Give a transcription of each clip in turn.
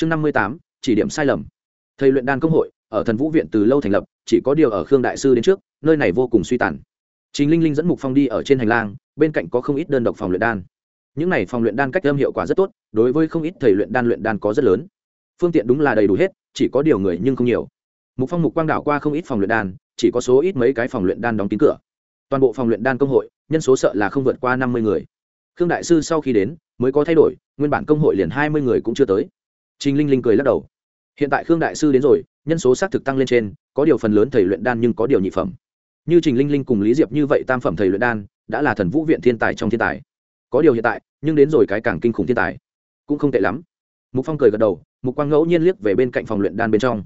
chương năm mươi tám, chỉ điểm sai lầm. Thầy luyện đan công hội, ở thần vũ viện từ lâu thành lập, chỉ có điều ở khương đại sư đến trước, nơi này vô cùng suy tàn. Chính linh linh dẫn mục phong đi ở trên hành lang, bên cạnh có không ít đơn độc phòng luyện đan. Những này phòng luyện đan cách âm hiệu quả rất tốt, đối với không ít thầy luyện đan luyện đan có rất lớn. Phương tiện đúng là đầy đủ hết, chỉ có điều người nhưng không nhiều. Mục phong mục quang đảo qua không ít phòng luyện đan, chỉ có số ít mấy cái phòng luyện đan đóng kín cửa. Toàn bộ phòng luyện đan công hội, nhân số sợ là không vượt qua năm mươi người. Khương đại sư sau khi đến, mới có thay đổi, nguyên bản công hội liền hai mươi người cũng chưa tới trình linh linh cười lắc đầu. Hiện tại khương đại sư đến rồi, nhân số xác thực tăng lên trên, có điều phần lớn thầy luyện đan nhưng có điều nhị phẩm. Như trình linh linh cùng lý diệp như vậy tam phẩm thầy luyện đan, đã là thần vũ viện thiên tài trong thiên tài. Có điều hiện tại, nhưng đến rồi cái càng kinh khủng thiên tài. Cũng không tệ lắm. Mục phong cười gật đầu, mục quang ngẫu nhiên liếc về bên cạnh phòng luyện đan bên trong.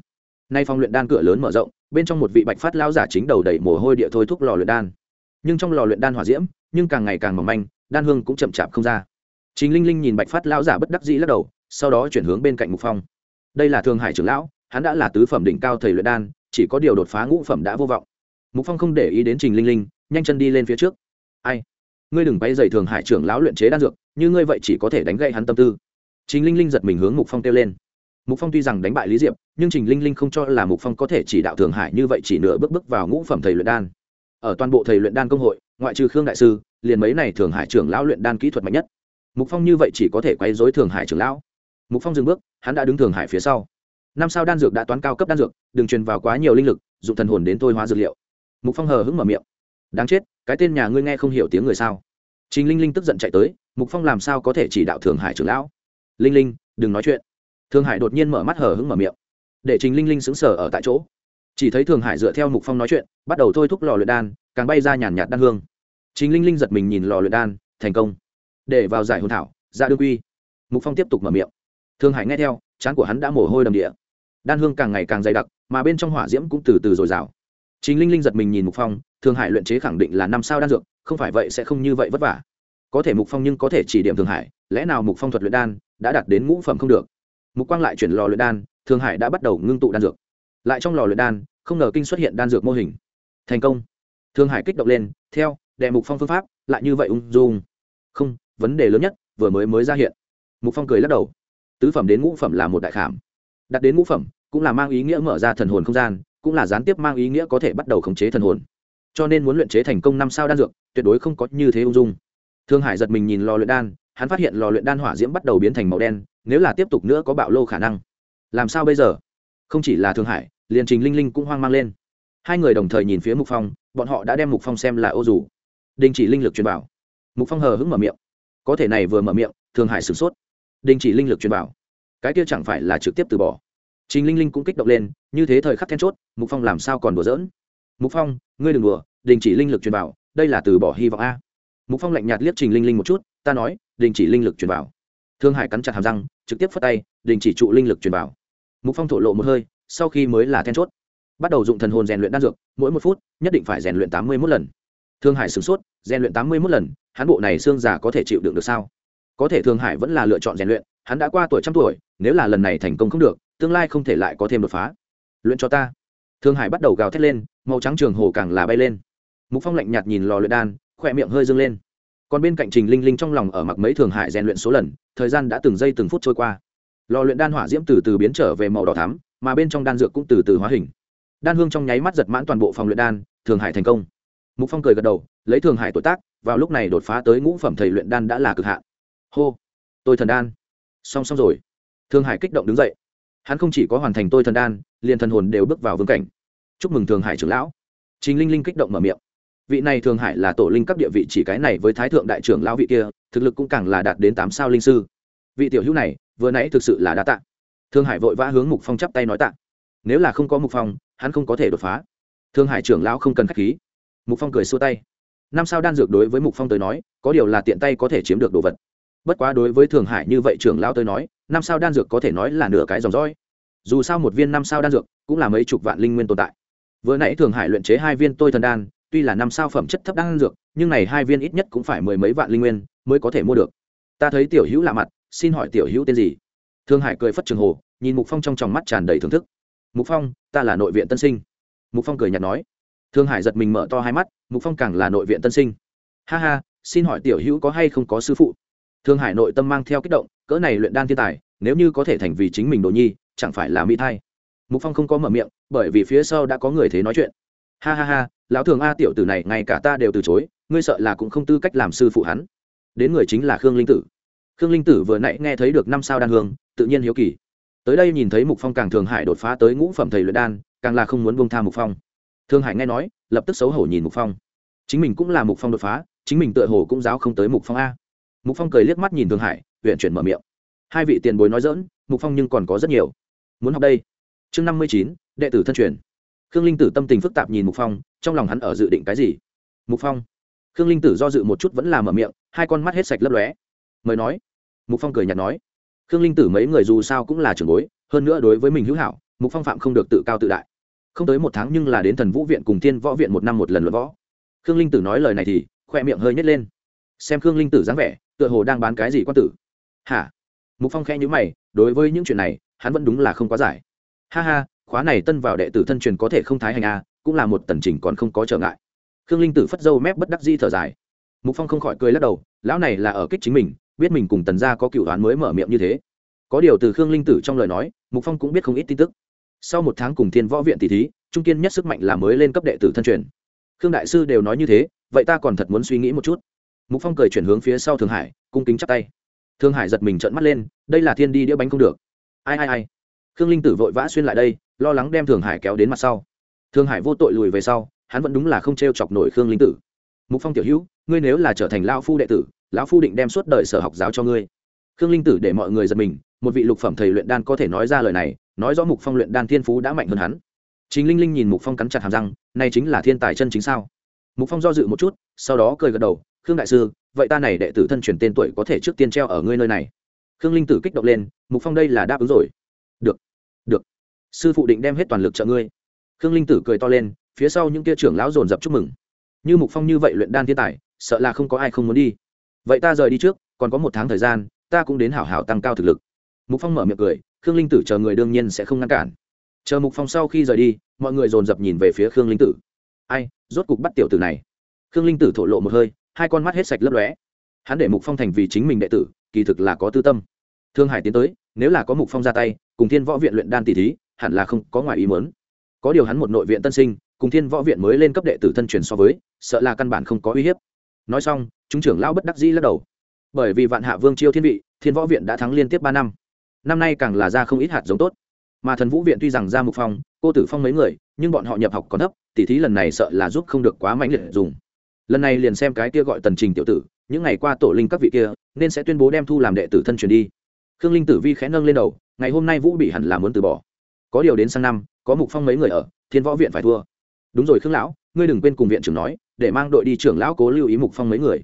Nay phòng luyện đan cửa lớn mở rộng, bên trong một vị bạch phát lão giả chính đầu đầy mồ hôi địa thôi thúc lò luyện đan. Nhưng trong lò luyện đan hỏa diễm, nhưng càng ngày càng mỏng manh, đan hương cũng chậm chạp không ra. Trình linh linh nhìn bạch phát lão giả bất đắc dĩ lắc đầu sau đó chuyển hướng bên cạnh mục phong. Đây là thương hải trưởng lão, hắn đã là tứ phẩm đỉnh cao thầy luyện đan, chỉ có điều đột phá ngũ phẩm đã vô vọng. Mục phong không để ý đến trình linh linh, nhanh chân đi lên phía trước. Ai? Ngươi đừng bay dày thường hải trưởng lão luyện chế đan dược, như ngươi vậy chỉ có thể đánh gậy hắn tâm tư. Trình linh linh giật mình hướng mục phong kêu lên. Mục phong tuy rằng đánh bại lý diệp, nhưng trình linh linh không cho là mục phong có thể chỉ đạo thường hải như vậy chỉ nửa bước bước vào ngũ phẩm thầy luyện đan. Ở toàn bộ thầy luyện đan công hội, ngoại trừ khương đại sư, liền mấy này thường hải trưởng lão luyện đan kỹ thuật mạnh nhất. Mục phong như vậy chỉ có thể quấy dối thường hải trưởng lão mục phong dừng bước, hắn đã đứng thường hải phía sau. Năm sao đan dược đã toán cao cấp đan dược, đừng truyền vào quá nhiều linh lực, dùng thần hồn đến thôi hóa dược liệu. Mục phong hờ hững mở miệng. Đáng chết, cái tên nhà ngươi nghe không hiểu tiếng người sao? Chính linh linh tức giận chạy tới, mục phong làm sao có thể chỉ đạo thường hải trưởng lão? Linh linh, đừng nói chuyện. Thường hải đột nhiên mở mắt hờ hững mở miệng. Để trình linh linh xứng sở ở tại chỗ. Chỉ thấy thường hải dựa theo mục phong nói chuyện, bắt đầu thôi thúc lò luyện đan, càng bay ra nhàn nhạt đan hương. Chính linh linh giật mình nhìn lò luyện đan, thành công. Để vào giải hồn thảo, ra đương quy. Mục phong tiếp tục mở miệng thương hải nghe theo, trán của hắn đã mồ hôi đầm địa. Đan hương càng ngày càng dày đặc, mà bên trong hỏa diễm cũng từ từ dồi dào. Chính linh linh giật mình nhìn mục phong, thương hải luyện chế khẳng định là năm sao đan dược, không phải vậy sẽ không như vậy vất vả. Có thể mục phong nhưng có thể chỉ điểm thương hải, lẽ nào mục phong thuật luyện đan đã đạt đến ngũ phẩm không được? Mục quang lại chuyển lò luyện đan, thương hải đã bắt đầu ngưng tụ đan dược. Lại trong lò luyện đan, không ngờ kinh xuất hiện đan dược mô hình. Thành công. Thương hải kích động lên, theo, đệ mục phong phương pháp, lại như vậy ung dung. Không, vấn đề lớn nhất, vừa mới mới ra hiện. Mục phong cười lắc đầu tứ phẩm đến ngũ phẩm là một đại khảm. Đặt đến ngũ phẩm, cũng là mang ý nghĩa mở ra thần hồn không gian, cũng là gián tiếp mang ý nghĩa có thể bắt đầu khống chế thần hồn. Cho nên muốn luyện chế thành công năm sao đan dược, tuyệt đối không có như thế ung dung. Thương hải giật mình nhìn lò luyện đan, hắn phát hiện lò luyện đan hỏa diễm bắt đầu biến thành màu đen, nếu là tiếp tục nữa có bạo lô khả năng. Làm sao bây giờ? Không chỉ là thương hải, liền trình linh linh cũng hoang mang lên. Hai người đồng thời nhìn phía mục phong, bọn họ đã đem mục phong xem là ô dù. Đình chỉ linh lực truyền bảo. Mục phong hờ hững mở miệng. Có thể này vừa mở miệng, thương hải sửng sốt đình chỉ linh lực truyền bảo cái kia chẳng phải là trực tiếp từ bỏ. Trình linh linh cũng kích động lên, như thế thời khắc then chốt, mục phong làm sao còn đùa giỡn? Mục phong, ngươi đừng đùa, đình chỉ linh lực truyền bảo đây là từ bỏ hy vọng a. Mục phong lạnh nhạt liếc trình linh linh một chút, ta nói, đình chỉ linh lực truyền bảo thương hải cắn chặt hàm răng, trực tiếp phất tay, đình chỉ trụ linh lực truyền bảo mục phong thổ lộ một hơi, sau khi mới là then chốt. Bắt đầu dụng thần hồn rèn luyện đan dược, mỗi một phút, nhất định phải rèn luyện tám mươi mốt lần. Thương hải sửng sốt, rèn luyện tám mươi mốt lần, hắn bộ này xương già có thể chịu đựng được sao? Có thể thương hải vẫn là lựa chọn rèn luyện, hắn đã qua tuổi trăm tuổi, nếu là lần này thành công không được, tương lai không thể lại có thêm đột phá. Luyện cho ta. Thương hải bắt đầu gào thét lên, màu trắng trường hồ càng là bay lên. Mục phong lạnh nhạt nhìn lò luyện đan, khỏe miệng hơi dâng lên. Còn bên cạnh trình linh linh trong lòng ở mặc mấy thường hải rèn luyện số lần, thời gian đã từng giây từng phút trôi qua. Lò luyện đan hỏa diễm từ từ biến trở về màu đỏ thắm, mà bên trong đan dược cũng từ từ hóa hình. Đan hương trong nháy mắt giật mãn toàn bộ phòng luyện đan, thường hải thành công. Mục phong cười gật đầu, lấy thường hải tuổi tác, vào lúc này đột phá tới ngũ phẩm thầy luyện đan đã là cực hạn hô. Tôi thần đan. Song song rồi. Thương hải kích động đứng dậy. Hắn không chỉ có hoàn thành tôi thần đan, liền thần hồn đều bước vào vương cảnh. Chúc mừng thường hải trưởng lão. Chính linh linh kích động mở miệng. Vị này thường hải là tổ linh cấp địa vị chỉ cái này với thái thượng đại trưởng lão vị kia, thực lực cũng càng là đạt đến tám sao linh sư. Vị tiểu hữu này, vừa nãy thực sự là đã tạ. Thương hải vội vã hướng mục phong chắp tay nói tạ. Nếu là không có mục phong, hắn không có thể đột phá. Thương hải trưởng lão không cần k h á c h khí. Mục phong cười xua tay. Năm sao đan dược đối với mục phong tới nói, có điều là tiện tay có thể chiếm được đồ vật bất quá đối với thường hải như vậy trưởng lão tới nói, năm sao đan dược có thể nói là nửa cái dòng dõi. Dù sao một viên năm sao đan dược cũng là mấy chục vạn linh nguyên tồn tại. Vừa nãy thường hải luyện chế hai viên tôi thần đan, tuy là năm sao phẩm chất thấp đan dược, nhưng này hai viên ít nhất cũng phải mười mấy vạn linh nguyên mới có thể mua được. Ta thấy tiểu hữu lạ mặt, xin hỏi tiểu hữu tên gì? Thường hải cười phất trường hồ, nhìn mục phong trong tròng mắt tràn đầy thưởng thức. Mục phong, ta là nội viện tân sinh. Mục phong cười nhạt nói. Thương hải giật mình mở to hai mắt, mục phong càng là nội viện tân sinh. Ha ha, xin hỏi tiểu hữu có hay không có sư phụ? Thương hải nội tâm mang theo kích động, cỡ này luyện đan thiên tài, nếu như có thể thành vì chính mình đồ nhi, chẳng phải là mỹ thai. Mục phong không có mở miệng, bởi vì phía sau đã có người thế nói chuyện. Ha ha ha, lão thường a tiểu tử này, ngay cả ta đều từ chối, ngươi sợ là cũng không tư cách làm sư phụ hắn. Đến người chính là khương linh tử. Khương linh tử vừa nãy nghe thấy được năm sao đan hương, tự nhiên hiếu kỳ. Tới đây nhìn thấy mục phong càng thường hải đột phá tới ngũ phẩm thầy luyện đan, càng là không muốn buông tha mục phong. Thương hải nghe nói, lập tức xấu hổ nhìn mục phong. Chính mình cũng là mục phong đột phá, chính mình tựa hồ cũng giáo không tới mục phong a mục phong cười liếc mắt nhìn thương hải huyện chuyển mở miệng hai vị tiền bối nói dỡn, mục phong nhưng còn có rất nhiều muốn học đây chương năm mươi chín, đệ tử thân truyền khương linh tử tâm tình phức tạp nhìn mục phong trong lòng hắn ở dự định cái gì mục phong khương linh tử do dự một chút vẫn là mở miệng hai con mắt hết sạch lấp lóe mời nói mục phong cười nhạt nói khương linh tử mấy người dù sao cũng là trưởng bối hơn nữa đối với mình hữu hảo mục phong phạm không được tự cao tự đại không tới một tháng nhưng là đến thần vũ viện cùng thiên võ viện một năm một lần luận võ khương linh tử nói lời này thì khoe miệng hơi nhét lên xem khương linh tử dáng vẻ tựa hồ đang bán cái gì quan tử. Hả? Mục phong khẽ nhữ mày, đối với những chuyện này, hắn vẫn đúng là không quá giải. Ha ha, khóa này tân vào đệ tử thân truyền có thể không thái hành a cũng là một tần trình còn không có trở ngại. Khương linh tử phất dâu mép bất đắc di thở dài. Mục phong không khỏi cười lắc đầu, lão này là ở kích chính mình, biết mình cùng tần gia có cựu đoán mới mở miệng như thế. Có điều từ khương linh tử trong lời nói, mục phong cũng biết không ít tin tức. Sau một tháng cùng thiên võ viện tỷ thí, trung kiên nhất sức mạnh là mới lên cấp đệ tử thân truyền. Khương đại sư đều nói như thế, vậy ta còn thật muốn suy nghĩ một chút mục phong cười chuyển hướng phía sau thường hải, cung kính chắp tay. Thương hải giật mình trợn mắt lên, đây là thiên đi đĩa bánh không được. Ai ai ai. Khương linh tử vội vã xuyên lại đây, lo lắng đem thường hải kéo đến mặt sau. Thương hải vô tội lùi về sau, hắn vẫn đúng là không t r e o chọc nổi khương linh tử. Mục phong tiểu hữu, ngươi nếu là trở thành lao phu đệ tử, lão phu định đem suốt đời sở học giáo cho ngươi. Khương linh tử để mọi người giật mình, một vị lục phẩm thầy luyện đan có thể nói ra lời này, nói rõ mục phong luyện đan thiên phú đã mạnh hơn hắn. Chính linh linh nhìn mục phong cắn chặt hàm răng nay chính là thiên tài chân chính sao? Mục phong do dự một chút, sau đó cười gật đầu khương đại sư, vậy ta này đệ tử thân truyền tên tuổi có thể trước tiên treo ở ngươi nơi này. Khương linh tử kích động lên, mục phong đây là đáp ứng rồi. Được được. Sư phụ định đem hết toàn lực trợ ngươi. Khương linh tử cười to lên, phía sau những kia trưởng lão dồn dập chúc mừng. Như mục phong như vậy luyện đan thiên tài, sợ là không có ai không muốn đi. Vậy ta rời đi trước, còn có một tháng thời gian, ta cũng đến hảo hảo tăng cao thực lực. Mục phong mở miệng cười, khương linh tử chờ người đương nhiên sẽ không ngăn cản. Chờ mục phong sau khi rời đi, mọi người dồn dập nhìn về phía khương linh tử. Ai, rốt cục bắt tiểu tử này. Khương linh tử thổ lộ một hơi hai con mắt hết sạch lấp lóe. Hắn để mục phong thành vì chính mình đệ tử, kỳ thực là có tư tâm. Thương hải tiến tới, nếu là có mục phong ra tay, cùng thiên võ viện luyện đan tỷ thí, hẳn là không có ngoài ý muốn. Có điều hắn một nội viện tân sinh, cùng thiên võ viện mới lên cấp đệ tử thân truyền so với, sợ là căn bản không có uy hiếp. Nói xong, chúng trưởng lão bất đắc dĩ lắc đầu. Bởi vì vạn hạ vương chiêu thiên vị, thiên võ viện đã thắng liên tiếp ba năm. Năm nay càng là ra không ít hạt giống tốt. Mà thần vũ viện tuy rằng ra mục phong, cô tử phong mấy người, nhưng bọn họ nhập học còn thấp, tỉ thí lần này sợ là giúp không được quá mãnh liệt dùng lần này liền xem cái kia gọi tần trình tiểu tử, những ngày qua tổ linh các vị kia, nên sẽ tuyên bố đem thu làm đệ tử thân truyền đi. Khương linh tử vi khẽ nâng lên đầu, ngày hôm nay vũ bị hẳn là muốn từ bỏ. Có điều đến sang năm, có mục phong mấy người ở, thiên võ viện phải thua. Đúng rồi khương lão, ngươi đừng quên cùng viện trưởng nói, để mang đội đi trưởng lão cố lưu ý mục phong mấy người.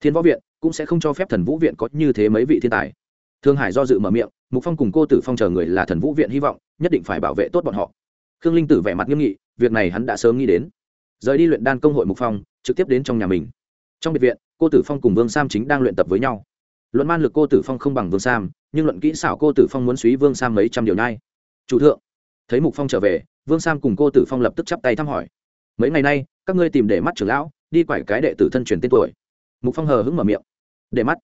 Thiên võ viện cũng sẽ không cho phép thần vũ viện có như thế mấy vị thiên tài. Thương hải do dự mở miệng, mục phong cùng cô tử phong chờ người là thần vũ viện hy vọng, nhất định phải bảo vệ tốt bọn họ. Khương linh tử vẻ mặt nghiêm nghị, việc này hắn đã sớm nghĩ đến rời đi luyện đan công hội mục phong, trực tiếp đến trong nhà mình. Trong biệt viện, cô tử phong cùng vương sam chính đang luyện tập với nhau. Luận man lực cô tử phong không bằng vương sam, nhưng luận kỹ xảo cô tử phong muốn suý vương sam mấy trăm điều nhai. Chủ thượng. Thấy mục phong trở về, vương sam cùng cô tử phong lập tức chắp tay thăm hỏi. Mấy ngày nay, các ngươi tìm để mắt trưởng lão, đi quải cái đệ tử thân truyền tên tuổi. Mục phong hờ hững mở miệng. Để mắt?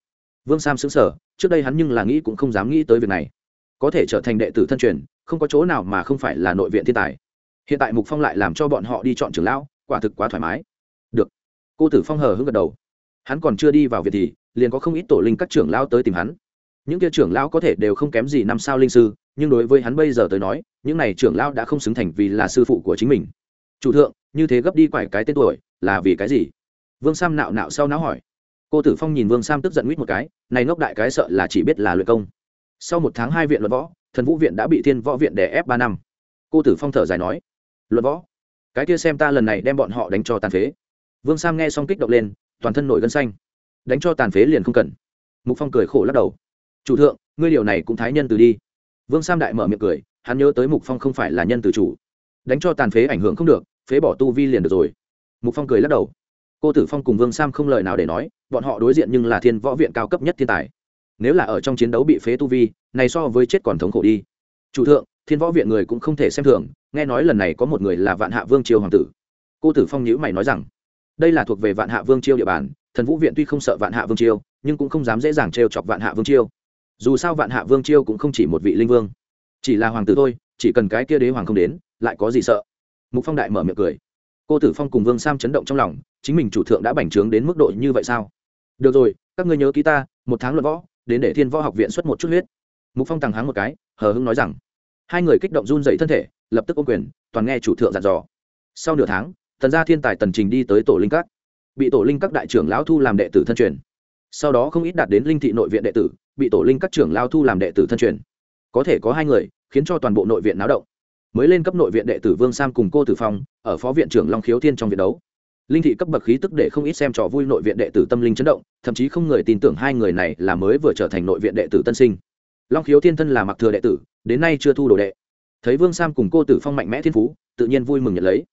Vương sam xứng sở trước đây hắn nhưng là nghĩ cũng không dám nghĩ tới việc này. Có thể trở thành đệ tử thân truyền, không có chỗ nào mà không phải là nội viện thiên tài. Hiện tại mục phong lại làm cho bọn họ đi chọn trưởng lão quả thực quá thoải mái. Được. Cô tử phong hờ hững gật đầu. Hắn còn chưa đi vào viện thì, liền có không ít tổ linh các trưởng lão tới tìm hắn. Những kia trưởng lão có thể đều không kém gì năm sao linh sư, nhưng đối với hắn bây giờ tới nói, những này trưởng lão đã không xứng thành vì là sư phụ của chính mình. Chủ thượng, như thế gấp đi quải cái tên tuổi, là vì cái gì? Vương sam nạo nạo sau não hỏi. Cô tử phong nhìn vương sam tức giận nguyết một cái, này ngốc đại cái sợ là chỉ biết là luyện công. Sau một tháng hai viện luận võ, thần vũ viện đã bị thiên võ viện đè ép ba năm. Cô tử phong thở dài nói. Luận võ? Cái kia xem ta lần này đem bọn họ đánh cho tàn phế. Vương sam nghe xong kích động lên, toàn thân nổi gân xanh. Đánh cho tàn phế liền không cần. Mục phong cười khổ lắc đầu. Chủ thượng, ngươi điều này cũng thái nhân từ đi. Vương sam đại mở miệng cười, hắn nhớ tới mục phong không phải là nhân từ chủ. Đánh cho tàn phế ảnh hưởng không được, phế bỏ tu vi liền được rồi. Mục phong cười lắc đầu. Cô tử phong cùng vương sam không lời nào để nói, bọn họ đối diện nhưng là thiên võ viện cao cấp nhất thiên tài. Nếu là ở trong chiến đấu bị phế tu vi, này so với chết còn thống khổ đi. Chủ thượng, thiên võ viện người cũng không thể xem thường nghe nói lần này có một người là vạn hạ vương triều hoàng tử. Cô tử phong nhữ mày nói rằng, đây là thuộc về vạn hạ vương triều địa bàn, thần vũ viện tuy không sợ vạn hạ vương triều, nhưng cũng không dám dễ dàng trêu chọc vạn hạ vương triều. Dù sao vạn hạ vương triều cũng không chỉ một vị linh vương. Chỉ là hoàng tử thôi, chỉ cần cái kia đế hoàng không đến, lại có gì sợ? Mục phong đại mở miệng cười. Cô tử phong cùng vương sam chấn động trong lòng, chính mình chủ thượng đã bành trướng đến mức độ như vậy sao? Được rồi, các ngươi nhớ ký ta, một tháng luận võ, đến để thiên võ học viện xuất một chút huyết. Mục phong tàng háng một cái, hờ hưng nói rằng, hai người kích động run dậy thân thể lập tức ôm quyền, toàn nghe chủ thượng dặn dò. Sau nửa tháng tần gia thiên tài tần trình đi tới tổ linh các. Bị tổ linh các đại trưởng lão thu làm đệ tử thân truyền. Sau đó không ít đạt đến linh thị nội viện đệ tử, bị tổ linh các trưởng lao thu làm đệ tử thân truyền. Có thể có hai người, khiến cho toàn bộ nội viện náo động. Mới lên cấp nội viện đệ tử vương sam cùng cô tử phong, ở phó viện trưởng long khiếu thiên trong viện đấu. Linh thị cấp bậc khí tức để không ít xem trò vui nội viện đệ tử tâm linh chấn động, thậm chí không người tin tưởng hai người này là mới vừa trở thành nội viện đệ tử tân sinh. Long khiếu thiên thân là mặc thừa đệ tử, đến nay chưa thu đồ đệ thấy vương sam cùng cô tử phong mạnh mẽ thiên phú, tự nhiên vui mừng nhận lấy.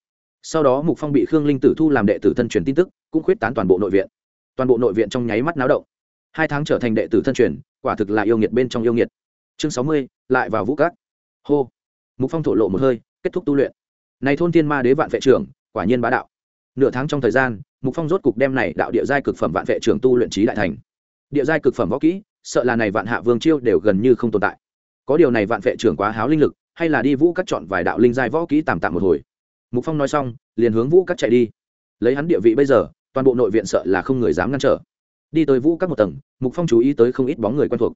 Sau đó mục phong bị khương linh tử thu làm đệ tử thân truyền tin tức, cũng khuyết tán toàn bộ nội viện. Toàn bộ nội viện trong nháy mắt náo động. Hai tháng trở thành đệ tử thân truyền, quả thực là yêu nghiệt bên trong yêu nghiệt. Chương sáu mươi, lại vào vũ cát hô. Mục phong thổ lộ một hơi, kết thúc tu luyện. Này thôn thiên ma đế vạn vệ trưởng, quả nhiên bá đạo. Nửa tháng trong thời gian, mục phong rốt cục đem này đạo địa giai cực phẩm vạn vệ trưởng tu luyện trí đại thành. Địa giai cực phẩm võ kỹ, sợ là này vạn hạ vương chiêu đều gần như không tồn tại. Có điều này vạn vệ trưởng quá háo linh lực hay là đi vũ cắt chọn vài đạo linh giai võ kỹ tạm tạm một hồi. Mục phong nói xong, liền hướng vũ cắt chạy đi. Lấy hắn địa vị bây giờ, toàn bộ nội viện sợ là không người dám ngăn trở. Đi tới vũ các một tầng, mục phong chú ý tới không ít bóng người quen thuộc.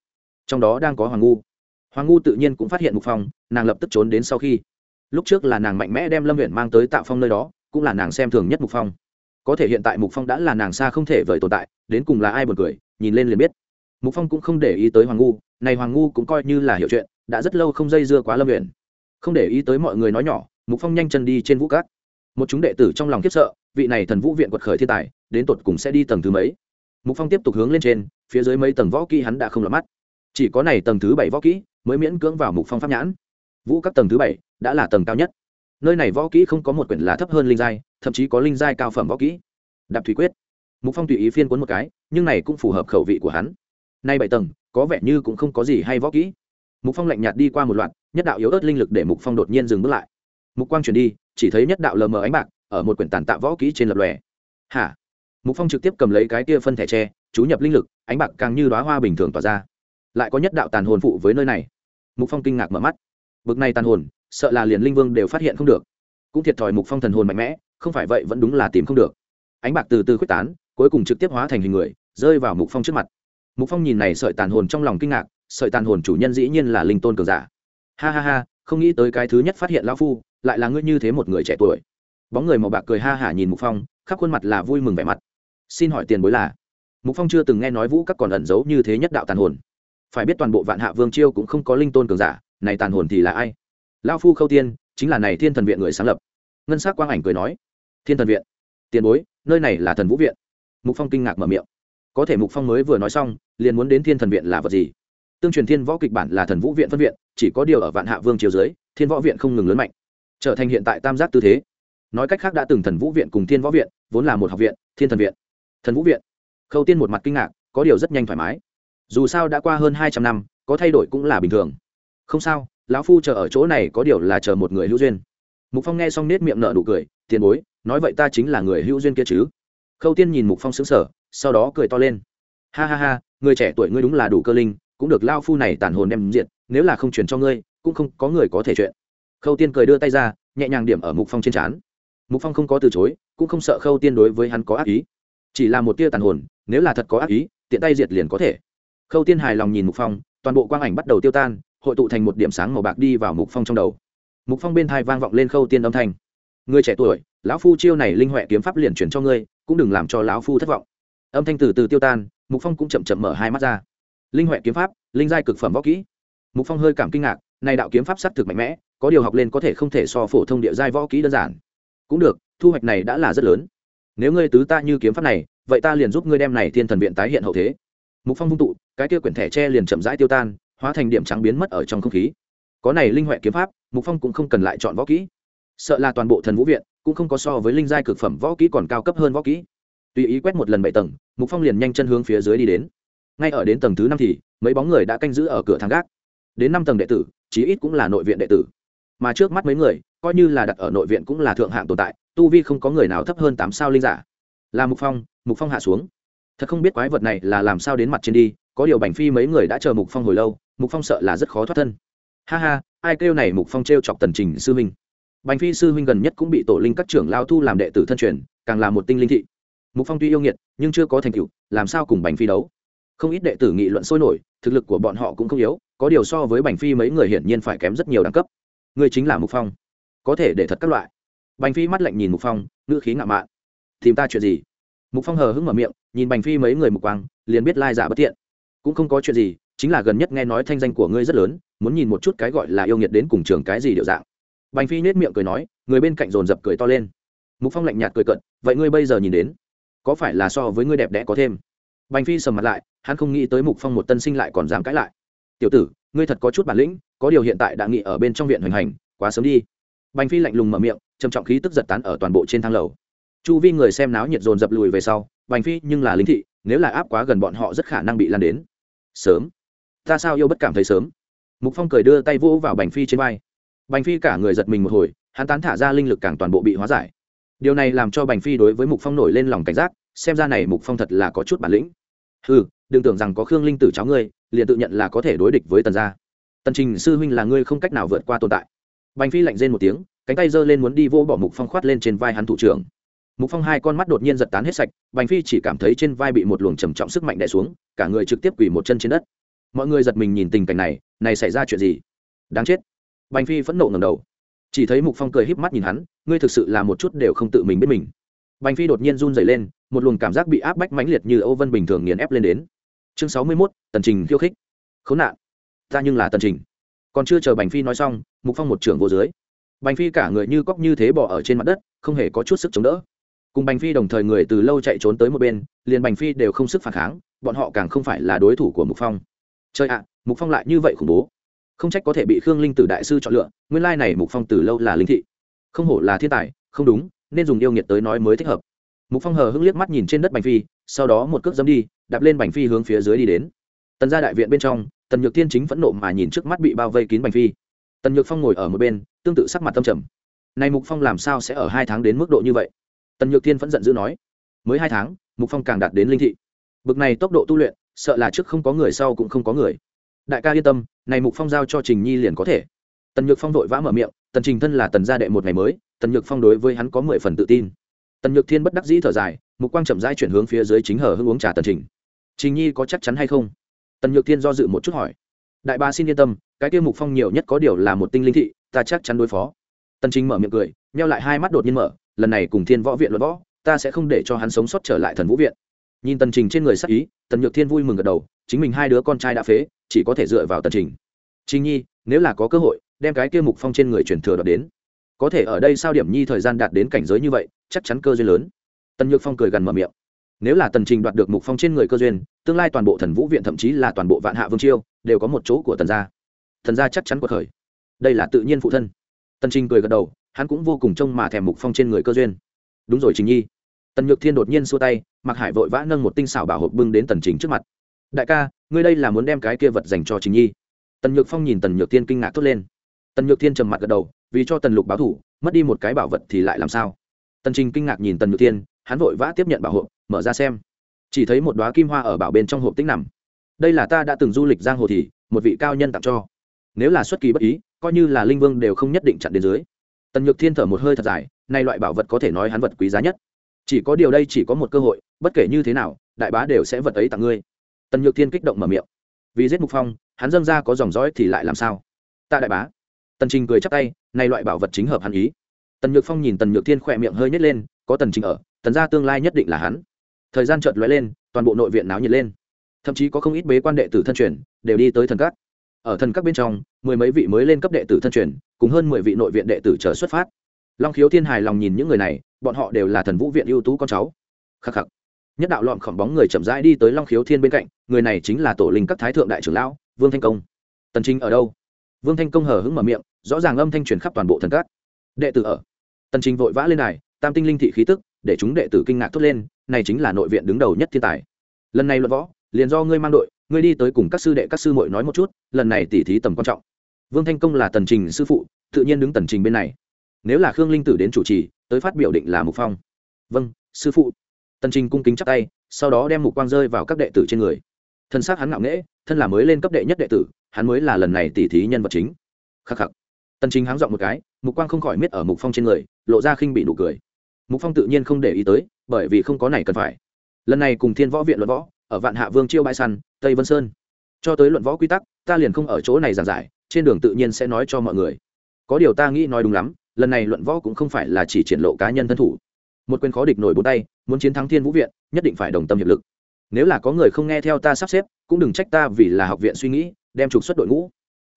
Trong đó đang có hoàng ngu. Hoàng ngu tự nhiên cũng phát hiện mục phong, nàng lập tức trốn đến sau khi. Lúc trước là nàng mạnh mẽ đem lâm huyện mang tới tạo phong nơi đó, cũng là nàng xem thường nhất mục phong. Có thể hiện tại mục phong đã là nàng xa không thể vời tồn tại, đến cùng là ai buồn cười, nhìn lên liền biết. Mục phong cũng không để ý tới hoàng ngu, này hoàng ngu cũng coi như là hiểu chuyện đã rất lâu không dây dưa quá lâm huyện không để ý tới mọi người nói nhỏ, mục phong nhanh chân đi trên vũ cát. Một chúng đệ tử trong lòng khiếp sợ, vị này thần vũ viện quật khởi thiên tài, đến tột cùng sẽ đi tầng thứ mấy? Mục phong tiếp tục hướng lên trên, phía dưới mấy tầng võ kỹ hắn đã không lọt mắt. Chỉ có này tầng thứ bảy võ kỹ mới miễn cưỡng vào mục phong pháp nhãn. Vũ các tầng thứ bảy đã là tầng cao nhất. Nơi này võ kỹ không có một quyển là thấp hơn linh giai, thậm chí có linh giai cao phẩm võ kỹ. Đạp thủy quyết. Mục phong tùy ý phiên cuốn một cái, nhưng này cũng phù hợp khẩu vị của hắn. Nay bảy tầng, có vẻ như cũng không có gì hay võ kỹ mục phong lạnh nhạt đi qua một loạt, nhất đạo yếu ớt linh lực để mục phong đột nhiên dừng bước lại. Mục quang chuyển đi, chỉ thấy nhất đạo lờ mờ ánh bạc ở một quyển tàn tạ võ kỹ trên lập lòe. Hả? Mục phong trực tiếp cầm lấy cái kia phân thẻ tre, chú nhập linh lực, ánh bạc càng như đoá hoa bình thường tỏa ra. Lại có nhất đạo tàn hồn phụ với nơi này. Mục phong kinh ngạc mở mắt. Bực này tàn hồn, sợ là liền linh vương đều phát hiện không được. Cũng thiệt thòi mục phong thần hồn mạnh mẽ, không phải vậy vẫn đúng là tìm không được. Ánh bạc từ từ quyết tán, cuối cùng trực tiếp hóa thành hình người, rơi vào mục phong trước mặt. Mục phong nhìn này sợi tàn hồn trong lòng kinh ngạc sợi tàn hồn chủ nhân dĩ nhiên là linh tôn cường giả. Ha ha ha, không nghĩ tới cái thứ nhất phát hiện lão phu, lại là ngươi như thế một người trẻ tuổi. Bóng người màu bạc cười ha hả nhìn mục phong, khắp khuôn mặt là vui mừng vẻ mặt. Xin hỏi tiền bối là? Mục phong chưa từng nghe nói vũ các còn ẩn giấu như thế nhất đạo tàn hồn. Phải biết toàn bộ vạn hạ vương chiêu cũng không có linh tôn cường giả, này tàn hồn thì là ai? Lão phu khâu tiên, chính là này thiên thần viện người sáng lập. Ngân s á c quang ảnh cười nói, thiên thần viện? Tiền bối, nơi này là thần vũ viện. Mục phong kinh ngạc mở miệng. Có thể mục phong mới vừa nói xong, liền muốn đến thiên thần viện là vật gì? Tương truyền thiên võ kịch bản là thần vũ viện phân viện, chỉ có điều ở vạn hạ vương chiều dưới, thiên võ viện không ngừng lớn mạnh, trở thành hiện tại tam giác tư thế. Nói cách khác đã từng thần vũ viện cùng thiên võ viện, vốn là một học viện, thiên thần viện. Thần vũ viện. Khâu tiên một mặt kinh ngạc, có điều rất nhanh thoải mái. Dù sao đã qua hơn hai trăm năm, có thay đổi cũng là bình thường. Không sao, lão phu chờ ở chỗ này có điều là chờ một người hữu duyên. Mục phong nghe xong nết miệng nợ nụ cười, tiền bối, nói vậy ta chính là người hữu duyên kia chứ? Khâu tiên nhìn mục phong xứng sở sau đó cười to lên. Ha ha ha, người trẻ tuổi ngươi đúng là đủ cơ linh cũng được lao phu này tàn hồn đem diệt, nếu là không truyền cho ngươi, cũng không có người có thể chuyện. Khâu tiên cười đưa tay ra, nhẹ nhàng điểm ở mục phong trên trán. Mục phong không có từ chối, cũng không sợ khâu tiên đối với hắn có ác ý. Chỉ là một tia tàn hồn, nếu là thật có ác ý, tiện tay diệt liền có thể. Khâu tiên hài lòng nhìn mục phong, toàn bộ quang ảnh bắt đầu tiêu tan, hội tụ thành một điểm sáng màu bạc đi vào mục phong trong đầu. Mục phong bên thai vang vọng lên khâu tiên âm thanh. Người trẻ tuổi, lão phu chiêu này linh huệ kiếm pháp liền chuyển cho ngươi, cũng đừng làm cho lão phu thất vọng. Âm thanh từ từ tiêu tan, mục phong cũng chậm chậm mở hai mắt ra linh huệ kiếm pháp, linh giai cực phẩm võ kỹ. Mục phong hơi cảm kinh ngạc, này đạo kiếm pháp sắc thực mạnh mẽ, có điều học lên có thể không thể so phổ thông địa giai võ kỹ đơn giản. Cũng được, thu hoạch này đã là rất lớn. Nếu ngươi tứ ta như kiếm pháp này, vậy ta liền giúp ngươi đem này thiên thần viện tái hiện hậu thế. Mục phong vung tụ, cái kia quyển thẻ tre liền chậm rãi tiêu tan, hóa thành điểm trắng biến mất ở trong không khí. Có này linh huệ kiếm pháp, mục phong cũng không cần lại chọn võ kỹ. Sợ là toàn bộ thần vũ viện cũng không có so với linh giai cực phẩm võ kỹ còn cao cấp hơn võ kỹ. Tùy ý quét một lần bảy tầng, mục phong liền nhanh chân hướng phía dưới đi đến ngay ở đến tầng thứ năm thì, mấy bóng người đã canh giữ ở cửa thang gác. Đến năm tầng đệ tử, chí ít cũng là nội viện đệ tử. Mà trước mắt mấy người, coi như là đặt ở nội viện cũng là thượng hạng tồn tại, tu vi không có người nào thấp hơn tám sao linh giả. Là mục phong mục phong hạ xuống. Thật không biết quái vật này là làm sao đến mặt trên đi, có điều bành phi mấy người đã chờ mục phong hồi lâu, mục phong sợ là rất khó thoát thân. Ha ha, ai kêu này mục phong t chọc tần trình sư huynh? Bành phi sư huynh gần nhất cũng bị tổ linh các trưởng lao thu làm đệ tử thân truyền, càng là một tinh linh thị. Mục phong tuy yêu nghiệt, nhưng chưa có thành tựu, làm sao cùng bành phi đấu? Không ít đệ tử nghị luận sôi nổi thực lực của bọn họ cũng không yếu có điều so với bành phi mấy người hiển nhiên phải kém rất nhiều đẳng cấp. Người chính là mục phong. Có thể để thật các loại. Bành phi mắt lạnh nhìn mục phong ngữ khí ngạo mạn. Tìm ta chuyện gì? Mục phong hờ hững mở miệng nhìn bành phi mấy người mục quang liền biết lai giả bất tiện, cũng không có chuyện gì chính là gần nhất nghe nói thanh danh của ngươi rất lớn muốn nhìn một chút cái gọi là yêu nghiệt đến cùng trường cái gì điệu dạng. Bành phi nết miệng cười nói người bên cạnh dồn dập cười to lên. Mục phong lạnh nhạt cười cận vậy ngươi bây giờ nhìn đến có phải là so với ngươi đẹp đẽ có thêm? Bành phi sầm mặt lại hắn không nghĩ tới mục phong một tân sinh lại còn dám cãi lại. Tiểu tử, ngươi thật có chút bản lĩnh, có điều hiện tại đã nghị ở bên trong viện hoành hành, quá sớm đi. Bành phi lạnh lùng mở miệng, trầm trọng khí tức giật tán ở toàn bộ trên thang lầu. Chu vi người xem náo nhiệt dồn dập lùi về sau, bành phi nhưng là lính thị, nếu là áp quá gần bọn họ rất khả năng bị lan đến. Sớm? Ta sao yêu bất cảm thấy sớm? Mục phong cười đưa tay vỗ vào bành phi trên vai. Bành phi cả người giật mình một hồi, hắn tán thả ra linh lực càng toàn bộ bị hóa giải. Điều này làm cho bành phi đối với mục phong nổi lên lòng cảnh giác, xem ra này mục phong thật là có chút bản lĩnh ừ đừng tưởng rằng có khương linh tử cháu ngươi, liền tự nhận là có thể đối địch với tần gia. Tần trình sư huynh là ngươi không cách nào vượt qua tồn tại. Bành phi lạnh rên một tiếng, cánh tay giơ lên muốn đi vô bỏ mục phong khoát lên trên vai hắn thủ trưởng. Mục phong hai con mắt đột nhiên giật tán hết sạch, bành phi chỉ cảm thấy trên vai bị một luồng trầm trọng sức mạnh đè xuống, cả người trực tiếp quỳ một chân trên đất. Mọi người giật mình nhìn tình cảnh này này xảy ra chuyện gì? Đáng chết. Bành phi phẫn nộ ngầm đầu. Chỉ thấy mục phong cười híp mắt nhìn hắn, ngươi thực sự là một chút đều không tự mình biết mình. Bành phi đột nhiên run rẩy lên một luồng cảm giác bị áp bách mãnh liệt như âu vân bình thường nghiền ép lên đến. Chương sáu mươi 61, tần trình khiêu khích. Khốn nạn. Ta nhưng là tần trình. Còn chưa chờ bành phi nói xong mục phong một trưởng vô dưới. Bành phi cả người như cóc như thế bỏ ở trên mặt đất không hề có chút sức chống đỡ. Cùng bành phi đồng thời người từ lâu chạy trốn tới một bên liền bành phi đều không sức phản kháng bọn họ càng không phải là đối thủ của mục phong. Chơi ạ mục phong lại như vậy khủng bố. Không trách có thể bị khương linh tử đại sư chọn lựa nguyên lai này mục phong từ lâu là linh thị. Không hổ là thiên tài không đúng nên dùng yêu nghiệt tới nói mới thích hợp mục phong hờ hững liếc mắt nhìn trên đất bành phi, sau đó một cước dâm đi, đạp lên bành phi hướng phía dưới đi đến. Tần gia đại viện bên trong, tần nhược thiên chính phẫn nộ mà nhìn trước mắt bị bao vây kín bành phi. Tần nhược phong ngồi ở một bên, tương tự sắc mặt tâm trầm. Này mục phong làm sao sẽ ở hai tháng đến mức độ như vậy? Tần nhược thiên vẫn giận dữ nói. Mới hai tháng, mục phong càng đạt đến linh thị. Bực này tốc độ tu luyện, sợ là trước không có người sau cũng không có người. Đại ca yên tâm, này mục phong giao cho trình nhi liền có thể. Tần nhược phong vội vã mở miệng, tần trình thân là tần gia đệ một ngày mới, tần nhược phong đối với hắn có mười phần tự tin tần nhược thiên bất đắc dĩ thở dài, mục quang chậm rãi chuyển hướng phía dưới chính hở hưng uống trà tần trình. Trình nhi có chắc chắn hay không? Tần nhược thiên do dự một chút hỏi. Đại ba xin yên tâm, cái tiêu mục phong nhiều nhất có điều là một tinh linh thị, ta chắc chắn đối phó. Tần trình mở miệng cười neo lại hai mắt đột nhiên mở, lần này cùng thiên võ viện luận võ, ta sẽ không để cho hắn sống sót trở lại thần vũ viện. Nhìn tần trình trên người sắc ý, tần nhược thiên vui mừng gật đầu, chính mình hai đứa con trai đã phế, chỉ có thể dựa vào tần trình. Trình nhi, nếu là có cơ hội, đem cái kia mục phong trên người truyền thừa đoạt đến có thể ở đây sao điểm nhi thời gian đạt đến cảnh giới như vậy, chắc chắn cơ duyên lớn. Tần nhược phong cười gần mở miệng. Nếu là tần trình đoạt được mục phong trên người cơ duyên, tương lai toàn bộ thần vũ viện thậm chí là toàn bộ vạn hạ vương chiêu đều có một chỗ của tần gia. Thần gia chắc chắn cuộc khởi. Đây là tự nhiên phụ thân. Tần trình cười gật đầu, hắn cũng vô cùng trông mà thèm mục phong trên người cơ duyên. Đúng rồi trình nhi. Tần nhược thiên đột nhiên xua tay, mặc hải vội vã nâng một tinh xảo bảo hộp bưng đến tần trình trước mặt. Đại ca, ngươi đây là muốn đem cái kia vật dành cho trình nhi. Tần nhược phong nhìn tần nhược thiên kinh ngạc thốt lên tần nhược thiên trầm mặt gật đầu, vì cho tần lục báo thủ, mất đi một cái bảo vật thì lại làm sao? Tần trình kinh ngạc nhìn tần nhược thiên, hắn vội vã tiếp nhận bảo hộp mở ra xem. Chỉ thấy một đoá kim hoa ở bảo bên trong hộp tích nằm. Đây là ta đã từng du lịch giang hồ thì, một vị cao nhân tặng cho. Nếu là xuất kỳ bất ý, coi như là linh vương đều không nhất định chặn đến dưới. Tần nhược thiên thở một hơi thật dài, nay loại bảo vật có thể nói hắn vật quý giá nhất. Chỉ có điều đây chỉ có một cơ hội, bất kể như thế nào, đại bá đều sẽ vật ấy tặng ngươi. Tần nhược thiên kích động mở miệng. Vì giết mục phong, hắn dâng ra có dòng dõi thì lại làm sao? Ta đại bá tần trình cười chắp tay nay loại bảo vật chính hợp hắn ý. Tần nhược phong nhìn tần nhược thiên khỏe miệng hơi nhét lên, có tần trình ở, tần gia tương lai nhất định là hắn. Thời gian chợt lóe lên, toàn bộ nội viện náo nhiệt lên. Thậm chí có không ít bế quan đệ tử thân truyền, đều đi tới thần các. Ở thần các bên trong, mười mấy vị mới lên cấp đệ tử thân truyền, cùng hơn mười vị nội viện đệ tử chờ xuất phát. Long khiếu thiên hài lòng nhìn những người này, bọn họ đều là thần vũ viện ưu tú con cháu. Khắc khắc. Nhất đạo lọn khỏng bóng người chậm rãi đi tới long khiếu thiên bên cạnh, người này chính là tổ linh các thái thượng đại trưởng lão, vương thanh công. Tần trinh ở đâu? Vương thanh công hở hững mở miệng, rõ ràng âm thanh truyền khắp toàn bộ thần các. Đệ tử ở. Tần trình vội vã lên này tam tinh linh thị khí tức, để chúng đệ tử kinh ngạc thốt lên, này chính là nội viện đứng đầu nhất thiên tài. Lần này luận võ, liền do ngươi mang đội, ngươi đi tới cùng các sư đệ, các sư muội nói một chút, lần này tỉ thí tầm quan trọng. Vương thanh công là tần trình sư phụ, tự nhiên đứng tần trình bên này. Nếu là khương linh tử đến chủ trì, tới phát biểu định là mục phong. Vâng sư phụ. Tần trình cung kính chắc tay, sau đó đem mục quang rơi vào các đệ tử trên người. Thân xác hắn ngạo nghễ, thân là mới lên cấp đệ nhất đệ tử hắn mới là lần này tỉ thí nhân vật chính. Khắc khắc. Tần chính háng dọn một cái, mục quang không khỏi miết ở mục phong trên người, lộ ra khinh bị nụ cười. Mục phong tự nhiên không để ý tới, bởi vì không có này cần phải. Lần này cùng thiên võ viện luận võ, ở vạn hạ vương chiêu bãi săn, tây vân sơn. Cho tới luận võ quy tắc, ta liền không ở chỗ này giảng giải, trên đường tự nhiên sẽ nói cho mọi người. Có điều ta nghĩ nói đúng lắm, lần này luận võ cũng không phải là chỉ triển lộ cá nhân thân thủ. Một quyền khó địch nổi bốn tay, muốn chiến thắng thiên vũ viện, nhất định phải đồng tâm hiệp lực. Nếu là có người không nghe theo ta sắp xếp, cũng đừng trách ta vì là học viện suy nghĩ đem trục xuất đội ngũ.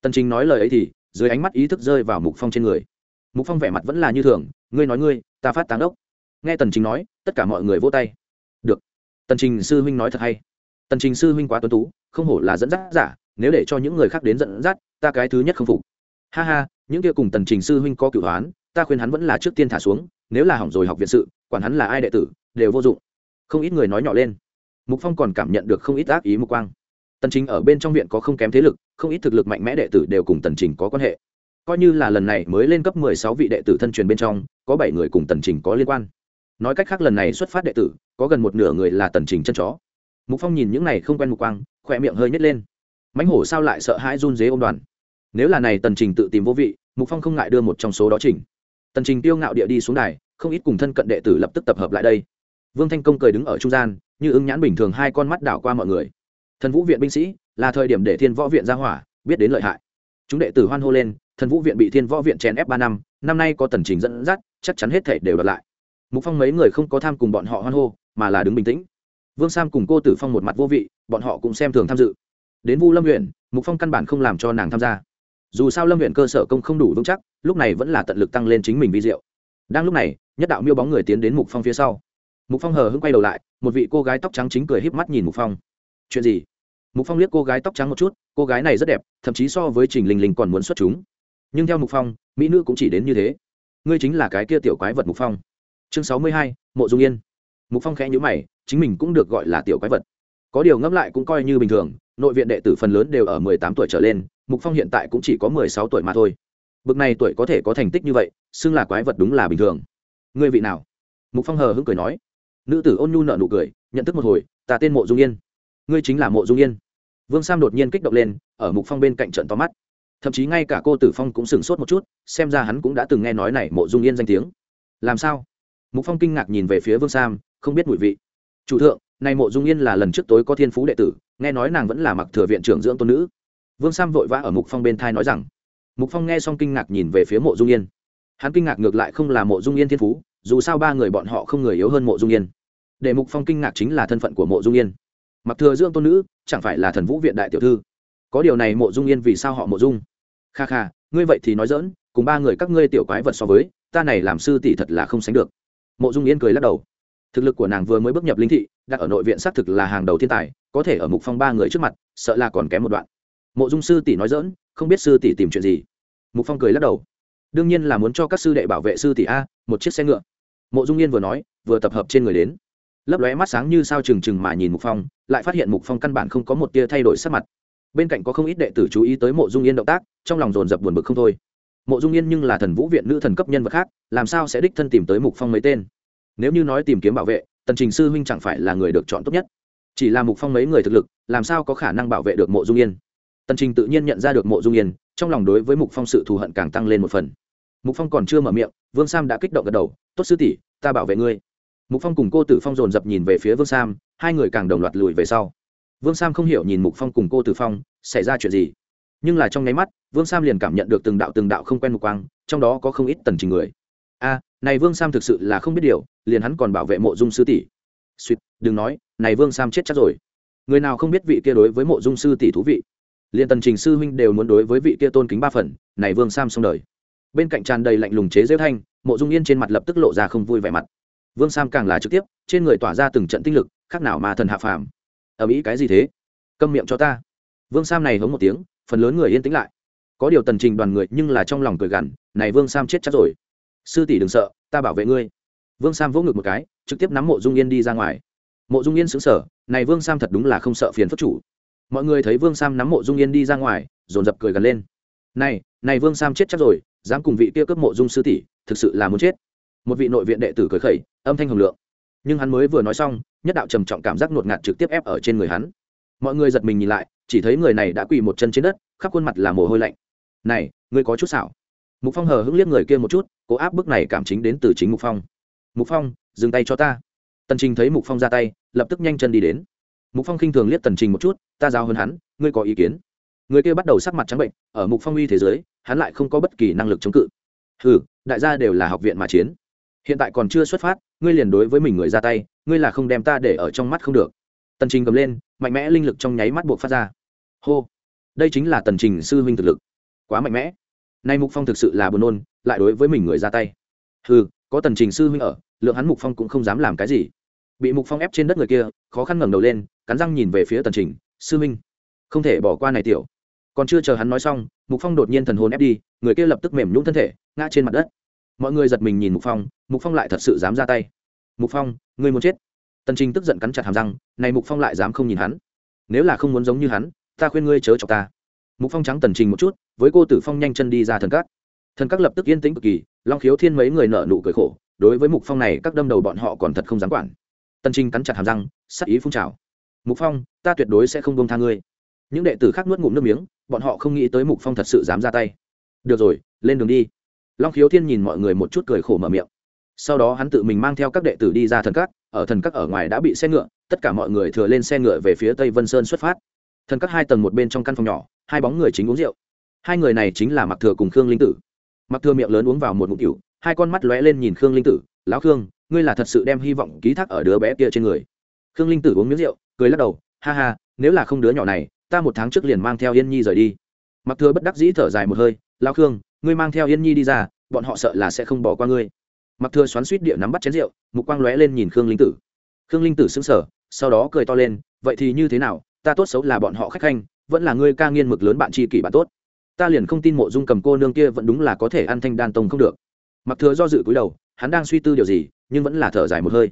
Tần trình nói lời ấy thì, dưới ánh mắt ý thức rơi vào mục phong trên người. Mục phong vẻ mặt vẫn là như thường, ngươi nói ngươi, ta phát táng ốc nghe tần trình nói, tất cả mọi người vỗ tay. Được. Tần trình sư huynh nói thật hay. Tần trình sư huynh quá tuấn tú, không hổ là dẫn dắt giả, nếu để cho những người khác đến dẫn dắt, ta cái thứ nhất không phục. Ha ha, những kia cùng tần trình sư huynh có cửu hoán, ta khuyên hắn vẫn là trước tiên thả xuống, nếu là hỏng rồi học viện sự, quản hắn là ai đệ tử, đều vô dụng. Không ít người nói nhỏ lên. Mục phong còn cảm nhận được không ít ác ý mục quang tần chính ở bên trong viện có không kém thế lực, không ít thực lực mạnh mẽ đệ tử đều cùng tần trình có quan hệ. Coi như là lần này mới lên cấp 16 vị đệ tử thân truyền bên trong, có 7 người cùng tần trình có liên quan. Nói cách khác lần này xuất phát đệ tử, có gần một nửa người là tần trình chân chó. Mục phong nhìn những này không quen mục quang, khỏe miệng hơi nhếch lên. Mãnh hổ sao lại sợ hãi run rế ôm đoàn? Nếu là này tần trình tự tìm vô vị, mục phong không ngại đưa một trong số đó trình tần trình tiêu ngạo địa đi xuống đài, không ít cùng thân cận đệ tử lập tức tập hợp lại đây. Vương thanh công cười đứng ở trung gian, như ứng nhãn bình thường hai con mắt đảo qua mọi người thần vũ viện binh sĩ là thời điểm để thiên võ viện ra hỏa, biết đến lợi hại. Chúng đệ tử hoan hô lên, thần vũ viện bị thiên võ viện chèn ép ba năm năm nay có tần trình dẫn dắt, chắc chắn hết thể đều đợt lại. Mục phong mấy người không có tham cùng bọn họ hoan hô, mà là đứng bình tĩnh. Vương sam cùng cô tử phong một mặt vô vị, bọn họ cũng xem thường tham dự. Đến vu lâm huyện mục phong căn bản không làm cho nàng tham gia. Dù sao lâm huyện cơ sở công không đủ vững chắc, lúc này vẫn là tận lực tăng lên chính mình vi diệu. Đang lúc này, nhất đạo miêu bóng người tiến đến mục phong phía sau. Mục phong hờ hững quay đầu lại, một vị cô gái tóc trắng chính cười híp mắt nhìn mục phong chuyện gì? Mục phong liếc cô gái tóc trắng một chút, cô gái này rất đẹp, thậm chí so với trình linh linh còn muốn xuất chúng. Nhưng theo mục phong, mỹ nữ cũng chỉ đến như thế. Ngươi chính là cái kia tiểu quái vật mục phong. Chương sáu mươi hai, mộ dung yên. Mục phong khẽ nhữ mày, chính mình cũng được gọi là tiểu quái vật. Có điều ngẫm lại cũng coi như bình thường, nội viện đệ tử phần lớn đều ở mười tám tuổi trở lên, mục phong hiện tại cũng chỉ có mười sáu tuổi mà thôi. Bực này tuổi có thể có thành tích như vậy, xưng là quái vật đúng là bình thường. Ngươi vị nào? Mục phong hờ hững cười nói. Nữ tử ôn nhu nợ nụ cười, nhận thức một hồi, ta tên mộ dung yên ngươi chính là mộ dung yên vương sam đột nhiên kích động lên ở mục phong bên cạnh trận to mắt thậm chí ngay cả cô tử phong cũng sửng sốt một chút xem ra hắn cũng đã từng nghe nói này mộ dung yên danh tiếng làm sao mục phong kinh ngạc nhìn về phía vương sam không biết mùi vị chủ thượng này mộ dung yên là lần trước tối có thiên phú đệ tử nghe nói nàng vẫn là mặc thừa viện trưởng dưỡng tôn nữ vương sam vội vã ở mục phong bên thai nói rằng mục phong nghe xong kinh ngạc nhìn về phía mộ dung yên hắn kinh ngạc ngược lại không là mộ dung yên thiên phú dù sao ba người bọn họ không người yếu hơn mộ dung yên để mục phong kinh ngạc chính là thân phận của mộ dung yên mặc thừa dưỡng tôn nữ, chẳng phải là thần vũ viện đại tiểu thư. Có điều này mộ dung yên vì sao họ mộ dung? Kha kha, ngươi vậy thì nói dỡn cùng ba người các ngươi tiểu quái vật so với, ta này làm sư tỷ thật là không sánh được. Mộ dung yên cười lắc đầu. Thực lực của nàng vừa mới bước nhập linh thị, đặt ở nội viện xác thực là hàng đầu thiên tài, có thể ở mục phong ba người trước mặt, sợ là còn kém một đoạn. Mộ dung sư tỷ nói dỡn không biết sư tỷ tìm chuyện gì. Mục phong cười lắc đầu. Đương nhiên là muốn cho các sư đệ bảo vệ sư tỷ a, một chiếc xe ngựa. Mộ dung yên vừa nói, vừa tập hợp trên người đến lấp lóe mắt sáng như sao trừng trừng mà nhìn mục phong, lại phát hiện mục phong căn bản không có một tia thay đổi sắc mặt. Bên cạnh có không ít đệ tử chú ý tới mộ dung yên động tác, trong lòng dồn dập buồn bực không thôi. Mộ dung yên nhưng là thần vũ viện nữ thần cấp nhân vật khác, làm sao sẽ đích thân tìm tới mục phong mấy tên? Nếu như nói tìm kiếm bảo vệ, tần trình sư huynh chẳng phải là người được chọn tốt nhất. Chỉ là mục phong mấy người thực lực, làm sao có khả năng bảo vệ được mộ dung yên? Tần trình tự nhiên nhận ra được mộ dung yên, trong lòng đối với mục phong sự thù hận càng tăng lên một phần. Mục phong còn chưa mở miệng, vương sam đã kích động gật đầu, tốt sư tỷ, ta bảo vệ ngươi mục phong cùng cô tử phong dồn dập nhìn về phía vương sam, hai người càng đồng loạt lùi về sau. Vương sam không hiểu nhìn mục phong cùng cô tử phong, xảy ra chuyện gì. Nhưng là trong nháy mắt, vương sam liền cảm nhận được từng đạo từng đạo không quen mục quang, trong đó có không ít tần trình người. A này vương sam thực sự là không biết điều, liền hắn còn bảo vệ mộ dung sư tỷ. Suýt, đừng nói, này vương sam chết chắc rồi. Người nào không biết vị kia đối với mộ dung sư tỷ thú vị? Liền tần trình sư huynh đều muốn đối với vị kia tôn kính ba phần, này vương sam xong đời. Bên cạnh tràn đầy lạnh lùng chế rêu thanh, mộ dung yên trên mặt lập tức lộ ra không vui vẻ mặt vương sam càng là trực tiếp, trên người tỏa ra từng trận tinh lực, khác nào mà thần hạ phàm. Ở mỹ cái gì thế? Câm miệng cho ta. Vương sam này hống một tiếng, phần lớn người yên tĩnh lại. Có điều tần trình đoàn người nhưng là trong lòng cười gằn, này vương sam chết chắc rồi. Sư tỷ đừng sợ, ta bảo vệ ngươi. Vương sam vỗ ngực một cái, trực tiếp nắm mộ dung yên đi ra ngoài. Mộ dung yên xứng sở này vương sam thật đúng là không sợ phiền phất chủ. Mọi người thấy vương sam nắm mộ dung yên đi ra ngoài, dồn dập cười gần lên. Này này vương sam chết chắc rồi, dám cùng vị kia cướp mộ dung sư tỷ, thực sự là muốn chết một vị nội viện đệ tử cười khẩy, âm thanh hồng lượng. Nhưng hắn mới vừa nói xong, nhất đạo trầm trọng cảm giác ngột ngạt trực tiếp ép ở trên người hắn. Mọi người giật mình nhìn lại, chỉ thấy người này đã quỳ một chân trên đất, khắp khuôn mặt là mồ hôi lạnh. Này, ngươi có chút xảo. Mục phong hờ hững liếc người kia một chút, cố áp bức này cảm chính đến từ chính mục phong. Mục phong, dừng tay cho ta. Tần trình thấy mục phong ra tay, lập tức nhanh chân đi đến. Mục phong khinh thường liếc tần trình một chút, ta giao hơn hắn, ngươi có ý kiến? Người kia bắt đầu sắc mặt trắng bệnh, ở mục phong uy thế giới, hắn lại không có bất kỳ năng lực chống cự. Hừ, đại gia đều là học viện mà chiến hiện tại còn chưa xuất phát, ngươi liền đối với mình người ra tay, ngươi là không đem ta để ở trong mắt không được. Tần trình cầm lên, mạnh mẽ linh lực trong nháy mắt buộc phát ra. Hô! Đây chính là tần trình sư huynh thực lực. Quá mạnh mẽ. Nay mục phong thực sự là buồn nôn, lại đối với mình người ra tay. Ừ có tần trình sư huynh ở, lượng hắn mục phong cũng không dám làm cái gì. Bị mục phong ép trên đất người kia, khó khăn ngẩng đầu lên, cắn răng nhìn về phía tần trình, sư huynh, không thể bỏ qua này tiểu. Còn chưa chờ hắn nói xong, mục phong đột nhiên thần hồn ép đi, người kia lập tức mềm nhũng thân thể, ngã trên mặt đất mọi người giật mình nhìn mục phong mục phong lại thật sự dám ra tay. Mục phong, ngươi muốn chết? Tần trình tức giận cắn chặt hàm răng, này mục phong lại dám không nhìn hắn. Nếu là không muốn giống như hắn, ta khuyên ngươi chớ cho ta. Mục phong trắng tần trình một chút, với cô tử phong nhanh chân đi ra thần cát. Thần các lập tức yên tĩnh cực kỳ, long khiếu thiên mấy người nợ nụ cười khổ, đối với mục phong này, các đâm đầu bọn họ còn thật không dám quản. Tần trình cắn chặt hàm răng, sắc ý phun trào. Mục phong, ta tuyệt đối sẽ không bông tha ngươi. Những đệ tử khác nuốt ngụm nước miếng, bọn họ không nghĩ tới mục phong thật sự dám ra tay. Được rồi, lên đường đi long khiếu thiên nhìn mọi người một chút cười khổ mở miệng. Sau đó hắn tự mình mang theo các đệ tử đi ra thần các ở thần các ở ngoài đã bị xe ngựa, tất cả mọi người thừa lên xe ngựa về phía tây vân sơn xuất phát. Thần các hai tầng một bên trong căn phòng nhỏ, hai bóng người chính uống rượu. Hai người này chính là mặc thừa cùng khương linh tử. Mặc thừa miệng lớn uống vào một ngụm cựu hai con mắt lóe lên nhìn khương linh tử, lão khương, ngươi là thật sự đem hy vọng ký thác ở đứa bé kia trên người. Khương linh tử uống miếng rượu, cười lắc đầu, ha ha, nếu là không đứa nhỏ này, ta một tháng trước liền mang theo yên nhi rời đi. Mặc thừa bất đắc dĩ thở dài một hơi lão khương, ngươi mang theo yên nhi đi ra, bọn họ sợ là sẽ không bỏ qua ngươi. Mặc thừa xoắn suýt địa nắm bắt chén rượu, mục quang lóe lên nhìn khương linh tử. Khương linh tử sững sờ, sau đó cười to lên, vậy thì như thế nào? Ta tốt xấu là bọn họ khách khanh, vẫn là ngươi ca nghiên mực lớn bạn tri kỷ bạn tốt. Ta liền không tin mộ dung cầm cô nương kia vẫn đúng là có thể ăn thanh đan tông không được. Mặc thừa do dự cúi đầu, hắn đang suy tư điều gì, nhưng vẫn là thở dài một hơi.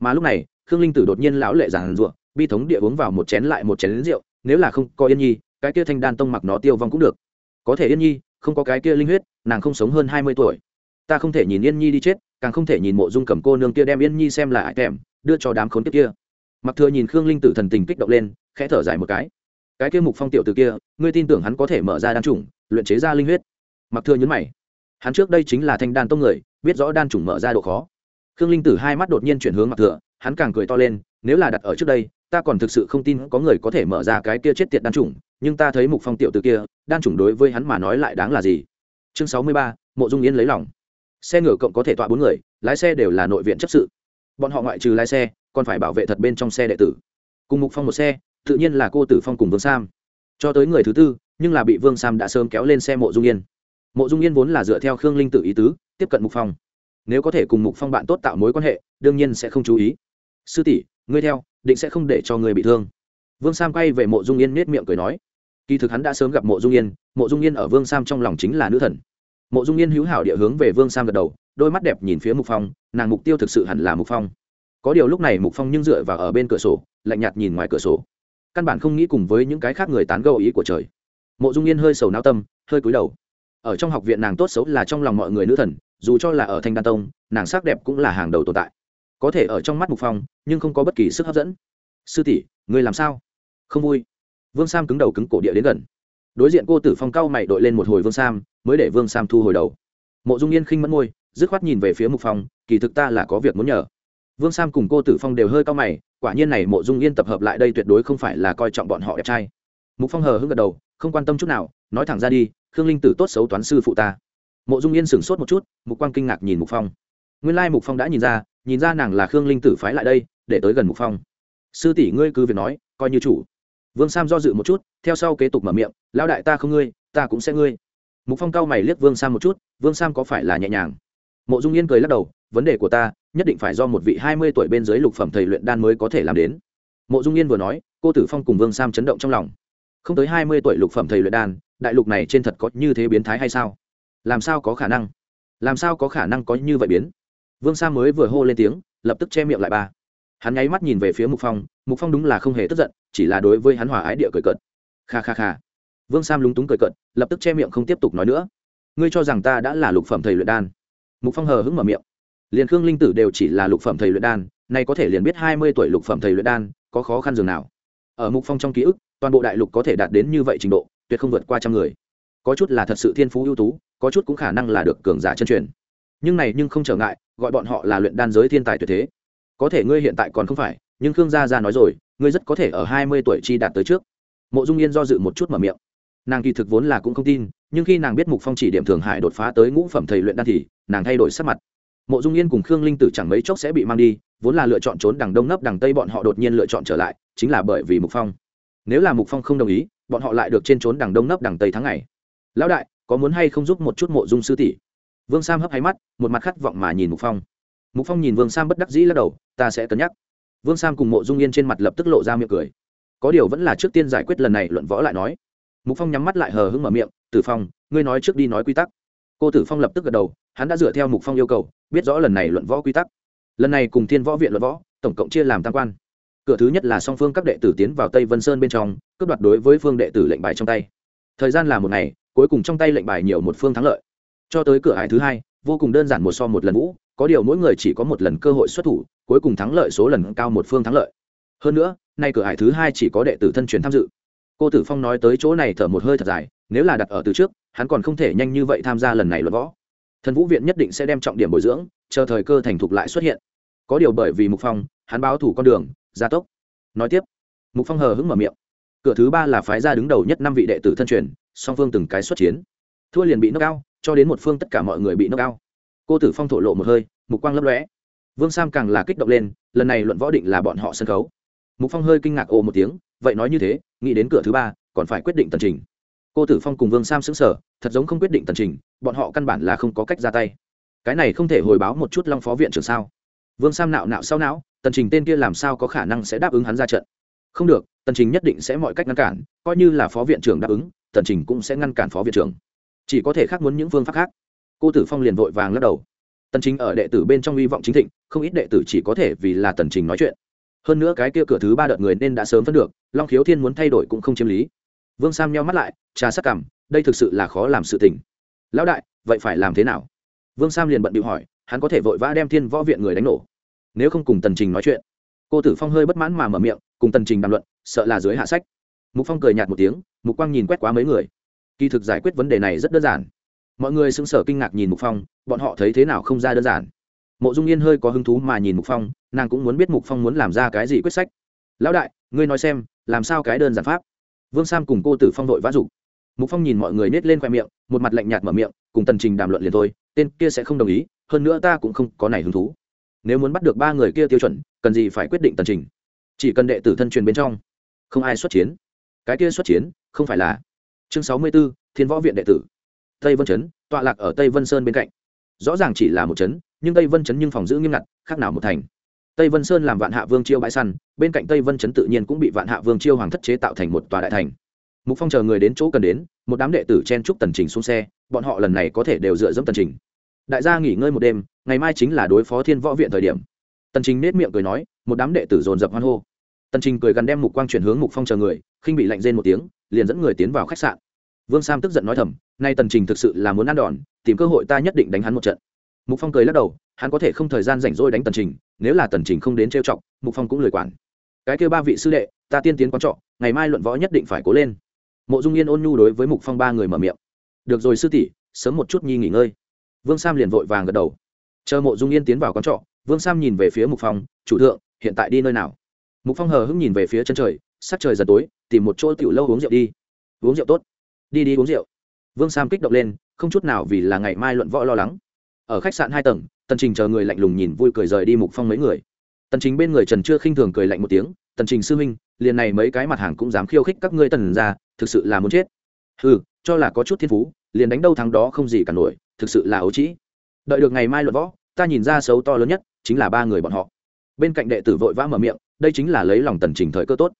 Mà lúc này, khương linh tử đột nhiên lão lệ giàn ruộng bi thống địa uống vào một chén lại một chén rượu, nếu là không có yên nhi, cái kia thanh đan tông mặc nó tiêu vong cũng được. Có thể yên nhi không có cái kia linh huyết, nàng không sống hơn hai mươi tuổi. Ta không thể nhìn yên nhi đi chết, càng không thể nhìn mộ dung cầm cô nương kia đem yên nhi xem là ải kèm, đưa cho đám khốn kiếp kia. Mặc thừa nhìn khương linh tử thần tình kích động lên, khẽ thở dài một cái. Cái kia mục phong tiểu từ kia, ngươi tin tưởng hắn có thể mở ra đan chủng, luyện chế ra linh huyết. Mặc thừa nhấn mày. Hắn trước đây chính là thanh đan tông người, biết rõ đan chủng mở ra độ khó. Khương linh tử hai mắt đột nhiên chuyển hướng mặc thừa, hắn càng cười to lên, nếu là đặt ở trước đây, ta còn thực sự không tin có người có thể mở ra cái kia chết tiệt đan chủng nhưng ta thấy mục phong tiểu từ kia, đan chủng đối với hắn mà nói lại đáng là gì? Chương sáu mươi ba, mộ dung yên lấy lòng. Xe ngựa cộng có thể tọa bốn người, lái xe đều là nội viện chấp sự. Bọn họ ngoại trừ lái xe, còn phải bảo vệ thật bên trong xe đệ tử. Cùng mục phong một xe, tự nhiên là cô tử phong cùng vương sam. Cho tới người thứ tư, nhưng là bị vương sam đã sớm kéo lên xe mộ dung yên. Mộ dung yên vốn là dựa theo khương linh tự ý tứ, tiếp cận mục phong. Nếu có thể cùng mục phong bạn tốt tạo mối quan hệ, đương nhiên sẽ không chú ý. Sư tỷ, ngươi theo, định sẽ không để cho người bị thương vương sam quay về mộ dung yên nết miệng cười nói, kỳ thực hắn đã sớm gặp mộ dung yên, mộ dung yên ở vương sam trong lòng chính là nữ thần. Mộ dung yên hữu hảo địa hướng về vương sam gật đầu, đôi mắt đẹp nhìn phía mục phong, nàng mục tiêu thực sự hẳn là mục phong. Có điều lúc này mục phong nhưng dựa vào ở bên cửa sổ, lạnh nhạt nhìn ngoài cửa sổ. Căn bản không nghĩ cùng với những cái khác người tán gẫu ý của trời. Mộ dung yên hơi sầu nao tâm, hơi cúi đầu. Ở trong học viện nàng tốt xấu là trong lòng mọi người nữ thần, dù cho là ở thanh đan tông, nàng sắc đẹp cũng là hàng đầu tồn tại. Có thể ở trong mắt mục phong, nhưng không có bất kỳ sức hấp dẫn. Sư tỷ người làm sao? Không vui. Vương sam cứng đầu cứng cổ địa đến gần. Đối diện cô tử phong cao mày đội lên một hồi vương sam, mới để vương sam thu hồi đầu. Mộ dung yên khinh mất môi, dứt khoát nhìn về phía mục phong, kỳ thực ta là có việc muốn nhờ. Vương sam cùng cô tử phong đều hơi cao mày, quả nhiên này mộ dung yên tập hợp lại đây tuyệt đối không phải là coi trọng bọn họ đẹp trai. Mục phong hờ hững gật đầu, không quan tâm chút nào, nói thẳng ra đi, khương linh tử tốt xấu toán sư phụ ta. Mộ dung yên sửng sốt một chút, mục quang kinh ngạc nhìn mục phong. Nguyên lai mục phong đã nhìn ra nhìn ra nàng là khương linh tử phái lại đây, để tới gần mục phong sư tỷ ngươi cứ việc nói, coi như chủ. Vương sam do dự một chút, theo sau kế tục mở miệng, lão đại ta không ngươi, ta cũng sẽ ngươi. Mục phong cao mày liếc vương sam một chút, vương sam có phải là nhẹ nhàng? Mộ dung yên cười lắc đầu, vấn đề của ta, nhất định phải do một vị hai mươi tuổi bên dưới lục phẩm thầy luyện đan mới có thể làm đến. Mộ dung yên vừa nói, cô tử phong cùng vương sam chấn động trong lòng. Không tới hai mươi tuổi lục phẩm thầy luyện đan, đại lục này trên thật có như thế biến thái hay sao? Làm sao có khả năng? Làm sao có khả năng có như vậy biến? Vương sam mới vừa hô lên tiếng, lập tức che miệng lại ba hắn nháy mắt nhìn về phía mục phong mục phong đúng là không hề tức giận, chỉ là đối với hắn hòa ái địa cười cợt. Kha kha kha. Vương sam lúng túng cười cợt, lập tức che miệng không tiếp tục nói nữa. Ngươi cho rằng ta đã là lục phẩm thầy luyện đan? Mục phong hờ hững mở miệng. Liền khương linh tử đều chỉ là lục phẩm thầy luyện đan, nay có thể liền biết hai mươi tuổi lục phẩm thầy luyện đan, có khó khăn dường nào. Ở mục phong trong ký ức, toàn bộ đại lục có thể đạt đến như vậy trình độ, tuyệt không vượt qua trăm người. Có chút là thật sự thiên phú ưu tú, có chút cũng khả năng là được cường giả chân truyền. Nhưng này nhưng không trở ngại, gọi bọn họ là luyện đan giới thiên tài tuyệt thế có thể ngươi hiện tại còn không phải, nhưng khương gia gia nói rồi, ngươi rất có thể ở hai mươi tuổi chi đạt tới trước. Mộ dung yên do dự một chút mở miệng. Nàng kỳ thực vốn là cũng không tin, nhưng khi nàng biết mục phong chỉ điểm thường hải đột phá tới ngũ phẩm thầy luyện đan thì, nàng thay đổi sắc mặt. Mộ dung yên cùng khương linh tử chẳng mấy chốc sẽ bị mang đi, vốn là lựa chọn trốn đằng đông nấp đằng tây bọn họ đột nhiên lựa chọn trở lại, chính là bởi vì mục phong. Nếu là mục phong không đồng ý, bọn họ lại được trên trốn đằng đông nấp đằng tây tháng ngày. Lão đại, có muốn hay không giúp một chút mộ dung sư tỷ? Vương sam hấp hay mắt, một mặt khát vọng mà nhìn mục phong mục phong nhìn vương sam bất đắc dĩ lắc đầu, ta sẽ cân nhắc. Vương sam cùng mộ dung yên trên mặt lập tức lộ ra miệng cười. Có điều vẫn là trước tiên giải quyết lần này, luận võ lại nói. Mục phong nhắm mắt lại hờ hững mở miệng, tử phong, ngươi nói trước đi nói quy tắc. Cô tử phong lập tức gật đầu, hắn đã dựa theo mục phong yêu cầu, biết rõ lần này luận võ quy tắc. Lần này cùng thiên võ viện luận võ, tổng cộng chia làm tam quan. Cửa thứ nhất là song phương các đệ tử tiến vào tây vân sơn bên trong, cướp đoạt đối với phương đệ tử lệnh bài trong tay. Thời gian là một ngày, cuối cùng trong tay lệnh bài nhiều một phương thắng lợi. Cho tới cửa hải thứ hai, vô cùng đơn giản một so một lần vũ có điều mỗi người chỉ có một lần cơ hội xuất thủ, cuối cùng thắng lợi số lần cao một phương thắng lợi. Hơn nữa, nay cửa hải thứ hai chỉ có đệ tử thân truyền tham dự. Cô tử phong nói tới chỗ này thở một hơi thật dài, nếu là đặt ở từ trước, hắn còn không thể nhanh như vậy tham gia lần này luật võ. Thần vũ viện nhất định sẽ đem trọng điểm bồi dưỡng, chờ thời cơ thành thục lại xuất hiện. Có điều bởi vì mục phong, hắn báo thủ con đường, gia tốc. Nói tiếp, mục phong hờ hững mở miệng. Cửa thứ ba là phái gia đứng đầu nhất năm vị đệ tử thân truyền, song phương từng cái xuất chiến. Thua liền bị nâng cao cho đến một phương tất cả mọi người bị nâng cao cô tử phong thổ lộ một hơi, mục quang lấp lóe. Vương sam càng là kích động lên, lần này luận võ định là bọn họ sân khấu. Mục phong hơi kinh ngạc ồ một tiếng, vậy nói như thế, nghĩ đến cửa thứ ba, còn phải quyết định tần trình. Cô tử phong cùng vương sam xứng sở thật giống không quyết định tần trình, bọn họ căn bản là không có cách ra tay. Cái này không thể hồi báo một chút long phó viện trưởng sao? Vương sam nạo nạo sau não, tần trình tên kia làm sao có khả năng sẽ đáp ứng hắn ra trận? Không được, tần trình nhất định sẽ mọi cách ngăn cản, coi như là phó viện trưởng đáp ứng, tần trình cũng sẽ ngăn cản phó viện trưởng. Chỉ có thể khác muốn những phương pháp khác cô tử phong liền vội vàng lắc đầu. Tần chính ở đệ tử bên trong hy vọng chính thịnh, không ít đệ tử chỉ có thể vì là tần trình nói chuyện. Hơn nữa cái kia cửa thứ ba đợt người nên đã sớm phân được, long khiếu thiên muốn thay đổi cũng không chiếm lý. Vương sam nheo mắt lại, trà sắc cảm, đây thực sự là khó làm sự tình. Lão đại, vậy phải làm thế nào? Vương sam liền bận điệu hỏi, hắn có thể vội vã đem thiên võ viện người đánh nổ. Nếu không cùng tần trình nói chuyện. Cô tử phong hơi bất mãn mà mở miệng, cùng tần trình đàm luận, sợ là dưới hạ sách. Mục phong cười nhạt một tiếng, mục quang nhìn quét quá mấy người. Kỳ thực giải quyết vấn đề này rất đơn giản mọi người sững sờ kinh ngạc nhìn mục phong bọn họ thấy thế nào không ra đơn giản. Mộ dung yên hơi có hứng thú mà nhìn mục phong nàng cũng muốn biết mục phong muốn làm ra cái gì quyết sách. Lão đại ngươi nói xem làm sao cái đơn giản pháp? Vương sam cùng cô tử phong đội vã dục. Mục phong nhìn mọi người nết lên khoe miệng một mặt lạnh nhạt mở miệng cùng tần trình đàm luận liền thôi tên kia sẽ không đồng ý hơn nữa ta cũng không có này hứng thú. Nếu muốn bắt được ba người kia tiêu chuẩn cần gì phải quyết định tần trình. Chỉ cần đệ tử thân truyền bên trong không ai xuất chiến. Cái kia xuất chiến không phải là chương sáu mươi 64, thiên võ viện đệ tử tây vân Trấn, tọa lạc ở tây vân sơn bên cạnh. Rõ ràng chỉ là một trấn, nhưng tây vân Trấn nhưng phòng giữ nghiêm ngặt khác nào một thành. Tây vân sơn làm vạn hạ vương chiêu bãi săn bên cạnh tây vân Trấn tự nhiên cũng bị vạn hạ vương chiêu hoàng thất chế tạo thành một tòa đại thành. Mục phong chờ người đến chỗ cần đến một đám đệ tử chen trúc tần trình xuống xe bọn họ lần này có thể đều dựa dẫm tần trình. Đại gia nghỉ ngơi một đêm ngày mai chính là đối phó thiên võ viện thời điểm. Tần trình nết miệng cười nói một đám đệ tử dồn dập hoan hô. Tần trình cười gắn đem mục quang chuyển hướng mục phong chờ người khinh bị lạnh rên một tiếng liền dẫn người tiến vào khách sạn vương sam tức giận nói thầm, nay tần trình thực sự là muốn ăn đòn, tìm cơ hội ta nhất định đánh hắn một trận. Mục phong cười lắc đầu, hắn có thể không thời gian rảnh rỗi đánh tần trình, nếu là tần trình không đến trêu chọc, mục phong cũng lười quản. Cái kêu ba vị sư đệ, ta tiên tiến quán trọ, ngày mai luận võ nhất định phải cố lên. Mộ dung yên ôn nhu đối với mục phong ba người mở miệng, được rồi sư tỷ, sớm một chút nhi nghỉ ngơi. Vương sam liền vội vàng gật đầu. Chờ mộ dung yên tiến vào quán trọ, vương sam nhìn về phía mục phong, chủ thượng, hiện tại đi nơi nào? Mục phong hờ hững nhìn về phía chân trời, sắc trời dần tối, tìm một chỗ tiểu lâu uống rượu đi. Uống rượu tốt đi đi uống rượu. Vương sam kích động lên, không chút nào vì là ngày mai luận võ lo lắng. Ở khách sạn hai tầng, tần trình chờ người lạnh lùng nhìn vui cười rời đi mục phong mấy người. Tần trình bên người trần chưa khinh thường cười lạnh một tiếng, tần trình sư huynh, liền này mấy cái mặt hàng cũng dám khiêu khích các ngươi tần ra thực sự là muốn chết. Ừ cho là có chút thiên phú, liền đánh đâu thắng đó không gì cả nổi, thực sự là ấu trĩ. Đợi được ngày mai luận võ, ta nhìn ra xấu to lớn nhất, chính là ba người bọn họ. Bên cạnh đệ tử vội vã mở miệng, đây chính là lấy lòng tần trình thời cơ tốt.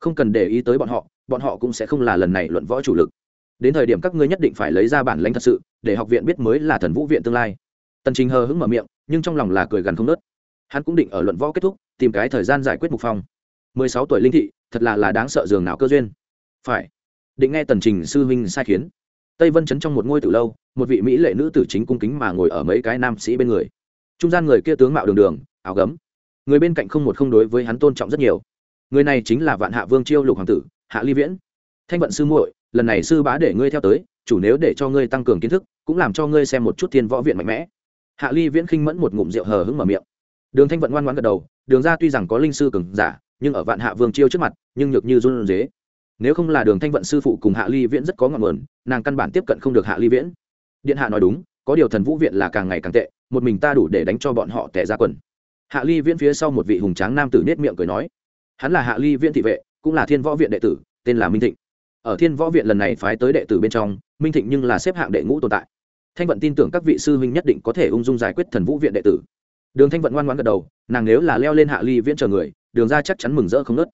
Không cần để ý tới bọn họ bọn họ cũng sẽ không là lần này luận võ chủ lực đến thời điểm các ngươi nhất định phải lấy ra bản lãnh thật sự, để học viện biết mới là thần vũ viện tương lai. Tần trình hờ hững mở miệng, nhưng trong lòng là cười gần không nớt. Hắn cũng định ở luận võ kết thúc, tìm cái thời gian giải quyết mục phong. Mười sáu tuổi linh thị, thật là là đáng sợ dường nào cơ duyên. Phải. Định nghe tần trình sư huynh sai khiến. Tây vân chấn trong một ngôi từ lâu, một vị mỹ lệ nữ tử chính cung kính mà ngồi ở mấy cái nam sĩ bên người. Trung gian người kia tướng mạo đường đường, áo gấm. Người bên cạnh không một không đối với hắn tôn trọng rất nhiều. Người này chính là vạn hạ vương chiêu lục hoàng tử, hạ ly viễn. Thanh vận sư muội lần này sư bá để ngươi theo tới, chủ nếu để cho ngươi tăng cường kiến thức, cũng làm cho ngươi xem một chút thiên võ viện mạnh mẽ. Hạ ly viễn khinh mẫn một ngụm rượu hờ hững mở miệng. Đường thanh vận ngoan ngoãn gật đầu, đường ra tuy rằng có linh sư cường giả, nhưng ở vạn hạ vương chiêu trước mặt, nhưng nhược như run dế nếu không là đường thanh vận sư phụ cùng hạ ly viễn rất có ngọn nguồn, nàng căn bản tiếp cận không được hạ ly viễn. Điện hạ nói đúng, có điều thần vũ viện là càng ngày càng tệ, một mình ta đủ để đánh cho bọn họ tẻ ra quần. Hạ ly viễn phía sau một vị hùng tráng nam tử nết miệng cười nói. Hắn là hạ ly viễn thị vệ, cũng là thiên võ viện đệ tử, tên là minh thịnh ở thiên võ viện lần này phái tới đệ tử bên trong minh thịnh nhưng là xếp hạng đệ ngũ tồn tại. Thanh vận tin tưởng các vị sư huynh nhất định có thể ung dung giải quyết thần vũ viện đệ tử. Đường thanh vận ngoan ngoãn gật đầu nàng nếu là leo lên hạ ly viễn chờ người đường ra chắc chắn mừng rỡ không nớt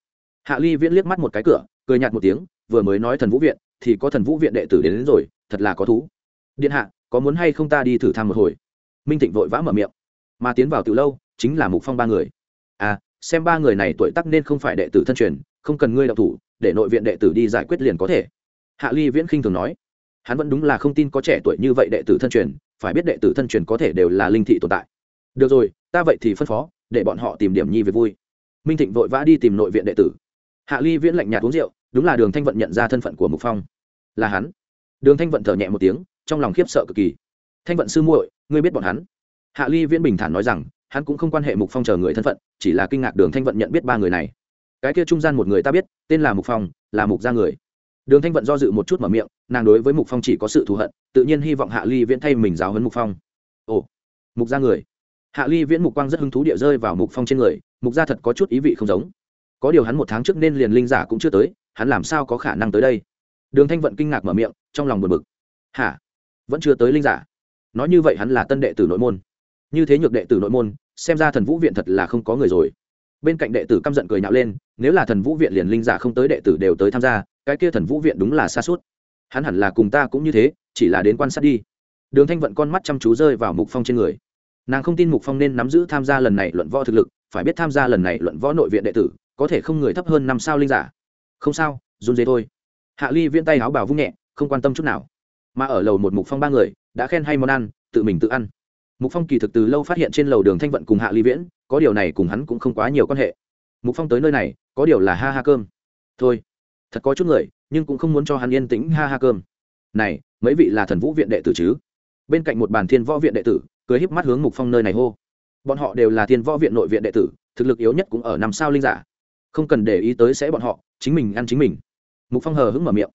hạ ly viễn liếc mắt một cái cửa cười nhạt một tiếng vừa mới nói thần vũ viện thì có thần vũ viện đệ tử đến, đến rồi thật là có thú. Điện hạ có muốn hay không ta đi thử thăm một hồi? Minh thịnh vội vã mở miệng. Mà tiến vào từ lâu chính là mục phong ba người. À xem ba người này tuổi tác nên không phải đệ tử thân truyền không cần ngươi đọc thủ để nội viện đệ tử đi giải quyết liền có thể. Hạ ly viễn khinh thường nói, hắn vẫn đúng là không tin có trẻ tuổi như vậy đệ tử thân truyền, phải biết đệ tử thân truyền có thể đều là linh thị tồn tại. Được rồi, ta vậy thì phân phó, để bọn họ tìm điểm nhi về vui. Minh thịnh vội vã đi tìm nội viện đệ tử. Hạ ly viễn lạnh nhạt uống rượu, đúng là đường thanh vận nhận ra thân phận của mục phong. Là hắn. Đường thanh vận thở nhẹ một tiếng, trong lòng khiếp sợ cực kỳ. Thanh vận sư muội, ngươi biết bọn hắn? Hạ ly viễn bình thản nói rằng, hắn cũng không quan hệ mục phong chờ người thân phận, chỉ là kinh ngạc đường thanh vận nhận biết ba người này cái kia trung gian một người ta biết, tên là mục phong, là mục gia người. Đường thanh vận do dự một chút mở miệng, nàng đối với mục phong chỉ có sự thù hận, tự nhiên hy vọng hạ ly viễn thay mình giáo hấn mục phong. Ồ, mục gia người. Hạ ly viễn mục quang rất hứng thú địa rơi vào mục phong trên người, mục gia thật có chút ý vị không giống. Có điều hắn một tháng trước nên liền linh giả cũng chưa tới, hắn làm sao có khả năng tới đây? Đường thanh vận kinh ngạc mở miệng, trong lòng buồn bực. Hả? Vẫn chưa tới linh giả? Nói như vậy hắn là tân đệ tử nội môn. Như thế nhược đệ tử nội môn, xem ra thần vũ viện thật là không có người rồi. Bên cạnh đệ tử căm giận cười nhạo lên nếu là thần vũ viện liền linh giả không tới đệ tử đều tới tham gia, cái kia thần vũ viện đúng là xa suốt. Hắn hẳn là cùng ta cũng như thế, chỉ là đến quan sát đi. Đường thanh vận con mắt chăm chú rơi vào mục phong trên người. Nàng không tin mục phong nên nắm giữ tham gia lần này luận võ thực lực, phải biết tham gia lần này luận võ nội viện đệ tử, có thể không người thấp hơn năm sao linh giả. Không sao, run dế thôi. Hạ ly viễn tay áo bảo vung nhẹ, không quan tâm chút nào. Mà ở lầu một mục phong ba người, đã khen hay món ăn, tự mình tự ăn. Mục phong kỳ thực từ lâu phát hiện trên lầu đường thanh vận cùng hạ ly viễn, có điều này cùng hắn cũng không quá nhiều quan hệ. Mục phong tới nơi này có điều là ha ha cơm. Thôi, thật có chút người, nhưng cũng không muốn cho hắn yên tĩnh ha ha cơm. Này, mấy vị là thần vũ viện đệ tử chứ? Bên cạnh một bàn thiên võ viện đệ tử, cười híp mắt hướng mục phong nơi này hô. Bọn họ đều là thiên võ viện nội viện đệ tử, thực lực yếu nhất cũng ở năm sao linh giả. Không cần để ý tới sẽ bọn họ, chính mình ăn chính mình. Mục phong hờ hững mở miệng.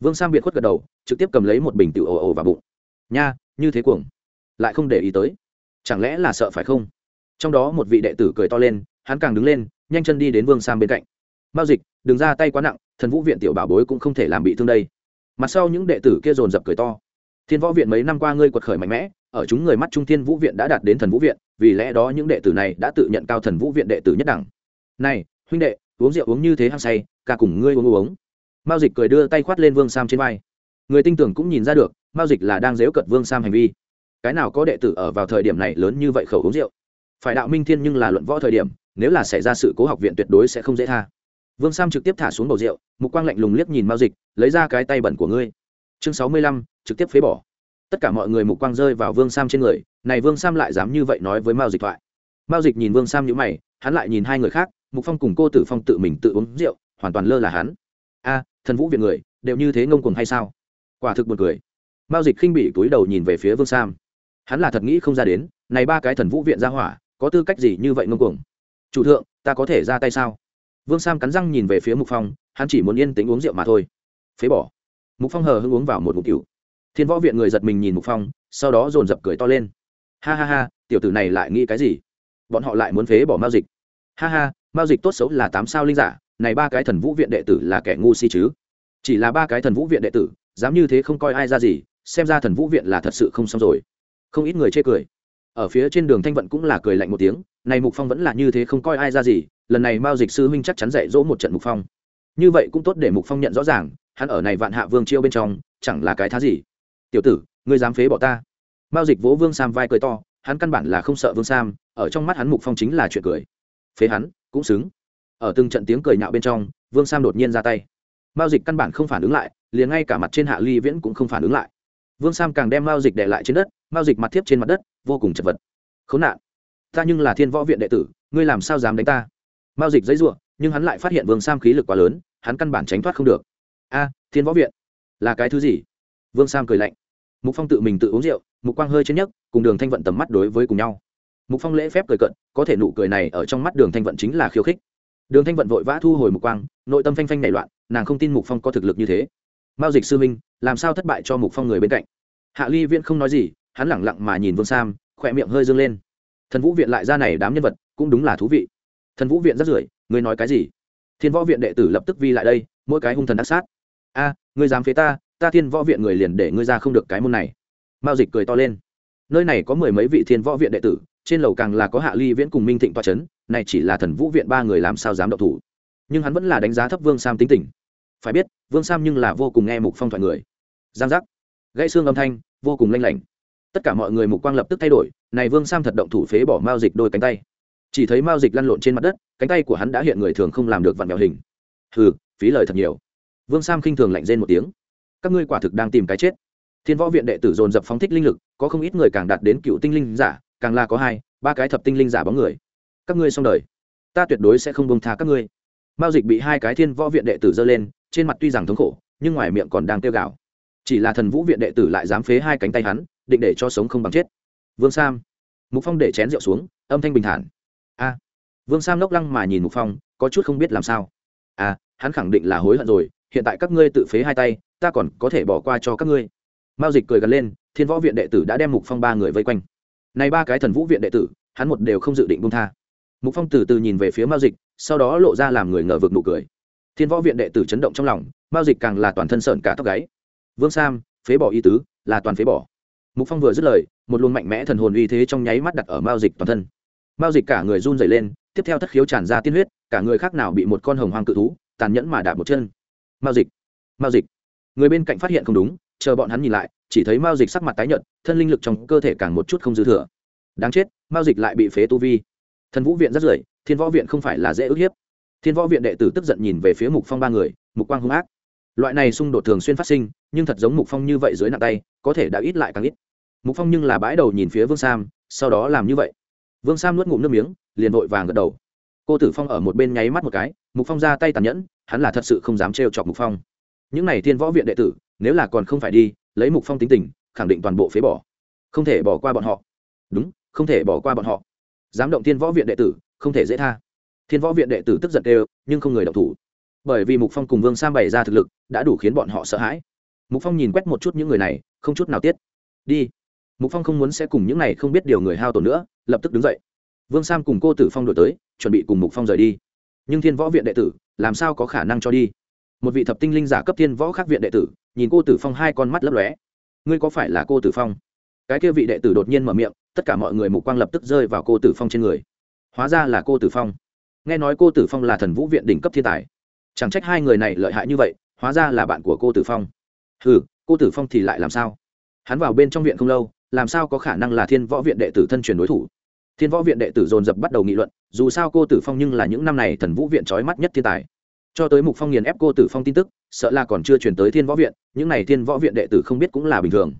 Vương sam biệt khuất gật đầu, trực tiếp cầm lấy một bình tự ồ ồ vào bụng. Nha, như thế cuồng. Lại không để ý tới. Chẳng lẽ là sợ phải không? Trong đó một vị đệ tử cười to lên, hắn càng đứng lên nhanh chân đi đến vương sam bên cạnh mao dịch đừng ra tay quá nặng thần vũ viện tiểu bảo bối cũng không thể làm bị thương đây mặt sau những đệ tử kia dồn dập cười to thiên võ viện mấy năm qua ngươi quật khởi mạnh mẽ ở chúng người mắt trung thiên vũ viện đã đạt đến thần vũ viện vì lẽ đó những đệ tử này đã tự nhận cao thần vũ viện đệ tử nhất đẳng này huynh đệ uống rượu uống như thế hăng say cả cùng ngươi uống uống mao dịch cười đưa tay khoát lên vương sam trên vai người tinh tưởng cũng nhìn ra được mao dịch là đang dếu cật vương sam hành vi cái nào có đệ tử ở vào thời điểm này lớn như vậy khẩu uống rượu phải đạo minh thiên nhưng là luận võ thời điểm nếu là xảy ra sự cố học viện tuyệt đối sẽ không dễ tha. Vương sam trực tiếp thả xuống bầu rượu, mục quang lạnh lùng liếc nhìn mao dịch, lấy ra cái tay bẩn của ngươi. Chương sáu mươi lăm, trực tiếp phế bỏ. Tất cả mọi người mục quang rơi vào vương sam trên người, này vương sam lại dám như vậy nói với mao dịch thoại. Mao dịch nhìn vương sam nhữ mày, hắn lại nhìn hai người khác, mục phong cùng cô tử phong tự mình tự uống rượu, hoàn toàn lơ là hắn. A, thần vũ viện người, đều như thế ngông cuồng hay sao? Quả thực buồn cười. Mao dịch khinh bị túi đầu nhìn về phía vương sam. Hắn là thật nghĩ không ra đến, này ba cái thần vũ viện ra hỏa, có tư cách gì như vậy ngông cuồng? Chủ thượng, ta có thể ra tay sao? Vương sam cắn răng nhìn về phía mục phong, hắn chỉ muốn yên tĩnh uống rượu mà thôi. Phế bỏ. Mục phong hờ hưng uống vào một mục cựu thiên võ viện người giật mình nhìn mục phong, sau đó dồn dập cười to lên. Ha ha ha, tiểu tử này lại nghĩ cái gì? Bọn họ lại muốn phế bỏ mao dịch. Ha ha, mao dịch tốt xấu là tám sao linh giả, này ba cái thần vũ viện đệ tử là kẻ ngu si chứ? Chỉ là ba cái thần vũ viện đệ tử, dám như thế không coi ai ra gì, xem ra thần vũ viện là thật sự không xong rồi. Không ít người chê cười. Ở phía trên đường thanh vận cũng là cười lạnh một tiếng này mục phong vẫn là như thế không coi ai ra gì, lần này mao dịch sư huynh chắc chắn dạy dỗ một trận mục phong. Như vậy cũng tốt để mục phong nhận rõ ràng, hắn ở này vạn hạ vương chiêu bên trong, chẳng là cái thá gì. Tiểu tử, ngươi dám phế bỏ ta. Mao dịch vỗ vương sam vai cười to, hắn căn bản là không sợ vương sam, ở trong mắt hắn mục phong chính là chuyện cười. Phế hắn, cũng xứng. Ở từng trận tiếng cười nhạo bên trong, vương sam đột nhiên ra tay. Mao dịch căn bản không phản ứng lại, liền ngay cả mặt trên hạ ly viễn cũng không phản ứng lại. Vương sam càng đem mao dịch để lại trên đất, mao dịch mặt thiếp trên mặt đất, vô cùng chật vật. Khốn nạn ta nhưng là thiên võ viện đệ tử, ngươi làm sao dám đánh ta? Mao dịch giấy n nhưng hắn lại phát hiện vương sam khí lực quá lớn, hắn căn bản tránh thoát không được. A, thiên võ viện, là cái thứ gì? Vương sam cười lạnh. Mục phong tự mình tự uống rượu, mục quang hơi chết nhấc, cùng đường thanh vận tầm mắt đối với cùng nhau. Mục phong lễ phép cười cận, có thể nụ cười này ở trong mắt đường thanh vận chính là khiêu khích. Đường thanh vận vội vã thu hồi mục quang, nội tâm phanh phanh nảy loạn, nàng không tin mục phong có thực lực như thế. Mao dịch sư minh làm sao thất bại cho mục phong người bên cạnh? Hạ ly viễn không nói gì, hắn lẳng lặng mà nhìn vương sam, khỏe miệng hơi dâng lên thần vũ viện lại ra này đám nhân vật, cũng đúng là thú vị. Thần vũ viện rất rưởi, ngươi nói cái gì? Thiên võ viện đệ tử lập tức vi lại đây, mỗi cái hung thần đắc sát. A, ngươi dám phế ta ta thiên võ viện người liền để ngươi ra không được cái môn này. Mao dịch cười to lên. Nơi này có mười mấy vị thiên võ viện đệ tử, trên lầu càng là có hạ ly viễn cùng minh thịnh toa c h ấ n này chỉ là thần vũ viện ba người làm sao dám động thủ. Nhưng hắn vẫn là đánh giá thấp vương sam tính tình. Phải biết, vương sam nhưng là vô cùng nghe mục phong thoại người. Giang giác. Gãy xương âm thanh, vô cùng lanh lảnh tất cả mọi người mục quang lập tức thay đổi, này vương sam thật động thủ phế bỏ mao dịch đôi cánh tay. Chỉ thấy mao dịch lăn lộn trên mặt đất, cánh tay của hắn đã hiện người thường không làm được vặn vẹo hình. Hừ, phí lời thật nhiều. Vương sam khinh thường lạnh rên một tiếng. Các ngươi quả thực đang tìm cái chết. Thiên võ viện đệ tử dồn dập phóng thích linh lực, có không ít người càng đạt đến cựu tinh linh giả, càng là có hai, ba cái thập tinh linh giả bóng người. Các ngươi xong đời. Ta tuyệt đối sẽ không bông tha các ngươi. Mao dịch bị hai cái thiên võ viện đệ tử giơ lên, trên mặt tuy rằng thống khổ, nhưng ngoài miệng còn đang tiêu gạo chỉ là thần vũ viện đệ tử lại dám phế hai cánh tay hắn định để cho sống không bằng chết. Vương sam. Mục phong để chén rượu xuống âm thanh bình thản. A. Vương sam lốc lăng mà nhìn mục phong có chút không biết làm sao. À, hắn khẳng định là hối hận rồi hiện tại các ngươi tự phế hai tay ta còn có thể bỏ qua cho các ngươi. Mao dịch cười gần lên thiên võ viện đệ tử đã đem mục phong ba người vây quanh. Này ba cái thần vũ viện đệ tử hắn một đều không dự định buông tha. Mục phong từ từ nhìn về phía mao dịch sau đó lộ ra làm người ngờ vực nụ cười. Thiên võ viện đệ tử chấn động trong lòng mao dịch càng là toàn thân sợn cả tóc gáy. Vương sam phế bỏ y tứ là toàn phế bỏ mục phong vừa dứt lời, một luồng mạnh mẽ thần hồn uy thế trong nháy mắt đặt ở mao dịch toàn thân. Mao dịch cả người run rẩy lên, tiếp theo thất khiếu tràn ra tiên huyết, cả người khác nào bị một con hồng hoang cự thú tàn nhẫn mà đạp một chân. Mao dịch mao dịch. Người bên cạnh phát hiện không đúng, chờ bọn hắn nhìn lại, chỉ thấy mao dịch sắc mặt tái nhợt, thân linh lực trong cơ thể càng một chút không dư thừa. Đáng chết, mao dịch lại bị phế tu vi. Thần vũ viện rất rưởi, thiên võ viện không phải là dễ ức hiếp. Thiên võ viện đệ tử tức giận nhìn về phía mục phong ba người, mục quang hung ác loại này xung đột thường xuyên phát sinh, nhưng thật giống mục phong như vậy dưới nặng tay, có thể đã ít lại càng ít. Mục phong nhưng là bãi đầu nhìn phía vương sam, sau đó làm như vậy. Vương sam nuốt ngụm nước miếng, liền vội vàng gật đầu. Cô tử phong ở một bên nháy mắt một cái, mục phong ra tay tàn nhẫn, hắn là thật sự không dám trêu chọc mục phong. Những này thiên võ viện đệ tử, nếu là còn không phải đi, lấy mục phong tính tình, khẳng định toàn bộ phế bỏ. Không thể bỏ qua bọn họ. Đúng, không thể bỏ qua bọn họ. Dám động thiên võ viện đệ tử, không thể dễ tha. Thiên võ viện đệ tử tức giận đều nhưng không người động thủ bởi vì mục phong cùng vương sam bày ra thực lực đã đủ khiến bọn họ sợ hãi mục phong nhìn quét một chút những người này không chút nào tiết đi mục phong không muốn sẽ cùng những này không biết điều người hao tổn nữa lập tức đứng dậy vương sam cùng cô tử phong đổi tới chuẩn bị cùng mục phong rời đi nhưng thiên võ viện đệ tử làm sao có khả năng cho đi một vị thập tinh linh giả cấp thiên võ khác viện đệ tử nhìn cô tử phong hai con mắt lấp lóe ngươi có phải là cô tử phong cái kia vị đệ tử đột nhiên mở miệng tất cả mọi người mục quang lập tức rơi vào cô tử phong trên người hóa ra là cô tử phong nghe nói cô tử phong là thần vũ viện đỉnh cấp thiên tài chẳng trách hai người này lợi hại như vậy, hóa ra là bạn của cô tử phong. Ừ cô tử phong thì lại làm sao? Hắn vào bên trong viện không lâu, làm sao có khả năng là thiên võ viện đệ tử thân truyền đối thủ? Thiên võ viện đệ tử dồn dập bắt đầu nghị luận, dù sao cô tử phong nhưng là những năm này thần vũ viện trói mắt nhất thiên tài. Cho tới mục phong nghiền ép cô tử phong tin tức, sợ là còn chưa chuyển tới thiên võ viện, những n à y thiên võ viện đệ tử không biết cũng là bình thường.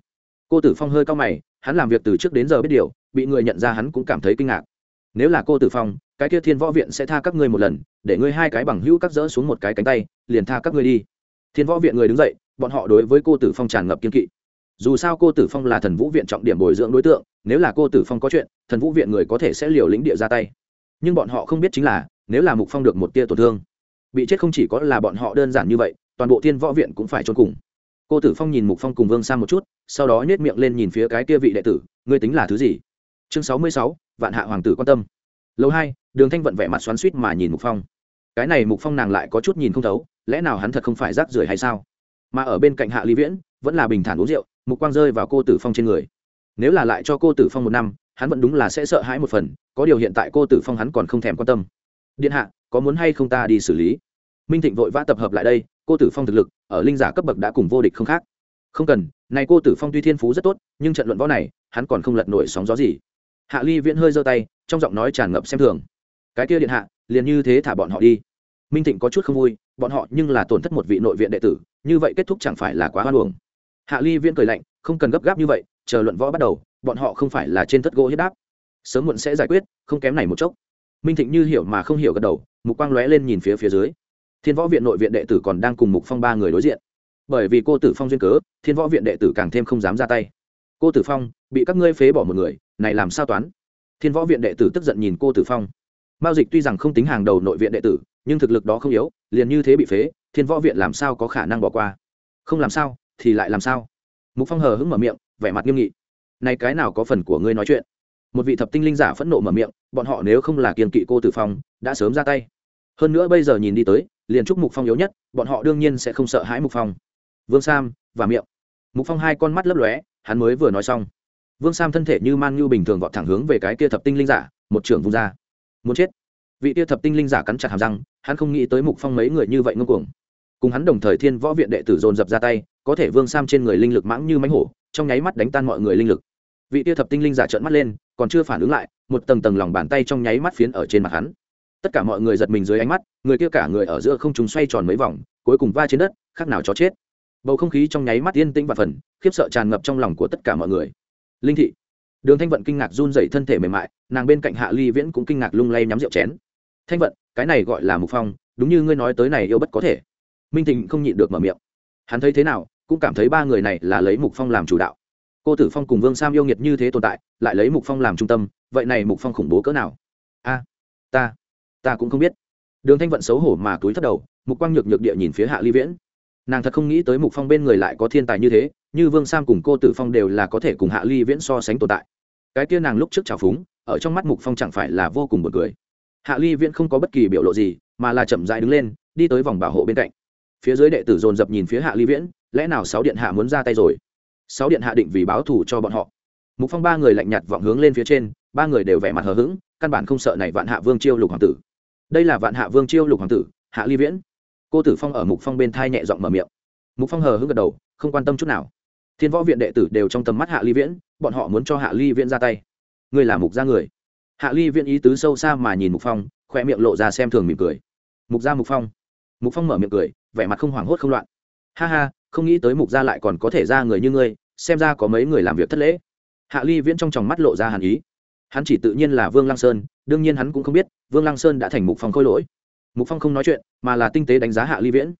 Cô tử phong hơi cao mày, hắn làm việc từ trước đến giờ biết điều, bị người nhận ra hắn cũng cảm thấy kinh ngạc nếu là cô tử phong, cái kia thiên võ viện sẽ tha các ngươi một lần, để ngươi hai cái bằng hữu cắt rỡ xuống một cái cánh tay, liền tha các ngươi đi. Thiên võ viện người đứng dậy, bọn họ đối với cô tử phong tràn ngập kiên kỵ. Dù sao cô tử phong là thần vũ viện trọng điểm bồi dưỡng đối tượng, nếu là cô tử phong có chuyện, thần vũ viện người có thể sẽ liều lĩnh địa ra tay. Nhưng bọn họ không biết chính là, nếu là mục phong được một tia tổn thương, bị chết không chỉ có là bọn họ đơn giản như vậy, toàn bộ thiên võ viện cũng phải trốn cùng. Cô tử phong nhìn mục phong cùng vương sang một chút, sau đó nhét miệng lên nhìn phía cái kia vị đệ tử, ngươi tính là thứ gì? Chương sáu mươi sáu vạn hạ hoàng tử quan tâm. Lâu hai, đường thanh vận vẻ mặt xoắn suýt mà nhìn mục phong. Cái này mục phong nàng lại có chút nhìn không thấu, lẽ nào hắn thật không phải rác rưởi hay sao? Mà ở bên cạnh hạ lý viễn, vẫn là bình thản uống rượu, mục quang rơi vào cô tử phong trên người. Nếu là lại cho cô tử phong một năm, hắn vẫn đúng là sẽ sợ hãi một phần, có điều hiện tại cô tử phong hắn còn không thèm quan tâm. Điện hạ, có muốn hay không ta đi xử lý? Minh thịnh vội vã tập hợp lại đây, cô tử phong thực lực, ở linh giả cấp bậc đã cùng vô địch không khác. Không cần, này cô tử phong tuy thiên phú rất tốt, nhưng trận luận võ này, hắn còn không lật nổi sóng gió gì hạ ly viễn hơi giơ tay, trong giọng nói tràn ngập xem thường. Cái kia điện hạ, liền như thế thả bọn họ đi. Minh thịnh có chút không vui, bọn họ nhưng là tổn thất một vị nội viện đệ tử, như vậy kết thúc chẳng phải là quá hoan hồng hạ ly viễn cười lạnh, không cần gấp gáp như vậy, chờ luận võ bắt đầu, bọn họ không phải là trên thất gỗ hết đáp. Sớm muộn sẽ giải quyết, không kém này một chốc. Minh thịnh như hiểu mà không hiểu gật đầu, mục quang lóe lên nhìn phía phía dưới. Thiên võ viện nội viện đệ tử còn đang cùng mục phong ba người đối diện. Bởi vì cô tử phong duyên cớ, thiên võ viện đệ tử càng thêm không dám ra tay. Cô tử phong bị các ngươi phế bỏ một người, này làm sao toán? Thiên võ viện đệ tử tức giận nhìn cô tử phong. Mao dịch tuy rằng không tính hàng đầu nội viện đệ tử, nhưng thực lực đó không yếu, liền như thế bị phế, thiên võ viện làm sao có khả năng bỏ qua? Không làm sao, thì lại làm sao? Mục phong hờ hững mở miệng, vẻ mặt nghiêm nghị. Này cái nào có phần của ngươi nói chuyện? Một vị thập tinh linh giả phẫn nộ mở miệng, bọn họ nếu không là kiên kỵ cô tử phong, đã sớm ra tay. Hơn nữa bây giờ nhìn đi tới, liền chúc mục phong yếu nhất, bọn họ đương nhiên sẽ không sợ hãi mục phong. Vương sam, và miệng. Mục phong hai con mắt lấp lóe, hắn mới vừa nói xong vương sam thân thể như man như bình thường vọt thẳng hướng về cái kia thập tinh linh giả, một trưởng vung ra. Muốn chết. Vị kia thập tinh linh giả cắn chặt hàm răng, hắn không nghĩ tới mục phong mấy người như vậy ngông cuồng. Cùng hắn đồng thời thiên võ viện đệ tử dồn dập ra tay, có thể vương sam trên người linh lực mãng như mánh hổ, trong nháy mắt đánh tan mọi người linh lực. Vị tia thập tinh linh giả trợn mắt lên, còn chưa phản ứng lại, một tầng tầng lòng bàn tay trong nháy mắt phiến ở trên mặt hắn. Tất cả mọi người giật mình dưới ánh mắt, người kia cả người ở giữa không chúng xoay tròn mấy vòng, cuối cùng va trên đất, khác nào chó chết. Bầu không khí trong nháy mắt yên tĩnh và phần, khiếp sợ tràn ngập trong lòng của tất cả mọi người linh thị. Đường thanh vận kinh ngạc run dậy thân thể mềm mại, nàng bên cạnh hạ ly viễn cũng kinh ngạc lung lay nhắm rượu chén. Thanh vận, cái này gọi là mục phong, đúng như ngươi nói tới này yêu bất có thể. Minh thịnh không nhịn được mở miệng. Hắn thấy thế nào, cũng cảm thấy ba người này là lấy mục phong làm chủ đạo. Cô tử phong cùng vương sam yêu nghiệt như thế tồn tại, lại lấy mục phong làm trung tâm, vậy này mục phong khủng bố cỡ nào? A, ta ta cũng không biết. Đường thanh vận xấu hổ mà túi thất đầu, mục quang nhược nhược địa nhìn phía hạ ly viễn nàng thật không nghĩ tới mục phong bên người lại có thiên tài như thế, như vương sam cùng cô tử phong đều là có thể cùng hạ ly viễn so sánh tồn tại. Cái kia nàng lúc trước trào phúng, ở trong mắt mục phong chẳng phải là vô cùng b u ồ n cười. Hạ ly viễn không có bất kỳ biểu lộ gì, mà là chậm dại đứng lên, đi tới vòng bảo hộ bên cạnh. Phía dưới đệ tử dồn dập nhìn phía hạ ly viễn, lẽ nào sáu điện hạ muốn ra tay rồi? Sáu điện hạ định vì báo thù cho bọn họ. Mục phong ba người lạnh nhạt vọng hướng lên phía trên, ba người đều vẻ mặt hờ hững, căn bản không sợ này vạn hạ vương chiêu lục hoàng tử. Đây là vạn hạ vương chiêu lục hoàng tử, hạ ly viễn cô tử phong ở mục phong bên thai nhẹ giọng mở miệng. Mục phong hờ hững gật đầu, không quan tâm chút nào. Thiên võ viện đệ tử đều trong tầm mắt hạ ly viễn, bọn họ muốn cho hạ ly viễn ra tay. Người là mục gia người. Hạ ly viễn ý tứ sâu xa mà nhìn mục phong khoe miệng lộ ra xem thường mỉm cười. Mục gia mục phong. Mục phong mở miệng cười, vẻ mặt không hoảng hốt không loạn. Ha ha, không nghĩ tới mục gia lại còn có thể ra người như ngươi, xem ra có mấy người làm việc thất lễ. Hạ ly viễn trong tròng mắt lộ ra hàn ý. Hắn chỉ tự nhiên là vương lăng sơn, đương nhiên hắn cũng không biết, vương lăng sơn đã thành mục phong khôi lỗi mục phong không nói chuyện, mà là tinh tế đánh giá hạ ly viễn.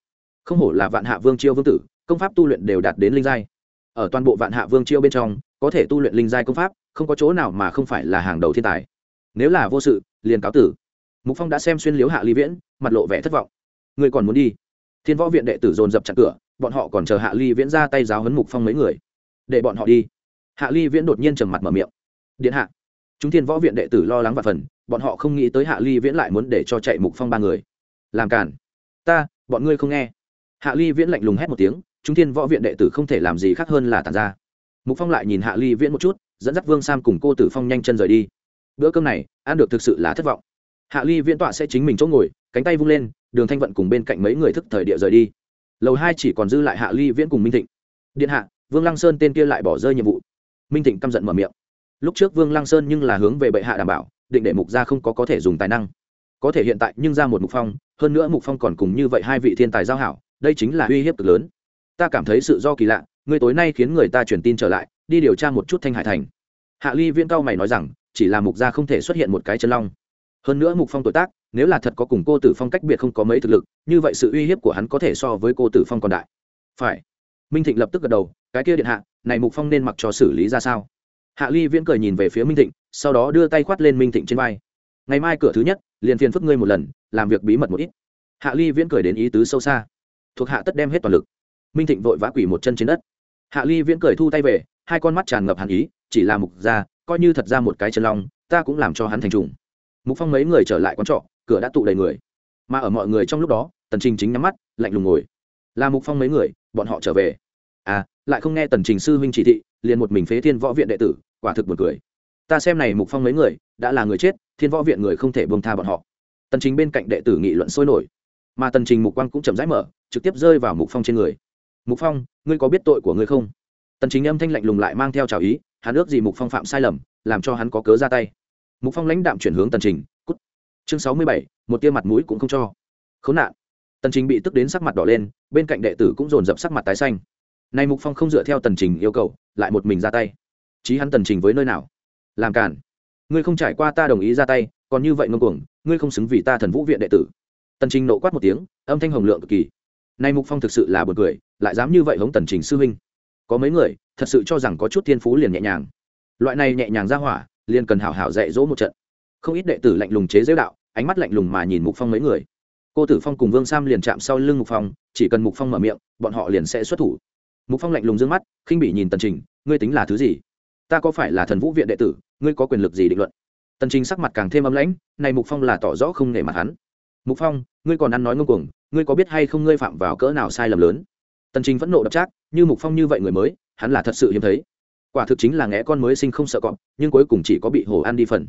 Không hổ là vạn hạ vương chiêu vương tử, công pháp tu luyện đều đạt đến linh giai. Ở toàn bộ vạn hạ vương chiêu bên trong, có thể tu luyện linh giai công pháp, không có chỗ nào mà không phải là hàng đầu thiên tài. Nếu là vô sự, liền cáo tử. Mục phong đã xem xuyên liếu hạ ly viễn, mặt lộ vẻ thất vọng. Người còn muốn đi? Thiên võ viện đệ tử dồn dập chặt cửa, bọn họ còn chờ hạ ly viễn ra tay giáo hấn mục phong mấy người. Để bọn họ đi. Hạ ly viễn đột nhiên trầm mặt mở miệng. Điện hạ chúng thiên võ viện đệ tử lo lắng và phần, bọn họ không nghĩ tới hạ ly viễn lại muốn để cho chạy mục phong ba người. Làm cản ta, bọn ngươi không nghe. Hạ ly viễn lạnh lùng hét một tiếng, chúng thiên võ viện đệ tử không thể làm gì khác hơn là tàn ra. Mục phong lại nhìn hạ ly viễn một chút, dẫn dắt vương sam cùng cô tử phong nhanh chân rời đi. Bữa cơm này, ăn được thực sự là thất vọng. Hạ ly viễn tọa sẽ chính mình chỗ ngồi, cánh tay vung lên, đường thanh vận cùng bên cạnh mấy người thức thời địa rời đi. Lầu hai chỉ còn dư lại hạ ly viễn cùng minh thịnh. Điện hạ, vương lăng sơn tên kia lại bỏ rơi nhiệm vụ. Minh thịnh căm giận mở miệng lúc trước vương lăng sơn nhưng là hướng về bệ hạ đảm bảo, định để mục gia không có có thể dùng tài năng. Có thể hiện tại nhưng ra một mục phong, hơn nữa mục phong còn cùng như vậy hai vị thiên tài giao hảo, đây chính là uy hiếp cực lớn. Ta cảm thấy sự do kỳ lạ, ngươi tối nay khiến người ta truyền tin trở lại, đi điều tra một chút thanh hải thành. Hạ ly viễn cao mày nói rằng, chỉ là mục gia không thể xuất hiện một cái chân long. Hơn nữa mục phong tuổi tác, nếu là thật có cùng cô tử phong cách biệt không có mấy thực lực, như vậy sự uy hiếp của hắn có thể so với cô tử phong còn đại. Phải. Minh thịnh lập tức gật đầu, cái kia điện hạ, này mục phong nên mặc cho xử lý ra sao? Hạ ly viễn cười nhìn về phía minh thịnh, sau đó đưa tay khoát lên minh thịnh trên vai. Ngày mai cửa thứ nhất, liền phiền phức ngươi một lần, làm việc bí mật một ít. Hạ ly viễn cười đến ý tứ sâu xa. Thuộc hạ tất đem hết toàn lực. Minh thịnh vội vã quỷ một chân trên đất. Hạ ly viễn cười thu tay về, hai con mắt tràn ngập hàn ý, chỉ là mục ra, coi như thật ra một cái chân long, ta cũng làm cho hắn thành trùng. Mục phong mấy người trở lại quán trọ, cửa đã tụ đầy người. Mà ở mọi người trong lúc đó, tần trình chính nhắm mắt, lạnh lùng ngồi. Là mục phong mấy người, bọn họ trở về. À lại không nghe tần trình sư huynh chỉ thị, liền một mình phế thiên võ viện đệ tử quả thực buồn cười. Ta xem này mục phong mấy người, đã là người chết, thiên võ viện người không thể buông tha bọn họ. Tần trình bên cạnh đệ tử nghị luận sôi nổi. Mà tần trình mục quang cũng chậm rãi mở, trực tiếp rơi vào mục phong trên người. Mục phong, ngươi có biết tội của ngươi không? Tần chính âm thanh lạnh lùng lại mang theo trào ý, hắn ước gì mục phong phạm sai lầm, làm cho hắn có cớ ra tay. Mục phong lãnh đạm chuyển hướng tần trình, cút. Chương sáu mươi bảy, một tia mặt mũi cũng không cho. Khốn nạn. Tần trình bị tức đến sắc mặt đỏ lên, bên cạnh đệ tử cũng dồn dập sắc mặt tái xanh. Này mục phong không dựa theo tần trình yêu cầu, lại một mình ra tay chí hắn tần trình với nơi nào? Làm cản ngươi không trải qua ta đồng ý ra tay, còn như vậy ngông cuồng, ngươi không xứng vì ta thần vũ viện đệ tử. Tần trình nộ quát một tiếng, âm thanh hồng lượng cực kỳ. Nay mục phong thực sự là b u ồ n cười, lại dám như vậy hống tần trình sư huynh. Có mấy người, thật sự cho rằng có chút thiên phú liền nhẹ nhàng. Loại này nhẹ nhàng ra hỏa, liền cần hảo hảo dạy dỗ một trận. Không ít đệ tử lạnh lùng chế dễu đạo, ánh mắt lạnh lùng mà nhìn mục phong mấy người. Cô tử phong cùng vương sam liền chạm sau lưng mục phong, chỉ cần mục phong mở miệng, bọn họ liền sẽ xuất thủ. Mục phong lạnh lùng d ư ơ n g mắt, khinh bị nhìn tần trình, ngươi tính là thứ gì? Ta có phải là thần vũ viện đệ tử, ngươi có quyền lực gì định luận? Tần trình sắc mặt càng thêm ấm lãnh, này mục phong là tỏ rõ không nể mặt hắn. Mục phong, ngươi còn ăn nói ngông cuồng, ngươi có biết hay không ngươi phạm vào cỡ nào sai lầm lớn? Tần trình vẫn nộ đập trác như mục phong như vậy người mới, hắn là thật sự hiếm thấy. Quả thực chính là ngẽ con mới sinh không sợ cọp, nhưng cuối cùng chỉ có bị hổ ăn đi phần.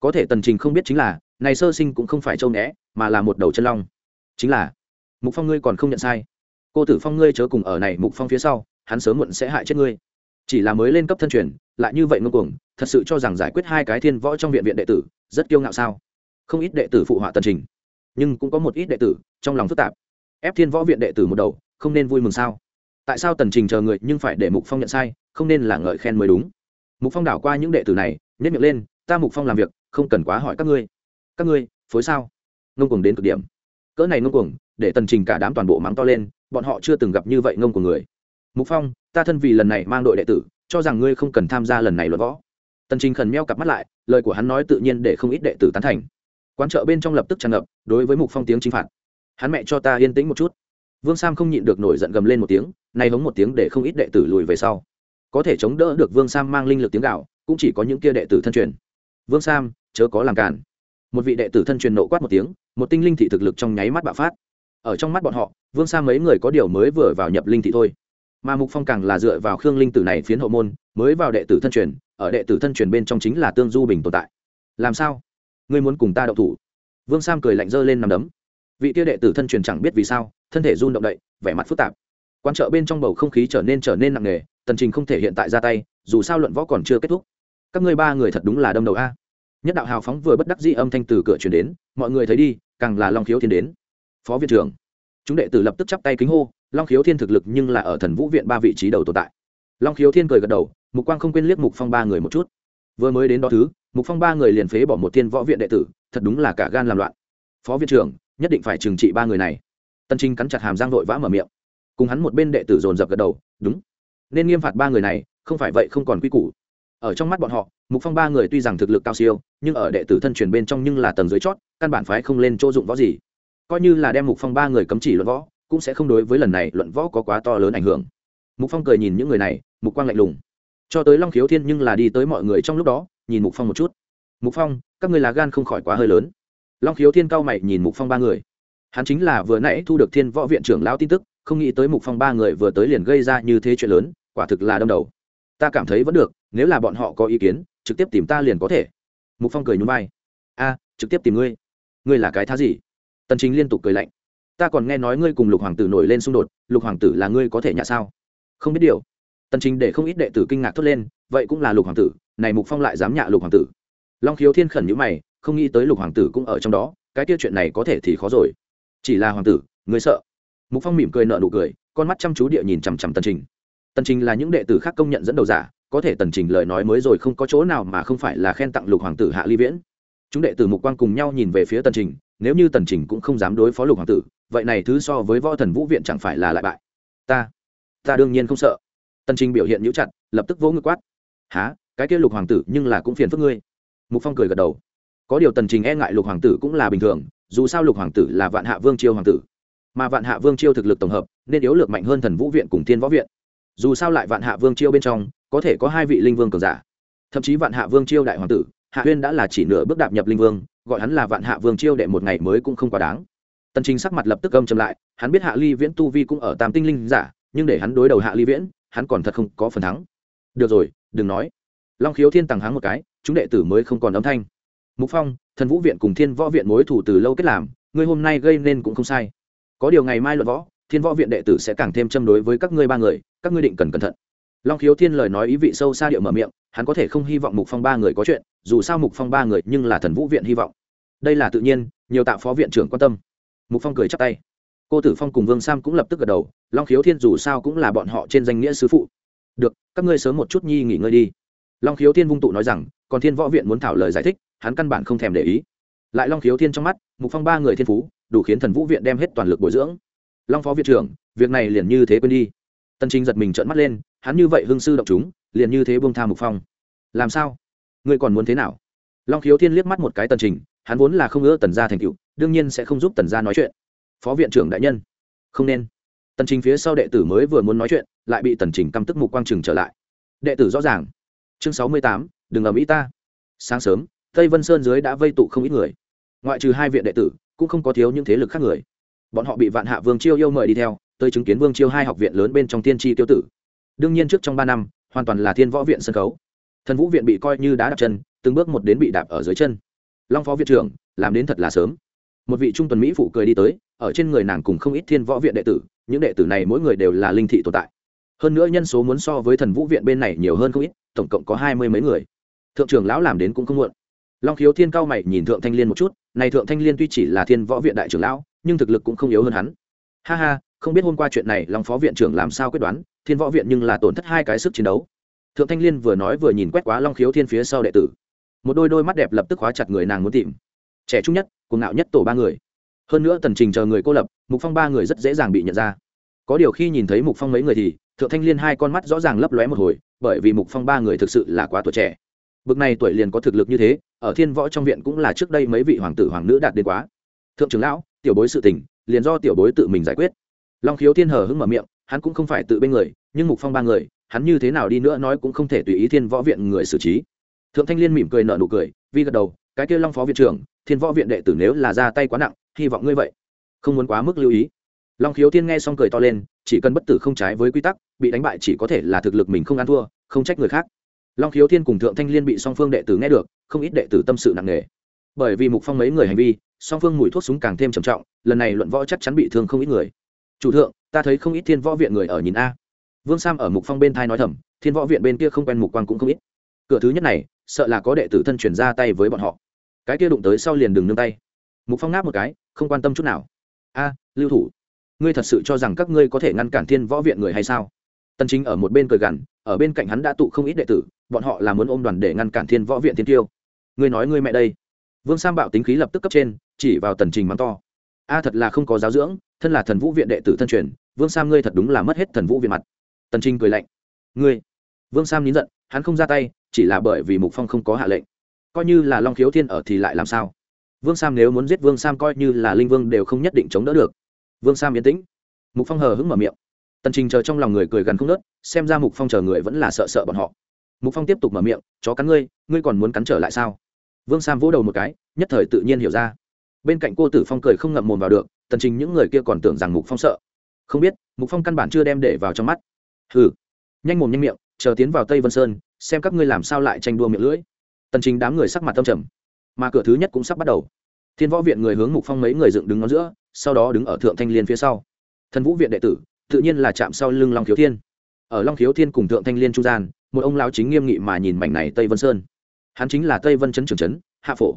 Có thể tần trình không biết chính là, này sơ sinh cũng không phải châu né mà là một đầu chân long. Chính là, mục phong ngươi còn không nhận sai. Cô tử phong ngươi chớ cùng ở này mục phong phía sau, hắn sớm muộn sẽ hại chết ngươi. Chỉ là mới lên cấp thân truyền lại như vậy ngông cuồng, thật sự cho rằng giải quyết hai cái thiên võ trong viện viện đệ tử rất kiêu ngạo sao? Không ít đệ tử phụ họa tần trình, nhưng cũng có một ít đệ tử trong lòng phức tạp. Ép thiên võ viện đệ tử một đầu, không nên vui mừng sao? Tại sao tần trình chờ người nhưng phải để mục phong nhận sai, không nên là ngợi khen mới đúng? Mục phong đảo qua những đệ tử này nhét miệng lên, ta mục phong làm việc, không cần quá hỏi các ngươi. Các ngươi, phối sao? Ngông cuồng đến cực điểm. Cỡ này ngông cuồng, để tần trình cả đám toàn bộ mắng to lên, bọn họ chưa từng gặp như vậy ngông của người. Mục phong, ta thân vì lần này mang đội đệ tử cho rằng ngươi không cần tham gia lần này luận võ. Tần trình khẩn meo cặp mắt lại, lời của hắn nói tự nhiên để không ít đệ tử tán thành. Quán chợ bên trong lập tức tràn ngập, đối với mục phong tiếng chính phạt. Hắn mẹ cho ta yên tĩnh một chút. Vương sam không nhịn được nổi giận gầm lên một tiếng nay hống một tiếng để không ít đệ tử lùi về sau. Có thể chống đỡ được vương sam mang linh lực tiếng gạo, cũng chỉ có những kia đệ tử thân truyền. Vương sam, chớ có làm cản một vị đệ tử thân truyền nộ quát một tiếng, một tinh linh thị thực lực trong nháy mắt bạo phát. Ở trong mắt bọn họ, vương Sam mấy người có điều mới vừa vào nhập linh thị thôi mà mục phong càng là dựa vào khương linh tử này phiến hậu môn, mới vào đệ tử thân truyền, ở đệ tử thân truyền bên trong chính là tương du bình tồn tại. Làm sao? Ngươi muốn cùng ta đậu thủ? Vương sam cười lạnh dơ lên nằm đấm. Vị kia đệ tử thân truyền chẳng biết vì sao, thân thể run động đậy, vẻ mặt phức tạp. Quan trợ bên trong bầu không khí trở nên trở nên nặng nề, tần trình không thể hiện tại ra tay, dù sao luận võ còn chưa kết thúc. Các ngươi ba người thật đúng là đâm đầu a. Nhất đạo hào phóng vừa bất đắc dĩ âm thanh từ cửa truyền đến, mọi người thấy đi, càng là long khiếu thiên đến. Phó viện trưởng, chúng đệ tử lập tức chắp tay kính hô long khiếu thiên thực lực nhưng là ở thần vũ viện ba vị trí đầu tồn tại. Long khiếu thiên cười gật đầu, mục quang không quên liếc mục phong ba người một chút. Vừa mới đến đó thứ, mục phong ba người liền phế bỏ một thiên võ viện đệ tử, thật đúng là cả gan làm loạn. Phó viện trưởng, nhất định phải trừng trị ba người này. Tân trinh cắn chặt hàm giang vội vã mở miệng. Cùng hắn một bên đệ tử dồn dập gật đầu, đúng. Nên nghiêm phạt ba người này, không phải vậy không còn quy củ. Ở trong mắt bọn họ, mục phong ba người tuy rằng thực lực cao siêu, nhưng ở đệ tử thân truyền bên trong nhưng là tầng dưới chót, căn bản phái không lên chỗ dụng võ gì. Coi như là đem mục phong ba người cấm chỉ luận võ cũng sẽ không đối với lần này luận võ có quá to lớn ảnh hưởng. Mục phong cười nhìn những người này, mục quang lạnh lùng. Cho tới long khiếu thiên nhưng là đi tới mọi người trong lúc đó, nhìn mục phong một chút. Mục phong, các người là gan không khỏi quá hơi lớn. Long khiếu thiên cao mày nhìn mục phong ba người. Hắn chính là vừa nãy thu được thiên võ viện trưởng lão tin tức, không nghĩ tới mục phong ba người vừa tới liền gây ra như thế chuyện lớn, quả thực là đâm đầu. Ta cảm thấy vẫn được, nếu là bọn họ có ý kiến, trực tiếp tìm ta liền có thể. Mục phong cười nhún vai. A, trực tiếp tìm ngươi. Ngươi là cái thá gì? Tần chính liên tục cười lạnh ta còn nghe nói ngươi cùng lục hoàng tử nổi lên xung đột, lục hoàng tử là ngươi có thể nhạ sao? Không biết điều. Tần chính để không ít đệ tử kinh ngạc thốt lên, vậy cũng là lục hoàng tử, này mục phong lại dám nhạ lục hoàng tử. Long khiếu thiên khẩn như mày, không nghĩ tới lục hoàng tử cũng ở trong đó, cái tiêu chuyện này có thể thì khó rồi. Chỉ là hoàng tử, ngươi sợ. Mục phong mỉm cười nở nụ cười, con mắt chăm chú địa nhìn chằm chằm tần trình. Tần trình là những đệ tử khác công nhận dẫn đầu giả, có thể tần trình lời nói mới rồi không có chỗ nào mà không phải là khen tặng lục hoàng tử hạ ly viễn. Chúng đệ tử mục quang cùng nhau nhìn về phía tần trình nếu như tần trình cũng không dám đối phó lục hoàng tử, vậy này thứ so với võ thần vũ viện chẳng phải là lại bại. Ta ta đương nhiên không sợ. Tần trình biểu hiện nhũ chặt, lập tức vỗ ngực quát. Há cái kia lục hoàng tử nhưng là cũng phiền phức ngươi. Mục phong cười gật đầu. Có điều tần trình e ngại lục hoàng tử cũng là bình thường, dù sao lục hoàng tử là vạn hạ vương chiêu hoàng tử. Mà vạn hạ vương chiêu thực lực tổng hợp, nên yếu lược mạnh hơn thần vũ viện cùng thiên võ viện. Dù sao lại vạn hạ vương chiêu bên trong, có thể có hai vị linh vương cường giả. Thậm chí vạn hạ vương chiêu đại hoàng tử, hạ huyên đã là chỉ nửa bước đạp nhập linh vương gọi hắn là vạn hạ vương chiêu đệ một ngày mới cũng không quá đáng. Tần trình sắc mặt lập tức âm chậm lại, hắn biết hạ ly viễn tu vi cũng ở tam tinh linh giả, nhưng để hắn đối đầu hạ ly viễn, hắn còn thật không có phần thắng. Được rồi, đừng nói. Long khiếu thiên tàng háng một cái, chúng đệ tử mới không còn âm thanh. Mục phong, thần vũ viện cùng thiên võ viện mối thủ từ lâu kết làm, ngươi hôm nay gây nên cũng không sai. Có điều ngày mai luận võ, thiên võ viện đệ tử sẽ càng thêm châm đối với các ngươi ba người, các ngươi định cần cẩn thận. Long khiếu thiên lời nói ý vị sâu xa điệu mở miệng hắn có thể không hy vọng mục phong ba người có chuyện, dù sao mục phong ba người nhưng là thần vũ viện hy vọng. Đây là tự nhiên, nhiều tạo phó viện trưởng quan tâm. Mục phong cười chắp tay. Cô tử phong cùng vương sam cũng lập tức gật đầu, long khiếu thiên dù sao cũng là bọn họ trên danh nghĩa sứ phụ. Được, các ngươi sớm một chút nhi nghỉ ngơi đi. Long khiếu thiên vung tụ nói rằng, còn thiên võ viện muốn thảo lời giải thích, hắn căn bản không thèm để ý. Lại long khiếu thiên trong mắt, mục phong ba người thiên phú, đủ khiến thần vũ viện đem hết toàn lực bồi dưỡng. Long phó viện trưởng, việc này liền như thế quên đi. Tân trinh giật mình trợn mắt lên hắn như vậy hưng sư động chúng, liền như thế buông tha mục phong. Làm sao? Ngươi còn muốn thế nào? Long khiếu thiên liếc mắt một cái tần trình, hắn vốn là không ưa tần gia thành cựu đương nhiên sẽ không giúp tần gia nói chuyện. Phó viện trưởng đại nhân. Không nên. Tần trình phía sau đệ tử mới vừa muốn nói chuyện, lại bị tần trình căm tức mục quang trừng trở lại. Đệ tử rõ ràng. Chương sáu mươi tám, đừng ở mỹ ta. Sáng sớm, tây vân sơn dưới đã vây tụ không ít người. Ngoại trừ hai viện đệ tử, cũng không có thiếu những thế lực khác người. Bọn họ bị vạn hạ vương chiêu yêu mời đi theo, tới chứng kiến vương chiêu hai học viện lớn bên trong tiên tri tiêu tử đương nhiên trước trong ba năm, hoàn toàn là thiên võ viện sân khấu. Thần vũ viện bị coi như đá đạp chân, từng bước một đến bị đạp ở dưới chân. Long phó viện trưởng, làm đến thật là sớm. Một vị trung tuần mỹ phụ cười đi tới, ở trên người nàng cùng không ít thiên võ viện đệ tử, những đệ tử này mỗi người đều là linh thị tồn tại. Hơn nữa nhân số muốn so với thần vũ viện bên này nhiều hơn không ít, tổng cộng có hai mươi mấy người. Thượng trưởng lão làm đến cũng không muộn. Long khiếu thiên cao mày nhìn thượng thanh liên một chút, này thượng thanh liên tuy chỉ là thiên võ viện đại trưởng lão, nhưng thực lực cũng không yếu hơn hắn. Ha ha không biết hôm qua chuyện này long phó viện trưởng làm sao quyết đoán, thiên võ viện nhưng là tổn thất hai cái sức chiến đấu. Thượng thanh liên vừa nói vừa nhìn quét quá long khiếu thiên phía sau đệ tử. Một đôi đôi mắt đẹp lập tức khóa chặt người nàng muốn tìm. Trẻ trung nhất, cuồng ngạo nhất tổ ba người. Hơn nữa tần trình chờ người cô lập, mục phong ba người rất dễ dàng bị nhận ra. Có điều khi nhìn thấy mục phong mấy người thì, thượng thanh liên hai con mắt rõ ràng lấp lóe một hồi, bởi vì mục phong ba người thực sự là quá tuổi trẻ. Bực này tuổi liền có thực lực như thế, ở thiên võ trong viện cũng là trước đây mấy vị hoàng tử hoàng nữ đạt đến quá. Thượng trưởng lão, tiểu bối sự tình, liền do tiểu bối tự mình giải quyết long khiếu thiên hờ hững mở miệng, hắn cũng không phải tự bên người, nhưng mục phong ba người, hắn như thế nào đi nữa nói cũng không thể tùy ý thiên võ viện người xử trí. Thượng thanh liên mỉm cười nở nụ cười, vi gật đầu, cái kia long phó viện trưởng, thiên võ viện đệ tử nếu là ra tay quá nặng, hy vọng ngươi vậy. Không muốn quá mức lưu ý. Long khiếu thiên nghe xong cười to lên, chỉ cần bất tử không trái với quy tắc, bị đánh bại chỉ có thể là thực lực mình không ăn thua, không trách người khác. Long khiếu thiên cùng thượng thanh liên bị song phương đệ tử nghe được, không ít đệ tử tâm sự nặng nề. Bởi vì mục phong mấy người hành vi, song phương mùi thuốc súng càng thêm trầm trọng, lần này luận võ chắc chắn bị thương không ít người chủ thượng, ta thấy không ít thiên võ viện người ở nhìn a. Vương sam ở mục phong bên thai nói thầm, thiên võ viện bên kia không quen mục quang cũng không ít. Cửa thứ nhất này, sợ là có đệ tử thân chuyển ra tay với bọn họ. Cái kia đụng tới sau liền đừng nương tay. Mục phong ngáp một cái, không quan tâm chút nào. A, lưu thủ, ngươi thật sự cho rằng các ngươi có thể ngăn cản thiên võ viện người hay sao? Tân chính ở một bên cười gằn, ở bên cạnh hắn đã tụ không ít đệ tử, bọn họ là muốn ôm đoàn để ngăn cản thiên võ viện thiên tiêu. Ngươi nói ngươi mẹ đây. Vương sam bạo tính khí lập tức cấp trên, chỉ vào tần trình mắng to a thật là không có giáo dưỡng, thân là thần vũ viện đệ tử thân truyền, vương sam ngươi thật đúng là mất hết thần vũ viện mặt. Tần trình cười lạnh. Ngươi? Vương sam nín giận, hắn không ra tay, chỉ là bởi vì mục phong không có hạ lệnh. Coi như là long khiếu thiên ở thì lại làm sao? Vương sam nếu muốn giết vương sam coi như là linh vương đều không nhất định chống đỡ được. Vương sam yên tĩnh. Mục phong hờ hững mở miệng. Tần trình chờ trong lòng người cười gần không nớt, xem ra mục phong chờ người vẫn là sợ sợ bọn họ. Mục phong tiếp tục mở miệng, chó cắn ngươi ngươi còn muốn cắn trở lại sao? Vương sam vỗ đầu một cái, nhất thời tự nhiên hiểu ra bên cạnh cô tử phong cười không ngậm mồm vào được, tần trình những người kia còn tưởng rằng mục phong sợ. Không biết, mục phong căn bản chưa đem để vào trong mắt. Hừ, nhanh mồm nhanh miệng, chờ tiến vào tây vân sơn, xem các ngươi làm sao lại tranh đua miệng lưỡi. Tần trình đám người sắc mặt tâm trầm. Mà cửa thứ nhất cũng sắp bắt đầu. Thiên võ viện người hướng mục phong mấy người dựng đứng ngón giữa, sau đó đứng ở thượng thanh liên phía sau. Thần vũ viện đệ tử, tự nhiên là chạm sau lưng long khiếu thiên. Ở long khiếu thiên cùng thượng thanh liên trung gian, một ông lão chính nghiêm nghị mà nhìn mảnh này tây vân sơn. Hắn chính là tây vân chấn trường chấn hạ phổ.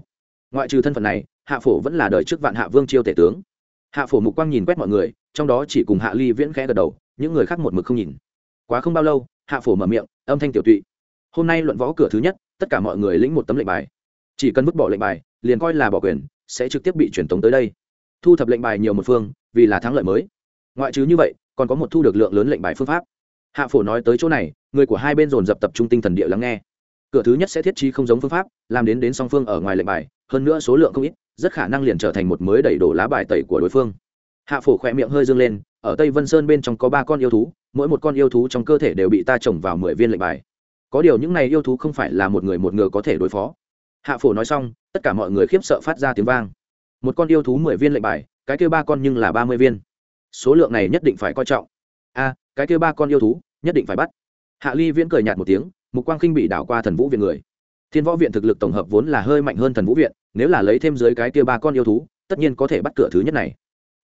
Ngoại trừ thân phận này hạ phổ vẫn là đời trước vạn hạ vương chiêu tể tướng. Hạ phổ mục quang nhìn quét mọi người, trong đó chỉ cùng hạ ly viễn khẽ gật đầu, những người khác một mực không nhìn. Quá không bao lâu, hạ phổ mở miệng, âm thanh tiểu tụy. Hôm nay luận võ cửa thứ nhất, tất cả mọi người lĩnh một tấm lệnh bài. Chỉ cần vứt bỏ lệnh bài, liền coi là bỏ quyền, sẽ trực tiếp bị truyền tống tới đây. Thu thập lệnh bài nhiều một phương, vì là thắng lợi mới. Ngoại trừ như vậy, còn có một thu được lượng lớn lệnh bài phương pháp. Hạ phổ nói tới chỗ này, người của hai bên dồn dập tập trung tinh thần địa lắng nghe cửa thứ nhất sẽ thiết trí không giống phương pháp, làm đến đến song phương ở ngoài lệnh bài, hơn nữa số lượng không ít, rất khả năng liền trở thành một mới đầy đổ lá bài tẩy của đối phương. Hạ phổ khỏe miệng hơi dâng lên, ở tây vân sơn bên trong có ba con yêu thú, mỗi một con yêu thú trong cơ thể đều bị ta trồng vào mười viên lệnh bài. Có điều những này yêu thú không phải là một người một ngựa có thể đối phó. Hạ phổ nói xong, tất cả mọi người khiếp sợ phát ra tiếng vang. Một con yêu thú mười viên lệnh bài, cái kêu ba con nhưng là ba mươi viên. Số lượng này nhất định phải coi trọng. A, cái kêu ba con yêu thú, nhất định phải bắt. Hạ ly viễn cười nhạt một tiếng mục quang khinh bị đảo qua thần vũ viện người. Thiên võ viện thực lực tổng hợp vốn là hơi mạnh hơn thần vũ viện, nếu là lấy thêm dưới cái kia ba con yêu thú, tất nhiên có thể bắt cửa thứ nhất này.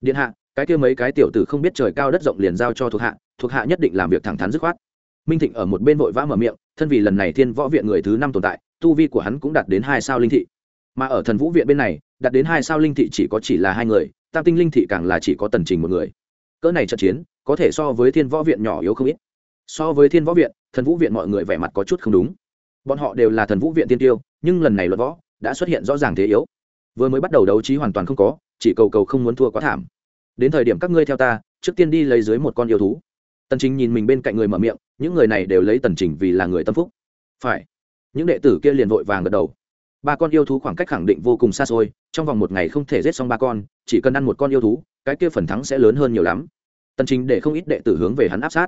Điện hạ, cái kia mấy cái tiểu tử không biết trời cao đất rộng liền giao cho thuộc hạ thuộc hạ nhất định làm việc thẳng thắn dứt khoát. Minh thịnh ở một bên vội vã mở miệng, thân vì lần này thiên võ viện người thứ năm tồn tại, tu vi của hắn cũng đạt đến hai sao linh thị. Mà ở thần vũ viện bên này, đạt đến hai sao linh thị chỉ có chỉ là hai người, tam tinh linh thị càng là chỉ có tần trình một người. Cỡ này trận chiến, có thể so với thiên võ viện nhỏ yếu không ít. So với thiên võ viện thần vũ viện mọi người vẻ mặt có chút không đúng. Bọn họ đều là thần vũ viện tiên tiêu, nhưng lần này luật võ đã xuất hiện rõ ràng thế yếu. Vừa mới bắt đầu đấu trí hoàn toàn không có, chỉ cầu cầu không muốn thua quá thảm. Đến thời điểm các ngươi theo ta, trước tiên đi lấy dưới một con yêu thú. Tần trình nhìn mình bên cạnh người mở miệng, những người này đều lấy tần trình vì là người tâm phúc. Phải. Những đệ tử kia liền vội vàng gật đầu. Ba con yêu thú khoảng cách khẳng định vô cùng xa xôi, trong vòng một ngày không thể giết xong ba con, chỉ cần ăn một con yêu thú, cái kia phần thắng sẽ lớn hơn nhiều lắm. Tần trình để không ít đệ tử hướng về hắn áp sát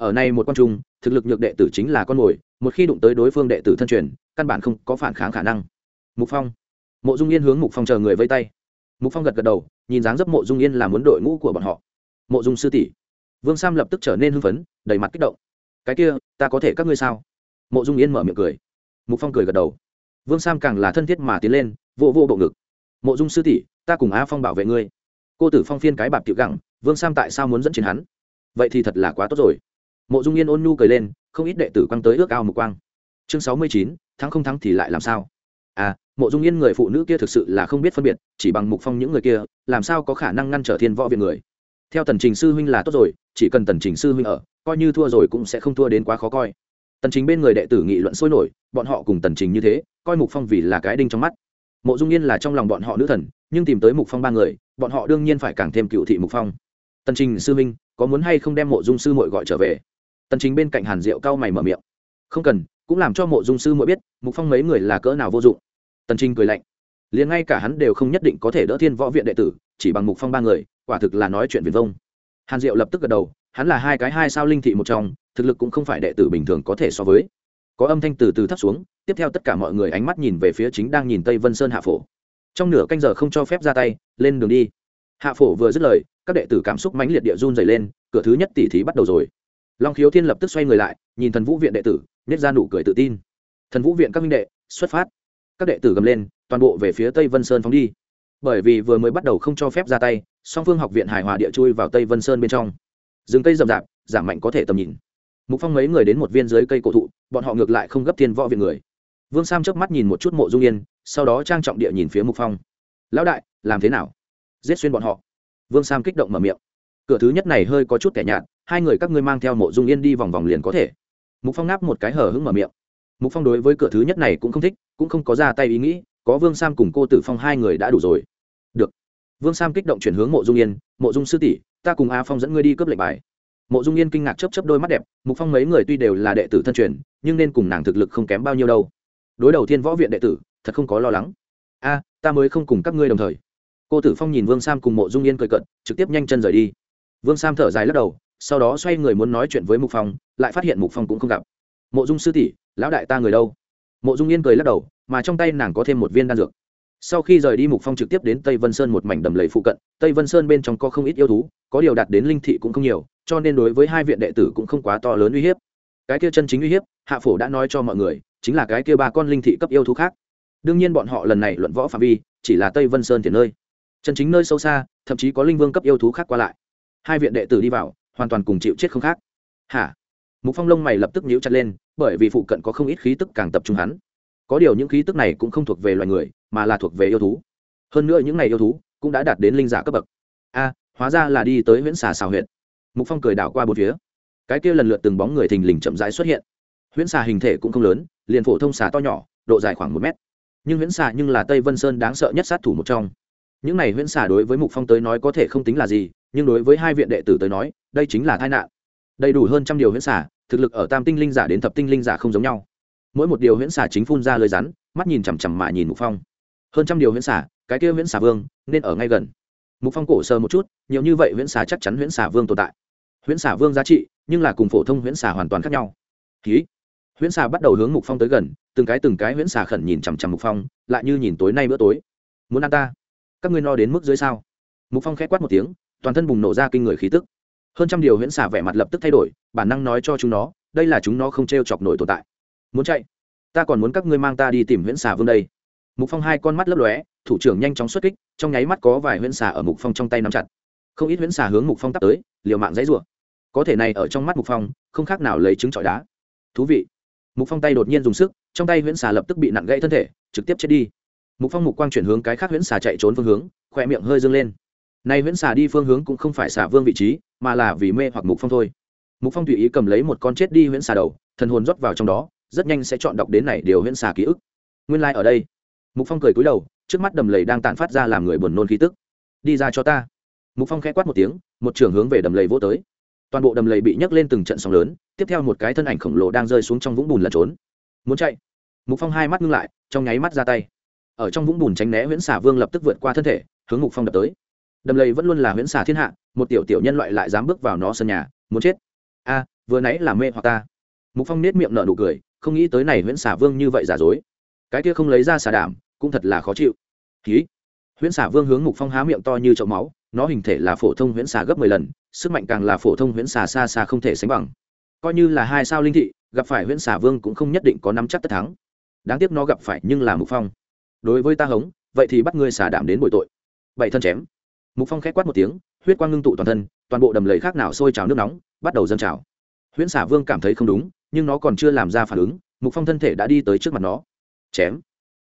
ở này một con trung, thực lực nhược đệ tử chính là con mồi, một khi đụng tới đối phương đệ tử thân truyền, căn bản không có phản kháng khả năng. Mục phong. Mộ dung yên hướng mục phong chờ người vây tay. Mục phong gật gật đầu, nhìn dáng dấp mộ dung yên là muốn đội ngũ của bọn họ. Mộ dung sư tỷ. Vương sam lập tức trở nên hưng phấn, đầy mặt kích động. Cái kia, ta có thể các ngươi sao? Mộ dung yên mở miệng cười. Mục phong cười gật đầu. Vương sam càng là thân thiết mà tiến lên, vô vô bộ ngực. Mộ dung sư tỷ, ta cùng a phong bảo vệ ngươi. Cô tử phong phiên cái bạp tiệu gẳng, vương sam tại sao muốn dẫn chiến hắn? Vậy thì thật là quá tốt rồi mộ dung yên ôn nhu cười lên, không ít đệ tử quăng tới ước ao mục quang. Chương sáu mươi chín, thắng không thắng thì lại làm sao? À mộ dung yên người phụ nữ kia thực sự là không biết phân biệt, chỉ bằng mục phong những người kia, làm sao có khả năng ngăn trở thiên võ viện người? Theo tần trình sư huynh là tốt rồi, chỉ cần tần trình sư huynh ở, coi như thua rồi cũng sẽ không thua đến quá khó coi. Tần trình bên người đệ tử nghị luận sôi nổi, bọn họ cùng tần trình như thế, coi mục phong vì là cái đinh trong mắt. Mộ dung yên là trong lòng bọn họ nữ thần, nhưng tìm tới mục phong ba người, bọn họ đương nhiên phải càng thêm cựu thị mục phong. Tần trình sư huynh, có muốn hay không đem mộ dung sư mội gọi trở về? Tần Chính bên cạnh hàn diệu cao mày mở miệng. Không cần, cũng làm cho mộ dung sư mỗi biết, mục phong mấy người là cỡ nào vô dụng. Tần Chính cười lạnh. Liền ngay cả hắn đều không nhất định có thể đỡ thiên võ viện đệ tử, chỉ bằng mục phong ba người, quả thực là nói chuyện viền vông. Hàn diệu lập tức gật đầu, hắn là hai cái hai sao linh thị một trong, thực lực cũng không phải đệ tử bình thường có thể so với. Có âm thanh từ từ thấp xuống, tiếp theo tất cả mọi người ánh mắt nhìn về phía chính đang nhìn tây vân sơn hạ phổ. Trong nửa canh giờ không cho phép ra tay, lên đường đi. Hạ phổ vừa dứt lời, các đệ tử cảm xúc mãnh liệt địa run dày lên, cửa thứ nhất tỷ thí bắt đầu rồi long khiếu thiên lập tức xoay người lại, nhìn thần vũ viện đệ tử nhét ra nụ cười tự tin. Thần vũ viện các minh đệ, xuất phát. Các đệ tử gầm lên, toàn bộ về phía tây vân sơn phóng đi. Bởi vì vừa mới bắt đầu không cho phép ra tay, song phương học viện hài hòa địa chui vào tây vân sơn bên trong. Rừng cây rậm rạp, giảm mạnh có thể tầm nhìn. Mục phong mấy người đến một viên dưới cây cổ thụ, bọn họ ngược lại không gấp thiên võ viện người. Vương sam chớp mắt nhìn một chút mộ dung yên, sau đó trang trọng địa nhìn phía mục phong. Lão đại, làm thế nào? Giết xuyên bọn họ. Vương sam kích động mở miệng cửa thứ nhất này hơi có chút kẻ nhạt, hai người các ngươi mang theo mộ dung yên đi vòng vòng liền có thể. Mục phong ngáp một cái hở hững mở miệng. Mục phong đối với cửa thứ nhất này cũng không thích, cũng không có ra tay ý nghĩ, có vương sam cùng cô tử phong hai người đã đủ rồi. Được. Vương sam kích động chuyển hướng mộ dung yên, mộ dung sư tỷ, ta cùng a phong dẫn ngươi đi cướp lệnh bài. Mộ dung yên kinh ngạc chấp chấp đôi mắt đẹp, mục phong mấy người tuy đều là đệ tử thân truyền, nhưng nên cùng nàng thực lực không kém bao nhiêu đâu. Đối đầu thiên võ viện đệ tử, thật không có lo lắng. A, ta mới không cùng các ngươi đồng thời. Cô tử phong nhìn vương sam cùng mộ dung yên cười cận, trực tiếp nhanh chân rời đi vương sam thở dài lắc đầu, sau đó xoay người muốn nói chuyện với mục phong, lại phát hiện mục phong cũng không gặp. Mộ dung sư tỷ, lão đại ta người đâu? Mộ dung yên cười lắc đầu, mà trong tay nàng có thêm một viên đan dược. Sau khi rời đi, mục phong trực tiếp đến tây vân sơn một mảnh đầm lầy phụ cận. Tây vân sơn bên trong có không ít yêu thú, có điều đạt đến linh thị cũng không nhiều, cho nên đối với hai viện đệ tử cũng không quá to lớn uy hiếp. Cái kia chân chính uy hiếp, hạ phổ đã nói cho mọi người, chính là cái kia ba con linh thị cấp yêu thú khác. Đương nhiên bọn họ lần này luận võ phạm vi, chỉ là tây vân sơn tiền nơi. Chân chính nơi sâu xa, thậm chí có linh vương cấp yêu thú khác qua lại hai viện đệ tử đi vào, hoàn toàn cùng chịu chết không khác. Hả? Mục phong lông mày lập tức nhíu chặt lên, bởi vì phụ cận có không ít khí tức càng tập trung hắn. Có điều những khí tức này cũng không thuộc về loài người, mà là thuộc về yêu thú. Hơn nữa những này yêu thú cũng đã đạt đến linh giả cấp bậc. A, hóa ra là đi tới huyện xà xào huyện mục phong cười đảo qua bốn phía. Cái kia lần lượt từng bóng người thình lình chậm rãi xuất hiện. Huyễn xà hình thể cũng không lớn, liền phổ thông xà to nhỏ, độ dài khoảng một mét. Nhưng huyễn xà nhưng là tây vân sơn đáng sợ nhất sát thủ một trong những này huyễn Xả đối với mục phong tới nói có thể không tính là gì nhưng đối với hai viện đệ tử tới nói đây chính là tai nạn. Đầy đủ hơn trăm điều huyễn Xả, thực lực ở tam tinh linh giả đến thập tinh linh giả không giống nhau. Mỗi một điều huyễn Xả chính phun ra lời rắn mắt nhìn chằm chằm mà nhìn mục phong. Hơn trăm điều huyễn Xả, cái kia huyễn Xả vương nên ở ngay gần. Mục phong cổ sơ một chút nhiều như vậy huyễn Xả chắc chắn huyễn Xả vương tồn tại. Huyễn Xả vương giá trị nhưng là cùng phổ thông huyễn Xả hoàn toàn khác nhau. Ký. Huyễn xà bắt đầu hướng mục phong tới gần từng cái từng cái huyễn xà khẩn nhìn chằm chằm mục phong lại như nhìn tối nay bữa tối. Muốn ăn ta? Các ngươi no đến mức dưới sao? Mục phong khẽ quát một tiếng, toàn thân bùng nổ ra kinh người khí tức. Hơn trăm điều huyễn xà vẻ mặt lập tức thay đổi, bản năng nói cho chúng nó, đây là chúng nó không t r e o chọc nổi tồn tại. Muốn chạy? Ta còn muốn các ngươi mang ta đi tìm huyễn xà vương đây. Mục phong hai con mắt lấp lóe, thủ trưởng nhanh chóng xuất kích, trong nháy mắt có vài huyễn xà ở mục phong trong tay nắm chặt. Không ít huyễn xà hướng mục phong tắt tới, liều mạng dãy rủa. Có thể này ở trong mắt mục phong, không khác nào lấy trứng trọi đá. Thú vị. Mục phong tay đột nhiên dùng sức, trong tay huyễn xà lập tức bị nặng gãy thân thể, trực tiếp chết đi mục phong mục quang chuyển hướng cái khác huyễn xà chạy trốn phương hướng khỏe miệng hơi dâng lên. Nay huyễn xà đi phương hướng cũng không phải xà vương vị trí, mà là vì mê hoặc mục phong thôi. Mục phong tùy ý cầm lấy một con chết đi huyễn xà đầu, thần hồn rót vào trong đó, rất nhanh sẽ chọn đọc đến này điều huyễn xà ký ức. Nguyên lai、like、ở đây. Mục phong cười cúi đầu, trước mắt đầm lầy đang tàn phát ra làm người buồn nôn khí tức. Đi ra cho ta. Mục phong khẽ quát một tiếng, một trường hướng về đầm lầy vô tới. Toàn bộ đầm lầy bị nhấc lên từng trận sóng lớn, tiếp theo một cái thân ảnh khổng lồ đang rơi xuống trong vũng bùn lẩn trốn. Muốn chạy? Mục phong hai mắt ngưng lại, trong nháy mắt ra tay ở trong vũng bùn tránh né huyễn xà vương lập tức vượt qua thân thể, hướng mục phong đập tới. Đầm lầy vẫn luôn là huyễn xà thiên hạ, một tiểu tiểu nhân loại lại dám bước vào nó sân nhà, muốn chết. A, vừa nãy là mê hoặc ta. Mục phong nết miệng nở nụ cười, không nghĩ tới này huyễn xà vương như vậy giả dối. Cái kia không lấy ra xà đảm, cũng thật là khó chịu. Ký huyễn xà vương hướng mục phong há miệng to như chậu máu, nó hình thể là phổ thông huyễn xà gấp mười lần, sức mạnh càng là phổ thông huyễn xà xa xa không thể sánh bằng. Coi như là hai sao linh thị, gặp phải huyễn xà vương cũng không nhất định có nắm chắc tất thắng. Đáng tiếc nó gặp phải nhưng là mục phong đối với ta hống, vậy thì bắt ngươi xả đảm đến bội tội. Bảy thân chém. Mục phong khép quát một tiếng, huyết quang ngưng tụ toàn thân, toàn bộ đầm lầy khác nào sôi trào nước nóng, bắt đầu dâng trào. Huyễn xả vương cảm thấy không đúng, nhưng nó còn chưa làm ra phản ứng, mục phong thân thể đã đi tới trước mặt nó. Chém.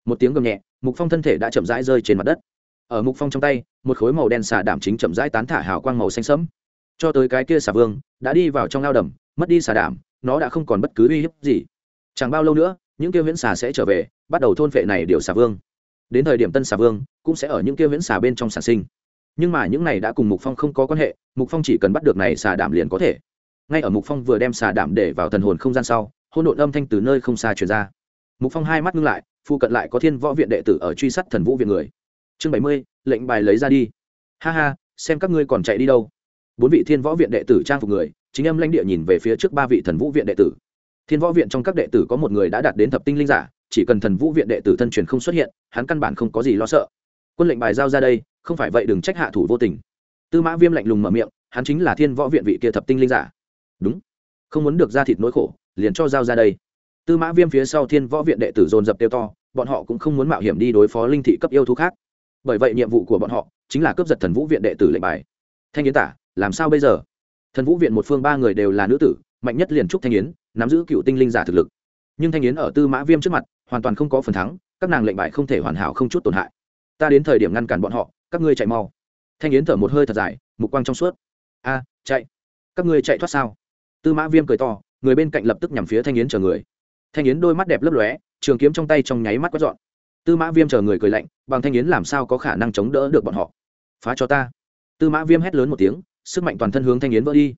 Một tiếng gầm nhẹ, mục phong thân thể đã chậm rãi rơi trên mặt đất. Ở mục phong trong tay, một khối màu đen xả đảm chính chậm rãi tán thả hào quang màu xanh sẫm. Cho tới cái kia xả vương, đã đi vào trong lao đầm, mất đi xả đảm nó đã không còn bất cứ uy hiếp gì. Chẳng bao lâu nữa những kia huyễn xà sẽ trở về, bắt đầu thôn phệ này điều xà vương. Đến thời điểm tân xà vương cũng sẽ ở những kia huyễn xà bên trong sản sinh. Nhưng mà những này đã cùng mục phong không có quan hệ, mục phong chỉ cần bắt được này xà đảm liền có thể. Ngay ở mục phong vừa đem xà đảm để vào thần hồn không gian sau hôn độn âm thanh từ nơi không xa truyền ra. Mục phong hai mắt ngưng lại phụ cận lại có thiên võ viện đệ tử ở truy sát thần vũ viện người. Chương bảy mươi, lệnh bài lấy ra đi. Ha ha, xem các ngươi còn chạy đi đâu. Bốn vị thiên võ viện đệ tử trang phục người, chính âm lãnh địa nhìn về phía trước ba vị thần vũ viện đệ tử thiên võ viện trong các đệ tử có một người đã đạt đến thập tinh linh giả, chỉ cần thần vũ viện đệ tử thân truyền không xuất hiện, hắn căn bản không có gì lo sợ. Quân lệnh bài giao ra đây, không phải vậy đừng trách hạ thủ vô tình. Tư mã viêm lạnh lùng mở miệng, hắn chính là thiên võ viện vị kia thập tinh linh giả. Đúng. Không muốn được ra thịt nỗi khổ, liền cho giao ra đây. Tư mã viêm phía sau thiên võ viện đệ tử dồn dập tiêu to, bọn họ cũng không muốn mạo hiểm đi đối phó linh thị cấp yêu thú khác. Bởi vậy nhiệm vụ của bọn họ chính là cướp giật thần vũ viện đệ tử lệnh bài. Thanh yến tả, làm sao bây giờ? Thần vũ viện một phương ba người đều là nữ tử mạnh nhất liền trúc thanh yến, nắm giữ cựu tinh linh giả thực lực. Nhưng thanh yến ở tư mã viêm trước mặt, hoàn toàn không có phần thắng, các nàng lệnh bại không thể hoàn hảo không chút tổn hại. Ta đến thời điểm ngăn cản bọn họ, các ngươi chạy mau. Thanh yến thở một hơi thật dài, mục quang trong suốt. A, chạy. Các ngươi chạy thoát sao? Tư mã viêm cười to, người bên cạnh lập tức nhằm phía thanh yến chờ người. Thanh yến đôi mắt đẹp lấp lóe, trường kiếm trong tay trong nháy mắt quét dọn. Tư mã viêm chờ người cười lạnh, bằng thanh yến làm sao có khả năng chống đỡ được bọn họ? Phá cho ta. Tư mã viêm hét lớn một tiếng, sức mạnh toàn thân hướng thanh yến vỡ đi.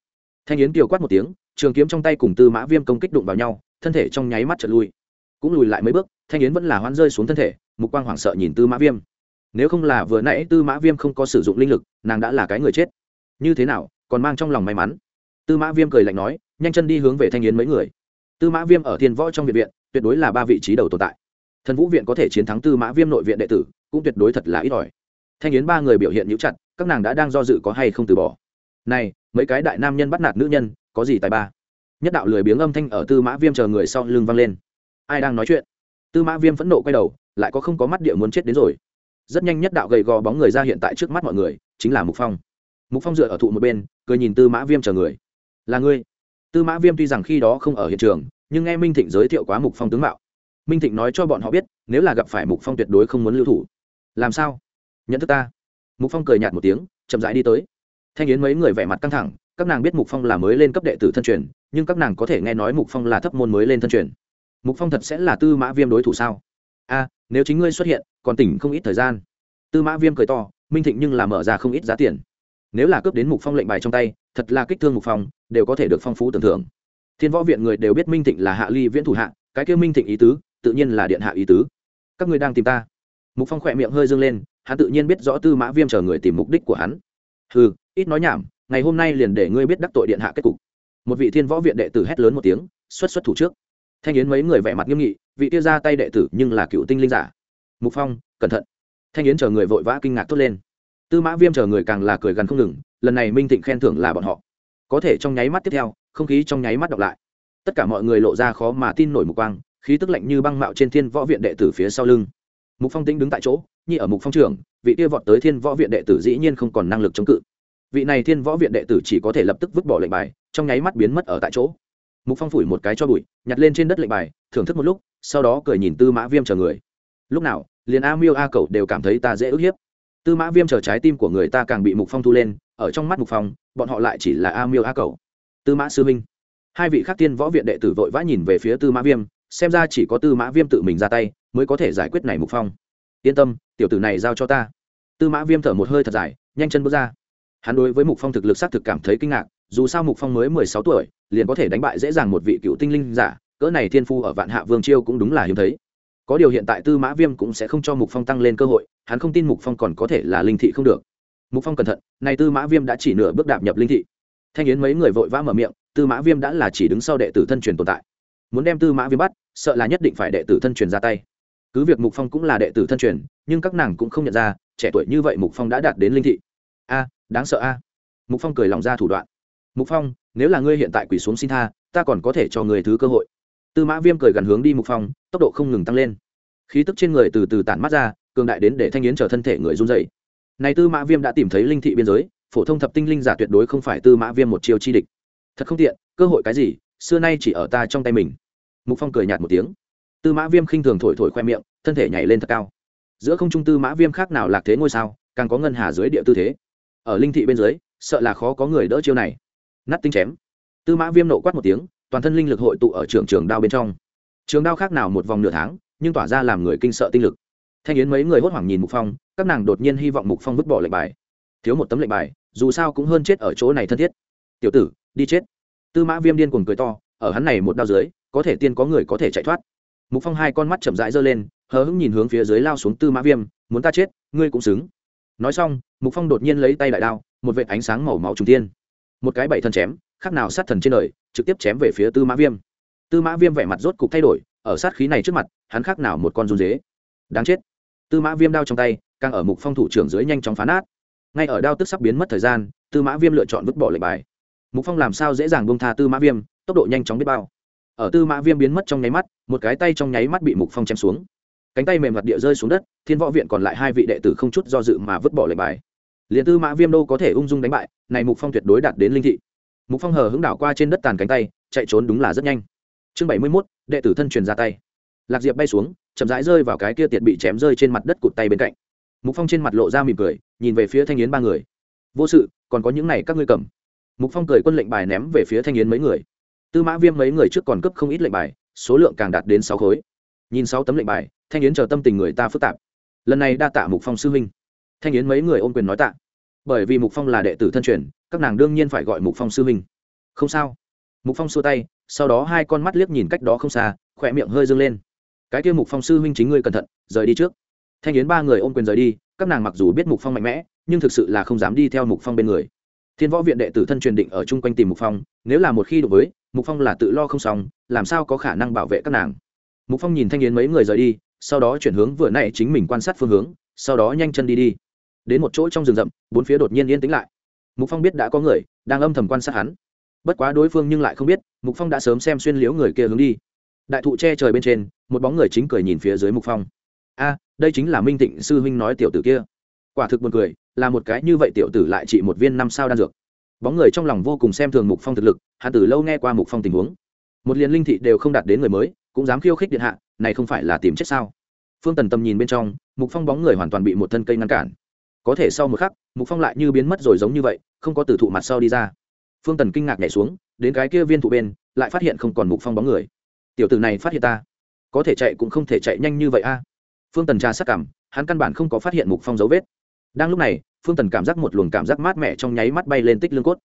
Thanh yến kiều quát một tiếng trường kiếm trong tay cùng tư mã viêm công kích đụng vào nhau, thân thể trong nháy mắt trật lui. Cũng lùi lại mấy bước, thanh yến vẫn là hoan rơi xuống thân thể, mục quang hoảng sợ nhìn tư mã viêm. Nếu không là vừa nãy tư mã viêm không có sử dụng linh lực, nàng đã là cái người chết. Như thế nào, còn mang trong lòng may mắn. Tư mã viêm cười lạnh nói, nhanh chân đi hướng về thanh yến mấy người. Tư mã viêm ở thiên võ trong viện viện, tuyệt đối là ba vị trí đầu tồn tại. Thần vũ viện có thể chiến thắng tư mã viêm nội viện đệ tử, cũng tuyệt đối thật là ít ỏi. Thanh yến ba người biểu hiện nhũ chặt, các nàng đã đang do dự có hay không từ bỏ. Này, mấy cái đại nam nhân bắt nạt nữ nhân có gì tài ba? Nhất đạo lười biếng âm thanh ở tư mã viêm chờ người sau lưng vang lên. Ai đang nói chuyện? Tư mã viêm phẫn nộ quay đầu, lại có không có mắt địa muốn chết đến rồi. Rất nhanh nhất đạo gầy gò bóng người ra hiện tại trước mắt mọi người, chính là mục phong. Mục phong dựa ở thụ một bên, cười nhìn tư mã viêm chờ người. Là ngươi? Tư mã viêm tuy rằng khi đó không ở hiện trường, nhưng nghe minh thịnh giới thiệu quá mục phong tướng mạo. Minh thịnh nói cho bọn họ biết, nếu là gặp phải mục phong tuyệt đối không muốn lưu thủ. Làm sao? Nhận thức ta? Mục phong cười nhạt một tiếng, chậm rãi đi tới. Thanh yến mấy người vẻ mặt căng thẳng các nàng biết mục phong là mới lên cấp đệ tử thân truyền, nhưng các nàng có thể nghe nói mục phong là thấp môn mới lên thân truyền. Mục phong thật sẽ là tư mã viêm đối thủ sao? A, nếu chính ngươi xuất hiện, còn tỉnh không ít thời gian. Tư mã viêm cười to, minh thịnh nhưng là mở ra không ít giá tiền. Nếu là cướp đến mục phong lệnh bài trong tay, thật là kích thương mục phong, đều có thể được phong phú tưởng thưởng. Thiên võ viện người đều biết minh thịnh là hạ ly viễn thủ hạ, cái kêu minh thịnh ý tứ, tự nhiên là điện hạ ý tứ. Các người đang tìm ta. Mục phong khỏe miệng hơi dâng lên, hắn tự nhiên biết rõ tư mã viêm chờ người tìm mục đích của hắn. Ừ ít nói nhảm ngày hôm nay liền để ngươi biết đắc tội điện hạ kết cục. Một vị thiên võ viện đệ tử hét lớn một tiếng, xuất xuất thủ trước. Thanh yến mấy người vẻ mặt nghiêm nghị, vị tia ra tay đệ tử nhưng là cựu tinh linh giả. Mục phong, cẩn thận. Thanh yến chờ người vội vã kinh ngạc thốt lên. Tư mã viêm chờ người càng là cười gần không ngừng, lần này minh thịnh khen thưởng là bọn họ. Có thể trong nháy mắt tiếp theo, không khí trong nháy mắt đọc lại. Tất cả mọi người lộ ra khó mà tin nổi mục quang, khí tức lạnh như băng mạo trên thiên võ viện đệ tử phía sau lưng. Mục phong tĩnh đứng tại chỗ như ở mục phong trường vị kia vọt tới thiên võ viện đệ tử dĩ nhiên không còn năng lực chống cự vị này thiên võ viện đệ tử chỉ có thể lập tức vứt bỏ lệnh bài, trong nháy mắt biến mất ở tại chỗ. Mục phong phủi một cái cho bụi, nhặt lên trên đất lệnh bài, thưởng thức một lúc, sau đó cười nhìn tư mã viêm chờ người. Lúc nào, liền a miêu a cậu đều cảm thấy ta dễ ức hiếp. Tư mã viêm chờ trái tim của người ta càng bị mục phong thu lên, ở trong mắt mục phong, bọn họ lại chỉ là a miêu a cậu tư mã sư minh. Hai vị khác tiên võ viện đệ tử vội vã nhìn về phía tư mã viêm, xem ra chỉ có tư mã viêm tự mình ra tay, mới có thể giải quyết này mục phong. Yên tâm, tiểu tử này giao cho ta. Tư mã viêm thở một hơi thật dài, nhanh chân bước ra hắn đối với mục phong thực lực xác thực cảm thấy kinh ngạc, dù sao mục phong mới mười sáu tuổi, liền có thể đánh bại dễ dàng một vị cựu tinh linh giả, cỡ này thiên phu ở vạn hạ vương chiêu cũng đúng là hiếm thấy. Có điều hiện tại tư mã viêm cũng sẽ không cho mục phong tăng lên cơ hội, hắn không tin mục phong còn có thể là linh thị không được. Mục phong cẩn thận này tư mã viêm đã chỉ nửa bước đạp nhập linh thị. Thanh yến mấy người vội vã mở miệng, tư mã viêm đã là chỉ đứng sau đệ tử thân truyền tồn tại. Muốn đem tư mã viêm bắt, sợ là nhất định phải đệ tử thân truyền ra tay. Cứ việc mục phong cũng là đệ tử thân truyền, nhưng các nàng cũng không nhận ra, trẻ tuổi như vậy mục phong đã đạt đến linh thị. A đáng sợ a. Mục phong cười lòng ra thủ đoạn. Mục phong, nếu là ngươi hiện tại quỳ xuống xin tha, ta còn có thể cho người thứ cơ hội. Tư mã viêm cười gần hướng đi mục phong, tốc độ không ngừng tăng lên. Khí tức trên người từ từ tản mắt ra, cường đại đến để thanh yến trở thân thể người run dày này tư mã viêm đã tìm thấy linh thị biên giới, phổ thông thập tinh linh giả tuyệt đối không phải tư mã viêm một chiêu chi địch. Thật không tiện, cơ hội cái gì, xưa nay chỉ ở ta trong tay mình. Mục phong cười nhạt một tiếng. Tư mã viêm khinh thường thổi thổi khoe miệng, thân thể nhảy lên thật cao. Giữa không trung tư mã viêm khác nào lạc thế ngôi sao, càng có ngân hà dưới địa tư thế ở linh thị bên dưới, sợ là khó có người đỡ chiêu này. Nát tinh chém. Tư mã viêm nộ quát một tiếng, toàn thân linh lực hội tụ ở trường trường đao bên trong. Trường đao khác nào một vòng nửa tháng, nhưng tỏa ra làm người kinh sợ tinh lực. Thanh yến mấy người hốt hoảng nhìn mục phong, các nàng đột nhiên hy vọng mục phong vứt bỏ lệnh bài. Thiếu một tấm lệnh bài, dù sao cũng hơn chết ở chỗ này thân thiết. Tiểu tử, đi chết. Tư mã viêm điên cuồng cười to, ở hắn này một đao dưới, có thể tiên có người có thể chạy thoát. Mục phong hai con mắt chậm rãi giơ lên, hờ hững nhìn hướng phía dưới lao xuống tư mã viêm, muốn ta chết, ngươi cũng xứng nói xong, mục phong đột nhiên lấy tay đại đao, một vệt ánh sáng màu máu trung tiên một cái bảy thần chém, khác nào sát thần trên đời, trực tiếp chém về phía tư mã viêm. Tư mã viêm vẻ mặt rốt cục thay đổi, ở sát khí này trước mặt, hắn khác nào một con run dế. Đáng chết. Tư mã viêm đao trong tay, càng ở mục phong thủ trưởng dưới nhanh chóng phá nát. Ngay ở đao tức sắp biến mất thời gian, tư mã viêm lựa chọn vứt bỏ lệnh bài. Mục phong làm sao dễ dàng bông tha tư mã viêm, tốc độ nhanh chóng biết bao. Ở tư mã viêm biến mất trong nháy mắt, một cái tay trong nháy mắt bị mục phong chém xuống cánh tay mềm mặt địa rơi xuống đất, thiên võ viện còn lại hai vị đệ tử không chút do dự mà vứt bỏ lệnh bài. Liền tư mã viêm đâu có thể ung dung đánh bại, này mục phong tuyệt đối đạt đến linh thị. Mục phong hờ hứng đảo qua trên đất tàn cánh tay, chạy trốn đúng là rất nhanh. Chương bảy mươi mốt, đệ tử thân truyền ra tay. Lạc diệp bay xuống, chậm rãi rơi vào cái kia tiệt bị chém rơi trên mặt đất cụt tay bên cạnh. Mục phong trên mặt lộ ra mỉm cười, nhìn về phía thanh yến ba người. Vô sự, còn có những này các ngươi cầm. Mục phong cười quân lệnh bài ném về phía thanh yến mấy người. Tư mã viêm mấy người trước còn cấp không ít lệnh bài, số lượng càng đạt đến sáu khối. Nhìn sáu tấm lệnh bài thanh yến chờ tâm tình người ta phức tạp. Lần này đa tạ mục phong sư huynh. Thanh yến mấy người ôm quyền nói tạ. Bởi vì mục phong là đệ tử thân truyền, các nàng đương nhiên phải gọi mục phong sư huynh. Không sao. Mục phong xua tay, sau đó hai con mắt liếc nhìn cách đó không xa, khỏe miệng hơi dâng lên. Cái kia mục phong sư huynh chính ngươi cẩn thận, rời đi trước. Thanh yến ba người ôm quyền rời đi, các nàng mặc dù biết mục phong mạnh mẽ, nhưng thực sự là không dám đi theo mục phong bên người. Thiên võ viện đệ tử thân truyền định ở chung quanh tìm mục phong, nếu là một khi đối với, mục phong là tự lo không xong, làm sao có khả năng bảo vệ các nàng? Mục phong nhìn thanh yến mấy người rời đi sau đó chuyển hướng vừa nãy chính mình quan sát phương hướng, sau đó nhanh chân đi đi. Đến một chỗ trong rừng rậm, bốn phía đột nhiên yên tĩnh lại. Mục phong biết đã có người, đang âm thầm quan sát hắn. Bất quá đối phương nhưng lại không biết, mục phong đã sớm xem xuyên liếu người kia hướng đi. Đại thụ che trời bên trên, một bóng người chính cười nhìn phía dưới mục phong. A, đây chính là minh tịnh sư huynh nói tiểu tử kia. Quả thực buồn cười, là một cái như vậy tiểu tử lại trị một viên năm sao đan dược. Bóng người trong lòng vô cùng xem thường mục phong thực lực, hắn từ lâu nghe qua mục phong tình huống. Một liền linh thị đều không đạt đến người mới cũng dám khiêu khích điện hạ, này không phải là tìm chết sao? Phương tần tầm nhìn bên trong, mục phong bóng người hoàn toàn bị một thân cây ngăn cản. Có thể sau một khắc, mục phong lại như biến mất rồi giống như vậy, không có từ thụ mặt sau đi ra. Phương tần kinh ngạc nhảy xuống, đến cái kia viên thụ bên, lại phát hiện không còn mục phong bóng người. Tiểu tử này phát hiện ta, có thể chạy cũng không thể chạy nhanh như vậy a. Phương tần tra sắc cảm, hắn căn bản không có phát hiện mục phong dấu vết. Đang lúc này, phương tần cảm giác một luồng cảm giác mát mẻ trong nháy mắt bay lên tích lương cốt.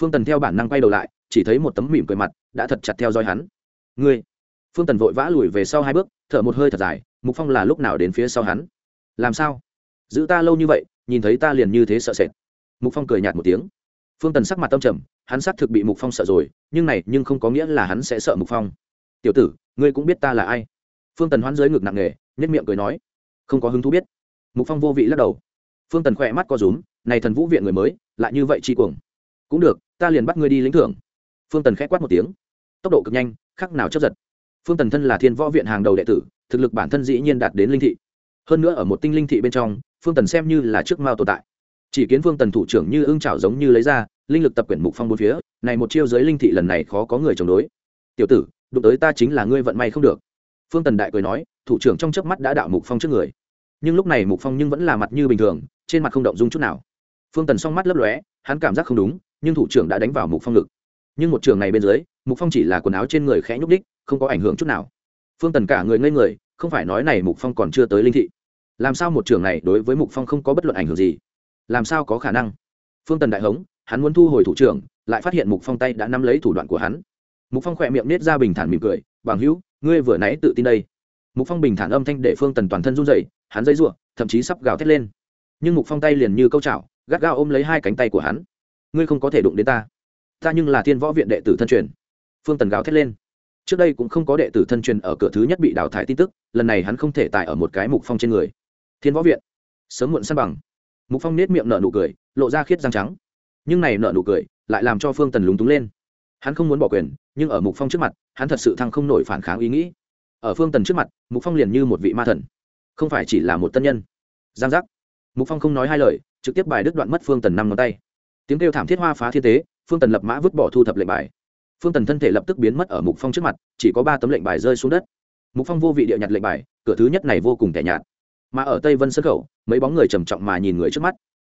Phương tần theo bản năng quay đầu lại, chỉ thấy một tấm mỉm cười mặt, đã thật chặt theo dõi hắn. Ngươi phương tần vội vã lùi về sau hai bước, thở một hơi thật dài, mục phong là lúc nào đến phía sau hắn? Làm sao? Giữ ta lâu như vậy, nhìn thấy ta liền như thế sợ sệt. Mục phong cười nhạt một tiếng. Phương tần sắc mặt tâm trầm, hắn xác thực bị mục phong sợ rồi, nhưng này nhưng không có nghĩa là hắn sẽ sợ mục phong. Tiểu tử, ngươi cũng biết ta là ai? Phương tần hoán dưới ngực nặng nề nhất miệng cười nói. Không có hứng thú biết. Mục phong vô vị lắc đầu. Phương tần khỏe mắt co rúm, này thần vũ viện người mới, lại như vậy chi cuồng. Cũng được, ta liền bắt ngươi đi lĩnh thưởng. Phương tần khẽ quát một tiếng. Tốc độ cực nhanh, khắc nào chấp giật phương tần thân là thiên võ viện hàng đầu đệ tử, thực lực bản thân dĩ nhiên đạt đến linh thị. Hơn nữa ở một tinh linh thị bên trong, phương tần xem như là trước mao tồn tại. Chỉ kiến phương tần thủ trưởng như ưng trảo giống như lấy ra, linh lực tập quyển mục phong bốn phía, này một chiêu giới linh thị lần này khó có người chống đối. Tiểu tử, đụng tới ta chính là ngươi vận may không được. Phương tần đại cười nói, thủ trưởng trong chớp mắt đã đạo mục phong trước người. Nhưng lúc này mục phong nhưng vẫn là mặt như bình thường, trên mặt không động dung chút nào. Phương tần song mắt lấp lóe, hắn cảm giác không đúng, nhưng thủ trưởng đã đánh vào mục phong ngực. Nhưng một trường này bên dưới mục phong chỉ là quần áo trên người khẽ nhúc đích, không có ảnh hưởng chút nào. Phương tần cả người ngây người, không phải nói này mục phong còn chưa tới linh thị. Làm sao một trường này đối với mục phong không có bất luận ảnh hưởng gì? Làm sao có khả năng? Phương tần đại hống, hắn muốn thu hồi thủ trưởng, lại phát hiện mục phong tay đã nắm lấy thủ đoạn của hắn. Mục phong khỏe miệng nết ra bình thản mỉm cười, bằng hữu, ngươi vừa nãy tự tin đây. Mục phong bình thản âm thanh để phương tần toàn thân run rẩy, hắn dây ruộng thậm chí sắp gào thét lên. Nhưng mục phong tay liền như câu chảo, gắt gao ôm lấy hai cánh tay của hắn. Ngươi không có thể đụng đến ta. Ta nhưng là thiên võ viện đệ tử thân truyền phương tần gào thét lên. Trước đây cũng không có đệ tử thân truyền ở cửa thứ nhất bị đào thải tin tức, lần này hắn không thể tải ở một cái mục phong trên người. Thiên võ viện. Sớm muộn săn bằng. Mục phong nết miệng nở nụ cười, lộ ra khiết răng trắng. Nhưng này nở nụ cười lại làm cho phương tần lúng túng lên. Hắn không muốn bỏ quyền, nhưng ở mục phong trước mặt, hắn thật sự thăng không nổi phản kháng ý nghĩ. Ở phương tần trước mặt, mục phong liền như một vị ma thần. Không phải chỉ là một tân nhân. Giang giác. Mục phong không nói hai lời, trực tiếp bài đứt đoạn mất phương tần năm ngón tay. Tiếng kêu thảm thiết hoa phá thiên tế, phương tần lập mã vứt bỏ thu thập lệnh bài phương tần thân thể lập tức biến mất ở mục phong trước mặt, chỉ có ba tấm lệnh bài rơi xuống đất. Mục phong vô vị địa nhặt lệnh bài, cửa thứ nhất này vô cùng tẻ nhạt. Mà ở tây vân sân khẩu, mấy bóng người trầm trọng mà nhìn người trước mắt.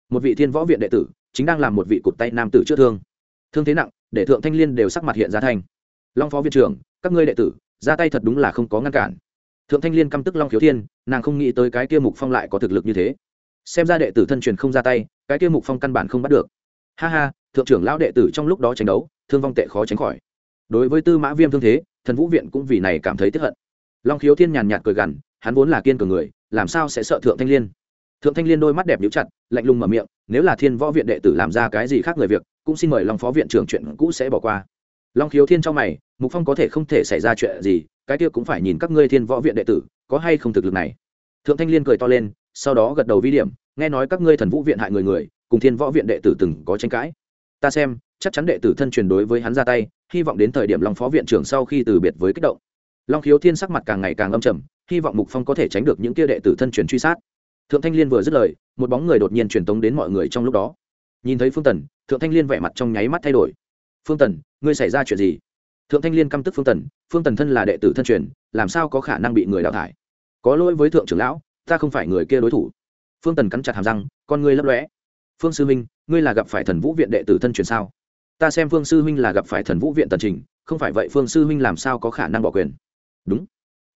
Một vị thiên võ viện đệ tử, chính đang làm một vị cụt tay nam tử trước thương. Thương thế nặng, để thượng thanh liên đều sắc mặt hiện ra thành. Long phó viện trưởng, các ngươi đệ tử, ra tay thật đúng là không có ngăn cản. Thượng thanh liên căm tức long khiếu thiên, nàng không nghĩ tới cái kia mục phong lại có thực lực như thế. Xem ra đệ tử thân truyền không ra tay, cái kia mục phong căn bản không bắt được. Ha ha, thượng trưởng lão đệ tử trong lúc đó tranh đấu thương vong tệ khó tránh khỏi. Đối với tư mã viêm thương thế, thần vũ viện cũng vì này cảm thấy tiếp hận. Long khiếu thiên nhàn nhạt cười gằn, hắn vốn là kiên cường người, làm sao sẽ sợ thượng thanh liên? Thượng thanh liên đôi mắt đẹp nhíu chặt, lạnh lùng mở miệng, nếu là thiên võ viện đệ tử làm ra cái gì khác người việc, cũng xin mời long phó viện trưởng chuyện cũ sẽ bỏ qua. Long khiếu thiên trong mày, mục phong có thể không thể xảy ra chuyện gì, cái kia cũng phải nhìn các ngươi thiên võ viện đệ tử, có hay không thực lực này. Thượng thanh liên cười to lên, sau đó gật đầu vi điểm, nghe nói các ngươi thần vũ viện hại người người, cùng thiên võ viện đệ tử từng có tranh cãi. Ta xem chắc chắn đệ tử thân truyền đối với hắn ra tay hy vọng đến thời điểm long phó viện trưởng sau khi từ biệt với kích động. Long khiếu thiên sắc mặt càng ngày càng âm trầm hy vọng mục phong có thể tránh được những kia đệ tử thân truyền truy sát. Thượng thanh liên vừa dứt lời một bóng người đột nhiên truyền tống đến mọi người trong lúc đó. Nhìn thấy phương tần thượng thanh liên vẻ mặt trong nháy mắt thay đổi. Phương tần ngươi xảy ra chuyện gì? Thượng thanh liên căm tức phương tần phương tần thân là đệ tử thân truyền làm sao có khả năng bị người đào thải? Có lỗi với thượng trưởng lão ta không phải người kia đối thủ. Phương tần cắn chặt hàm răng con ngươi lấp lóe. Phương sư minh, ngươi là gặp phải thần vũ viện đệ tử thân truyền sao? Ta xem phương sư huynh là gặp phải thần vũ viện tần trình, không phải vậy phương sư huynh làm sao có khả năng bỏ quyền? Đúng.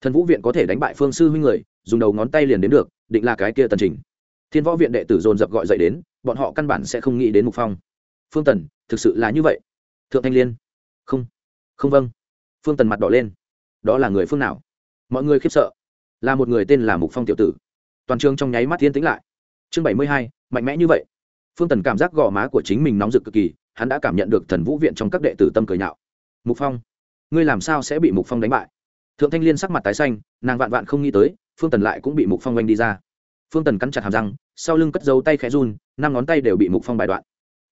Thần vũ viện có thể đánh bại phương sư huynh người, dùng đầu ngón tay liền đến được, định là cái kia tần trình. Thiên võ viện đệ tử dồn dập gọi dậy đến, bọn họ căn bản sẽ không nghĩ đến mục phong. Phương tần, thực sự là như vậy? Thượng thanh liên. Không. Không vâng. Phương tần mặt đỏ lên. Đó là người phương nào? Mọi người khiếp sợ. Là một người tên là mục phong tiểu tử. Toàn trường trong nháy mắt thiên tĩnh lại. Chương bảy mươi hai, mạnh mẽ như vậy. Phương tần cảm giác gò má của chính mình nóng rực cực kỳ hắn đã cảm nhận được thần vũ viện trong các đệ tử tâm cười nhạo. Mục phong, ngươi làm sao sẽ bị mục phong đánh bại? Thượng thanh liên sắc mặt tái xanh, nàng vạn vạn không nghĩ tới, phương tần lại cũng bị mục phong oanh đi ra. Phương tần cắn chặt hàm răng, sau lưng cất dấu tay khẽ run, năm ngón tay đều bị mục phong bài đoạn.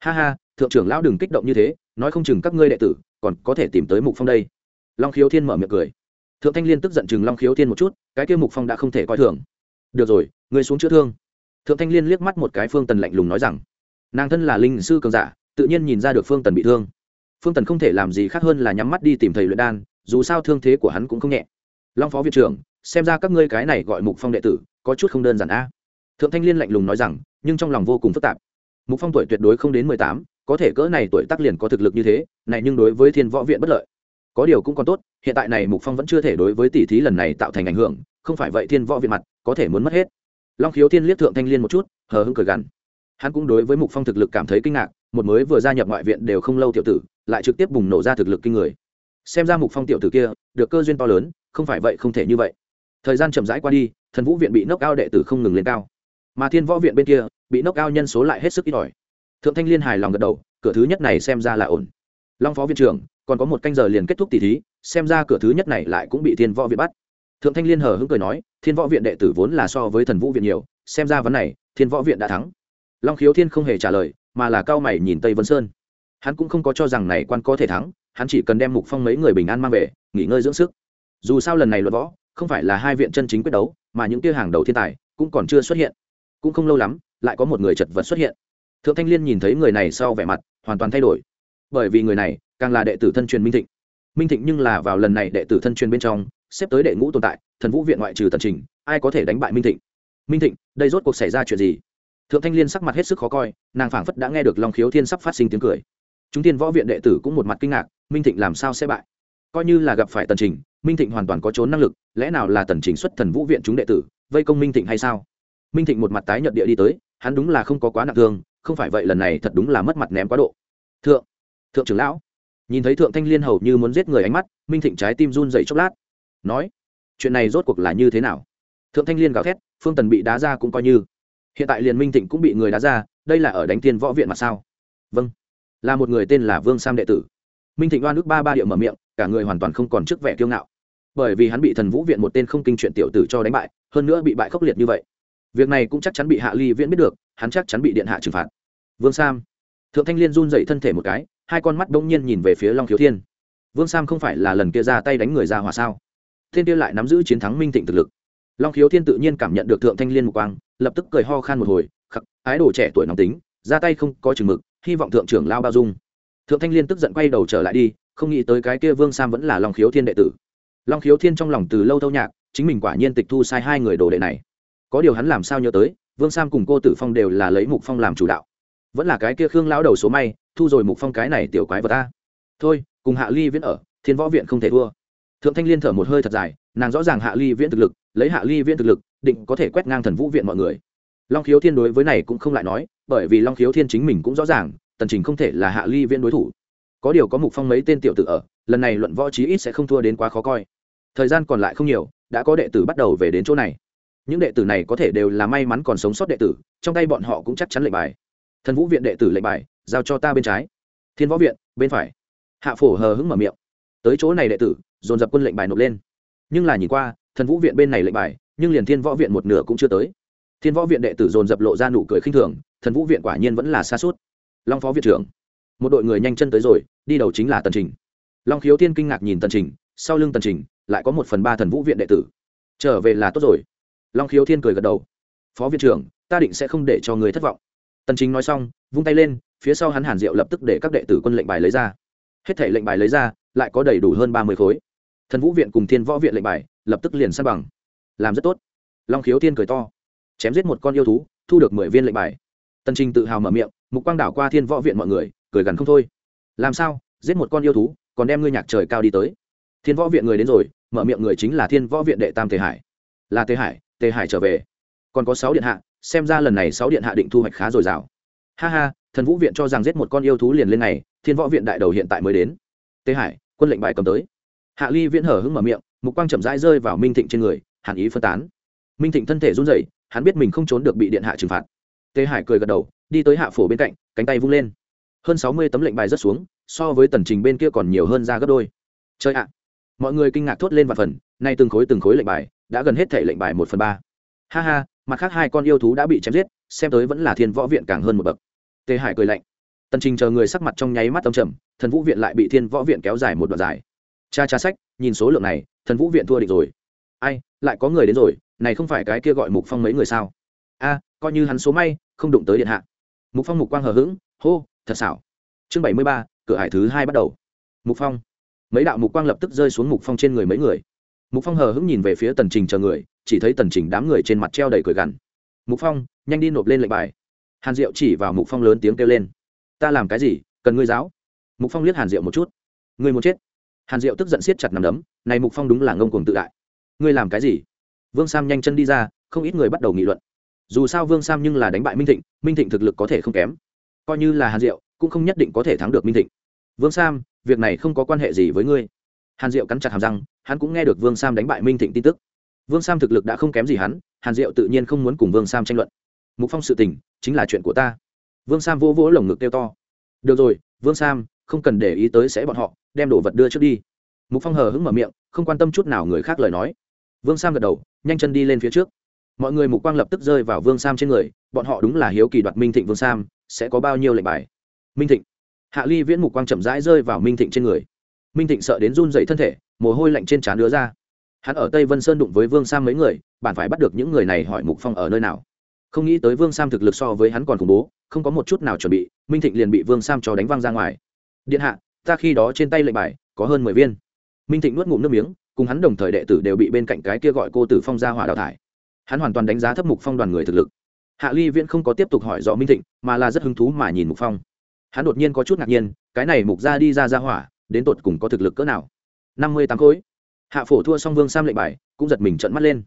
Ha ha, thượng trưởng lão đừng kích động như thế, nói không chừng các ngươi đệ tử còn có thể tìm tới mục phong đây. Long khiếu thiên mở miệng cười. Thượng thanh liên tức giận chừng long khiếu thiên một chút, cái kia mục phong đã không thể coi thường. Được rồi, ngươi xuống chữa thương. Thượng thanh liên liếc mắt một cái phương tần lạnh lùng nói rằng, nàng thân là linh sư cường giả tự nhiên nhìn ra được phương tần bị thương. Phương tần không thể làm gì khác hơn là nhắm mắt đi tìm thầy luyện đan, dù sao thương thế của hắn cũng không nhẹ. Long phó viện trưởng, xem ra các ngươi cái này gọi mục phong đệ tử, có chút không đơn giản a. Thượng thanh liên lạnh lùng nói rằng, nhưng trong lòng vô cùng phức tạp. Mục phong tuổi tuyệt đối không đến mười tám, có thể cỡ này tuổi tác liền có thực lực như thế, này nhưng đối với thiên võ viện bất lợi. Có điều cũng còn tốt, hiện tại này mục phong vẫn chưa thể đối với tỷ thí lần này tạo thành ảnh hưởng, không phải vậy thiên võ viện mặt, có thể muốn mất hết. Long khiếu thiên liếc thượng thanh liên một chút, hờ hững cười gằn. Hắn cũng đối với mục phong thực lực cảm thấy kinh ngạc một mới vừa gia nhập ngoại viện đều không lâu tiểu tử, lại trực tiếp bùng nổ ra thực lực kinh người. Xem ra mục phong tiểu tử kia, được cơ duyên to lớn, không phải vậy không thể như vậy. Thời gian chậm rãi qua đi, thần vũ viện bị nốc cao đệ tử không ngừng lên cao. Mà thiên võ viện bên kia, bị nốc cao nhân số lại hết sức ít ỏi. Thượng thanh liên hài lòng gật đầu, cửa thứ nhất này xem ra là ổn. Long phó viện trưởng, còn có một canh giờ liền kết thúc tỷ thí, xem ra cửa thứ nhất này lại cũng bị thiên võ viện bắt. Thượng thanh liên hờ hững cười nói, thiên võ viện đệ tử vốn là so với thần vũ viện nhiều, xem ra vấn này, thiên võ viện đã thắng. Long khiếu thiên không hề trả lời mà là cao mày nhìn tây vân sơn. Hắn cũng không có cho rằng này quan có thể thắng, hắn chỉ cần đem mục phong mấy người bình an mang về, nghỉ ngơi dưỡng sức. Dù sao lần này luật võ, không phải là hai viện chân chính quyết đấu, mà những tia hàng đầu thiên tài cũng còn chưa xuất hiện. Cũng không lâu lắm, lại có một người chật vật xuất hiện. Thượng thanh liên nhìn thấy người này sau vẻ mặt hoàn toàn thay đổi. Bởi vì người này càng là đệ tử thân truyền minh thịnh. Minh thịnh nhưng là vào lần này đệ tử thân truyền bên trong, xếp tới đệ ngũ tồn tại, thần vũ viện ngoại trừ tần trình, ai có thể đánh bại minh thịnh? Minh thịnh, đây rốt cuộc xảy ra chuyện gì? Thượng thanh liên sắc mặt hết sức khó coi, nàng phảng phất đã nghe được long khiếu thiên sắp phát sinh tiếng cười. Chúng tiên võ viện đệ tử cũng một mặt kinh ngạc, minh thịnh làm sao sẽ bại? Coi như là gặp phải tần trình, minh thịnh hoàn toàn có trốn năng lực, lẽ nào là tần trình xuất thần vũ viện chúng đệ tử, vây công minh thịnh hay sao? Minh thịnh một mặt tái nhợt địa đi tới, hắn đúng là không có quá nặng thương, không phải vậy lần này thật đúng là mất mặt ném quá độ. Thượng thượng trưởng lão. Nhìn thấy thượng thanh liên hầu như muốn giết người ánh mắt, minh thịnh trái tim run dậy chốc lát. Nói, chuyện này rốt cuộc là như thế nào? Thượng thanh liên gào thét, phương tần bị đá ra cũng coi như hiện tại liền minh thịnh cũng bị người đá ra, đây là ở đánh thiên võ viện mà sao? Vâng. Là một người tên là vương sam đệ tử. Minh thịnh oan ước ba ba điệu mở miệng, cả người hoàn toàn không còn trước vẻ kiêu ngạo. Bởi vì hắn bị thần vũ viện một tên không kinh chuyện tiểu tử cho đánh bại, hơn nữa bị bại khốc liệt như vậy. Việc này cũng chắc chắn bị hạ ly viễn biết được, hắn chắc chắn bị điện hạ trừng phạt. Vương sam. Thượng thanh liên run dậy thân thể một cái, hai con mắt đông nhiên nhìn về phía long khiếu thiên. Vương sam không phải là lần kia ra tay đánh người ra hòa sao? Thiên kia lại nắm giữ chiến thắng minh thịnh thực lực long khiếu thiên tự nhiên cảm nhận được thượng thanh liên mục quang, lập tức cười ho khan một hồi, khắc, ái đồ trẻ tuổi nóng tính, ra tay không có chừng mực, hy vọng thượng trưởng lao bao dung. Thượng thanh liên tức giận quay đầu trở lại đi, không nghĩ tới cái kia vương sam vẫn là long khiếu thiên đệ tử. Long khiếu thiên trong lòng từ lâu thâu nhạc, chính mình quả nhiên tịch thu sai hai người đồ đệ này. Có điều hắn làm sao nhớ tới, vương sam cùng cô tử phong đều là lấy mục phong làm chủ đạo. Vẫn là cái kia khương lão đầu số may, thu rồi mục phong cái này tiểu quái vật ta thôi, cùng hạ ly viễn ở, thiên võ viện không thể thua. Thượng thanh liên thở một hơi thật dài, nàng rõ ràng hạ ly viễn thực lực lấy hạ ly viễn thực lực, định có thể quét ngang thần vũ viện mọi người. Long khiếu thiên đối với này cũng không lại nói, bởi vì long khiếu thiên chính mình cũng rõ ràng, tần trình không thể là hạ ly viễn đối thủ. Có điều có mục phong mấy tên tiểu tử ở, lần này luận võ chí ít sẽ không thua đến quá khó coi. Thời gian còn lại không nhiều, đã có đệ tử bắt đầu về đến chỗ này. Những đệ tử này có thể đều là may mắn còn sống sót đệ tử, trong tay bọn họ cũng chắc chắn lệnh bài. Thần vũ viện đệ tử lệnh bài, giao cho ta bên trái. Thiên võ viện, bên phải. Hạ phổ hờ hững mở miệng. Tới chỗ này đệ tử, dồn dập quân lệnh bài nộp lên. Nhưng là nhìn qua thần vũ viện bên này lệnh bài, nhưng liền thiên võ viện một nửa cũng chưa tới. Thiên võ viện đệ tử dồn dập lộ ra nụ cười khinh thường, thần vũ viện quả nhiên vẫn là xa suốt. Long phó viện trưởng, một đội người nhanh chân tới rồi, đi đầu chính là tần trình. Long khiếu thiên kinh ngạc nhìn tần trình, sau lưng tần trình, lại có một phần ba thần vũ viện đệ tử. Trở về là tốt rồi. Long khiếu thiên cười gật đầu. Phó viện trưởng, ta định sẽ không để cho người thất vọng. Tần chính nói xong, vung tay lên, phía sau hắn hàn diệu lập tức để các đệ tử quân lệnh bài lấy ra. Hết thể lệnh bài lấy ra, lại có đầy đủ hơn ba mươi khối. Thần vũ viện cùng thiên võ viện lệnh bài lập tức liền san bằng. Làm rất tốt. Long khiếu thiên cười to. Chém giết một con yêu thú, thu được mười viên lệnh bài. Tần trình tự hào mở miệng, mục quang đảo qua thiên võ viện mọi người, cười gần không thôi. Làm sao? Giết một con yêu thú, còn đem ngươi nhạc trời cao đi tới. Thiên võ viện người đến rồi, mở miệng người chính là thiên võ viện đệ tam tề hải. Là tề hải tề hải trở về. Còn có sáu điện hạ, xem ra lần này sáu điện hạ định thu hoạch khá dồi dào. Ha ha, thần vũ viện cho rằng giết một con yêu thú liền lên này thiên võ viện đại đầu hiện tại mới đến. Tề hải, quân lệnh bài cầm tới. Hạ ly viễn hở hưng mở miệng mục quang chậm rãi rơi vào minh thịnh trên người, hàn ý phân tán. Minh thịnh thân thể run rẩy, hắn biết mình không trốn được bị điện hạ trừng phạt. Tề hải cười gật đầu, đi tới hạ phổ bên cạnh, cánh tay vung lên. Hơn sáu mươi tấm lệnh bài rớt xuống, so với tần trình bên kia còn nhiều hơn ra gấp đôi. Chơi ạ! Mọi người kinh ngạc thốt lên và phần, nay từng khối từng khối lệnh bài, đã gần hết thể lệnh bài một phần ba. Ha ha, mặt khác hai con yêu thú đã bị chém giết, xem tới vẫn là thiên võ viện càng hơn một bậc. Tề hải cười lạnh. Tần trình chờ người sắc mặt trong nháy mắt tâm trầm, thần vũ viện lại bị thiên võ viện kéo dài một đoạn dài cha cha sách, nhìn số lượng này, thần vũ viện thua địch rồi. Ai, lại có người đến rồi, này không phải cái kia gọi mục phong mấy người sao? A, coi như hắn số may, không đụng tới điện hạ. Mục phong mục quang hờ hững, hô, thật xảo. Chương bảy mươi ba, cửa hải thứ hai bắt đầu. Mục phong. Mấy đạo mục quang lập tức rơi xuống mục phong trên người mấy người. Mục phong hờ hững nhìn về phía tần trình chờ người, chỉ thấy tần trình đám người trên mặt treo đầy cười gằn. Mục phong, nhanh đi nộp lên lệnh bài. Hàn diệu chỉ vào mục phong lớn tiếng kêu lên. Ta làm cái gì, cần ngươi giáo? Mục phong liếc hàn diệu một chút. Ngươi muốn chết? Hàn diệu tức giận siết chặt nằm đấm, này mục phong đúng là ngông cuồng tự đại. Ngươi làm cái gì? Vương sam nhanh chân đi ra, không ít người bắt đầu nghị luận. Dù sao vương sam nhưng là đánh bại minh thịnh minh thịnh thực lực có thể không kém. Coi như là hàn diệu, cũng không nhất định có thể thắng được minh thịnh. Vương sam, việc này không có quan hệ gì với ngươi. Hàn diệu cắn chặt hàm răng, hắn cũng nghe được vương sam đánh bại minh thịnh tin tức. Vương sam thực lực đã không kém gì hắn, hàn diệu tự nhiên không muốn cùng vương sam tranh luận. Mục phong sự tình chính là chuyện của ta. Vương sam vỗ vỗ lồng ngực kêu to. Được rồi, vương sam không cần để ý tới sẽ bọn họ, đem đồ vật đưa trước đi. Mục phong hờ hững mở miệng, không quan tâm chút nào người khác lời nói. Vương sam gật đầu, nhanh chân đi lên phía trước. Mọi người mục quang lập tức rơi vào vương sam trên người, bọn họ đúng là hiếu kỳ đoạt minh thịnh vương sam, sẽ có bao nhiêu lệnh bài? Minh thịnh. Hạ ly viễn mục quang chậm rãi rơi vào minh thịnh trên người. Minh thịnh sợ đến run dậy thân thể, mồ hôi lạnh trên trán đứa ra. Hắn ở tây vân sơn đụng với vương sam mấy người, bạn phải bắt được những người này hỏi mục phong ở nơi nào. Không nghĩ tới vương sam thực lực so với hắn còn khủng bố, không có một chút nào chuẩn bị, minh thịnh liền bị vương sam cho đánh văng ra ngoài điện hạ, ta khi đó trên tay lệnh bài, có hơn mười viên. Minh thịnh nuốt ngụm nước miếng, cùng hắn đồng thời đệ tử đều bị bên cạnh cái kia gọi cô tử phong ra hỏa đào thải. Hắn hoàn toàn đánh giá thấp mục phong đoàn người thực lực. Hạ ly viễn không có tiếp tục hỏi rõ minh thịnh, mà là rất hứng thú mà nhìn mục phong. Hắn đột nhiên có chút ngạc nhiên, cái này mục ra đi ra ra hỏa, đến tột cùng có thực lực cỡ nào? Năm mươi tám khối. Hạ phổ thua xong vương sam lệnh bài, cũng giật mình trận mắt lên.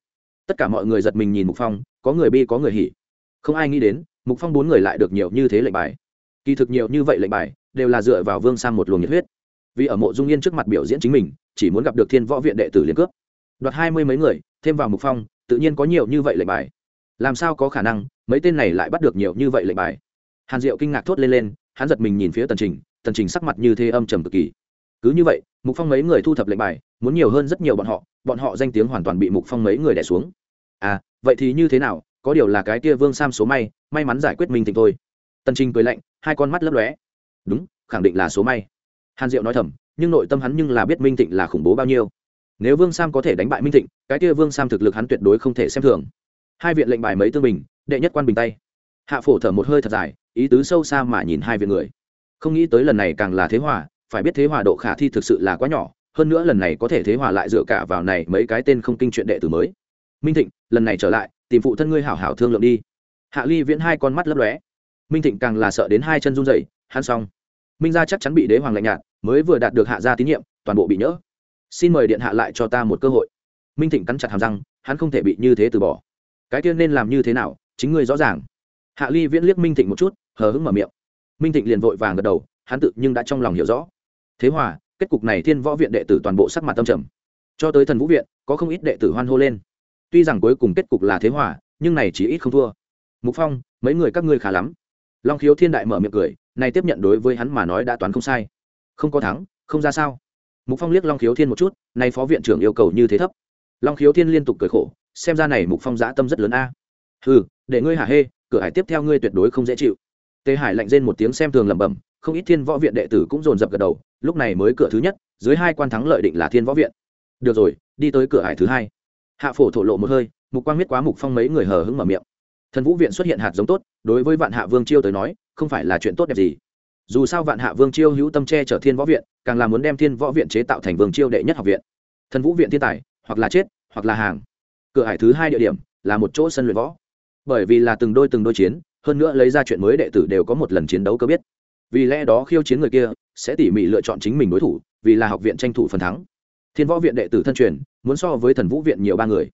Tất cả mọi người giật mình nhìn mục phong, có người bi có người hỉ. Không ai nghĩ đến, mục phong bốn người lại được nhiều như thế lệnh bài. Kỳ thực nhiều như vậy lệnh bài đều là dựa vào vương sang một luồng nhiệt huyết. Vì ở mộ dung yên trước mặt biểu diễn chính mình, chỉ muốn gặp được thiên võ viện đệ tử liên cướp. Đoạt hai mươi mấy người, thêm vào mục phong, tự nhiên có nhiều như vậy lệnh bài. Làm sao có khả năng, mấy tên này lại bắt được nhiều như vậy lệnh bài? Hàn diệu kinh ngạc thốt lên lên, hắn giật mình nhìn phía tần trình tần trình sắc mặt như thế âm trầm cực kỳ. Cứ như vậy, mục phong mấy người thu thập lệnh bài, muốn nhiều hơn rất nhiều bọn họ bọn họ danh tiếng hoàn toàn bị mục phong mấy người đẻ xuống. À vậy thì như thế nào, có điều là cái kia vương sam số may may mắn giải quyết mình thịnh thôi. Tần trình cười lạnh, hai con mắt lấp lóe đúng, khẳng định là số may. Hàn diệu nói thầm, nhưng nội tâm hắn nhưng là biết minh thịnh là khủng bố bao nhiêu. Nếu vương sam có thể đánh bại minh thịnh, cái kia vương sam thực lực hắn tuyệt đối không thể xem thường. Hai viện lệnh bài mấy tương bình, đệ nhất quan bình tay. Hạ phổ thở một hơi thật dài, ý tứ sâu xa mà nhìn hai viện người. Không nghĩ tới lần này càng là thế hòa, phải biết thế hòa độ khả thi thực sự là quá nhỏ, hơn nữa lần này có thể thế hòa lại dựa cả vào này mấy cái tên không kinh chuyện đệ tử mới. Minh thịnh, lần này trở lại, tìm phụ thân ngươi hảo hảo thương lượng đi. Hạ ly viễn hai con mắt lấp lóe. Minh thịnh càng là sợ đến hai chân run rẩy hắn xong. Minh gia chắc chắn bị đế hoàng lạnh nhạt, mới vừa đạt được hạ gia tín nhiệm, toàn bộ bị nhỡ. Xin mời điện hạ lại cho ta một cơ hội. Minh thịnh cắn chặt hàm răng, hắn không thể bị như thế từ bỏ. Cái tiên nên làm như thế nào, chính ngươi rõ ràng. Hạ ly viễn liếc minh thịnh một chút, hờ hững mở miệng. Minh thịnh liền vội vàng gật đầu, hắn tự nhưng đã trong lòng hiểu rõ. Thế hòa, kết cục này thiên võ viện đệ tử toàn bộ sắc mặt tâm trầm. Cho tới thần vũ viện, có không ít đệ tử hoan hô lên. Tuy rằng cuối cùng kết cục là thế hòa, nhưng này chỉ ít không thua. Mục phong, mấy người các ngươi khá lắm long khiếu thiên đại mở miệng cười, này tiếp nhận đối với hắn mà nói đã toán không sai. Không có thắng, không ra sao. Mục phong liếc long khiếu thiên một chút nay phó viện trưởng yêu cầu như thế thấp. Long khiếu thiên liên tục cười khổ, xem ra này mục phong giã tâm rất lớn a. À. ừ để ngươi hả hê, cửa hải tiếp theo ngươi tuyệt đối không dễ chịu. Tề hải lạnh rên một tiếng xem thường lẩm bẩm, không ít thiên võ viện đệ tử cũng dồn dập gật đầu, lúc này mới cửa thứ nhất, dưới hai quan thắng lợi định là thiên võ viện. Được rồi, đi tới cửa hải thứ hai. Hạ phổ thổ lộ một hơi, mục quang biết quá mục phong mấy người hờ hững mở miệng thần vũ viện xuất hiện hạt giống tốt, đối với vạn hạ vương chiêu tới nói, không phải là chuyện tốt đẹp gì. Dù sao vạn hạ vương chiêu hữu tâm che chở thiên võ viện, càng là muốn đem thiên võ viện chế tạo thành vương chiêu đệ nhất học viện. Thần vũ viện thiên tài, hoặc là chết, hoặc là hàng. Cửa hải thứ hai địa điểm, là một chỗ sân luyện võ. Bởi vì là từng đôi từng đôi chiến, hơn nữa lấy ra chuyện mới đệ tử đều có một lần chiến đấu cơ biết. Vì lẽ đó khiêu chiến người kia, sẽ tỉ mỉ lựa chọn chính mình đối thủ, vì là học viện tranh thủ phần thắng. Thiên võ viện đệ tử thân truyền, muốn so với thần vũ viện nhiều ba người.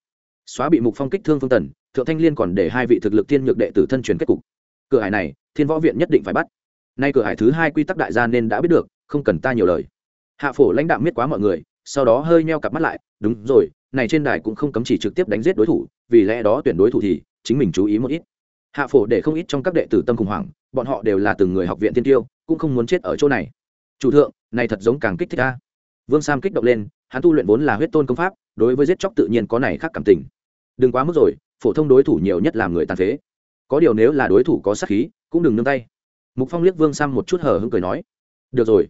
Xóa bị mục phong kích thương phương tần thượng thanh liên còn để hai vị thực lực tiên nhược đệ tử thân truyền kết cục. Cửa hải này, thiên võ viện nhất định phải bắt. Nay cửa hải thứ hai quy tắc đại gia nên đã biết được, không cần ta nhiều lời. Hạ phổ lãnh đạo miết quá mọi người, sau đó hơi neo cặp mắt lại, đúng rồi, này trên đài cũng không cấm chỉ trực tiếp đánh giết đối thủ, vì lẽ đó tuyển đối thủ thì chính mình chú ý một ít. Hạ phổ để không ít trong các đệ tử tâm khủng hoảng, bọn họ đều là từng người học viện tiên tiêu, cũng không muốn chết ở chỗ này. Chủ thượng, này thật giống càng kích thích ta. Vương sam kích động lên, hắn tu luyện vốn là huyết tôn công pháp, đối với giết chóc tự nhiên có này khác cảm tình. Đừng quá mức rồi phổ thông đối thủ nhiều nhất làm người tàn phế. Có điều nếu là đối thủ có sát khí, cũng đừng nương tay. Mục phong liếc vương sam một chút hờ hững cười nói, được rồi.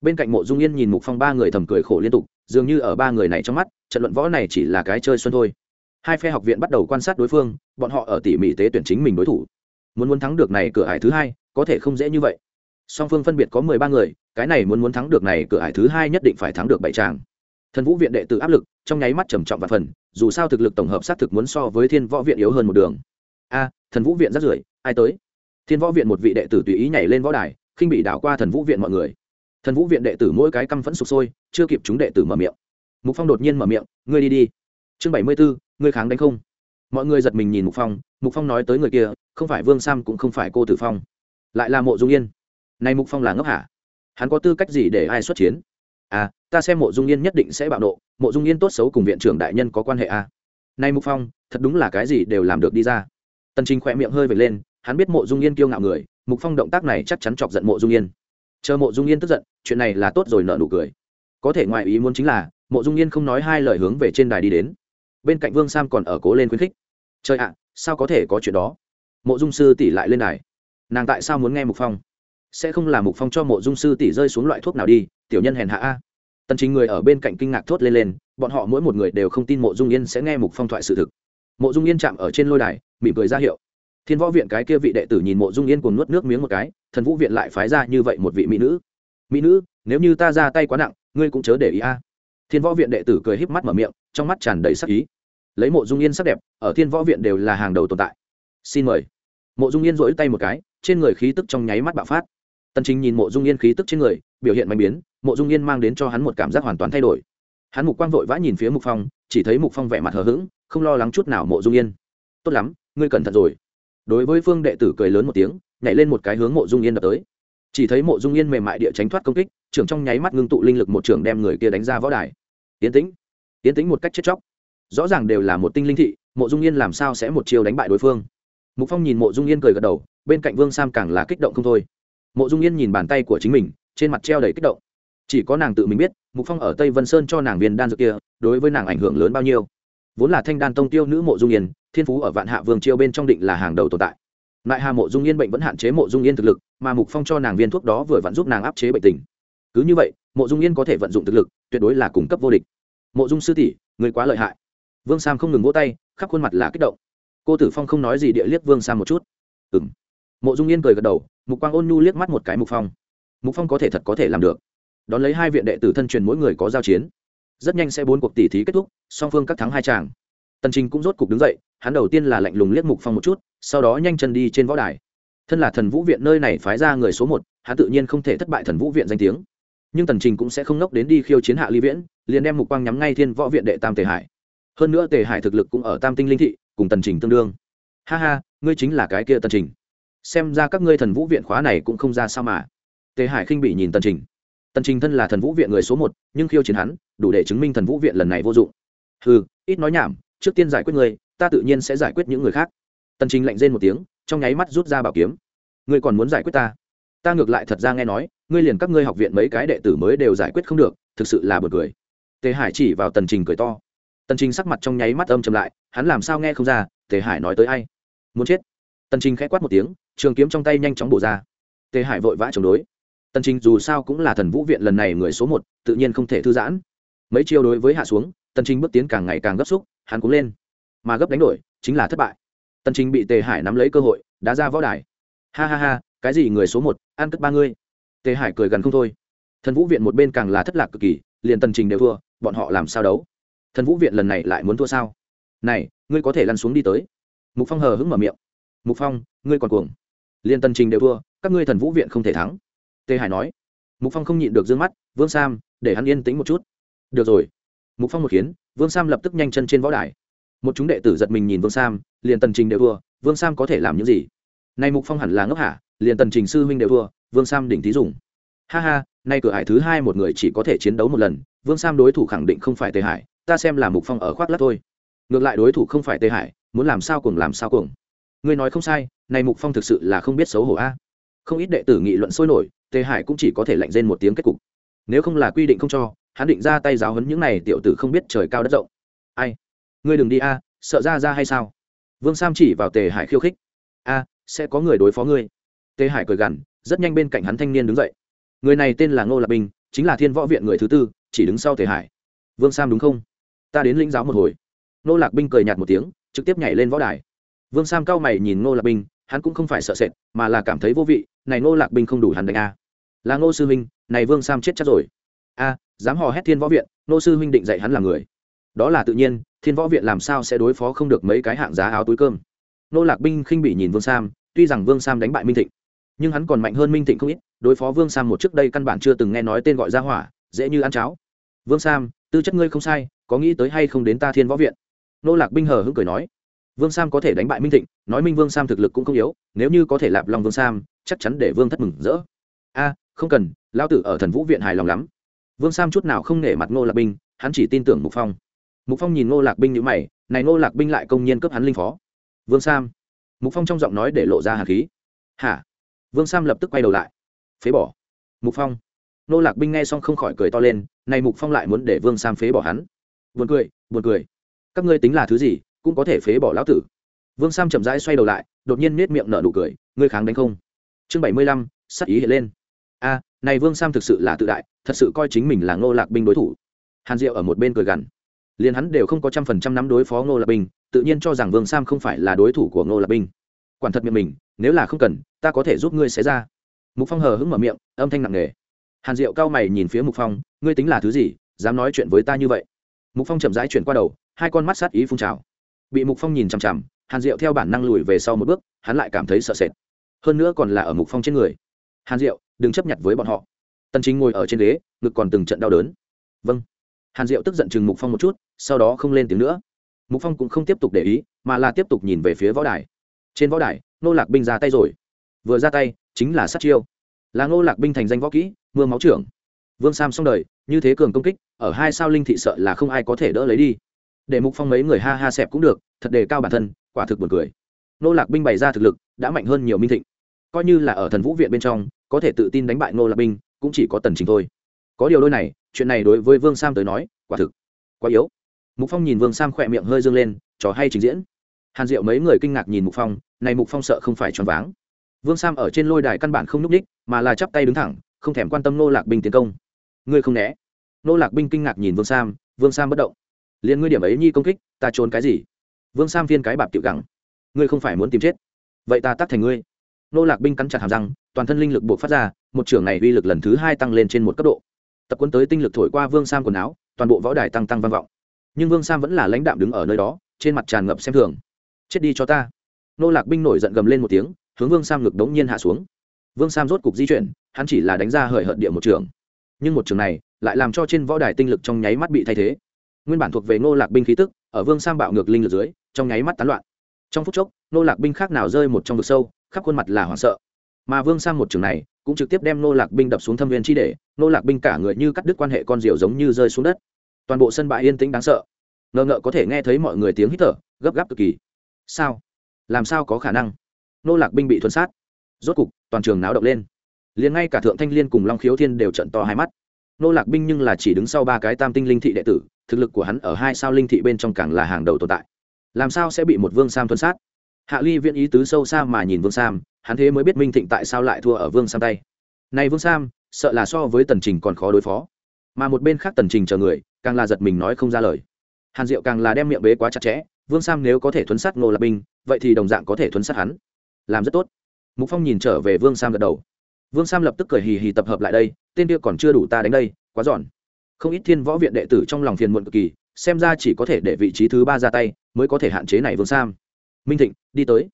Bên cạnh mộ dung yên nhìn mục phong ba người thầm cười khổ liên tục, dường như ở ba người này trong mắt, trận luận võ này chỉ là cái chơi xuân thôi. Hai phe học viện bắt đầu quan sát đối phương, bọn họ ở tỉ mỉ tế tuyển chính mình đối thủ. Muốn muốn thắng được này cửa hải thứ hai, có thể không dễ như vậy. Song phương phân biệt có mười ba người, cái này muốn muốn thắng được này cửa hải thứ hai nhất định phải thắng được bảy tràng thần vũ viện đệ tử áp lực, trong nháy mắt trầm trọng và phần, dù sao thực lực tổng hợp xác thực muốn so với thiên võ viện yếu hơn một đường. A, thần vũ viện rất rưởi ai tới? Thiên võ viện một vị đệ tử tùy ý nhảy lên võ đài, khinh bị đảo qua thần vũ viện mọi người. Thần vũ viện đệ tử mỗi cái căm phẫn sụp sôi, chưa kịp chúng đệ tử mở miệng. Mục phong đột nhiên mở miệng, ngươi đi đi. Chương bảy mươi bốn ngươi kháng đánh không? Mọi người giật mình nhìn mục phong mục phong nói tới người kia, không phải vương sam cũng không phải cô tử phong, lại là mộ dung yên. Này mục phong là ngốc hả? Hắn có tư cách gì để ai xuất chiến? À ta xem mộ dung yên nhất định sẽ bạo nộ, mộ dung yên tốt xấu cùng viện trưởng đại nhân có quan hệ à. nay mục phong, thật đúng là cái gì đều làm được đi ra. Tần trình khỏe miệng hơi vệt lên, hắn biết mộ dung yên kiêu ngạo người, mục phong động tác này chắc chắn chọc giận mộ dung yên. Chờ mộ dung yên tức giận, chuyện này là tốt rồi nợ nụ cười. Có thể ngoại ý muốn chính là, mộ dung yên không nói hai lời hướng về trên đài đi đến. Bên cạnh vương sam còn ở cố lên khuyến khích. Trời ạ, sao có thể có chuyện đó? Mộ dung sư tỷ lại lên đài. Nàng tại sao muốn nghe mục phong? Sẽ không là mục phong cho mộ dung sư tỷ rơi xuống loại thuốc nào đi, tiểu nhân hèn hạ a tần chính người ở bên cạnh kinh ngạc thốt lên lên, bọn họ mỗi một người đều không tin mộ dung yên sẽ nghe mục phong thoại sự thực. Mộ dung yên chạm ở trên lôi đài, mỉm cười ra hiệu. Thiên võ viện cái kia vị đệ tử nhìn mộ dung yên cùng nuốt nước miếng một cái, thần vũ viện lại phái ra như vậy một vị mỹ nữ. Mỹ nữ, nếu như ta ra tay quá nặng, ngươi cũng chớ để ý a. Thiên võ viện đệ tử cười híp mắt mở miệng, trong mắt tràn đầy sắc ý. Lấy mộ dung yên sắc đẹp, ở thiên võ viện đều là hàng đầu tồn tại. Xin mời. Mộ dung yên rỗi tay một cái, trên người khí tức trong nháy mắt bạo phát. Tần chính nhìn mộ dung yên khí tức trên người, biểu hiện mạnh biến mộ dung yên mang đến cho hắn một cảm giác hoàn toàn thay đổi. Hắn mục quang vội vã nhìn phía mục phong, chỉ thấy mục phong vẻ mặt hờ hững, không lo lắng chút nào mộ dung yên. Tốt lắm, ngươi cẩn thận rồi. Đối với phương đệ tử cười lớn một tiếng, nhảy lên một cái hướng mộ dung yên đập tới. Chỉ thấy mộ dung yên mềm mại địa tránh thoát công kích, trưởng trong nháy mắt ngưng tụ linh lực một trưởng đem người kia đánh ra võ đài. Yến tĩnh yến tĩnh một cách chết chóc. Rõ ràng đều là một tinh linh thị, mộ dung yên làm sao sẽ một chiều đánh bại đối phương? Mục phong nhìn mộ dung yên cười gật đầu, bên cạnh vương sam càng là kích động không thôi. Mộ dung yên nhìn bàn tay của chính mình, trên mặt treo đầy kích động chỉ có nàng tự mình biết, mục phong ở tây vân sơn cho nàng viên đan dược kia, đối với nàng ảnh hưởng lớn bao nhiêu. Vốn là thanh đan tông tiêu nữ mộ dung yên, thiên phú ở vạn hạ vương chiêu bên trong định là hàng đầu tồn tại. Lại hà mộ dung yên bệnh vẫn hạn chế mộ dung yên thực lực, mà mục phong cho nàng viên thuốc đó vừa vặn giúp nàng áp chế bệnh tình. Cứ như vậy, mộ dung yên có thể vận dụng thực lực, tuyệt đối là cung cấp vô địch. Mộ dung sư tỷ người quá lợi hại. Vương sam không ngừng vỗ tay, khắp khuôn mặt là kích động. Cô tử phong không nói gì địa liếc vương sam một chút. Ừ m mộ dung yên cười gật đầu, mục quang ôn nhu liếc mắt một cái mục phong. Mục phong có thể thật có thể làm được đón lấy hai viện đệ tử thân truyền mỗi người có giao chiến. Rất nhanh sẽ bốn cuộc tỷ thí kết thúc, song phương các thắng hai chàng. Tần trình cũng rốt cục đứng dậy, hắn đầu tiên là lạnh lùng liếc mục phong một chút, sau đó nhanh chân đi trên võ đài. Thân là thần vũ viện nơi này phái ra người số một, hắn tự nhiên không thể thất bại thần vũ viện danh tiếng. Nhưng tần trình cũng sẽ không nốc đến đi khiêu chiến hạ ly viễn, liền đem mục quang nhắm ngay thiên võ viện đệ tam tề hải. Hơn nữa tề hải thực lực cũng ở tam tinh linh thị, cùng tần trình tương đương. Ha ha, ngươi chính là cái kia tần trình. Xem ra các ngươi thần vũ viện khóa này cũng không ra sao mà. Tề hải khinh bị nhìn tần trình tần trình thân là thần vũ viện người số một, nhưng khiêu chiến hắn, đủ để chứng minh thần vũ viện lần này vô dụng. Ừ ít nói nhảm, trước tiên giải quyết ngươi ta tự nhiên sẽ giải quyết những người khác. Tần trình lạnh rên một tiếng, trong nháy mắt rút ra bảo kiếm. Ngươi còn muốn giải quyết ta? Ta ngược lại thật ra nghe nói, ngươi liền các ngươi học viện mấy cái đệ tử mới đều giải quyết không được, thực sự là b u ồ n cười. Tề hải chỉ vào tần trình cười to. Tần trình sắc mặt trong nháy mắt âm chầm lại, hắn làm sao nghe không ra, tề hải nói tới ai? Muốn chết. Tần trình k h ẽ quát một tiếng, trường kiếm trong tay nhanh chóng bổ ra. Tề hải vội vã chống đối tần trình dù sao cũng là thần vũ viện lần này người số một, tự nhiên không thể thư giãn. Mấy chiêu đối với hạ xuống, tần trình bước tiến càng ngày càng gấp xúc, hắn cũng lên. Mà gấp đánh đổi, chính là thất bại. Tần trình bị tề hải nắm lấy cơ hội, đá ra võ đài. Ha ha ha, cái gì người số một, ăn cất ba ngươi. Tề hải cười gần không thôi. Thần vũ viện một bên càng là thất lạc cực kỳ, liền tần trình đều thua, bọn họ làm sao đấu? Thần vũ viện lần này lại muốn thua sao? Này, ngươi có thể lăn xuống đi tới. Mục phong hờ hững mở miệng. Mục phong, ngươi còn cuồng. Liền tần trình đều thua, các ngươi thần vũ viện không thể thắng tề hải nói. Mục phong không nhịn được d ư ơ n g mắt, vương sam, để hắn yên tĩnh một chút. Được rồi. Mục phong một khiến, vương sam lập tức nhanh chân trên võ đài. Một chúng đệ tử giật mình nhìn vương sam, liền tần trình đều thua, vương sam có thể làm những gì? Nay mục phong hẳn là ngốc hả? Liền tần trình sư huynh đều thua, vương sam đỉnh thí dùng. Ha ha, nay cửa hải thứ hai một người chỉ có thể chiến đấu một lần, vương sam đối thủ khẳng định không phải tề hải, ta xem là mục phong ở khoác lát thôi. Ngược lại đối thủ không phải tề hải, muốn làm sao cùng làm sao cùng ngươi nói không sai này mục phong thực sự là không biết xấu hổ a. Không ít đệ tử nghị luận sôi nổi tề hải cũng chỉ có thể lạnh rên một tiếng kết cục. Nếu không là quy định không cho, hắn định ra tay giáo hấn những này tiểu tử không biết trời cao đất rộng. Ai? Ngươi đừng đi a, sợ ra ra hay sao? Vương sam chỉ vào tề hải khiêu khích. A, sẽ có người đối phó ngươi. Tề hải cười gằn, rất nhanh bên cạnh hắn thanh niên đứng dậy. Người này tên là ngô lạc bình, chính là thiên võ viện người thứ tư, chỉ đứng sau tề hải. Vương sam đúng không? Ta đến lĩnh giáo một hồi. Ngô lạc binh cười nhạt một tiếng, trực tiếp nhảy lên võ đài. Vương sam cao mày nhìn ngô lạc binh hắn cũng không phải sợ sệt, mà là cảm thấy vô vị, này ngô lạc binh không đủ hắn đánh a là ngô sư huynh, này vương sam chết chắc rồi. A, dám hò hét thiên võ viện, ngô sư huynh định dạy hắn là người. Đó là tự nhiên, thiên võ viện làm sao sẽ đối phó không được mấy cái hạng giá áo túi cơm. Nô lạc binh khinh bị nhìn vương sam, tuy rằng vương sam đánh bại minh thịnh, nhưng hắn còn mạnh hơn minh thịnh không ít, đối phó vương sam một trước đây căn bản chưa từng nghe nói tên gọi ra hỏa, dễ như ăn cháo. Vương sam, tư chất ngươi không sai, có nghĩ tới hay không đến ta thiên võ viện? Nô lạc binh hờ hững cười nói. Vương sam có thể đánh bại minh thịnh, nói minh vương sam thực lực cũng không yếu, nếu như có thể lạp lòng vương sam, chắc chắn để vương thất mừng rỡ. A không cần lao tử ở thần vũ viện hài lòng lắm. Vương sam chút nào không nể mặt ngô lạc binh, hắn chỉ tin tưởng mục phong. Mục phong nhìn ngô lạc binh như mày, này ngô lạc binh lại công nhiên cấp hắn linh phó. Vương sam. Mục phong trong giọng nói để lộ ra hạt khí. Hả? Vương sam lập tức quay đầu lại. Phế bỏ. Mục phong. Ngô lạc binh nghe xong không khỏi cười to lên, này mục phong lại muốn để vương sam phế bỏ hắn. Buồn cười buồn cười. Các ngươi tính là thứ gì, cũng có thể phế bỏ lão tử. Vương sam chậm rãi xoay đầu lại, đột nhiên nết miệng nở nụ cười, ngươi kháng đánh không? Chương bảy mươi lăm sắc ý hiện lên a này vương sam thực sự là tự đại, thật sự coi chính mình là ngô lạc binh đối thủ. Hàn diệu ở một bên cười gằn. Liền hắn đều không có trăm phần trăm nắm đối phó ngô lạc binh tự nhiên cho rằng vương sam không phải là đối thủ của ngô lạc binh quản thật miệng mình, nếu là không cần, ta có thể giúp ngươi xé ra. Mục phong hờ hững mở miệng, âm thanh nặng nề. Hàn diệu cao mày nhìn phía mục phong, ngươi tính là thứ gì, dám nói chuyện với ta như vậy? Mục phong chậm rãi chuyển qua đầu, hai con mắt sát ý phun trào. Bị mục phong nhìn chằm chằm, hàn diệu theo bản năng lùi về sau một bước, hắn lại cảm thấy sợ sệt. Hơn nữa còn là ở mục phong trên người. Hàn diệu đừng chấp nhận với bọn họ. Tần chính ngồi ở trên ghế, ngực còn từng trận đau đớn. Vâng. Hàn diệu tức giận chừng mục phong một chút, sau đó không lên tiếng nữa. Mục phong cũng không tiếp tục để ý, mà là tiếp tục nhìn về phía võ đài. Trên võ đài nô lạc binh ra tay rồi. Vừa ra tay, chính là sát chiêu. Là ngô lạc binh thành danh võ kỹ, mưa máu trưởng. Vương sam xong đời, như thế cường công kích, ở hai sao linh thị sợ là không ai có thể đỡ lấy đi. Để mục phong mấy người ha ha xẹp cũng được, thật đề cao bản thân, quả thực buồn cười. Nô lạc binh bày ra thực lực, đã mạnh hơn nhiều minh thịnh coi như là ở thần vũ viện bên trong có thể tự tin đánh bại nô lạc binh cũng chỉ có tần trình thôi. Có điều đôi này chuyện này đối với vương sam tới nói quả thực quá yếu. Mục phong nhìn vương sam khỏe miệng hơi dương lên trò hay trình diễn. Hàn diệu mấy người kinh ngạc nhìn mục phong này mục phong sợ không phải choáng váng. Vương sam ở trên lôi đài căn bản không n ú c ních mà là chắp tay đứng thẳng không thèm quan tâm nô lạc binh tiến công. Ngươi không né. Nô lạc binh kinh ngạc nhìn vương sam vương sam bất động. Liền ngươi điểm ấy nhi công kích ta trốn cái gì? Vương sam viên cái bạp tiểu gẳng, ngươi không phải muốn tìm chết. Vậy ta tắt thành ngươi nô lạc binh cắn chặt hàm răng, toàn thân linh lực buộc phát ra, một trưởng này uy lực lần thứ hai tăng lên trên một cấp độ. Tập quân tới tinh lực thổi qua vương sam quần áo, toàn bộ võ đài tăng tăng vang vọng. Nhưng vương sam vẫn là lãnh đạm đứng ở nơi đó, trên mặt tràn ngập xem thường. Chết đi cho ta. Nô lạc binh nổi giận gầm lên một tiếng, hướng vương sam ngực đống nhiên hạ xuống. Vương sam rốt cục di chuyển, hắn chỉ là đánh ra hời hợt địa một trường. Nhưng một trường này lại làm cho trên võ đài tinh lực trong nháy mắt bị thay thế. Nguyên bản thuộc về nô lạc binh khí tức, ở vương sam bạo ngược linh lực dưới, trong nháy mắt tán loạn. Trong phút chốc, nô lạc binh khác nào rơi một trong vực sâu khắp khuôn mặt là hoảng sợ. Mà vương sang một trường này, cũng trực tiếp đem nô lạc binh đập xuống thâm viên chi để, nô lạc binh cả người như cắt đứt quan hệ con diều giống như rơi xuống đất. Toàn bộ sân bãi yên tĩnh đáng sợ. Ngờ ngợ có thể nghe thấy mọi người tiếng hít thở, gấp gáp cực kỳ. Sao? Làm sao có khả năng? Nô lạc binh bị thuần sát. Rốt cục, toàn trường náo động lên. Liền ngay cả thượng thanh liên cùng long khiếu thiên đều trận to hai mắt. Nô lạc binh nhưng là chỉ đứng sau ba cái tam tinh linh thị đệ tử, thực lực của hắn ở hai sao linh thị bên trong càng là hàng đầu tồn tại. Làm sao sẽ bị một vương sam thuần sát? Hạ ly viễn ý tứ sâu xa mà nhìn vương sam, hắn thế mới biết minh thịnh tại sao lại thua ở vương sam tay. Này vương sam, sợ là so với tần trình còn khó đối phó. Mà một bên khác tần trình chờ người, càng là giật mình nói không ra lời. Hàn diệu càng là đem miệng bế quá chặt chẽ, vương sam nếu có thể thuấn sát ngô lạc binh vậy thì đồng dạng có thể thuấn sát hắn. Làm rất tốt. Mục phong nhìn trở về vương sam gật đầu. Vương sam lập tức cười hì hì tập hợp lại đây, tên kia còn chưa đủ ta đánh đây, quá giòn. Không ít thiên võ viện đệ tử trong lòng phiền muộn cực kỳ, xem ra chỉ có thể để vị trí thứ ba ra tay, mới có thể hạn chế này vương sam minh thịnh, đi tới.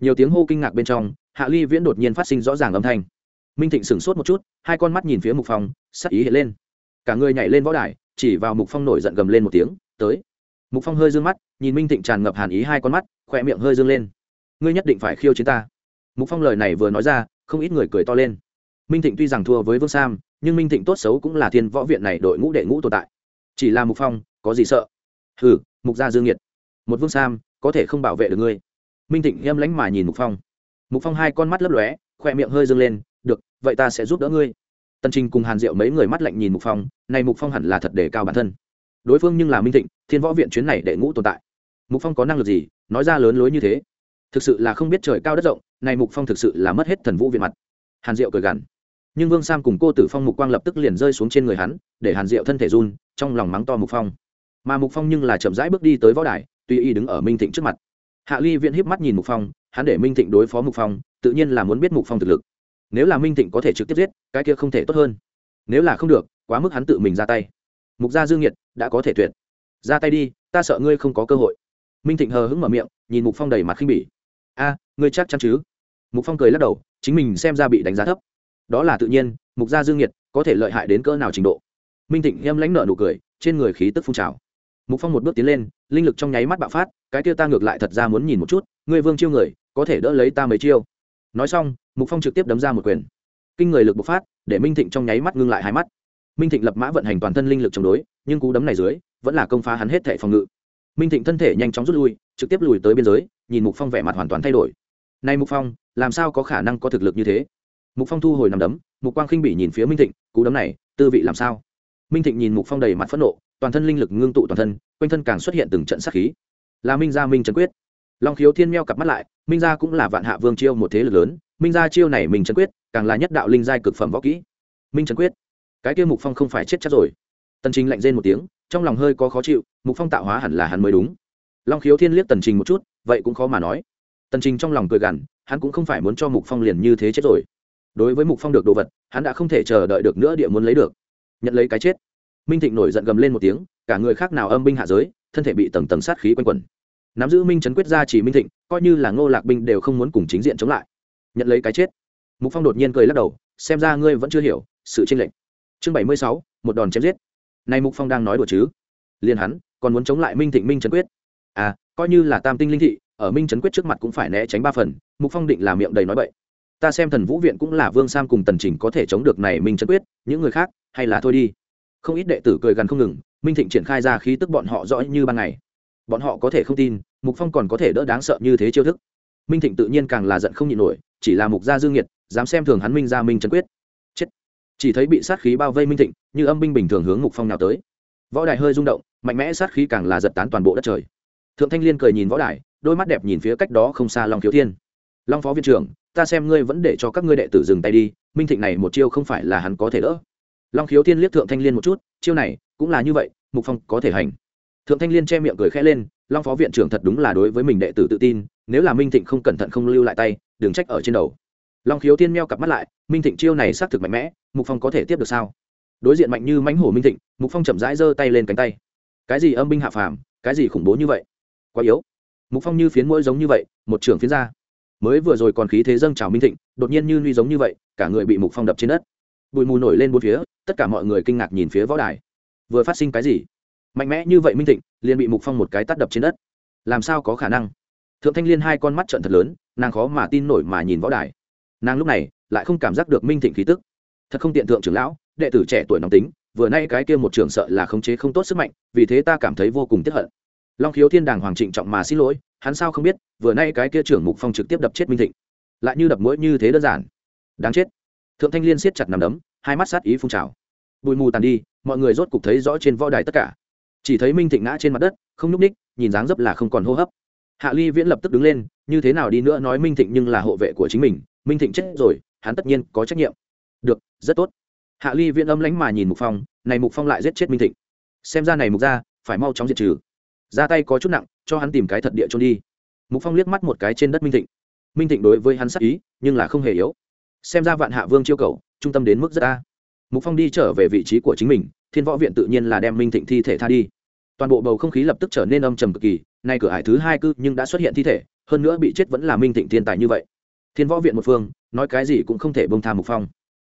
Nhiều tiếng hô kinh ngạc bên trong, hạ ly viễn đột nhiên phát sinh rõ ràng âm thanh. Minh thịnh sửng sốt một chút, hai con mắt nhìn phía mục phong, sắc ý hiện lên. Cả người nhảy lên võ đài, chỉ vào mục phong nổi giận gầm lên một tiếng, tới. Mục phong hơi d ư ơ n g mắt, nhìn minh thịnh tràn ngập hàn ý hai con mắt, khỏe miệng hơi dương lên. Ngươi nhất định phải khiêu chiến ta. Mục phong lời này vừa nói ra, không ít người cười to lên. Minh thịnh tuy rằng thua với vương sam, nhưng minh thịnh tốt xấu cũng là thiên võ viện này đội ngũ đệ ngũ tồn tại. Chỉ là mục phong, có gì sợ? Hừ, mục gia dương nhiệt. Một vương sam có thể không bảo vệ được ngươi. Minh thịnh nghiêm lánh mà nhìn mục phong. Mục phong hai con mắt lấp lóe khoe miệng hơi dâng lên, được, vậy ta sẽ giúp đỡ ngươi. Tần trình cùng hàn diệu mấy người mắt lạnh nhìn mục phong, này mục phong hẳn là thật đề cao bản thân. Đối phương nhưng là minh thịnh, thiên võ viện chuyến này đệ ngũ tồn tại. Mục phong có năng lực gì, nói ra lớn lối như thế? Thực sự là không biết trời cao đất rộng, này mục phong thực sự là mất hết thần vũ viện mặt. Hàn diệu cười gằn. Nhưng vương sam cùng cô tử phong mục quang lập tức liền rơi xuống trên người hắn, để hàn diệu thân thể run, trong lòng mắng to mục phong. Mà mục phong nhưng là chậm rãi bước đi tới võ đài tuy y đứng ở minh thịnh trước mặt. Hạ ly viện hiếp mắt nhìn mục phong, hắn để minh thịnh đối phó mục phong, tự nhiên là muốn biết mục phong thực lực. Nếu là minh thịnh có thể trực tiếp giết, cái kia không thể tốt hơn. Nếu là không được, quá mức hắn tự mình ra tay. Mục gia dương nhiệt đã có thể tuyệt. Ra tay đi, ta sợ ngươi không có cơ hội. Minh thịnh hờ hững mở miệng, nhìn mục phong đầy mặt khinh bỉ. A, ngươi chắc chắn chứ? Mục phong cười lắc đầu, chính mình xem ra bị đánh giá thấp. Đó là tự nhiên, mục gia dương nhiệt có thể lợi hại đến cỡ nào trình độ. Minh thịnh em lãnh nợ nụ cười, trên người khí tức phun trào mục phong một bước tiến lên, linh lực trong nháy mắt bạo phát, cái kia ta ngược lại thật ra muốn nhìn một chút, ngươi vương chiêu người, có thể đỡ lấy ta mấy chiêu. Nói xong, mục phong trực tiếp đấm ra một quyền. Kinh người lực bộc phát, để minh thịnh trong nháy mắt ngưng lại hai mắt. Minh thịnh lập mã vận hành toàn thân linh lực chống đối, nhưng cú đấm này dưới, vẫn là công phá hắn hết thể phòng ngự. Minh thịnh thân thể nhanh chóng rút lui, trực tiếp lùi tới biên giới, nhìn mục phong vẻ mặt hoàn toàn thay đổi. Nay mục phong, làm sao có khả năng có thực lực như thế? Mục phong thu hồi nằm đấm, mục quang khinh bỉ nhìn phía minh thịnh, cú đấm này, tư vị làm sao? Minh thịnh nhìn mục phong đầy mặt phẫn nộ toàn thân linh lực ngưng tụ toàn thân, quanh thân càng xuất hiện từng trận sát khí. Là minh gia minh trấn quyết. Long khiếu thiên meo cặp mắt lại, minh gia cũng là vạn hạ vương chiêu một thế lực lớn, minh gia chiêu này minh trấn quyết, càng là nhất đạo linh giai cực phẩm võ kỹ. Minh trấn quyết, cái kia mục phong không phải chết chắc rồi. Tần trình lạnh rên một tiếng, trong lòng hơi có khó chịu, mục phong tạo hóa hẳn là hắn mới đúng. Long khiếu thiên liếc tần trình một chút, vậy cũng khó mà nói. Tần trình trong lòng cười gằn, hắn cũng không phải muốn cho mục phong liền như thế chết rồi. Đối với mục phong được đồ vật, hắn đã không thể chờ đợi được nữa địa muốn lấy được. Nhận lấy cái chết minh thịnh nổi giận gầm lên một tiếng, cả người khác nào âm binh hạ giới, thân thể bị tầng tầng sát khí quanh quẩn. Nắm giữ minh trấn quyết ra chỉ minh thịnh, coi như là ngô lạc binh đều không muốn cùng chính diện chống lại. Nhận lấy cái chết. Mục phong đột nhiên cười lắc đầu, xem ra ngươi vẫn chưa hiểu sự tranh lệch. Chương bảy mươi sáu, một đòn chém giết. Nay mục phong đang nói đùa chứ? Liền hắn, còn muốn chống lại minh thịnh minh trấn quyết. À coi như là tam tinh linh thị, ở minh trấn quyết trước mặt cũng phải né tránh ba phần, mục phong định làm miệng đầy nói bậy. Ta xem thần vũ viện cũng là vương sam cùng tần trình có thể chống được này minh trấn quyết, những người khác, hay là thôi đi không ít đệ tử cười gần không ngừng, minh thịnh triển khai ra khí tức bọn họ rõ như ban ngày. Bọn họ có thể không tin, mục phong còn có thể đỡ đáng sợ như thế chiêu thức. Minh thịnh tự nhiên càng là giận không nhịn nổi, chỉ là mục gia dương nhiệt dám xem thường hắn minh gia minh trấn quyết. Chết. Chỉ thấy bị sát khí bao vây minh thịnh, như âm binh bình thường hướng mục phong nào tới. Võ đài hơi rung động, mạnh mẽ sát khí càng là giật tán toàn bộ đất trời. Thượng thanh liên cười nhìn võ đài, đôi mắt đẹp nhìn phía cách đó không xa long khiếu thiên. Long phó Viên trưởng, ta xem ngươi vẫn để cho các ngươi đệ tử dừng tay đi, minh thịnh này một chiêu không phải là hắn có thể đỡ long khiếu thiên liếc thượng thanh liên một chút, chiêu này cũng là như vậy, mục phong có thể hành. Thượng thanh liên che miệng cười khẽ lên, long phó viện trưởng thật đúng là đối với mình đệ tử tự tin, nếu là minh thịnh không cẩn thận không lưu lại tay, đừng trách ở trên đầu. Long khiếu thiên meo cặp mắt lại, minh thịnh chiêu này xác thực mạnh mẽ, mục phong có thể tiếp được sao? Đối diện mạnh như mãnh hổ minh thịnh, mục phong chậm rãi giơ tay lên cánh tay. Cái gì âm binh hạ phàm, cái gì khủng bố như vậy? Quá yếu. Mục phong như phiến mũi giống như vậy, một trường phiến ra. Mới vừa rồi còn khí thế dâng trào minh thịnh, đột nhiên như nuy giống như vậy, cả người bị mục phong đập trên đất bụi mù nổi lên bốn phía, tất cả mọi người kinh ngạc nhìn phía võ đài. Vừa phát sinh cái gì? Mạnh mẽ như vậy minh thịnh, liền bị mục phong một cái tắt đập trên đất. Làm sao có khả năng? Thượng thanh liên hai con mắt trận thật lớn, nàng khó mà tin nổi mà nhìn võ đài. Nàng lúc này lại không cảm giác được minh thịnh khí tức. Thật không tiện thượng trưởng lão, đệ tử trẻ tuổi nóng tính, vừa nay cái kia một trường sợ là khống chế không tốt sức mạnh, vì thế ta cảm thấy vô cùng tiếc hận. Long khiếu thiên đàng hoàng trịnh trọng mà xin lỗi, hắn sao không biết, vừa nay cái kia trưởng mục phong trực tiếp đập chết minh thịnh. Lại như đập mũi như thế đơn giản. Đáng chết thượng thanh liên siết chặt nằm đấm, hai mắt sát ý phun trào. Bụi mù tàn đi, mọi người rốt cục thấy rõ trên võ đài tất cả. Chỉ thấy minh thịnh ngã trên mặt đất, không nhúc ních nhìn dáng dấp là không còn hô hấp. Hạ ly viễn lập tức đứng lên, như thế nào đi nữa nói minh thịnh nhưng là hộ vệ của chính mình, minh thịnh chết rồi, hắn tất nhiên có trách nhiệm. Được, rất tốt. Hạ ly viễn âm lánh mà nhìn mục phong, này mục phong lại giết chết minh thịnh. Xem ra này mục ra phải mau chóng diệt trừ. Ra tay có chút nặng, cho hắn tìm cái thật địa trôn đi. Mục phong liếc mắt một cái trên đất minh thịnh. Minh thịnh đối với hắn sắc ý, nhưng là không hề yếu xem ra vạn hạ vương chiêu cầu, trung tâm đến mức rất a. Mục phong đi trở về vị trí của chính mình, thiên võ viện tự nhiên là đem minh thịnh thi thể tha đi. Toàn bộ bầu không khí lập tức trở nên âm trầm cực kỳ, nay cửa hải thứ hai cư nhưng đã xuất hiện thi thể, hơn nữa bị chết vẫn là minh thịnh thiên tài như vậy. Thiên võ viện một phương, nói cái gì cũng không thể bông tha mục phong.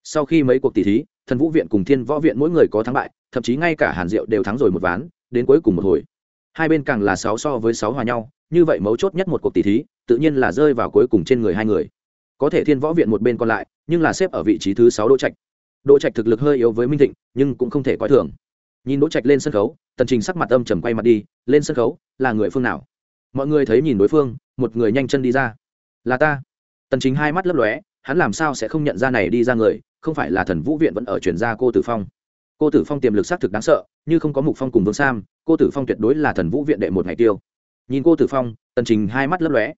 Sau khi mấy cuộc tỷ thí, thần vũ viện cùng thiên võ viện mỗi người có thắng bại, thậm chí ngay cả hàn diệu đều thắng rồi một ván, đến cuối cùng một hồi. Hai bên càng là sáu so với sáu hòa nhau, như vậy mấu chốt nhất một cuộc tỷ thí, tự nhiên là rơi vào cuối cùng trên người hai người có thể thiên võ viện một bên còn lại, nhưng là xếp ở vị trí thứ sáu đỗ trạch. Đỗ trạch thực lực hơi yếu với minh thịnh, nhưng cũng không thể coi thường. Nhìn đỗ trạch lên sân khấu, tần trình sắc mặt âm trầm quay mặt đi, lên sân khấu, là người phương nào? Mọi người thấy nhìn đối phương, một người nhanh chân đi ra. Là ta. Tần chính hai mắt lấp lóe, hắn làm sao sẽ không nhận ra này đi ra người, không phải là thần vũ viện vẫn ở chuyển ra cô tử phong? Cô tử phong tiềm lực xác thực đáng sợ như không có mục phong cùng vương sam, cô tử phong tuyệt đối là thần vũ viện đệ một ngày tiêu. Nhìn cô tử phong, tần trình hai mắt lấp lóe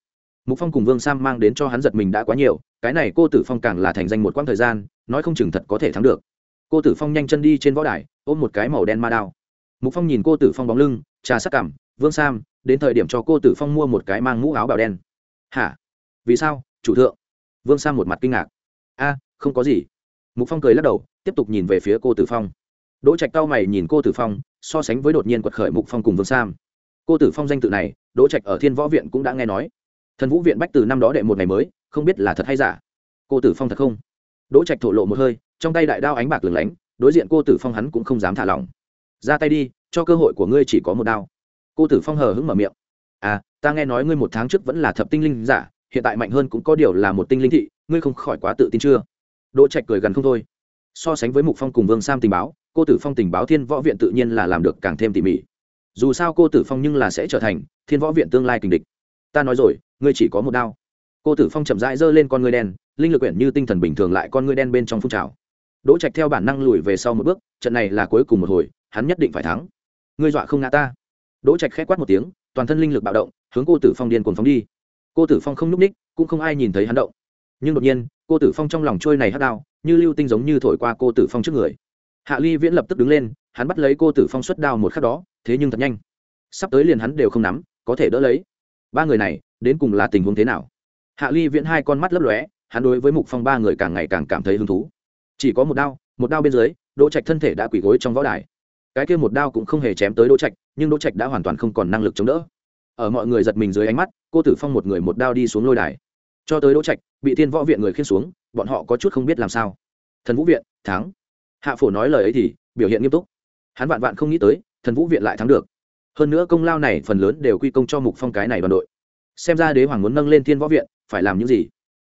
mục phong cùng vương sam mang đến cho hắn giật mình đã quá nhiều, cái này cô tử phong càng là thành danh một quãng thời gian, nói không chừng thật có thể thắng được. Cô tử phong nhanh chân đi trên võ đài, ôm một cái màu đen ma đao. Mục phong nhìn cô tử phong bóng lưng, trà sắc cảm, vương sam, đến thời điểm cho cô tử phong mua một cái mang mũ áo bào đen. Hả? Vì sao? Chủ thượng. Vương sam một mặt kinh ngạc. A, không có gì. Mục phong cười lắc đầu, tiếp tục nhìn về phía cô tử phong. Đỗ trạch cao mày nhìn cô tử phong, so sánh với đột nhiên quật khởi mục phong cùng vương sam. Cô tử phong danh tự này, đỗ trạch ở thiên võ viện cũng đã nghe nói thần vũ viện bách từ năm đó đệ một ngày mới, không biết là thật hay giả. Cô tử phong thật không? Đỗ trạch thổ lộ một hơi, trong tay đại đao ánh bạc lửng lánh, đối diện cô tử phong hắn cũng không dám thả lỏng. Ra tay đi, cho cơ hội của ngươi chỉ có một đao. Cô tử phong hờ hững mở miệng. À ta nghe nói ngươi một tháng trước vẫn là thập tinh linh giả, hiện tại mạnh hơn cũng có điều là một tinh linh thị, ngươi không khỏi quá tự tin chưa? Đỗ trạch cười gần không thôi. So sánh với mục phong cùng vương sam tình báo, cô tử phong tình báo thiên võ viện tự nhiên là làm được càng thêm tỉ mỉ. Dù sao cô tử phong nhưng là sẽ trở thành thiên võ viện tương lai kình địch. Ta nói rồi ngươi chỉ có một đao. Cô tử phong chậm rãi giơ lên con ngươi đen, linh lực quyển như tinh thần bình thường lại con ngươi đen bên trong phun trào. Đỗ trạch theo bản năng lùi về sau một bước, trận này là cuối cùng một hồi, hắn nhất định phải thắng. Ngươi dọa không ngã ta. Đỗ trạch khẽ quát một tiếng, toàn thân linh lực bạo động, hướng cô tử phong điên cuồng phóng đi. Cô tử phong không n ú c ních, cũng không ai nhìn thấy hắn động. Nhưng đột nhiên, cô tử phong trong lòng trôi này hắt đao như lưu tinh giống như thổi qua cô tử phong trước người. Hạ ly viễn lập tức đứng lên, hắn bắt lấy cô tử phong xuất đao một khắc đó, thế nhưng thật nhanh. Sắp tới liền hắn đều không nắm, có thể đỡ lấy ba người này, đến cùng là tình huống thế nào? Hạ ly viễn hai con mắt lấp lóe, hắn đối với mục phong ba người càng ngày càng cảm thấy hứng thú. Chỉ có một đao một đao bên dưới, đỗ trạch thân thể đã quỳ gối trong võ đài. Cái kia một đao cũng không hề chém tới đỗ trạch, nhưng đỗ trạch đã hoàn toàn không còn năng lực chống đỡ. Ở mọi người giật mình dưới ánh mắt, cô tử phong một người một đao đi xuống lôi đài. Cho tới đỗ trạch, bị thiên võ viện người khiên xuống, bọn họ có chút không biết làm sao. Thần vũ viện, thắng. Hạ phổ nói lời ấy thì biểu hiện nghiêm túc. Hắn vạn vạn không nghĩ tới, thần vũ viện lại thắng được hơn nữa công lao này phần lớn đều quy công cho mục phong cái này đoàn đội. Xem ra đế hoàng muốn nâng lên thiên võ viện, phải làm những gì?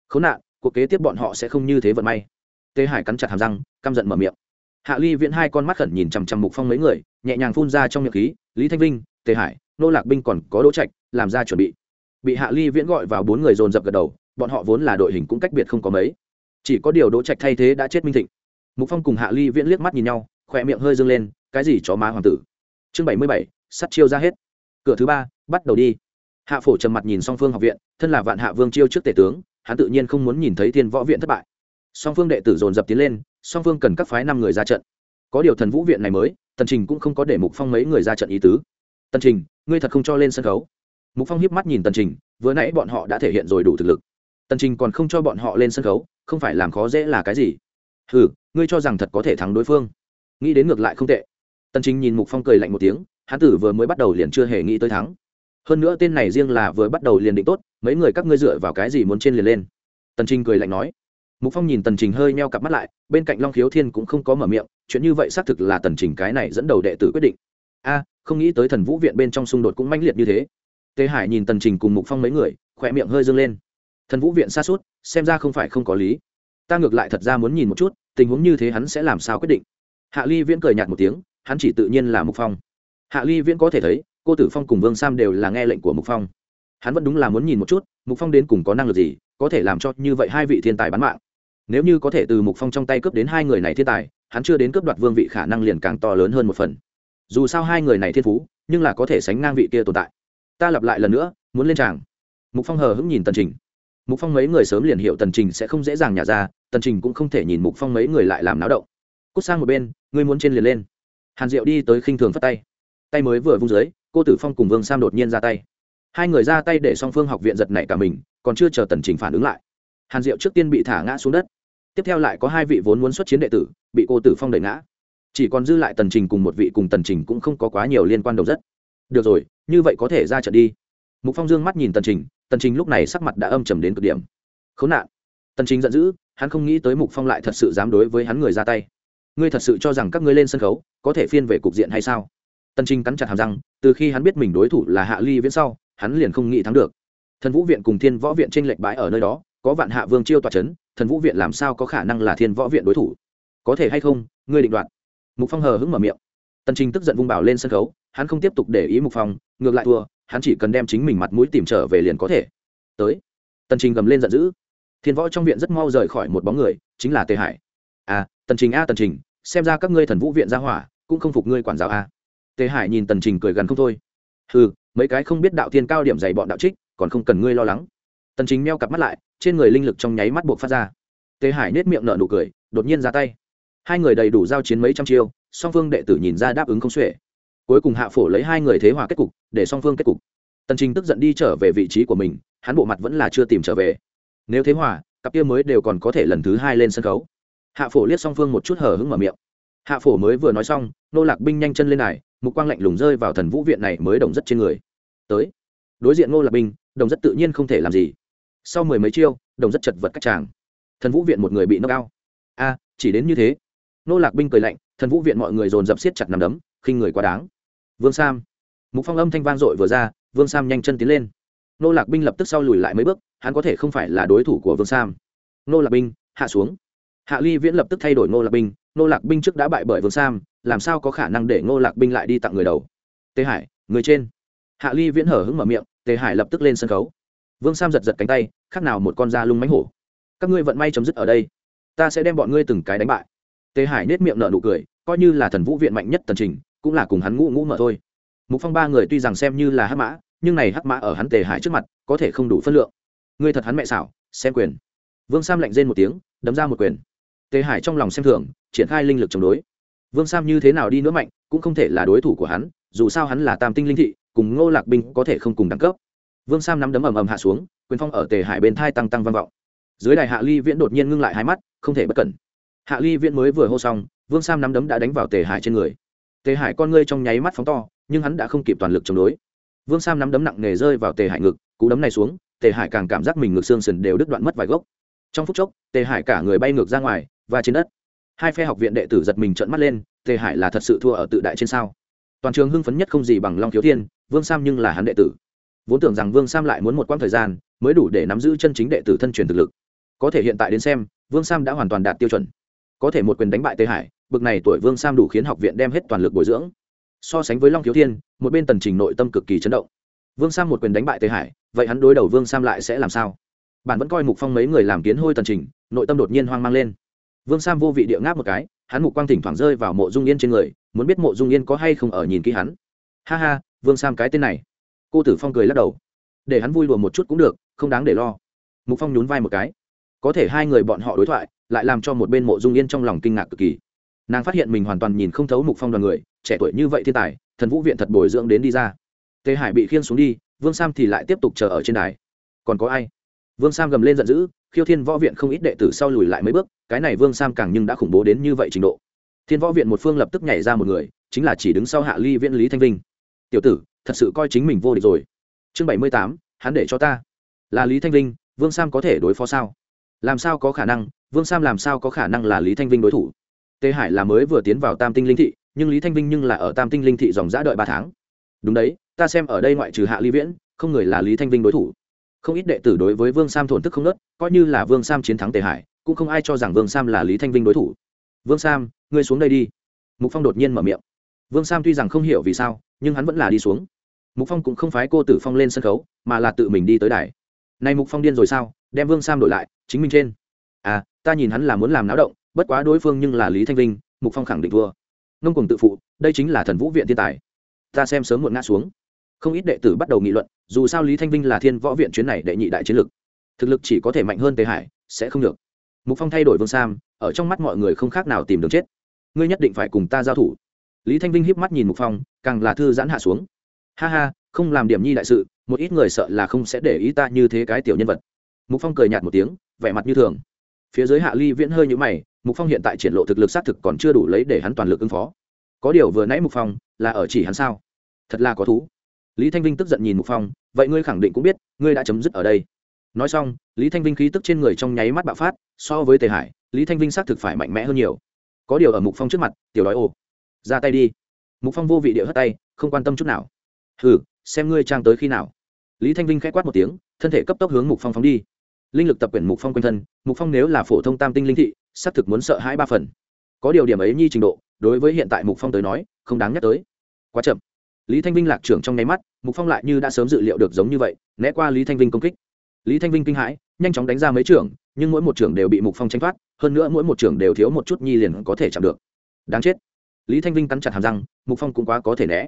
Khốn nạn, cuộc kế tiếp bọn họ sẽ không như thế vận may. Tê hải cắn chặt hàm răng, căm giận mở miệng. Hạ ly viễn hai con mắt khẩn nhìn chằm chằm mục phong mấy người, nhẹ nhàng phun ra trong miệng khí, lý thanh vinh tề hải, nô lạc binh còn có đỗ trạch, làm ra chuẩn bị. Bị hạ ly viễn gọi vào bốn người dồn dập gật đầu, bọn họ vốn là đội hình cũng cách biệt không có mấy. Chỉ có điều đỗ trạch thay thế đã chết minh thịnh. Mục phong cùng hạ ly viễn liếc mắt nhìn nhau, khỏe miệng hơi dâng lên, cái gì chó má hoàng tử? Chương bảy mươi bảy sắt chiêu ra hết. Cửa thứ ba, bắt đầu đi. Hạ phổ trầm mặt nhìn song phương học viện, thân là vạn hạ vương chiêu trước tể tướng, hắn tự nhiên không muốn nhìn thấy thiên võ viện thất bại. Song phương đệ tử dồn dập tiến lên, song phương cần các phái năm người ra trận. Có điều thần vũ viện này mới, tần trình cũng không có để mục phong mấy người ra trận ý tứ. Tần trình, ngươi thật không cho lên sân khấu. Mục phong hiếp mắt nhìn tần trình, vừa nãy bọn họ đã thể hiện rồi đủ thực lực. Tần trình còn không cho bọn họ lên sân khấu, không phải làm khó dễ là cái gì? Ừ ngươi cho rằng thật có thể thắng đối phương. Nghĩ đến ngược lại không tệ. Tần trình nhìn mục phong cười lạnh một tiếng hán tử vừa mới bắt đầu liền chưa hề nghĩ tới thắng. Hơn nữa tên này riêng là vừa bắt đầu liền định tốt, mấy người các ngươi dựa vào cái gì muốn trên liền lên? Tần trình cười lạnh nói. Mục phong nhìn tần trình hơi meo cặp mắt lại, bên cạnh long khiếu thiên cũng không có mở miệng, chuyện như vậy xác thực là tần trình cái này dẫn đầu đệ tử quyết định. A, không nghĩ tới thần vũ viện bên trong xung đột cũng manh liệt như thế. Tề hải nhìn tần trình cùng mục phong mấy người, khỏe miệng hơi dâng lên. Thần vũ viện xa suốt, xem ra không phải không có lý. Ta ngược lại thật ra muốn nhìn một chút, tình huống như thế hắn sẽ làm sao quyết định. Hạ ly viễn cười nhạt một tiếng, hắn chỉ tự nhiên là mục phong hạ ly viễn có thể thấy, cô tử phong cùng vương sam đều là nghe lệnh của mục phong. Hắn vẫn đúng là muốn nhìn một chút, mục phong đến cùng có năng lực gì, có thể làm cho như vậy hai vị thiên tài bán mạng. Nếu như có thể từ mục phong trong tay cướp đến hai người này thiên tài, hắn chưa đến cướp đoạt vương vị khả năng liền càng to lớn hơn một phần. Dù sao hai người này thiên phú, nhưng là có thể sánh ngang vị kia tồn tại. Ta lặp lại lần nữa, muốn lên tràng. Mục phong hờ hững nhìn tần trình. Mục phong mấy người sớm liền hiểu tần trình sẽ không dễ dàng nhả ra, tần trình cũng không thể nhìn mục phong mấy người lại làm náo động. Cút sang một bên, ngươi muốn trên liền lên. Hàn diệu đi tới khinh thường phất tay tay mới vừa vung dưới, cô tử phong cùng vương sam đột nhiên ra tay. Hai người ra tay để song phương học viện giật nảy cả mình, còn chưa chờ tần trình phản ứng lại, hàn diệu trước tiên bị thả ngã xuống đất. Tiếp theo lại có hai vị vốn muốn xuất chiến đệ tử, bị cô tử phong đẩy ngã. Chỉ còn dư lại tần trình cùng một vị cùng tần trình cũng không có quá nhiều liên quan đầu rất. Được rồi, như vậy có thể ra trận đi. Mục phong dương mắt nhìn tần trình tần trình lúc này sắc mặt đã âm trầm đến cực điểm. Khốn nạn. Tần trình giận dữ, hắn không nghĩ tới mục phong lại thật sự dám đối với hắn người ra tay. Ngươi thật sự cho rằng các ngươi lên sân khấu có thể phiên về cục diện hay sao? Tân trình cắn chặt hàm răng, từ khi hắn biết mình đối thủ là hạ ly viễn sau, hắn liền không nghĩ thắng được. Thần vũ viện cùng thiên võ viện tranh lệch bãi ở nơi đó, có vạn hạ vương chiêu tòa c h ấ n thần vũ viện làm sao có khả năng là thiên võ viện đối thủ? Có thể hay không, ngươi định đoạt? Mục phong hờ hững mở miệng. Tân trình tức giận vung bảo lên sân khấu, hắn không tiếp tục để ý mục phong, ngược lại thua, hắn chỉ cần đem chính mình mặt mũi tìm trở về liền có thể. Tới. Tân trình gầm lên giận dữ. Thiên võ trong viện rất mau rời khỏi một bóng người, chính là tề hải. À tần trình a tần trình, xem ra các ngươi thần vũ viện ra hỏa, cũng không phục ngươi quản giáo a tề hải nhìn tần trình cười gần không thôi. Ừ mấy cái không biết đạo thiên cao điểm dày bọn đạo trích, còn không cần ngươi lo lắng. Tần chính meo cặp mắt lại, trên người linh lực trong nháy mắt buộc phát ra. Tề hải nết miệng nở nụ cười, đột nhiên ra tay. Hai người đầy đủ giao chiến mấy trăm chiêu, song phương đệ tử nhìn ra đáp ứng không xuể. Cuối cùng hạ phổ lấy hai người thế hòa kết cục, để song phương kết cục. Tần trình tức giận đi trở về vị trí của mình, hắn bộ mặt vẫn là chưa tìm trở về. Nếu thế hòa, cặp kia mới đều còn có thể lần thứ hai lên sân khấu. Hạ phổ liếc song phương một chút hở hứng mở miệng. Hạ phổ mới vừa nói xong, nô lạc binh nhanh chân lên này mục quang lạnh lùng rơi vào thần vũ viện này mới đồng rất trên người. Tới. Đối diện ngô lạc binh đồng rất tự nhiên không thể làm gì. Sau mười mấy chiêu, đồng rất chật vật các chàng. Thần vũ viện một người bị nâng cao. A, chỉ đến như thế. Nô lạc binh cười lạnh, thần vũ viện mọi người dồn dập siết chặt nằm đấm, khinh người quá đáng. Vương sam. Mục phong âm thanh vang dội vừa ra, vương sam nhanh chân tiến lên. Nô lạc binh lập tức sau lùi lại mấy bước, hắn có thể không phải là đối thủ của vương sam. Nô lạc binh hạ xuống. Hạ ly viễn lập tức thay đổi nô lạc binh nô lạc binh trước đã bại bởi vương sam, làm sao có khả năng để nô lạc binh lại đi tặng người đầu? Tề hải, người trên. Hạ ly viễn hở hứng mở miệng, tề hải lập tức lên sân khấu. Vương sam giật giật cánh tay, khác nào một con da lung mánh hổ. Các ngươi vận may chấm dứt ở đây, ta sẽ đem bọn ngươi từng cái đánh bại. Tề hải nết miệng nở nụ cười, coi như là thần vũ viện mạnh nhất tần trình, cũng là cùng hắn ngũ ngũ mở thôi. Mục phong ba người tuy rằng xem như là hắc mã, nhưng này hắc mã ở hắn tề hải trước mặt, có thể không đủ phân lượng. Ngươi thật hắn mẹ xảo, xem quyền. Vương sam lạnh rên một tiếng, đấm ra một quyền tề hải trong lòng xem thường, triển khai linh lực chống đối. Vương sam như thế nào đi nữa mạnh, cũng không thể là đối thủ của hắn, dù sao hắn là tam tinh linh thị, cùng ngô lạc binh có thể không cùng đẳng cấp. Vương sam nắm đấm ầm ầm hạ xuống, quyền phong ở tề hải bên thai tăng tăng vang vọng. Dưới đài hạ ly viễn đột nhiên ngưng lại hai mắt, không thể bất cẩn. Hạ ly viễn mới vừa hô xong, vương sam nắm đấm đã đánh vào tề hải trên người. Tề hải con ngươi trong nháy mắt phóng to, nhưng hắn đã không kịp toàn lực chống đối. Vương sam nắm đấm nặng nề rơi vào tề hải ngực, cú đấm này xuống, tề hải càng cảm giác mình ngực xương sườn đều đứt đoạn mất vài gốc trong phút chốc, tề hải cả người bay ngược ra ngoài và trên đất. Hai phe học viện đệ tử giật mình trợn mắt lên, tề hải là thật sự thua ở tự đại trên sao? Toàn trường hưng phấn nhất không gì bằng long thiếu thiên, vương sam nhưng là hắn đệ tử. Vốn tưởng rằng vương sam lại muốn một quãng thời gian mới đủ để nắm giữ chân chính đệ tử thân truyền thực lực. Có thể hiện tại đến xem, vương sam đã hoàn toàn đạt tiêu chuẩn. Có thể một quyền đánh bại Tề hải, bực này tuổi vương sam đủ khiến học viện đem hết toàn lực bồi dưỡng. So sánh với long thiếu thiên, một bên tần trình nội tâm cực kỳ chấn động. Vương sam một quyền đánh bại Tề hải, vậy hắn đối đầu vương sam lại sẽ làm sao? Bạn vẫn coi mục phong mấy người làm kiến hôi tần trình, nội tâm đột nhiên hoang mang lên. Vương sam vô vị địa ngáp một cái, hắn mục quang thỉnh thoảng rơi vào mộ dung yên trên người, muốn biết mộ dung yên có hay không ở nhìn kỹ hắn. Ha ha, vương sam cái tên này. Cô tử phong cười lắc đầu. Để hắn vui đùa một chút cũng được, không đáng để lo. Mục phong nhún vai một cái. Có thể hai người bọn họ đối thoại, lại làm cho một bên mộ dung yên trong lòng kinh ngạc cực kỳ. Nàng phát hiện mình hoàn toàn nhìn không thấu mục phong đoàn người, trẻ tuổi như vậy thiên tài, thần vũ viện thật bồi dưỡng đến đi ra. Tề hải bị khiêng xuống đi, vương sam thì lại tiếp tục chờ ở trên đài. Còn có ai? Vương sam gầm lên giận dữ, khiêu thiên võ viện không ít đệ tử sau lùi lại mấy bước, cái này vương sam càng nhưng đã khủng bố đến như vậy trình độ. Thiên võ viện một phương lập tức nhảy ra một người, chính là chỉ đứng sau hạ ly viễn lý thanh vinh. Tiểu tử, thật sự coi chính mình vô địch rồi. Chương bảy mươi tám, hắn để cho ta. Là lý thanh vinh, vương sam có thể đối phó sao? Làm sao có khả năng, vương sam làm sao có khả năng là lý thanh vinh đối thủ? Tế hải là mới vừa tiến vào tam tinh linh thị, nhưng lý thanh vinh nhưng là ở tam tinh linh thị dòng giã đợi ba tháng. Đúng đấy, ta xem ở đây ngoại trừ hạ ly viễn, không người là lý thanh vinh đối thủ không ít đệ tử đối với vương sam thổn thức không nớt, coi như là vương sam chiến thắng tề hải, cũng không ai cho rằng vương sam là lý thanh vinh đối thủ. Vương sam, ngươi xuống đây đi. Mục phong đột nhiên mở miệng. Vương sam tuy rằng không hiểu vì sao, nhưng hắn vẫn là đi xuống. Mục phong cũng không phái cô tử phong lên sân khấu, mà là tự mình đi tới đài. Này mục phong điên rồi sao? Đem vương sam đổi lại, chính mình trên. À ta nhìn hắn là muốn làm náo động, bất quá đối phương nhưng là lý thanh vinh, mục phong khẳng định thua. Ngông cùng tự phụ, đây chính là thần vũ viện thiên tài. Ta xem sớm muộn ngã xuống không ít đệ tử bắt đầu nghị luận, dù sao lý thanh vinh là thiên võ viện chuyến này đệ nhị đại chiến lực thực lực chỉ có thể mạnh hơn tề hải, sẽ không được. Mục phong thay đổi vương sam, ở trong mắt mọi người không khác nào tìm đường chết. Ngươi nhất định phải cùng ta giao thủ. Lý thanh vinh híp mắt nhìn mục phong, càng là thư giãn hạ xuống. Ha ha, không làm điểm nhi đại sự, một ít người sợ là không sẽ để ý ta như thế cái tiểu nhân vật. Mục phong cười nhạt một tiếng, vẻ mặt như thường. Phía dưới hạ ly viễn hơi như mày, mục phong hiện tại triển lộ thực lực xác thực còn chưa đủ lấy để hắn toàn lực ứng phó. Có điều vừa nãy mục phong, là ở chỉ hắn sao? Thật là có thú lý thanh vinh tức giận nhìn mục phong, vậy ngươi khẳng định cũng biết, ngươi đã chấm dứt ở đây. Nói xong, lý thanh vinh khí tức trên người trong nháy mắt bạo phát, so với tề hải, lý thanh vinh xác thực phải mạnh mẽ hơn nhiều. Có điều ở mục phong trước mặt, tiểu đói ồ ra tay đi. Mục phong vô vị địa hất tay, không quan tâm chút nào. Hừ, xem ngươi trang tới khi nào. Lý thanh vinh k h ẽ quát một tiếng, thân thể cấp tốc hướng mục phong phóng đi. Linh lực tập quyển mục phong quanh thân, mục phong nếu là phổ thông tam tinh linh thị, xác thực muốn sợ hãi ba phần. Có điều điểm ấy nhi trình độ, đối với hiện tại mục phong tới nói, không đáng nhắc tới. Quá chậm lý thanh vinh lạc trưởng trong nháy mắt, mục phong lại như đã sớm dự liệu được giống như vậy, né qua lý thanh vinh công kích. Lý thanh vinh kinh hãi, nhanh chóng đánh ra mấy trưởng, nhưng mỗi một trưởng đều bị mục phong tranh thoát, hơn nữa mỗi một trưởng đều thiếu một chút nhi liền có thể chạm được. Đáng chết. Lý thanh vinh cắn chặt hàm răng, mục phong cũng quá có thể né.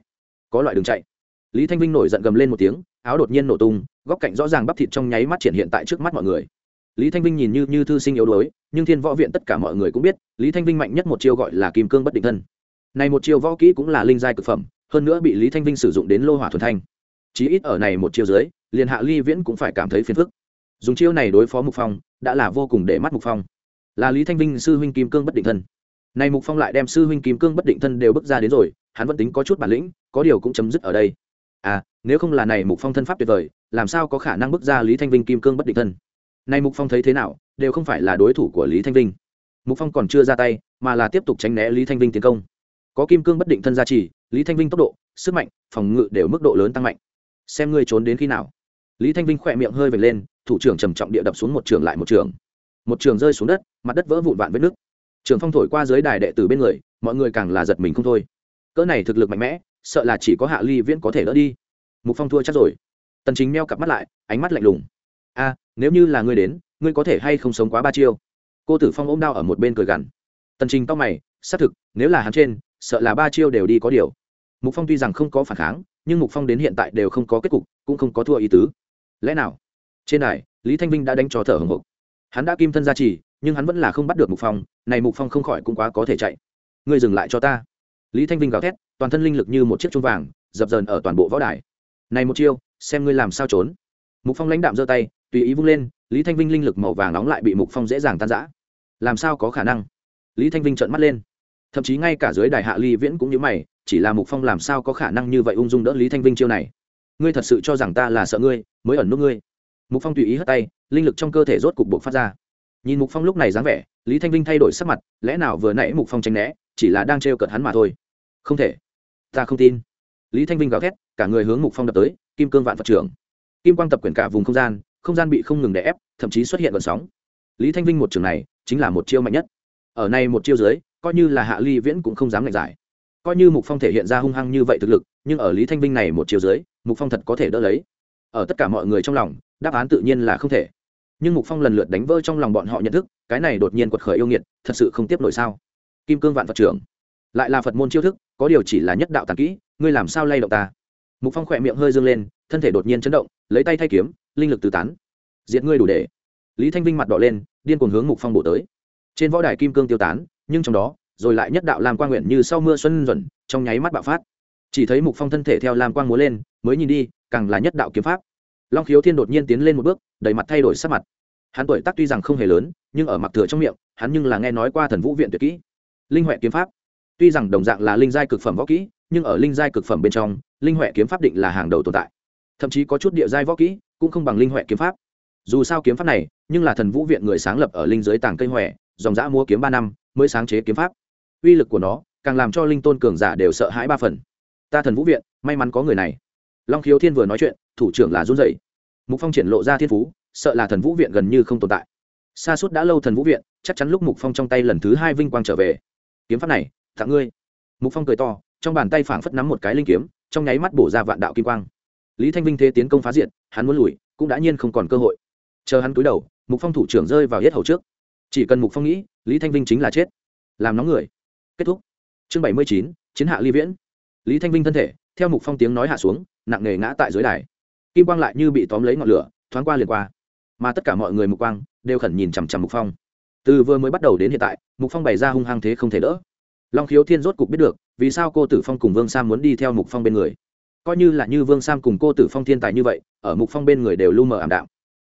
Có loại đường chạy. Lý thanh vinh nổi giận gầm lên một tiếng, áo đột nhiên nổ tung, góc cạnh rõ ràng bắp thịt trong nháy mắt triển hiện tại trước mắt mọi người. Lý thanh vinh nhìn như như thư sinh yếu đuối, nhưng thiên võ viện tất cả mọi người cũng biết, lý thanh vinh mạnh nhất một chiêu gọi là kim cương bất định thân. Này một chiêu võ kỹ cũng là linh giai cực phẩm hơn nữa bị lý thanh vinh sử dụng đến lô hỏa thuần thanh. Chí ít ở này một chiêu dưới, liền hạ ly viễn cũng phải cảm thấy phiền phức. Dùng chiêu này đối phó mục phong, đã là vô cùng để mắt mục phong. Là lý thanh vinh sư huynh kim cương bất định thân. Này mục phong lại đem sư huynh kim cương bất định thân đều bước ra đến rồi, hắn vẫn tính có chút bản lĩnh, có điều cũng chấm dứt ở đây. À nếu không là này mục phong thân pháp tuyệt vời, làm sao có khả năng bước ra lý thanh vinh kim cương bất định thân? Này mục phong thấy thế nào, đều không phải là đối thủ của lý thanh vinh. Mục phong còn chưa ra tay, mà là tiếp tục tránh né lý thanh vinh tiến công có kim cương bất định thân gia trì, lý thanh vinh tốc độ, sức mạnh, phòng ngự đều mức độ lớn tăng mạnh. Xem ngươi trốn đến khi nào. Lý thanh vinh khỏe miệng hơi vệt lên, thủ trưởng trầm trọng địa đập xuống một trường lại một trường. Một trường rơi xuống đất, mặt đất vỡ vụn vạn vết nước trường phong thổi qua dưới đài đệ tử bên người, mọi người càng là giật mình không thôi. Cỡ này thực lực mạnh mẽ, sợ là chỉ có hạ ly viễn có thể đỡ đi. Mục phong thua chắc rồi. Tần chính meo cặp mắt lại, ánh mắt lạnh lùng. A, nếu như là ngươi đến, ngươi có thể hay không sống quá ba chiêu? Cô tử phong ôm đau ở một bên cười gằn. Tần trình tóc mày, xác thực, nếu là hắn trên sợ là ba chiêu đều đi có điều. Mục phong tuy rằng không có phản kháng, nhưng mục phong đến hiện tại đều không có kết cục, cũng không có thua ý tứ. Lẽ nào? Trên đài, lý thanh vinh đã đánh cho thở hồng hộc. Hắn đã kim thân gia trì, nhưng hắn vẫn là không bắt được mục phong, này mục phong không khỏi cũng quá có thể chạy. Ngươi dừng lại cho ta. Lý thanh vinh gào thét, toàn thân linh lực như một chiếc chuông vàng, dập dờn ở toàn bộ võ đài. Này một chiêu, xem ngươi làm sao trốn. Mục phong lãnh đạm giơ tay, tùy ý vung lên, lý thanh vinh linh lực màu vàng nóng lại bị mục phong dễ dàng tan giã làm sao có khả năng? Lý thanh vinh trợn mắt lên thậm chí ngay cả dưới đài hạ ly viễn cũng như mày, chỉ là mục phong làm sao có khả năng như vậy ung dung đỡ lý thanh vinh chiêu này? Ngươi thật sự cho rằng ta là sợ ngươi, mới ẩn nút ngươi? Mục phong tùy ý hất tay, linh lực trong cơ thể rốt cục buộc phát ra. Nhìn mục phong lúc này dáng vẻ, lý thanh vinh thay đổi sắc mặt, lẽ nào vừa nãy mục phong tránh né, chỉ là đang trêu cợt hắn mà thôi? Không thể. Ta không tin. Lý thanh vinh gào thét, cả người hướng mục phong đập tới, kim cương vạn phật trưởng. Kim quang tập quyển cả vùng không gian không gian bị không ngừng đè ép, thậm chí xuất hiện vận sóng. Lý thanh vinh một trường này, chính là một chiêu mạnh nhất. Ở này một chiêu dưới coi như là hạ ly viễn cũng không dám ngạch giải. Coi như mục phong thể hiện ra hung hăng như vậy thực lực, nhưng ở lý thanh vinh này một chiều dưới, mục phong thật có thể đỡ lấy. Ở tất cả mọi người trong lòng, đáp án tự nhiên là không thể. Nhưng mục phong lần lượt đánh vỡ trong lòng bọn họ nhận thức, cái này đột nhiên quật khởi yêu nghiệt, thật sự không tiếp nổi sao? Kim cương vạn phật trưởng, lại là phật môn chiêu thức, có điều chỉ là nhất đạo tàn kỹ, ngươi làm sao lay động ta? Mục phong khỏe miệng hơi dương lên, thân thể đột nhiên chấn động, lấy tay thay kiếm, linh lực tứ tán. Diệt ngươi đủ để. Lý thanh vinh mặt đỏ lên, điên cuồng hướng mục phong bổ tới. Trên võ đài kim cương tiêu tán nhưng trong đó, rồi lại nhất đạo làm quang nguyện như sau mưa xuân dần, trong nháy mắt bạo phát. Chỉ thấy mục phong thân thể theo làm quang múa lên, mới nhìn đi, càng là nhất đạo kiếm pháp. Long khiếu thiên đột nhiên tiến lên một bước, đầy mặt thay đổi sắc mặt. Hắn tuổi tác tuy rằng không hề lớn, nhưng ở mặt thừa trong miệng, hắn nhưng là nghe nói qua thần vũ viện tuyệt kỹ. Linh huệ kiếm pháp. Tuy rằng đồng dạng là linh giai cực phẩm võ kỹ, nhưng ở linh giai cực phẩm bên trong, linh huệ kiếm pháp định là hàng đầu tồn tại. Thậm chí có chút địa giai võ kỹ, cũng không bằng linh huệ kiếm pháp. Dù sao kiếm pháp này, nhưng là thần vũ viện người sáng lập ở linh giới tàng cây huệ, dòng dã mua kiếm ba năm mới sáng chế kiếm pháp. Uy lực của nó càng làm cho linh tôn cường giả đều sợ hãi ba phần. Ta thần vũ viện, may mắn có người này. Long khiếu thiên vừa nói chuyện, thủ trưởng là run dậy mục phong triển lộ ra thiên phú, sợ là thần vũ viện gần như không tồn tại. Xa suốt đã lâu thần vũ viện, chắc chắn lúc mục phong trong tay lần thứ hai vinh quang trở về. Kiếm pháp này, tặng ngươi. Mục phong cười to, trong bàn tay phảng phất nắm một cái linh kiếm, trong nháy mắt bổ ra vạn đạo kim quang. Lý thanh vinh thế tiến công phá diện hắn muốn lùi, cũng đã nhiên không còn cơ hội. Chờ hắn cúi đầu, mục phong thủ trưởng rơi vào yết hầu trước chỉ cần mục phong nghĩ, lý thanh vinh chính là chết. Làm nóng người. Kết thúc. Chương bảy mươi chín, chiến hạ ly viễn. Lý thanh vinh thân thể, theo mục phong tiếng nói hạ xuống, nặng nề ngã tại dưới đài. Kim quang lại như bị tóm lấy ngọn lửa, thoáng qua liền qua. Mà tất cả mọi người mục quang đều khẩn nhìn chằm chằm mục phong. Từ vừa mới bắt đầu đến hiện tại, mục phong bày ra hung hăng thế không thể đỡ. Long khiếu thiên rốt cục biết được, vì sao cô tử phong cùng vương sam muốn đi theo mục phong bên người. Coi như là như vương sam cùng cô tử phong thiên tài như vậy, ở mục phong bên người đều lu mờ ảm đạm.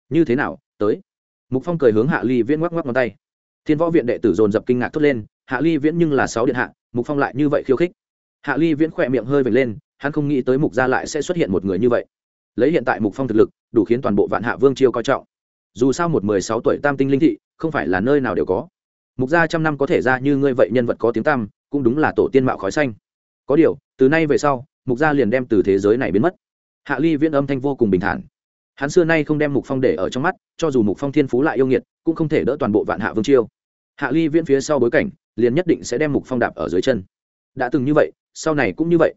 Như thế nào, tới? Mục phong cười hướng hạ ly viễn ngoắc ngoắc ngón tay thiên võ viện đệ tử dồn dập kinh ngạc thốt lên hạ ly viễn nhưng là sáu điện hạ mục phong lại như vậy khiêu khích hạ ly viễn khỏe miệng hơi vệt lên hắn không nghĩ tới mục gia lại sẽ xuất hiện một người như vậy lấy hiện tại mục phong thực lực đủ khiến toàn bộ vạn hạ vương chiêu coi trọng dù sao một mười sáu tuổi tam tinh linh thị không phải là nơi nào đều có mục gia trăm năm có thể ra như ngươi vậy nhân vật có tiếng tam cũng đúng là tổ tiên mạo khói xanh có điều từ nay về sau mục gia liền đem từ thế giới này biến mất hạ ly viễn âm thanh vô cùng bình thản hắn xưa nay không đem mục phong để ở trong mắt, cho dù mục phong thiên phú lại yêu nghiệt, cũng không thể đỡ toàn bộ vạn hạ vương chiêu. Hạ ly viễn phía sau bối cảnh, liền nhất định sẽ đem mục phong đạp ở dưới chân. Đã từng như vậy, sau này cũng như vậy.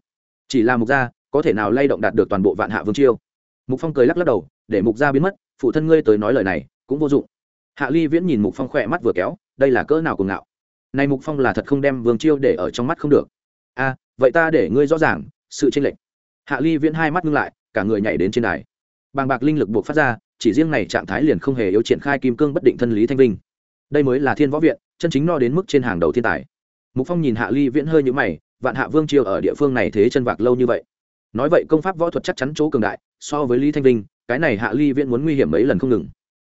Chỉ là mục gia, có thể nào lay động đạt được toàn bộ vạn hạ vương chiêu? Mục phong cười lắc lắc đầu, để mục gia biến mất, phụ thân ngươi tới nói lời này, cũng vô dụng. Hạ ly viễn nhìn mục phong khỏe mắt vừa kéo, đây là cỡ nào cùng ngạo. Này mục phong là thật không đem vương chiêu để ở trong mắt không được. A vậy ta để ngươi rõ ràng, sự tranh lệch. Hạ ly viễn hai mắt ngưng lại, cả người nhảy đến trên đài bàng bạc linh lực buộc phát ra, chỉ riêng này trạng thái liền không hề yếu triển khai kim cương bất định thân lý thanh vinh. Đây mới là thiên võ viện, chân chính no đến mức trên hàng đầu thiên tài. Mục phong nhìn hạ ly viễn hơi như mày, vạn hạ vương triều ở địa phương này thế chân vạc lâu như vậy. Nói vậy công pháp võ thuật chắc chắn chỗ cường đại, so với lý thanh vinh, cái này hạ ly viễn muốn nguy hiểm mấy lần không ngừng.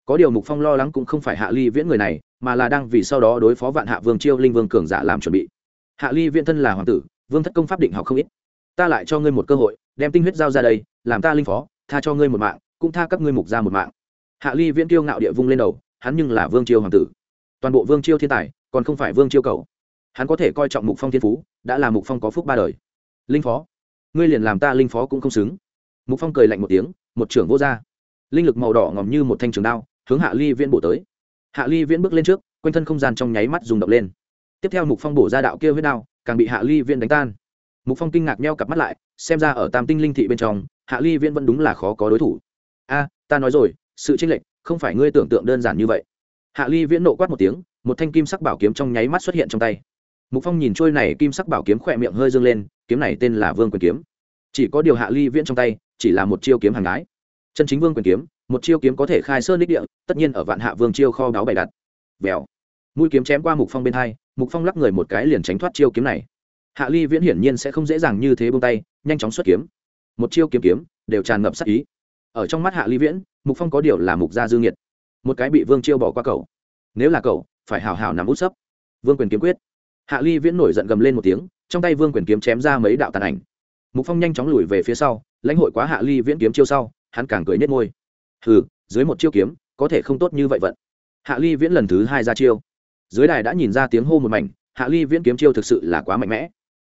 Có điều mục phong lo lắng cũng không phải hạ ly viễn người này, mà là đang vì sau đó đối phó vạn hạ vương chiêu linh vương cường giả làm chuẩn bị. Hạ ly viễn thân là hoàng tử, vương thất công pháp định học không ít. Ta lại cho ngươi một cơ hội, đem tinh huyết giao ra đây, làm ta linh phó tha cho ngươi một mạng, cũng tha các ngươi mục ra một mạng. Hạ ly viễn kiêu ngạo địa vung lên đầu, hắn nhưng là vương chiêu hoàng tử. Toàn bộ vương chiêu thiên tài, còn không phải vương chiêu cầu hắn có thể coi trọng mục phong thiên phú, đã là mục phong có phúc ba đời. Linh phó, ngươi liền làm ta linh phó cũng không xứng. Mục phong cười lạnh một tiếng, một trưởng vô r linh lực màu đỏ ngòm như một thanh trường đao, hướng hạ ly viễn bổ tới. Hạ ly viễn bước lên trước, quanh thân không gian trong nháy mắt rung động lên. Tiếp theo mục phong bổ ra đạo kia huyết đao, càng bị hạ ly viễn đánh tan mục phong kinh ngạc nheo cặp mắt lại, xem ra ở tam tinh linh thị bên trong, hạ ly viễn vẫn đúng là khó có đối thủ. A, ta nói rồi, sự tranh lệch, không phải ngươi tưởng tượng đơn giản như vậy. Hạ ly viễn nộ quát một tiếng, một thanh kim sắc bảo kiếm trong nháy mắt xuất hiện trong tay. Mục phong nhìn trôi này kim sắc bảo kiếm khỏe miệng hơi dương lên, kiếm này tên là vương quyền kiếm. Chỉ có điều hạ ly viễn trong tay, chỉ là một chiêu kiếm hàng gái chân chính vương quyền kiếm, một chiêu kiếm có thể khai sơn đích địa, tất nhiên ở vạn hạ vương chiêu kho đáo bày đặt. Vèo. Mũi kiếm chém qua mục phong bên hai, mục phong lắc người một cái liền tránh thoát chiêu kiếm này hạ ly viễn hiển nhiên sẽ không dễ dàng như thế buông tay, nhanh chóng xuất kiếm. Một chiêu kiếm kiếm, đều tràn ngập sắc ý. Ở trong mắt hạ ly viễn, mục phong có điều là mục gia dương nhiệt một cái bị vương chiêu bỏ qua cậu. nếu là cậu, phải hào hào nằm út sấp. Vương quyền kiếm quyết. Hạ ly viễn nổi giận gầm lên một tiếng, trong tay vương quyền kiếm chém ra mấy đạo tàn ảnh. Mục phong nhanh chóng lùi về phía sau, lãnh hội quá hạ ly viễn kiếm chiêu sau, hắn càng cười nhét môi. Hừ, dưới một chiêu kiếm, có thể không tốt như vậy vận. Hạ ly viễn lần thứ hai ra chiêu. Dưới đài đã nhìn ra tiếng hô một mảnh, hạ ly viễn kiếm chiêu thực sự là quá mạnh mẽ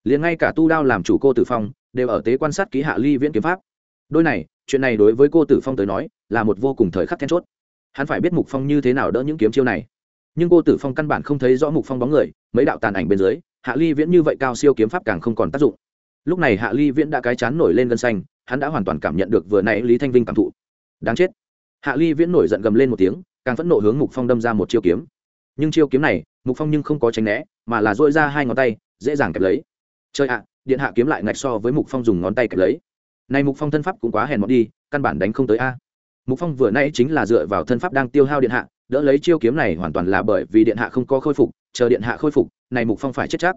liền ngay cả tu đao làm chủ cô tử phong đều ở tế quan sát ký hạ ly viễn kiếm pháp. Đôi này, chuyện này đối với cô tử phong tới nói là một vô cùng thời khắc then chốt. Hắn phải biết mục phong như thế nào đỡ những kiếm chiêu này. Nhưng cô tử phong căn bản không thấy rõ mục phong bóng người, mấy đạo tàn ảnh bên dưới, hạ ly viễn như vậy cao siêu kiếm pháp càng không còn tác dụng. Lúc này hạ ly viễn đã cái chán nổi lên gân xanh, hắn đã hoàn toàn cảm nhận được vừa nãy lý thanh vinh cảm thụ. Đáng chết. Hạ ly viễn nổi giận gầm lên một tiếng, càng phẫn nộ hướng mục phong đâm ra một chiêu kiếm. Nhưng chiêu kiếm này, mục phong nhưng không có tránh né, mà là dội ra hai ngón tay, dễ dàng kẹp lấy chơi ạ, điện hạ kiếm lại ngạch so với mục phong dùng ngón tay kẹp lấy. Này mục phong thân pháp cũng quá hèn mọt đi, căn bản đánh không tới a. Mục phong vừa nãy chính là dựa vào thân pháp đang tiêu hao điện hạ, đỡ lấy chiêu kiếm này hoàn toàn là bởi vì điện hạ không có khôi phục, chờ điện hạ khôi phục, này mục phong phải chết chắc.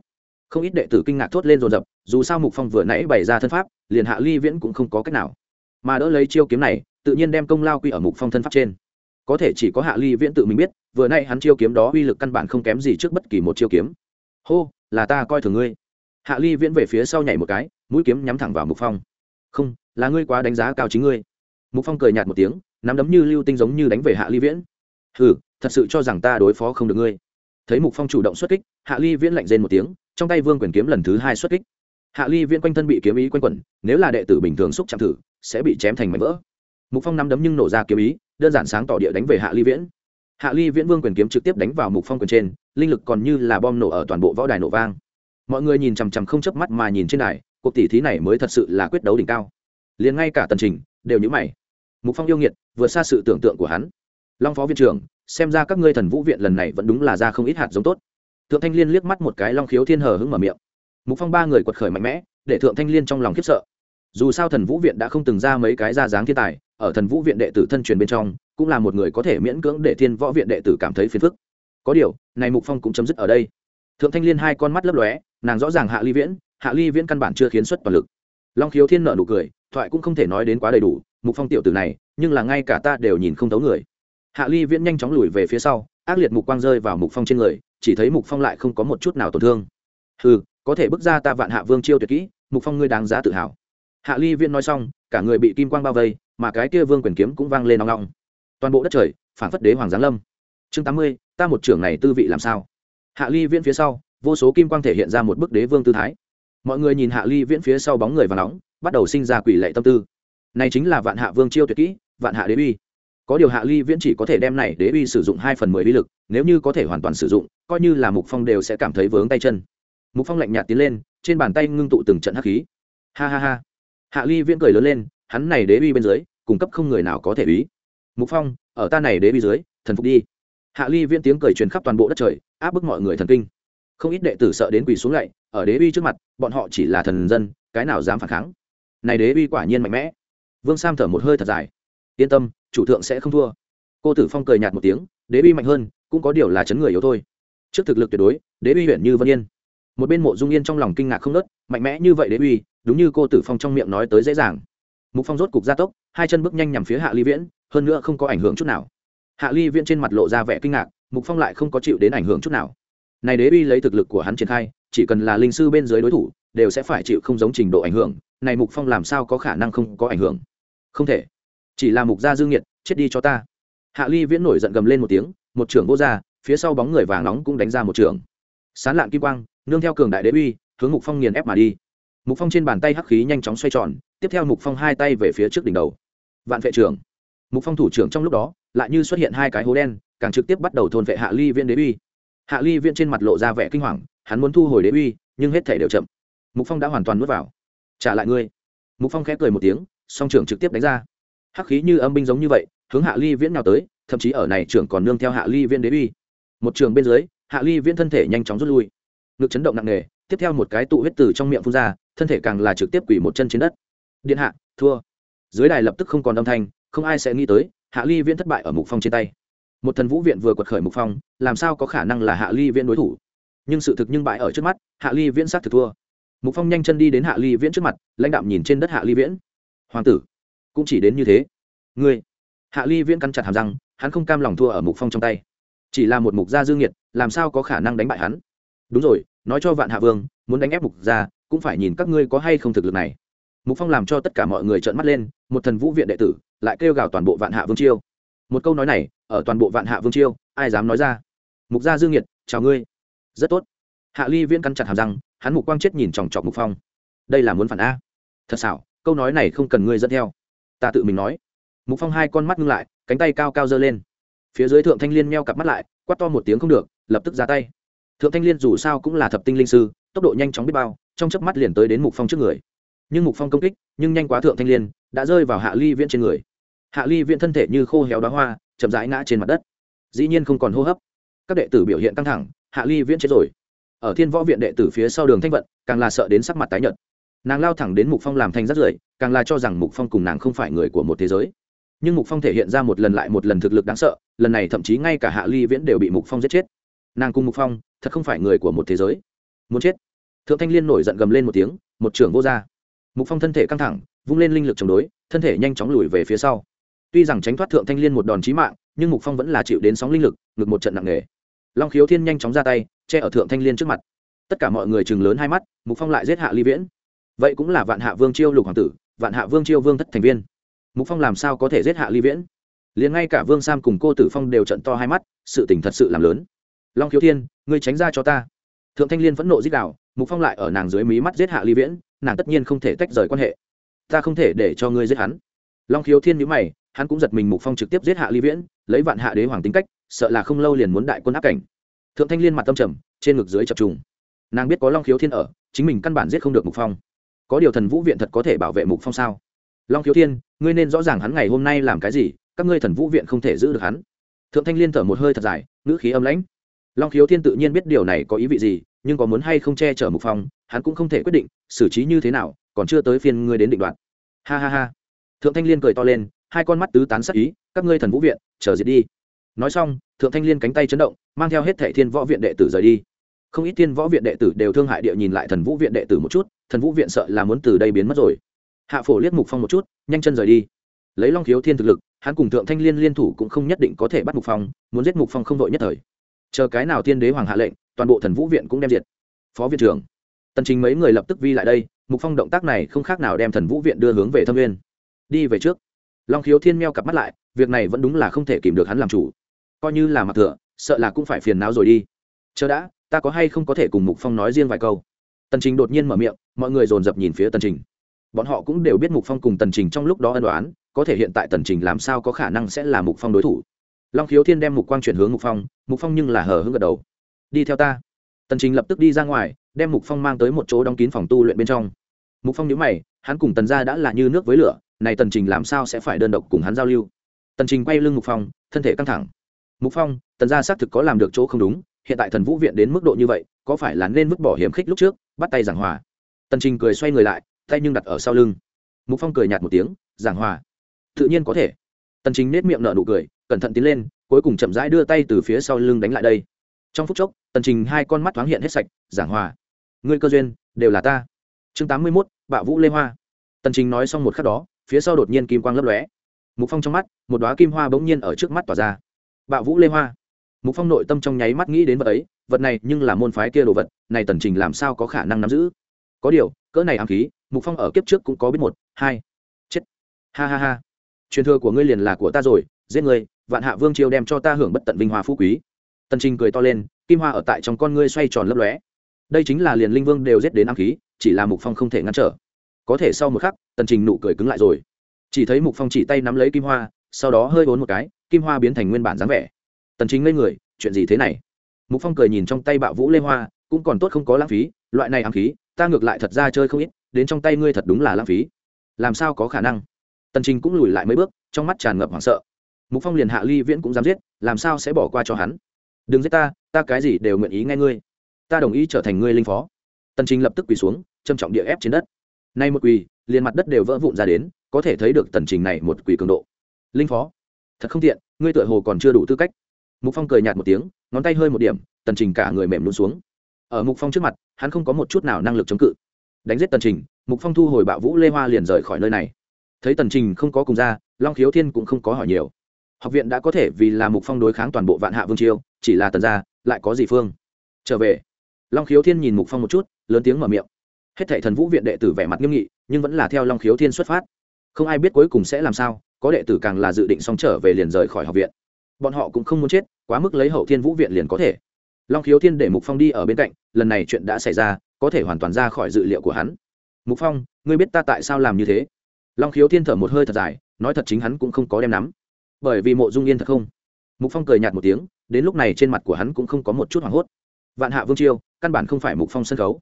Không ít đệ tử kinh ngạc thốt lên dồn dập, dù sao mục phong vừa nãy bày ra thân pháp, liền hạ ly viễn cũng không có cách nào. Mà đỡ lấy chiêu kiếm này, tự nhiên đem công lao quy ở mục phong thân pháp trên. Có thể chỉ có hạ ly viễn tự mình biết, vừa nay hắn chiêu kiếm đó uy lực căn bản không kém gì trước bất kỳ một chiêu kiếm. Hô, là ta coi thường ngươi hạ ly viễn về phía sau nhảy một cái, mũi kiếm nhắm thẳng vào mục phong. Không, là ngươi quá đánh giá cao chính ngươi. Mục phong cười nhạt một tiếng, nắm đấm như lưu tinh giống như đánh về hạ ly viễn. Hừ, thật sự cho rằng ta đối phó không được ngươi. Thấy mục phong chủ động xuất kích, hạ ly viễn lạnh rên một tiếng, trong tay vương quyền kiếm lần thứ hai xuất kích. Hạ ly viễn quanh thân bị kiếm ý quanh quẩn, nếu là đệ tử bình thường xúc chạm thử, sẽ bị chém thành mảnh vỡ. Mục phong nắm đấm nhưng nổ ra kiếm ý, đơn giản sáng tỏ địa đánh về hạ ly viễn. Hạ ly viễn vương quyền kiếm trực tiếp đánh vào mục phong quyền trên, linh lực còn như là bom nổ ở toàn bộ võ đài nổ vang mọi người nhìn chằm chằm không chớp mắt mà nhìn trên đài, cuộc tỷ thí này mới thật sự là quyết đấu đỉnh cao. Liền ngay cả tần trình đều nhữ mày. Mục phong yêu nghiệt vượt xa sự tưởng tượng của hắn. Long phó viện trưởng, xem ra các ngươi thần vũ viện lần này vẫn đúng là ra không ít hạt giống tốt. Thượng thanh liên liếc mắt một cái long khiếu thiên hờ hững mở miệng. Mục phong ba người quật khởi mạnh mẽ, để thượng thanh liên trong lòng khiếp sợ. Dù sao thần vũ viện đã không từng ra mấy cái ra dáng thiên tài, ở thần vũ viện đệ tử thân truyền bên trong, cũng là một người có thể miễn cưỡng để thiên võ viện đệ tử cảm thấy phiền phức. Có điều, này mục phong cũng chấm dứt ở đây. Thượng thanh liên hai con mắt lấp lóe nàng rõ ràng hạ ly viễn, hạ ly viễn căn bản chưa khiến xuất toàn lực. Long khiếu thiên nợ nụ cười, thoại cũng không thể nói đến quá đầy đủ, mục phong tiểu tử này, nhưng là ngay cả ta đều nhìn không thấu người. Hạ ly viễn nhanh chóng lùi về phía sau, ác liệt mục quang rơi vào mục phong trên người, chỉ thấy mục phong lại không có một chút nào tổn thương. Ừ có thể bước ra ta vạn hạ vương chiêu tuyệt kỹ, mục phong ngươi đáng giá tự hào. Hạ ly viễn nói xong, cả người bị kim quang bao vây, mà cái kia vương quyền kiếm cũng vang lên nong nong toàn bộ đất trời phản phất đế hoàng giáng lâm. Chương tám mươi, ta một trưởng này tư vị làm sao? Hạ ly viễn phía sau vô số kim quang thể hiện ra một bức đế vương tư thái. Mọi người nhìn hạ ly viễn phía sau bóng người và nóng, bắt đầu sinh ra quỷ lệ tâm tư. Này chính là vạn hạ vương chiêu tuyệt kỹ, vạn hạ đế uy. Có điều hạ ly viễn chỉ có thể đem này đế uy sử dụng hai phần mười uy lực, nếu như có thể hoàn toàn sử dụng, coi như là mục phong đều sẽ cảm thấy vướng tay chân. Mục phong lạnh nhạt tiến lên, trên bàn tay ngưng tụ từng trận hắc khí. Ha ha ha. Hạ ly viễn cười lớn lên, hắn này đế uy bên dưới, cung cấp không người nào có thể ý mục phong, ở ta này đế uy dưới, thần phục đi. Hạ ly viễn tiếng cười truyền khắp toàn bộ đất trời, áp bức mọi người thần kinh không ít đệ tử sợ đến quỳ xuống lạy, ở đế uy trước mặt, bọn họ chỉ là thần dân, cái nào dám phản kháng? Này đế uy quả nhiên mạnh mẽ. Vương sam thở một hơi thật dài. Yên tâm, chủ thượng sẽ không thua. Cô tử phong cười nhạt một tiếng, đế uy mạnh hơn, cũng có điều là chấn người yếu thôi. Trước thực lực tuyệt đối, đế uy huyện như vân yên. Một bên mộ dung yên trong lòng kinh ngạc không nớt, mạnh mẽ như vậy đế uy, đúng như cô tử phong trong miệng nói tới dễ dàng. Mục phong rốt cục gia tốc, hai chân bước nhanh nhằm phía hạ ly viễn, hơn nữa không có ảnh hưởng chút nào. Hạ ly viễn trên mặt lộ ra vẻ kinh ngạc, mục phong lại không có chịu đến ảnh hưởng chút nào này đế uy lấy thực lực của hắn triển khai, chỉ cần là linh sư bên dưới đối thủ, đều sẽ phải chịu không giống trình độ ảnh hưởng. Này mục phong làm sao có khả năng không có ảnh hưởng? Không thể. Chỉ là mục gia dương nhiệt chết đi cho ta. Hạ ly viễn nổi giận gầm lên một tiếng, một trưởng vô ra phía sau bóng người vàng nóng cũng đánh ra một trưởng. Sán lạn kim quang, nương theo cường đại đế uy, hướng mục phong nghiền ép mà đi. Mục phong trên bàn tay hắc khí nhanh chóng xoay tròn, tiếp theo mục phong hai tay về phía trước đỉnh đầu. Vạn vệ trưởng. Mục phong thủ trưởng trong lúc đó, lại như xuất hiện hai cái hố đen, càng trực tiếp bắt đầu thôn vệ hạ ly Viễn đế uy hạ ly Viễn trên mặt lộ ra vẻ kinh hoàng, hắn muốn thu hồi đế uy, nhưng hết thể đều chậm. Mục phong đã hoàn toàn nuốt vào. Trả lại ngươi. Mục phong khẽ cười một tiếng, song trưởng trực tiếp đánh ra. Hắc khí như âm binh giống như vậy, hướng hạ ly viễn nào tới, thậm chí ở này trưởng còn nương theo hạ ly Viễn đế uy. Một trường bên dưới, hạ ly viễn thân thể nhanh chóng rút lui. Ngực chấn động nặng nề, tiếp theo một cái tụ huyết từ trong miệng phun ra, thân thể càng là trực tiếp quỷ một chân trên đất. Điện hạ, thua. Dưới đài lập tức không còn âm thanh, không ai sẽ nghĩ tới, hạ ly viễn thất bại ở mục phong trên tay một thần vũ viện vừa quật khởi mục phong, làm sao có khả năng là hạ ly viễn đối thủ? Nhưng sự thực nhưng bại ở trước mắt, hạ ly viễn sát thực thua. Mục phong nhanh chân đi đến hạ ly viễn trước mặt, lãnh đạm nhìn trên đất hạ ly viễn. Hoàng tử, cũng chỉ đến như thế. Ngươi. Hạ ly viễn cắn chặt hàm răng, hắn không cam lòng thua ở mục phong trong tay. Chỉ là một mục gia dương nhiệt làm sao có khả năng đánh bại hắn? Đúng rồi, nói cho vạn hạ vương, muốn đánh ép mục gia, cũng phải nhìn các ngươi có hay không thực lực này. Mục phong làm cho tất cả mọi người trợn mắt lên, một thần vũ viện đệ tử, lại kêu gào toàn bộ vạn hạ vương chiêu. Một câu nói này ở toàn bộ vạn hạ vương chiêu, ai dám nói ra? Mục gia dương nhiệt, chào ngươi. Rất tốt. Hạ ly viễn căn chặt hàm răng, hắn mục quang chết nhìn chòng chọc mục phong. Đây là muốn phản a. Thật xảo, câu nói này không cần ngươi dẫn theo. Ta tự mình nói. Mục phong hai con mắt ngưng lại, cánh tay cao cao giơ lên. Phía dưới thượng thanh liên meo cặp mắt lại, quát to một tiếng không được, lập tức ra tay. Thượng thanh liên dù sao cũng là thập tinh linh sư, tốc độ nhanh chóng biết bao, trong chớp mắt liền tới đến mục phong trước người. Nhưng mục phong công kích, nhưng nhanh quá thượng thanh liên, đã rơi vào hạ ly viễn trên người. Hạ ly viễn thân thể như khô héo đóa hoa chậm rãi ngã trên mặt đất. Dĩ nhiên không còn hô hấp. Các đệ tử biểu hiện căng thẳng, hạ ly viễn chết rồi. Ở thiên võ viện đệ tử phía sau đường thanh vận, càng là sợ đến sắc mặt tái nhợt. Nàng lao thẳng đến mục phong làm thành rất rưởi, càng là cho rằng mục phong cùng nàng không phải người của một thế giới. Nhưng mục phong thể hiện ra một lần lại một lần thực lực đáng sợ, lần này thậm chí ngay cả hạ ly viễn đều bị mục phong giết chết. Nàng cùng mục phong, thật không phải người của một thế giới. Muốn chết. Thượng thanh liên nổi giận gầm lên một tiếng, một trưởng vô r mục phong thân thể căng thẳng, vung lên linh lực chống đối, thân thể nhanh chóng lùi về phía sau tuy rằng tránh thoát thượng thanh liên một đòn chí mạng, nhưng mục phong vẫn là chịu đến sóng linh lực ngược một trận nặng nề. Long khiếu thiên nhanh chóng ra tay, che ở thượng thanh liên trước mặt. Tất cả mọi người chừng lớn hai mắt, mục phong lại giết hạ ly viễn. Vậy cũng là vạn hạ vương chiêu lục hoàng tử, vạn hạ vương chiêu vương thất thành viên. Mục phong làm sao có thể giết hạ ly viễn? Liền ngay cả vương sam cùng cô tử phong đều trận to hai mắt, sự tình thật sự làm lớn. Long khiếu thiên, ngươi tránh ra cho ta. Thượng thanh liên vẫn nộ giết đạo mục phong lại ở nàng dưới mí mắt giết hạ ly viễn, nàng tất nhiên không thể tách rời quan hệ. Ta không thể để cho ngươi giết hắn. Long khiếu thiên nhíu mày hắn cũng giật mình mục phong trực tiếp giết hạ ly viễn, lấy vạn hạ đế hoàng tính cách, sợ là không lâu liền muốn đại quân áp cảnh. Thượng thanh liên mặt tâm trầm, trên ngực dưới chập trùng. Nàng biết có long khiếu thiên ở, chính mình căn bản giết không được mục phong. Có điều thần vũ viện thật có thể bảo vệ mục phong sao? Long khiếu thiên, ngươi nên rõ ràng hắn ngày hôm nay làm cái gì, các ngươi thần vũ viện không thể giữ được hắn. Thượng thanh liên thở một hơi thật dài, ngữ khí âm lãnh. Long khiếu thiên tự nhiên biết điều này có ý vị gì, nhưng có muốn hay không che chở mục phong, hắn cũng không thể quyết định, xử trí như thế nào, còn chưa tới phiên ngươi đến định đoạt. Ha ha ha. Thượng thanh liên cười to lên hai con mắt tứ tán sắc ý, các ngươi thần vũ viện, chờ diệt đi. Nói xong, thượng thanh liên cánh tay chấn động, mang theo hết thệ thiên võ viện đệ tử rời đi. Không ít thiên võ viện đệ tử đều thương hại địa nhìn lại thần vũ viện đệ tử một chút, thần vũ viện sợ là muốn từ đây biến mất rồi. Hạ phổ liếc mục phong một chút, nhanh chân rời đi. Lấy long thiếu thiên thực lực, hắn cùng thượng thanh liên liên thủ cũng không nhất định có thể bắt mục phong, muốn giết mục phong không đội nhất thời. Chờ cái nào thiên đế hoàng hạ lệnh, toàn bộ thần vũ viện cũng đem diệt. Phó viện trưởng, tần chính mấy người lập tức vi lại đây, mục phong động tác này không khác nào đem thần vũ viện đưa hướng về thâm viên đi về trước long khiếu thiên meo cặp mắt lại, việc này vẫn đúng là không thể kìm được hắn làm chủ. Coi như là mặc thừa, sợ là cũng phải phiền não rồi đi. Chờ đã, ta có hay không có thể cùng mục phong nói riêng vài câu? Tần trình đột nhiên mở miệng, mọi người dồn dập nhìn phía tần trình. Bọn họ cũng đều biết mục phong cùng tần trình trong lúc đó ân đoán có thể hiện tại tần trình làm sao có khả năng sẽ là mục phong đối thủ. Long khiếu thiên đem mục quang chuyển hướng mục phong mục phong nhưng là hờ hững gật đầu. Đi theo ta. Tần trình lập tức đi ra ngoài, đem mục phong mang tới một chỗ đóng kín phòng tu luyện bên trong. Mục phong nhớ mày, hắn cùng tần gia đã là như nước với lửa này tần trình làm sao sẽ phải đơn độc cùng hắn giao lưu? Tần trình quay lưng mục phong, thân thể căng thẳng. Mục phong, tần gia xác thực có làm được chỗ không đúng, hiện tại thần vũ viện đến mức độ như vậy, có phải là nên vứt bỏ hiểm khích lúc trước, bắt tay giảng hòa? Tần trình cười xoay người lại, tay nhưng đặt ở sau lưng. Mục phong cười nhạt một tiếng, giảng hòa. Tự nhiên có thể. Tần trình nết miệng nở nụ cười, cẩn thận tiến lên, cuối cùng chậm rãi đưa tay từ phía sau lưng đánh lại đây. Trong phút chốc, tần trình hai con mắt thoáng hiện hết sạch, giảng hòa. Ngươi cơ duyên, đều là ta. Chương tám mươi mốt, bạo vũ lê hoa. Tần trình nói xong một khắc đó phía sau đột nhiên kim quang lấp lóe. Mục phong trong mắt, một đoá kim hoa bỗng nhiên ở trước mắt tỏa ra. Bạo vũ lê hoa. Mục phong nội tâm trong nháy mắt nghĩ đến vật ấy, vật này nhưng là môn phái kia đồ vật, này tần trình làm sao có khả năng nắm giữ? Có điều, cỡ này ám khí, mục phong ở kiếp trước cũng có biết một, hai. Chết. Ha ha ha. Truyền thừa của ngươi liền là của ta rồi, giết ngươi, vạn hạ vương triều đem cho ta hưởng bất tận vinh hoa phú quý. Tần trình cười to lên, kim hoa ở tại trong con ngươi xoay tròn lấp lóe. Đây chính là liền linh vương đều giết đến ám khí, chỉ là mục phong không thể ngăn trở có thể sau một khắc, tần trình nụ cười cứng lại rồi. Chỉ thấy mục phong chỉ tay nắm lấy kim hoa, sau đó hơi vốn một cái, kim hoa biến thành nguyên bản dáng vẻ. Tần chính lên người, chuyện gì thế này? Mục phong cười nhìn trong tay bạo vũ lê hoa, cũng còn tốt không có lãng phí, loại này ám khí, ta ngược lại thật ra chơi không ít, đến trong tay ngươi thật đúng là lãng phí. Làm sao có khả năng? Tần trình cũng lùi lại mấy bước, trong mắt tràn ngập hoảng sợ. Mục phong liền hạ ly viễn cũng dám giết, làm sao sẽ bỏ qua cho hắn? Đừng giết ta ta cái gì đều nguyện ý nghe ngươi. Ta đồng ý trở thành ngươi linh phó. Tần trình lập tức quỳ xuống, trầm trọng địa ép trên đất nay một quỳ, liền mặt đất đều vỡ vụn ra đến, có thể thấy được tần trình này một quỳ cường độ. Linh phó, thật không tiện, ngươi tựa hồ còn chưa đủ tư cách. Mục phong cười nhạt một tiếng, ngón tay hơi một điểm, tần trình cả người mềm luôn xuống. Ở mục phong trước mặt, hắn không có một chút nào năng lực chống cự. Đánh giết tần trình, mục phong thu hồi bạo vũ lê hoa liền rời khỏi nơi này. Thấy tần trình không có cùng ra, long khiếu thiên cũng không có hỏi nhiều. Học viện đã có thể vì là mục phong đối kháng toàn bộ vạn hạ vương chiêu chỉ là tần gia, lại có gì phương? Trở về, long khiếu thiên nhìn mục phong một chút, lớn tiếng mở miệng hết thệ thần vũ viện đệ tử vẻ mặt nghiêm nghị, nhưng vẫn là theo long khiếu thiên xuất phát. Không ai biết cuối cùng sẽ làm sao, có đệ tử càng là dự định xong trở về liền rời khỏi học viện. Bọn họ cũng không muốn chết, quá mức lấy hậu thiên vũ viện liền có thể. Long khiếu thiên để mục phong đi ở bên cạnh, lần này chuyện đã xảy ra, có thể hoàn toàn ra khỏi dự liệu của hắn. Mục phong, ngươi biết ta tại sao làm như thế? Long khiếu thiên thở một hơi thật dài, nói thật chính hắn cũng không có đem nắm. Bởi vì mộ dung yên thật không? Mục phong cười nhạt một tiếng, đến lúc này trên mặt của hắn cũng không có một chút hoảng hốt. Vạn hạ vương chiêu căn bản không phải mục phong sân khấu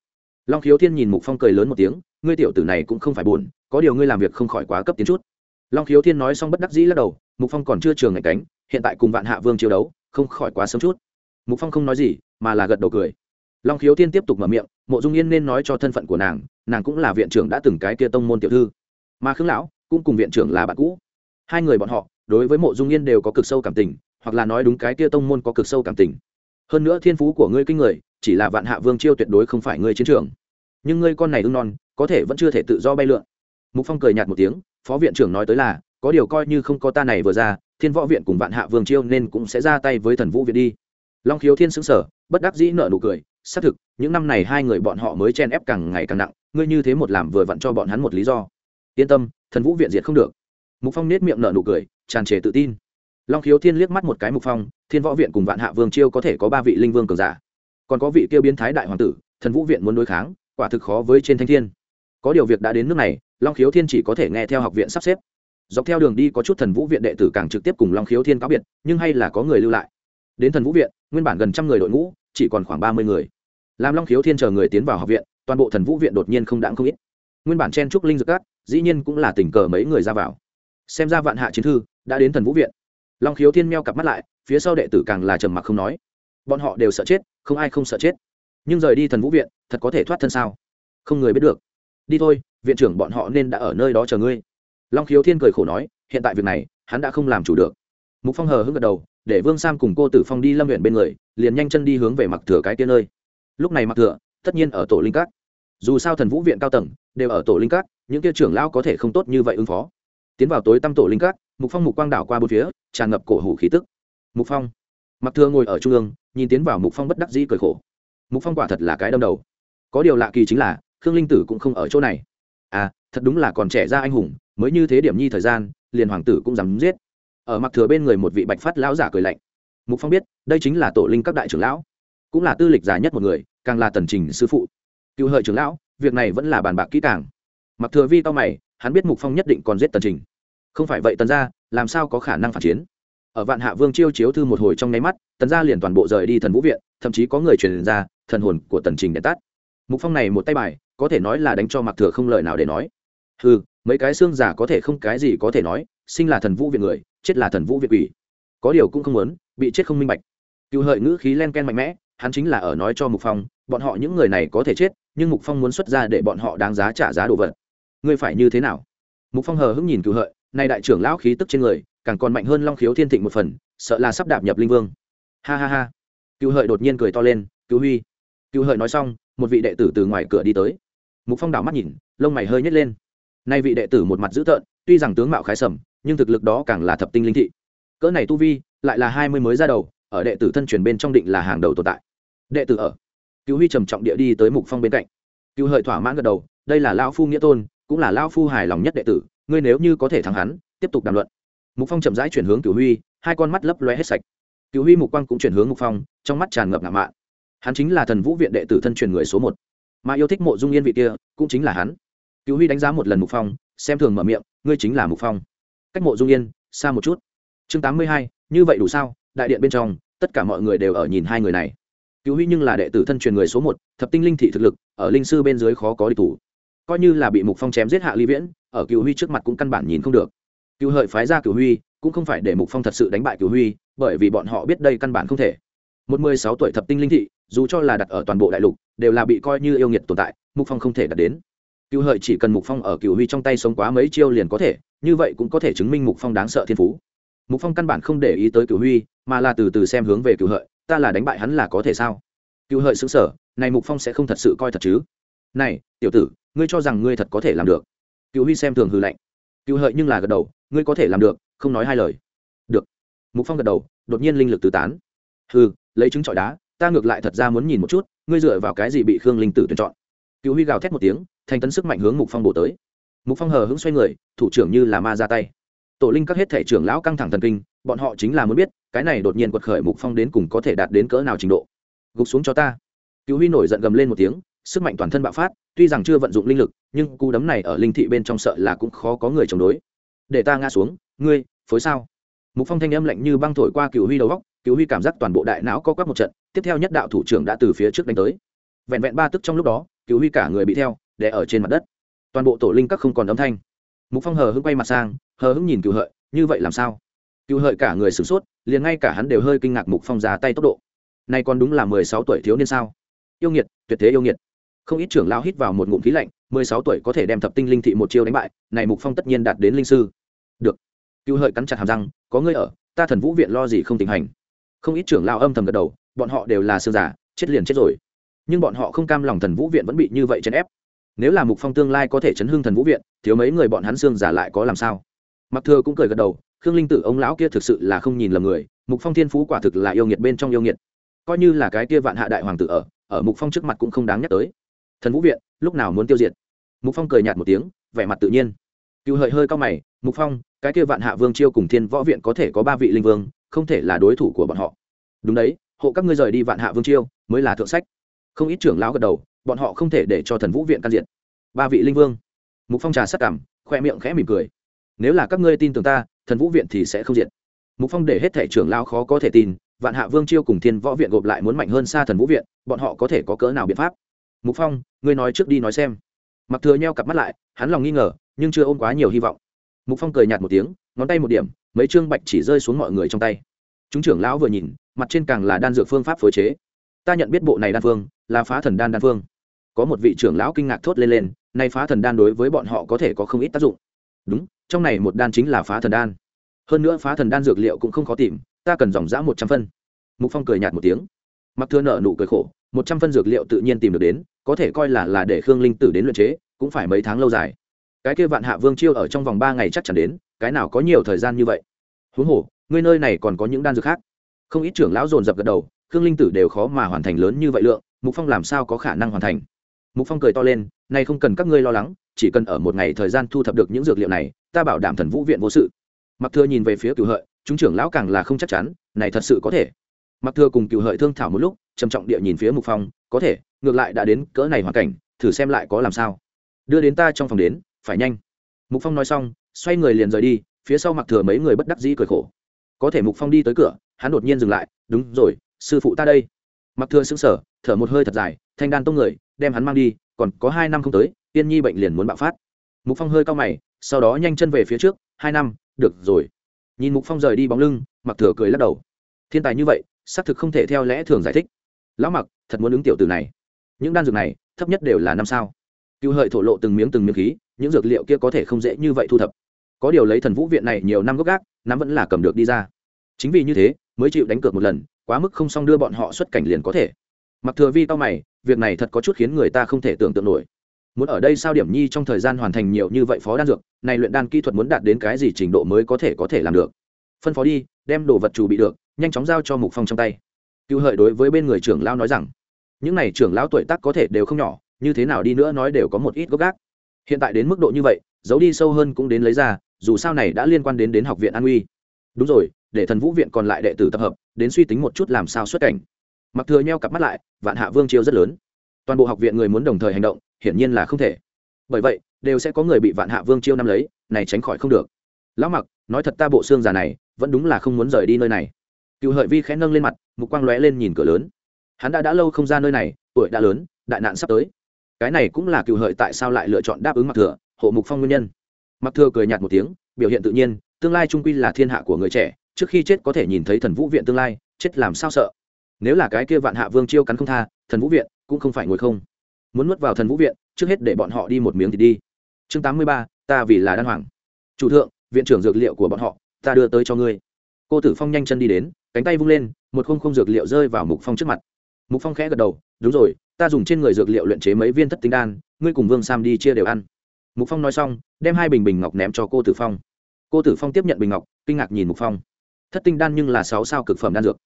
long khiếu thiên nhìn mục phong cười lớn một tiếng, ngươi tiểu tử này cũng không phải buồn, có điều ngươi làm việc không khỏi quá cấp tiến chút. Long khiếu thiên nói xong bất đắc dĩ lắc đầu, mục phong còn chưa trường ngày cánh, hiện tại cùng vạn hạ vương chiêu đấu, không khỏi quá sớm chút. Mục phong không nói gì, mà là gật đầu cười. Long khiếu thiên tiếp tục mở miệng, mộ dung yên nên nói cho thân phận của nàng nàng cũng là viện trưởng đã từng cái kia tông môn tiểu thư. Mà khương lão cũng cùng viện trưởng là bạn cũ. Hai người bọn họ, đối với mộ dung yên đều có cực sâu cảm tình, hoặc là nói đúng cái kia tông môn có cực sâu cảm tình. Hơn nữa thiên phú của ngươi kinh người, chỉ là vạn hạ vương chiêu tuyệt đối không phải ngươi chiến trường nhưng ngươi con này ưng non, có thể vẫn chưa thể tự do bay lượn. Mục phong cười nhạt một tiếng, phó viện trưởng nói tới là, có điều coi như không có ta này vừa ra, thiên võ viện cùng vạn hạ vương chiêu nên cũng sẽ ra tay với thần vũ viện đi. Long khiếu thiên xứng sở bất đắc dĩ nợ nụ cười, xác thực, những năm này hai người bọn họ mới chen ép càng ngày càng nặng, ngươi như thế một làm vừa vặn cho bọn hắn một lý do. Yên tâm, thần vũ viện diệt không được. Mục phong nết miệng nở nụ cười, tràn trề tự tin. Long khiếu thiên liếc mắt một cái mục phong, thiên võ viện cùng vạn hạ vương chiêu có thể có ba vị linh vương cường giả. Còn có vị kêu biến thái đại hoàng tử, thần vũ viện muốn đối kháng quả thực khó với trên thanh thiên. Có điều việc đã đến nước này, long khiếu thiên chỉ có thể nghe theo học viện sắp xếp. Dọc theo đường đi có chút thần vũ viện đệ tử càng trực tiếp cùng long khiếu thiên cáo biệt, nhưng hay là có người lưu lại. Đến thần vũ viện, nguyên bản gần trăm người đội ngũ, chỉ còn khoảng ba mươi người. Làm long khiếu thiên chờ người tiến vào học viện, toàn bộ thần vũ viện đột nhiên không đáng không ít. Nguyên bản chen trúc linh dược cát dĩ nhiên cũng là tình cờ mấy người ra vào. Xem ra vạn hạ chiến thư đã đến thần vũ viện. Long khiếu thiên meo cặp mắt lại, phía sau đệ tử càng là trầm mặc không nói. Bọn họ đều sợ chết, không ai không sợ chết nhưng rời đi thần vũ viện thật có thể thoát thân sao? Không người biết được. Đi thôi viện trưởng bọn họ nên đã ở nơi đó chờ ngươi. Long khiếu thiên cười khổ nói hiện tại việc này hắn đã không làm chủ được. Mục phong hờ hững gật đầu để vương sam cùng cô tử phong đi lâm huyện bên người liền nhanh chân đi hướng về mặc thừa cái tiên nơi. Lúc này mặc thừa tất nhiên ở tổ linh cát, dù sao thần vũ viện cao tầng đều ở tổ linh cát, những kia trưởng lão có thể không tốt như vậy ứng phó. Tiến vào tối tăm tổ linh cát, mục phong mục quang đảo qua bốn phía tràn ngập cổ hủ khí tức. Mục phong. Mặc thừa ngồi ở trung ương nhìn tiến vào mục phong bất đắc dĩ cười khổ mục phong quả thật là cái đâm đầu. Có điều lạ kỳ chính là, khương linh tử cũng không ở chỗ này. À thật đúng là còn trẻ ra anh hùng, mới như thế điểm nhi thời gian, liền hoàng tử cũng dám giết. Ở mặt thừa bên người một vị bạch phát lão giả cười lạnh. Mục phong biết, đây chính là tổ linh các đại trưởng lão. Cũng là tư lịch già nhất một người, càng là tần trình sư phụ. Cựu hợi trưởng lão, việc này vẫn là bàn bạc kỹ càng. Mặc thừa vi to mày, hắn biết mục phong nhất định còn giết tần trình. Không phải vậy tần gia, làm sao có khả năng phản chiến? Ở vạn hạ vương chiêu chiếu thư một hồi trong nháy mắt, tần gia liền toàn bộ rời đi thần vũ viện, thậm chí có người truyền ra thần hồn của tần trình đèn tắt. Mục phong này một tay bài, có thể nói là đánh cho mặc thừa không lời nào để nói. Ừ mấy cái xương giả có thể không cái gì có thể nói, sinh là thần vũ việt người, chết là thần vũ việt ủy có điều cũng không muốn, bị chết không minh bạch. Cựu hợi ngữ khí len ken mạnh mẽ, hắn chính là ở nói cho mục phong, bọn họ những người này có thể chết, nhưng mục phong muốn xuất ra để bọn họ đáng giá trả giá đồ vật. Ngươi phải như thế nào? Mục phong hờ hững nhìn cựu hợi nay đại trưởng lão khí tức trên người, càng còn mạnh hơn long khiếu thiên thịnh một phần, sợ là sắp đạp nhập linh vương. Ha ha ha. Cựu hợi đột nhiên cười to lên cứu huy cựu hợi nói xong, một vị đệ tử từ ngoài cửa đi tới. Mục phong đảo mắt nhìn, lông mày hơi nhét lên. Nay vị đệ tử một mặt dữ tợn, tuy rằng tướng mạo khái sầm, nhưng thực lực đó càng là thập tinh linh thị. Cỡ này tu vi, lại là hai mươi mới ra đầu, ở đệ tử thân truyền bên trong định là hàng đầu tồn tại. Đệ tử ở. Cựu huy trầm trọng địa đi tới mục phong bên cạnh. Cựu hợi thỏa mãn gật đầu, đây là lao phu nghĩa tôn, cũng là lao phu hài lòng nhất đệ tử, ngươi nếu như có thể thắng hắn, tiếp tục đàm luận. Mục phong chậm rãi chuyển hướng cửu huy, hai con mắt lấp loe hết sạch. Cửu huy mục quang cũng chuyển hướng mục phong, trong mắt tràn ngập ngạo mạn hắn chính là thần vũ viện đệ tử thân truyền người số một. Mà yêu thích mộ dung yên vị kia, cũng chính là hắn. Cửu huy đánh giá một lần mục phong, xem thường mở miệng, ngươi chính là mục phong. Cách mộ dung yên, xa một chút. Chương tám mươi hai, như vậy đủ sao? Đại điện bên trong, tất cả mọi người đều ở nhìn hai người này. Cửu huy nhưng là đệ tử thân truyền người số một, thập tinh linh thị thực lực, ở linh sư bên dưới khó có địch thủ. Coi như là bị mục phong chém giết hạ ly viễn, ở cửu huy trước mặt cũng căn bản nhìn không được. Cựu hợi phái ra cựu huy, cũng không phải để mục phong thật sự đánh bại cựu huy, bởi vì bọn họ biết đây căn bản không thể một mười sáu tuổi thập tinh linh thị, dù cho là đặt ở toàn bộ đại lục, đều là bị coi như yêu nghiệt tồn tại, mục phong không thể đạt đến. Cựu hợi chỉ cần mục phong ở cựu huy trong tay sống quá mấy chiêu liền có thể, như vậy cũng có thể chứng minh mục phong đáng sợ thiên phú. Mục phong căn bản không để ý tới cựu huy, mà là từ từ xem hướng về cựu hợi, ta là đánh bại hắn là có thể sao? Cựu hợi xứng sở này mục phong sẽ không thật sự coi thật chứ? Này, tiểu tử, ngươi cho rằng ngươi thật có thể làm được. Cựu huy xem thường hư lạnh. Cựu hợi nhưng là gật đầu, ngươi có thể làm được, không nói hai lời. Được. Mục phong gật đầu, đột nhiên linh lực tứ tán. Hừ lấy trứng trọi đá, ta ngược lại thật ra muốn nhìn một chút, ngươi dựa vào cái gì bị khương linh tử tuyển chọn? Cựu huy gào thét một tiếng, thành tấn sức mạnh hướng mục phong bổ tới. Mục phong hờ hững xoay người, thủ trưởng như là ma ra tay. Tổ linh các hết thể trưởng lão căng thẳng thần kinh, bọn họ chính là muốn biết, cái này đột nhiên quật khởi mục phong đến cùng có thể đạt đến cỡ nào trình độ. Gục xuống cho ta. Cựu huy nổi giận gầm lên một tiếng, sức mạnh toàn thân bạo phát, tuy rằng chưa vận dụng linh lực, nhưng cú đấm này ở linh thị bên trong sợ là cũng khó có người chống đối. Để ta ngã xuống, ngươi, phối sao? Mục phong thanh âm lạnh như băng thổi qua cựu huy đầu góc cựu huy cảm giác toàn bộ đại não co quắp một trận, tiếp theo nhất đạo thủ trưởng đã từ phía trước đánh tới. Vẹn vẹn ba tức trong lúc đó cựu huy cả người bị theo để ở trên mặt đất. Toàn bộ tổ linh các không còn âm thanh. Mục phong hờ hững quay mặt sang, hờ hững nhìn cựu hợi, như vậy làm sao? Cựu hợi cả người sửng sốt, liền ngay cả hắn đều hơi kinh ngạc mục phong ra tay tốc độ. Nay còn đúng là mười sáu tuổi thiếu niên sao? Yêu nghiệt, tuyệt thế yêu nghiệt. Không ít trưởng lao hít vào một ngụm khí lạnh, mười sáu tuổi có thể đem thập tinh linh thị một chiêu đánh bại, này mục phong tất nhiên đạt đến linh sư. Được. Cựu hợi cắn chặt hàm răng, có ngươi ở, ta thần vũ viện lo gì không tình hành? Không ít trưởng lao âm thầm gật đầu, bọn họ đều là sương giả, chết liền chết rồi. Nhưng bọn họ không cam lòng thần vũ viện vẫn bị như vậy chèn ép. Nếu là mục phong tương lai có thể chấn hương thần vũ viện, thiếu mấy người bọn hắn xương giả lại có làm sao? Mặc thừa cũng cười gật đầu, khương linh tử ông lão kia thực sự là không nhìn lầm người, mục phong thiên phú quả thực là yêu nghiệt bên trong yêu nghiệt. Coi như là cái kia vạn hạ đại hoàng tử ở ở mục phong trước mặt cũng không đáng nhắc tới. Thần vũ viện, lúc nào muốn tiêu diệt? Mục phong cười nhạt một tiếng, vẻ mặt tự nhiên. Cựu hợi hơi cao mày, mục phong, cái kia vạn hạ vương chiêu cùng thiên võ viện có thể có ba vị linh vương không thể là đối thủ của bọn họ. Đúng đấy, hộ các ngươi rời đi vạn hạ vương chiêu, mới là thượng sách. Không ít trưởng lão gật đầu, bọn họ không thể để cho thần vũ viện can diện ba vị linh vương. Mục phong trà sắc cảm, khoe miệng khẽ mỉm cười. Nếu là các ngươi tin tưởng ta, thần vũ viện thì sẽ không diện mục phong để hết thể trưởng lão khó có thể tin, vạn hạ vương chiêu cùng thiên võ viện gộp lại muốn mạnh hơn xa thần vũ viện, bọn họ có thể có cỡ nào biện pháp? Mục phong, ngươi nói trước đi nói xem. Mặc thừa nheo cặp mắt lại, hắn lòng nghi ngờ, nhưng chưa ôm quá nhiều hy vọng. Mục phong cười nhạt một tiếng, ngón tay một điểm mấy chương bạch chỉ rơi xuống mọi người trong tay. Chúng trưởng lão vừa nhìn, mặt trên càng là đan dược phương pháp phối chế. Ta nhận biết bộ này đan phương là phá thần đan đan phương. Có một vị trưởng lão kinh ngạc thốt lên lên, nay phá thần đan đối với bọn họ có thể có không ít tác dụng. Đúng, trong này một đan chính là phá thần đan. Hơn nữa phá thần đan dược liệu cũng không khó tìm, ta cần dòng giã một trăm phân. Mục phong cười nhạt một tiếng. Mặc thưa nợ nụ cười khổ, một trăm phân dược liệu tự nhiên tìm được đến, có thể coi là là để khương linh tử đến luyện chế, cũng phải mấy tháng lâu dài. Cái kia vạn hạ vương chiêu ở trong vòng ba ngày chắc chắn đến, cái nào có nhiều thời gian như vậy? Huống hồ, ngươi nơi này còn có những đan dược khác. Không ít trưởng lão dồn dập gật đầu, khương linh tử đều khó mà hoàn thành lớn như vậy lượng, mục phong làm sao có khả năng hoàn thành? Mục phong cười to lên nay không cần các ngươi lo lắng, chỉ cần ở một ngày thời gian thu thập được những dược liệu này, ta bảo đảm thần vũ viện vô sự. Mặc thừa nhìn về phía cựu hợi, chúng trưởng lão càng là không chắc chắn, này thật sự có thể. Mặc thừa cùng cựu hợi thương thảo một lúc, trầm trọng địa nhìn phía mục phong, có thể, ngược lại đã đến cỡ này hoàn cảnh, thử xem lại có làm sao. Đưa đến ta trong phòng đến, phải nhanh. Mục phong nói xong, xoay người liền rời đi phía sau mặc thừa mấy người bất đắc dĩ cười khổ. Có thể mục phong đi tới cửa, hắn đột nhiên dừng lại, đúng rồi, sư phụ ta đây. Mặc thừa sững sờ, thở một hơi thật dài, thanh đan tông người, đem hắn mang đi, còn có hai năm không tới, tiên nhi bệnh liền muốn bạo phát. Mục phong hơi cao mày, sau đó nhanh chân về phía trước, hai năm, được rồi. Nhìn mục phong rời đi bóng lưng, mặc thừa cười lắc đầu. Thiên tài như vậy, xác thực không thể theo lẽ thường giải thích. Lão mặc, thật muốn ứng tiểu từ này. Những đan dược này, thấp nhất đều là năm sao. Cựu hợi thổ lộ từng miếng từng miếng khí, những dược liệu kia có thể không dễ như vậy thu thập có điều lấy thần vũ viện này nhiều năm gốc gác, nắm vẫn là cầm được đi ra. Chính vì như thế, mới chịu đánh cược một lần, quá mức không xong đưa bọn họ xuất cảnh liền có thể. Mặc thừa vi tao mày, việc này thật có chút khiến người ta không thể tưởng tượng nổi. Muốn ở đây sao điểm nhi trong thời gian hoàn thành nhiều như vậy phó đan dược, này luyện đan kỹ thuật muốn đạt đến cái gì trình độ mới có thể có thể làm được? Phân phó đi, đem đồ vật chủ bị được, nhanh chóng giao cho mục phong trong tay. Cựu hợi đối với bên người trưởng lão nói rằng, những này trưởng lão tuổi tác có thể đều không nhỏ, như thế nào đi nữa nói đều có một ít gốc gác. Hiện tại đến mức độ như vậy, giấu đi sâu hơn cũng đến lấy ra dù sao này đã liên quan đến đến học viện an uy. Đúng rồi, để thần vũ viện còn lại đệ tử tập hợp, đến suy tính một chút làm sao xuất cảnh. Mặc thừa nheo cặp mắt lại, vạn hạ vương chiêu rất lớn. Toàn bộ học viện người muốn đồng thời hành động, hiển nhiên là không thể. Bởi vậy, đều sẽ có người bị vạn hạ vương chiêu năm lấy, này tránh khỏi không được. Lão mặc, nói thật ta bộ xương già này, vẫn đúng là không muốn rời đi nơi này. Cựu hợi vi khẽ nâng lên mặt, mục quang lóe lên nhìn cửa lớn. Hắn đã đã lâu không ra nơi này, tuổi đã lớn, đại nạn sắp tới. Cái này cũng là cựu hợi tại sao lại lựa chọn đáp ứng mặc thừa, hộ mục phong nguyên nhân mặc thừa cười nhạt một tiếng, biểu hiện tự nhiên, tương lai trung quy là thiên hạ của người trẻ, trước khi chết có thể nhìn thấy thần vũ viện tương lai, chết làm sao sợ? Nếu là cái kia vạn hạ vương chiêu cắn không tha, thần vũ viện cũng không phải ngồi không. Muốn nuốt vào thần vũ viện, trước hết để bọn họ đi một miếng thì đi. Chương tám mươi ba, ta vì là đan hoàng. Chủ thượng, viện trưởng dược liệu của bọn họ, ta đưa tới cho ngươi. Cô tử phong nhanh chân đi đến, cánh tay vung lên, một khung khung dược liệu rơi vào mục phong trước mặt. Mục phong khẽ gật đầu, đúng rồi, ta dùng trên người dược liệu luyện chế mấy viên thất tinh đan, ngươi cùng vương sam đi chia đều ăn mục phong nói xong, đem hai bình bình ngọc ném cho cô tử phong. Cô tử phong tiếp nhận bình ngọc, kinh ngạc nhìn mục phong. Thất tinh đan nhưng là sáu sao cực phẩm đan dược.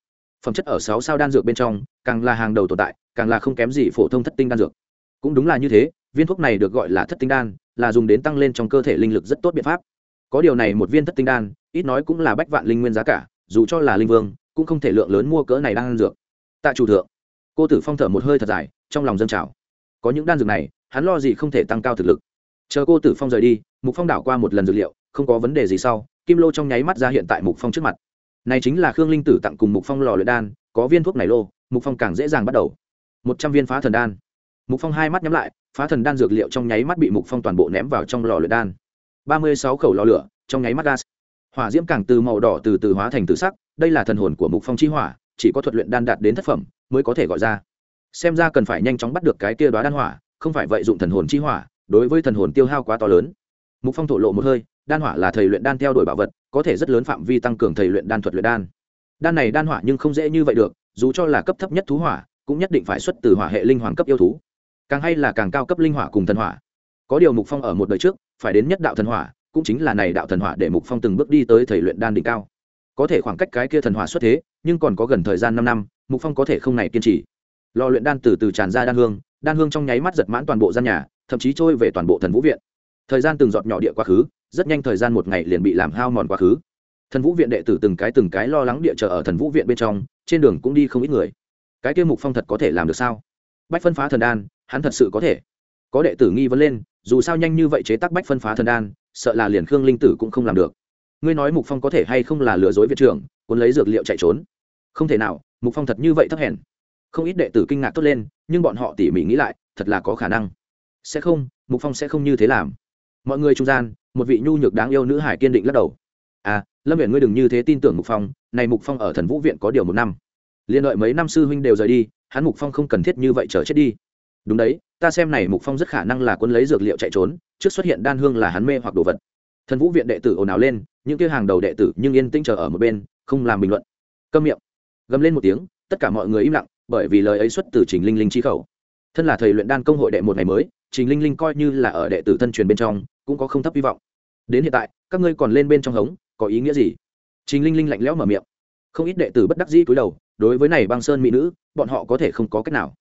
Phẩm chất ở sáu sao đan dược bên trong, càng là hàng đầu tồn tại, càng là không kém gì phổ thông thất tinh đan dược. Cũng đúng là như thế, viên thuốc này được gọi là thất tinh đan, là dùng đến tăng lên trong cơ thể linh lực rất tốt biện pháp. Có điều này một viên thất tinh đan, ít nói cũng là bách vạn linh nguyên giá cả, dù cho là linh vương, cũng không thể lượng lớn mua cỡ này đan dược. Tạ chủ thượng. Cô tử phong thở một hơi thật dài, trong lòng dân trào. Có những đan dược này, hắn lo gì không thể tăng cao thực lực chờ cô tử phong rời đi, mục phong đảo qua một lần dược liệu, không có vấn đề gì sau, kim lô trong nháy mắt ra hiện tại mục phong trước mặt. Này chính là khương linh tử tặng cùng mục phong lò luyện đan, có viên thuốc này lô, mục phong càng dễ dàng bắt đầu. Một trăm viên phá thần đan. Mục phong hai mắt nhắm lại, phá thần đan dược liệu trong nháy mắt bị mục phong toàn bộ ném vào trong lò luyện đan. Ba mươi sáu khẩu lò lửa, trong nháy mắt gas. Hỏa diễm càng từ màu đỏ từ từ hóa thành từ sắc, đây là thần hồn của mục phong chi hỏa, chỉ có thuật luyện đan đạt đến thất phẩm mới có thể gọi ra. Xem ra cần phải nhanh chóng bắt được cái kia đoá đan hỏa, không phải vậy dụng thần hồn chi hỏa đối với thần hồn tiêu hao quá to lớn. Mục phong thổ lộ một hơi, đan hỏa là thầy luyện đan theo đuổi bảo vật, có thể rất lớn phạm vi tăng cường thầy luyện đan thuật luyện đan. Đan này đan hỏa nhưng không dễ như vậy được, dù cho là cấp thấp nhất thú hỏa, cũng nhất định phải xuất từ hỏa hệ linh hoàng cấp yêu thú. Càng hay là càng cao cấp linh hỏa cùng thần hỏa. Có điều mục phong ở một đời trước, phải đến nhất đạo thần hỏa, cũng chính là này đạo thần hỏa để mục phong từng bước đi tới thầy luyện đan đỉnh cao. Có thể khoảng cách cái kia thần hỏa xuất thế, nhưng còn có gần thời gian năm năm, mục phong có thể không này kiên trì. Lò luyện đan từ từ tràn ra đan hương đan hương trong nháy mắt giật mãn toàn bộ gian nhà thậm chí trôi về toàn bộ thần vũ viện. Thời gian từng giọt nhỏ địa quá khứ, rất nhanh thời gian một ngày liền bị làm hao mòn quá khứ. Thần vũ viện đệ tử từng cái từng cái lo lắng địa chờ ở thần vũ viện bên trong, trên đường cũng đi không ít người. Cái kia mục phong thật có thể làm được sao? Bách phân phá thần đan, hắn thật sự có thể. Có đệ tử nghi vấn lên, dù sao nhanh như vậy chế tác bách phân phá thần đan, sợ là liền khương linh tử cũng không làm được. Ngươi nói mục phong có thể hay không là lừa dối viện trưởng, cuốn lấy dược liệu chạy trốn? Không thể nào, mục phong thật như vậy thấp hèn. Không ít đệ tử kinh ngạc tốt lên, nhưng bọn họ tỉ mỉ nghĩ lại, thật là có khả năng sẽ không, mục phong sẽ không như thế làm. Mọi người trung gian, một vị nhu nhược đáng yêu nữ hải kiên định lắc đầu. À lâm viện ngươi đừng như thế tin tưởng mục phong, này mục phong ở thần vũ viện có điều một năm. Liên đợi mấy năm sư huynh đều rời đi, hắn mục phong không cần thiết như vậy chờ chết đi. Đúng đấy, ta xem này mục phong rất khả năng là quân lấy dược liệu chạy trốn, trước xuất hiện đan hương là hắn mê hoặc đồ vật. Thần vũ viện đệ tử ồn ào lên, những kia hàng đầu đệ tử nhưng yên tĩnh chờ ở một bên, không làm bình luận. Câm miệng. Gầm lên một tiếng, tất cả mọi người im lặng, bởi vì lời ấy xuất từ trình linh linh chi khẩu. Thân là thầy luyện đan công hội đệ một ngày mới trình linh linh coi như là ở đệ tử thân truyền bên trong, cũng có không thấp hy vọng. Đến hiện tại, các ngươi còn lên bên trong hống, có ý nghĩa gì? Trình linh linh lạnh lẽo mở miệng. Không ít đệ tử bất đắc dĩ cúi đầu, đối với này băng sơn mỹ nữ, bọn họ có thể không có cách nào.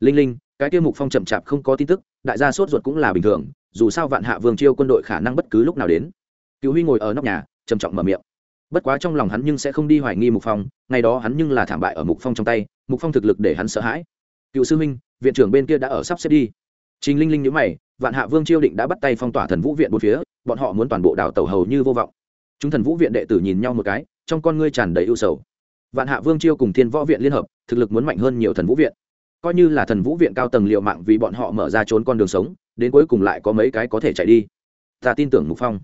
Linh linh, cái tiêu mục phong chậm chạp không có tin tức, đại gia sốt ruột cũng là bình thường, dù sao vạn hạ vương chiêu quân đội khả năng bất cứ lúc nào đến. Cửu huy ngồi ở nóc nhà, trầm trọng mở miệng. Bất quá trong lòng hắn nhưng sẽ không đi hoài nghi mục phong, ngày đó hắn nhưng là thảm bại ở mục phong trong tay, mục phong thực lực để hắn sợ hãi. Cựu sư minh viện trưởng bên kia đã ở sắp xếp đi trình linh linh nhíu mày, vạn hạ vương chiêu định đã bắt tay phong tỏa thần vũ viện một phía, bọn họ muốn toàn bộ đảo tàu hầu như vô vọng. Chúng thần vũ viện đệ tử nhìn nhau một cái, trong con ngươi tràn đầy ưu sầu. Vạn hạ vương chiêu cùng thiên võ viện liên hợp, thực lực muốn mạnh hơn nhiều thần vũ viện. Coi như là thần vũ viện cao tầng liều mạng vì bọn họ mở ra trốn con đường sống, đến cuối cùng lại có mấy cái có thể chạy đi. Ta tin tưởng mục phong.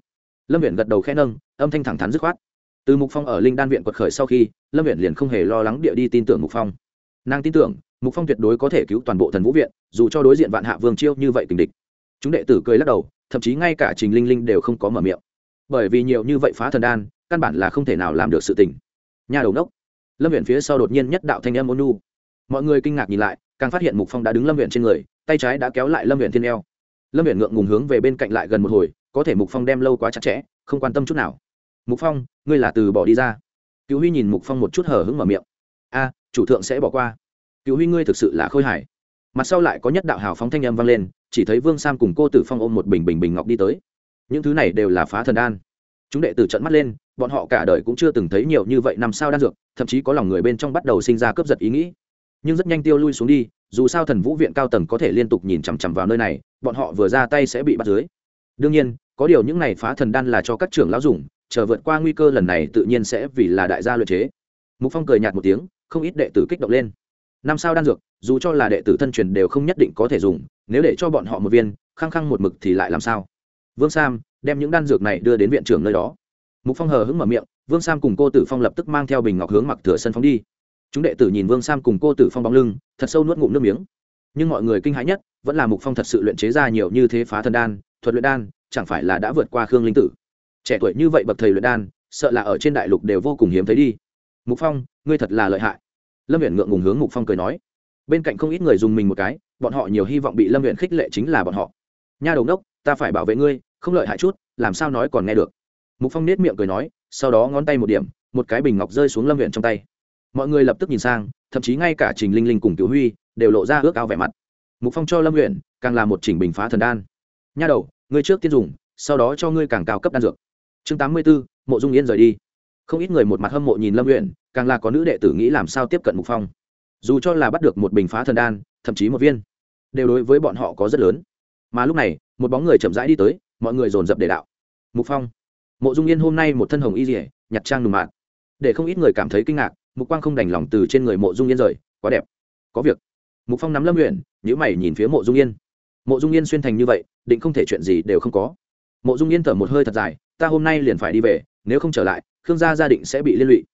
Lâm Viễn gật đầu khẽ nâng, âm thanh thẳng thắn dứt khoát. Từ mục phong ở linh đan viện quật khởi sau khi, lâm Viễn liền không hề lo lắng địa đi tin tưởng mục phong. Nàng tin tưởng mục phong tuyệt đối có thể cứu toàn bộ thần vũ viện, dù cho đối diện vạn hạ vương chiêu như vậy tình địch. Chúng đệ tử cười lắc đầu, thậm chí ngay cả trình linh linh đều không có mở miệng. Bởi vì nhiều như vậy phá thần đan, căn bản là không thể nào làm được sự tình. Nhà đầu đốc, lâm viện phía sau đột nhiên nhất đạo thanh âm ôn nu mọi người kinh ngạc nhìn lại, càng phát hiện mục phong đã đứng lâm viện trên người, tay trái đã kéo lại lâm viện thiên eo. Lâm viện ngượng ngùng hướng về bên cạnh lại gần một hồi, có thể mục phong đem lâu quá chặt chẽ, không quan tâm chút nào. Mục phong, ngươi là từ bỏ đi ra. Cựu huy nhìn mục phong một chút hở hứng mở miệng. A, chủ thượng sẽ bỏ qua cựu huy ngươi thực sự là khôi hài. Mặt sau lại có nhất đạo hào phóng thanh âm vang lên, chỉ thấy vương sam cùng cô tử phong ôm một bình bình bình ngọc đi tới. Những thứ này đều là phá thần đan. Chúng đệ tử trận mắt lên, bọn họ cả đời cũng chưa từng thấy nhiều như vậy năm sao đan dược, thậm chí có lòng người bên trong bắt đầu sinh ra cướp giật ý nghĩ. Nhưng rất nhanh tiêu lui xuống đi, dù sao thần vũ viện cao tầng có thể liên tục nhìn chằm chằm vào nơi này, bọn họ vừa ra tay sẽ bị bắt dưới. Đương nhiên, có điều những này phá thần đan là cho các trưởng lão dùng, chờ vượt qua nguy cơ lần này tự nhiên sẽ vì là đại gia luyện chế. Mục phong cười nhạt một tiếng, không ít đệ tử kích động lên năm sao đan dược, dù cho là đệ tử thân truyền đều không nhất định có thể dùng, nếu để cho bọn họ một viên, khăng khăng một mực thì lại làm sao? Vương sam, đem những đan dược này đưa đến viện trưởng nơi đó. Mục phong hờ hững mở miệng, vương sam cùng cô tử phong lập tức mang theo bình ngọc hướng mặc thừa sân phóng đi. Chúng đệ tử nhìn vương sam cùng cô tử phong bóng lưng, thật sâu nuốt ngụm nước miếng. Nhưng mọi người kinh hãi nhất, vẫn là mục phong thật sự luyện chế ra nhiều như thế phá thần đan, thuật luyện đan, chẳng phải là đã vượt qua khương linh tử. Trẻ tuổi như vậy bậc thầy luyện đan, sợ là ở trên đại lục đều vô cùng hiếm thấy đi. Mục phong, ngươi thật là lợi hại lâm viện ngượng ngùng hướng mục phong cười nói bên cạnh không ít người dùng mình một cái bọn họ nhiều hy vọng bị lâm viện khích lệ chính là bọn họ. Nha đầu đốc ta phải bảo vệ ngươi không lợi hại chút làm sao nói còn nghe được. Mục phong nết miệng cười nói sau đó ngón tay một điểm một cái bình ngọc rơi xuống lâm viện trong tay. Mọi người lập tức nhìn sang thậm chí ngay cả trình linh linh cùng cứu huy đều lộ ra ước ao vẻ mặt. Mục phong cho lâm huyện càng là một chỉnh bình phá thần đan. Nha đầu ngươi trước tiên dùng sau đó cho ngươi càng cao cấp đan dược. Chương tám mươi 84, mộ dung yên rời đi. Không ít người một mặt hâm mộ nhìn lâm huyện càng là có nữ đệ tử nghĩ làm sao tiếp cận mục phong. Dù cho là bắt được một bình phá thần đan, thậm chí một viên, đều đối với bọn họ có rất lớn. Mà lúc này, một bóng người chậm rãi đi tới, mọi người dồn dập để đạo. Mục phong. Mộ dung yên hôm nay một thân hồng y dỉa nhặt trang nùm mạng để không ít người cảm thấy kinh ngạc, mục quang không đành lòng từ trên người mộ dung yên rời, quá đẹp, có việc. Mục phong nắm lâm luyện nhữ mày nhìn phía mộ dung yên. Mộ dung yên xuyên thành như vậy, định không thể chuyện gì đều không có. Mộ dung yên thở một hơi thật dài, ta hôm nay liền phải đi về, nếu không trở lại, khương gia gia định sẽ bị liên lụy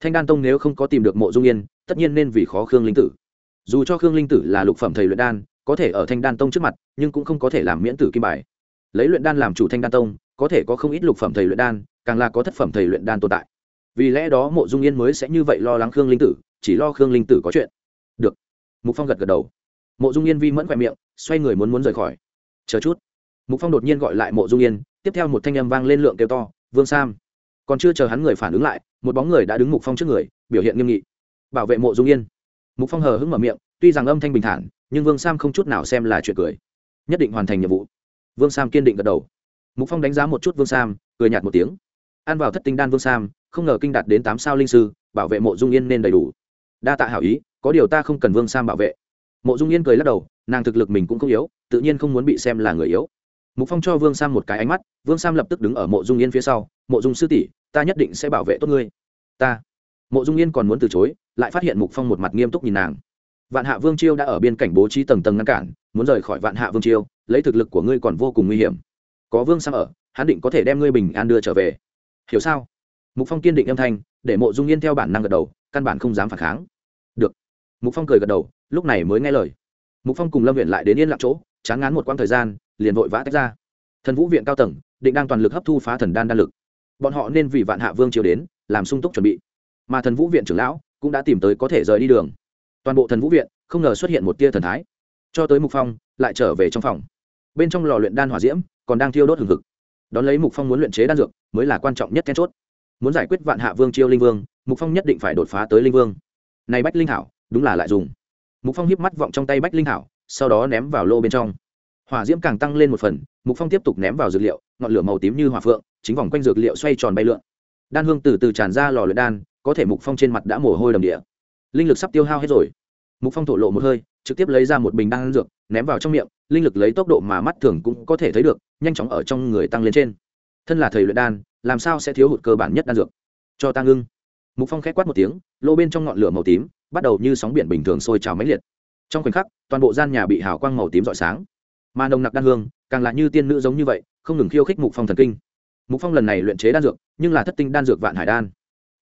thanh đan tông nếu không có tìm được mộ dung yên, tất nhiên nên vì khó khương linh tử. Dù cho khương linh tử là lục phẩm thầy luyện đan, có thể ở thanh đan tông trước mặt, nhưng cũng không có thể làm miễn tử kim bài. Lấy luyện đan làm chủ thanh đan tông, có thể có không ít lục phẩm thầy luyện đan, càng là có thất phẩm thầy luyện đan tồn tại. Vì lẽ đó mộ dung yên mới sẽ như vậy lo lắng khương linh tử, chỉ lo khương linh tử có chuyện. Được. Mục phong gật gật đầu. Mộ dung yên vi mẫn khoe miệng, xoay người muốn muốn rời khỏi. Chờ chút. Mục phong đột nhiên gọi lại mộ dung yên, tiếp theo một thanh âm vang lên lượng kêu to, vương sam còn chưa chờ hắn người phản ứng lại, một bóng người đã đứng mục phong trước người, biểu hiện nghiêm nghị. Bảo vệ mộ dung yên. Mục phong hờ hững mở miệng, tuy rằng âm thanh bình thản, nhưng vương sam không chút nào xem là chuyện cười. Nhất định hoàn thành nhiệm vụ. Vương sam kiên định gật đầu. Mục phong đánh giá một chút vương sam, cười nhạt một tiếng. Ăn vào thất tinh đan vương sam, không ngờ kinh đạt đến tám sao linh sư, bảo vệ mộ dung yên nên đầy đủ. Đa tạ hảo ý, có điều ta không cần vương sam bảo vệ. Mộ dung yên cười lắc đầu, nàng thực lực mình cũng không yếu, tự nhiên không muốn bị xem là người yếu mục phong cho vương sam một cái ánh mắt vương sam lập tức đứng ở mộ dung yên phía sau mộ dung sư tỷ ta nhất định sẽ bảo vệ tốt ngươi ta mộ dung yên còn muốn từ chối lại phát hiện mục phong một mặt nghiêm túc nhìn nàng vạn hạ vương chiêu đã ở bên cảnh bố trí tầng tầng ngăn cản muốn rời khỏi vạn hạ vương chiêu lấy thực lực của ngươi còn vô cùng nguy hiểm có vương sam ở hắn định có thể đem ngươi bình an đưa trở về hiểu sao mục phong kiên định âm thanh để mộ dung yên theo bản năng gật đầu căn bản không dám phản kháng được mục phong cười gật đầu lúc này mới nghe lời mục phong cùng lâm huyện lại đến yên lặng chỗ chán ngán một quãng thời gian liền vội vã tách ra. Thần vũ viện cao tầng, định đang toàn lực hấp thu phá thần đan đan lực. Bọn họ nên vì vạn hạ vương triều đến, làm sung túc chuẩn bị. Mà thần vũ viện trưởng lão cũng đã tìm tới có thể rời đi đường. Toàn bộ thần vũ viện không ngờ xuất hiện một tia thần thái. Cho tới mục phong, lại trở về trong phòng. Bên trong lò luyện đan hỏa diễm còn đang thiêu đốt hừng hực. Đón lấy mục phong muốn luyện chế đan dược, mới là quan trọng nhất then chốt. Muốn giải quyết vạn hạ vương chiêu linh vương, mục phong nhất định phải đột phá tới linh vương. Này bách linh hảo, đúng là lại dùng. Mục phong hiếp mắt vọng trong tay bách linh hảo, sau đó ném vào lô bên trong hỏa diễm càng tăng lên một phần, mục phong tiếp tục ném vào dược liệu, ngọn lửa màu tím như hỏa phượng, chính vòng quanh dược liệu xoay tròn bay lượn. Đan hương từ từ tràn ra lò luyện đan, có thể mục phong trên mặt đã mồ hôi đầm địa. Linh lực sắp tiêu hao hết rồi. Mục phong thổ lộ một hơi, trực tiếp lấy ra một bình đan dược, ném vào trong miệng, linh lực lấy tốc độ mà mắt thường cũng có thể thấy được, nhanh chóng ở trong người tăng lên trên. Thân là thầy luyện đan, làm sao sẽ thiếu hụt cơ bản nhất đan dược? Cho ta ngưng. Mục phong khét quát một tiếng, lô bên trong ngọn lửa màu tím, bắt đầu như sóng biển bình thường sôi trào mãnh liệt. Trong khoảnh khắc, toàn bộ gian nhà bị hào quang màu tím rọi sáng mà nồng nặc đan hương, càng là như tiên nữ giống như vậy, không ngừng khiêu khích mục phong thần kinh. Mục phong lần này luyện chế đan dược, nhưng là thất tinh đan dược vạn hải đan.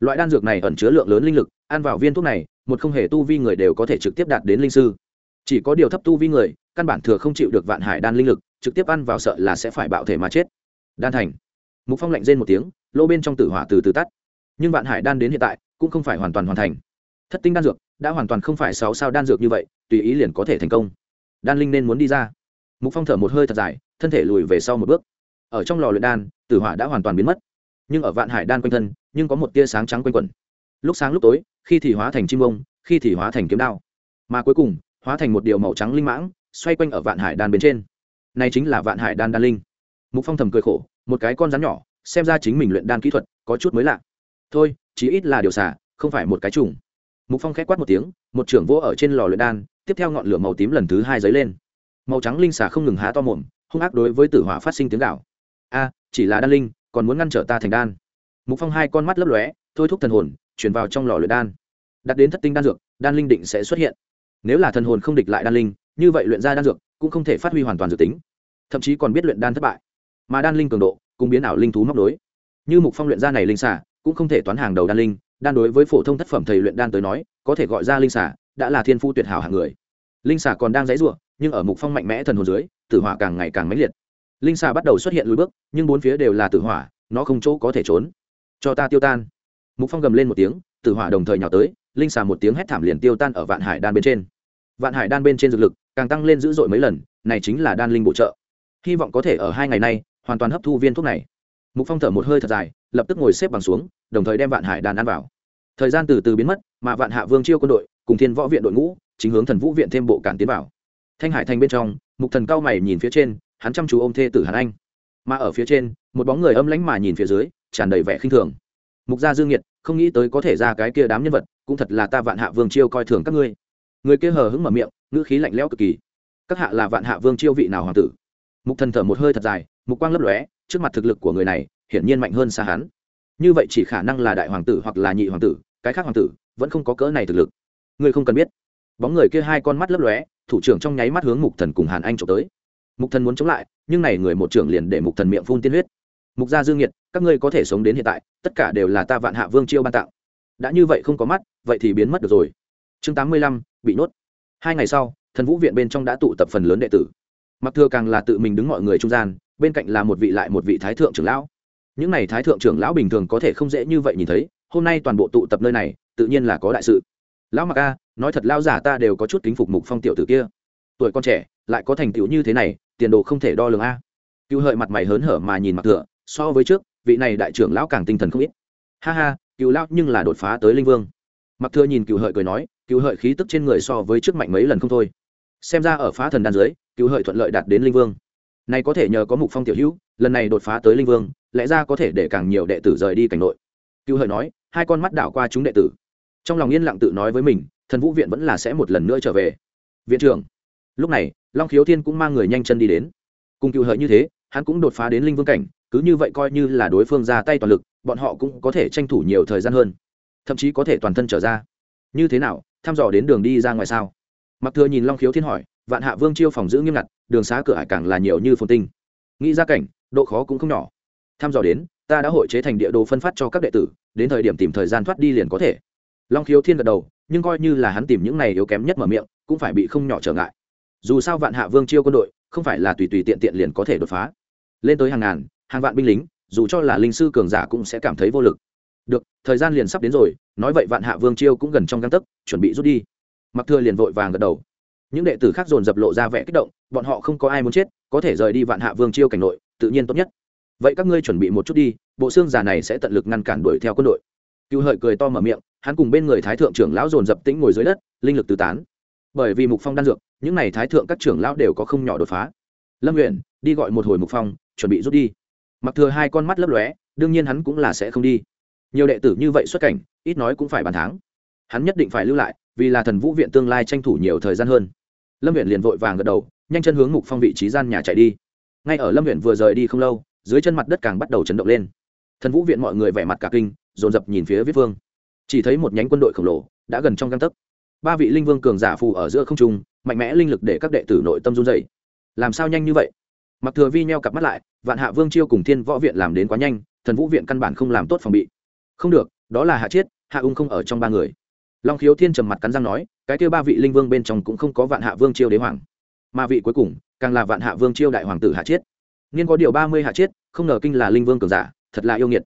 Loại đan dược này ẩn chứa lượng lớn linh lực, ăn vào viên thuốc này, một không hề tu vi người đều có thể trực tiếp đạt đến linh sư. Chỉ có điều thấp tu vi người, căn bản thừa không chịu được vạn hải đan linh lực, trực tiếp ăn vào sợ là sẽ phải bạo thể mà chết. Đan thành. Mục phong lạnh rên một tiếng, lỗ bên trong tử hỏa từ từ tắt. Nhưng vạn hải đan đến hiện tại, cũng không phải hoàn toàn hoàn thành. Thất tinh đan dược, đã hoàn toàn không phải sáu sao đan dược như vậy, tùy ý liền có thể thành công. Đan linh nên muốn đi ra mục phong thở một hơi thật dài thân thể lùi về sau một bước. Ở trong lò luyện đan tử hỏa đã hoàn toàn biến mất. Nhưng ở vạn hải đan quanh thân nhưng có một tia sáng trắng quanh quẩn. Lúc sáng lúc tối khi thì hóa thành chim bông, khi thì hóa thành kiếm đao. Mà cuối cùng hóa thành một điều màu trắng linh mãng xoay quanh ở vạn hải đan bên trên. Này chính là vạn hải đan đan linh. Mục phong thầm cười khổ một cái con rắn nhỏ xem ra chính mình luyện đan kỹ thuật có chút mới lạ. Thôi chí ít là điều xả không phải một cái trùng mục phong khẽ quát một tiếng một trưởng vô ở trên lò luyện đan tiếp theo ngọn lửa màu tím lần thứ hai dấy lên màu trắng linh xả không ngừng há to mồm, hung ác đối với tử hỏa phát sinh tiếng gạo a, chỉ là đan linh, còn muốn ngăn trở ta thành đan. Mục phong hai con mắt lấp lóe, thôi thúc thần hồn, chuyển vào trong lò luyện đan. Đặt đến thất tinh đan dược, đan linh định sẽ xuất hiện. Nếu là thần hồn không địch lại đan linh, như vậy luyện ra đan dược cũng không thể phát huy hoàn toàn dự tính. Thậm chí còn biết luyện đan thất bại. Mà đan linh cường độ cùng biến ảo linh thú móc đối. Như mục phong luyện ra này linh xả cũng không thể toán hàng đầu đan linh, đan đối với phổ thông thất phẩm thầy luyện đan tới nói, có thể gọi ra linh xả đã là thiên phu tuyệt hảo hạng người linh xà còn đang dãy ruộng nhưng ở mục phong mạnh mẽ thần hồn dưới, tử hỏa càng ngày càng mãnh liệt. Linh xà bắt đầu xuất hiện lùi bước, nhưng bốn phía đều là tử hỏa, nó không chỗ có thể trốn. Cho ta tiêu tan. Mục phong gầm lên một tiếng, tử hỏa đồng thời nhào tới, linh xà một tiếng hét thảm liền tiêu tan ở vạn hải đan bên trên. Vạn hải đan bên trên dược lực càng tăng lên dữ dội mấy lần, này chính là đan linh bổ trợ. Hy vọng có thể ở hai ngày nay, hoàn toàn hấp thu viên thuốc này. Mục phong thở một hơi thật dài, lập tức ngồi xếp bằng xuống, đồng thời đem vạn hải đan ăn vào. Thời gian từ từ biến mất, mà vạn hạ vương chiêu quân đội, cùng thiên võ viện đội ngũ chính hướng thần vũ viện thêm bộ cản tiến vào. Thanh hải thành bên trong, mục thần cao mày nhìn phía trên, hắn chăm chú ôm thê tử hàn anh. Mà ở phía trên, một bóng người âm lãnh mà nhìn phía dưới, tràn đầy vẻ khinh thường. Mục gia dương nhiệt không nghĩ tới có thể ra cái kia đám nhân vật, cũng thật là ta vạn hạ vương chiêu coi thường các ngươi. Người kia hờ hững mở miệng, ngữ khí lạnh lẽo cực kỳ. Các hạ là vạn hạ vương chiêu vị nào hoàng tử? Mục thần thở một hơi thật dài, mục quang lấp lóe, trước mặt thực lực của người này, hiển nhiên mạnh hơn xa hắn. Như vậy chỉ khả năng là đại hoàng tử hoặc là nhị hoàng tử, cái khác hoàng tử, vẫn không có cỡ này thực lực. Ngươi không cần biết bóng người kia hai con mắt lấp lóe, thủ trưởng trong nháy mắt hướng mục thần cùng hàn anh trộm tới. Mục thần muốn chống lại, nhưng này người một trưởng liền để mục thần miệng phun tiên huyết. Mục gia dương nhiệt các ngươi có thể sống đến hiện tại, tất cả đều là ta vạn hạ vương chiêu ban tặng. Đã như vậy không có mắt, vậy thì biến mất được rồi. Chương tám mươi lăm, bị nốt. Hai ngày sau, thần vũ viện bên trong đã tụ tập phần lớn đệ tử. Mặc thừa càng là tự mình đứng mọi người trung gian, bên cạnh là một vị lại một vị thái thượng trưởng lão. Những n à y thái thượng trưởng lão bình thường có thể không dễ như vậy nhìn thấy, hôm nay toàn bộ tụ tập nơi này, tự nhiên là có đại sự lão mặc a, nói thật lão giả ta đều có chút kính phục mục phong tiểu tử kia. Tuổi con trẻ, lại có thành tựu như thế này, tiền đồ không thể đo lường a. Cựu hợi mặt mày hớn hở mà nhìn mặc tựa, so với trước, vị này đại trưởng lão càng tinh thần không ít. Ha ha, cựu lão nhưng là đột phá tới linh vương. Mặc thừa nhìn cựu hợi cười nói, cựu hợi khí tức trên người so với trước mạnh mấy lần không thôi. Xem ra ở phá thần đan dưới, cựu hợi thuận lợi đạt đến linh vương. Này có thể nhờ có mục phong tiểu hữu, lần này đột phá tới linh vương, lẽ ra có thể để càng nhiều đệ tử rời đi cảnh nội. Cựu hợi nói, hai con mắt đảo qua chúng đệ tử trong lòng yên lặng tự nói với mình, thần vũ viện vẫn là sẽ một lần nữa trở về. Viện trưởng, lúc này, long khiếu thiên cũng mang người nhanh chân đi đến. Cùng cựu hợi như thế, hắn cũng đột phá đến linh vương cảnh, cứ như vậy coi như là đối phương ra tay toàn lực, bọn họ cũng có thể tranh thủ nhiều thời gian hơn. Thậm chí có thể toàn thân trở ra. Như thế nào, thăm dò đến đường đi ra ngoài sao? Mặc thừa nhìn long khiếu thiên hỏi, vạn hạ vương chiêu phòng giữ nghiêm ngặt, đường xá cửa hải càng là nhiều như phồn tinh. Nghĩ ra cảnh, độ khó cũng không nhỏ. Thăm dò đến, ta đã hội chế thành địa đồ phân phát cho các đệ tử, đến thời điểm tìm thời gian thoát đi liền có thể long khiếu thiên gật đầu, nhưng coi như là hắn tìm những này yếu kém nhất mở miệng, cũng phải bị không nhỏ trở ngại. Dù sao vạn hạ vương chiêu quân đội, không phải là tùy tùy tiện tiện liền có thể đột phá. Lên tới hàng ngàn, hàng vạn binh lính, dù cho là linh sư cường giả cũng sẽ cảm thấy vô lực. Được, thời gian liền sắp đến rồi, nói vậy vạn hạ vương chiêu cũng gần trong găng tấc, chuẩn bị rút đi. Mặc thừa liền vội vàng gật đầu. Những đệ tử khác dồn dập lộ ra vẻ kích động, bọn họ không có ai muốn chết, có thể rời đi vạn hạ vương chiêu cảnh nội, tự nhiên tốt nhất. Vậy các ngươi chuẩn bị một chút đi, bộ xương giả này sẽ tận lực ngăn cản đuổi theo quân đội cựu hợi cười to mở miệng, hắn cùng bên người thái thượng trưởng lão dồn dập tĩnh ngồi dưới đất, linh lực tứ tán. Bởi vì mục phong đan dược, những n à y thái thượng các trưởng lão đều có không nhỏ đột phá. Lâm nguyện đi gọi một hồi mục phong, chuẩn bị rút đi. Mặc thừa hai con mắt lấp lóe, đương nhiên hắn cũng là sẽ không đi. Nhiều đệ tử như vậy xuất cảnh, ít nói cũng phải bàn tháng hắn nhất định phải lưu lại, vì là thần vũ viện tương lai tranh thủ nhiều thời gian hơn. Lâm viện liền vội vàng gật đầu, nhanh chân hướng mục phong vị trí gian nhà chạy đi. Ngay ở lâm viện vừa rời đi không lâu, dưới chân mặt đất càng bắt đầu chấn động lên. Thần vũ viện mọi người vẻ mặt cả kinh dồn dập nhìn phía viết vương. Chỉ thấy một nhánh quân đội khổng lồ đã gần trong găng tấc. Ba vị linh vương cường giả phù ở giữa không trung, mạnh mẽ linh lực để các đệ tử nội tâm run dày làm sao nhanh như vậy? Mặc thừa vi nheo cặp mắt lại, vạn hạ vương chiêu cùng thiên võ viện làm đến quá nhanh, thần vũ viện căn bản không làm tốt phòng bị. Không được, đó là hạ chiết, hạ ung không ở trong ba người. Long khiếu thiên trầm mặt cắn răng nói, cái kêu ba vị linh vương bên trong cũng không có vạn hạ vương chiêu đế hoàng. Mà vị cuối cùng, càng là vạn hạ vương chiêu đại hoàng tử hạ chiết. Nghiên có điều ba mươi hạ chiết, không ngờ kinh là linh vương cường giả, thật là yêu nghiệt.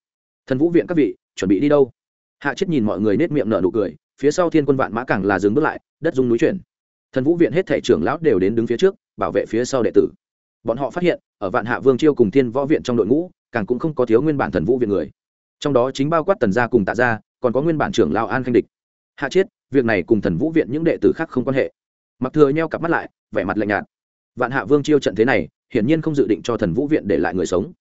Thần vũ viện các vị chuẩn bị đi đâu? Hạ chiết nhìn mọi người nết miệng nở nụ cười, phía sau thiên quân vạn mã càng là dừng bước lại, đất dung núi chuyển. Thần vũ viện hết thể trưởng lão đều đến đứng phía trước, bảo vệ phía sau đệ tử. Bọn họ phát hiện, ở vạn hạ vương chiêu cùng thiên võ viện trong đội ngũ, càng cũng không có thiếu nguyên bản thần vũ viện người. Trong đó chính bao quát tần gia cùng tạ gia, còn có nguyên bản trưởng lao an khanh địch. Hạ chiết, việc này cùng thần vũ viện những đệ tử khác không quan hệ. Mặc thừa nheo cặp mắt lại, vẻ mặt lạnh nhạt. Vạn hạ vương chiêu trận thế này, hiển nhiên không dự định cho thần vũ viện để lại người sống.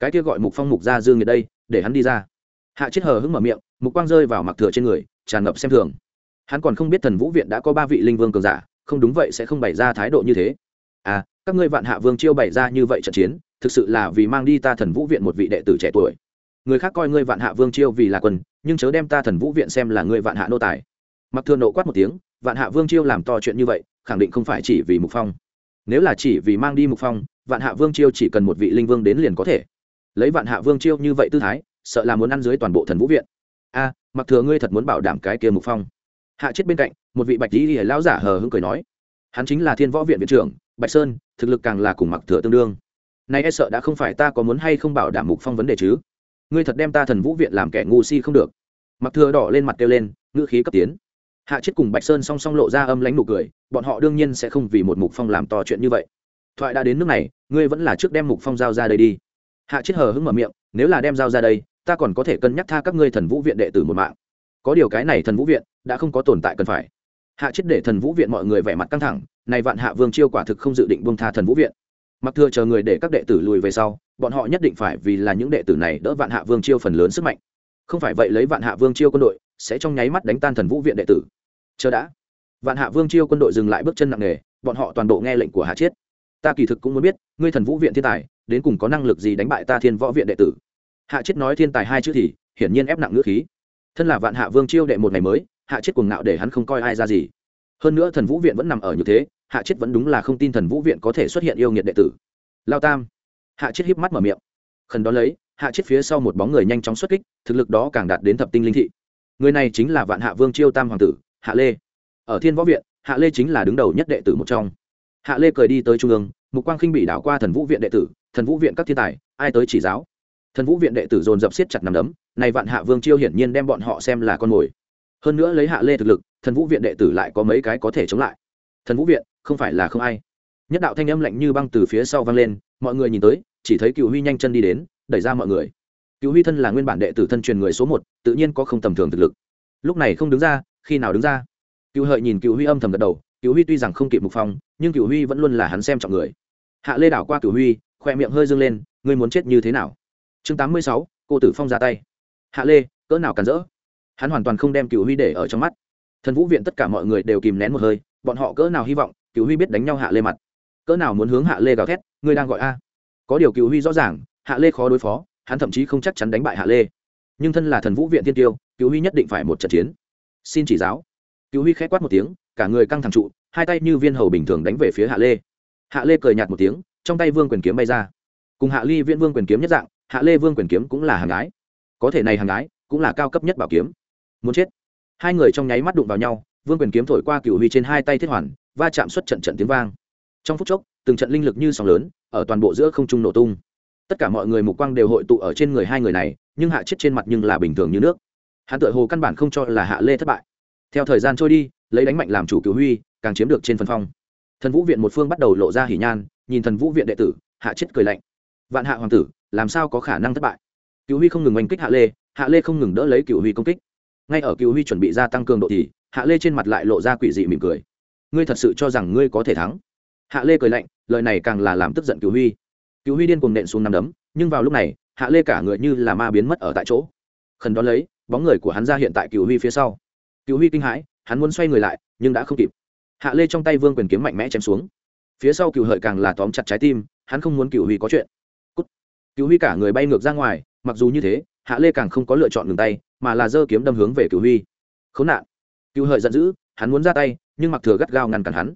Cái kia gọi mục phong mục ra dương ở đây, để hắn đi ra hạ chết hờ hững mở miệng, mục quang rơi vào mặc thừa trên người, tràn ngập xem thường. Hắn còn không biết thần vũ viện đã có ba vị linh vương cường giả, không đúng vậy sẽ không bày ra thái độ như thế. À các ngươi vạn hạ vương chiêu bày ra như vậy trận chiến, thực sự là vì mang đi ta thần vũ viện một vị đệ tử trẻ tuổi. Người khác coi ngươi vạn hạ vương chiêu vì là quân, nhưng chớ đem ta thần vũ viện xem là ngươi vạn hạ nô tài. Mặc thừa nộ quát một tiếng, vạn hạ vương chiêu làm to chuyện như vậy, khẳng định không phải chỉ vì mục phong. Nếu là chỉ vì mang đi mục phong, vạn hạ vương chiêu chỉ cần một vị linh vương đến liền có thể. Lấy vạn hạ vương chiêu như vậy tư thái sợ là muốn ăn dưới toàn bộ thần vũ viện. A, mặc thừa ngươi thật muốn bảo đảm cái kia mục phong. Hạ chết bên cạnh, một vị bạch lý lão giả hờ hững cười nói. Hắn chính là thiên võ viện viện trưởng, bạch sơn, thực lực càng là cùng mặc thừa tương đương. Nay e sợ đã không phải ta có muốn hay không bảo đảm mục phong vấn đề chứ? Ngươi thật đem ta thần vũ viện làm kẻ ngu si không được. Mặc thừa đỏ lên mặt kêu lên, ngữ khí cấp tiến. Hạ chết cùng bạch sơn song song lộ ra âm lãnh nụ cười, bọn họ đương nhiên sẽ không vì một mục phong làm to chuyện như vậy. Thoại đã đến nước này, ngươi vẫn là trước đem mục phong giao ra đây đi. Hạ chết hờ hững mở miệng, nếu là đem giao ra đây ta còn có thể cân nhắc tha các ngươi thần vũ viện đệ tử một mạng. Có điều cái này thần vũ viện đã không có tồn tại cần phải. Hạ chết để thần vũ viện mọi người vẻ mặt căng thẳng, này vạn hạ vương chiêu quả thực không dự định buông tha thần vũ viện. Mặc thừa chờ người để các đệ tử lùi về sau, bọn họ nhất định phải vì là những đệ tử này đỡ vạn hạ vương chiêu phần lớn sức mạnh. Không phải vậy lấy vạn hạ vương chiêu quân đội, sẽ trong nháy mắt đánh tan thần vũ viện đệ tử. Chờ đã. Vạn hạ vương chiêu quân đội dừng lại bước chân nặng nề, bọn họ toàn bộ nghe lệnh của hạ chiết. Ta kỳ thực cũng muốn biết, ngươi thần vũ viện thiên tài, đến cùng có năng lực gì đánh bại ta thiên võ viện đệ tử? Hạ chiết nói thiên tài hai chữ thì, hiển nhiên ép nặng ngữ khí. Thân là vạn hạ vương chiêu đệ một ngày mới, hạ chiết cuồng ngạo để hắn không coi ai ra gì. Hơn nữa thần vũ viện vẫn nằm ở như thế, hạ chiết vẫn đúng là không tin thần vũ viện có thể xuất hiện yêu nghiệt đệ tử. Lao tam. Hạ chiết híp mắt mở miệng. Khẩn đó lấy, hạ chiết phía sau một bóng người nhanh chóng xuất kích, thực lực đó càng đạt đến thập tinh linh thị. Người này chính là vạn hạ vương chiêu tam hoàng tử, hạ lê. Ở thiên võ viện, hạ lê chính là đứng đầu nhất đệ tử một trong. Hạ lê cười đi tới trung ương, mục quang khinh bị đảo qua thần vũ viện đệ tử, thần vũ viện các thiên tài, ai tới chỉ giáo? Thần vũ viện đệ tử dồn dập siết chặt nằm đấm này vạn hạ vương chiêu hiển nhiên đem bọn họ xem là con mồi. Hơn nữa lấy hạ lê thực lực, thần vũ viện đệ tử lại có mấy cái có thể chống lại. Thần vũ viện, không phải là không ai. Nhất đạo thanh âm lạnh như băng từ phía sau vang lên, mọi người nhìn tới, chỉ thấy cựu huy nhanh chân đi đến, đẩy ra mọi người. Cựu huy thân là nguyên bản đệ tử thân truyền người số một, tự nhiên có không tầm thường thực lực. Lúc này không đứng ra, khi nào đứng ra? Cựu hợi nhìn cựu huy âm thầm gật đầu cựu huy tuy rằng không kịp mục phong, nhưng cựu huy vẫn luôn là hắn xem trọng người. Hạ lê đảo qua cựu huy, khoe miệng hơi dâng lên, ngươi muốn chết như thế nào? Chương tám mươi sáu, cô tử phong ra tay. Hạ lê, cỡ nào cản rỡ? Hắn hoàn toàn không đem cựu huy để ở trong mắt. Thần vũ viện tất cả mọi người đều kìm nén một hơi, bọn họ cỡ nào hy vọng cựu huy biết đánh nhau hạ lê mặt. Cỡ nào muốn hướng hạ lê gào thét, ngươi đang gọi a? Có điều cựu huy rõ ràng, hạ lê khó đối phó, hắn thậm chí không chắc chắn đánh bại hạ lê. Nhưng thân là thần vũ viện tiên tiêu cựu huy nhất định phải một trận chiến. Xin chỉ giáo. Cựu huy k h quát một tiếng, cả người căng thẳng trụ, hai tay như viên hầu bình thường đánh về phía hạ lê. Hạ lê cười nhạt một tiếng, trong tay vương quyền kiếm bay ra. Cùng hạ ly viễn vương quyền kiếm nhất dạng hạ lê vương quyền kiếm cũng là hàng gái. Có thể này hàng gái, cũng là cao cấp nhất bảo kiếm. Muốn chết. Hai người trong nháy mắt đụng vào nhau, vương quyền kiếm thổi qua cựu huy trên hai tay thiết hoàn, va chạm xuất trận trận tiếng vang. Trong phút chốc, từng trận linh lực như sóng lớn, ở toàn bộ giữa không trung nổ tung. Tất cả mọi người mục quang đều hội tụ ở trên người hai người này, nhưng hạ chết trên mặt nhưng là bình thường như nước. Hắn tự hồ căn bản không cho là hạ lê thất bại. Theo thời gian trôi đi, lấy đánh mạnh làm chủ cựu huy, càng chiếm được trên phân phong. Thần vũ viện một phương bắt đầu lộ ra hỉ nhan, nhìn thần vũ viện đệ tử, hạ chết cười lạnh. Vạn hạ hoàng tử làm sao có khả năng thất bại? Cựu huy không ngừng oanh kích hạ lê hạ lê không ngừng đỡ lấy cựu huy công kích. Ngay ở cựu huy chuẩn bị gia tăng cường độ thì, hạ lê trên mặt lại lộ ra quỷ dị mỉm cười. Ngươi thật sự cho rằng ngươi có thể thắng? Hạ lê cười lạnh, lời này càng là làm tức giận cựu huy. Cựu huy điên cuồng nện xuống nằm đấm, nhưng vào lúc này, hạ lê cả người như là ma biến mất ở tại chỗ. Khẩn đón lấy, bóng người của hắn ra hiện tại cựu huy phía sau. Cựu huy kinh hãi, hắn muốn xoay người lại, nhưng đã không kịp. Hạ lê trong tay vương quyền kiếm mạnh mẽ chém xuống. Phía sau cựu hợi càng là tóm chặt trái tim, hắn không muốn cựu huy có chuyện cựu huy cả người bay ngược ra ngoài, mặc dù như thế, hạ lê càng không có lựa chọn ngừng tay, mà là giơ kiếm đâm hướng về cựu huy. Khốn nạn. Cựu hợi giận dữ, hắn muốn ra tay, nhưng mặc thừa gắt gao ngăn cản hắn.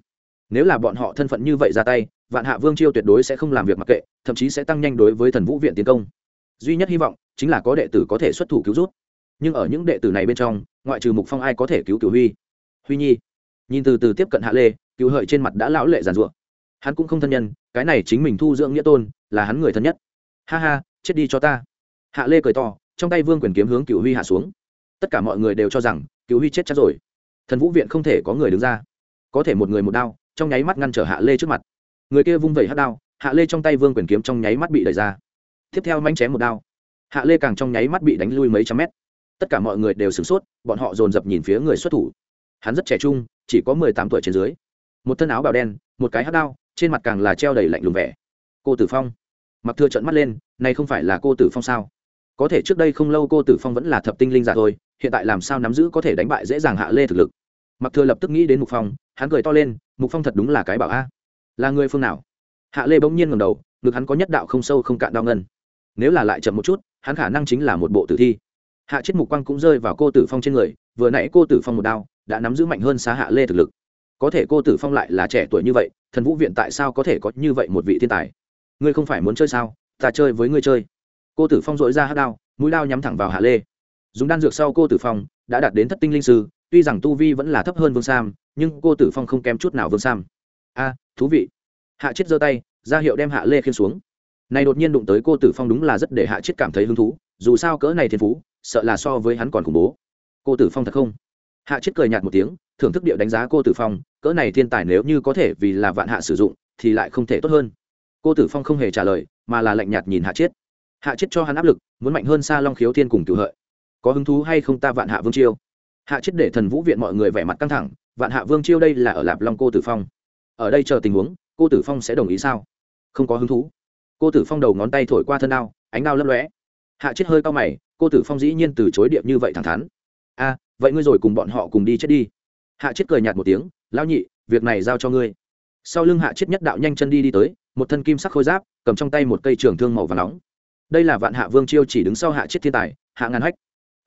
Nếu là bọn họ thân phận như vậy ra tay, vạn hạ vương chiêu tuyệt đối sẽ không làm việc mặc kệ, thậm chí sẽ tăng nhanh đối với thần vũ viện tiến công. Duy nhất hy vọng chính là có đệ tử có thể xuất thủ cứu rút nhưng ở những đệ tử này bên trong, ngoại trừ mục phong ai có thể cứu cửu huy? Huy nhi. Nhìn từ từ tiếp cận hạ lê cựu hợi trên mặt đã lão lệ giàn ruộng hắn cũng không thân nhân, cái này chính mình thu dưỡng nghĩa tôn, là hắn người thân nhất ha ha, chết đi cho ta. Hạ lê cười to, trong tay vương quyền kiếm hướng cựu huy hạ xuống. Tất cả mọi người đều cho rằng cựu huy chết chắc rồi. Thần vũ viện không thể có người đứng ra. Có thể một người một đao, trong nháy mắt ngăn trở hạ lê trước mặt. Người kia vung vẩy hát đao, hạ lê trong tay vương quyền kiếm trong nháy mắt bị đẩy ra. Tiếp theo manh chém một đao. Hạ lê càng trong nháy mắt bị đánh lui mấy trăm mét. Tất cả mọi người đều sửng sốt, bọn họ dồn dập nhìn phía người xuất thủ. Hắn rất trẻ trung, chỉ có mười tám tuổi trên dưới. Một thân áo bào đen, một cái hát đao, trên mặt càng là treo đầy lạnh lùng vẻ. Cô tử phong mặc thưa trận mắt lên, này không phải là cô tử phong sao? Có thể trước đây không lâu cô tử phong vẫn là thập tinh linh giả thôi, hiện tại làm sao nắm giữ có thể đánh bại dễ dàng hạ lê thực lực? Mặc thừa lập tức nghĩ đến mục phong, hắn cười to lên, mục phong thật đúng là cái bảo a. Là người phương nào? Hạ lê bỗng nhiên ngầm đầu, ngực hắn có nhất đạo không sâu không cạn đau ngân. Nếu là lại chậm một chút, hắn khả năng chính là một bộ tử thi. Hạ chết mục quang cũng rơi vào cô tử phong trên người, vừa nãy cô tử phong một đao, đã nắm giữ mạnh hơn xá hạ lê thực lực. Có thể cô tử phong lại là trẻ tuổi như vậy, thần vũ viện tại sao có thể có như vậy một vị thiên tài? Ngươi không phải muốn chơi sao? Ta chơi với ngươi chơi. Cô tử phong dội ra hát đao, mũi đao nhắm thẳng vào hạ lê. Dùng đan dược sau cô tử phong đã đạt đến thất tinh linh sư, tuy rằng tu vi vẫn là thấp hơn vương sam, nhưng cô tử phong không kém chút nào vương sam. A, thú vị. Hạ chết giơ tay, ra hiệu đem hạ lê khiên xuống. Này đột nhiên đụng tới cô tử phong đúng là rất để hạ chết cảm thấy hứng thú, dù sao cỡ này thiên phú, sợ là so với hắn còn khủng bố. Cô tử phong thật không? Hạ chết cười nhạt một tiếng, thưởng thức điệu đánh giá cô tử phong, cỡ này thiên tài nếu như có thể vì là vạn hạ sử dụng, thì lại không thể tốt hơn cô tử phong không hề trả lời, mà là lạnh nhạt nhìn hạ Chiết. hạ Chiết cho hắn áp lực, muốn mạnh hơn xa long khiếu thiên cùng cựu hợi. Có hứng thú hay không ta vạn hạ vương chiêu? Hạ Chiết để thần vũ viện mọi người vẻ mặt căng thẳng, vạn hạ vương chiêu đây là ở lạp long cô tử phong. Ở đây chờ tình huống, cô tử phong sẽ đồng ý sao? Không có hứng thú. Cô tử phong đầu ngón tay thổi qua thân đao ánh đao lấp lóe. Hạ chết hơi cao mày, cô tử phong dĩ nhiên từ chối điệp như vậy thẳng thắn. A, vậy ngươi rồi cùng bọn họ cùng đi chết đi. Hạ chết cười nhạt một tiếng lao nhị, việc này giao cho ngươi. Sau lưng hạ chết nhất đạo nhanh chân đi đi tới một thân kim sắc khôi giáp, cầm trong tay một cây trường thương màu và nóng. Đây là vạn hạ vương chiêu chỉ đứng sau hạ chết thiên tài, hạ ngàn hách.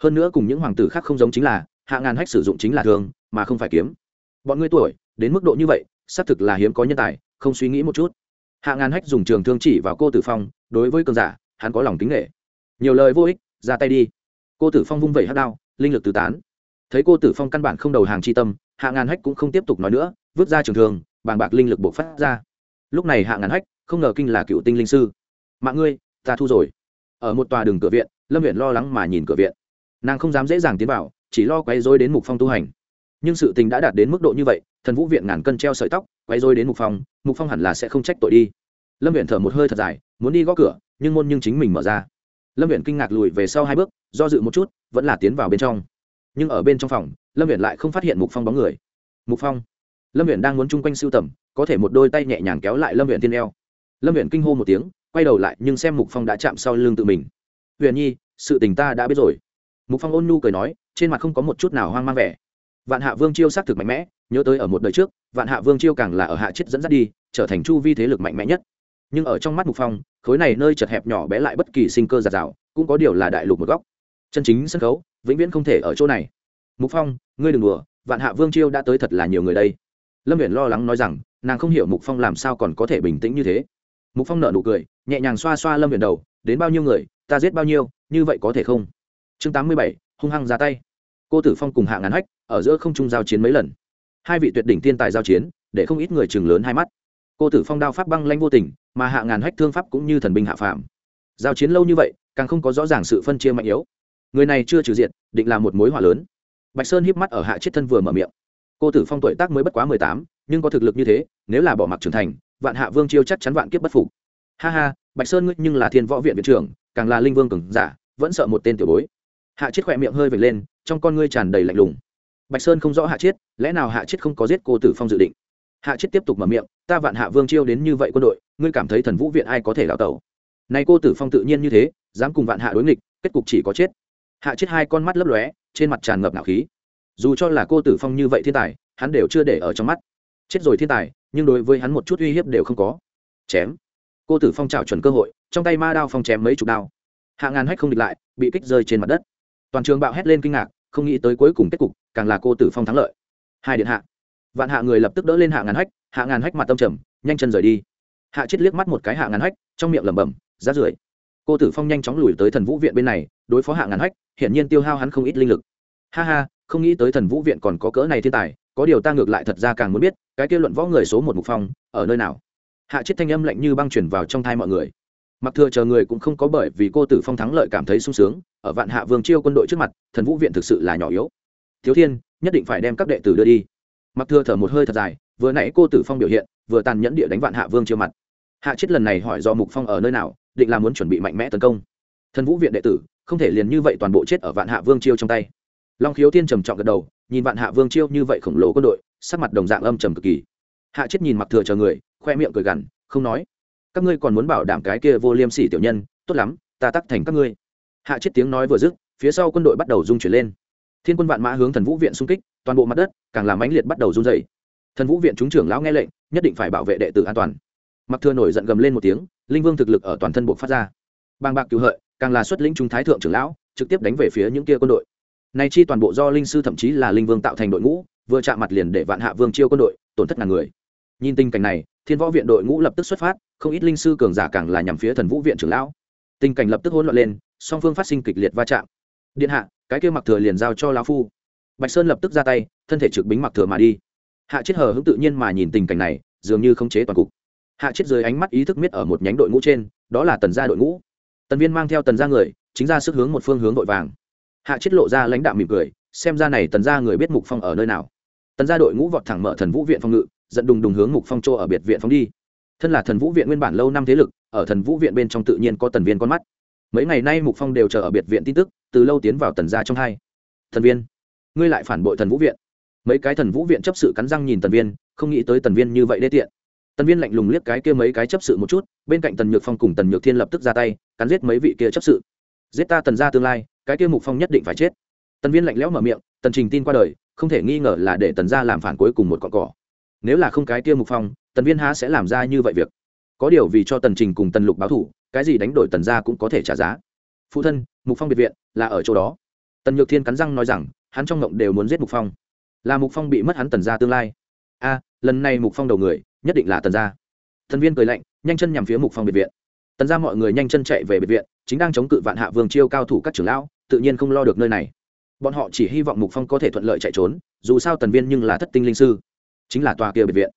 Hơn nữa cùng những hoàng tử khác không giống chính là, hạ ngàn hách sử dụng chính là thương, mà không phải kiếm. Bọn ngươi tuổi, đến mức độ như vậy, xác thực là hiếm có nhân tài, không suy nghĩ một chút. Hạ ngàn hách dùng trường thương chỉ vào cô tử phong, đối với cường giả, hắn có lòng kính nghệ nhiều lời vô ích, ra tay đi. Cô tử phong vung vẩy hát đao, linh lực tứ tán. Thấy cô tử phong căn bản không đầu hàng c tâm, hạ ngàn hách cũng không tiếp tục nói nữa, vứt ra trường thương, bàng bạc linh lực buộc phát ra lúc này hạ ngàn hách, không ngờ kinh là cựu tinh linh sư. Mạng ngươi, ta thu rồi. Ở một tòa đường cửa viện, lâm viện lo lắng mà nhìn cửa viện. Nàng không dám dễ dàng tiến vào, chỉ lo quay dối đến mục phong tu hành. Nhưng sự tình đã đạt đến mức độ như vậy, thần vũ viện ngàn cân treo sợi tóc quay dối đến mục phong mục phong hẳn là sẽ không trách tội đi. Lâm viện thở một hơi thật dài, muốn đi gõ cửa, nhưng môn nhưng chính mình mở ra. Lâm viện kinh ngạc lùi về sau hai bước, do dự một chút, vẫn là tiến vào bên trong. Nhưng ở bên trong phòng, lâm viện lại không phát hiện mục phong bóng người. Mục phong, lâm viện đang muốn chung quanh siêu tầm có thể một đôi tay nhẹ nhàng kéo lại lâm viện tiên eo. Lâm viện kinh hô một tiếng, quay đầu lại, nhưng xem mục phong đã chạm sau lưng tự mình. Huyền nhi, sự tình ta đã biết rồi. Mục phong ôn nhu cười nói, trên mặt không có một chút nào hoang mang vẻ. Vạn hạ vương chiêu xác thực mạnh mẽ, nhớ tới ở một đời trước, vạn hạ vương chiêu càng là ở hạ chết dẫn dắt đi, trở thành chu vi thế lực mạnh mẽ nhất. Nhưng ở trong mắt mục phong, khối này nơi chật hẹp nhỏ bé lại bất kỳ sinh cơ giạt rào, cũng có điều là đại lục một góc. Chân chính sân khấu, vĩnh viễn không thể ở chỗ này. Mục phong, ngươi đừng đùa, vạn hạ vương chiêu đã tới thật là nhiều người đây. Lâm viện lo lắng nói rằng nàng không hiểu mục phong làm sao còn có thể bình tĩnh như thế. mục phong nợ nụ cười, nhẹ nhàng xoa xoa lâm viện đầu, đến bao nhiêu người, ta giết bao nhiêu, như vậy có thể không? chương tám mươi bảy, hung hăng ra tay. cô tử phong cùng hạ ngàn hách, ở giữa không trung giao chiến mấy lần. hai vị tuyệt đỉnh tiên tài giao chiến, để không ít người chừng lớn hai mắt. cô tử phong đao pháp băng lanh vô tình, mà hạ ngàn hách thương pháp cũng như thần binh hạ phạm giao chiến lâu như vậy, càng không có rõ ràng sự phân chia mạnh yếu. người này chưa trừ diện định là một mối hỏa lớn. bạch sơn híp mắt ở hạ chết thân vừa mở miệng. cô tử phong tuổi tác mới bất quá mười tám nhưng có thực lực như thế, nếu là bỏ mặc trưởng thành, vạn hạ vương chiêu chắc chắn vạn kiếp bất phục. Ha ha, bạch sơn ngươi nhưng là thiên võ viện viện trưởng, càng là linh vương cường giả, vẫn sợ một tên tiểu bối. Hạ chết khỏe miệng hơi vệt lên, trong con ngươi tràn đầy lạnh lùng. Bạch sơn không rõ hạ chết lẽ nào hạ chết không có giết cô tử phong dự định? Hạ chết tiếp tục mở miệng, ta vạn hạ vương chiêu đến như vậy quân đội, ngươi cảm thấy thần vũ viện ai có thể đào tẩu? Này cô tử phong tự nhiên như thế, dám cùng vạn hạ đối nghịch, kết cục chỉ có chết. Hạ chết hai con mắt lấp lóe, trên mặt tràn ngập ngạo khí. Dù cho là cô tử phong như vậy thiên tài, hắn đều chưa để ở trong mắt chết rồi thiên tài, nhưng đối với hắn một chút uy hiếp đều không có. Chém. Cô tử phong trào chuẩn cơ hội, trong tay ma đao phong chém mấy chục đao. Hạ ngàn hách không địch lại, bị kích rơi trên mặt đất. Toàn trường bạo hét lên kinh ngạc, không nghĩ tới cuối cùng kết cục, càng là cô tử phong thắng lợi. Hai điện hạ. Vạn hạ người lập tức đỡ lên hạ ngàn hách, hạ ngàn hách mặt tâm trầm, nhanh chân rời đi. Hạ chết liếc mắt một cái hạ ngàn hách, trong miệng lẩm bẩm rát rưởi cô tử phong nhanh chóng lùi tới thần vũ viện bên này, đối phó hạ ngàn hách, hiển nhiên tiêu hao hắn không ít linh lực. Ha ha, không nghĩ tới thần vũ viện còn có cỡ này thiên tài có điều ta ngược lại thật ra càng muốn biết, cái kia luận võ người số một mục phong, ở nơi nào? Hạ chết thanh âm lạnh như băng chuyển vào trong thai mọi người. Mặc thừa chờ người cũng không có bởi vì cô tử phong thắng lợi cảm thấy sung sướng, ở vạn hạ vương chiêu quân đội trước mặt, thần vũ viện thực sự là nhỏ yếu. Thiếu thiên, nhất định phải đem các đệ tử đưa đi. Mặc thừa thở một hơi thật dài, vừa nãy cô tử phong biểu hiện, vừa tàn nhẫn địa đánh vạn hạ vương chiêu mặt. Hạ chết lần này hỏi do mục phong ở nơi nào, định là muốn chuẩn bị mạnh mẽ tấn công. Thần vũ viện đệ tử, không thể liền như vậy toàn bộ chết ở vạn hạ vương chiêu trong tay. Long khiếu thiên trầm trọng gật đầu nhìn vạn hạ vương chiêu như vậy khổng lồ quân đội, sắc mặt đồng dạng âm trầm cực kỳ. Hạ chết nhìn mặc thừa chờ người, khoe miệng cười gằn, không nói. Các ngươi còn muốn bảo đảm cái kia vô liêm sỉ tiểu nhân, tốt lắm, ta tắc thành các ngươi. Hạ chết tiếng nói vừa dứt, phía sau quân đội bắt đầu rung chuyển lên. Thiên quân vạn mã hướng thần vũ viện xung kích, toàn bộ mặt đất càng làm ánh liệt bắt đầu run dày thần vũ viện chúng trưởng lão nghe lệnh, nhất định phải bảo vệ đệ tử an toàn. Mặc thừa nổi giận gầm lên một tiếng, linh vương thực lực ở toàn thân buộc phát ra. Bàng bạc cứu hợi, càng là xuất lĩnh chúng thái thượng trưởng lão, trực tiếp đánh về phía những kia quân đội này chi toàn bộ do linh sư thậm chí là linh vương tạo thành đội ngũ, vừa chạm mặt liền để vạn hạ vương chiêu quân đội, tổn thất ngàn người. Nhìn tình cảnh này, thiên võ viện đội ngũ lập tức xuất phát, không ít linh sư cường giả càng là nhằm phía thần vũ viện trưởng lão. Tình cảnh lập tức hỗn loạn lên, song phương phát sinh kịch liệt va chạm. Điện hạ, cái kia mặc thừa liền giao cho lão phu. Bạch sơn lập tức ra tay, thân thể trực bính mặc thừa mà đi. Hạ chết hờ hững tự nhiên mà nhìn tình cảnh này, dường như không chế toàn cục. Hạ chết dưới ánh mắt ý thức miết ở một nhánh đội ngũ trên, đó là tần gia đội ngũ. Tần viên mang theo tần gia người, chính ra sức hướng một phương hướng đội vàng hạ chết lộ ra lãnh đạo mỉm cười, xem ra này tần gia người biết mục phong ở nơi nào. Tần gia đội ngũ vọt thẳng mở thần vũ viện phong ngự dẫn đùng đùng hướng mục phong chỗ ở biệt viện phong đi. Thân là thần vũ viện nguyên bản lâu năm thế lực, ở thần vũ viện bên trong tự nhiên có tần viên con mắt. Mấy ngày nay mục phong đều chờ ở biệt viện tin tức, từ lâu tiến vào tần gia trong hai. Thần viên, ngươi lại phản bội thần vũ viện. Mấy cái thần vũ viện chấp sự cắn răng nhìn tần viên, không nghĩ tới tần viên như vậy đê tiện. Tần viên lạnh lùng liếc cái kia mấy cái chấp sự một chút, bên cạnh tần nhược phong cùng tần nhược thiên lập tức ra tay, cắn giết mấy vị kia chấp sự. Giết ta tần gia tương lai cái kia mục phong nhất định phải chết. Tần viên lạnh lẽo mở miệng, tần trình tin qua đời, không thể nghi ngờ là để tần gia làm phản cuối cùng một con cỏ. Nếu là không cái kia mục phong, tần viên há sẽ làm ra như vậy việc. Có điều vì cho tần trình cùng tần lục báo thủ cái gì đánh đổi tần ra cũng có thể trả giá. Phụ thân, mục phong biệt viện, là ở chỗ đó. Tần nhược thiên cắn răng nói rằng, hắn trong ngộng đều muốn giết mục phong. Là mục phong bị mất hắn tần ra tương lai. A, lần này mục phong đầu người, nhất định là tần gia. Tần viên cười lạnh, nhanh chân nhằm phía mục phong biệt viện. Tần ra mọi người nhanh chân chạy về biệt viện chính đang chống cự vạn hạ vương chiêu cao thủ các trưởng lão, tự nhiên không lo được nơi này. Bọn họ chỉ hy vọng mục phong có thể thuận lợi chạy trốn, dù sao tần viên nhưng là thất tinh linh sư, chính là tòa kia biệt viện.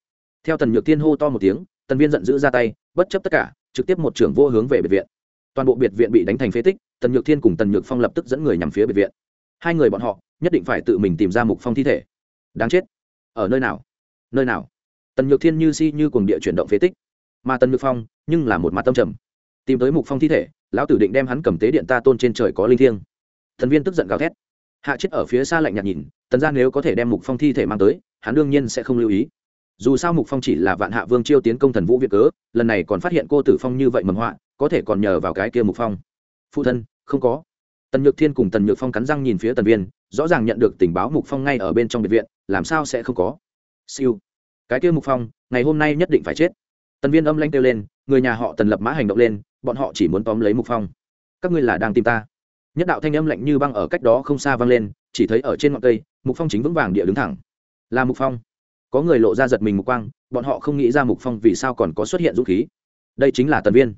Theo tần nhược tiên hô to một tiếng, tần viên giận dữ ra tay, bất chấp tất cả, trực tiếp một trưởng vô hướng về biệt viện. Toàn bộ biệt viện bị đánh thành phế tích, tần nhược thiên cùng tần nhược phong lập tức dẫn người nhằm phía biệt viện. Hai người bọn họ, nhất định phải tự mình tìm ra mục phong thi thể. Đáng chết. Ở nơi nào? Nơi nào? Tần nhược thiên như si như cùng địa chuyển động phế tích. Mà tần nhược phong nhưng là một mặt tâm trầm. Tìm tới mục phong thi thể lão tử định đem hắn cầm tế điện ta tôn trên trời có linh thiêng. Thần viên tức giận gào thét. Hạ chết ở phía xa lạnh nhạt nhìn, tần ra nếu có thể đem mục phong thi thể mang tới, hắn đương nhiên sẽ không lưu ý. Dù sao mục phong chỉ là vạn hạ vương chiêu tiến công thần vũ việt cớ, lần này còn phát hiện cô tử phong như vậy mầm họa, có thể còn nhờ vào cái kia mục phong. Phụ thân, không có. Tần nhược thiên cùng tần nhược phong cắn răng nhìn phía tần viên, rõ ràng nhận được tình báo mục phong ngay ở bên trong biệt viện, làm sao sẽ không có. Siêu. Cái kia mục phong, ngày hôm nay nhất định phải chết. Tần viên âm lanh kêu lên, người nhà họ tần lập mã hành động lên bọn họ chỉ muốn tóm lấy mục phong. Các ngươi là đang tìm ta. Nhất đạo thanh âm lạnh như băng ở cách đó không xa vang lên, chỉ thấy ở trên ngọn cây, mục phong chính vững vàng địa đứng thẳng. Là mục phong. Có người lộ ra giật mình mục quang, bọn họ không nghĩ ra mục phong vì sao còn có xuất hiện dũng khí. Đây chính là tần viên.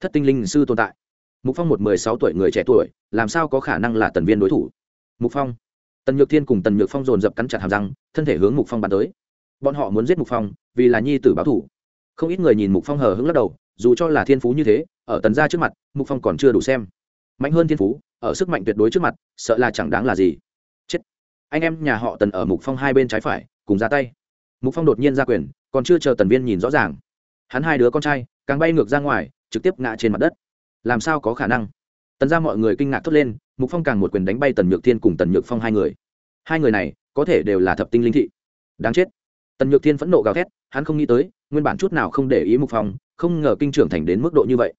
Thất tinh linh sư tồn tại. Mục phong một mười sáu tuổi, người trẻ tuổi, làm sao có khả năng là tần viên đối thủ? Mục phong. Tần nhược thiên cùng tần nhược phong dồn dập cắn chặt hàm răng, thân thể hướng mục phong bắn tới. Bọn họ muốn giết mục phong, vì là nhi tử báo thủ. Không ít người nhìn mục phong hờ hững lắc đầu dù cho là thiên phú như thế, ở tần gia trước mặt, mục phong còn chưa đủ xem. Mạnh hơn thiên phú, ở sức mạnh tuyệt đối trước mặt, sợ là chẳng đáng là gì. Chết. Anh em nhà họ tần ở mục phong hai bên trái phải, cùng ra tay. Mục phong đột nhiên ra quyền, còn chưa chờ tần viên nhìn rõ ràng. Hắn hai đứa con trai, càng bay ngược ra ngoài, trực tiếp ngã trên mặt đất. Làm sao có khả năng? Tần ra mọi người kinh ngạc thốt lên, mục phong càng một quyền đánh bay tần nhược thiên cùng tần nhược phong hai người. Hai người này, có thể đều là thập tinh linh thị. Đáng chết. Tần nhược thiên phẫn nộ gào thét, hắn không nghĩ tới, nguyên bản chút nào không để ý mục phong không ngờ kinh trưởng thành đến mức độ như vậy.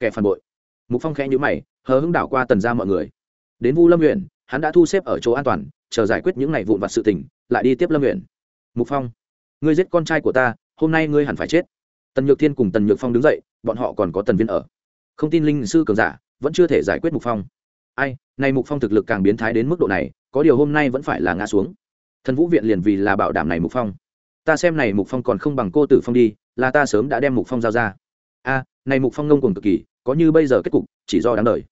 Kẻ phản bội. Mục phong khẽ nhữ mày, hờ hững đảo qua tần ra mọi người. Đến vu lâm huyện, hắn đã thu xếp ở chỗ an toàn, chờ giải quyết những ngày vụn vặt sự tình, lại đi tiếp lâm huyện. Mục phong, ngươi giết con trai của ta, hôm nay ngươi hẳn phải chết. Tần nhược thiên cùng tần nhược phong đứng dậy, bọn họ còn có tần viên ở. Không tin linh sư cường giả, vẫn chưa thể giải quyết mục phong. Ai, nay mục phong thực lực càng biến thái đến mức độ này, có điều hôm nay vẫn phải là ngã xuống. Thần vũ viện liền vì là bảo đảm này mục phong. Ta xem này mục phong còn không bằng cô tử phong đi là ta sớm đã đem mục phong giao ra. A, này mục phong ngông cuồng cực kỳ, có như bây giờ kết cục, chỉ do đáng đời.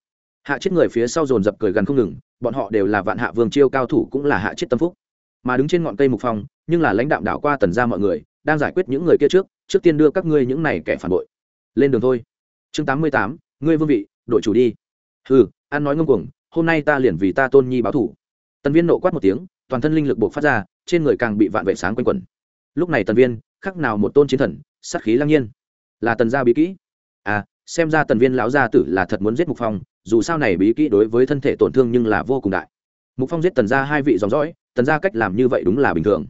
Hạ chết người phía sau dồn dập cười gần không ngừng, bọn họ đều là vạn hạ vương chiêu cao thủ cũng là hạ chết tâm phúc. Mà đứng trên ngọn cây mục phong, nhưng là lãnh đạo đảo qua tần ra mọi người, đang giải quyết những người kia trước trước tiên đưa các ngươi những này kẻ phản bội. Lên đường thôi. Chương tám mươi tám, ngươi vương vị, đội chủ đi. Ừ an nói ngông cuồng, hôm nay ta liền vì ta tôn nhi báo thủ. Tần viên nộ quát một tiếng, toàn thân linh lực buộc phát ra, trên người càng bị vạn vệ sáng quanh quẩn. Lúc này tần viên khác nào một tôn chiến thần, sát khí lăng nhiên. Là tần gia bí kỹ. À xem ra tần viên lão gia tử là thật muốn giết mục phong, dù sao này bí kỹ đối với thân thể tổn thương nhưng là vô cùng đại. Mục phong giết tần gia hai vị dòng dõi, tần gia cách làm như vậy đúng là bình thường.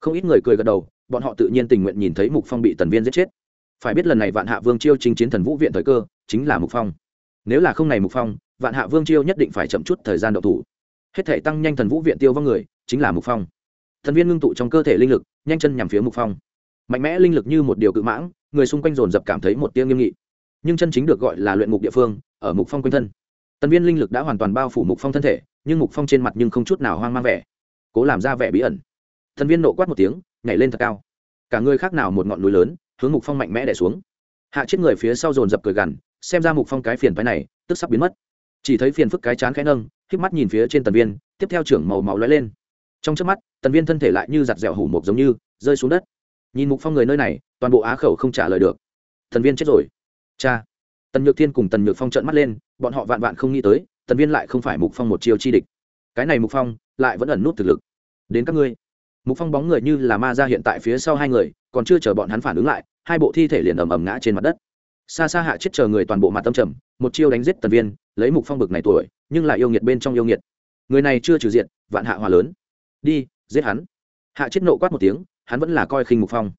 Không ít người cười gật đầu, bọn họ tự nhiên tình nguyện nhìn thấy mục phong bị tần viên giết chết. Phải biết lần này vạn hạ vương chiêu chính chiến thần vũ viện thời cơ, chính là mục phong. Nếu là không này mục phong, vạn hạ vương chiêu nhất định phải chậm chút thời gian đậu thủ. Hết thể tăng nhanh thần vũ viện tiêu vong người, chính là mục phong. Thần viên ngưng tụ trong cơ thể linh lực, nhanh chân nhằm phía mục phong mạnh mẽ linh lực như một điều cự mãng, người xung quanh dồn dập cảm thấy một tiếng nghiêm nghị. Nhưng chân chính được gọi là luyện mục địa phương, ở mục phong quanh thân. Tần viên linh lực đã hoàn toàn bao phủ mục phong thân thể, nhưng mục phong trên mặt nhưng không chút nào hoang mang vẻ. Cố làm ra vẻ bí ẩn. Thần viên nộ quát một tiếng, nhảy lên thật cao. Cả người khác nào một ngọn núi lớn, hướng mục phong mạnh mẽ đẻ xuống. Hạ chết người phía sau dồn dập cười gằn, xem ra mục phong cái phiền phái này, tức sắp biến mất. Chỉ thấy phiền phức cái chán khẽ nâng k mắt nhìn phía trên tần viên, tiếp theo trưởng màu máu lóe lên. Trong trước mắt, tần viên thân thể lại như giặt dẻo hủ mục giống như, rơi xuống đất nhìn mục phong người nơi này, toàn bộ á khẩu không trả lời được. Thần viên chết rồi. Cha. Tần nhược thiên cùng tần nhược phong trợn mắt lên, bọn họ vạn vạn không nghĩ tới, tần viên lại không phải mục phong một chiêu chi địch. Cái này mục phong, lại vẫn ẩn nút thực lực. Đến các ngươi. Mục phong bóng người như là ma ra hiện tại phía sau hai người, còn chưa chờ bọn hắn phản ứng lại, hai bộ thi thể liền ầm ầm ngã trên mặt đất. Xa xa hạ chết chờ người toàn bộ mặt tâm trầm, một chiêu đánh giết tần viên, lấy mục phong bực này tuổi, nhưng lại yêu nghiệt bên trong yêu nghiệt. Người này chưa trừ diện vạn hạ hòa lớn. Đi, giết hắn. Hạ chết nộ quát một tiếng hắn vẫn là coi khinh mục phong.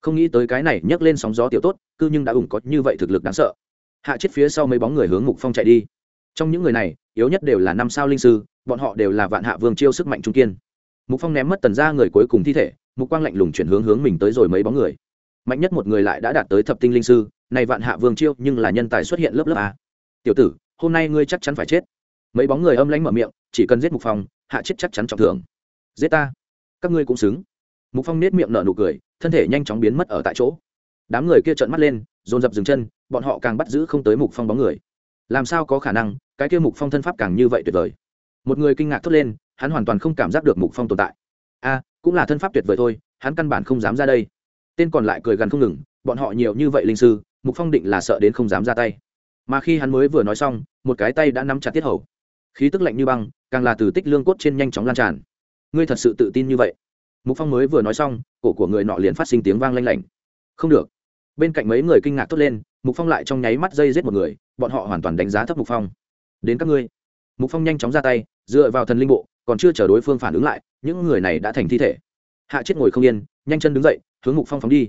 Không nghĩ tới cái này nhấc lên sóng gió tiểu tốt, cư nhưng đã ủng có như vậy thực lực đáng sợ. Hạ chết phía sau mấy bóng người hướng mục phong chạy đi. Trong những người này, yếu nhất đều là năm sao linh sư, bọn họ đều là vạn hạ vương chiêu sức mạnh trung kiên. Mục phong ném mất tần ra người cuối cùng thi thể, mục quang lạnh lùng chuyển hướng hướng mình tới rồi mấy bóng người. Mạnh nhất một người lại đã đạt tới thập tinh linh sư, này vạn hạ vương chiêu nhưng là nhân tài xuất hiện lớp lớp a. Tiểu tử, hôm nay ngươi chắc chắn phải chết. Mấy bóng người âm lãnh mở miệng, chỉ cần giết mục phong, hạ chết chắc chắn trọng thưởng. Giết ta. Các ngươi cũng xứng mục phong nết miệng nở nụ cười, thân thể nhanh chóng biến mất ở tại chỗ. Đám người kia trợn mắt lên, dồn dập dừng chân, bọn họ càng bắt giữ không tới mục phong bóng người. Làm sao có khả năng, cái kia mục phong thân pháp càng như vậy tuyệt vời? Một người kinh ngạc thốt lên, hắn hoàn toàn không cảm giác được mục phong tồn tại. A, cũng là thân pháp tuyệt vời thôi, hắn căn bản không dám ra đây. Tên còn lại cười gần không ngừng, bọn họ nhiều như vậy linh sư, mục phong định là sợ đến không dám ra tay. Mà khi hắn mới vừa nói xong, một cái tay đã nắm chặt tiết hầu. Khí tức lạnh như băng, càng là từ tích lương cốt trên nhanh chóng lan tràn. Ngươi thật sự tự tin như vậy? Mục phong mới vừa nói xong, cổ của người nọ liền phát sinh tiếng vang lanh lảnh. Không được. Bên cạnh mấy người kinh ngạc thốt lên, mục phong lại trong nháy mắt dây giết một người, bọn họ hoàn toàn đánh giá thấp mục phong. Đến các ngươi. Mục phong nhanh chóng ra tay, dựa vào thần linh bộ, còn chưa chờ đối phương phản ứng lại, những người này đã thành thi thể. Hạ chết ngồi không yên, nhanh chân đứng dậy, hướng mục phong phóng đi.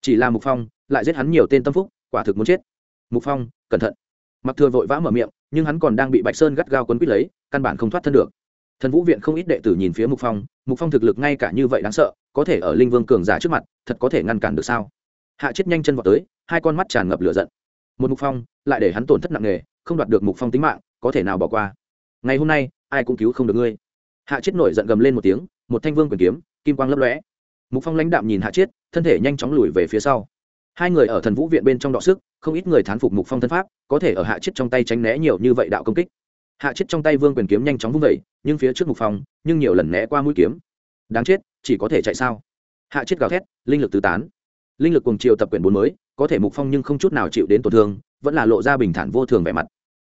Chỉ là mục phong, lại giết hắn nhiều tên tâm phúc, quả thực muốn chết. Mục phong, cẩn thận. Mặc thừa vội vã mở miệng, nhưng hắn còn đang bị bạch sơn gắt gao quấn quýt lấy, căn bản không thoát thân được thần vũ viện không ít đệ tử nhìn phía mục phong mục phong thực lực ngay cả như vậy đáng sợ, có thể ở linh vương cường giả trước mặt, thật có thể ngăn cản được sao? Hạ chết nhanh chân vào tới, hai con mắt tràn ngập lửa giận. Một mục phong, lại để hắn tổn thất nặng nề, không đoạt được mục phong tính mạng, có thể nào bỏ qua? Ngày hôm nay, ai cũng cứu không được ngươi. Hạ chết nổi giận gầm lên một tiếng, một thanh vương quyền kiếm, kim quang lấp lóe. Mục phong lãnh đạm nhìn hạ chết thân thể nhanh chóng lùi về phía sau. Hai người ở thần vũ viện bên trong đọ sức, không ít người thán phục mục phong thân pháp, có thể ở hạ chết trong tay tránh né nhiều như vậy đạo công kích hạ chết trong tay vương quyền kiếm nhanh chóng vung vẩy nhưng phía trước mục phong, nhưng nhiều lần né qua mũi kiếm. Đáng chết, chỉ có thể chạy sao? Hạ chết gào thét, linh lực tứ tán. Linh lực cùng chiều tập quyền bốn mới, có thể mục phong nhưng không chút nào chịu đến tổn thương, vẫn là lộ ra bình thản vô thường vẻ mặt.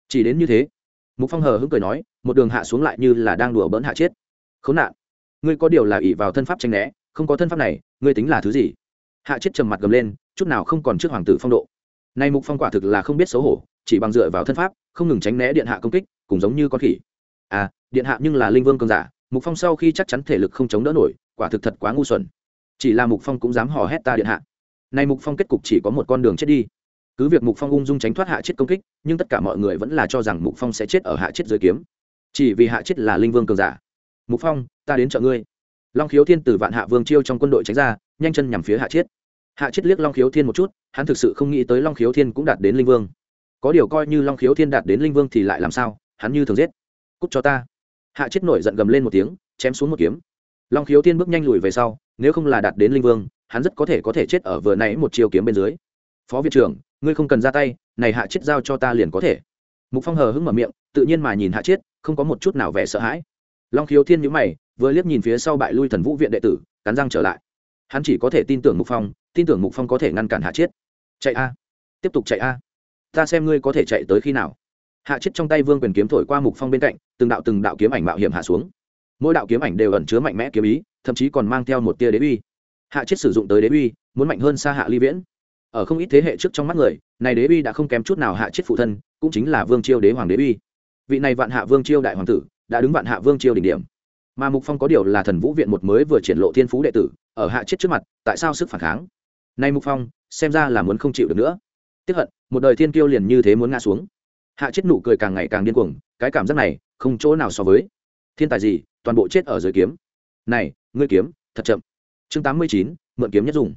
Chỉ đến như thế, mục phong hờ hững cười nói, một đường hạ xuống lại như là đang đùa bỡn hạ chết. Khốn nạn, ngươi có điều là ỷ vào thân pháp tranh né, không có thân pháp này, ngươi tính là thứ gì? Hạ chết trầm mặt gầm lên, chút nào không còn trước hoàng tử phong độ. Nay mục phong quả thực là không biết xấu hổ, chỉ bằng dựa vào thân pháp, không ngừng tránh né điện hạ công kích cũng giống như con khỉ. À điện hạ nhưng là linh vương cường giả, mục phong sau khi chắc chắn thể lực không chống đỡ nổi, quả thực thật quá ngu xuẩn. Chỉ là mục phong cũng dám hò hét ta điện hạ. Nay mục phong kết cục chỉ có một con đường chết đi. Cứ việc mục phong ung dung tránh thoát hạ chết công kích, nhưng tất cả mọi người vẫn là cho rằng mục phong sẽ chết ở hạ chết dưới kiếm. Chỉ vì hạ chết là linh vương cường giả. Mục phong, ta đến chợ ngươi. Long khiếu thiên từ vạn hạ vương chiêu trong quân đội tránh ra, nhanh chân nhằm phía hạ chết. Hạ chết liếc long khiếu thiên một chút, hắn thực sự không nghĩ tới long khiếu thiên cũng đạt đến linh vương. Có điều coi như long khiếu thiên đạt đến linh vương thì lại làm sao? Hắn như thường giết. Cút cho ta. Hạ chết nổi giận gầm lên một tiếng, chém xuống một kiếm. Long khiếu thiên bước nhanh lùi về sau, nếu không là đạt đến linh vương, hắn rất có thể có thể chết ở vừa nãy một chiều kiếm bên dưới. Phó viện trưởng, ngươi không cần ra tay, này hạ chết giao cho ta liền có thể. Mục phong hờ hững mở miệng, tự nhiên mà nhìn hạ chết, không có một chút nào vẻ sợ hãi. Long khiếu thiên nhữ mày, vừa liếc nhìn phía sau bại lui thần vũ viện đệ tử, cắn răng trở lại. Hắn chỉ có thể tin tưởng mục phong, tin tưởng mục phong có thể ngăn cản hạ chết. Chạy a. Tiếp tục chạy a. Ta xem ngươi có thể chạy tới khi nào hạ chết trong tay vương quyền kiếm thổi qua mục phong bên cạnh, từng đạo từng đạo kiếm ảnh mạo hiểm hạ xuống. Mỗi đạo kiếm ảnh đều ẩn chứa mạnh mẽ kiếm ý, thậm chí còn mang theo một tia đế uy. Hạ chết sử dụng tới đế uy, muốn mạnh hơn xa hạ ly viễn. Ở không ít thế hệ trước trong mắt người, này đế uy đã không kém chút nào hạ chết phụ thân, cũng chính là vương chiêu đế hoàng đế uy. Vị này vạn hạ vương chiêu đại hoàng tử, đã đứng vạn hạ vương chiêu đỉnh điểm. Mà mục phong có điều là thần vũ viện một mới vừa triển lộ thiên phú đệ tử, ở hạ chết trước mặt, tại sao sức phản kháng? Nay mục phong, xem ra là muốn không chịu được nữa. Tiếp hận, một đời thiên kiêu liền như thế muốn ngã xuống hạ chết nụ cười càng ngày càng điên cuồng, cái cảm giác này không chỗ nào so với. Thiên tài gì, toàn bộ chết ở dưới kiếm. Này, ngươi kiếm, thật chậm. Chương tám mươi chín, mượn kiếm nhất dùng.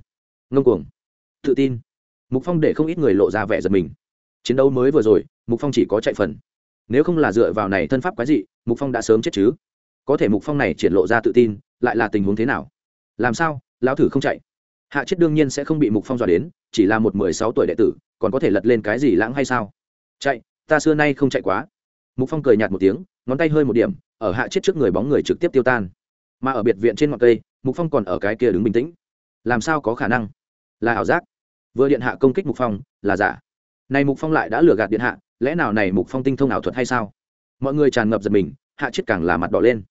Ngông cuồng. Tự tin. Mục phong để không ít người lộ ra vẻ giật mình. Chiến đấu mới vừa rồi, mục phong chỉ có chạy phần. Nếu không là dựa vào này thân pháp quái dị, mục phong đã sớm chết chứ. Có thể mục phong này triển lộ ra tự tin, lại là tình huống thế nào? Làm sao, lão thử không chạy? Hạ chết đương nhiên sẽ không bị mục phong dọa đến, chỉ là một mười sáu tuổi đệ tử, còn có thể lật lên cái gì lãng hay sao? Chạy ta xưa nay không chạy quá. Mục phong cười nhạt một tiếng, ngón tay hơi một điểm, ở hạ chết trước người bóng người trực tiếp tiêu tan. Mà ở biệt viện trên ngọn cây, mục phong còn ở cái kia đứng bình tĩnh. Làm sao có khả năng? Là ảo giác. Vừa điện hạ công kích mục phong, là giả. Này mục phong lại đã lừa gạt điện hạ, lẽ nào này mục phong tinh thông ảo thuật hay sao? Mọi người tràn ngập giật mình, hạ chết càng là mặt đỏ lên.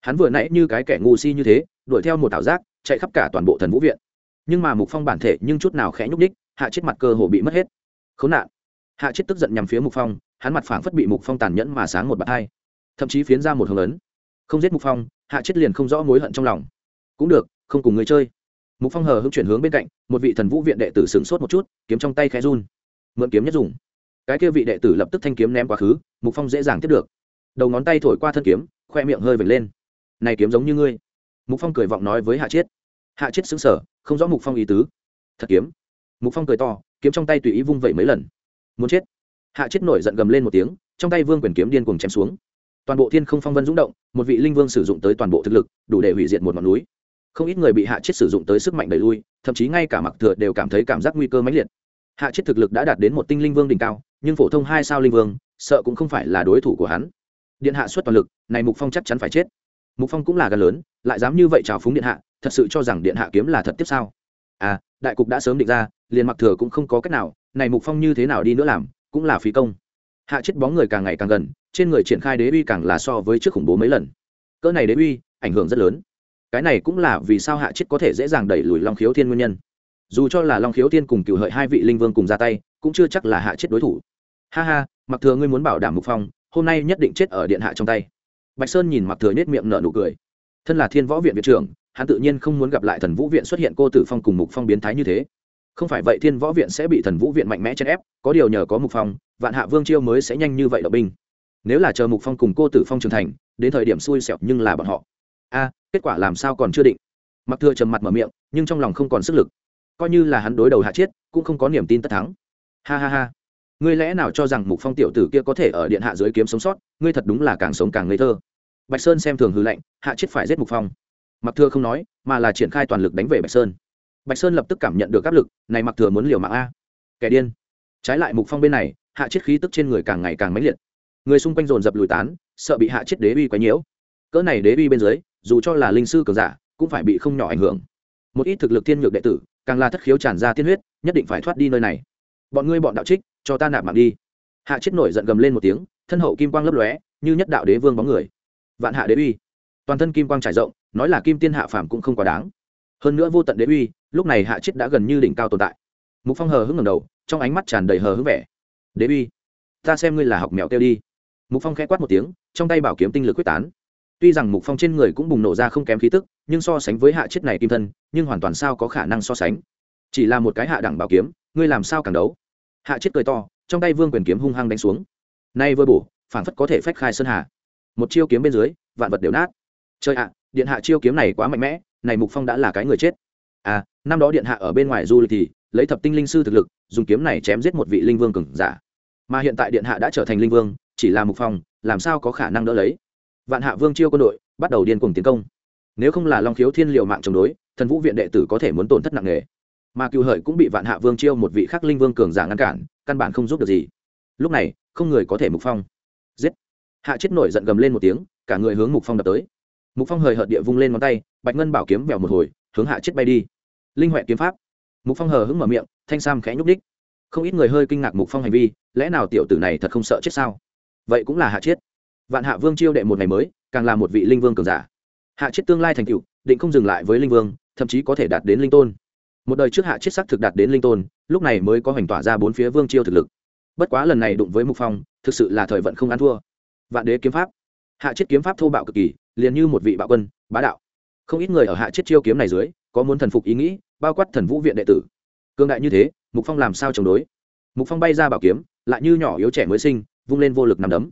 Hắn vừa nãy như cái kẻ ngu si như thế, đuổi theo một ảo giác, chạy khắp cả toàn bộ thần vũ viện. Nhưng mà mục phong bản thể nhưng chút nào khẽ nhúc đích hạ chết mặt cơ hồ bị mất hết. Khốn nạn hạ chết tức giận nhằm phía mục phong, hắn mặt phảng phất bị mục phong tàn nhẫn mà sáng một bạt hai, thậm chí phiến ra một hướng lớn không giết mục phong, hạ chết liền không rõ mối hận trong lòng. Cũng được, không cùng người chơi. Mục phong hờ hững chuyển hướng bên cạnh, một vị thần vũ viện đệ tử sửng sốt một chút, kiếm trong tay khẽ run. Mượn kiếm nhất dùng. Cái kia vị đệ tử lập tức thanh kiếm ném quá khứ, mục phong dễ dàng tiếp được. Đầu ngón tay thổi qua thân kiếm, khoe miệng hơi vệt lên. Này kiếm giống như ngươi. Mục phong cười vọng nói với hạ chiết hạ chết xứng sở không rõ mục phong ý tứ. Thật kiếm. Mục phong cười to, kiếm trong tay tùy ý vung vẩy mấy lần muốn chết. Hạ chết nổi giận gầm lên một tiếng, trong tay vương quyền kiếm điên cuồng chém xuống. Toàn bộ thiên không phong vân rung động, một vị linh vương sử dụng tới toàn bộ thực lực, đủ để hủy diệt một ngọn núi. Không ít người bị hạ chết sử dụng tới sức mạnh đẩy lui, thậm chí ngay cả mặc thừa đều cảm thấy cảm giác nguy cơ mãnh liệt. Hạ chết thực lực đã đạt đến một tinh linh vương đỉnh cao, nhưng phổ thông hai sao linh vương, sợ cũng không phải là đối thủ của hắn. Điện hạ xuất toàn lực, này mục phong chắc chắn phải chết. Mục phong cũng là gần lớn, lại dám như vậy trào phúng điện hạ, thật sự cho rằng điện hạ kiếm là thật tiếp sao? À đại cục đã sớm định ra, liền mặc thừa cũng không có cách nào này mục phong như thế nào đi nữa làm, cũng là phí công. Hạ chết bóng người càng ngày càng gần, trên người triển khai đế uy càng là so với trước khủng bố mấy lần. Cỡ này đế uy, ảnh hưởng rất lớn. Cái này cũng là vì sao hạ chết có thể dễ dàng đẩy lùi long khiếu thiên nguyên nhân. Dù cho là long khiếu thiên cùng cựu hợi hai vị linh vương cùng ra tay, cũng chưa chắc là hạ chết đối thủ. Ha ha mặc thừa ngươi muốn bảo đảm mục phong, hôm nay nhất định chết ở điện hạ trong tay. Bạch sơn nhìn mặc thừa nhét miệng nở nụ cười. Thân là thiên võ viện viện trưởng, hắn tự nhiên không muốn gặp lại thần vũ viện xuất hiện cô tử phong cùng mục phong biến thái như thế không phải vậy thiên võ viện sẽ bị thần vũ viện mạnh mẽ chèn ép, có điều nhờ có mục phong, vạn hạ vương chiêu mới sẽ nhanh như vậy động binh. Nếu là chờ mục phong cùng cô tử phong trưởng thành, đến thời điểm xui xẻo nhưng là bọn họ. A, kết quả làm sao còn chưa định? Mặc thừa trầm mặt mở miệng, nhưng trong lòng không còn sức lực. Coi như là hắn đối đầu hạ chiết, cũng không có niềm tin tất thắng. Ha ha ha. Ngươi lẽ nào cho rằng mục phong tiểu tử kia có thể ở điện hạ dưới kiếm sống sót? Ngươi thật đúng là càng sống càng ngây thơ. Bạch sơn xem thường hư lệnh, hạ chết phải giết mục phong. Mặc thừa không nói, mà là triển khai toàn lực đánh về bạch sơn bạch sơn lập tức cảm nhận được áp lực, này mặc thừa muốn liều mạng a. Kẻ điên. Trái lại mục phong bên này, hạ chết khí tức trên người càng ngày càng mãnh liệt. Người xung quanh dồn dập lùi tán, sợ bị hạ chết đế uy quấy nhiễu. Cỡ này đế uy bên dưới, dù cho là linh sư cường giả, cũng phải bị không nhỏ ảnh hưởng. Một ít thực lực thiên nhược đệ tử, càng là thất khiếu tràn ra tiên huyết, nhất định phải thoát đi nơi này. Bọn ngươi bọn đạo trích, cho ta nạp mạng đi. Hạ chết nổi giận gầm lên một tiếng, thân hậu kim quang lấp lóe, như nhất đạo đế vương bóng người. Vạn hạ đế uy. Toàn thân kim quang trải rộng, nói là kim tiên hạ phàm cũng không quá đáng. Hơn nữa vô tận đế uy lúc này hạ chết đã gần như đỉnh cao tồn tại. Mục phong hờ hững ngầm đầu, trong ánh mắt tràn đầy hờ hững vẻ. Đế bi ta xem ngươi là học mèo kêu đi. Mục phong khẽ quát một tiếng, trong tay bảo kiếm tinh lực quyết tán. Tuy rằng mục phong trên người cũng bùng nổ ra không kém khí tức, nhưng so sánh với hạ chết này kim thân, nhưng hoàn toàn sao có khả năng so sánh. Chỉ là một cái hạ đẳng bảo kiếm, ngươi làm sao càng đấu? Hạ chết cười to, trong tay vương quyền kiếm hung hăng đánh xuống. Nay vừa bổ, phảng phất có thể phách khai sơn hà. Một chiêu kiếm bên dưới, vạn vật đều nát. Chơi ạ, điện hạ chiêu kiếm này quá mạnh mẽ, này mục phong đã là cái người chết. À năm đó điện hạ ở bên ngoài du lịch thì lấy thập tinh linh sư thực lực, dùng kiếm này chém giết một vị linh vương cường giả. Mà hiện tại điện hạ đã trở thành linh vương, chỉ là mục phong, làm sao có khả năng đỡ lấy? Vạn hạ vương chiêu quân đội, bắt đầu điên cuồng tiến công. Nếu không là long khiếu thiên liều mạng chống đối, thần vũ viện đệ tử có thể muốn tổn thất nặng nề. Mà cựu hợi cũng bị vạn hạ vương chiêu một vị khắc linh vương cường giả ngăn cản, căn bản không giúp được gì. Lúc này, không người có thể mục phong. Giết! Hạ chết nổi giận gầm lên một tiếng, cả người hướng mục phong đập tới. Mục phong hời hợt địa vung lên ngón tay, bạch ngân bảo kiếm vèo một hồi, hướng hạ chết bay đi linh huệ kiếm pháp. Mục phong hờ hững mở miệng thanh sam khẽ nhúc đích không ít người hơi kinh ngạc mục phong hành vi lẽ nào tiểu tử này thật không sợ chết sao? Vậy cũng là hạ chiết, vạn hạ vương chiêu đệ một ngày mới càng là một vị linh vương cường giả. Hạ chiết tương lai thành cựu định không dừng lại với linh vương thậm chí có thể đạt đến linh tôn. Một đời trước hạ chiết sắc thực đạt đến linh tôn lúc này mới có hoành tỏa ra bốn phía vương chiêu thực lực. Bất quá lần này đụng với mục phong thực sự là thời vận không ăn thua. Vạn đế kiếm pháp. Hạ chiết kiếm pháp thô bạo cực kỳ liền như một vị bạo quân bá đạo. Không ít người ở hạ chiết chiêu kiếm này dưới có muốn thần phục ý nghĩ, bao quát thần vũ viện đệ tử. Cương đại như thế, mục phong làm sao chống đối? Mục phong bay ra bảo kiếm, lại như nhỏ yếu trẻ mới sinh, vung lên vô lực nằm đấm.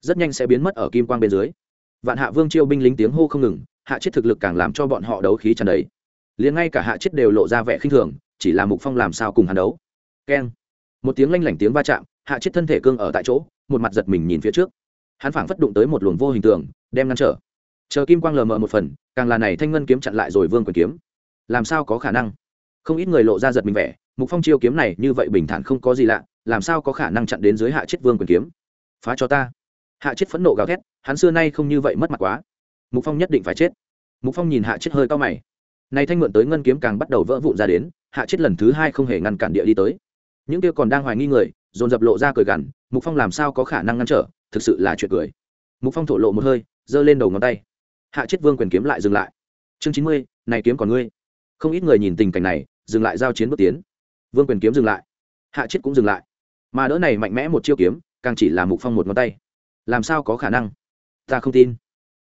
Rất nhanh sẽ biến mất ở kim quang bên dưới. Vạn hạ vương chiêu binh lính tiếng hô không ngừng, hạ chết thực lực càng làm cho bọn họ đấu khí tràn đầy. Liền ngay cả hạ chết đều lộ ra vẻ khinh thường, chỉ là mục phong làm sao cùng hắn đấu? Keng. Một tiếng lanh lảnh tiếng va chạm, hạ chết thân thể cương ở tại chỗ, một mặt giật mình nhìn phía trước. Hắn phảng phất đụng tới một luồng vô hình tường, đem ngăn trở. Chờ kim quang lờ mờ một phần, càng là này thanh ngân kiếm chặn lại rồi vương quyền kiếm làm sao có khả năng? Không ít người lộ ra giật mình vẻ, mục phong chiêu kiếm này như vậy bình thản không có gì lạ, làm sao có khả năng chặn đến dưới hạ chết vương quyền kiếm? Phá cho ta. Hạ chết phẫn nộ gào thét, hắn xưa nay không như vậy mất mặt quá. Mục phong nhất định phải chết. Mục phong nhìn hạ chết hơi cao mày. Này thanh mượn tới ngân kiếm càng bắt đầu vỡ vụn ra đến, hạ chết lần thứ hai không hề ngăn cản địa đi tới. Những kia còn đang hoài nghi người, dồn dập lộ ra cười gằn, mục phong làm sao có khả năng ngăn trở? Thực sự là chuyện cười. Mục phong thổ lộ một hơi, giơ lên đầu ngón tay. Hạ chết vương quyền kiếm lại dừng lại. Chương chín mươi, này kiếm còn ngươi không ít người nhìn tình cảnh này, dừng lại giao chiến bước tiến. Vương quyền kiếm dừng lại. Hạ chết cũng dừng lại. Mà đỡ này mạnh mẽ một chiêu kiếm, càng chỉ là mục phong một ngón tay. Làm sao có khả năng? Ta không tin.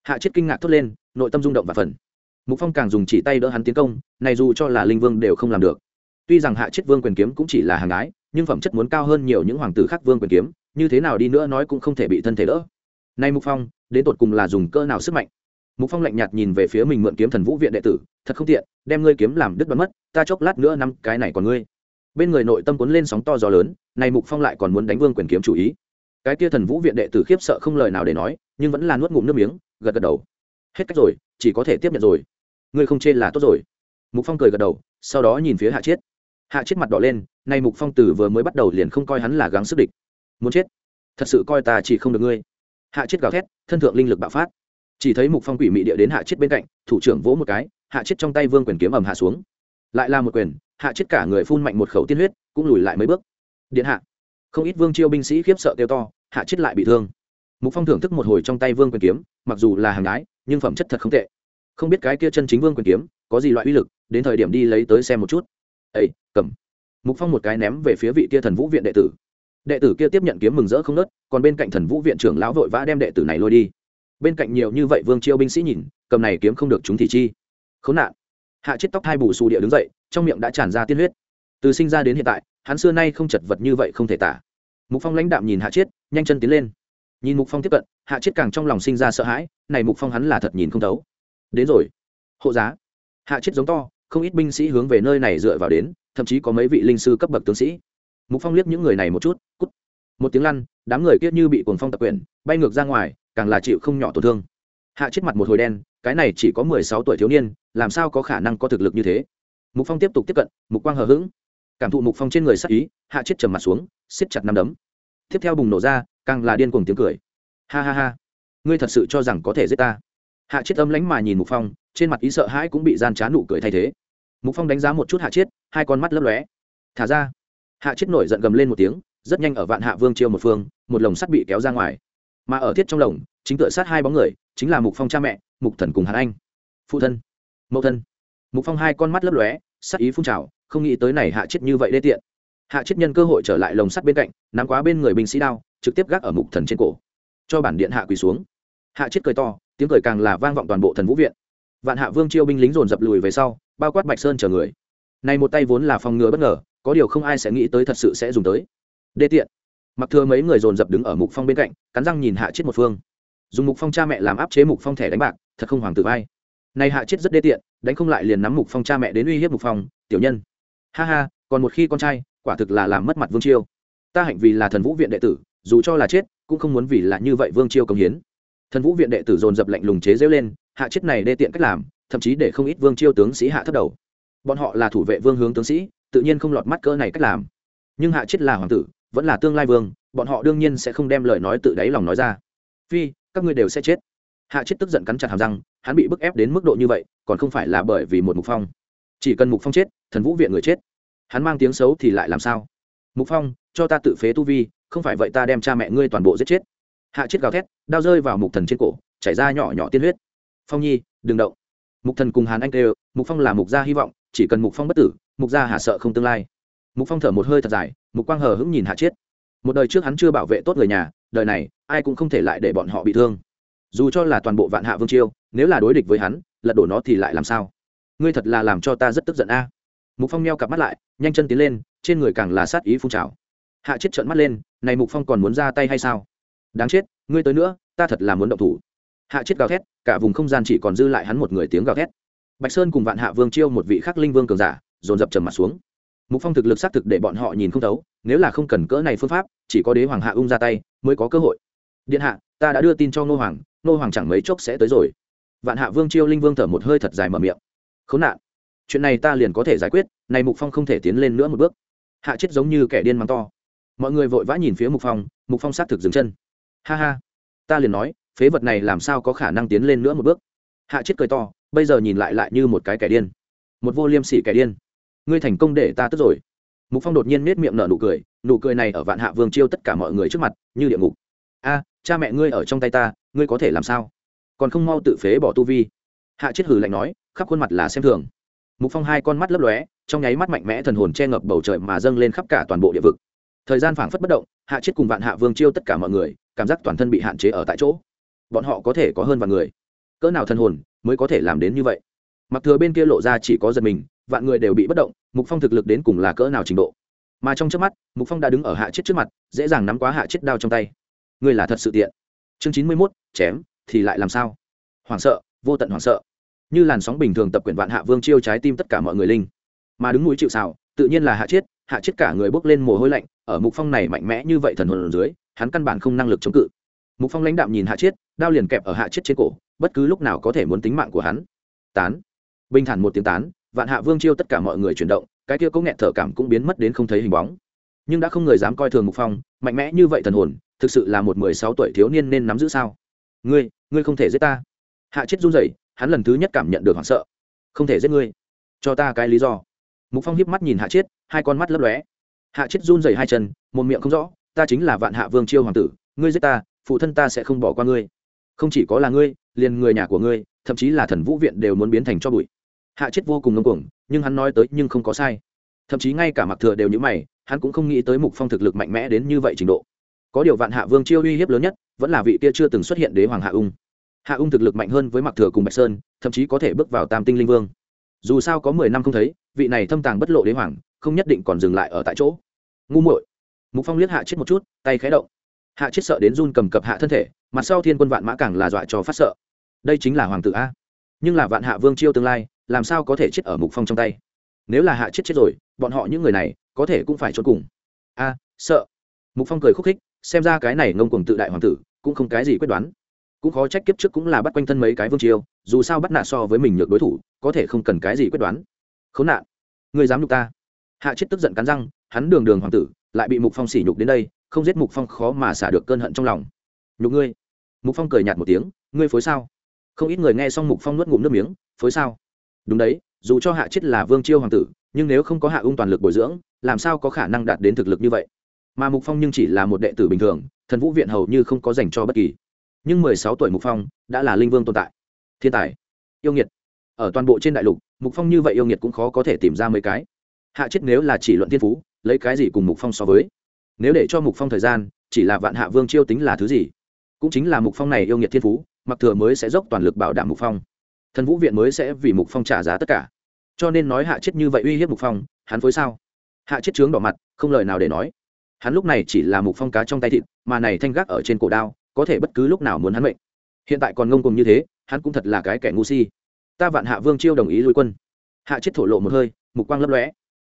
Hạ chết kinh ngạc thốt lên, nội tâm rung động và phần. Mục phong càng dùng chỉ tay đỡ hắn tiến công, này dù cho là linh vương đều không làm được. Tuy rằng hạ chết vương quyền kiếm cũng chỉ là hàng ái, nhưng phẩm chất muốn cao hơn nhiều những hoàng tử khác vương quyền kiếm, như thế nào đi nữa nói cũng không thể bị thân thể đỡ. Nay mục phong, đến tột cùng là dùng cơ nào sức mạnh? Mục phong lạnh nhạt nhìn về phía mình mượn kiếm thần vũ viện đệ tử, thật không tiện, đem ngươi kiếm làm đứt đoán mất, ta chốc lát nữa năm cái này còn ngươi. Bên người nội tâm cuốn lên sóng to gió lớn, này mục phong lại còn muốn đánh vương quyền kiếm chủ ý. Cái kia thần vũ viện đệ tử khiếp sợ không lời nào để nói, nhưng vẫn là nuốt ngụm nước miếng, gật gật đầu. Hết cách rồi, chỉ có thể tiếp nhận rồi. Ngươi không chê là tốt rồi. Mục phong cười gật đầu, sau đó nhìn phía hạ chiết. Hạ chiết mặt đỏ lên nay mục phong tử vừa mới bắt đầu liền không coi hắn là gắng sức địch. Muốn chết? Thật sự coi ta chỉ không được ngươi. Hạ chiết gào thét, thân thượng linh lực bạo phát chỉ thấy mục phong quỷ mị địa đến hạ chiết bên cạnh, thủ trưởng vỗ một cái, hạ chiết trong tay vương quyền kiếm ầm hạ xuống. Lại là một quyền, hạ chiết cả người phun mạnh một khẩu tiên huyết, cũng lùi lại mấy bước. Điện hạ, không ít vương chiêu binh sĩ khiếp sợ kêu to, hạ chiết lại bị thương. Mục phong thưởng thức một hồi trong tay vương quyền kiếm, mặc dù là hàng gái, nhưng phẩm chất thật không tệ. Không biết cái kia chân chính vương quyền kiếm, có gì loại uy lực, đến thời điểm đi lấy tới xem một chút. Ây cầm. Mục phong một cái ném về phía vị kia thần vũ viện đệ tử. Đệ tử kia tiếp nhận kiếm mừng rỡ không nớt, còn bên cạnh thần vũ viện trưởng lão vội vã đem đệ tử này lôi đi bên cạnh nhiều như vậy vương chiêu binh sĩ nhìn, cầm này kiếm không được chúng thì chi. Khốn nạn. Hạ chết tóc hai bù xù địa đứng dậy, trong miệng đã tràn ra tiên huyết. Từ sinh ra đến hiện tại, hắn xưa nay không chật vật như vậy không thể tả. Mục phong lãnh đạm nhìn hạ chết, nhanh chân tiến lên. Nhìn mục phong tiếp cận, hạ chết càng trong lòng sinh ra sợ hãi, này mục phong hắn là thật nhìn không thấu. Đến rồi. Hộ giá. Hạ chết giống to, không ít binh sĩ hướng về nơi này dựa vào đến, thậm chí có mấy vị linh sư cấp bậc tướng sĩ. Mục phong liếc những người này một chút, cút. Một tiếng lăn, đám người kia như bị cuồng phong tập quyền, bay ngược ra ngoài càng là chịu không nhỏ tổn thương. Hạ chết mặt một hồi đen, cái này chỉ có mười sáu tuổi thiếu niên, làm sao có khả năng có thực lực như thế? Mục phong tiếp tục tiếp cận, mục quang hờ hững. Cảm thụ mục phong trên người sắc ý, hạ chết trầm mặt xuống, siết chặt năm đấm. Tiếp theo bùng nổ ra, càng là điên cuồng tiếng cười. Ha ha ha, ngươi thật sự cho rằng có thể giết ta? Hạ chết âm lánh mà nhìn mục phong, trên mặt ý sợ hãi cũng bị gian trá nụ cười thay thế. Mục phong đánh giá một chút hạ chết, hai con mắt lấp lóe. Thả ra. Hạ chết nổi giận gầm lên một tiếng, rất nhanh ở vạn hạ vương chiêu một phương, một lồng sắt bị kéo ra ngoài mà ở thiết trong lồng, chính tựa sát hai bóng người, chính là mục phong cha mẹ, mục thần cùng hàn anh. Phụ thân, mẫu thân. Mục phong hai con mắt lấp lóe, sắc ý phun trào, không nghĩ tới này hạ chết như vậy đê tiện. Hạ chết nhân cơ hội trở lại lồng sắt bên cạnh, nắm quá bên người binh sĩ đao, trực tiếp gác ở mục thần trên cổ. Cho bản điện hạ quỳ xuống. Hạ chết cười to, tiếng cười càng là vang vọng toàn bộ thần vũ viện. Vạn hạ vương chiêu binh lính dồn dập lùi về sau, bao quát bạch sơn chờ người. Này một tay vốn là phòng ngừa bất ngờ, có điều không ai sẽ nghĩ tới thật sự sẽ dùng tới. Đê tiện mặc thừa mấy người dồn dập đứng ở mục phong bên cạnh, cắn răng nhìn hạ chết một phương. Dùng mục phong cha mẹ làm áp chế mục phong thẻ đánh bạc, thật không hoàng tử vai. Này hạ chết rất đê tiện, đánh không lại liền nắm mục phong cha mẹ đến uy hiếp mục phong, tiểu nhân, ha ha, còn một khi con trai, quả thực là làm mất mặt vương chiêu. Ta hạnh vì là thần vũ viện đệ tử, dù cho là chết, cũng không muốn vì là như vậy vương chiêu công hiến. Thần vũ viện đệ tử dồn dập lạnh lùng chế rêu lên, hạ chết này đê tiện cách làm, thậm chí để không ít vương chiêu tướng sĩ hạ thất đầu. Bọn họ là thủ vệ vương hướng tướng sĩ, tự nhiên không lọt mắt cỡ này cách làm. Nhưng hạ chết là hoàng tử vẫn là tương lai vương, bọn họ đương nhiên sẽ không đem lời nói tự đáy lòng nói ra. Phi, các ngươi đều sẽ chết. Hạ chết tức giận cắn chặt hàm răng, hắn bị bức ép đến mức độ như vậy, còn không phải là bởi vì một mục phong. Chỉ cần mục phong chết, thần vũ viện người chết. Hắn mang tiếng xấu thì lại làm sao? Mục phong, cho ta tự phế tu vi, không phải vậy ta đem cha mẹ ngươi toàn bộ giết chết. Hạ chết gào thét, đao rơi vào mục thần trên cổ, chảy ra nhỏ nhỏ tiên huyết. Phong nhi, đừng động. Mục thần cùng hàn anh kêu, mục phong là mục gia hy vọng, chỉ cần mục phong bất tử, mục gia hạ sợ không tương lai mục phong thở một hơi thật dài, mục quang hờ hững nhìn hạ Chiết. một đời trước hắn chưa bảo vệ tốt người nhà, đời này, ai cũng không thể lại để bọn họ bị thương. Dù cho là toàn bộ vạn hạ vương chiêu nếu là đối địch với hắn, lật đổ nó thì lại làm sao? Ngươi thật là làm cho ta rất tức giận a. Mục phong neo cặp mắt lại, nhanh chân tiến lên, trên người càng là sát ý phun trào. Hạ chết trợn mắt lên, này mục phong còn muốn ra tay hay sao? Đáng chết, ngươi tới nữa, ta thật là muốn động thủ. Hạ chết gào thét, cả vùng không gian chỉ còn dư lại hắn một người tiếng gào thét. Bạch sơn cùng vạn hạ vương chiêu một vị khắc linh vương cường giả, dồn dập trầm mặt xuống mục phong thực lực xác thực để bọn họ nhìn không thấu, nếu là không cần cỡ này phương pháp, chỉ có đế hoàng hạ ung ra tay mới có cơ hội. Điện hạ, ta đã đưa tin cho ngô hoàng ngô hoàng chẳng mấy chốc sẽ tới rồi. Vạn hạ vương chiêu linh vương thở một hơi thật dài mở miệng. Khốn nạn. Chuyện này ta liền có thể giải quyết, này mục phong không thể tiến lên nữa một bước. Hạ chết giống như kẻ điên mắng to. Mọi người vội vã nhìn phía mục phong mục phong xác thực dừng chân. Ha ha. Ta liền nói, phế vật này làm sao có khả năng tiến lên nữa một bước? Hạ chết cười to, bây giờ nhìn lại lại như một cái kẻ điên. Một vô liêm sỉ kẻ điên ngươi thành công để ta tức rồi. Mục phong đột nhiên nết miệng nở nụ cười nụ cười này ở vạn hạ vương chiêu tất cả mọi người trước mặt, như địa ngục. A, cha mẹ ngươi ở trong tay ta, ngươi có thể làm sao? Còn không mau tự phế bỏ tu vi. Hạ chết hử lạnh nói, khắp khuôn mặt là xem thường. Mục phong hai con mắt lấp lóe, trong nháy mắt mạnh mẽ thần hồn che ngập bầu trời mà dâng lên khắp cả toàn bộ địa vực. Thời gian phảng phất bất động, hạ chết cùng vạn hạ vương chiêu tất cả mọi người, cảm giác toàn thân bị hạn chế ở tại chỗ. Bọn họ có thể có hơn vạn người. Cỡ nào thần hồn mới có thể làm đến như vậy? Mặc thừa bên kia lộ ra chỉ có giật mình vạn người đều bị bất động, mục phong thực lực đến cùng là cỡ nào trình độ. Mà trong trước mắt, mục phong đã đứng ở hạ chết trước mặt, dễ dàng nắm quá hạ chết đao trong tay. Người là thật sự tiện. Chương chín mươi mốt, chém, thì lại làm sao? Hoảng sợ, vô tận hoảng sợ. Như làn sóng bình thường tập quyển vạn hạ vương chiêu trái tim tất cả mọi người linh. Mà đứng núi chịu xào tự nhiên là hạ chết hạ chết cả người bốc lên mồ hôi lạnh, ở mục phong này mạnh mẽ như vậy thần hồn ở dưới, hắn căn bản không năng lực chống cự. Mục phong lãnh đạm nhìn hạ chết, đao liền kẹp ở hạ chết trên cổ, bất cứ lúc nào có thể muốn tính mạng của hắn. Tán. Bình thản một tiếng tán vạn hạ vương chiêu tất cả mọi người chuyển động, cái kia cũng nghẹn thở cảm cũng biến mất đến không thấy hình bóng. Nhưng đã không người dám coi thường mục phong, mạnh mẽ như vậy thần hồn, thực sự là một mười sáu tuổi thiếu niên nên nắm giữ sao? Ngươi ngươi không thể giết ta. Hạ chết run rẩy, hắn lần thứ nhất cảm nhận được hoảng sợ. Không thể giết ngươi. Cho ta cái lý do. Mục phong hiếp mắt nhìn hạ chết hai con mắt lấp lóe. Hạ chết run rẩy hai chân, một miệng không rõ, ta chính là vạn hạ vương chiêu hoàng tử, ngươi giết ta, phụ thân ta sẽ không bỏ qua ngươi. Không chỉ có là ngươi, liền người nhà của ngươi, thậm chí là thần vũ viện đều muốn biến thành cho bụi hạ chết vô cùng ngông cuồng, nhưng hắn nói tới nhưng không có sai. Thậm chí ngay cả mặc thừa đều như mày, hắn cũng không nghĩ tới mục phong thực lực mạnh mẽ đến như vậy trình độ. Có điều vạn hạ vương chiêu uy hiếp lớn nhất, vẫn là vị kia chưa từng xuất hiện đế hoàng hạ ung. Hạ ung thực lực mạnh hơn với mặc thừa cùng bạch sơn, thậm chí có thể bước vào tam tinh linh vương. Dù sao có mười năm không thấy, vị này thâm tàng bất lộ đế hoàng, không nhất định còn dừng lại ở tại chỗ. Ngu muội. Mục phong liếc hạ chết một chút, tay khé động. Hạ chết sợ đến run cầm cập hạ thân thể, mặt sau thiên quân vạn mã càng là dọa cho phát sợ. Đây chính là hoàng tử a. Nhưng là vạn hạ vương chiêu tương lai làm sao có thể chết ở mục phong trong tay? Nếu là hạ chết chết rồi bọn họ những người này có thể cũng phải trốn cùng. A sợ. Mục phong cười khúc khích xem ra cái này ngông cuồng tự đại hoàng tử cũng không cái gì quyết đoán. Cũng khó trách kiếp trước cũng là bắt quanh thân mấy cái vương triều, dù sao bắt nạt so với mình nhược đối thủ có thể không cần cái gì quyết đoán. Khốn nạn. Người dám nhục ta. Hạ chết tức giận cắn răng hắn đường đường hoàng tử lại bị mục phong sỉ nhục đến đây không giết mục phong khó mà xả được cơn hận trong lòng. Nhục ngươi. Mục phong cười nhạt một tiếng ngươi phối sao? Không ít người nghe xong mục phong nuốt ngụm nước miếng phối sao? Đúng đấy, dù cho hạ chết là vương chiêu hoàng tử, nhưng nếu không có hạ ung toàn lực bồi dưỡng, làm sao có khả năng đạt đến thực lực như vậy? Mà mục phong nhưng chỉ là một đệ tử bình thường, thần vũ viện hầu như không có dành cho bất kỳ. Nhưng mười sáu tuổi mục phong đã là linh vương tồn tại. Thiên tài, yêu nghiệt. Ở toàn bộ trên đại lục, mục phong như vậy yêu nghiệt cũng khó có thể tìm ra mấy cái. Hạ chết nếu là chỉ luận thiên phú, lấy cái gì cùng mục phong so với? Nếu để cho mục phong thời gian, chỉ là vạn hạ vương chiêu tính là thứ gì? Cũng chính là mục phong này yêu nghiệt thiên phú, mặc thừa mới sẽ dốc toàn lực bảo đảm mục phong thần vũ viện mới sẽ vì mục phong trả giá tất cả. Cho nên nói hạ chết như vậy uy hiếp mục phong, hắn phối sao? Hạ chết trướng đỏ mặt, không lời nào để nói. Hắn lúc này chỉ là mục phong cá trong tay thịt, mà này thanh gác ở trên cổ đao, có thể bất cứ lúc nào muốn hắn mệnh. Hiện tại còn ngông cùng như thế, hắn cũng thật là cái kẻ ngu si. Ta vạn hạ vương chiêu đồng ý lui quân. Hạ chết thổ lộ một hơi, mục quang lấp lóe.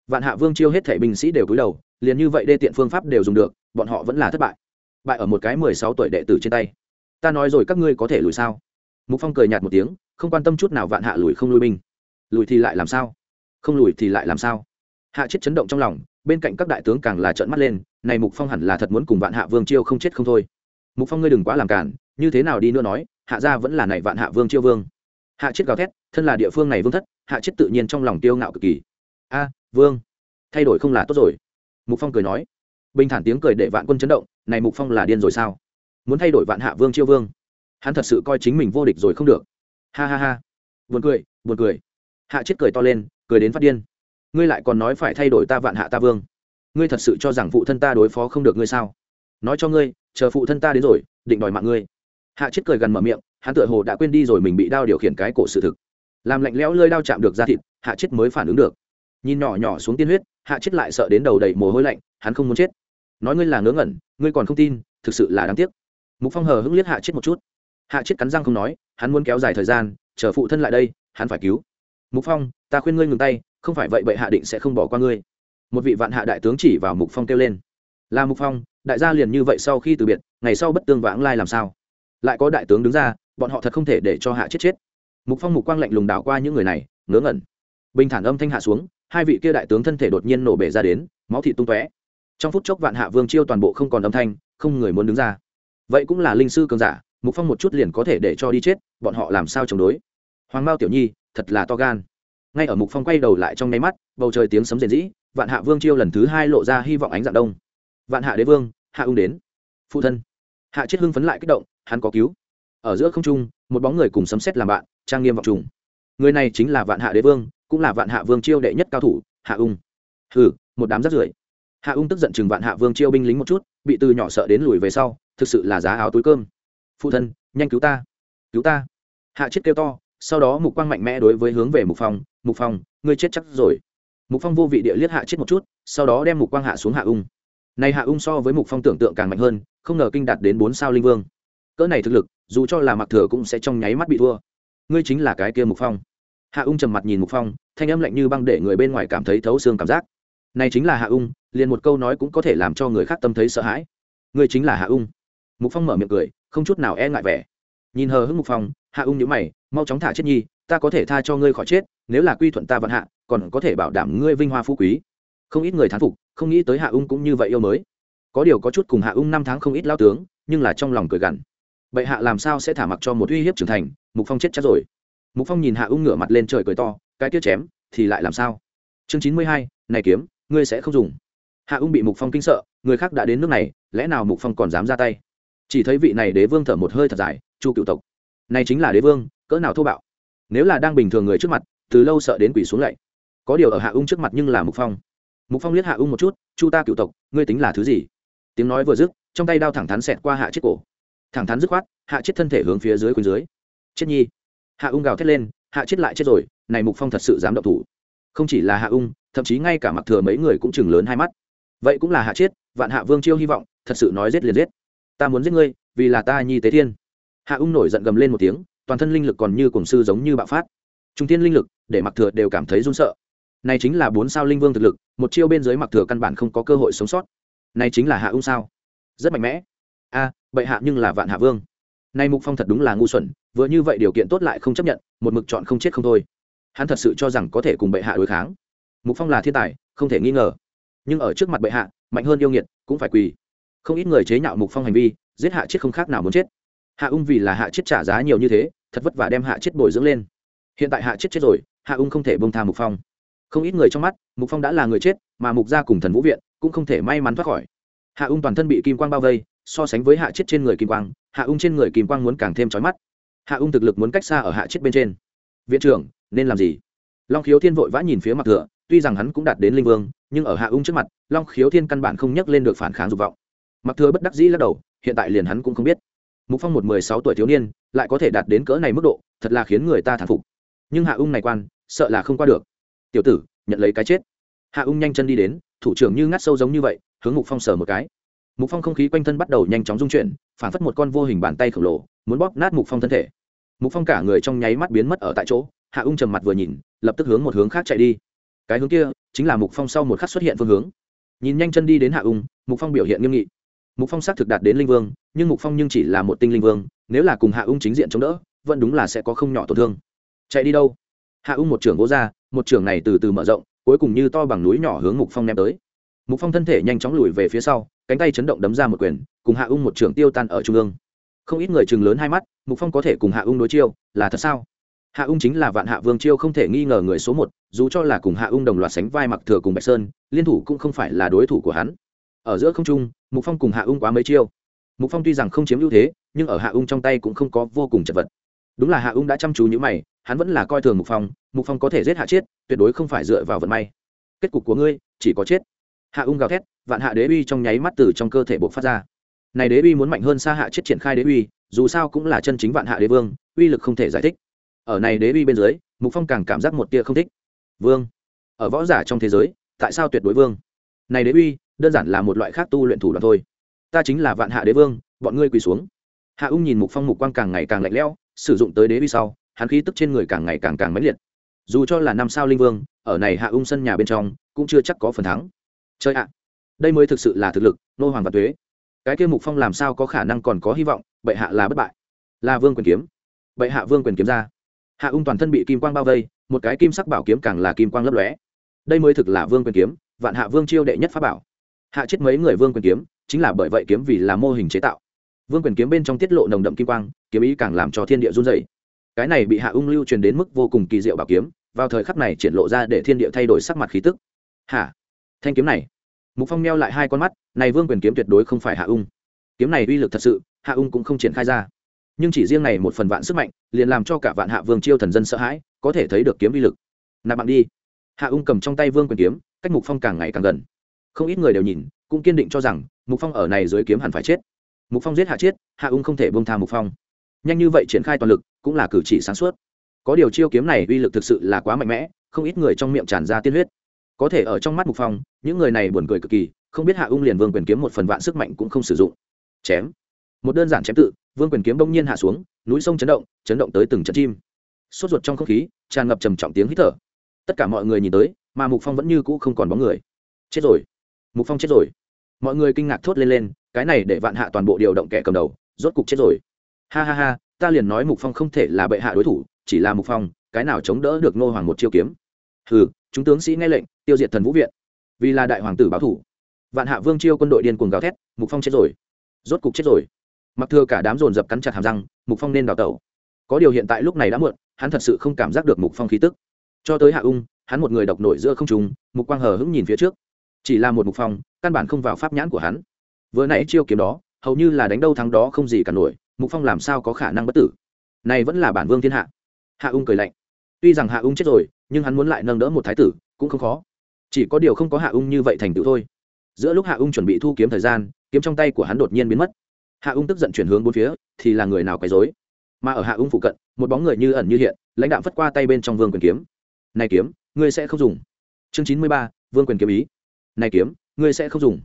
Vạn hạ vương chiêu hết thể binh sĩ đều cúi đầu, liền như vậy đê tiện phương pháp đều dùng được, bọn họ vẫn là thất bại. Bại ở một cái mười sáu tuổi đệ tử trên tay. Ta nói rồi các ngươi có thể lùi sao? Mục phong cười nhạt một tiếng, không quan tâm chút nào vạn hạ lùi không lui binh. Lùi thì lại làm sao? Không lùi thì lại làm sao? Hạ chết chấn động trong lòng, bên cạnh các đại tướng càng là trợn mắt lên, này mục phong hẳn là thật muốn cùng vạn hạ vương chiêu không chết không thôi. Mục phong ngươi đừng quá làm cản như thế nào đi nữa nói, hạ gia vẫn là này vạn hạ vương chiêu vương. Hạ chết gào thét, thân là địa phương này vương thất, hạ chết tự nhiên trong lòng tiêu ngạo cực kỳ. A, vương, thay đổi không là tốt rồi. Mục phong cười nói. Bình thản tiếng cười để vạn quân chấn động, này mục phong là điên rồi sao? Muốn thay đổi vạn hạ vương chiêu vương hắn thật sự coi chính mình vô địch rồi không được. Ha ha ha. Buồn cười buồn cười. Hạ chết cười to lên, cười đến phát điên. Ngươi lại còn nói phải thay đổi ta vạn hạ ta vương. Ngươi thật sự cho rằng phụ thân ta đối phó không được ngươi sao? Nói cho ngươi, chờ phụ thân ta đến rồi, định đòi mạng ngươi. Hạ chết cười gần mở miệng, hắn tựa hồ đã quên đi rồi mình bị đao điều khiển cái cổ sự thực. Làm lạnh lẽo lơi đao chạm được ra thịt, hạ chết mới phản ứng được. Nhìn nhỏ nhỏ xuống tiên huyết, hạ chết lại sợ đến đầu đầy mồ hôi lạnh, hắn không muốn chết. Nói ngươi là ngớ ngẩn, ngươi còn không tin, thực sự là đáng tiếc. Mục phong hờ hững liếc hạ chết một chút hạ chết cắn răng không nói, hắn muốn kéo dài thời gian, chờ phụ thân lại đây, hắn phải cứu. Mục phong, ta khuyên ngươi ngừng tay, không phải vậy bệ hạ định sẽ không bỏ qua ngươi. Một vị vạn hạ đại tướng chỉ vào mục phong kêu lên. Là mục phong, đại gia liền như vậy sau khi từ biệt, ngày sau bất tương vãng lai làm sao? Lại có đại tướng đứng ra, bọn họ thật không thể để cho hạ chết chết. Mục phong mục quang lạnh lùng đảo qua những người này, ngớ ngẩn. Bình thản âm thanh hạ xuống, hai vị kia đại tướng thân thể đột nhiên nổ bể ra đến, máu thịt tung tóe. Trong phút chốc vạn hạ vương chiêu toàn bộ không còn âm thanh, không người muốn đứng ra. Vậy cũng là linh sư cường giả mục phong một chút liền có thể để cho đi chết, bọn họ làm sao chống đối? Hoàng mao tiểu nhi, thật là to gan. Ngay ở mục phong quay đầu lại trong nháy mắt, bầu trời tiếng sấm rền rĩ, vạn hạ vương chiêu lần thứ hai lộ ra hy vọng ánh dạng đông. Vạn hạ đế vương, hạ ung đến. Phụ thân. Hạ chết hưng phấn lại kích động, hắn có cứu. Ở giữa không trung, một bóng người cùng sấm xét làm bạn, trang nghiêm vọng trùng. Người này chính là vạn hạ đế vương, cũng là vạn hạ vương chiêu đệ nhất cao thủ, hạ ung. Hừ, một đám rắt rưởi. Hạ ung tức giận chừng vạn hạ vương chiêu binh lính một chút, bị từ nhỏ sợ đến lùi về sau, thực sự là giá áo túi cơm phụ thân, nhanh cứu ta. Cứu ta. Hạ chết kêu to, sau đó mục quang mạnh mẽ đối với hướng về mục phong mục phong, ngươi chết chắc rồi. Mục phong vô vị địa liếc hạ chết một chút, sau đó đem mục quang hạ xuống hạ ung. Này hạ ung so với mục phong tưởng tượng càng mạnh hơn, không ngờ kinh đạt đến bốn sao linh vương. Cỡ này thực lực, dù cho là mặc thừa cũng sẽ trong nháy mắt bị thua. Ngươi chính là cái kia mục phong. Hạ ung trầm mặt nhìn mục phong, thanh âm lạnh như băng để người bên ngoài cảm thấy thấu xương cảm giác. Này chính là hạ ung, liền một câu nói cũng có thể làm cho người khác tâm thấy sợ hãi. Ngươi chính là hạ ung. Mục phong mở miệng cười không chút nào e ngại vẻ. Nhìn hờ hững mục phong, hạ ung nhữ mày, mau chóng thả chết nhi, ta có thể tha cho ngươi khỏi chết, nếu là quy thuận ta vận hạ, còn có thể bảo đảm ngươi vinh hoa phú quý. Không ít người thán phục, không nghĩ tới hạ ung cũng như vậy yêu mới. Có điều có chút cùng hạ ung năm tháng không ít lao tướng, nhưng là trong lòng cười gằn. Bệ hạ làm sao sẽ thả mặc cho một uy hiếp trưởng thành, mục phong chết chắc rồi. Mục phong nhìn hạ ung ngửa mặt lên trời cười to, cái tiết chém, thì lại làm sao? Chương chín mươi hai, này kiếm, ngươi sẽ không dùng. Hạ ung bị mục phong kinh sợ, người khác đã đến nước này, lẽ nào mục phong còn dám ra tay? Chỉ thấy vị này đế vương thở một hơi thật dài, chu cựu tộc, này chính là đế vương, cỡ nào thô bạo. Nếu là đang bình thường người trước mặt, từ lâu sợ đến quỷ xuống lạy. Có điều ở hạ ung trước mặt nhưng là mục phong. Mục phong liếc hạ ung một chút, chu ta cựu tộc, ngươi tính là thứ gì? Tiếng nói vừa dứt, trong tay đao thẳng thắn xẹt qua hạ chết cổ. Thẳng thắn dứt khoát, hạ chết thân thể hướng phía dưới quên dưới. Chết nhi. Hạ ung gào thét lên, hạ chết lại chết rồi, này mục phong thật sự dám động thủ. Không chỉ là hạ ung, thậm chí ngay cả mặc thừa mấy người cũng chừng lớn hai mắt. Vậy cũng là hạ chết vạn hạ vương chiêu hy vọng, thật sự nói giết liền giết ta muốn giết ngươi, vì là ta nhi tế thiên. Hạ ung nổi giận gầm lên một tiếng, toàn thân linh lực còn như cổng sư giống như bạo phát. Trung thiên linh lực, để mặc thừa đều cảm thấy run sợ. Này chính là bốn sao linh vương thực lực, một chiêu bên dưới mặc thừa căn bản không có cơ hội sống sót. Này chính là hạ ung sao? Rất mạnh mẽ. A, bệ hạ nhưng là vạn hạ vương. Nay mục phong thật đúng là ngu xuẩn, vừa như vậy điều kiện tốt lại không chấp nhận, một mực chọn không chết không thôi. Hắn thật sự cho rằng có thể cùng bệ hạ đối kháng. Mục phong là thiên tài, không thể nghi ngờ. Nhưng ở trước mặt bệ hạ, mạnh hơn yêu nghiệt, cũng phải quỳ không ít người chế nhạo mục phong hành vi, giết hạ chết không khác nào muốn chết. Hạ ung vì là hạ chết trả giá nhiều như thế, thật vất vả đem hạ chết bồi dưỡng lên. Hiện tại hạ chết chết rồi, hạ ung không thể bông tha mục phong. Không ít người trong mắt, mục phong đã là người chết, mà mục gia cùng thần vũ viện cũng không thể may mắn thoát khỏi. Hạ ung toàn thân bị kim quang bao vây, so sánh với hạ chết trên người kim quang, hạ ung trên người kim quang muốn càng thêm trói mắt. Hạ ung thực lực muốn cách xa ở hạ chết bên trên. Viện trưởng, nên làm gì? Long khiếu thiên vội vã nhìn phía mặt thừa tuy rằng hắn cũng đạt đến linh vương, nhưng ở hạ ung trước mặt, long khiếu thiên căn bản không nhắc lên được phản kháng dục vọng mặc thừa bất đắc dĩ lắc đầu, hiện tại liền hắn cũng không biết. Mục phong một mười sáu tuổi thiếu niên, lại có thể đạt đến cỡ này mức độ, thật là khiến người ta thán phục. Nhưng hạ ung này quan, sợ là không qua được. Tiểu tử, nhận lấy cái chết. Hạ ung nhanh chân đi đến, thủ trưởng như ngắt sâu giống như vậy, hướng mục phong sờ một cái. Mục phong không khí quanh thân bắt đầu nhanh chóng rung chuyển, phản phất một con vô hình bàn tay khổng lồ, muốn bóp nát mục phong thân thể. Mục phong cả người trong nháy mắt biến mất ở tại chỗ, hạ ung trầm mặt vừa nhìn, lập tức hướng một hướng khác chạy đi. Cái hướng kia, chính là mục phong sau một khắc xuất hiện phương hướng. Nhìn nhanh chân đi đến hạ ung, mục phong biểu hiện nghiêm nghị mục phong xác thực đạt đến linh vương, nhưng mục phong nhưng chỉ là một tinh linh vương, nếu là cùng hạ ung chính diện chống đỡ, vẫn đúng là sẽ có không nhỏ tổn thương. Chạy đi đâu? Hạ ung một trưởng gỗ ra, một trưởng này từ từ mở rộng, cuối cùng như to bằng núi nhỏ hướng mục phong ném tới. Mục phong thân thể nhanh chóng lùi về phía sau, cánh tay chấn động đấm ra một quyền, cùng hạ ung một trưởng tiêu tan ở trung ương. Không ít người chừng lớn hai mắt, mục phong có thể cùng hạ ung đối chiêu, là thật sao? Hạ ung chính là vạn hạ vương chiêu không thể nghi ngờ người số một, dù cho là cùng hạ ung đồng loạt sánh vai mặc thừa cùng bạch sơn, liên thủ cũng không phải là đối thủ của hắn ở giữa không trung, mục phong cùng hạ ung quá mấy chiêu. Mục phong tuy rằng không chiếm ưu thế, nhưng ở hạ ung trong tay cũng không có vô cùng chật vật. Đúng là hạ ung đã chăm chú như mày, hắn vẫn là coi thường mục phong mục phong có thể giết hạ chết tuyệt đối không phải dựa vào vận may. Kết cục của ngươi, chỉ có chết. Hạ ung gào thét, vạn hạ đế uy trong nháy mắt từ trong cơ thể buộc phát ra. Này đế uy muốn mạnh hơn xa hạ chết triển khai đế uy, dù sao cũng là chân chính vạn hạ đế vương, uy lực không thể giải thích. Ở này đế uy bên dưới, mục phong càng cảm giác một tia không thích. Vương, ở võ giả trong thế giới, tại sao tuyệt đối vương? Này đế uy đơn giản là một loại khác tu luyện thủ đoạn thôi. Ta chính là vạn hạ đế vương, bọn ngươi quỳ xuống. Hạ ung nhìn mục phong mục quang càng ngày càng lạnh lẽo, sử dụng tới đế vi sau, hắn khí tức trên người càng ngày càng càng mãnh liệt. Dù cho là năm sao linh vương, ở này hạ ung sân nhà bên trong, cũng chưa chắc có phần thắng. Chơi ạ. Đây mới thực sự là thực lực, nô hoàng và tuế. Cái kia mục phong làm sao có khả năng còn có hy vọng, bệ hạ là bất bại. Là vương quyền kiếm. Bệ hạ vương quyền kiếm ra. Hạ ung toàn thân bị kim quang bao vây, một cái kim sắc bảo kiếm càng là kim quang lấp lóe. Đây mới thực là vương quyền kiếm, vạn hạ vương chiêu đệ nhất pháp bảo hạ chết mấy người vương quyền kiếm, chính là bởi vậy kiếm vì là mô hình chế tạo. Vương quyền kiếm bên trong tiết lộ nồng đậm kim quang, kiếm ý càng làm cho thiên địa run dày cái này bị hạ ung lưu truyền đến mức vô cùng kỳ diệu bảo kiếm, vào thời khắc này triển lộ ra để thiên địa thay đổi sắc mặt khí tức. Hả thanh kiếm này. Mục phong meo lại hai con mắt, này vương quyền kiếm tuyệt đối không phải hạ ung. Kiếm này uy lực thật sự, hạ ung cũng không triển khai ra. Nhưng chỉ riêng này một phần vạn sức mạnh, liền làm cho cả vạn hạ vương chiêu thần dân sợ hãi, có thể thấy được kiếm uy lực. Nạp bạn đi. Hạ ung cầm trong tay vương quyền kiếm, cách mục phong càng ngày càng gần không ít người đều nhìn, cũng kiên định cho rằng, mục phong ở này dưới kiếm hẳn phải chết. Mục phong giết hạ chết hạ ung không thể bông tha mục phong. Nhanh như vậy triển khai toàn lực, cũng là cử chỉ sáng suốt. Có điều chiêu kiếm này uy lực thực sự là quá mạnh mẽ, không ít người trong miệng tràn ra tiên huyết. Có thể ở trong mắt mục phong, những người này buồn cười cực kỳ, không biết hạ ung liền vương quyền kiếm một phần vạn sức mạnh cũng không sử dụng. Chém. Một đơn giản chém tự, vương quyền kiếm bỗng nhiên hạ xuống, núi sông chấn động chấn động tới từng trận chim. Sốt ruột trong không khí, tràn ngập trầm trọng tiếng hít thở. Tất cả mọi người nhìn tới, mà mục phong vẫn như cũ không còn bóng người. Chết rồi mục phong chết rồi. Mọi người kinh ngạc thốt lên lên, cái này để vạn hạ toàn bộ điều động kẻ cầm đầu, rốt cục chết rồi. Ha ha ha, ta liền nói mục phong không thể là bệ hạ đối thủ, chỉ là mục phong, cái nào chống đỡ được nô hoàng một chiêu kiếm. Hừ, chúng tướng sĩ nghe lệnh, tiêu diệt thần vũ viện. Vì là đại hoàng tử báo thủ. Vạn hạ vương chiêu quân đội điên cuồng gào thét, mục phong chết rồi. Rốt cục chết rồi. Mặc thừa cả đám dồn dập cắn chặt hàm răng, mục phong nên đào tẩu. Có điều hiện tại lúc này đã muộn, hắn thật sự không cảm giác được mục phong khí tức. Cho tới hạ ung, hắn một người độc nổi giữa không trùng mục quang hờ hững nhìn phía trước chỉ là một mục phong, căn bản không vào pháp nhãn của hắn. Vừa nãy chiêu kiếm đó, hầu như là đánh đâu thắng đó không gì cả nổi, mục phong làm sao có khả năng bất tử? Này vẫn là bản vương thiên hạ. Hạ ung cười lạnh. Tuy rằng hạ ung chết rồi, nhưng hắn muốn lại nâng đỡ một thái tử, cũng không khó. Chỉ có điều không có hạ ung như vậy thành tựu thôi. Giữa lúc hạ ung chuẩn bị thu kiếm thời gian, kiếm trong tay của hắn đột nhiên biến mất. Hạ ung tức giận chuyển hướng bốn phía, thì là người nào quấy dối mà ở hạ ung phụ cận, một bóng người như ẩn như hiện, lãnh đạo phất qua tay bên trong vương quyền kiếm. Này kiếm, ngươi sẽ không dùng. Chương chín mươi ba, vương quyền kiếm ý này kiếm, ngươi sẽ không dùng.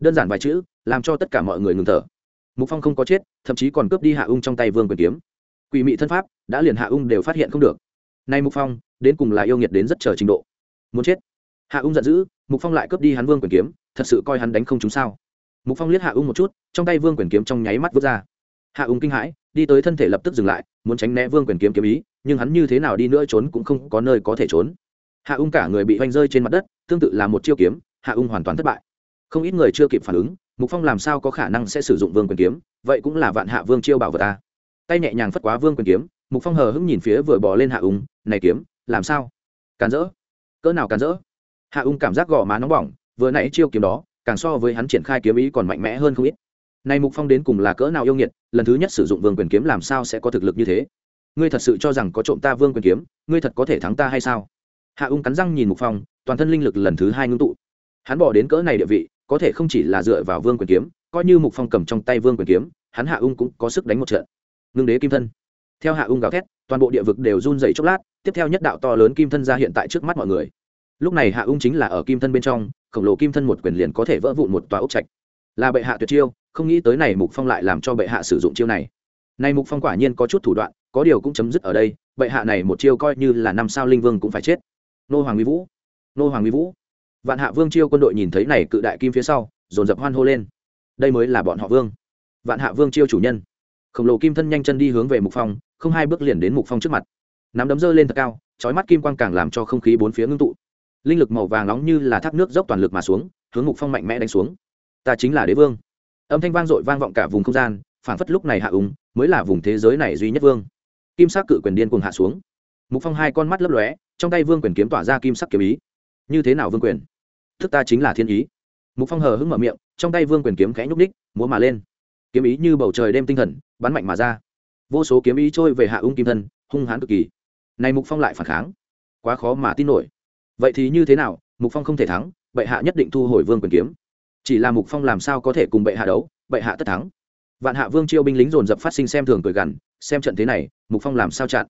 Đơn giản vài chữ, làm cho tất cả mọi người ngừng thở. Mục phong không có chết, thậm chí còn cướp đi hạ ung trong tay vương quyền kiếm. Quỷ mị thân pháp đã liền hạ ung đều phát hiện không được. Nay mục phong, đến cùng là yêu nghiệt đến rất chờ trình độ. Muốn chết. Hạ ung giận dữ, mục phong lại cướp đi hắn vương quyền kiếm, thật sự coi hắn đánh không chúng sao. Mục phong liếc hạ ung một chút, trong tay vương quyền kiếm trong nháy mắt vứt ra. Hạ ung kinh hãi, đi tới thân thể lập tức dừng lại, muốn tránh né vương quyền kiếm kiếm ý, nhưng hắn như thế nào đi nữa trốn cũng không có nơi có thể trốn. Hạ ung cả người bị vanh rơi trên mặt đất, tương tự là một chiêu kiếm hạ ung hoàn toàn thất bại. Không ít người chưa kịp phản ứng, mục phong làm sao có khả năng sẽ sử dụng vương quyền kiếm? Vậy cũng là vạn hạ vương chiêu bảo vật ta. Tay nhẹ nhàng phất quá vương quyền kiếm, mục phong hờ hững nhìn phía vừa bỏ lên hạ ung, này kiếm, làm sao? Càn rỡ. Cỡ nào càn rỡ? Hạ ung cảm giác gò má nóng bỏng, vừa nãy chiêu kiếm đó, càng so với hắn triển khai kiếm ý còn mạnh mẽ hơn không ít. Này mục phong đến cùng là cỡ nào yêu nghiệt, lần thứ nhất sử dụng vương quyền kiếm làm sao sẽ có thực lực như thế? Ngươi thật sự cho rằng có trộm ta vương quyền kiếm, ngươi thật có thể thắng ta hay sao? Hạ ung cắn răng nhìn mục phong, toàn thân linh lực lần thứ hai ngưng tụ hắn bỏ đến cỡ này địa vị, có thể không chỉ là dựa vào vương quyền kiếm, coi như mục phong cầm trong tay vương quyền kiếm, hắn hạ ung cũng có sức đánh một trận. Ngưng đế kim thân. Theo hạ ung gào thét, toàn bộ địa vực đều run dày chốc lát, tiếp theo nhất đạo to lớn kim thân ra hiện tại trước mắt mọi người. Lúc này hạ ung chính là ở kim thân bên trong, khổng lồ kim thân một quyền liền có thể vỡ vụn một tòa ốc trạch. Là bệ hạ tuyệt chiêu, không nghĩ tới này mục phong lại làm cho bệ hạ sử dụng chiêu này. Này mục phong quả nhiên có chút thủ đoạn, có điều cũng chấm dứt ở đây, bệ hạ này một chiêu coi như là năm sao linh vương cũng phải chết. Nô hoàng uy vũ. Nô hoàng uy vũ vạn hạ vương chiêu quân đội nhìn thấy này cự đại kim phía sau dồn dập hoan hô lên. Đây mới là bọn họ vương. Vạn hạ vương chiêu chủ nhân. Khổng lồ kim thân nhanh chân đi hướng về mục phong không hai bước liền đến mục phong trước mặt. Nắm đấm dơ lên thật cao trói mắt kim quang càng làm cho không khí bốn phía ngưng tụ. Linh lực màu vàng nóng như là thác nước dốc toàn lực mà xuống hướng mục phong mạnh mẽ đánh xuống. Ta chính là đế vương. Âm thanh vang dội vang vọng cả vùng không gian phản phất lúc này hạ úng, mới là vùng thế giới này duy nhất vương. Kim sắc cự quyền điên cuồng hạ xuống. Mục phong hai con mắt lấp lóe trong tay vương quyền kiếm tỏa ra kim sắc kiếm ý. Như thế nào vương quyền? Thức ta chính là thiên ý. Mục phong hờ hững mở miệng, trong tay vương quyền kiếm khẽ nhúc ních múa mà lên. Kiếm ý như bầu trời đêm tinh thần, bắn mạnh mà ra. Vô số kiếm ý trôi về hạ ung kim thân, hung hãn cực kỳ. Này mục phong lại phản kháng. Quá khó mà tin nổi. Vậy thì như thế nào, mục phong không thể thắng, bệ hạ nhất định thu hồi vương quyền kiếm. Chỉ là mục phong làm sao có thể cùng bệ hạ đấu, bệ hạ tất thắng. Vạn hạ vương chiêu binh lính dồn dập phát sinh xem thường cười gằn, xem trận thế này, mục phong làm sao chặn?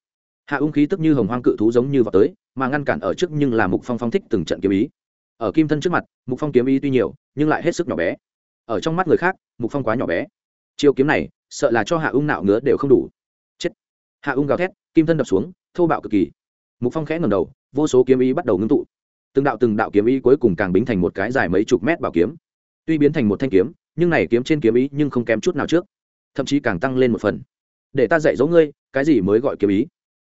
Hạ ung khí tức như hồng hoang cự thú giống như vào tới, mà ngăn cản ở trước nhưng là mục phong phong thích từng trận kiếm ý ở kim thân trước mặt, mục phong kiếm ý tuy nhiều, nhưng lại hết sức nhỏ bé. Ở trong mắt người khác, mục phong quá nhỏ bé. Chiêu kiếm này, sợ là cho hạ ung nạo ngứa đều không đủ. Chết. Hạ ung gào thét, kim thân đập xuống, thô bạo cực kỳ. Mục phong khẽ ngầm đầu, vô số kiếm ý bắt đầu ngưng tụ. Từng đạo từng đạo kiếm ý cuối cùng càng bính thành một cái dài mấy chục mét bảo kiếm. Tuy biến thành một thanh kiếm, nhưng này kiếm trên kiếm ý nhưng không kém chút nào trước. Thậm chí càng tăng lên một phần. Để ta dạy dỗ ngươi, cái gì mới gọi kiếm ý?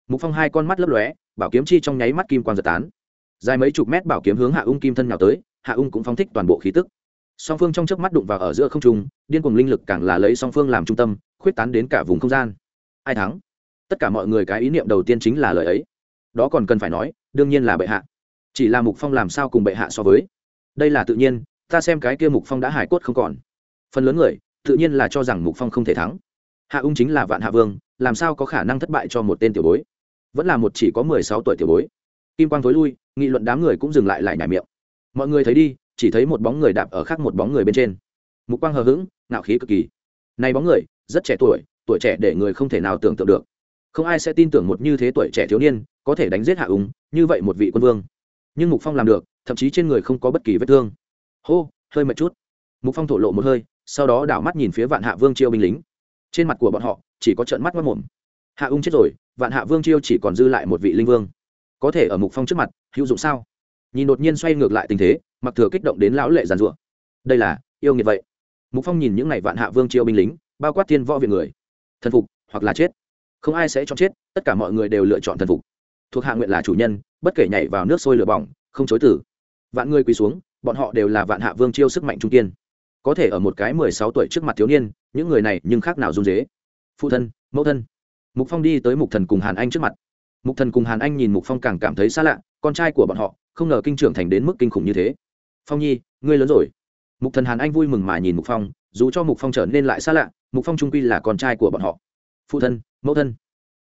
Mục phong hai con mắt lấp lóe, bảo kiếm chi trong nháy mắt kim quan giật tán dài mấy chục mét bảo kiếm hướng hạ ung kim thân nhào tới, hạ ung cũng phóng thích toàn bộ khí tức. Song phương trong chớp mắt đụng vào ở giữa không trung, điên cuồng linh lực càng là lấy song phương làm trung tâm, khuyết tán đến cả vùng không gian. Ai thắng? Tất cả mọi người cái ý niệm đầu tiên chính là lời ấy. Đó còn cần phải nói, đương nhiên là bệ hạ. Chỉ là mục phong làm sao cùng bệ hạ so với? Đây là tự nhiên, ta xem cái kia mục phong đã hải cốt không còn. Phần lớn người, tự nhiên là cho rằng mục phong không thể thắng. Hạ ung chính là vạn hạ vương, làm sao có khả năng thất bại cho một tên tiểu bối? Vẫn là một chỉ có mười sáu tuổi tiểu bối. Kim quang thối lui nghị luận đám người cũng dừng lại lại nhảy miệng. Mọi người thấy đi, chỉ thấy một bóng người đạp ở khác một bóng người bên trên. Mục quang hờ hững, ngạo khí cực kỳ. Này bóng người, rất trẻ tuổi tuổi trẻ để người không thể nào tưởng tượng được. Không ai sẽ tin tưởng một như thế tuổi trẻ thiếu niên có thể đánh giết hạ ung như vậy một vị quân vương. Nhưng mục phong làm được, thậm chí trên người không có bất kỳ vết thương. Hô, hơi mệt chút. Mục phong thổ lộ một hơi, sau đó đảo mắt nhìn phía vạn hạ vương chiêu binh lính. Trên mặt của bọn họ, chỉ có trợn mắt mất mồm. Hạ ung chết rồi, vạn hạ vương chiêu chỉ còn dư lại một vị linh vương có thể ở mục phong trước mặt, hữu dụng sao? Nhìn đột nhiên xoay ngược lại tình thế, mặc thừa kích động đến lão lệ giàn rủa đây là, yêu nghiệt vậy. Mục phong nhìn những ngày vạn hạ vương triệu binh lính, bao quát thiên võ viện người. Thần phục, hoặc là chết. Không ai sẽ chọn chết, tất cả mọi người đều lựa chọn thần phục. Thuộc hạ nguyện là chủ nhân, bất kể nhảy vào nước sôi lửa bỏng, không chối tử vạn người quỳ xuống, bọn họ đều là vạn hạ vương chiêu sức mạnh trung kiên. Có thể ở một cái mười sáu tuổi trước mặt thiếu niên, những người này nhưng khác nào run dế phụ thân, mẫu thân. Mục phong đi tới mục thần cùng hàn anh trước mặt mục thần cùng hàn anh nhìn mục phong càng cảm thấy xa lạ, con trai của bọn họ, không ngờ kinh trưởng thành đến mức kinh khủng như thế. Phong nhi, ngươi lớn rồi. Mục thần hàn anh vui mừng mà nhìn mục phong, dù cho mục phong trở nên lại xa lạ, mục phong trung quy là con trai của bọn họ. Phụ thân, mẫu thân,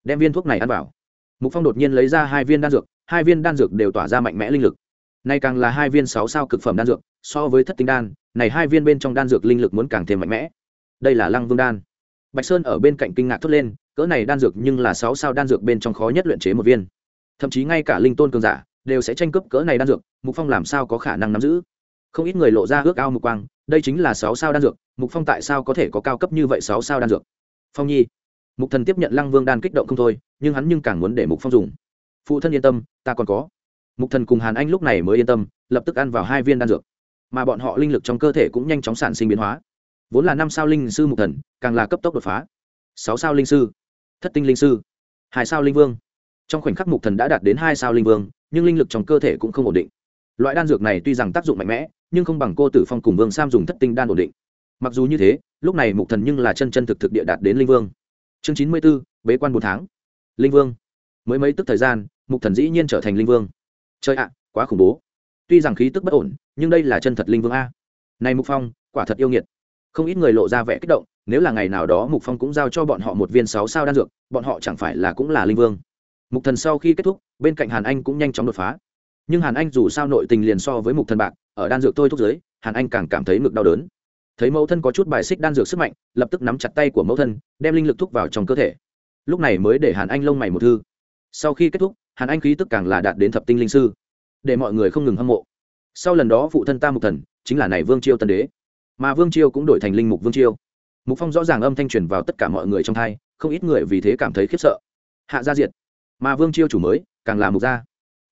đem viên thuốc này ăn vào. Mục phong đột nhiên lấy ra hai viên đan dược, hai viên đan dược đều tỏa ra mạnh mẽ linh lực. Nay càng là hai viên sáu sao cực phẩm đan dược, so với thất tinh đan, này hai viên bên trong đan dược linh lực muốn càng thêm mạnh mẽ. Đây là lăng vương đan. Bạch sơn ở bên cạnh kinh ngạc thốt lên cỡ này đan dược nhưng là sáu sao đan dược bên trong khó nhất luyện chế một viên. Thậm chí ngay cả linh tôn cường giả đều sẽ tranh cướp cỡ này đan dược, mục phong làm sao có khả năng nắm giữ? Không ít người lộ ra ước ao mục quang, đây chính là sáu sao đan dược, mục phong tại sao có thể có cao cấp như vậy sáu sao đan dược? Phong nhi, mục thần tiếp nhận lăng vương đan kích động không thôi, nhưng hắn nhưng càng muốn để mục phong dùng. Phụ thân yên tâm, ta còn có. Mục thần cùng hàn anh lúc này mới yên tâm, lập tức ăn vào hai viên đan dược. Mà bọn họ linh lực trong cơ thể cũng nhanh chóng sản sinh biến hóa. Vốn là năm sao linh sư mục thần, càng là cấp tốc đột phá. Sáu sao linh sư thất tinh linh sư. Hai sao linh vương. Trong khoảnh khắc mục thần đã đạt đến hai sao linh vương, nhưng linh lực trong cơ thể cũng không ổn định. Loại đan dược này tuy rằng tác dụng mạnh mẽ, nhưng không bằng cô tử phong cùng vương sam dùng thất tinh đan ổn định. Mặc dù như thế, lúc này mục thần nhưng là chân chân thực thực địa đạt đến linh vương. Chương chín mươi b ố bế quan bốn tháng. Linh vương. Mới mấy tức thời gian, mục thần dĩ nhiên trở thành linh vương. Chơi ạ, quá khủng bố. Tuy rằng khí tức bất ổn, nhưng đây là chân thật linh vương a. Này mục phong, quả thật yêu nghiệt. Không ít người lộ ra vẻ kích động nếu là ngày nào đó mục phong cũng giao cho bọn họ một viên sáu sao đan dược, bọn họ chẳng phải là cũng là linh vương. Mục thần sau khi kết thúc, bên cạnh hàn anh cũng nhanh chóng đột phá. Nhưng hàn anh dù sao nội tình liền so với mục thần bạc, ở đan dược tôi thúc giới, hàn anh càng cảm thấy ngực đau đớn. Thấy mẫu thân có chút bài xích đan dược sức mạnh, lập tức nắm chặt tay của mẫu thân, đem linh lực thúc vào trong cơ thể. Lúc này mới để hàn anh lông mày một thư sau khi kết thúc, hàn anh khí tức càng là đạt đến thập tinh linh sư. Để mọi người không ngừng hâm mộ. Sau lần đó phụ thân ta mục thần, chính là này vương chiêu tân đế. Mà vương chiêu cũng đổi thành linh mục vương chiêu mục phong rõ ràng âm thanh truyền vào tất cả mọi người trong thai, không ít người vì thế cảm thấy khiếp sợ. Hạ gia diệt, mà vương chiêu chủ mới, càng là mục gia.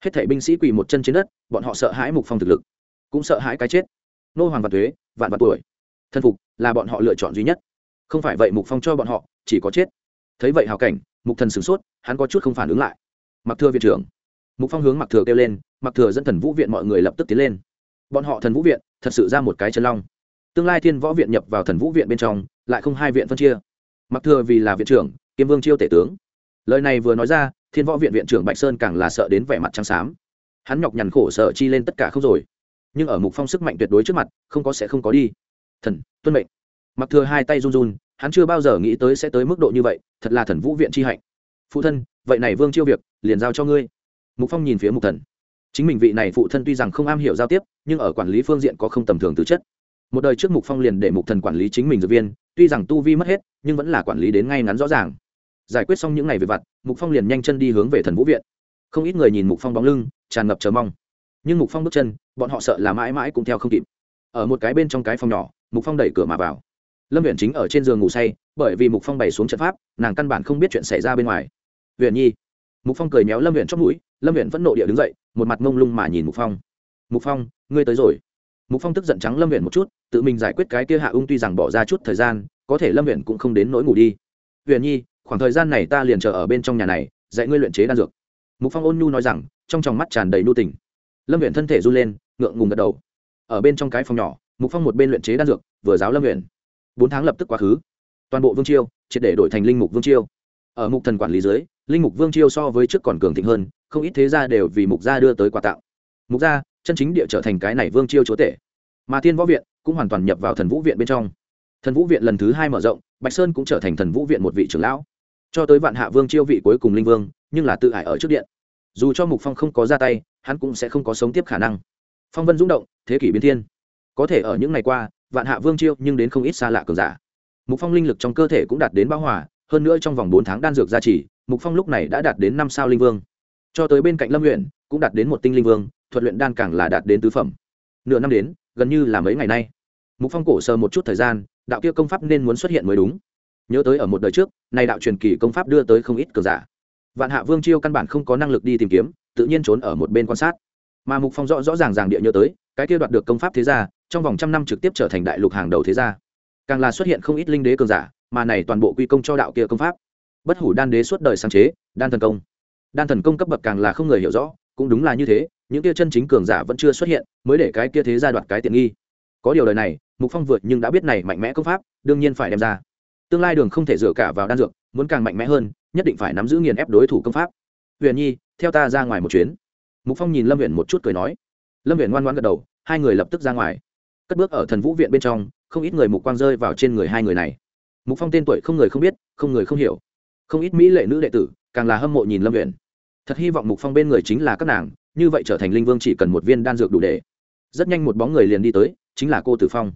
Hết thảy binh sĩ quỳ một chân trên đất, bọn họ sợ hãi mục phong thực lực, cũng sợ hãi cái chết. Nô hoàng vạn thuế vạn vạn tuổi. Thân phục là bọn họ lựa chọn duy nhất. Không phải vậy mục phong cho bọn họ, chỉ có chết. Thấy vậy hào cảnh, mục thần sửng sốt, hắn có chút không phản ứng lại. Mặc thừa viện trưởng. Mục phong hướng mặc thừa kêu lên, mặc thừa dẫn thần vũ viện mọi người lập tức tiến lên. Bọn họ thần vũ viện, thật sự ra một cái chân long tương lai thiên võ viện nhập vào thần vũ viện bên trong, lại không hai viện phân chia. Mặc thừa vì là viện trưởng, kiêm vương chiêu tể tướng. Lời này vừa nói ra, thiên võ viện viện trưởng bạch sơn càng là sợ đến vẻ mặt trắng xám. Hắn nhọc nhằn khổ sợ chi lên tất cả không rồi. Nhưng ở mục phong sức mạnh tuyệt đối trước mặt, không có sẽ không có đi. Thần, tuân mệnh. Mặc thừa hai tay run run, hắn chưa bao giờ nghĩ tới sẽ tới mức độ như vậy, thật là thần vũ viện chi hạnh. Phụ thân, vậy này vương chiêu việc, liền giao cho ngươi. Mục phong nhìn phía mục thần. Chính mình vị này phụ thân tuy rằng không am hiểu giao tiếp, nhưng ở quản lý phương diện có không tầm thường tư chất một đời trước mục phong liền để mục thần quản lý chính mình dược viên, tuy rằng tu vi mất hết, nhưng vẫn là quản lý đến ngay ngắn rõ ràng. Giải quyết xong những ngày về vặt, mục phong liền nhanh chân đi hướng về thần vũ viện. Không ít người nhìn mục phong bóng lưng, tràn ngập chờ mong. Nhưng mục phong bước chân, bọn họ sợ là mãi mãi cũng theo không kịp. Ở một cái bên trong cái phòng nhỏ, mục phong đẩy cửa mà vào. Lâm viện chính ở trên giường ngủ say, bởi vì mục phong bày xuống trận pháp, nàng căn bản không biết chuyện xảy ra bên ngoài. Viện nhi. Mục phong cười méo lâm viện chót mũi, lâm viện vẫn nộ địa đứng dậy, một mặt mông lung mà nhìn mục phong. Mục phong, ngươi tới rồi mục phong tức giận trắng lâm viện một chút, tự mình giải quyết cái kia hạ ung tuy rằng bỏ ra chút thời gian, có thể lâm viện cũng không đến nỗi ngủ đi. Huyền nhi, khoảng thời gian này ta liền chờ ở bên trong nhà này, dạy ngươi luyện chế đan dược. Mục phong ôn nhu nói rằng, trong tròng mắt tràn đầy nu tình. Lâm viện thân thể run lên, ngượng ngùng gật đầu. Ở bên trong cái phòng nhỏ, mục phong một bên luyện chế đan dược, vừa giáo lâm viện bốn tháng lập tức quá khứ. Toàn bộ vương chiêu, triệt để đổi thành linh mục vương chiêu. Ở mục thần quản lý dưới, linh mục vương chiêu so với trước còn cường thịnh hơn, không ít thế gia đều vì mục gia đưa tới quà tặng. Mục gia chân chính địa trở thành cái này vương chiêu chúa tể. Mà thiên võ viện cũng hoàn toàn nhập vào thần vũ viện bên trong. Thần vũ viện lần thứ hai mở rộng, bạch sơn cũng trở thành thần vũ viện một vị trưởng lão. Cho tới vạn hạ vương chiêu vị cuối cùng linh vương, nhưng là tự ải ở trước điện. Dù cho mục phong không có ra tay, hắn cũng sẽ không có sống tiếp khả năng. Phong vân rung động, thế kỷ biến thiên. Có thể ở những ngày qua, vạn hạ vương chiêu nhưng đến không ít xa lạ cường giả. Mục phong linh lực trong cơ thể cũng đạt đến bão hòa, hơn nữa trong vòng bốn tháng đan dược gia trì, mục phong lúc này đã đạt đến năm sao linh vương. Cho tới bên cạnh lâm huyện cũng đạt đến một tinh linh vương thuật luyện đan càng là đạt đến tứ phẩm. Nửa năm đến, gần như là mấy ngày nay. Mục phong cổ sờ một chút thời gian, đạo kia công pháp nên muốn xuất hiện mới đúng. Nhớ tới ở một đời trước nay đạo truyền kỳ công pháp đưa tới không ít cường giả. Vạn hạ vương chiêu căn bản không có năng lực đi tìm kiếm, tự nhiên trốn ở một bên quan sát. Mà mục phong rõ rõ ràng ràng địa nhớ tới, cái kia đoạt được công pháp thế gia, trong vòng trăm năm trực tiếp trở thành đại lục hàng đầu thế gia. Càng là xuất hiện không ít linh đế cường giả, mà này toàn bộ quy công cho đạo kia công pháp. Bất hủ đan đế suốt đời sáng chế, đan thần công. Đan thần công cấp bậc càng là không người hiểu rõ, cũng đúng là như thế những kia chân chính cường giả vẫn chưa xuất hiện, mới để cái kia thế gia đoạt cái tiện nghi. Có điều lời này, mục phong vượt nhưng đã biết này mạnh mẽ công pháp, đương nhiên phải đem ra. Tương lai đường không thể dựa cả vào đan dược, muốn càng mạnh mẽ hơn, nhất định phải nắm giữ nghiền ép đối thủ công pháp. Huyền nhi, theo ta ra ngoài một chuyến. Mục phong nhìn lâm huyền một chút cười nói. Lâm huyền ngoan ngoan gật đầu, hai người lập tức ra ngoài. Cất bước ở thần vũ viện bên trong, không ít người mục quang rơi vào trên người hai người này. Mục phong tên tuổi không người không biết, không người không hiểu. Không ít mỹ lệ nữ đệ tử, càng là hâm mộ nhìn lâm huyền thật hy vọng mục phong bên người chính là các nàng như vậy trở thành linh vương chỉ cần một viên đan dược đủ để. Rất nhanh một bóng người liền đi tới, chính là cô tử phong.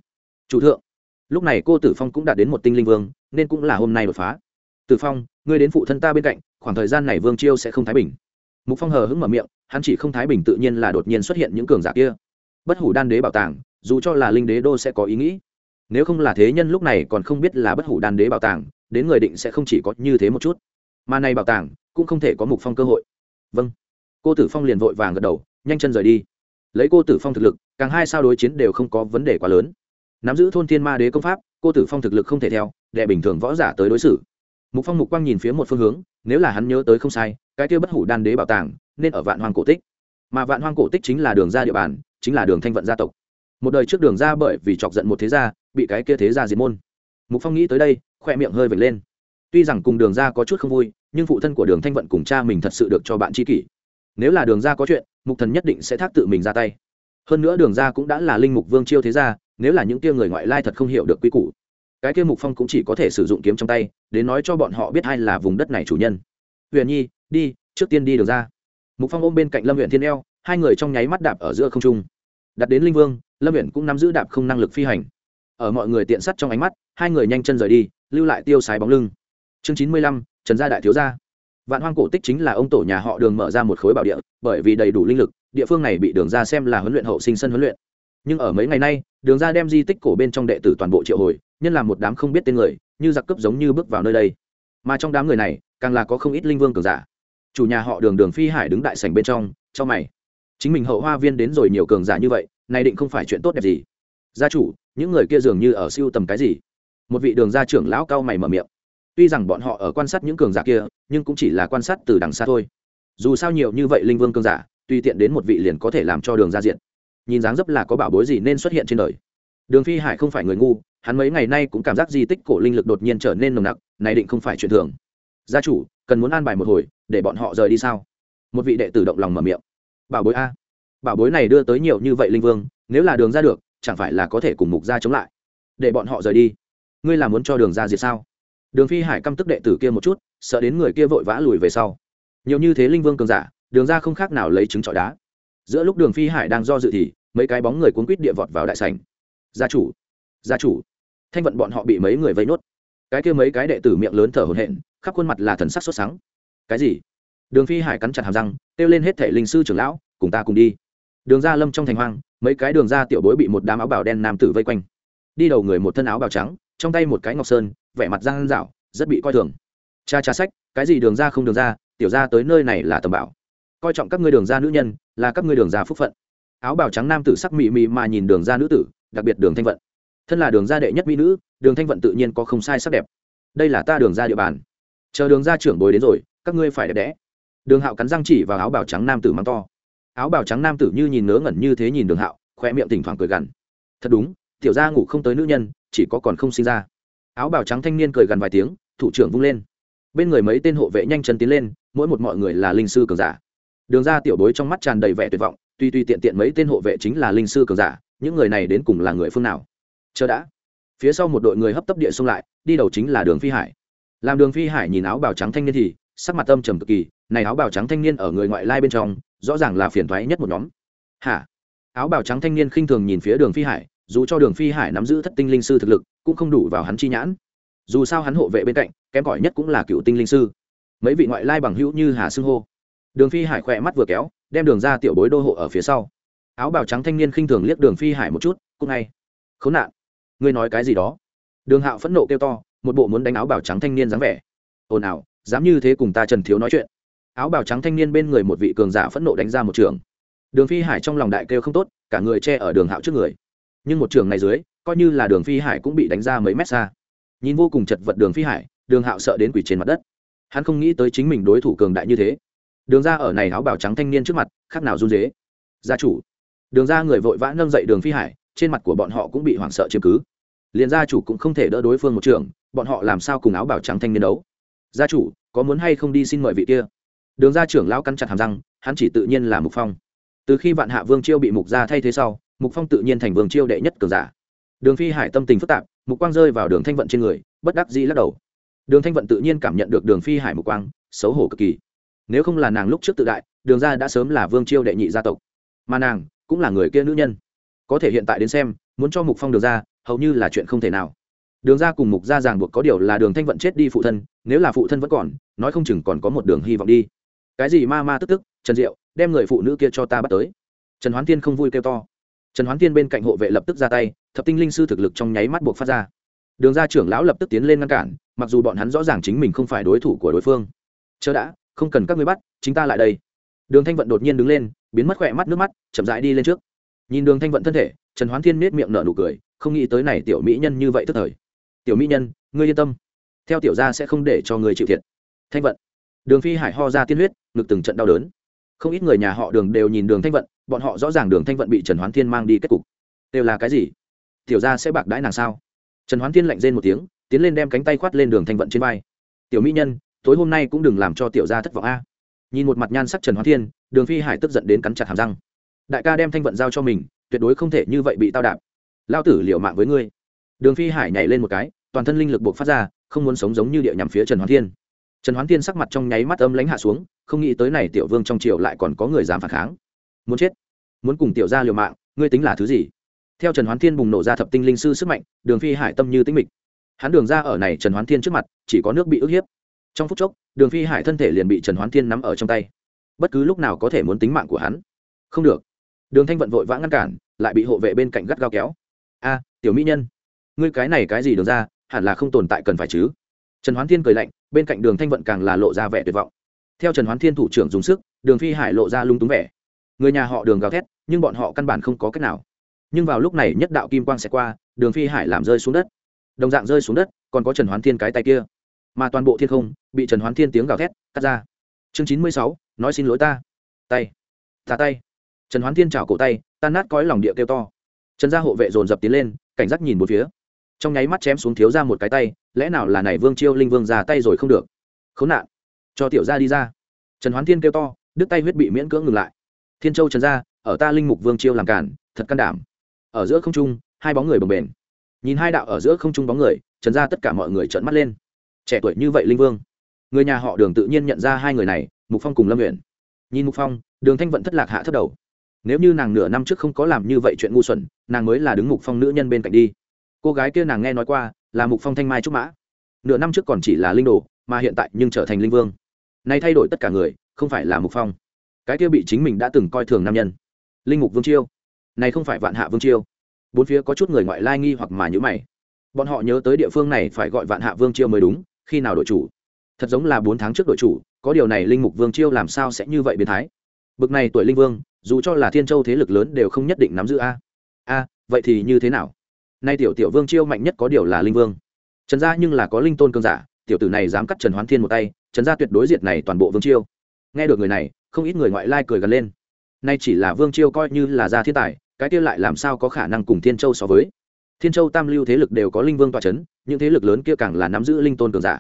Chủ thượng, lúc này cô tử phong cũng đạt đến một tinh linh vương, nên cũng là hôm nay đột phá. Tử phong, ngươi đến phụ thân ta bên cạnh, khoảng thời gian này vương chiêu sẽ không thái bình. Mục phong hờ hững mở miệng, hắn chỉ không thái bình tự nhiên là đột nhiên xuất hiện những cường giả kia. Bất hủ đan đế bảo tàng, dù cho là linh đế đô sẽ có ý nghĩ. Nếu không là thế nhân lúc này còn không biết là bất hủ đan đế bảo tàng, đến người định sẽ không chỉ có như thế một chút. Mà này bảo tàng cũng không thể có mục phong cơ hội. Vâng cô tử phong liền vội vàng gật đầu, nhanh chân rời đi. Lấy cô tử phong thực lực, càng hai sao đối chiến đều không có vấn đề quá lớn. Nắm giữ thôn thiên ma đế công pháp, cô tử phong thực lực không thể theo, đệ bình thường võ giả tới đối xử. Mục phong mục quang nhìn phía một phương hướng, nếu là hắn nhớ tới không sai, cái kia bất hủ đan đế bảo tàng, nên ở vạn hoàng cổ tích. Mà vạn hoàng cổ tích chính là đường ra địa bàn, chính là đường thanh vận gia tộc. Một đời trước đường ra bởi vì chọc giận một thế gia, bị cái kia thế gia diệt môn. Mục phong nghĩ tới đây khoe miệng hơi vệt lên. Tuy rằng cùng đường ra có chút không vui, nhưng phụ thân của đường thanh vận cùng cha mình thật sự được cho bạn tri kỷ nếu là đường ra có chuyện, mục thần nhất định sẽ thác tự mình ra tay. Hơn nữa đường ra cũng đã là linh mục vương chiêu thế gia, nếu là những kia người ngoại lai thật không hiểu được quy củ, cái kia mục phong cũng chỉ có thể sử dụng kiếm trong tay, đến nói cho bọn họ biết ai là vùng đất này chủ nhân. Huyền nhi, đi, trước tiên đi đường ra. Mục phong ôm bên cạnh lâm huyện thiên eo, hai người trong nháy mắt đạp ở giữa không trung. Đặt đến linh vương, lâm huyện cũng nắm giữ đạp không năng lực phi hành. Ở mọi người tiện sắt trong ánh mắt, hai người nhanh chân rời đi, lưu lại tiêu sái bóng lưng. Chương chín mươi lăm, trần gia đại thiếu gia vạn hoang cổ tích chính là ông tổ nhà họ đường mở ra một khối bảo địa, bởi vì đầy đủ linh lực, địa phương này bị đường ra xem là huấn luyện hậu sinh sân huấn luyện. Nhưng ở mấy ngày nay, đường ra đem di tích cổ bên trong đệ tử toàn bộ triệu hồi, nhân là một đám không biết tên người, như giặc cướp giống như bước vào nơi đây. Mà trong đám người này, càng là có không ít linh vương cường giả. Chủ nhà họ đường đường phi hải đứng đại sảnh bên trong, cho mày. Chính mình hậu hoa viên đến rồi nhiều cường giả như vậy, này định không phải chuyện tốt đẹp gì. Gia chủ, những người kia dường như ở siêu tầm cái gì? Một vị đường gia trưởng lão cao mày mở miệng tuy rằng bọn họ ở quan sát những cường giả kia, nhưng cũng chỉ là quan sát từ đằng xa thôi. Dù sao nhiều như vậy linh vương cường giả tuy tiện đến một vị liền có thể làm cho đường ra diện. Nhìn dáng dấp là có bảo bối gì nên xuất hiện trên đời. Đường phi hải không phải người ngu, hắn mấy ngày nay cũng cảm giác di tích cổ linh lực đột nhiên trở nên nồng nặc, này định không phải chuyện thường. Gia chủ, cần muốn an bài một hồi, để bọn họ rời đi sao? Một vị đệ tử động lòng mở miệng. Bảo bối a. Bảo bối này đưa tới nhiều như vậy linh vương, nếu là đường ra được, chẳng phải là có thể cùng mục ra chống lại. Để bọn họ rời đi. Ngươi là muốn cho đường ra diệt sao? Đường phi hải căm tức đệ tử kia một chút, sợ đến người kia vội vã lùi về sau. Nhiều như thế linh vương cường giả, đường ra không khác nào lấy trứng trọi đá. Giữa lúc đường phi hải đang do dự thì, mấy cái bóng người cuốn quýt địa vọt vào đại sảnh. Gia chủ gia chủ. Thanh vận bọn họ bị mấy người vây nốt. Cái kia mấy cái đệ tử miệng lớn thở hổn hển, khắp khuôn mặt là thần sắc sốt sáng cái gì? Đường phi hải cắn chặt hàm răng, kêu lên hết thể linh sư trưởng lão, cùng ta cùng đi. Đường gia lâm trong thành hoang, mấy cái đường gia tiểu bối bị một đám áo bào đen nam tử vây quanh. Đi đầu người một thân áo bào trắng, trong tay một cái ngọc sơn vẻ mặt giang dạo rất bị coi thường. Cha cha sách, cái gì đường ra không đường ra, tiểu ra tới nơi này là tầm bảo. Coi trọng các ngươi đường ra nữ nhân, là các ngươi đường ra phúc phận. Áo bào trắng nam tử sắc mị mị mà nhìn đường ra nữ tử, đặc biệt đường thanh vận. Thân là đường ra đệ nhất mỹ nữ, đường thanh vận tự nhiên có không sai sắc đẹp. Đây là ta đường ra địa bàn. Chờ đường ra trưởng bồi đến rồi, các ngươi phải đẹp đẽ. Đường hạo cắn răng chỉ vào áo bào trắng nam tử mắng to. Áo bào trắng nam tử như nhìn nớ ngẩn như thế nhìn đường hạo, khoe miệng thỉnh thoảng cười gằn. Thật đúng, tiểu gia ngủ không tới nữ nhân, chỉ có còn không sinh ra áo bào trắng thanh niên cười gần vài tiếng, thủ trưởng vung lên. Bên người mấy tên hộ vệ nhanh chân tiến lên, mỗi một mọi người là linh sư cường giả. Đường ra tiểu bối trong mắt tràn đầy vẻ tuyệt vọng, tuy tuy tiện tiện mấy tên hộ vệ chính là linh sư cường giả, những người này đến cùng là người phương nào? Chờ đã. Phía sau một đội người hấp tấp địa xông lại, đi đầu chính là đường phi hải. Làm đường phi hải nhìn áo bào trắng thanh niên thì, sắc mặt âm trầm cực kỳ, này áo bào trắng thanh niên ở người ngoại lai bên trong, rõ ràng là phiền thoái nhất một nhóm. Hả? Áo bào trắng thanh niên khinh thường nhìn phía đường phi hải, dù cho đường phi hải nắm giữ thất tinh linh sư thực lực cũng không đủ vào hắn chi nhãn. Dù sao hắn hộ vệ bên cạnh, kém cỏi nhất cũng là cựu tinh linh sư. Mấy vị ngoại lai bằng hữu như hà xưng hô. Đường phi hải khỏe mắt vừa kéo, đem đường ra tiểu bối đô hộ ở phía sau. Áo bào trắng thanh niên khinh thường liếc đường phi hải một chút, cũng ngay. Khốn nạn, ngươi nói cái gì đó? Đường hạo phẫn nộ kêu to, một bộ muốn đánh áo bào trắng thanh niên dáng vẻ. Ồn ào, dám như thế cùng ta trần thiếu nói chuyện. Áo bào trắng thanh niên bên người một vị cường giả phẫn nộ đánh ra một trường. Đường phi hải trong lòng đại kêu không tốt, cả người che ở đường hạo trước người. Nhưng một trường này dưới coi như là đường phi hải cũng bị đánh ra mấy mét xa. Nhìn vô cùng chật vật đường phi hải, đường hạo sợ đến quỷ trên mặt đất. Hắn không nghĩ tới chính mình đối thủ cường đại như thế. Đường ra ở này áo bào trắng thanh niên trước mặt, khác nào run dế gia chủ. Đường ra người vội vã nâng dậy đường phi hải, trên mặt của bọn họ cũng bị hoảng sợ chiếm cứ. Liền gia chủ cũng không thể đỡ đối phương một trường, bọn họ làm sao cùng áo bào trắng thanh niên đấu? Gia chủ, có muốn hay không đi xin mời vị kia? Đường gia trưởng lão cắn chặt hàm răng, hắn chỉ tự nhiên là mục phong. Từ khi vạn hạ vương chiêu bị mục gia thay thế sau, mục phong tự nhiên thành vương chiêu đệ nhất cường giả đường phi hải tâm tình phức tạp, mục quang rơi vào đường thanh vận trên người, bất đắc dĩ lắc đầu. Đường thanh vận tự nhiên cảm nhận được đường phi hải mục quang, xấu hổ cực kỳ. Nếu không là nàng lúc trước tự đại, đường gia đã sớm là vương chiêu đệ nhị gia tộc. Mà nàng cũng là người kia nữ nhân. Có thể hiện tại đến xem, muốn cho mục phong đường ra, hầu như là chuyện không thể nào. Đường ra cùng mục ra ràng buộc có điều là đường thanh vận chết đi phụ thân, nếu là phụ thân vẫn còn, nói không chừng còn có một đường hy vọng đi. Cái gì ma ma tức tức, trần diệu, đem người phụ nữ kia cho ta bắt tới. Trần hoán tiên không vui kêu to. Trần hoán tiên bên cạnh hộ vệ lập tức ra tay thập tinh linh sư thực lực trong nháy mắt buộc phát ra. Đường ra trưởng lão lập tức tiến lên ngăn cản, mặc dù bọn hắn rõ ràng chính mình không phải đối thủ của đối phương. Chớ đã, không cần các người bắt, chính ta lại đây. Đường thanh vận đột nhiên đứng lên, biến mất khỏe mắt nước mắt, chậm rãi đi lên trước. Nhìn đường thanh vận thân thể, trần hoán thiên miết miệng nở nụ cười, không nghĩ tới này tiểu mỹ nhân như vậy tức thời. Tiểu mỹ nhân, ngươi yên tâm. Theo tiểu gia sẽ không để cho người chịu thiệt. Thanh vận. Đường phi hải ho ra tiên huyết, ngực từng trận đau đớn. Không ít người nhà họ đường đều nhìn đường thanh vận, bọn họ rõ ràng đường thanh vận bị trần hoán thiên mang đi kết cục. Đều là cái gì? Tiểu gia sẽ bạc đãi nàng sao? Trần hoán thiên lạnh rên một tiếng, tiến lên đem cánh tay khoát lên đường thanh vận trên vai. Tiểu mỹ nhân, tối hôm nay cũng đừng làm cho tiểu gia thất vọng a. Nhìn một mặt nhan sắc trần hoán thiên, đường phi hải tức giận đến cắn chặt hàm răng. Đại ca đem thanh vận giao cho mình, tuyệt đối không thể như vậy bị tao đạp. Lao tử liệu mạng với ngươi. Đường phi hải nhảy lên một cái, toàn thân linh lực buộc phát ra, không muốn sống giống như địa nhằm phía trần hoán thiên. Trần hoán thiên sắc mặt trong nháy mắt âm lãnh hạ xuống, không nghĩ tới này tiểu vương trong triều lại còn có người dám phản kháng. Muốn chết. Muốn cùng tiểu gia liều mạng, ngươi tính là thứ gì? Theo trần hoán thiên bùng nổ ra thập tinh linh sư sức mạnh, đường phi hải tâm như tĩnh mịch. Hắn đường ra ở này trần hoán thiên trước mặt, chỉ có nước bị ức hiếp. Trong phút chốc, đường phi hải thân thể liền bị trần hoán thiên nắm ở trong tay. Bất cứ lúc nào có thể muốn tính mạng của hắn. Không được. Đường thanh vận vội vã ngăn cản, lại bị hộ vệ bên cạnh gắt gao kéo. A, tiểu mỹ nhân, ngươi cái này cái gì đường ra, hẳn là không tồn tại cần phải chứ? Trần hoán thiên cười lạnh, bên cạnh đường thanh vận càng là lộ ra vẻ tuyệt vọng. Theo trần hoán thiên thủ trưởng dùng sức, đường phi hải lộ ra lung túng vẻ. Người nhà họ đường gào thét, nhưng bọn họ căn bản không có cách nào nhưng vào lúc này nhất đạo kim quang sẽ qua, đường phi hải làm rơi xuống đất. Đồng dạng rơi xuống đất, còn có trần hoán thiên cái tay kia. Mà toàn bộ thiên không bị trần hoán thiên tiếng gào thét cắt ra. Chương chín mươi sáu, nói xin lỗi ta. Tay. Thả tay. Trần hoán thiên chảo cổ tay, tan nát cõi lòng địa kêu to. Trần gia hộ vệ dồn dập tiến lên, cảnh giác nhìn một phía. Trong nháy mắt chém xuống thiếu ra một cái tay, lẽ nào là này vương chiêu linh vương ra tay rồi không được? Khốn nạn. Cho tiểu gia đi ra. Trần hoán thiên kêu to, đứt tay huyết bị miễn cưỡng ngừng lại. Thiên châu trần gia, ở ta linh mục vương chiêu làm cản, thật can đảm ở giữa không trung, hai bóng người bồng bềnh. Nhìn hai đạo ở giữa không trung bóng người, trần gia tất cả mọi người trợn mắt lên. Trẻ tuổi như vậy linh vương. Người nhà họ đường tự nhiên nhận ra hai người này, mục phong cùng lâm nguyện nhìn mục phong, đường thanh vận thất lạc hạ thất đầu. Nếu như nàng nửa năm trước không có làm như vậy chuyện ngu xuẩn, nàng mới là đứng mục phong nữ nhân bên cạnh đi. Cô gái kia nàng nghe nói qua, là mục phong thanh mai trúc mã. Nửa năm trước còn chỉ là linh đồ, mà hiện tại nhưng trở thành linh vương. Nay thay đổi tất cả người, không phải là mục phong. Cái kia bị chính mình đã từng coi thường nam nhân. Linh mục vương chiêu này không phải vạn hạ vương chiêu. Bốn phía có chút người ngoại lai nghi hoặc mà nhữ mày. Bọn họ nhớ tới địa phương này phải gọi vạn hạ vương chiêu mới đúng, khi nào đội chủ? Thật giống là bốn tháng trước đội chủ, có điều này linh mục vương chiêu làm sao sẽ như vậy biến thái? Bực này tuổi linh vương, dù cho là thiên châu thế lực lớn đều không nhất định nắm giữ a. A, vậy thì như thế nào? Nay tiểu tiểu vương chiêu mạnh nhất có điều là linh vương. Trần gia nhưng là có linh tôn cương giả, tiểu tử này dám cắt trần hoán thiên một tay, trần gia tuyệt đối diệt này toàn bộ vương chiêu. Nghe được người này, không ít người ngoại lai cười gần lên. Nay chỉ là vương chiêu coi như là gia thiên tài cái kia lại làm sao có khả năng cùng thiên châu so với? Thiên châu tam lưu thế lực đều có linh vương tọa c h ấ n những thế lực lớn kia càng là nắm giữ linh tôn cường giả.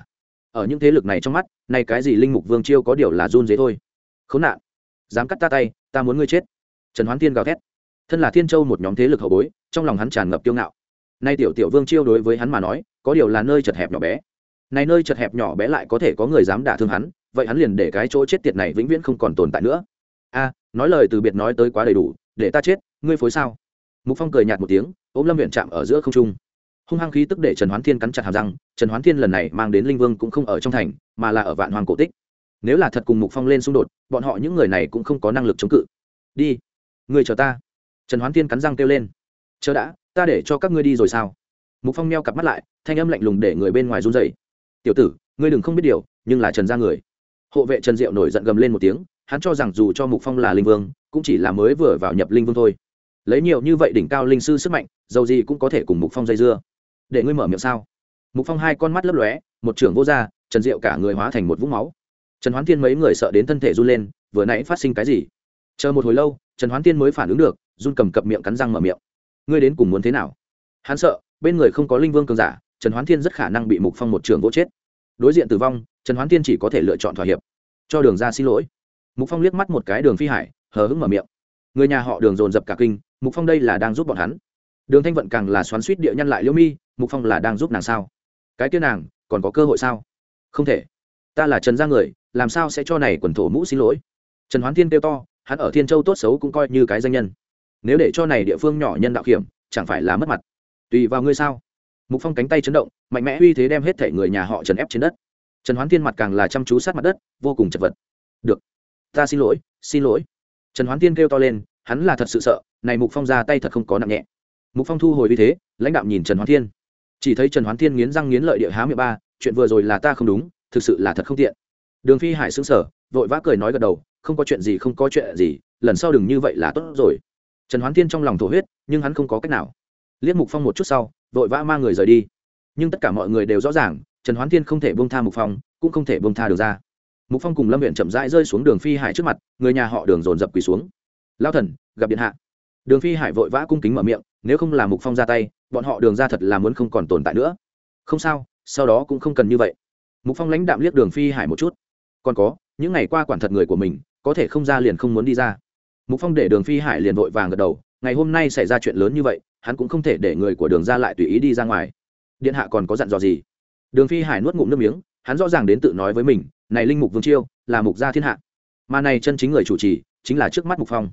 Ở những thế lực này trong mắt nay cái gì linh mục vương chiêu có điều là run dế thôi. Khốn nạn. Dám cắt ta tay, ta muốn ngươi chết. Trần hoán thiên gào thét. Thân là thiên châu một nhóm thế lực hậu bối, trong lòng hắn tràn ngập kiêu ngạo. Nay tiểu tiểu vương chiêu đối với hắn mà nói, có điều là nơi chật hẹp nhỏ bé. Này nơi chật hẹp nhỏ bé lại có thể có người dám đả thương hắn, vậy hắn liền để cái chỗ chết tiệt này vĩnh viễn không còn tồn tại nữa. A, nói lời từ biệt nói tới quá đầy đủ để ta chết, ngươi phối sao? Mục phong cười nhạt một tiếng, ôm lâm huyện chạm ở giữa không trung. Hung hăng khí tức để trần hoán thiên cắn chặt hàm răng, trần hoán thiên lần này mang đến linh vương cũng không ở trong thành, mà là ở vạn hoàng cổ tích. Nếu là thật cùng mục phong lên xung đột, bọn họ những người này cũng không có năng lực chống cự. Đi người chờ ta. Trần hoán thiên cắn răng kêu lên. Chờ đã, ta để cho các ngươi đi rồi sao? Mục phong meo cặp mắt lại, thanh âm lạnh lùng để người bên ngoài run rẩy. tiểu tử, ngươi đừng không biết điều, nhưng là trần ra người. Hộ vệ trần diệu nổi giận gầm lên một tiếng hắn cho rằng dù cho mục phong là linh vương, cũng chỉ là mới vừa vào nhập linh vương thôi. Lấy nhiều như vậy đỉnh cao linh sư sức mạnh, dầu gì cũng có thể cùng mục phong dây dưa. Để ngươi mở miệng sao? Mục phong hai con mắt lấp lóe, một trưởng vô r trần diệu cả người hóa thành một vũng máu. Trần hoán thiên mấy người sợ đến thân thể run lên, vừa nãy phát sinh cái gì? Chờ một hồi lâu, trần hoán thiên mới phản ứng được, run cầm cập miệng cắn răng mở miệng. Ngươi đến cùng muốn thế nào? Hắn sợ, bên người không có linh vương cường giả, trần hoán thiên rất khả năng bị mục phong một trường vỗ chết. Đối diện tử vong, trần hoán thiên chỉ có thể lựa chọn thỏa hiệp. Cho đường ra xin lỗi mục phong liếc mắt một cái đường phi hải, hờ hững mở miệng. Người nhà họ đường dồn dập cả kinh, mục phong đây là đang giúp bọn hắn. Đường thanh vận càng là xoắn suýt địa nhân lại liễu mi, mục phong là đang giúp nàng sao? Cái kia nàng, còn có cơ hội sao? Không thể. Ta là trần gia người, làm sao sẽ cho này quần thổ mũ xin lỗi? Trần hoán thiên kêu to, hắn ở thiên châu tốt xấu cũng coi như cái danh nhân. Nếu để cho này địa phương nhỏ nhân đạo hiểm, chẳng phải là mất mặt. Tùy vào ngươi sao? Mục phong cánh tay chấn động, mạnh mẽ uy thế đem hết thể người nhà họ trần ép trên đất. Trần hoán thiên mặt càng là chăm chú sát mặt đất, vô cùng chật vật. Được ta xin lỗi xin lỗi. Trần hoán thiên kêu to lên hắn là thật sự sợ này mục phong ra tay thật không có nặng nhẹ. Mục phong thu hồi uy thế lãnh đạo nhìn trần hoán thiên. Chỉ thấy trần hoán thiên nghiến răng nghiến lợi địa há miệng ba chuyện vừa rồi là ta không đúng thực sự là thật không tiện. Đường phi hải sững sờ, vội vã cười nói gật đầu không có chuyện gì không có chuyện gì lần sau đừng như vậy là tốt rồi. Trần hoán thiên trong lòng thổ huyết nhưng hắn không có cách nào. Liếc mục phong một chút sau vội vã mang người rời đi. Nhưng tất cả mọi người đều rõ ràng trần hoán thiên không thể bông tha mục phong cũng không thể bông tha được ra mục phong cùng lâm huyện chậm rãi rơi xuống đường phi hải trước mặt người nhà họ đường dồn dập quỳ xuống lao thần gặp điện hạ đường phi hải vội vã cung kính mở miệng nếu không là mục phong ra tay bọn họ đường ra thật là muốn không còn tồn tại nữa không sao sau đó cũng không cần như vậy mục phong lãnh đạm liếc đường phi hải một chút còn có những ngày qua quản thật người của mình có thể không ra liền không muốn đi ra mục phong để đường phi hải liền vội vàng gật đầu ngày hôm nay xảy ra chuyện lớn như vậy hắn cũng không thể để người của đường ra lại tùy ý đi ra ngoài điện hạ còn có dặn dò gì đường phi hải nuốt ngụm nước miếng hắn rõ ràng đến tự nói với mình này linh mục vương chiêu là mục gia thiên hạ. Mà này chân chính người chủ trì chính là trước mắt mục phong.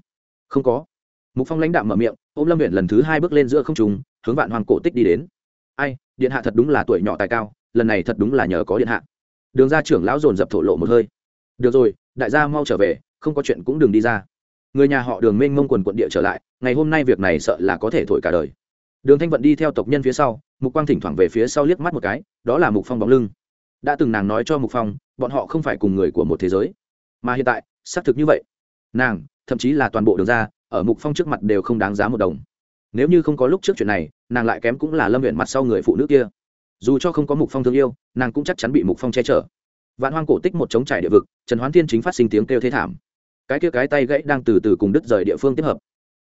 Không có. Mục phong lãnh đạo mở miệng, ôm lâm huyện lần thứ hai bước lên giữa không trùng hướng vạn hoàng cổ tích đi đến. Ai, điện hạ thật đúng là tuổi nhỏ tài cao, lần này thật đúng là nhờ có điện hạ. Đường ra trưởng lão dồn dập thổ lộ một hơi. Được rồi, đại gia mau trở về, không có chuyện cũng đừng đi ra. Người nhà họ đường mênh mông quần quận địa trở lại, ngày hôm nay việc này sợ là có thể thổi cả đời. Đường thanh vận đi theo tộc nhân phía sau, mục quang thỉnh thoảng về phía sau liếc mắt một cái, đó là mục phong bóng lưng đã từng nàng nói cho mục phong, bọn họ không phải cùng người của một thế giới. Mà hiện tại, xác thực như vậy. Nàng, thậm chí là toàn bộ đường ra, ở mục phong trước mặt đều không đáng giá một đồng. Nếu như không có lúc trước chuyện này, nàng lại kém cũng là lâm huyện mặt sau người phụ nữ kia. Dù cho không có mục phong thương yêu, nàng cũng chắc chắn bị mục phong che chở. Vạn hoang cổ tích một chống trải địa vực, trần hoán thiên chính phát sinh tiếng kêu thế thảm. Cái kia cái tay gãy đang từ từ cùng đứt rời địa phương tiếp hợp.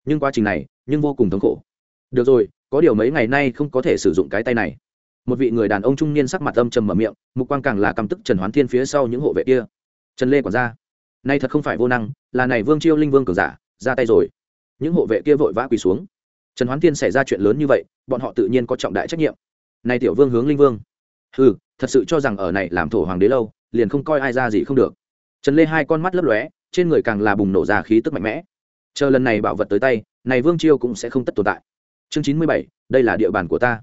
Nhưng quá trình này, nhưng vô cùng thống khổ. Được rồi, có điều mấy ngày nay không có thể sử dụng cái tay này một vị người đàn ông trung niên sắc mặt âm trầm mở miệng, mục quang càng là căm tức trần hoán thiên phía sau những hộ vệ kia. Trần lê quản gia, nay thật không phải vô năng, là này vương chiêu linh vương cường giả, ra tay rồi. Những hộ vệ kia vội vã quỳ xuống. Trần hoán thiên xảy ra chuyện lớn như vậy, bọn họ tự nhiên có trọng đại trách nhiệm. Này tiểu vương hướng linh vương. Ừ thật sự cho rằng ở này làm thổ hoàng đế lâu, liền không coi ai ra gì không được. Trần lê hai con mắt lấp lóe, trên người càng là bùng nổ ra khí tức mạnh mẽ. Chờ lần này bảo vật tới tay, này vương chiêu cũng sẽ không tất tồn tại. Chương chín mươi bảy, đây là địa bàn của ta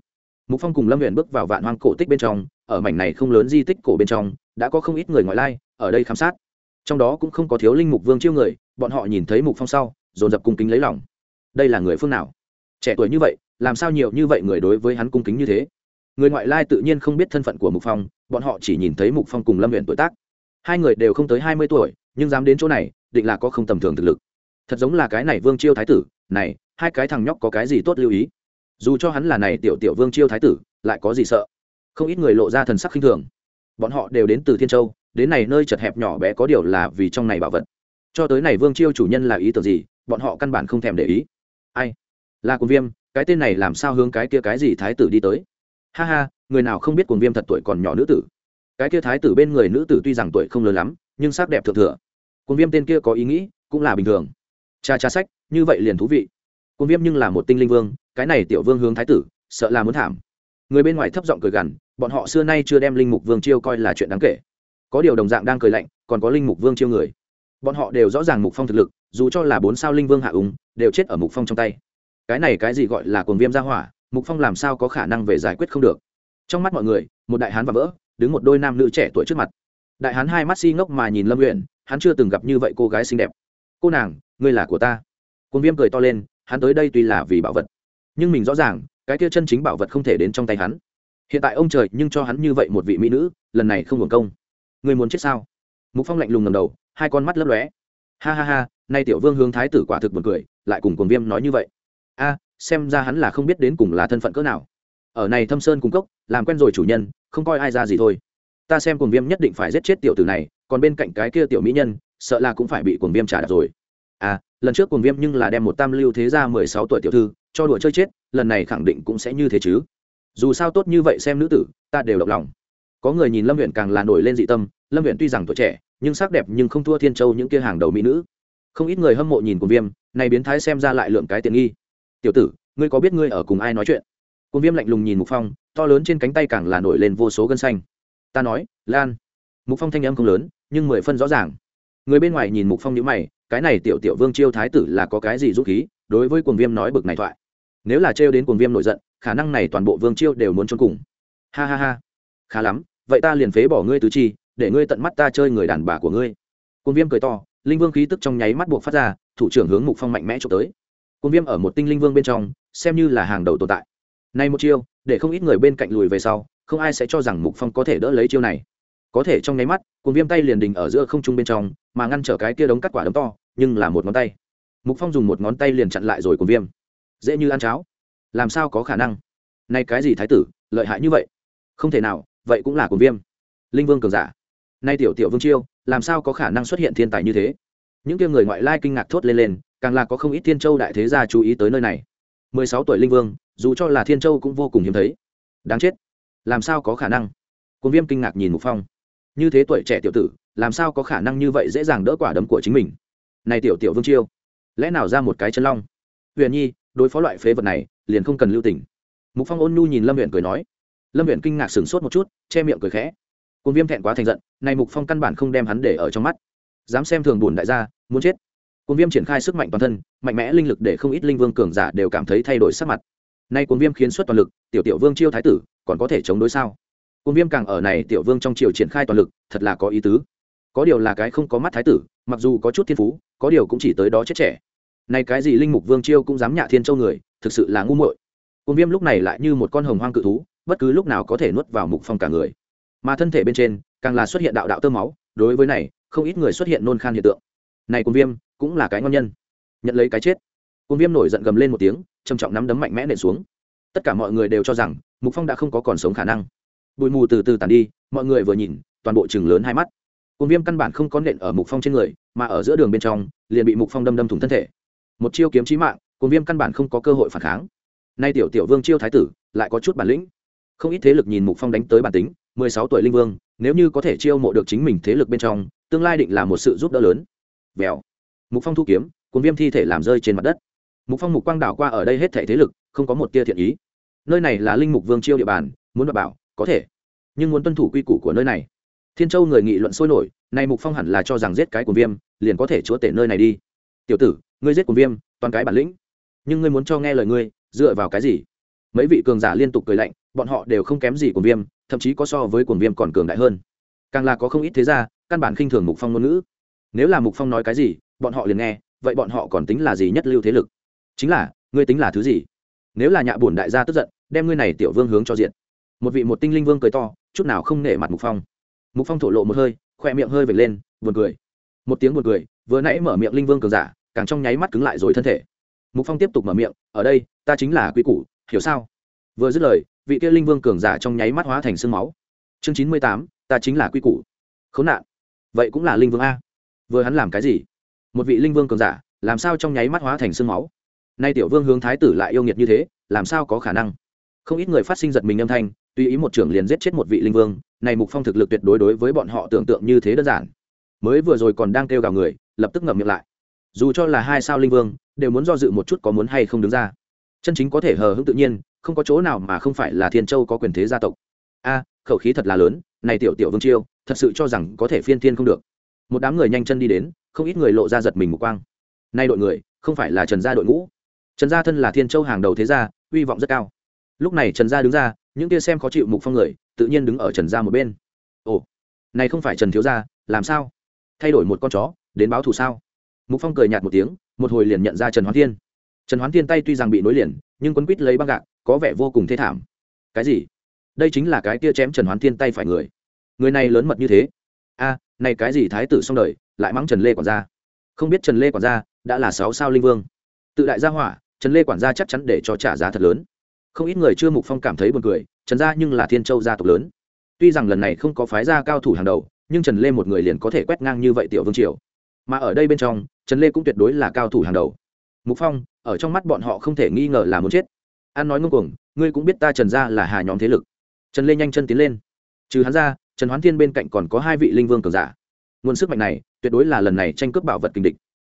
mục phong cùng lâm huyện bước vào vạn hoang cổ tích bên trong, ở mảnh này không lớn di tích cổ bên trong, đã có không ít người ngoại lai, ở đây khám sát. Trong đó cũng không có thiếu linh mục vương chiêu người, bọn họ nhìn thấy mục phong sau, dồn dập cung kính lấy lòng. Đây là người phương nào? Trẻ tuổi như vậy, làm sao nhiều như vậy người đối với hắn cung kính như thế? Người ngoại lai tự nhiên không biết thân phận của mục phong, bọn họ chỉ nhìn thấy mục phong cùng lâm huyện tuổi tác. Hai người đều không tới hai mươi tuổi, nhưng dám đến chỗ này, định là có không tầm thường thực lực. Thật giống là cái này vương chiêu thái tử, này, hai cái thằng nhóc có cái gì tốt lưu ý? Dù cho hắn là này tiểu tiểu vương chiêu thái tử, lại có gì sợ? Không ít người lộ ra thần sắc khinh thường. Bọn họ đều đến từ thiên châu, đến này nơi chật hẹp nhỏ bé có điều là vì trong này bảo vật. Cho tới này vương chiêu chủ nhân là ý tưởng gì, bọn họ căn bản không thèm để ý. Ai? Là cuồng viêm, cái tên này làm sao hướng cái kia cái gì thái tử đi tới? Ha ha, người nào không biết cuồng viêm thật tuổi còn nhỏ nữ tử? Cái kia thái tử bên người nữ tử tuy rằng tuổi không lớn lắm, nhưng sắc đẹp thượng thừa. Cuồng viêm tên kia có ý nghĩ, cũng là bình thường. Cha cha sách, như vậy liền thú vị cuồng viêm nhưng là một tinh linh vương, cái này tiểu vương hướng thái tử, sợ là muốn thảm. Người bên ngoài thấp giọng cười gằn, bọn họ xưa nay chưa đem linh mục vương chiêu coi là chuyện đáng kể. Có điều đồng dạng đang cười lạnh, còn có linh mục vương chiêu người. Bọn họ đều rõ ràng mục phong thực lực, dù cho là bốn sao linh vương hạ úng, đều chết ở mục phong trong tay. Cái này cái gì gọi là cuồng viêm ra hỏa, mục phong làm sao có khả năng về giải quyết không được? Trong mắt mọi người, một đại hán và vỡ, đứng một đôi nam nữ trẻ tuổi trước mặt. Đại hán hai mắt si ngốc mà nhìn lâm nguyện hắn chưa từng gặp như vậy cô gái xinh đẹp. Cô nàng, ngươi là của ta. Cuồng viêm cười to lên hắn tới đây tuy là vì bảo vật, nhưng mình rõ ràng, cái kia chân chính bảo vật không thể đến trong tay hắn. Hiện tại ông trời nhưng cho hắn như vậy một vị mỹ nữ, lần này không hưởng công. Người muốn chết sao? Mục phong lạnh lùng ngầm đầu, hai con mắt lấp lóe. Ha ha ha, nay tiểu vương hướng thái tử quả thực buồn cười, lại cùng cuồng viêm nói như vậy. A, xem ra hắn là không biết đến cùng là thân phận cỡ nào. Ở này thâm sơn cung cốc, làm quen rồi chủ nhân, không coi ai ra gì thôi. Ta xem cuồng viêm nhất định phải giết chết tiểu tử này, còn bên cạnh cái kia tiểu mỹ nhân, sợ là cũng phải bị cuồng viêm trả đạp rồi. À lần trước cuồng viêm nhưng là đem một tam lưu thế ra mười sáu tuổi tiểu thư cho đùa chơi chết, lần này khẳng định cũng sẽ như thế chứ. Dù sao tốt như vậy xem nữ tử, ta đều động lòng. Có người nhìn lâm huyện càng là nổi lên dị tâm, lâm huyện tuy rằng tuổi trẻ, nhưng sắc đẹp nhưng không thua thiên châu những kia hàng đầu mỹ nữ. Không ít người hâm mộ nhìn cuồng viêm, này biến thái xem ra lại lượng cái tiện nghi. Tiểu tử, ngươi có biết ngươi ở cùng ai nói chuyện? Cuồng viêm lạnh lùng nhìn mục phong, to lớn trên cánh tay càng là nổi lên vô số gân xanh. Ta nói, lan. Mục phong thanh âm không lớn, nhưng mười phân rõ ràng người bên ngoài nhìn mục phong nhữ mày, cái này tiểu tiểu vương chiêu thái tử là có cái gì rút khí, đối với cuồng viêm nói bực này thoại. Nếu là trêu đến cuồng viêm nổi giận, khả năng này toàn bộ vương chiêu đều muốn trốn cùng. Ha ha ha. Khá lắm, vậy ta liền phế bỏ ngươi tứ chi, để ngươi tận mắt ta chơi người đàn bà của ngươi. Cuồng viêm cười to, linh vương khí tức trong nháy mắt buộc phát ra, thủ trưởng hướng mục phong mạnh mẽ trộm tới. Cuồng viêm ở một tinh linh vương bên trong, xem như là hàng đầu tồn tại. Nay một chiêu, để không ít người bên cạnh lùi về sau, không ai sẽ cho rằng mục phong có thể đỡ lấy chiêu này có thể trong nháy mắt, cuồng viêm tay liền đình ở giữa không trung bên trong, mà ngăn trở cái kia đống cắt quả đấm to, nhưng là một ngón tay. Mục phong dùng một ngón tay liền chặn lại rồi cuồng viêm. Dễ như ăn cháo. Làm sao có khả năng? Nay cái gì thái tử, lợi hại như vậy? Không thể nào, vậy cũng là cuồng viêm. Linh vương cường giả. Nay tiểu tiểu vương chiêu, làm sao có khả năng xuất hiện thiên tài như thế? Những kia người ngoại lai kinh ngạc thốt lên lên, càng là có không ít thiên châu đại thế gia chú ý tới nơi này. Mười sáu tuổi linh vương, dù cho là thiên châu cũng vô cùng hiếm thấy. Đáng chết. Làm sao có khả năng? Cuồng viêm kinh ngạc nhìn mục phong như thế tuổi trẻ tiểu tử, làm sao có khả năng như vậy dễ dàng đỡ quả đấm của chính mình? Này tiểu tiểu vương chiêu, lẽ nào ra một cái chân long? Huyền nhi, đối phó loại phế vật này, liền không cần lưu tình. Mục phong ôn nhu nhìn lâm huyện cười nói. Lâm huyện kinh ngạc sửng sốt một chút, che miệng cười khẽ. Cồn viêm thẹn quá thành giận, này mục phong căn bản không đem hắn để ở trong mắt. Dám xem thường bùn đại gia, muốn chết. Cồn viêm triển khai sức mạnh toàn thân, mạnh mẽ linh lực để không ít linh vương cường giả đều cảm thấy thay đổi sắc mặt. Nay cồn viêm khiến xuất toàn lực, tiểu tiểu vương chiêu thái tử, còn có thể chống đối sao? Côn viêm càng ở này tiểu vương trong triều triển khai toàn lực, thật là có ý tứ. Có điều là cái không có mắt thái tử, mặc dù có chút thiên phú, có điều cũng chỉ tới đó chết trẻ. Này cái gì linh mục vương chiêu cũng dám nhạ thiên châu người, thực sự là ngu muội. Côn viêm lúc này lại như một con hồng hoang cự thú, bất cứ lúc nào có thể nuốt vào mục phong cả người. Mà thân thể bên trên, càng là xuất hiện đạo đạo tơ máu, đối với này, không ít người xuất hiện nôn khan hiện tượng. Này Côn viêm, cũng là cái ngon nhân. Nhận lấy cái chết. Côn viêm nổi giận gầm lên một tiếng, trầm trọng nắm đấm mạnh mẽ nện xuống. Tất cả mọi người đều cho rằng, mục phong đã không có còn sống khả năng bụi mù từ từ tàn đi, mọi người vừa nhìn, toàn bộ chừng lớn hai mắt. Cồn viêm căn bản không có nện ở mục phong trên người, mà ở giữa đường bên trong, liền bị mục phong đâm đâm thủng thân thể. Một chiêu kiếm chí mạng cồn viêm căn bản không có cơ hội phản kháng. Nay tiểu tiểu vương chiêu thái tử, lại có chút bản lĩnh. Không ít thế lực nhìn mục phong đánh tới bản tính, mười sáu tuổi linh vương, nếu như có thể chiêu mộ được chính mình thế lực bên trong, tương lai định là một sự giúp đỡ lớn. Vèo. Mục phong thu kiếm cồn viêm thi thể làm rơi trên mặt đất. Mục phong mục quang đảo qua ở đây hết thể thế lực, không có một tia thiện ý. Nơi này là linh mục vương chiêu địa bàn, muốn đảm bảo có thể. Nhưng muốn tuân thủ quy củ của nơi này. Thiên châu người nghị luận sôi nổi, nay mục phong hẳn là cho rằng giết cái của viêm, liền có thể chúa tể nơi này đi. Tiểu tử, ngươi giết của viêm, toàn cái bản lĩnh. Nhưng ngươi muốn cho nghe lời ngươi, dựa vào cái gì? Mấy vị cường giả liên tục cười lạnh, bọn họ đều không kém gì của viêm, thậm chí có so với cuồng viêm còn cường đại hơn. Càng là có không ít thế ra căn bản khinh thường mục phong ngôn ngữ. Nếu là mục phong nói cái gì, bọn họ liền nghe, vậy bọn họ còn tính là gì nhất lưu thế lực? Chính là, ngươi tính là thứ gì? Nếu là nhạ bổn đại gia tức giận, đem ngươi này tiểu vương hướng cho diện một vị một tinh linh vương cười to, chút nào không nể mặt mục phong. Mục phong thổ lộ một hơi khoe miệng hơi vệt lên, buồn cười. Một tiếng buồn cười, vừa nãy mở miệng linh vương cường giả, càng trong nháy mắt cứng lại rồi thân thể. Mục phong tiếp tục mở miệng, ở đây, ta chính là quy củ, hiểu sao? Vừa dứt lời, vị kia linh vương cường giả trong nháy mắt hóa thành sương máu. Chương chín mươi tám, ta chính là quy củ. Khốn nạn. Vậy cũng là linh vương a. Vừa hắn làm cái gì? Một vị linh vương cường giả, làm sao trong nháy mắt hóa thành sương máu? Nay tiểu vương hướng thái tử lại yêu nghiệt như thế, làm sao có khả năng? Không ít người phát sinh giật mình âm thanh tùy ý một trưởng liền giết chết một vị linh vương, này mục phong thực lực tuyệt đối đối với bọn họ tưởng tượng như thế đơn giản. Mới vừa rồi còn đang kêu gào người, lập tức ngậm miệng lại. Dù cho là hai sao linh vương, đều muốn do dự một chút có muốn hay không đứng ra. Chân chính có thể hờ hững tự nhiên, không có chỗ nào mà không phải là thiên châu có quyền thế gia tộc. A, khẩu khí thật là lớn, này tiểu tiểu vương chiêu, thật sự cho rằng có thể phiên thiên không được. Một đám người nhanh chân đi đến, không ít người lộ ra giật mình một quang. Nay đội người, không phải là trần gia đội ngũ. Trần gia thân là thiên châu hàng đầu thế gia, uy vọng rất cao. Lúc này trần gia đứng ra những kia xem khó chịu mục phong người, tự nhiên đứng ở trần gia một bên. Ồ, này không phải trần thiếu gia, làm sao? Thay đổi một con chó, đến báo thù sao? Mục phong cười nhạt một tiếng, một hồi liền nhận ra trần hoán thiên. Trần hoán thiên tay tuy rằng bị nối liền, nhưng quấn quýt lấy băng gạc, có vẻ vô cùng thê thảm. Cái gì? Đây chính là cái kia chém trần hoán thiên tay phải người. Người này lớn mật như thế. A, này cái gì thái tử xong đời, lại mắng trần lê quản gia. Không biết trần lê quản gia đã là sáu sao linh vương. Tự đại gia hỏa, trần lê quản gia chắc chắn để cho trả giá thật lớn không ít người chưa mục phong cảm thấy buồn cười, trần gia nhưng là thiên châu gia tộc lớn. Tuy rằng lần này không có phái gia cao thủ hàng đầu, nhưng trần lê một người liền có thể quét ngang như vậy tiểu vương triều. Mà ở đây bên trong, trần lê cũng tuyệt đối là cao thủ hàng đầu. Mục phong, ở trong mắt bọn họ không thể nghi ngờ là muốn chết. An nói ngông cuồng, ngươi cũng biết ta trần gia là hà nhóm thế lực. Trần lê nhanh chân tiến lên. Trừ hắn ra, trần hoán thiên bên cạnh còn có hai vị linh vương cường giả. Nguồn sức mạnh này, tuyệt đối là lần này tranh cướp bảo vật kinh địch.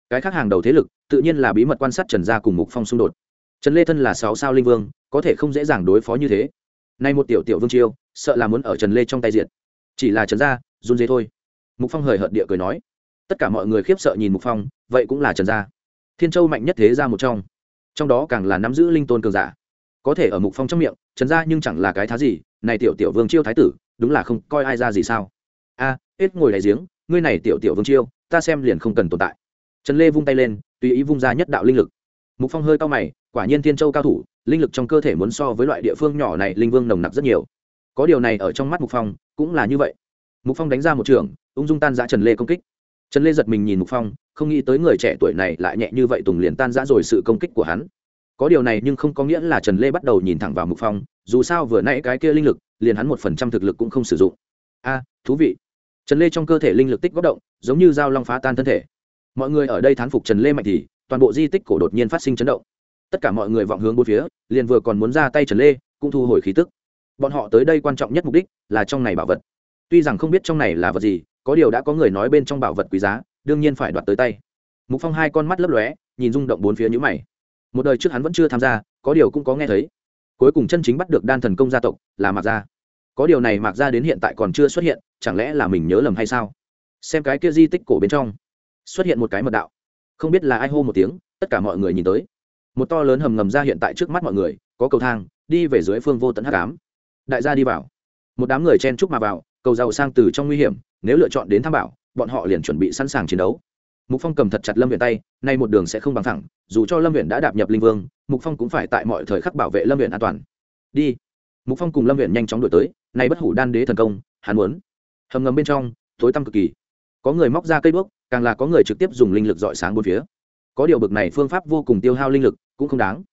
Cái khác hàng đầu thế lực, tự nhiên là bí mật quan sát trần gia cùng mục phong xung đột trần lê thân là sáu sao linh vương có thể không dễ dàng đối phó như thế. Nay một tiểu tiểu vương chiêu sợ là muốn ở trần lê trong tay diện chỉ là trần gia run dế thôi. Mục phong hời hợt địa cười nói. Tất cả mọi người khiếp sợ nhìn mục phong vậy cũng là trần gia. Thiên châu mạnh nhất thế gia một trong. Trong đó càng là nắm giữ linh tôn cường giả. Có thể ở mục phong trong miệng trần gia nhưng chẳng là cái thá gì này tiểu tiểu vương chiêu thái tử đúng là không coi ai ra gì sao? A à, hết ngồi đại giếng ngươi này tiểu tiểu vương chiêu ta xem liền không cần tồn tại. Trần lê vung tay lên tùy ý vung ra nhất đạo linh lực mục phong hơi cao mày, quả nhiên thiên châu cao thủ, linh lực trong cơ thể muốn so với loại địa phương nhỏ này linh vương nồng nặc rất nhiều. Có điều này ở trong mắt mục phong, cũng là như vậy. Mục phong đánh ra một trường, ung dung tan giã trần lê công kích. Trần lê giật mình nhìn mục phong, không nghĩ tới người trẻ tuổi này lại nhẹ như vậy tùng liền tan giã rồi sự công kích của hắn. Có điều này nhưng không có nghĩa là trần lê bắt đầu nhìn thẳng vào mục phong, dù sao vừa nãy cái kia linh lực, liền hắn một phần trăm thực lực cũng không sử dụng. A, thú vị. Trần lê trong cơ thể linh lực tích góp động, giống như dao long phá tan thân thể. Mọi người ở đây thán phục trần lê mạnh thì toàn bộ di tích cổ đột nhiên phát sinh chấn động. Tất cả mọi người vọng hướng bốn phía, liền vừa còn muốn ra tay trần lê, cũng thu hồi khí tức. Bọn họ tới đây quan trọng nhất mục đích là trong này bảo vật. Tuy rằng không biết trong này là vật gì, có điều đã có người nói bên trong bảo vật quý giá, đương nhiên phải đoạt tới tay. Mục phong hai con mắt lấp lóe, nhìn rung động bốn phía nhữ mày. Một đời trước hắn vẫn chưa tham gia, có điều cũng có nghe thấy. Cuối cùng chân chính bắt được đan thần công gia tộc là mạc gia. Có điều này mạc gia đến hiện tại còn chưa xuất hiện, chẳng lẽ là mình nhớ lầm hay sao? Xem cái kia di tích cổ bên trong, xuất hiện một cái mật đạo không biết là ai hô một tiếng, tất cả mọi người nhìn tới. Một to lớn hầm ngầm ra hiện tại trước mắt mọi người, có cầu thang, đi về dưới phương vô tận hắc ám. Đại gia đi vào. Một đám người chen chúc mà vào, cầu giàu sang từ trong nguy hiểm, nếu lựa chọn đến tham bảo, bọn họ liền chuẩn bị sẵn sàng chiến đấu. Mục phong cầm thật chặt lâm viện tay, nay một đường sẽ không bằng thẳng dù cho lâm viện đã đạp nhập linh vương, mục phong cũng phải tại mọi thời khắc bảo vệ lâm viện an toàn. Đi. Mục phong cùng lâm viện nhanh chóng đổi tới, nay bất hủ đan đế thần công, hắn muốn. Hầm ngầm bên trong, tối tăm cực kỳ. Có người móc ra cây đuốc càng là có người trực tiếp dùng linh lực dọi sáng bốn phía. Có điều bực này phương pháp vô cùng tiêu hao linh lực, cũng không đáng.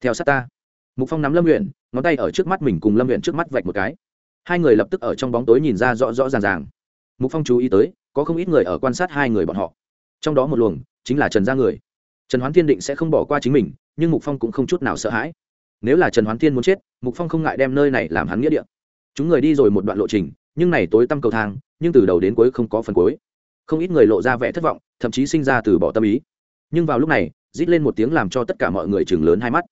Theo sát ta. Mục phong nắm lâm luyện ngón tay ở trước mắt mình cùng lâm luyện trước mắt vạch một cái. Hai người lập tức ở trong bóng tối nhìn ra rõ rõ ràng ràng. Mục phong chú ý tới, có không ít người ở quan sát hai người bọn họ. Trong đó một luồng, chính là trần gia người. Trần hoán thiên định sẽ không bỏ qua chính mình, nhưng mục phong cũng không chút nào sợ hãi. Nếu là trần hoán thiên muốn chết, mục phong không ngại đem nơi này làm hắn nghĩa địa. Chúng người đi rồi một đoạn lộ trình, nhưng này tối tăm cầu thang, nhưng từ đầu đến cuối không có phần cuối không ít người lộ ra vẻ thất vọng, thậm chí sinh ra từ bỏ tâm ý. Nhưng vào lúc này, rít lên một tiếng làm cho tất cả mọi người chừng lớn hai mắt.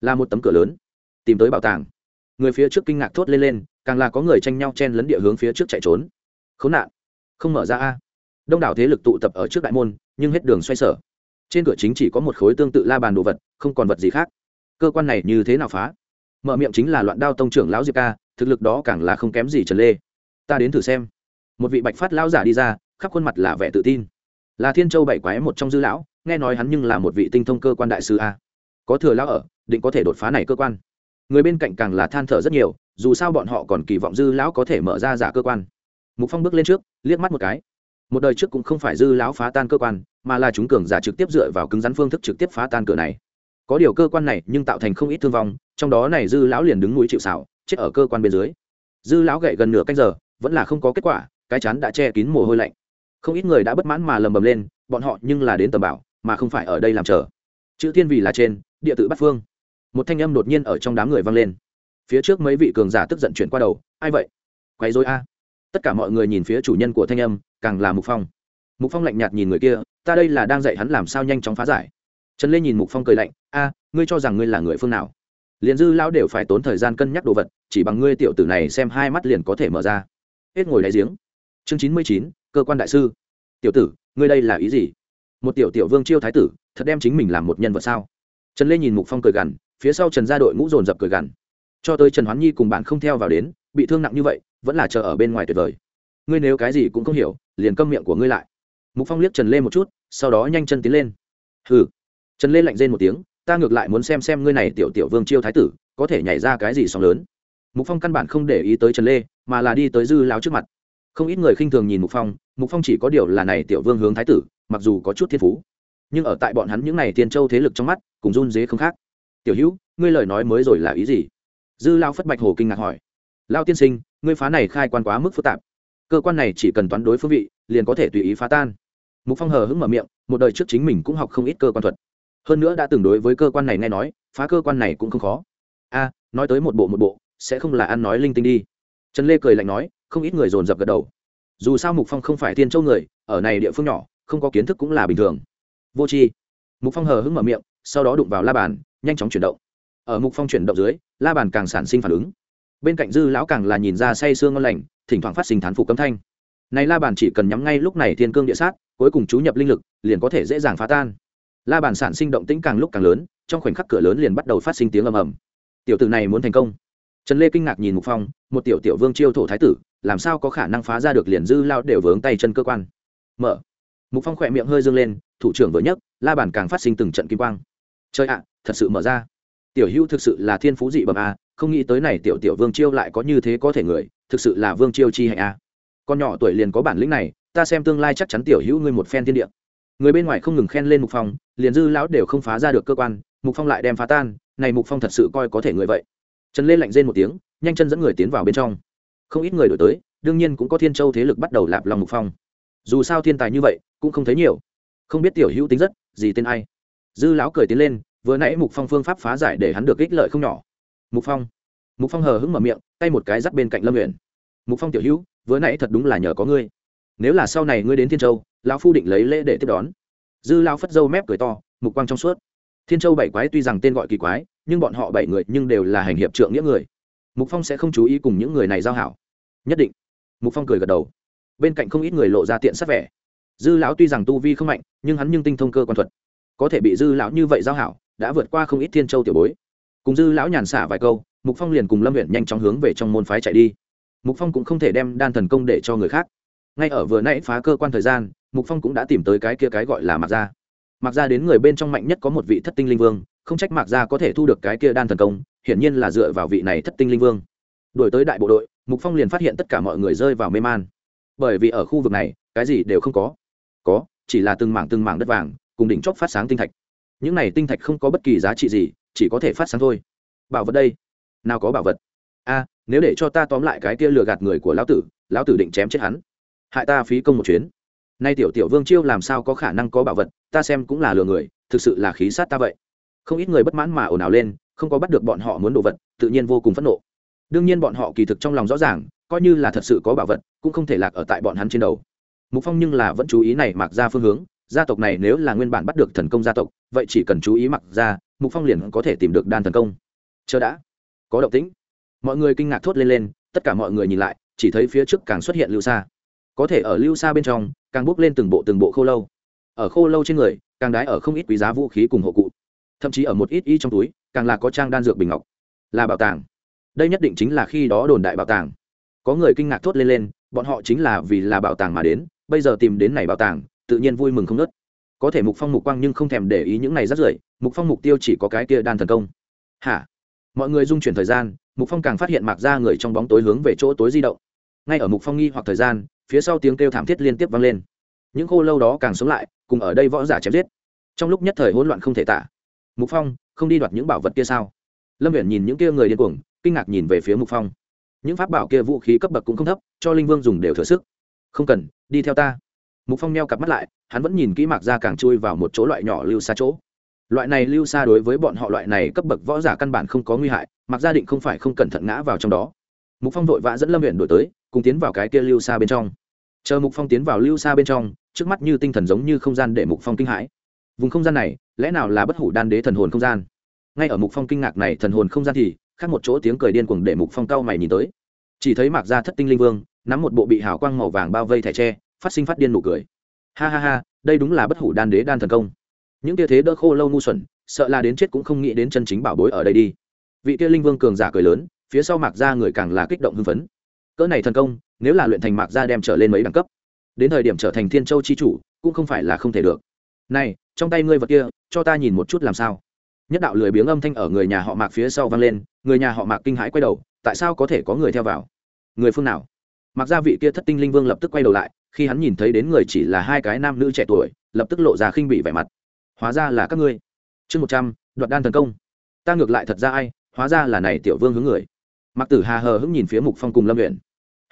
Là một tấm cửa lớn, tìm tới bảo tàng. Người phía trước kinh ngạc thốt lên lên, càng là có người tranh nhau chen lấn địa hướng phía trước chạy trốn. Khốn nạn, không mở ra a. Đông đảo thế lực tụ tập ở trước đại môn, nhưng hết đường xoay sở. Trên cửa chính chỉ có một khối tương tự la bàn đồ vật, không còn vật gì khác. Cơ quan này như thế nào phá? Mở miệng chính là loạn đao tông trưởng lão diệp ca, thực lực đó càng là không kém gì trần lê. Ta đến thử xem. Một vị bạch phát lão giả đi ra khắp khuôn mặt là vẻ tự tin. Là thiên châu bảy quái một trong dư lão, nghe nói hắn nhưng là một vị tinh thông cơ quan đại sư a. Có thừa lão ở, định có thể đột phá này cơ quan. Người bên cạnh càng là than thở rất nhiều, dù sao bọn họ còn kỳ vọng dư lão có thể mở ra giả cơ quan. Mục phong bước lên trước, liếc mắt một cái. Một đời trước cũng không phải dư lão phá tan cơ quan, mà là chúng cường giả trực tiếp dựa vào cứng rắn phương thức trực tiếp phá tan cửa này. Có điều cơ quan này nhưng tạo thành không ít thương vong, trong đó này dư lão liền đứng núi chịu xảo chết ở cơ quan bên dưới. Dư lão gậy gần nửa canh giờ, vẫn là không có kết quả, cái chắn đã che kín mồ hôi lạnh không ít người đã bất mãn mà lầm bầm lên, bọn họ nhưng là đến tầm bảo, mà không phải ở đây làm chờ. Chữ thiên vì là trên, địa tự bắt phương. Một thanh âm đột nhiên ở trong đám người vang lên. Phía trước mấy vị cường giả tức giận chuyển qua đầu, ai vậy? Quay dối a. Tất cả mọi người nhìn phía chủ nhân của thanh âm, càng là mục phong. Mục phong lạnh nhạt nhìn người kia, ta đây là đang dạy hắn làm sao nhanh chóng phá giải. Trần lê nhìn mục phong cười lạnh, a, ngươi cho rằng ngươi là người phương nào? Liền dư lão đều phải tốn thời gian cân nhắc đồ vật, chỉ bằng ngươi tiểu tử này xem hai mắt liền có thể mở ra. Hết ngồi đáy giếng. Chương chín mươi chín cơ quan đại sư. Tiểu tử, ngươi đây là ý gì? Một tiểu tiểu vương chiêu thái tử, thật đem chính mình làm một nhân vật sao? Trần lê nhìn mục phong cười gằn, phía sau trần gia đội ngũ dồn dập cười gằn. Cho tới trần hoán nhi cùng bạn không theo vào đến, bị thương nặng như vậy, vẫn là chờ ở bên ngoài tuyệt vời. Ngươi nếu cái gì cũng không hiểu, liền câm miệng của ngươi lại. Mục phong liếc trần lê một chút, sau đó nhanh chân tiến lên. Hừ. Trần lê lạnh rên một tiếng, ta ngược lại muốn xem xem ngươi này tiểu tiểu vương chiêu thái tử, có thể nhảy ra cái gì sóng lớn. Mục phong căn bản không để ý tới trần lê, mà là đi tới dư lão trước mặt không ít người khinh thường nhìn mục phong mục phong chỉ có điều là này tiểu vương hướng thái tử, mặc dù có chút thiên phú, nhưng ở tại bọn hắn những n à y tiên châu thế lực trong mắt, cùng run dế không khác. Tiểu hữu, ngươi lời nói mới rồi là ý gì? Dư lao phất bạch hồ kinh ngạc hỏi. Lao tiên sinh, ngươi phá này khai quan quá mức phức tạp. Cơ quan này chỉ cần toán đối phương vị, liền có thể tùy ý phá tan. Mục phong hờ hững mở miệng, một đời trước chính mình cũng học không ít cơ quan thuật. Hơn nữa đã từng đối với cơ quan này nghe nói, phá cơ quan này cũng không khó. A, nói tới một bộ một bộ, sẽ không là ăn nói linh tinh đi trần lê cười lạnh nói, không ít người dồn dập gật đầu. Dù sao mục phong không phải thiên châu người, ở này địa phương nhỏ, không có kiến thức cũng là bình thường. Vô tri. Mục phong hờ hững mở miệng, sau đó đụng vào la bàn, nhanh chóng chuyển động. Ở mục phong chuyển động dưới, la bàn càng sản sinh phản ứng. Bên cạnh dư lão càng là nhìn ra say sương ngon lành, thỉnh thoảng phát sinh thán phục cấm thanh. Này la bàn chỉ cần nhắm ngay lúc này thiên cương địa sát, cuối cùng chú nhập linh lực, liền có thể dễ dàng phá tan. La bàn sản sinh động tĩnh càng lúc càng lớn, trong khoảnh khắc cửa lớn liền bắt đầu phát sinh tiếng ầm ầm. Tiểu tử này muốn thành công trần lê kinh ngạc nhìn mục phong, một tiểu tiểu vương chiêu thổ thái tử, làm sao có khả năng phá ra được liền dư lao đều vướng tay chân cơ quan? Mở. Mục phong khỏe miệng hơi dâng lên, thủ trưởng vừa nhấc, la bàn càng phát sinh từng trận kim quang. Chơi ạ, thật sự mở ra. Tiểu hữu thực sự là thiên phú dị bẩm a, không nghĩ tới này tiểu tiểu vương chiêu lại có như thế có thể người, thực sự là vương chiêu chi hạnh a. Con nhỏ tuổi liền có bản lĩnh này, ta xem tương lai chắc chắn tiểu hữu ngươi một phen thiên địa. Người bên ngoài không ngừng khen lên mục phong, liền dư lão đều không phá ra được cơ quan, mục phong lại đem phá tan, này mục phong thật sự coi có thể người vậy trần lê lạnh rên một tiếng, nhanh chân dẫn người tiến vào bên trong. Không ít người đổi tới, đương nhiên cũng có thiên châu thế lực bắt đầu lạp lòng mục phong. Dù sao thiên tài như vậy, cũng không thấy nhiều. Không biết tiểu hữu tính rất, gì tên ai. Dư lão cười tiến lên, vừa nãy mục phong phương pháp phá giải để hắn được ích lợi không nhỏ. Mục phong. Mục phong hờ hững mở miệng, tay một cái dắt bên cạnh lâm nguyện mục phong tiểu hữu, vừa nãy thật đúng là nhờ có ngươi. Nếu là sau này ngươi đến thiên châu, lão phu định lấy lễ để tiếp đón. Dư lão phất dâu mép cười to, mục quang trong suốt. Thiên châu bảy quái tuy rằng tên gọi kỳ quái nhưng bọn họ bảy người nhưng đều là hành hiệp trượng nghĩa người. Mục phong sẽ không chú ý cùng những người này giao hảo. Nhất định. Mục phong cười gật đầu. Bên cạnh không ít người lộ ra tiện sắc vẻ. Dư lão tuy rằng tu vi không mạnh, nhưng hắn nhưng tinh thông cơ quan thuật. Có thể bị dư lão như vậy giao hảo, đã vượt qua không ít thiên châu tiểu bối. Cùng dư lão nhàn xả vài câu, mục phong liền cùng lâm huyện nhanh chóng hướng về trong môn phái chạy đi. Mục phong cũng không thể đem đan thần công để cho người khác. Ngay ở vừa nãy phá cơ quan thời gian, mục phong cũng đã tìm tới cái kia cái gọi là mặc gia. Mặc gia đến người bên trong mạnh nhất có một vị thất tinh linh vương không trách mặc gia có thể thu được cái kia đan thần công, hiển nhiên là dựa vào vị này thất tinh linh vương. Đổi tới đại bộ đội, mục phong liền phát hiện tất cả mọi người rơi vào mê man. Bởi vì ở khu vực này, cái gì đều không có. Có, chỉ là từng mảng từng mảng đất vàng, cùng đỉnh chóp phát sáng tinh thạch. Những này tinh thạch không có bất kỳ giá trị gì, chỉ có thể phát sáng thôi. Bảo vật đây? Nào có bảo vật? A, nếu để cho ta tóm lại cái kia lừa gạt người của lão tử lão tử định chém chết hắn. Hại ta phí công một chuyến. Nay tiểu tiểu vương chiêu làm sao có khả năng có bảo vật, ta xem cũng là lừa người, thực sự là khí sát ta vậy không ít người bất mãn mà ồn ào lên, không có bắt được bọn họ muốn đồ vật, tự nhiên vô cùng phẫn nộ. Đương nhiên bọn họ kỳ thực trong lòng rõ ràng, coi như là thật sự có bảo vật, cũng không thể lạc ở tại bọn hắn trên đầu. Mục phong nhưng là vẫn chú ý này mặc ra phương hướng, gia tộc này nếu là nguyên bản bắt được thần công gia tộc, vậy chỉ cần chú ý mặc ra mục phong liền có thể tìm được đan thần công. Chờ đã. Có động tĩnh. Mọi người kinh ngạc thốt lên lên, tất cả mọi người nhìn lại, chỉ thấy phía trước càng xuất hiện lưu xa có thể ở lưu xa bên trong, càng bước lên từng bộ từng bộ khô lâu. Ở khô lâu trên người, càng đái ở không ít quý giá vũ khí cùng hộ cụ thậm chí ở một ít y trong túi, càng là có trang đan dược bình ngọc. Là bảo tàng. Đây nhất định chính là khi đó đồn đại bảo tàng. Có người kinh ngạc thốt lên lên, bọn họ chính là vì là bảo tàng mà đến, bây giờ tìm đến này bảo tàng, tự nhiên vui mừng không nớt có thể mục phong mục quang nhưng không thèm để ý những này rất rưởi, mục phong mục tiêu chỉ có cái kia đan thần công. Hả? Mọi người dung chuyển thời gian, mục phong càng phát hiện mạc ra người trong bóng tối hướng về chỗ tối di động. Ngay ở mục phong nghi hoặc thời gian, phía sau tiếng kêu thảm thiết liên tiếp vang lên. Những khô lâu đó càng sống lại, cùng ở đây võ giả chém giết. Trong lúc nhất thời hỗn loạn không thể tả mục phong không đi đoạt những bảo vật kia sao lâm viện nhìn những kia người điên cuồng kinh ngạc nhìn về phía mục phong những pháp bảo kia vũ khí cấp bậc cũng không thấp cho linh vương dùng đều thừa sức không cần đi theo ta mục phong neo cặp mắt lại hắn vẫn nhìn kỹ mạc ra càng chui vào một chỗ loại nhỏ lưu xa chỗ loại này lưu xa đối với bọn họ loại này cấp bậc võ giả căn bản không có nguy hại mặc gia định không phải không cẩn thận ngã vào trong đó mục phong vội vã dẫn lâm huyện đổi tới cùng tiến vào cái kia lưu xa bên trong chờ mục phong tiến vào lưu xa bên trong trước mắt như tinh thần giống như không gian để mục phong kinh hãi vùng không gian này lẽ nào là bất hủ đan đế thần hồn không gian? Ngay ở mục phong kinh ngạc này thần hồn không gian thì, khác một chỗ tiếng cười điên cuồng để mục phong cao mày nhìn tới. Chỉ thấy mạc gia thất tinh linh vương, nắm một bộ bị hào quang màu vàng bao vây thẻ tre, phát sinh phát điên nụ cười. Ha ha ha, đây đúng là bất hủ đan đế đan thần công. Những tia thế đỡ khô lâu ngu xuẩn, sợ là đến chết cũng không nghĩ đến chân chính bảo bối ở đây đi. Vị kia linh vương cường giả cười lớn, phía sau mạc gia người càng là kích động hưng phấn. Cỡ này thần công, nếu là luyện thành mạc gia đem trở lên mấy đẳng cấp, đến thời điểm trở thành thiên châu chi chủ, cũng không phải là không thể được này, trong tay ngươi vật kia, cho ta nhìn một chút làm sao. Nhất đạo lười biếng âm thanh ở người nhà họ mạc phía sau vang lên, người nhà họ mạc kinh hãi quay đầu, tại sao có thể có người theo vào? Người phương nào? Mặc ra vị kia thất tinh linh vương lập tức quay đầu lại, khi hắn nhìn thấy đến người chỉ là hai cái nam nữ trẻ tuổi, lập tức lộ ra khinh bị vẻ mặt. Hóa ra là các ngươi. Chương một trăm, đoạt đan tấn công. Ta ngược lại thật ra ai, hóa ra là này tiểu vương hướng người. Mặc tử hà hờ hững nhìn phía mục phong cùng lâm luyện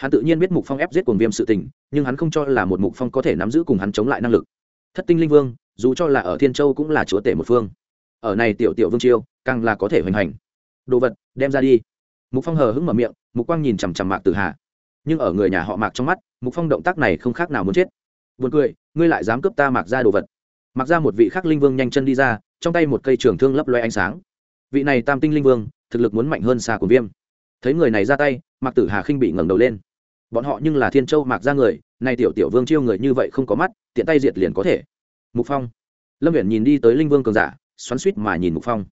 hắn tự nhiên biết mục phong ép giết cuồng viêm sự tình, nhưng hắn không cho là một mục phong có thể nắm giữ cùng hắn chống lại năng lực. Thất tinh linh vương dù cho là ở thiên châu cũng là chúa tể một phương. Ở này tiểu tiểu vương chiêu càng là có thể hoành hành. Đồ vật, đem ra đi. Mục phong hờ hững mở miệng, mục quang nhìn chằm chằm mạc tử hà. Nhưng ở người nhà họ mạc trong mắt, mục phong động tác này không khác nào muốn chết. Buồn cười, ngươi lại dám cướp ta mạc ra đồ vật. Mặc ra một vị khắc linh vương nhanh chân đi ra, trong tay một cây trường thương lấp loe ánh sáng. Vị này tam tinh linh vương, thực lực muốn mạnh hơn xa của viêm. Thấy người này ra tay, mạc tử hà khinh bị ngẩng đầu lên. Bọn họ nhưng là thiên châu mạc ra người, nay tiểu tiểu vương chiêu người như vậy không có mắt, tiện tay diệt liền có thể mục phong. Lâm viễn nhìn đi tới linh vương cường giả, xoắn suýt mà nhìn mục phong.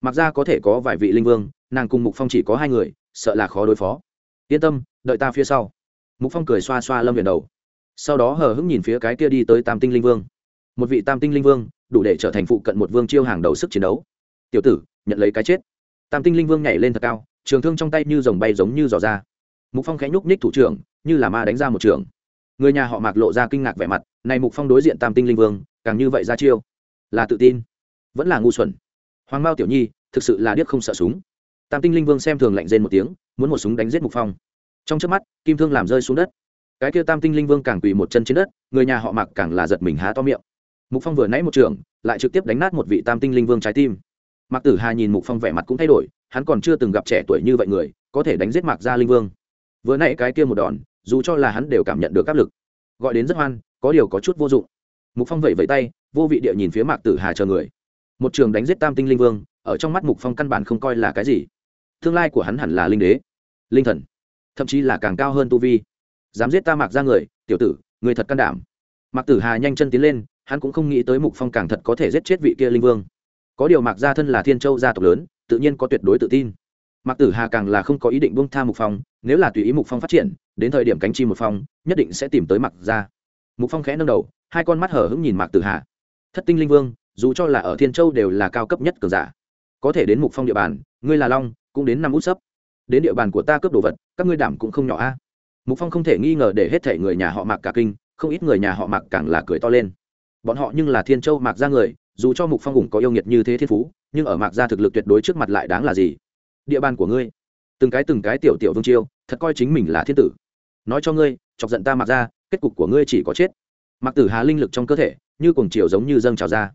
Mặc ra có thể có vài vị linh vương, nàng cùng mục phong chỉ có hai người, sợ là khó đối phó. Yên tâm, đợi ta phía sau. Mục phong cười xoa xoa lâm viễn đầu. Sau đó hờ hững nhìn phía cái kia đi tới tam tinh linh vương. Một vị tam tinh linh vương, đủ để trở thành phụ cận một vương chiêu hàng đầu sức chiến đấu. Tiểu tử, nhận lấy cái chết. Tam tinh linh vương nhảy lên thật cao, trường thương trong tay như dòng bay giống như giò ra. Mục phong khẽ nhúc nhích thủ trưởng, như là ma đánh ra một trường. Người nhà họ mạc lộ ra kinh ngạc vẻ mặt, này mục phong đối diện tam tinh linh vương càng như vậy ra chiêu là tự tin, vẫn là ngu xuẩn. Hoàng mao tiểu nhi thực sự là điếc không sợ súng. Tam tinh linh vương xem thường lạnh rên một tiếng, muốn một súng đánh giết mục phong. Trong trước mắt, kim thương làm rơi xuống đất. Cái kia tam tinh linh vương càng quỳ một chân trên đất, người nhà họ mạc càng là giật mình há to miệng. Mục phong vừa nãy một trường, lại trực tiếp đánh nát một vị tam tinh linh vương trái tim. Mạc tử hà nhìn mục phong vẻ mặt cũng thay đổi, hắn còn chưa từng gặp trẻ tuổi như vậy người, có thể đánh giết mạc gia linh vương. Vừa nãy cái kia một đòn, dù cho là hắn đều cảm nhận được áp lực, gọi đến rất hoan, có điều có chút vô dụng mục phong vẫy vẫy tay, vô vị địa nhìn phía mạc tử hà chờ người. Một trường đánh giết tam tinh linh vương, ở trong mắt mục phong căn bản không coi là cái gì. Tương lai của hắn hẳn là linh đế, linh thần, thậm chí là càng cao hơn tu vi. Dám giết ta mạc ra người, tiểu tử, người thật can đảm. Mạc tử hà nhanh chân tiến lên, hắn cũng không nghĩ tới mục phong càng thật có thể giết chết vị kia linh vương. Có điều mạc gia thân là thiên châu gia tộc lớn, tự nhiên có tuyệt đối tự tin. Mạc tử hà càng là không có ý định buông tha mục phong, nếu là tùy ý mục phong phát triển, đến thời điểm cánh chi một phong, nhất định sẽ tìm tới mạc gia mục phong khẽ nâng đầu, hai con mắt hở hững nhìn mạc tử hà. Thất tinh linh vương, dù cho là ở thiên châu đều là cao cấp nhất cường giả, có thể đến mục phong địa bàn, ngươi là long, cũng đến năm út sấp. Đến địa bàn của ta cướp đồ vật, các ngươi đảm cũng không nhỏ a. Mục phong không thể nghi ngờ để hết thể người nhà họ mạc cả kinh, không ít người nhà họ mạc càng là cười to lên. Bọn họ nhưng là thiên châu mạc ra người, dù cho mục phong hùng có yêu nghiệt như thế thiên phú, nhưng ở mạc gia thực lực tuyệt đối trước mặt lại đáng là gì? Địa bàn của ngươi, từng cái từng cái tiểu tiểu vương chiêu, thật coi chính mình là thiên tử. Nói cho ngươi, chọc giận ta mạc ra kết cục của ngươi chỉ có chết. Mạc tử hà linh lực trong cơ thể, như cuồng chiều giống như dâng trào ra.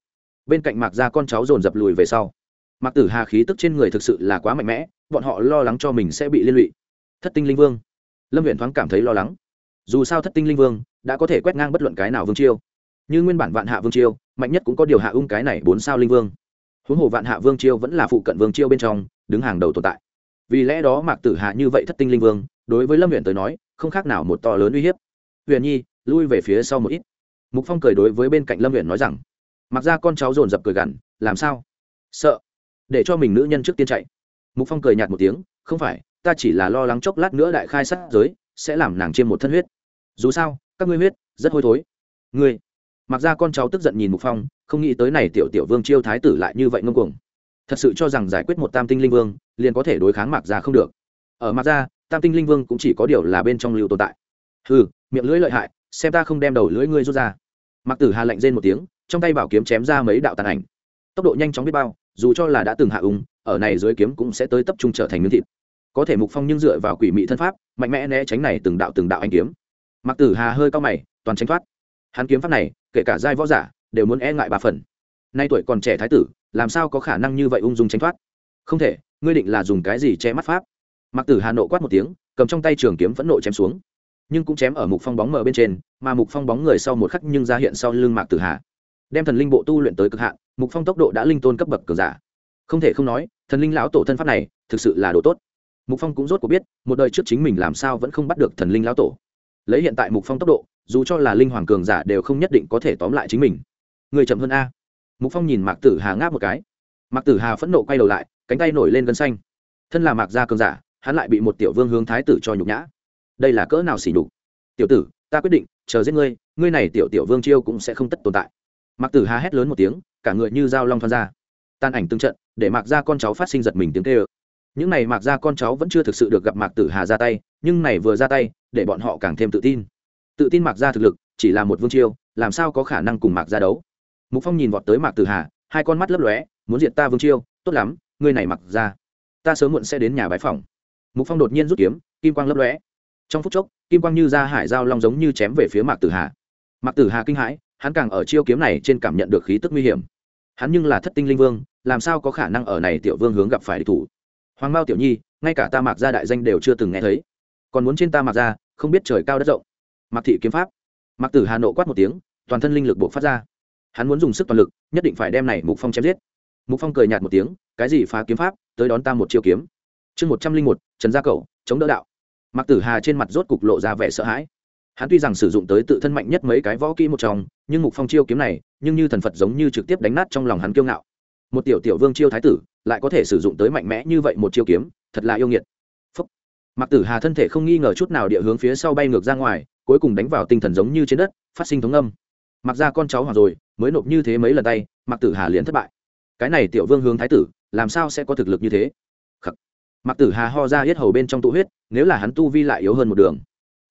Bên cạnh mạc gia con cháu dồn dập lùi về sau. Mạc tử hà khí tức trên người thực sự là quá mạnh mẽ, bọn họ lo lắng cho mình sẽ bị liên lụy. Thất tinh linh vương. Lâm huyện thoáng cảm thấy lo lắng. Dù sao thất tinh linh vương đã có thể quét ngang bất luận cái nào vương chiêu như nguyên bản vạn hạ vương chiêu mạnh nhất cũng có điều hạ ung cái này bốn sao linh vương. Huống hồ vạn hạ vương chiêu vẫn là phụ cận vương chiêu bên trong, đứng hàng đầu tồn tại. Vì lẽ đó mạc tử hạ như vậy thất tinh linh vương, đối với lâm huyện tới nói, không khác nào một to lớn uy hiếp huyền nhi, lui về phía sau một ít. Mục phong cười đối với bên cạnh lâm huyền nói rằng, mặc ra con cháu dồn dập cười gằn, làm sao? Sợ. Để cho mình nữ nhân trước tiên chạy. Mục phong cười nhạt một tiếng, không phải, ta chỉ là lo lắng chốc lát nữa đại khai sát giới, sẽ làm nàng chiêm một thân huyết. Dù sao, các ngươi huyết, rất hôi thối. Ngươi. Mặc ra con cháu tức giận nhìn mục phong, không nghĩ tới này tiểu tiểu vương chiêu thái tử lại như vậy ngông cuồng. Thật sự cho rằng giải quyết một tam tinh linh vương, liền có thể đối kháng mạc gia không được. Ở mạc gia, tam tinh linh vương cũng chỉ có điều là bên trong lưu tồn tại. Ừ miệng lưỡi lợi hại, xem ta không đem đầu lưỡi ngươi rút ra. Mạc tử hà lạnh rên một tiếng, trong tay bảo kiếm chém ra mấy đạo tàn ảnh. Tốc độ nhanh chóng biết bao, dù cho là đã từng hạ ung, ở này dưới kiếm cũng sẽ tới tập trung trở thành miếng thịt. Có thể mục phong nhưng dựa vào quỷ mị thân pháp, mạnh mẽ né tránh này từng đạo từng đạo anh kiếm. Mạc tử hà hơi cao mày, toàn tránh thoát. Hắn kiếm pháp này, kể cả giai võ giả, đều muốn e ngại bà phần. Nay tuổi còn trẻ thái tử, làm sao có khả năng như vậy ung dung tránh thoát? Không thể, ngươi định là dùng cái gì che mắt pháp? Mặc tử hà nộ quát một tiếng, cầm trong tay trường kiếm phẫn nộ chém xuống nhưng cũng chém ở mục phong bóng mờ bên trên, mà mục phong bóng người sau một khắc nhưng ra hiện sau lưng mạc tử hà. Đem thần linh bộ tu luyện tới cực hạn, mục phong tốc độ đã linh tôn cấp bậc cường giả. Không thể không nói, thần linh lão tổ thân pháp này, thực sự là đồ tốt. Mục phong cũng rốt cuộc biết, một đời trước chính mình làm sao vẫn không bắt được thần linh lão tổ. Lấy hiện tại mục phong tốc độ, dù cho là linh hoàng cường giả đều không nhất định có thể tóm lại chính mình. Người chậm hơn a. Mục phong nhìn mạc tử hà ngáp một cái. Mạc tử hà phẫn nộ quay đầu lại, cánh tay nổi lên gân xanh. Thân là mạc gia cường giả, hắn lại bị một tiểu vương hướng thái tử cho nhục nhã đây là cỡ nào xỉ nhục? Tiểu tử, ta quyết định, chờ giết ngươi ngươi này tiểu tiểu vương chiêu cũng sẽ không tất tồn tại. Mạc tử hà hét lớn một tiếng, cả người như dao long thoăn ra. Tan ảnh tương trận, để mạc gia con cháu phát sinh giật mình tiếng kêu. Những này mạc gia con cháu vẫn chưa thực sự được gặp mạc tử hà ra tay, nhưng này vừa ra tay, để bọn họ càng thêm tự tin. Tự tin mạc ra thực lực, chỉ là một vương chiêu, làm sao có khả năng cùng mạc ra đấu? Mục phong nhìn vọt tới mạc tử hà, hai con mắt lấp lóe, muốn diệt ta vương chiêu, tốt lắm, ngươi này mặc ra ta sớm muộn sẽ đến nhà bái phòng mục phong đột nhiên rút kiếm, kim quang lấp lóe trong phút chốc, kim quang như ra hải dao long giống như chém về phía mạc tử hà. Mạc tử hà kinh hãi, hắn càng ở chiêu kiếm này trên cảm nhận được khí tức nguy hiểm. Hắn nhưng là thất tinh linh vương, làm sao có khả năng ở này tiểu vương hướng gặp phải địch thủ? Hoàng mao tiểu nhi, ngay cả ta mạc gia đại danh đều chưa từng nghe thấy. Còn muốn trên ta mạc gia, không biết trời cao đất rộng. Mạc thị kiếm pháp. Mạc tử hà nộ quát một tiếng, toàn thân linh lực buộc phát ra. Hắn muốn dùng sức toàn lực, nhất định phải đem này mục phong chém giết. Mục phong cười nhạt một tiếng, cái gì phá kiếm pháp, tới đón ta một chiêu kiếm. Chương một trăm linh một, trần gia cầu chống đỡ đạo mạc tử hà trên mặt rốt cục lộ ra vẻ sợ hãi. Hắn tuy rằng sử dụng tới tự thân mạnh nhất mấy cái võ kỹ một trong, nhưng mục phong chiêu kiếm này, nhưng như thần phật giống như trực tiếp đánh nát trong lòng hắn kiêu ngạo. Một tiểu tiểu vương chiêu thái tử, lại có thể sử dụng tới mạnh mẽ như vậy một chiêu kiếm, thật là yêu nghiệt. Phúc. mặc tử hà thân thể không nghi ngờ chút nào địa hướng phía sau bay ngược ra ngoài, cuối cùng đánh vào tinh thần giống như trên đất, phát sinh thống âm. Mặc ra con cháu hoàng rồi, mới nộp như thế mấy lần tay mặc tử hà liền thất bại. Cái này tiểu vương hướng thái tử, làm sao sẽ có thực lực như thế? Mạc tử hà ho ra hết hầu bên trong tụ huyết, nếu là hắn tu vi lại yếu hơn một đường.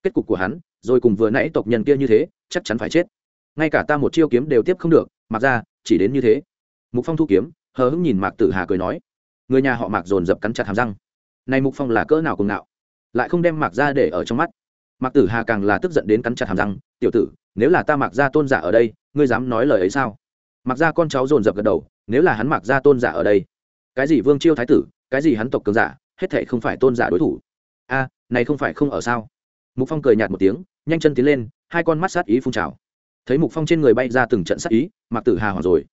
Kết cục của hắn, rồi cùng vừa nãy tộc nhân kia như thế, chắc chắn phải chết. Ngay cả ta một chiêu kiếm đều tiếp không được mặc ra chỉ đến như thế. Mục phong thu kiếm, hờ hững nhìn mạc tử hà cười nói, người nhà họ mạc dồn dập cắn chặt hàm răng. Này mục phong là cỡ nào cùng nào lại không đem mạc ra để ở trong mắt. Mạc tử hà càng là tức giận đến cắn chặt hàm răng, tiểu tử, nếu là ta mạc ra tôn giả ở đây, ngươi dám nói lời ấy sao? Mạc ra con cháu dồn dập gật đầu, nếu là hắn mạc ra tôn giả ở đây, cái gì vương chiêu thái tử cái gì hắn tộc cường giả, hết thệ không phải tôn giả đối thủ. A, này không phải không ở sao? Mục phong cười nhạt một tiếng, nhanh chân tiến lên, hai con mắt sát ý phun trào. Thấy mục phong trên người bay ra từng trận sát ý, mạc tử hà hoảng rồi.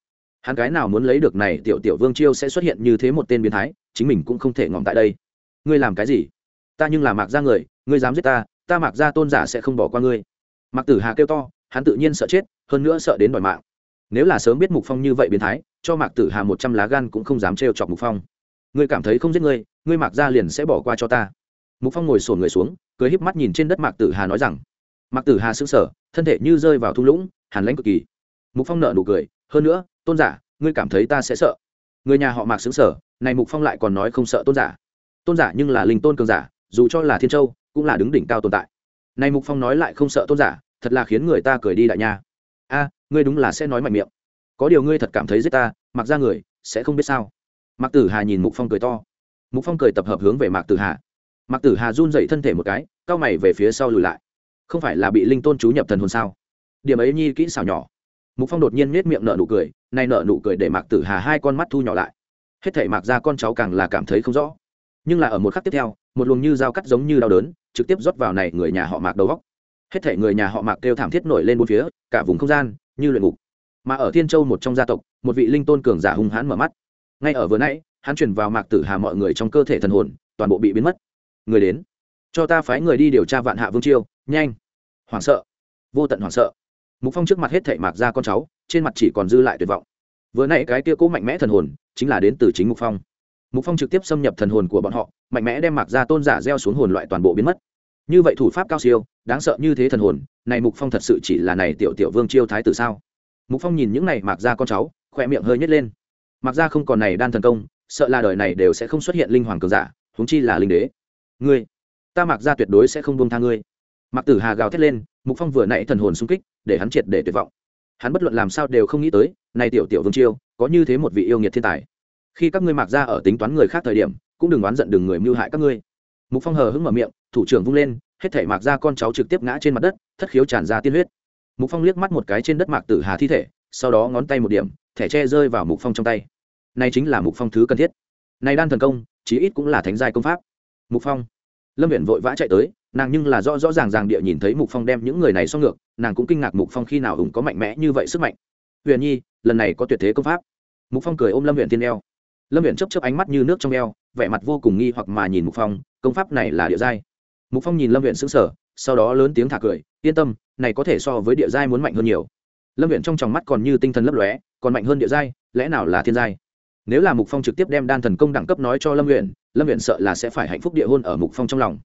Hắn cái nào muốn lấy được này tiểu tiểu vương chiêu sẽ xuất hiện như thế một tên biến thái, chính mình cũng không thể ngỏm tại đây. Ngươi làm cái gì? Ta nhưng là mạc ra người, ngươi dám giết ta ta mạc ra tôn giả sẽ không bỏ qua ngươi. Mạc tử hà kêu to, hắn tự nhiên sợ chết, hơn nữa sợ đến đòi mạng. Nếu là sớm biết mục phong như vậy biến thái, cho mạc tử hà một trăm lá gan cũng không dám trêu chọc mục phong ngươi cảm thấy không giết ngươi ngươi mạc ra liền sẽ bỏ qua cho ta. Mục phong ngồi sổn người xuống cười híp mắt nhìn trên đất mạc tử hà nói rằng mạc tử hà sững sờ thân thể như rơi vào thung lũng hàn lãnh cực kỳ. Mục phong nợ nụ cười hơn nữa tôn giả ngươi cảm thấy ta sẽ sợ. Người nhà họ mạc sững sờ, này mục phong lại còn nói không sợ tôn giả. Tôn giả nhưng là linh tôn cường giả dù cho là thiên châu cũng là đứng đỉnh cao tồn tại. Này mục phong nói lại không sợ tôn giả thật là khiến người ta cười đi đại nha. A ngươi đúng là sẽ nói mạnh miệng. Có điều ngươi thật cảm thấy giết ta mặc ra người sẽ không biết sao mạc tử hà nhìn mục phong cười to. Mục phong cười tập hợp hướng về mạc tử hà. Mạc tử hà run dậy thân thể một cái cao mày về phía sau lùi lại. Không phải là bị linh tôn chú nhập thần hồn sao? Điểm ấy nhi kỹ xảo nhỏ. Mục phong đột nhiên nết miệng nở nụ cười, nay nở nụ cười để mạc tử hà hai con mắt thu nhỏ lại. Hết thể mạc ra con cháu càng là cảm thấy không rõ. Nhưng là ở một khắc tiếp theo, một luồng như dao cắt giống như đau đớn, trực tiếp rót vào này người nhà họ mạc đầu góc. Hết thể người nhà họ mạc kêu thảm thiết nổi lên bốn phía, cả vùng không gian, như luyện ngục. Mà ở thiên châu một trong gia tộc, một vị linh tôn cường giả hung hãn mở mắt ngay ở vừa nãy, hắn chuyển vào mạc tử hà mọi người trong cơ thể thần hồn, toàn bộ bị biến mất. Người đến. Cho ta phái người đi điều tra vạn hạ vương chiêu. Nhanh. Hoảng sợ. Vô tận hoảng sợ. Mục phong trước mặt hết thảy mạc ra con cháu, trên mặt chỉ còn dư lại tuyệt vọng. Vừa nãy cái kia cố mạnh mẽ thần hồn, chính là đến từ chính mục phong. Mục phong trực tiếp xâm nhập thần hồn của bọn họ, mạnh mẽ đem mạc ra tôn giả gieo xuống hồn loại toàn bộ biến mất. Như vậy thủ pháp cao siêu, đáng sợ như thế thần hồn, này mục phong thật sự chỉ là này tiểu tiểu vương chiêu thái tử sao? Mục phong nhìn những này mạc ra con cháu, khỏe miệng hơi nhếch lên mạc ra không còn này đan thần công, sợ là đời này đều sẽ không xuất hiện linh hoàng cường giả, huống chi là linh đế. Ngươi, ta mạc ra tuyệt đối sẽ không buông tha ngươi. Mặc tử hà gào thét lên, mục phong vừa nãy thần hồn xung kích, để hắn triệt để tuyệt vọng. Hắn bất luận làm sao đều không nghĩ tới, này tiểu tiểu vương chiêu có như thế một vị yêu nghiệt thiên tài. Khi các ngươi mặc ra ở tính toán người khác thời điểm, cũng đừng oán giận đừng người mưu hại các ngươi. Mục phong hờ hững mở miệng, thủ trưởng vung lên, hết thể mạc ra con cháu trực tiếp ngã trên mặt đất, thất khiếu tràn ra tiên huyết. Mục phong liếc mắt một cái trên đất mạc tử hà thi thể, sau đó ngón tay một điểm thẻ tre rơi vào mục phong trong tay. Này chính là mục phong thứ cần thiết. Này đan thần công, chí ít cũng là thánh giai công pháp. Mục phong. Lâm viện vội vã chạy tới, nàng nhưng là rõ rõ ràng ràng địa nhìn thấy mục phong đem những người này xong ngược, nàng cũng kinh ngạc mục phong khi nào hùng có mạnh mẽ như vậy sức mạnh. Huyền nhi, lần này có tuyệt thế công pháp. Mục phong cười ôm lâm huyện tiên eo. Lâm huyện chấp chấp ánh mắt như nước trong eo, vẻ mặt vô cùng nghi hoặc mà nhìn mục phong, công pháp này là địa giai. Mục phong nhìn lâm huyện sững sờ, sau đó lớn tiếng thả cười, yên tâm, này có thể so với địa giai muốn mạnh hơn nhiều. Lâm huyện trong tròng mắt còn như tinh thần lấp lóe còn mạnh hơn địa giai lẽ nào là thiên giai? Nếu là mục phong trực tiếp đem đan thần công đẳng cấp nói cho lâm nguyện, lâm nguyện sợ là sẽ phải hạnh phúc địa hôn ở mục phong trong lòng.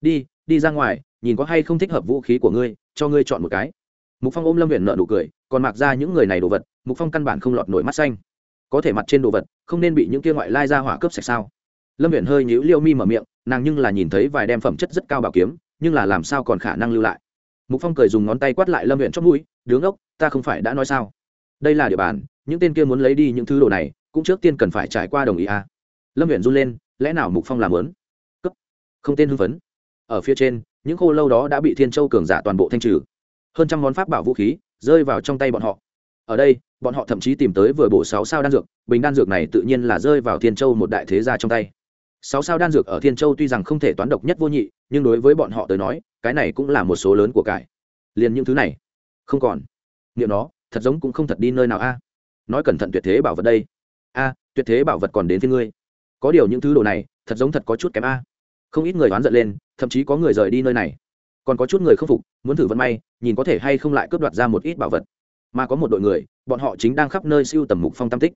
Đi đi ra ngoài nhìn có hay không thích hợp vũ khí của ngươi cho ngươi chọn một cái. Mục phong ôm lâm nguyện nợ nụ cười còn mặc ra những người này đồ vật mục phong căn bản không lọt nổi mắt xanh. Có thể mặt trên đồ vật không nên bị những kia ngoại lai ra hỏa cướp sạch sao? Lâm nguyện hơi nhíu liêu mi mở miệng nàng nhưng là nhìn thấy vài đem phẩm chất rất cao bảo kiếm nhưng là làm sao còn khả năng lưu lại? Mục phong cười dùng ngón tay quát lại lâm nguyện chót mũi đứng ốc ta không phải đã nói sao? Đây là địa bàn, những tên kia muốn lấy đi những thứ đồ này, cũng trước tiên cần phải trải qua đồng ý à. lâm huyện run lên, lẽ nào mục phong làm lớn? Cấp. Không tên hưng phấn. Ở phía trên, những khô lâu đó đã bị thiên châu cường giả toàn bộ thanh trừ. Hơn trăm món pháp bảo vũ khí rơi vào trong tay bọn họ. Ở đây, bọn họ thậm chí tìm tới vừa bổ sáu sao đan dược, bình đan dược này tự nhiên là rơi vào thiên châu một đại thế gia trong tay. Sáu sao đan dược ở thiên châu tuy rằng không thể toán độc nhất vô nhị, nhưng đối với bọn họ tới nói, cái này cũng là một số lớn của cải. Liền những thứ này, không còn. Niệm nó thật giống cũng không thật đi nơi nào a. Nói cẩn thận tuyệt thế bảo vật đây. A, tuyệt thế bảo vật còn đến với ngươi. Có điều những thứ đồ này, thật giống thật có chút kém a. Không ít người đoán giận lên, thậm chí có người rời đi nơi này. Còn có chút người không phục, muốn thử vận may, nhìn có thể hay không lại cướp đoạt ra một ít bảo vật. Mà có một đội người, bọn họ chính đang khắp nơi siêu tầm mục phong tam tích.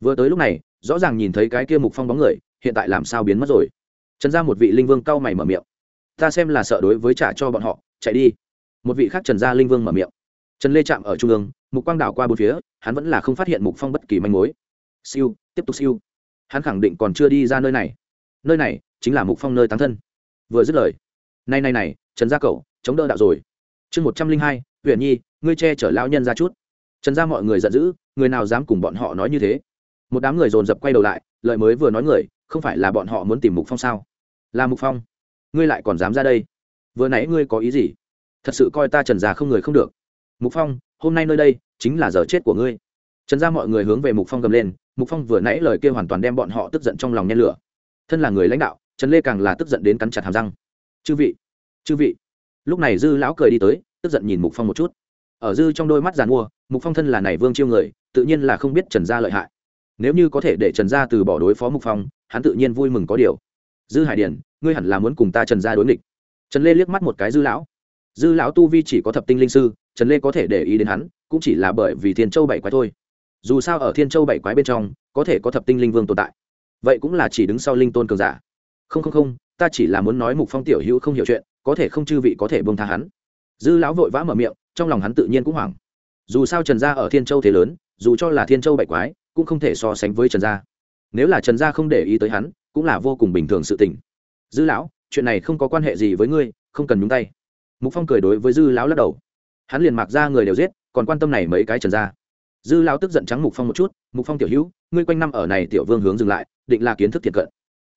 Vừa tới lúc này, rõ ràng nhìn thấy cái kia mục phong bóng người, hiện tại làm sao biến mất rồi? Trần ra một vị linh vương cau mày mở miệng. Ta xem là sợ đối với trả cho bọn họ, chạy đi. Một vị khác trần gia linh vương mở miệng trần lê chạm ở trung ương, mục quang đảo qua bốn phía, hắn vẫn là không phát hiện mục phong bất kỳ manh mối. Siêu, tiếp tục siêu. Hắn khẳng định còn chưa đi ra nơi này. Nơi này chính là mục phong nơi tán thân. Vừa dứt lời. Này này này, trần gia cậu, chống đỡ đạo rồi. Chương một trăm linh hai huyện nhi, ngươi che chở lão nhân ra chút. Trần gia mọi người giận dữ, người nào dám cùng bọn họ nói như thế? Một đám người dồn dập quay đầu lại lợi mới vừa nói người, không phải là bọn họ muốn tìm mục phong sao? Là mục phong. Ngươi lại còn dám ra đây. Vừa nãy ngươi có ý gì? Thật sự coi ta trần gia không người không được mục phong, hôm nay nơi đây chính là giờ chết của ngươi. Trần gia mọi người hướng về mục phong gầm lên, mục phong vừa nãy lời kia hoàn toàn đem bọn họ tức giận trong lòng nhen lửa. Thân là người lãnh đạo, trần lê càng là tức giận đến cắn chặt hàm răng. Chư vị chư vị. Lúc này dư lão cười đi tới, tức giận nhìn mục phong một chút. Ở dư trong đôi mắt giàn mua, mục phong thân là này vương chiêu người, tự nhiên là không biết trần gia lợi hại. Nếu như có thể để trần gia từ bỏ đối phó mục phong, hắn tự nhiên vui mừng có điều. Dư hải điển, ngươi hẳn là muốn cùng ta trần gia đối nghịch. Trần lê liếc mắt một cái dư lão. Dư lão tu vi chỉ có thập tinh linh sư trần lê có thể để ý đến hắn, cũng chỉ là bởi vì thiên châu bảy quái thôi. Dù sao ở thiên châu bảy quái bên trong, có thể có thập tinh linh vương tồn tại. Vậy cũng là chỉ đứng sau linh tôn cường giả. Không không không, ta chỉ là muốn nói mục phong tiểu hữu không hiểu chuyện, có thể không chư vị có thể bông tha hắn. Dư lão vội vã mở miệng, trong lòng hắn tự nhiên cũng hoảng. Dù sao trần gia ở thiên châu thế lớn, dù cho là thiên châu bảy quái, cũng không thể so sánh với trần gia. Nếu là trần gia không để ý tới hắn, cũng là vô cùng bình thường sự tình. Dư lão, chuyện này không có quan hệ gì với ngươi, không cần nhúng tay. Mục phong cười đối với dư lão lắc đầu hắn liền mặc ra người đều giết, còn quan tâm này mấy cái trần gia. Dư lão tức giận trắng mục phong một chút, mục phong tiểu hữu, ngươi quanh năm ở này tiểu vương hướng dừng lại, định là kiến thức thiệt cận.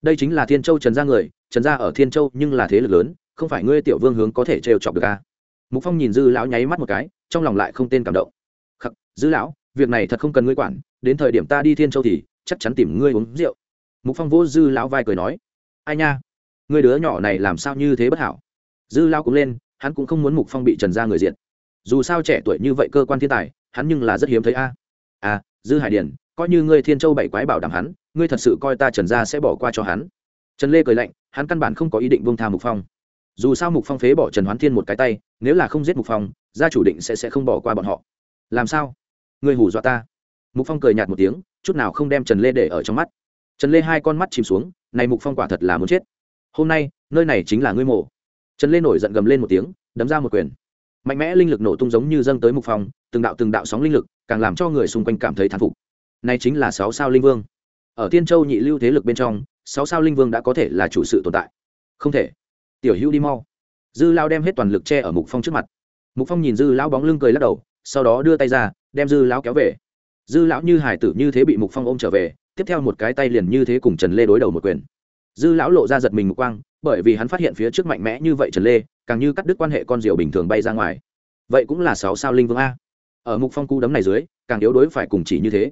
Đây chính là thiên châu trần gia người, trần gia ở thiên châu nhưng là thế lực lớn, không phải ngươi tiểu vương hướng có thể trêu chọc được à. mục phong nhìn dư lão nháy mắt một cái, trong lòng lại không tên cảm động. Khắc, dư lão, việc này thật không cần ngươi quản, đến thời điểm ta đi thiên châu thì chắc chắn tìm ngươi uống rượu. Mục phong vỗ dư lão vai cười nói, ai nha người đứa nhỏ này làm sao như thế bất hảo? Dư lão cũng lên, hắn cũng không muốn mục phong bị trần gia người diện dù sao trẻ tuổi như vậy cơ quan thiên tài, hắn nhưng là rất hiếm thấy a. À dư hải điển coi như ngươi thiên châu bảy quái bảo đảm hắn, ngươi thật sự coi ta trần gia sẽ bỏ qua cho hắn. Trần lê cười lạnh, hắn căn bản không có ý định buông tha mục phong. Dù sao mục phong phế bỏ trần hoán thiên một cái tay, nếu là không giết mục phong, gia chủ định sẽ sẽ không bỏ qua bọn họ. Làm sao? Ngươi hù dọa ta. Mục phong cười nhạt một tiếng, chút nào không đem trần lê để ở trong mắt. Trần lê hai con mắt chìm xuống, này mục phong quả thật là muốn chết. Hôm nay, nơi này chính là ngươi mộ. Trần lê nổi giận gầm lên một tiếng, đấm ra một quyền mạnh mẽ linh lực nổ tung giống như dâng tới mục phong, từng đạo từng đạo sóng linh lực càng làm cho người xung quanh cảm thấy thán phục. Này chính là sáu sao linh vương. Ở tiên châu nhị lưu thế lực bên trong, sáu sao linh vương đã có thể là chủ sự tồn tại. Không thể. Tiểu hữu đi mau. Dư lao đem hết toàn lực che ở mục phong trước mặt. Mục phong nhìn dư lão bóng lưng cười lắc đầu, sau đó đưa tay ra, đem dư lão kéo về. Dư lão như hải tử như thế bị mục phong ôm trở về, tiếp theo một cái tay liền như thế cùng trần lê đối đầu một quyền. Dư lão lộ ra giật mình một quang bởi vì hắn phát hiện phía trước mạnh mẽ như vậy trần lê, càng như cắt đứt quan hệ con diều bình thường bay ra ngoài. Vậy cũng là sáu sao linh vương a. Ở mục phong cú đấm này dưới, càng yếu đối phải cùng chỉ như thế.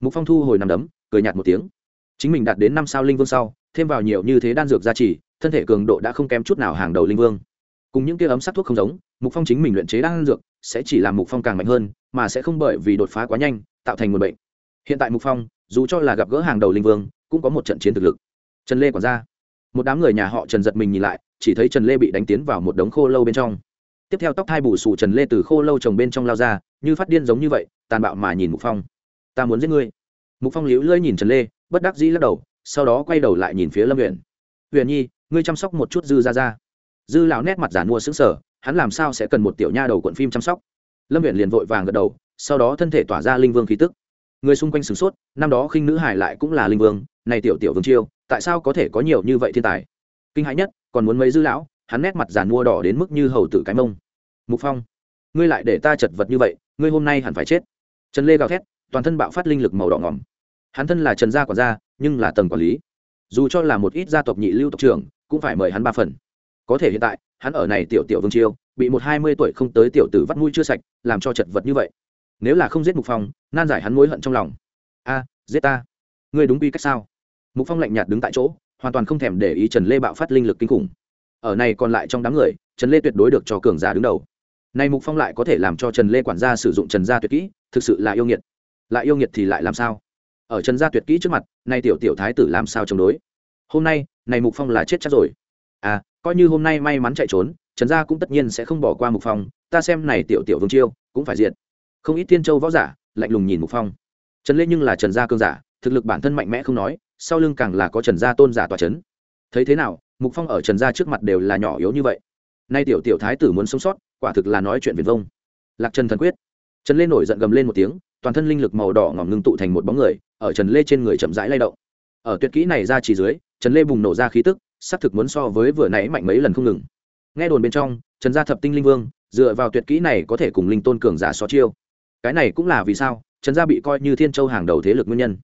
Mục phong thu hồi nằm đấm, cười nhạt một tiếng. Chính mình đạt đến năm sao linh vương sau, thêm vào nhiều như thế đan dược gia trì, thân thể cường độ đã không kém chút nào hàng đầu linh vương. Cùng những kia ấm sắc thuốc không giống, mục phong chính mình luyện chế đan dược, sẽ chỉ làm mục phong càng mạnh hơn, mà sẽ không bởi vì đột phá quá nhanh, tạo thành nguồn bệnh. Hiện tại mục phong, dù cho là gặp gỡ hàng đầu linh vương, cũng có một trận chiến thực lực. Trần lê còn ra một đám người nhà họ trần giật mình nhìn lại, chỉ thấy trần lê bị đánh tiến vào một đống khô lâu bên trong. Tiếp theo tóc thai bù sù trần lê từ khô lâu trồng bên trong lao ra, như phát điên giống như vậy, tàn bạo mà nhìn mục phong. Ta muốn giết ngươi. Mục phong liễu lưỡi nhìn trần lê, bất đắc dĩ lắc đầu, sau đó quay đầu lại nhìn phía lâm huyện huyện nhi, ngươi chăm sóc một chút dư ra ra dư lão nét mặt giản mua xứng sở hắn làm sao sẽ cần một tiểu nha đầu cuộn phim chăm sóc? Lâm huyện liền vội vàng gật đầu, sau đó thân thể tỏa ra linh vương khí tức. Người xung quanh sửng sốt, năm đó khinh nữ hải lại cũng là linh vương này tiểu tiểu vương chiêu, tại sao có thể có nhiều như vậy thiên tài? Kinh hãi nhất, còn muốn mấy dư lão, hắn nét mặt giàn mua đỏ đến mức như hầu tử cái mông. Mục phong, ngươi lại để ta chật vật như vậy, ngươi hôm nay hẳn phải chết. Trần lê gào thét, toàn thân bạo phát linh lực màu đỏ ngỏm. Hắn thân là trần gia quản gia, nhưng là tầng quản lý. Dù cho là một ít gia tộc nhị lưu tộc trưởng, cũng phải mời hắn ba phần. Có thể hiện tại, hắn ở này tiểu tiểu vương chiêu, bị một hai mươi tuổi không tới tiểu tử vắt mũi chưa sạch, làm cho chật vật như vậy. Nếu là không giết mục phong, nan giải hắn mối hận trong lòng. A, giết ta. Ngươi đúng quy cách sao? Mục phong lạnh nhạt đứng tại chỗ, hoàn toàn không thèm để ý trần lê bạo phát linh lực kinh khủng. Ở này còn lại trong đám người, trần lê tuyệt đối được cho cường giả đứng đầu. Này mục phong lại có thể làm cho trần lê quản gia sử dụng trần gia tuyệt kỹ, thực sự là yêu nghiệt. Lại yêu nghiệt thì lại làm sao? Ở trần gia tuyệt kỹ trước mặt nay tiểu tiểu thái tử làm sao chống đối? Hôm nay, này mục phong là chết chắc rồi. À coi như hôm nay may mắn chạy trốn, trần gia cũng tất nhiên sẽ không bỏ qua mục phong, ta xem này tiểu tiểu vương chiêu, cũng phải diện không ít tiên châu võ giả, lạnh lùng nhìn mục phong. Trần lê nhưng là trần gia cương giả, thực lực bản thân mạnh mẽ không nói sau lưng càng là có trần gia tôn giả tòa c thấy thế nào, mục phong ở trần gia trước mặt đều là nhỏ yếu như vậy. Nay tiểu tiểu thái tử muốn sống sót, quả thực là nói chuyện viền vông. Lạc trần thần quyết. Trần lê nổi giận gầm lên một tiếng, toàn thân linh lực màu đỏ ngỏm ngưng tụ thành một bóng người, ở trần lê trên người chậm rãi lay động. Ở tuyệt kỹ này ra chỉ dưới, trần lê bùng nổ ra khí tức, xác thực muốn so với vừa nãy mạnh mấy lần không ngừng. Nghe đồn bên trong, trần gia thập tinh linh vương, dựa vào tuyệt kỹ này có thể cùng linh tôn cường giả so chiêu. Cái này cũng là vì sao, trần gia bị coi như thiên châu hàng đầu thế lực nguyên nhân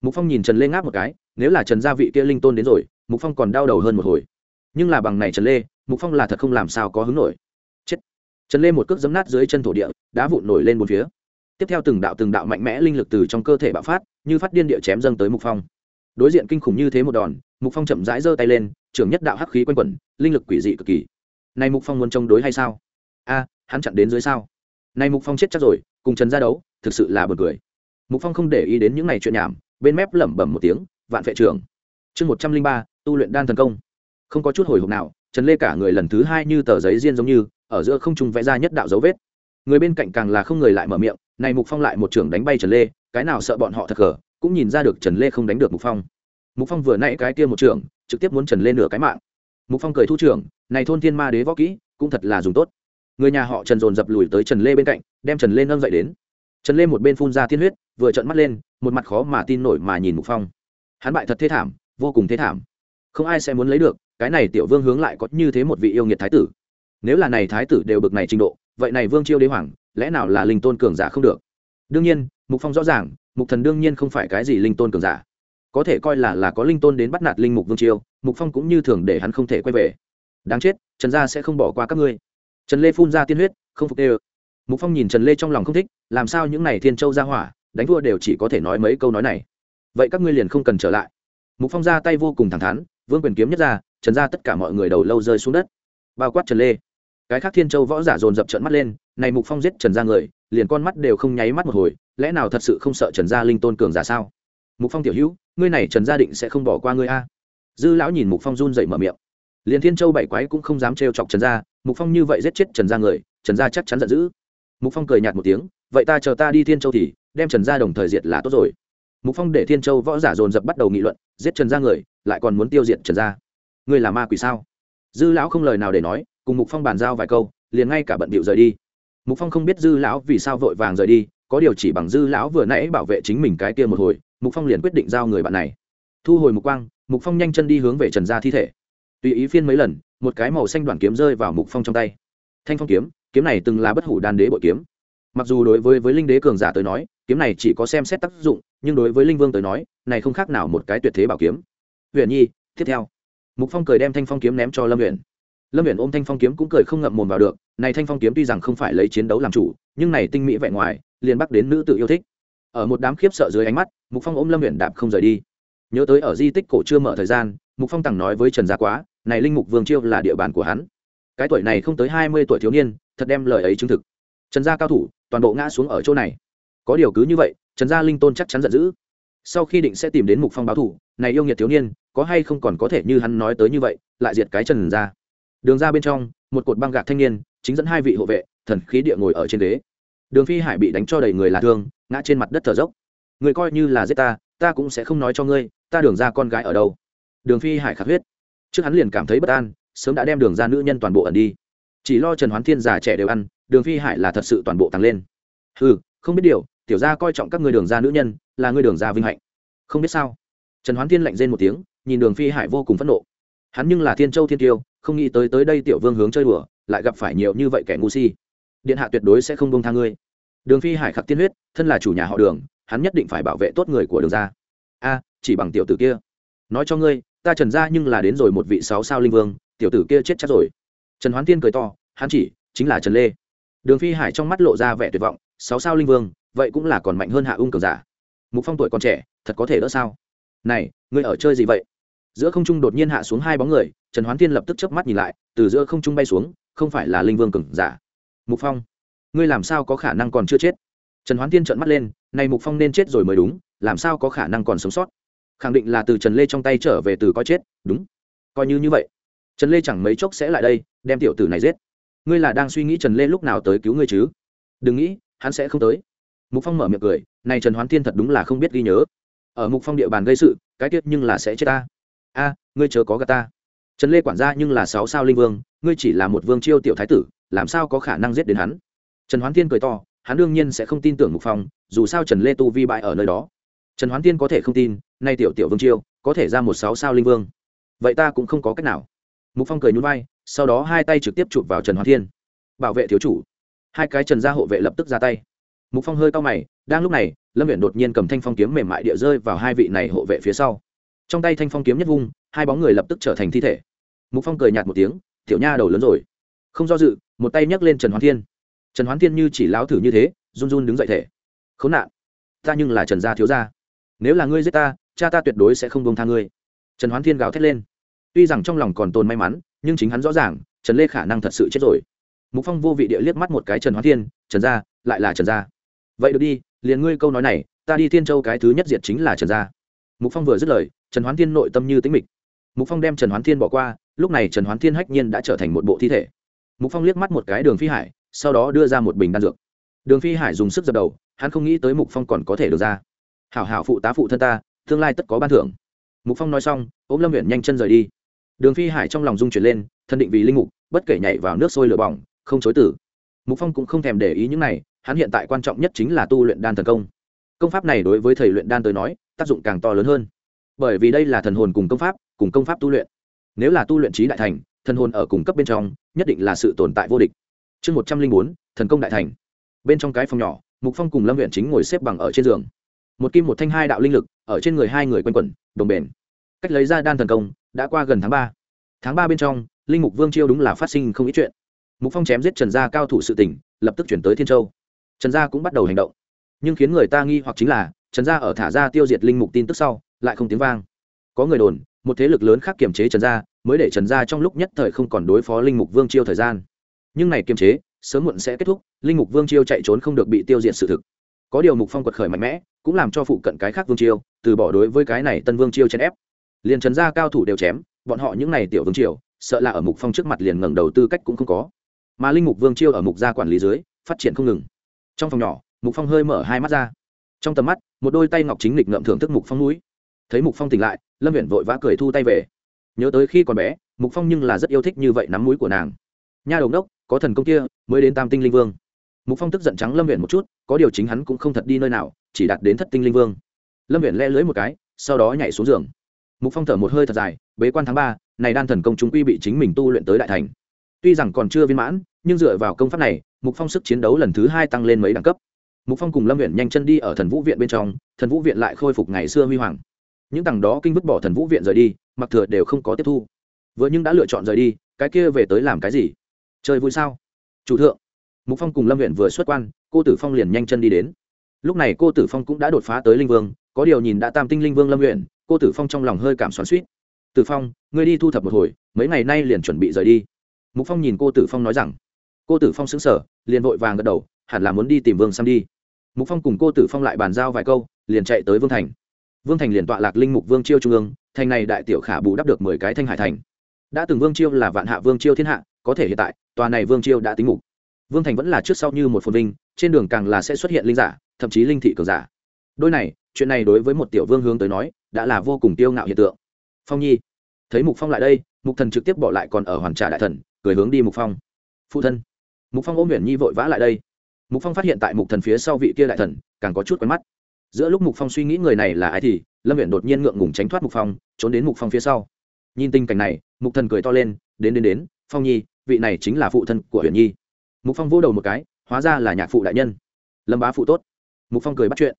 mục phong nhìn trần lê ngáp một cái, nếu là trần gia vị kia linh tôn đến rồi, mục phong còn đau đầu hơn một hồi. Nhưng là bằng này trần lê, mục phong là thật không làm sao có hứng nổi. Chết. Trần lê một cước giấm nát dưới chân thổ địa, đá vụn nổi lên một phía. Tiếp theo từng đạo từng đạo mạnh mẽ linh lực từ trong cơ thể bạo phát, như phát điên địa chém dâng tới mục phong. Đối diện kinh khủng như thế một đòn, mục phong chậm rãi giơ tay lên, trưởng nhất đạo hắc khí quanh quẩn, linh lực quỷ dị cực kỳ. Này mục phong muốn chống đối hay sao? A, hắn chặn đến dưới sao? Này mục phong chết chắc rồi, cùng trần ra đấu, thực sự là buồn cười. Mục phong không để ý đến những này chuyện nhảm bên mép lẩm bẩm một tiếng, vạn vệ trưởng. Chương một trăm linh ba, tu luyện đan thần công. Không có chút hồi hộp nào, trần lê cả người lần thứ hai như tờ giấy riêng giống như, ở giữa không trung vẽ ra nhất đạo dấu vết. Người bên cạnh càng là không người lại mở miệng, này mục phong lại một trưởng đánh bay trần lê, cái nào sợ bọn họ thật gở cũng nhìn ra được trần lê không đánh được mục phong. Mục phong vừa nãy cái kia một trưởng, trực tiếp muốn trần lê nửa cái mạng. Mục phong cười thu trưởng, này thôn thiên ma đế võ kỹ, cũng thật là dùng tốt. Người nhà họ trần dồn dập lùi tới trần lê bên cạnh, đem trần lê nâng dậy đến trần lê một bên phun ra thiên huyết, vừa trợn mắt lên, một mặt khó mà tin nổi mà nhìn mục phong. Hắn bại thật thế thảm, vô cùng thế thảm. Không ai sẽ muốn lấy được, cái này tiểu vương hướng lại có như thế một vị yêu nghiệt thái tử. Nếu là này thái tử đều bực này trình độ, vậy này vương chiêu đế hoàng, lẽ nào là linh tôn cường giả không được? Đương nhiên, mục phong rõ ràng, mục thần đương nhiên không phải cái gì linh tôn cường giả. Có thể coi là là có linh tôn đến bắt nạt linh mục vương chiêu, mục phong cũng như thường để hắn không thể quay về. Đáng chết, trần gia sẽ không bỏ qua các ngươi. Trần lê phun ra tiên huyết, không phục đê mục phong nhìn trần lê trong lòng không thích, làm sao những n à y thiên châu ra hỏa, đánh thua đều chỉ có thể nói mấy câu nói này. Vậy các ngươi liền không cần trở lại. Mục phong ra tay vô cùng thẳng thắn, vương quyền kiếm nhất ra, trần ra tất cả mọi người đầu lâu rơi xuống đất. Bao quát trần lê. Cái khác thiên châu võ giả dồn dập trận mắt lên, này mục phong giết trần ra người, liền con mắt đều không nháy mắt một hồi, lẽ nào thật sự không sợ trần gia linh tôn cường giả sao? Mục phong tiểu hữu, ngươi này trần gia định sẽ không bỏ qua ngươi a. Dư lão nhìn mục phong run dậy mở miệng. Liền thiên châu bảy quái cũng không dám trêu chọc trần gia mục phong như vậy giết chết trần gia người, trần gia chắc chắn giận dữ mục phong cười nhạt một tiếng, vậy ta chờ ta đi thiên châu thì đem trần gia đồng thời diệt là tốt rồi. Mục phong để thiên châu võ giả dồn dập bắt đầu nghị luận, giết trần gia người, lại còn muốn tiêu diệt trần gia. Ngươi là ma quỷ sao? Dư lão không lời nào để nói, cùng mục phong bàn giao vài câu, liền ngay cả bận bịu rời đi. Mục phong không biết dư lão vì sao vội vàng rời đi, có điều chỉ bằng dư lão vừa nãy bảo vệ chính mình cái kia một hồi, mục phong liền quyết định giao người bạn này. Thu hồi mục quang, mục phong nhanh chân đi hướng về trần gia thi thể. Tùy ý phiên mấy lần, một cái màu xanh đoàn kiếm rơi vào mục phong trong tay. Thanh phong kiếm kiếm này từng là bất hủ đan đế bội kiếm. Mặc dù đối với với linh đế cường giả tới nói, kiếm này chỉ có xem xét tác dụng, nhưng đối với linh vương tới nói, này không khác nào một cái tuyệt thế bảo kiếm. Huyền nhi, tiếp theo. Mục phong cười đem thanh phong kiếm ném cho lâm huyền lâm huyền ôm thanh phong kiếm cũng cười không ngậm mồm vào được, này thanh phong kiếm tuy rằng không phải lấy chiến đấu làm chủ, nhưng này tinh mỹ vẻ ngoài, liền bắt đến nữ tự yêu thích. Ở một đám khiếp sợ dưới ánh mắt, mục phong ôm lâm huyền đạp không rời đi. Nhớ tới ở di tích cổ chưa mở thời gian, mục phong tặng nói với trần gia quá, này linh mục vương chiêu là địa bàn của hắn. Cái tuổi này không tới hai mươi tuổi thiếu niên thật đem lời ấy chứng thực. Trần gia cao thủ, toàn bộ ngã xuống ở chỗ này. Có điều cứ như vậy, trần gia linh tôn chắc chắn giận dữ. Sau khi định sẽ tìm đến mục phong báo thủ này yêu nghiệt thiếu niên, có hay không còn có thể như hắn nói tới như vậy, lại diệt cái trần ra đường ra bên trong, một cột băng gạc thanh niên, chính dẫn hai vị hộ vệ, thần khí địa ngồi ở trên ghế. Đường phi hải bị đánh cho đầy người là thương, ngã trên mặt đất thở dốc. Người coi như là giết ta ta cũng sẽ không nói cho ngươi, ta đường ra con gái ở đâu. Đường phi hải khát huyết. Trước hắn liền cảm thấy bất an, sớm đã đem đường ra nữ nhân toàn bộ ẩn đi chỉ lo trần hoán thiên già trẻ đều ăn, đường phi hải là thật sự toàn bộ tăng lên. Ừ không biết điều, tiểu gia coi trọng các người đường gia nữ nhân, là người đường gia vinh hạnh. Không biết sao? Trần hoán thiên lạnh rên một tiếng, nhìn đường phi hải vô cùng phẫn nộ. Hắn nhưng là thiên châu thiên tiêu, không nghĩ tới tới đây tiểu vương hướng chơi đùa, lại gặp phải nhiều như vậy kẻ ngu si. Điện hạ tuyệt đối sẽ không bông tha ngươi. Đường phi hải khắc tiên huyết, thân là chủ nhà họ đường, hắn nhất định phải bảo vệ tốt người của đường gia. A, chỉ bằng tiểu tử kia. Nói cho ngươi, ta trần gia nhưng là đến rồi một vị sáu sao linh vương, tiểu tử kia chết chắc rồi trần hoán tiên cười to, hắn chỉ chính là trần lê. Đường phi hải trong mắt lộ ra vẻ tuyệt vọng, sáu sao linh vương, vậy cũng là còn mạnh hơn hạ ung cường giả. Mục phong tuổi còn trẻ, thật có thể đỡ sao? Này, ngươi ở chơi gì vậy? Giữa không trung đột nhiên hạ xuống hai bóng người, trần hoán thiên lập tức chớp mắt nhìn lại, từ giữa không trung bay xuống, không phải là linh vương cường giả. Mục phong, ngươi làm sao có khả năng còn chưa chết? Trần hoán thiên trợn mắt lên, này mục phong nên chết rồi mới đúng, làm sao có khả năng còn sống sót? Khẳng định là từ trần lê trong tay trở về từ coi chết, đúng. Coi như như vậy trần lê chẳng mấy chốc sẽ lại đây, đem tiểu tử này giết. Ngươi là đang suy nghĩ trần lê lúc nào tới cứu ngươi chứ? Đừng nghĩ, hắn sẽ không tới. Mục phong mở miệng cười, này trần hoán thiên thật đúng là không biết ghi nhớ. Ở mục phong địa bàn gây sự, cái tiết nhưng là sẽ chết ta. A, ngươi chớ có gà ta. Trần lê quản gia nhưng là sáu sao linh vương, ngươi chỉ là một vương chiêu tiểu thái tử, làm sao có khả năng giết đến hắn? Trần hoán thiên cười to, hắn đương nhiên sẽ không tin tưởng mục phong, dù sao trần lê tu vi bại ở nơi đó. Trần hoán thiên có thể không tin, nay tiểu tiểu vương chiêu, có thể ra một sáu sao linh vương. Vậy ta cũng không có cách nào mục phong cười nhún vai, sau đó hai tay trực tiếp chụp vào trần hoán thiên. Bảo vệ thiếu chủ. Hai cái trần gia hộ vệ lập tức ra tay. Mục phong hơi cao mày, đang lúc này, lâm viện đột nhiên cầm thanh phong kiếm mềm mại địa rơi vào hai vị này hộ vệ phía sau. Trong tay thanh phong kiếm nhất vung, hai bóng người lập tức trở thành thi thể. Mục phong cười nhạt một tiếng, tiểu nha đầu lớn rồi. Không do dự, một tay nhấc lên trần hoán thiên. Trần hoán thiên như chỉ láo thử như thế, run run đứng dậy thể. Khốn nạn, ta nhưng là trần gia thiếu gia. Nếu là ngươi giết ta, cha ta tuyệt đối sẽ không buông tha ngươi. Trần hoán thiên gào thét lên tuy rằng trong lòng còn tồn may mắn, nhưng chính hắn rõ ràng, trần lê khả năng thật sự chết rồi. Mục phong vô vị địa liếc mắt một cái trần hoán thiên, trần gia, lại là trần gia. Vậy được đi, liền ngươi câu nói này, ta đi thiên châu cái thứ nhất diệt chính là trần gia. Mục phong vừa dứt lời, trần hoán thiên nội tâm như tính mịch. Mục phong đem trần hoán thiên bỏ qua, lúc này trần hoán thiên hách nhiên đã trở thành một bộ thi thể. Mục phong liếc mắt một cái đường phi hải, sau đó đưa ra một bình đan dược. Đường phi hải dùng sức dập đầu, hắn không nghĩ tới mục phong còn có thể được ra. Hảo hảo phụ tá phụ thân ta, tương lai tất có ban thưởng. Mục phong nói xong, ôm lâm huyện nhanh chân rời đi đường phi hải trong lòng dung chuyển lên, thân định vì linh mục, bất kể nhảy vào nước sôi lửa bỏng, không chối tử mục phong cũng không thèm để ý những này, hắn hiện tại quan trọng nhất chính là tu luyện đan thần công. Công pháp này đối với thầy luyện đan tới nói, tác dụng càng to lớn hơn. Bởi vì đây là thần hồn cùng công pháp, cùng công pháp tu luyện. Nếu là tu luyện trí đại thành, thần hồn ở cùng cấp bên trong, nhất định là sự tồn tại vô địch. Chương một trăm linh bốn, thần công đại thành. Bên trong cái phòng nhỏ, mục phong cùng lâm huyện chính ngồi xếp bằng ở trên giường. Một kim một thanh hai đạo linh lực, ở trên người hai người quanh quẩn, đồng bền. Cách lấy ra đan thần công đã qua gần tháng ba. Tháng ba bên trong, linh mục vương chiêu đúng là phát sinh không ít chuyện. Mục phong chém giết trần gia cao thủ sự tỉnh lập tức chuyển tới thiên châu. Trần gia cũng bắt đầu hành động. Nhưng khiến người ta nghi hoặc chính là, trần gia ở thả ra tiêu diệt linh mục tin tức sau, lại không tiếng vang. Có người đồn, một thế lực lớn khác kiềm chế trần gia, mới để trần gia trong lúc nhất thời không còn đối phó linh mục vương chiêu thời gian. Nhưng này kiềm chế, sớm muộn sẽ kết thúc, linh mục vương chiêu chạy trốn không được bị tiêu diệt sự thực. Có điều mục phong quật khởi mạnh mẽ, cũng làm cho phụ cận cái khác vương chiêu, từ bỏ đối với cái này tân vương chiêu chèn ép liền trần gia cao thủ đều chém, bọn họ những này tiểu vương triều, sợ là ở mục phong trước mặt liền ngẩng đầu tư cách cũng không có. Mà linh mục vương chiêu ở mục gia quản lý dưới, phát triển không ngừng. Trong phòng nhỏ, mục phong hơi mở hai mắt ra. Trong tầm mắt, một đôi tay ngọc chính lịch ngậm thưởng thức mục phong núi. Thấy mục phong tỉnh lại, lâm viện vội vã cười thu tay về. Nhớ tới khi còn bé, mục phong nhưng là rất yêu thích như vậy nắm mũi của nàng. Nha đầu đốc có thần công kia, mới đến tam tinh linh vương. Mục phong tức giận trắng lâm viện một chút, có điều chính hắn cũng không thật đi nơi nào, chỉ đạt đến thất tinh linh vương. Lâm viện le lưới một cái, sau đó nhảy xuống giường mục phong thở một hơi thật dài, bế quan tháng ba, này đan thần công chúng quy bị chính mình tu luyện tới đại thành. Tuy rằng còn chưa viên mãn, nhưng dựa vào công pháp này, mục phong sức chiến đấu lần thứ hai tăng lên mấy đẳng cấp. Mục phong cùng lâm viện nhanh chân đi ở thần vũ viện bên trong, thần vũ viện lại khôi phục ngày xưa huy hoàng. Những tầng đó kinh vứt bỏ thần vũ viện rời đi, mặc thừa đều không có tiếp thu. Vừa nhưng đã lựa chọn rời đi, cái kia về tới làm cái gì? Chơi vui sao? Chủ thượng, mục phong cùng lâm viện vừa xuất quan, cô tử phong liền nhanh chân đi đến. Lúc này cô tử phong cũng đã đột phá tới linh vương, có điều nhìn đã tam tinh linh vương lâm huyện cô tử phong trong lòng hơi cảm xoắn suýt tử phong, ngươi đi thu thập một hồi, mấy ngày nay liền chuẩn bị rời đi. Mục phong nhìn cô tử phong nói rằng. Cô tử phong xứng sở liền vội vàng gật đầu, hẳn là muốn đi tìm vương sam đi. Mục phong cùng cô tử phong lại bàn giao vài câu, liền chạy tới vương thành. Vương thành liền tọa lạc linh mục vương chiêu trung ương, thành này đại tiểu khả bù đắp được mười cái thanh hải thành. Đã từng vương chiêu là vạn hạ vương chiêu thiên hạ, có thể hiện tại, tòa này vương chiêu đã tính mục. Vương thành vẫn là trước sau như một phồn vinh, trên đường càng là sẽ xuất hiện linh giả, thậm chí linh thị cường giả. Đôi này, chuyện này đối với một tiểu vương hướng tới nói đã là vô cùng tiêu ngạo hiện tượng. Phong nhi, thấy mục phong lại đây, mục thần trực tiếp bỏ lại còn ở hoàn trả đại thần, cười hướng đi mục phong. Phụ thân, mục phong ôm huyền nhi vội vã lại đây. Mục phong phát hiện tại mục thần phía sau vị kia đại thần, càng có chút quen mắt. Giữa lúc mục phong suy nghĩ người này là ai thì, lâm viện đột nhiên ngượng ngùng tránh thoát mục phong, trốn đến mục phong phía sau. Nhìn tình cảnh này, mục thần cười to lên, đến đến đến, phong nhi, vị này chính là phụ thân của huyền nhi. Mục phong vỗ đầu một cái, hóa ra là nhạc phụ đại nhân. Lâm bá phụ tốt. Mục phong cười bắt chuyện.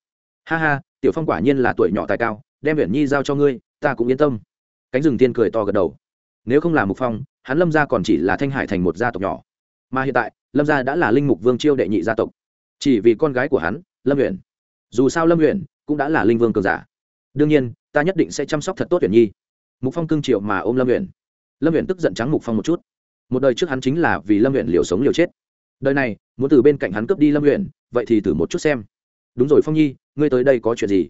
Ha ha, tiểu phong quả nhiên là tuổi nhỏ tài cao đem viện nhi giao cho ngươi, ta cũng yên tâm. Cánh rừng tiên cười to gật đầu. Nếu không là mục phong, hắn lâm gia còn chỉ là thanh hải thành một gia tộc nhỏ. Mà hiện tại, lâm gia đã là linh mục vương chiêu đệ nhị gia tộc. Chỉ vì con gái của hắn, lâm huyện dù sao lâm huyện cũng đã là linh vương cường giả. Đương nhiên, ta nhất định sẽ chăm sóc thật tốt huyện nhi. Mục phong cưng triệu mà ôm lâm huyện lâm huyện tức giận trắng mục phong một chút. Một đời trước hắn chính là vì lâm huyện liều sống liều chết. Đời này, muốn từ bên cạnh hắn cướp đi lâm huyện vậy thì thử một chút xem. Đúng rồi phong nhi, ngươi tới đây có chuyện gì?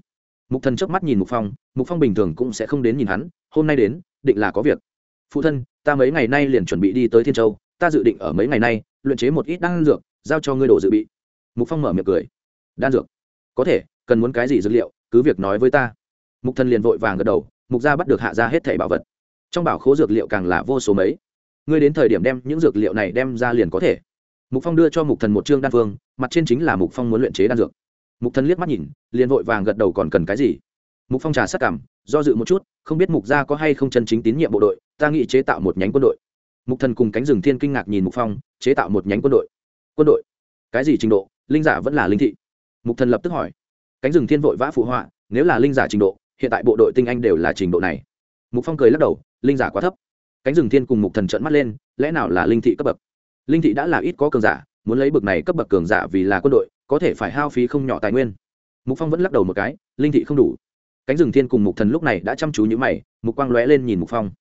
Mục thần chớp mắt nhìn mục phong mục phong bình thường cũng sẽ không đến nhìn hắn, hôm nay đến, định là có việc. Phụ thân, ta mấy ngày nay liền chuẩn bị đi tới thiên châu, ta dự định ở mấy ngày nay, luyện chế một ít đan dược, giao cho ngươi đồ dự bị. Mục phong mở miệng cười. Đan dược? Có thể, cần muốn cái gì dược liệu, cứ việc nói với ta. Mục thần liền vội vàng gật đầu, mục gia bắt được hạ ra hết thảy bảo vật. Trong bảo khố dược liệu càng là vô số mấy. Ngươi đến thời điểm đem những dược liệu này đem ra liền có thể. Mục phong đưa cho mục thần một chương đan phương, mặt trên chính là mục phong muốn luyện chế đan dược mục thần liếc mắt nhìn, liền vội vàng gật đầu còn cần cái gì? Mục phong trà sắc cảm, do dự một chút, không biết mục gia có hay không chân chính tín nhiệm bộ đội, ta nghĩ chế tạo một nhánh quân đội. Mục thần cùng cánh rừng thiên kinh ngạc nhìn mục phong, chế tạo một nhánh quân đội. Quân đội? Cái gì trình độ? Linh giả vẫn là linh thị. Mục thần lập tức hỏi. Cánh rừng thiên vội vã phụ họa, nếu là linh giả trình độ, hiện tại bộ đội tinh anh đều là trình độ này. Mục phong cười lắc đầu, linh giả quá thấp. Cánh rừng thiên cùng mục thần trợn mắt lên, lẽ nào là linh thị cấp bậc? Linh thị đã là ít có cường giả, muốn lấy bậc này cấp bậc cường giả vì là quân đội có thể phải hao phí không nhỏ tài nguyên. Mục phong vẫn lắc đầu một cái, linh thị không đủ. Cánh rừng thiên cùng mục thần lúc này đã chăm chú những mày, mục quang lóe lên nhìn mục phong.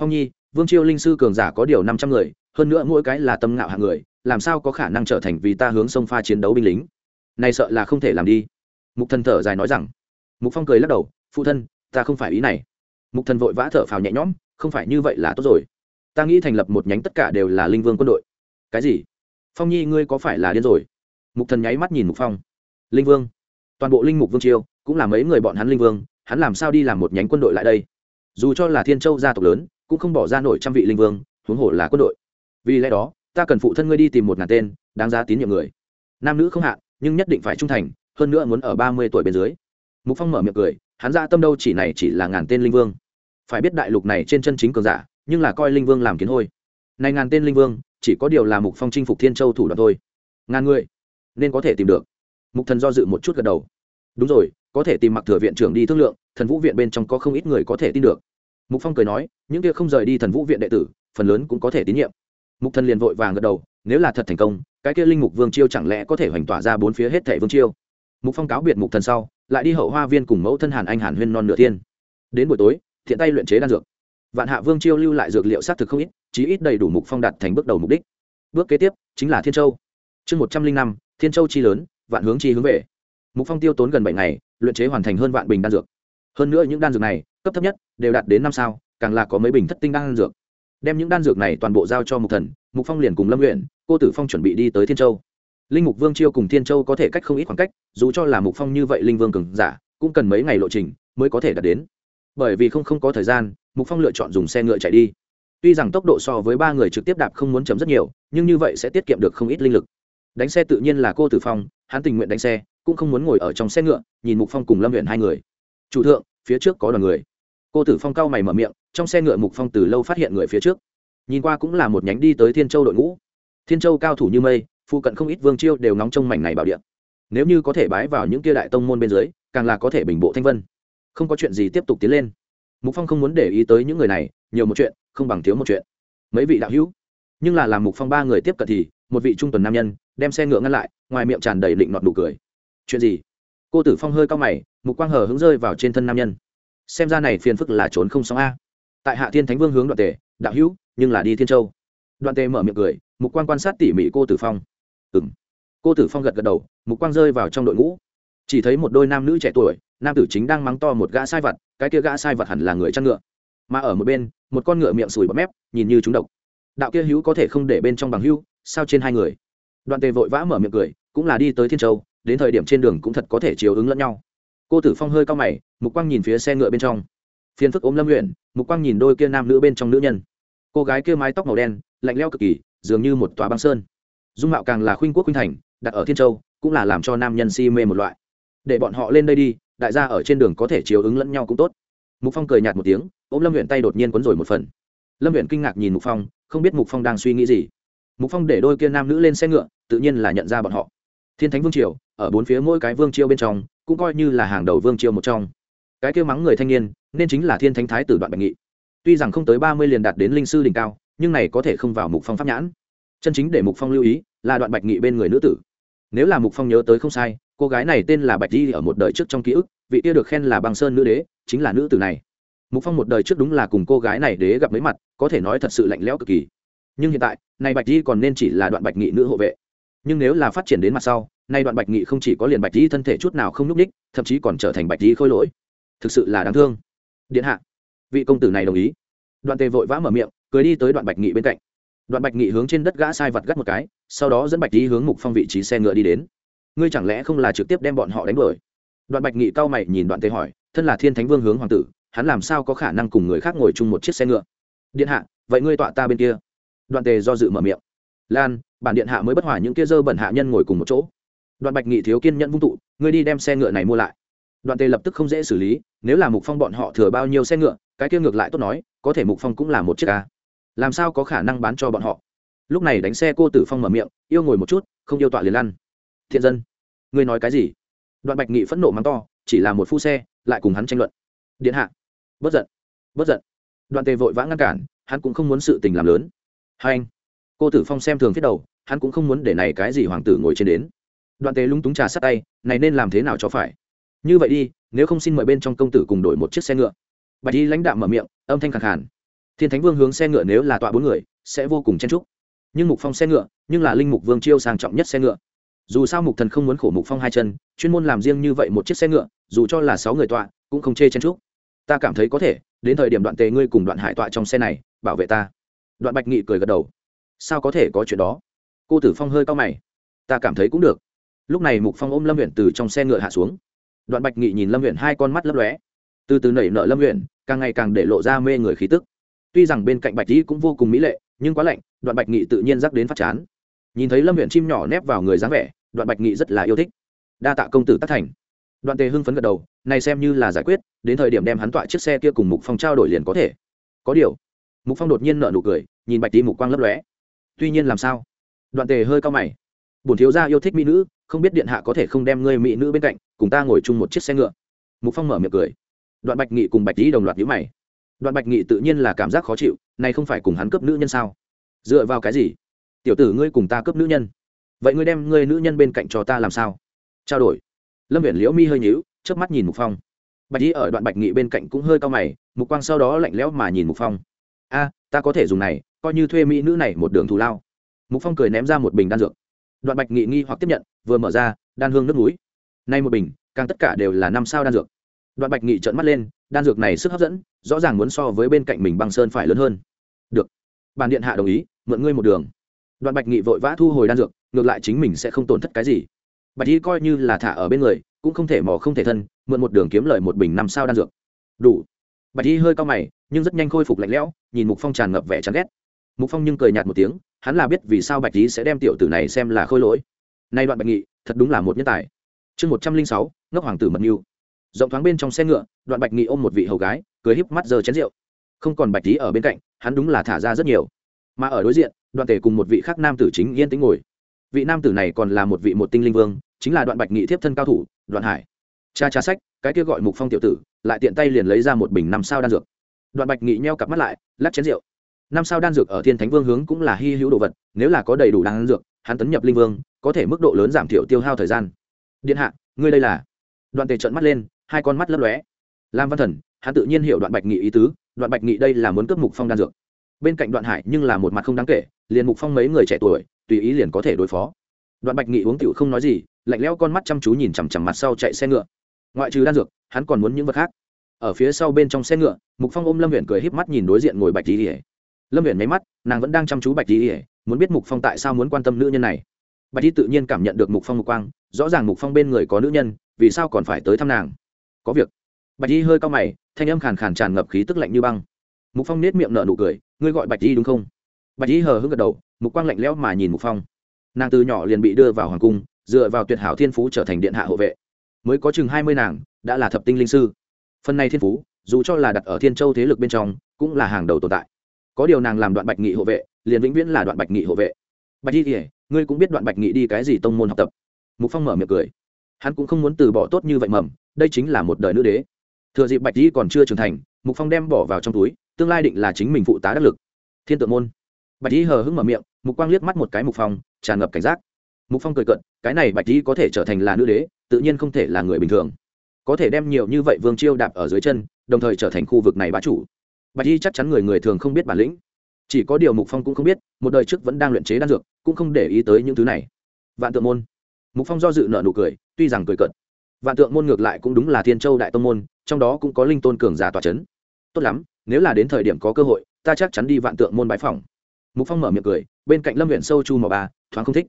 Phong nhi, vương chiêu linh sư cường giả có điều năm trăm người, hơn nữa mỗi cái là tâm ngạo hạng người, làm sao có khả năng trở thành vì ta hướng sông pha chiến đấu binh lính? Này sợ là không thể làm đi. Mục thần thở dài nói rằng. Mục phong cười lắc đầu, phụ thân, ta không phải ý này. Mục thần vội vã thở phào nhẹ nhõm, không phải như vậy là tốt rồi. Ta nghĩ thành lập một nhánh tất cả đều là linh vương quân đội. Cái gì? Phong nhi, ngươi có phải là điên rồi? Mục thần nháy mắt nhìn mục phong. Linh vương. Toàn bộ linh mục vương triều cũng là mấy người bọn hắn linh vương, hắn làm sao đi làm một nhánh quân đội lại đây? Dù cho là thiên châu gia tộc lớn, cũng không bỏ ra nổi trăm vị linh vương, huống hồ là quân đội. Vì lẽ đó, ta cần phụ thân ngươi đi tìm một ngàn tên, đáng giá tín nhiệm người. Nam nữ không hạn, nhưng nhất định phải trung thành, hơn nữa muốn ở ba mươi tuổi bên dưới. Mục phong mở miệng cười, hắn ra tâm đâu chỉ này chỉ là ngàn tên linh vương. Phải biết đại lục này trên chân chính cường giả, nhưng là coi linh vương làm kiến hôi. Này ngàn tên linh vương, chỉ có điều là mục phong chinh phục thiên châu thủ đoạn thôi. Ngàn người nên có thể tìm được. Mục thần do dự một chút gật đầu. Đúng rồi, có thể tìm mặc thừa viện trưởng đi thương lượng, thần vũ viện bên trong có không ít người có thể tin được. Mục phong cười nói, những kia không rời đi thần vũ viện đệ tử, phần lớn cũng có thể tín nhiệm. Mục thần liền vội vàng gật đầu, nếu là thật thành công, cái kia linh mục vương chiêu chẳng lẽ có thể hoành tỏa ra bốn phía hết thẻ vương chiêu? Mục phong cáo biệt mục thần sau, lại đi hậu hoa viên cùng mẫu thân hàn anh hàn huyên non nửa tiên đến buổi tối, thiện tay luyện chế đan dược. Vạn hạ vương chiêu lưu lại dược liệu xác thực không ít, chí ít đầy đủ mục phong đặt thành bước đầu mục đích. Bước kế tiếp, chính là thiên châu. Chương một trăm linh năm thiên châu chi lớn, vạn hướng chi hướng về. Mục phong tiêu tốn gần bảy ngày, luyện chế hoàn thành hơn vạn bình đan dược. Hơn nữa những đan dược này, cấp thấp nhất, đều đạt đến năm sao, càng là có mấy bình thất tinh đan dược. Đem những đan dược này toàn bộ giao cho mục thần, mục phong liền cùng lâm nguyện cô tử phong chuẩn bị đi tới thiên châu. Linh mục vương chiêu cùng thiên châu có thể cách không ít khoảng cách, dù cho là mục phong như vậy linh vương cường giả, cũng cần mấy ngày lộ trình mới có thể đạt đến. Bởi vì không không có thời gian, mục phong lựa chọn dùng xe ngựa chạy đi. Tuy rằng tốc độ so với ba người trực tiếp đạp không muốn chấm rất nhiều, nhưng như vậy sẽ tiết kiệm được không ít linh lực đánh xe tự nhiên là cô tử phong, hắn tình nguyện đánh xe, cũng không muốn ngồi ở trong xe ngựa, nhìn mục phong cùng lâm huyện hai người. Chủ thượng, phía trước có đoàn người. Cô tử phong cao mày mở miệng, trong xe ngựa mục phong từ lâu phát hiện người phía trước. Nhìn qua cũng là một nhánh đi tới thiên châu đội ngũ. Thiên châu cao thủ như mây, phụ cận không ít vương chiêu đều nóng trong mảnh này bảo điện nếu như có thể bái vào những kia đại tông môn bên dưới, càng là có thể bình bộ thanh vân. Không có chuyện gì tiếp tục tiến lên. Mục phong không muốn để ý tới những người này, nhiều một chuyện, không bằng thiếu một chuyện. Mấy vị đạo hữu. Nhưng là làm mục phong ba người tiếp cận thì, một vị trung tuần nam nhân đem xe ngựa ngăn lại, ngoài miệng tràn đầy định nọt đủ cười. Chuyện gì? Cô tử phong hơi cao mày, mục quang hờ hứng rơi vào trên thân nam nhân. Xem ra này phiền phức là trốn không xong a. Tại hạ thiên thánh vương hướng đoạn tề, đạo hữu, nhưng là đi thiên châu. Đoạn tề mở miệng cười, mục quang quan sát tỉ mỉ cô tử phong. Ừ m cô tử phong gật gật đầu, mục quang rơi vào trong đội ngũ. Chỉ thấy một đôi nam nữ trẻ tuổi, nam tử chính đang mắng to một gã sai vật, cái kia gã sai vật hẳn là người chăn ngựa. Mà ở một bên, một con ngựa miệng sùi bọt mép, nhìn như chúng độc. Đạo kia hữu có thể không để bên trong bằng hữu, sao trên hai người? Đoạn tề vội vã mở miệng cười, cũng là đi tới thiên châu, đến thời điểm trên đường cũng thật có thể chiều ứng lẫn nhau. Cô tử phong hơi cao mày, mục quang nhìn phía xe ngựa bên trong. Phiền phức ốm lâm nguyện mục quang nhìn đôi kia nam nữ bên trong nữ nhân. Cô gái kia mái tóc màu đen, lạnh leo cực kỳ, dường như một tòa băng sơn. Dung mạo càng là khuynh quốc khuynh thành, đặt ở thiên châu, cũng là làm cho nam nhân si mê một loại. Để bọn họ lên đây đi, đại gia ở trên đường có thể chiếu ứng lẫn nhau cũng tốt. Mục phong cười nhạt một tiếng, ôm lâm huyện tay đột nhiên quấn rồi một phần. Lâm huyện kinh ngạc nhìn mục phong, không biết mục phong đang suy nghĩ gì mục phong để đôi kia nam nữ lên xe ngựa tự nhiên là nhận ra bọn họ thiên thánh vương triều ở bốn phía mỗi cái vương triều bên trong cũng coi như là hàng đầu vương triều một trong cái kêu mắng người thanh niên nên chính là thiên thánh thái tử đoạn bạch nghị tuy rằng không tới ba mươi liền đạt đến linh sư đỉnh cao nhưng này có thể không vào mục phong pháp nhãn chân chính để mục phong lưu ý là đoạn bạch nghị bên người nữ tử nếu là mục phong nhớ tới không sai cô gái này tên là bạch di ở một đời trước trong ký ức vị kia được khen là bằng sơn nữ đế chính là nữ tử này mục phong một đời trước đúng là cùng cô gái này đế gặp mấy mặt có thể nói thật sự lạnh lẽo cực kỳ nhưng hiện tại này bạch di còn nên chỉ là đoạn bạch nghị nữ hộ vệ. Nhưng nếu là phát triển đến mặt sau nay đoạn bạch nghị không chỉ có liền bạch di thân thể chút nào không nhúc ních thậm chí còn trở thành bạch di khôi lỗi. Thực sự là đáng thương. Điện hạ, vị công tử này đồng ý. Đoạn tề vội vã mở miệng, cười đi tới đoạn bạch nghị bên cạnh. Đoạn bạch nghị hướng trên đất gã sai vật gắt một cái, sau đó dẫn bạch di hướng mục phong vị trí xe ngựa đi đến. Ngươi chẳng lẽ không là trực tiếp đem bọn họ đánh đuổi? Đoạn bạch nghị cao mày nhìn đoạn tề hỏi, thân là thiên thánh vương hướng hoàng tử, hắn làm sao có khả năng cùng người khác ngồi chung một chiếc xe ngựa? Điện hạ, vậy ngươi tọa ta bên kia đoạn tề do dự mở miệng. Lan, bản điện hạ mới bất hòa những kia dơ bẩn hạ nhân ngồi cùng một chỗ. Đoạn bạch nghị thiếu kiên nhẫn vung tụ, ngươi đi đem xe ngựa này mua lại. Đoạn tề lập tức không dễ xử lý, nếu là mục phong bọn họ thừa bao nhiêu xe ngựa, cái kia ngược lại tốt nói, có thể mục phong cũng là một chiếc ca làm sao có khả năng bán cho bọn họ? Lúc này đánh xe cô tử phong mở miệng, yêu ngồi một chút, không yêu tọa liền lăn. Thiện dân, ngươi nói cái gì? Đoạn bạch nghị phẫn nộ mắng to, chỉ là một phu xe, lại cùng hắn tranh luận. Điện hạ bất giận bất giận. Đoạn tề vội vã ngăn cản, hắn cũng không muốn sự tình làm lớn hai anh. Cô tử phong xem thường thiết đầu, hắn cũng không muốn để này cái gì hoàng tử ngồi trên đến. Đoạn Tế lúng túng trà sát tay, này nên làm thế nào cho phải? Như vậy đi, nếu không xin mời bên trong công tử cùng đổi một chiếc xe ngựa. Bạch y lãnh đạo mở miệng, âm thanh khẳng khàn. Thiên thánh vương hướng xe ngựa nếu là tọa bốn người, sẽ vô cùng chen trúc nhưng mục phong xe ngựa, nhưng là linh mục vương chiêu sang trọng nhất xe ngựa. Dù sao mục thần không muốn khổ mục phong hai chân, chuyên môn làm riêng như vậy một chiếc xe ngựa, dù cho là sáu người tọa, cũng không chê chen trúc ta cảm thấy có thể, đến thời điểm đoạn tề ngươi cùng đoạn hải tọa trong xe này, bảo vệ ta đoạn bạch nghị cười gật đầu. Sao có thể có chuyện đó? Cô tử phong hơi cao mày. Ta cảm thấy cũng được. Lúc này mục phong ôm lâm huyện từ trong xe ngựa hạ xuống. Đoạn bạch nghị nhìn lâm huyện hai con mắt lấp lóe. Từ từ nảy nợ lâm huyện càng ngày càng để lộ ra mê người khí tức. Tuy rằng bên cạnh bạch dĩ cũng vô cùng mỹ lệ, nhưng quá lạnh, đoạn bạch nghị tự nhiên dắt đến phát chán. Nhìn thấy lâm huyện chim nhỏ nép vào người dáng vẻ, đoạn bạch nghị rất là yêu thích. Đa tạ công tử tác thành. Đoạn tề hưng phấn gật đầu, này xem như là giải quyết, đến thời điểm đem hắn tọa chiếc xe kia cùng mục phong trao đổi liền có thể. Có điều mục phong đột nhiên nợ nụ cười, nhìn bạch tí mục quang lấp lóe. Tuy nhiên làm sao? Đoạn tề hơi cao mày. Bổn thiếu gia yêu thích mỹ nữ, không biết điện hạ có thể không đem ngươi mỹ nữ bên cạnh, cùng ta ngồi chung một chiếc xe ngựa. Mục phong mở miệng cười. Đoạn bạch nghị cùng bạch tí đồng loạt nhíu mày. Đoạn bạch nghị tự nhiên là cảm giác khó chịu, này không phải cùng hắn cấp nữ nhân sao? Dựa vào cái gì? Tiểu tử ngươi cùng ta cấp nữ nhân. Vậy ngươi đem ngươi nữ nhân bên cạnh cho ta làm sao? Trao đổi. Lâm viện liễu mi hơi nhíu trước mắt nhìn mục phong. Bạch y ở đoạn bạch nghị bên cạnh cũng hơi cao mày, mục quang sau đó lạnh lẽo mà nhìn mục phong a, ta có thể dùng này, coi như thuê mỹ nữ này một đường thù lao. Mục phong cười ném ra một bình đan dược. Đoạn bạch nghị nghi hoặc tiếp nhận, vừa mở ra, đan hương nước núi. Nay một bình, càng tất cả đều là năm sao đan dược. Đoạn bạch nghị trợn mắt lên, đan dược này sức hấp dẫn, rõ ràng muốn so với bên cạnh mình băng sơn phải lớn hơn. Được. Bàn điện hạ đồng ý, mượn ngươi một đường. Đoạn bạch nghị vội vã thu hồi đan dược, ngược lại chính mình sẽ không tổn thất cái gì. Bạch y coi như là thả ở bên người, cũng không thể mò không thể thân, mượn một đường kiếm lời một bình năm sao đan dược. Đủ. Bạch y hơi cao mày nhưng rất nhanh khôi phục lạnh lẽo, nhìn mục phong tràn ngập vẻ chán ghét. Mục phong nhưng cười nhạt một tiếng, hắn là biết vì sao bạch y sẽ đem tiểu tử này xem là khôi lỗi. Nay đoạn bạch nghị, thật đúng là một nhân tài. Chương một trăm linh sáu, ngốc hoàng tử mật mưu. Rộng thoáng bên trong xe ngựa, đoạn bạch nghị ôm một vị hầu gái, cười híp mắt giờ chén rượu. Không còn bạch tí ở bên cạnh, hắn đúng là thả ra rất nhiều. Mà ở đối diện, đoạn tề cùng một vị khác nam tử chính yên tĩnh ngồi. Vị nam tử này còn là một vị một tinh linh vương, chính là đoạn bạch nghị thiếp thân cao thủ, đoạn hải. Cha cha sách, cái kia gọi mục phong tiểu tử, lại tiện tay liền lấy ra một bình năm sao đan dược đoạn bạch nghị nheo cặp mắt lại, lắc chén rượu. Năm sao đan dược ở thiên thánh vương hướng cũng là hy hữu đồ vật, nếu là có đầy đủ đan dược, hắn tấn nhập linh vương, có thể mức độ lớn giảm thiểu tiêu hao thời gian. Điện hạ, ngươi đây là? Đoạn tề trợn mắt lên, hai con mắt lấp lóe. Lam văn thần, hắn tự nhiên hiểu đoạn bạch nghị ý tứ, đoạn bạch nghị đây là muốn cướp mục phong đan dược. Bên cạnh đoạn hải nhưng là một mặt không đáng kể, liền mục phong mấy người trẻ tuổi, tùy ý liền có thể đối phó. Đoạn bạch nghị uống tiểu không nói gì, lạnh lẽo con mắt chăm chú nhìn chằm chằm mặt sau chạy xe ngựa. Ngoại trừ đan dược, hắn còn muốn những vật khác ở phía sau bên trong xe ngựa, mục phong ôm lâm huyện cười híp mắt nhìn đối diện ngồi bạch tỉ ỉa lâm huyện mấy mắt, nàng vẫn đang chăm chú bạch tỉ ỉa muốn biết mục phong tại sao muốn quan tâm nữ nhân này. Bạch tỉ tự nhiên cảm nhận được mục phong mục quang, rõ ràng mục phong bên người có nữ nhân, vì sao còn phải tới thăm nàng? Có việc. Bạch y hơi cao mày, thanh âm khàn khàn tràn ngập khí tức lạnh như băng. Mục phong nết miệng nở nụ cười, ngươi gọi bạch y đúng không? Bạch y hờ hững gật đầu, mục quang lạnh lẽo mà nhìn mục phong. Nàng từ nhỏ liền bị đưa vào hoàng cung, dựa vào tuyệt hảo thiên phú trở thành điện hạ hộ vệ. Mới có chừng hai mươi nàng, đã là thập tinh linh sư phần này thiên phú, dù cho là đặt ở thiên châu thế lực bên trong, cũng là hàng đầu tồn tại. Có điều nàng làm đoạn bạch nghị hộ vệ, liền vĩnh viễn là đoạn bạch nghị hộ vệ. Bạch y kỉa ngươi cũng biết đoạn bạch nghị đi cái gì tông môn học tập. Mục phong mở miệng cười. Hắn cũng không muốn từ bỏ tốt như vậy mầm, đây chính là một đời nữ đế. Thừa dịp bạch y còn chưa trưởng thành, mục phong đem bỏ vào trong túi, tương lai định là chính mình phụ tá đắc lực. Thiên tượng môn. Bạch y hờ hững mở miệng, mục quang liếc mắt một cái mục phong, tràn ngập cảnh giác. Mục phong cười cận cái này bạch y có thể trở thành là nữ đế, tự nhiên không thể là người bình thường có thể đem nhiều như vậy vương chiêu đạp ở dưới chân đồng thời trở thành khu vực này bá chủ. Bạch Y chắc chắn người người thường không biết bản lĩnh. Chỉ có điều mục phong cũng không biết một đời trước vẫn đang luyện chế đan dược cũng không để ý tới những thứ này. Vạn tượng môn. Mục phong do dự nợ nụ cười tuy rằng cười cợt, vạn tượng môn ngược lại cũng đúng là thiên châu đại tông môn trong đó cũng có linh tôn cường giả tòa c h ấ n tốt lắm nếu là đến thời điểm có cơ hội ta chắc chắn đi vạn tượng môn bãi phòng mục phong mở miệng cười bên cạnh lâm huyện sâu chu mò ba thoáng không thích.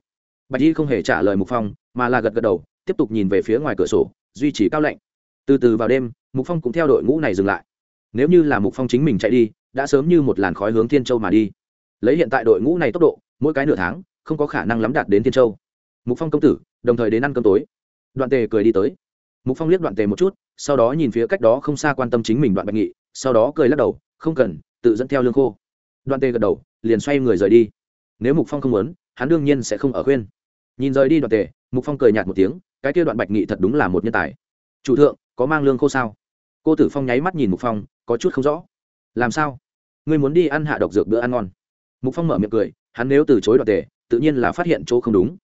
Bạch y không hề trả lời mục phong mà là gật gật đầu tiếp tục nhìn về phía ngoài cửa sổ duy trì cao lạnh từ từ vào đêm, mục phong cũng theo đội ngũ này dừng lại. Nếu như là mục phong chính mình chạy đi, đã sớm như một làn khói hướng thiên châu mà đi. Lấy hiện tại đội ngũ này tốc độ, mỗi cái nửa tháng, không có khả năng lắm đạt đến thiên châu. Mục phong công tử, đồng thời đến ăn cơm tối. Đoạn tề cười đi tới. Mục phong liếc đoạn tề một chút, sau đó nhìn phía cách đó không xa quan tâm chính mình đoạn bạch nghị, sau đó cười lắc đầu, không cần, tự dẫn theo lương khô. Đoạn tề gật đầu, liền xoay người rời đi. Nếu mục phong không muốn, hắn đương nhiên sẽ không ở khuyên. Nhìn rời đi đoạn tề, mục phong cười nhạt một tiếng, cái kia đoạn bạch nghị thật đúng là một nhân tài chủ thượng, có mang lương khô sao? Cô tử phong nháy mắt nhìn mục phong, có chút không rõ. Làm sao? Ngươi muốn đi ăn hạ độc dược bữa ăn ngon. Mục phong mở miệng cười, hắn nếu từ chối đoạn tề tự nhiên là phát hiện chỗ không đúng.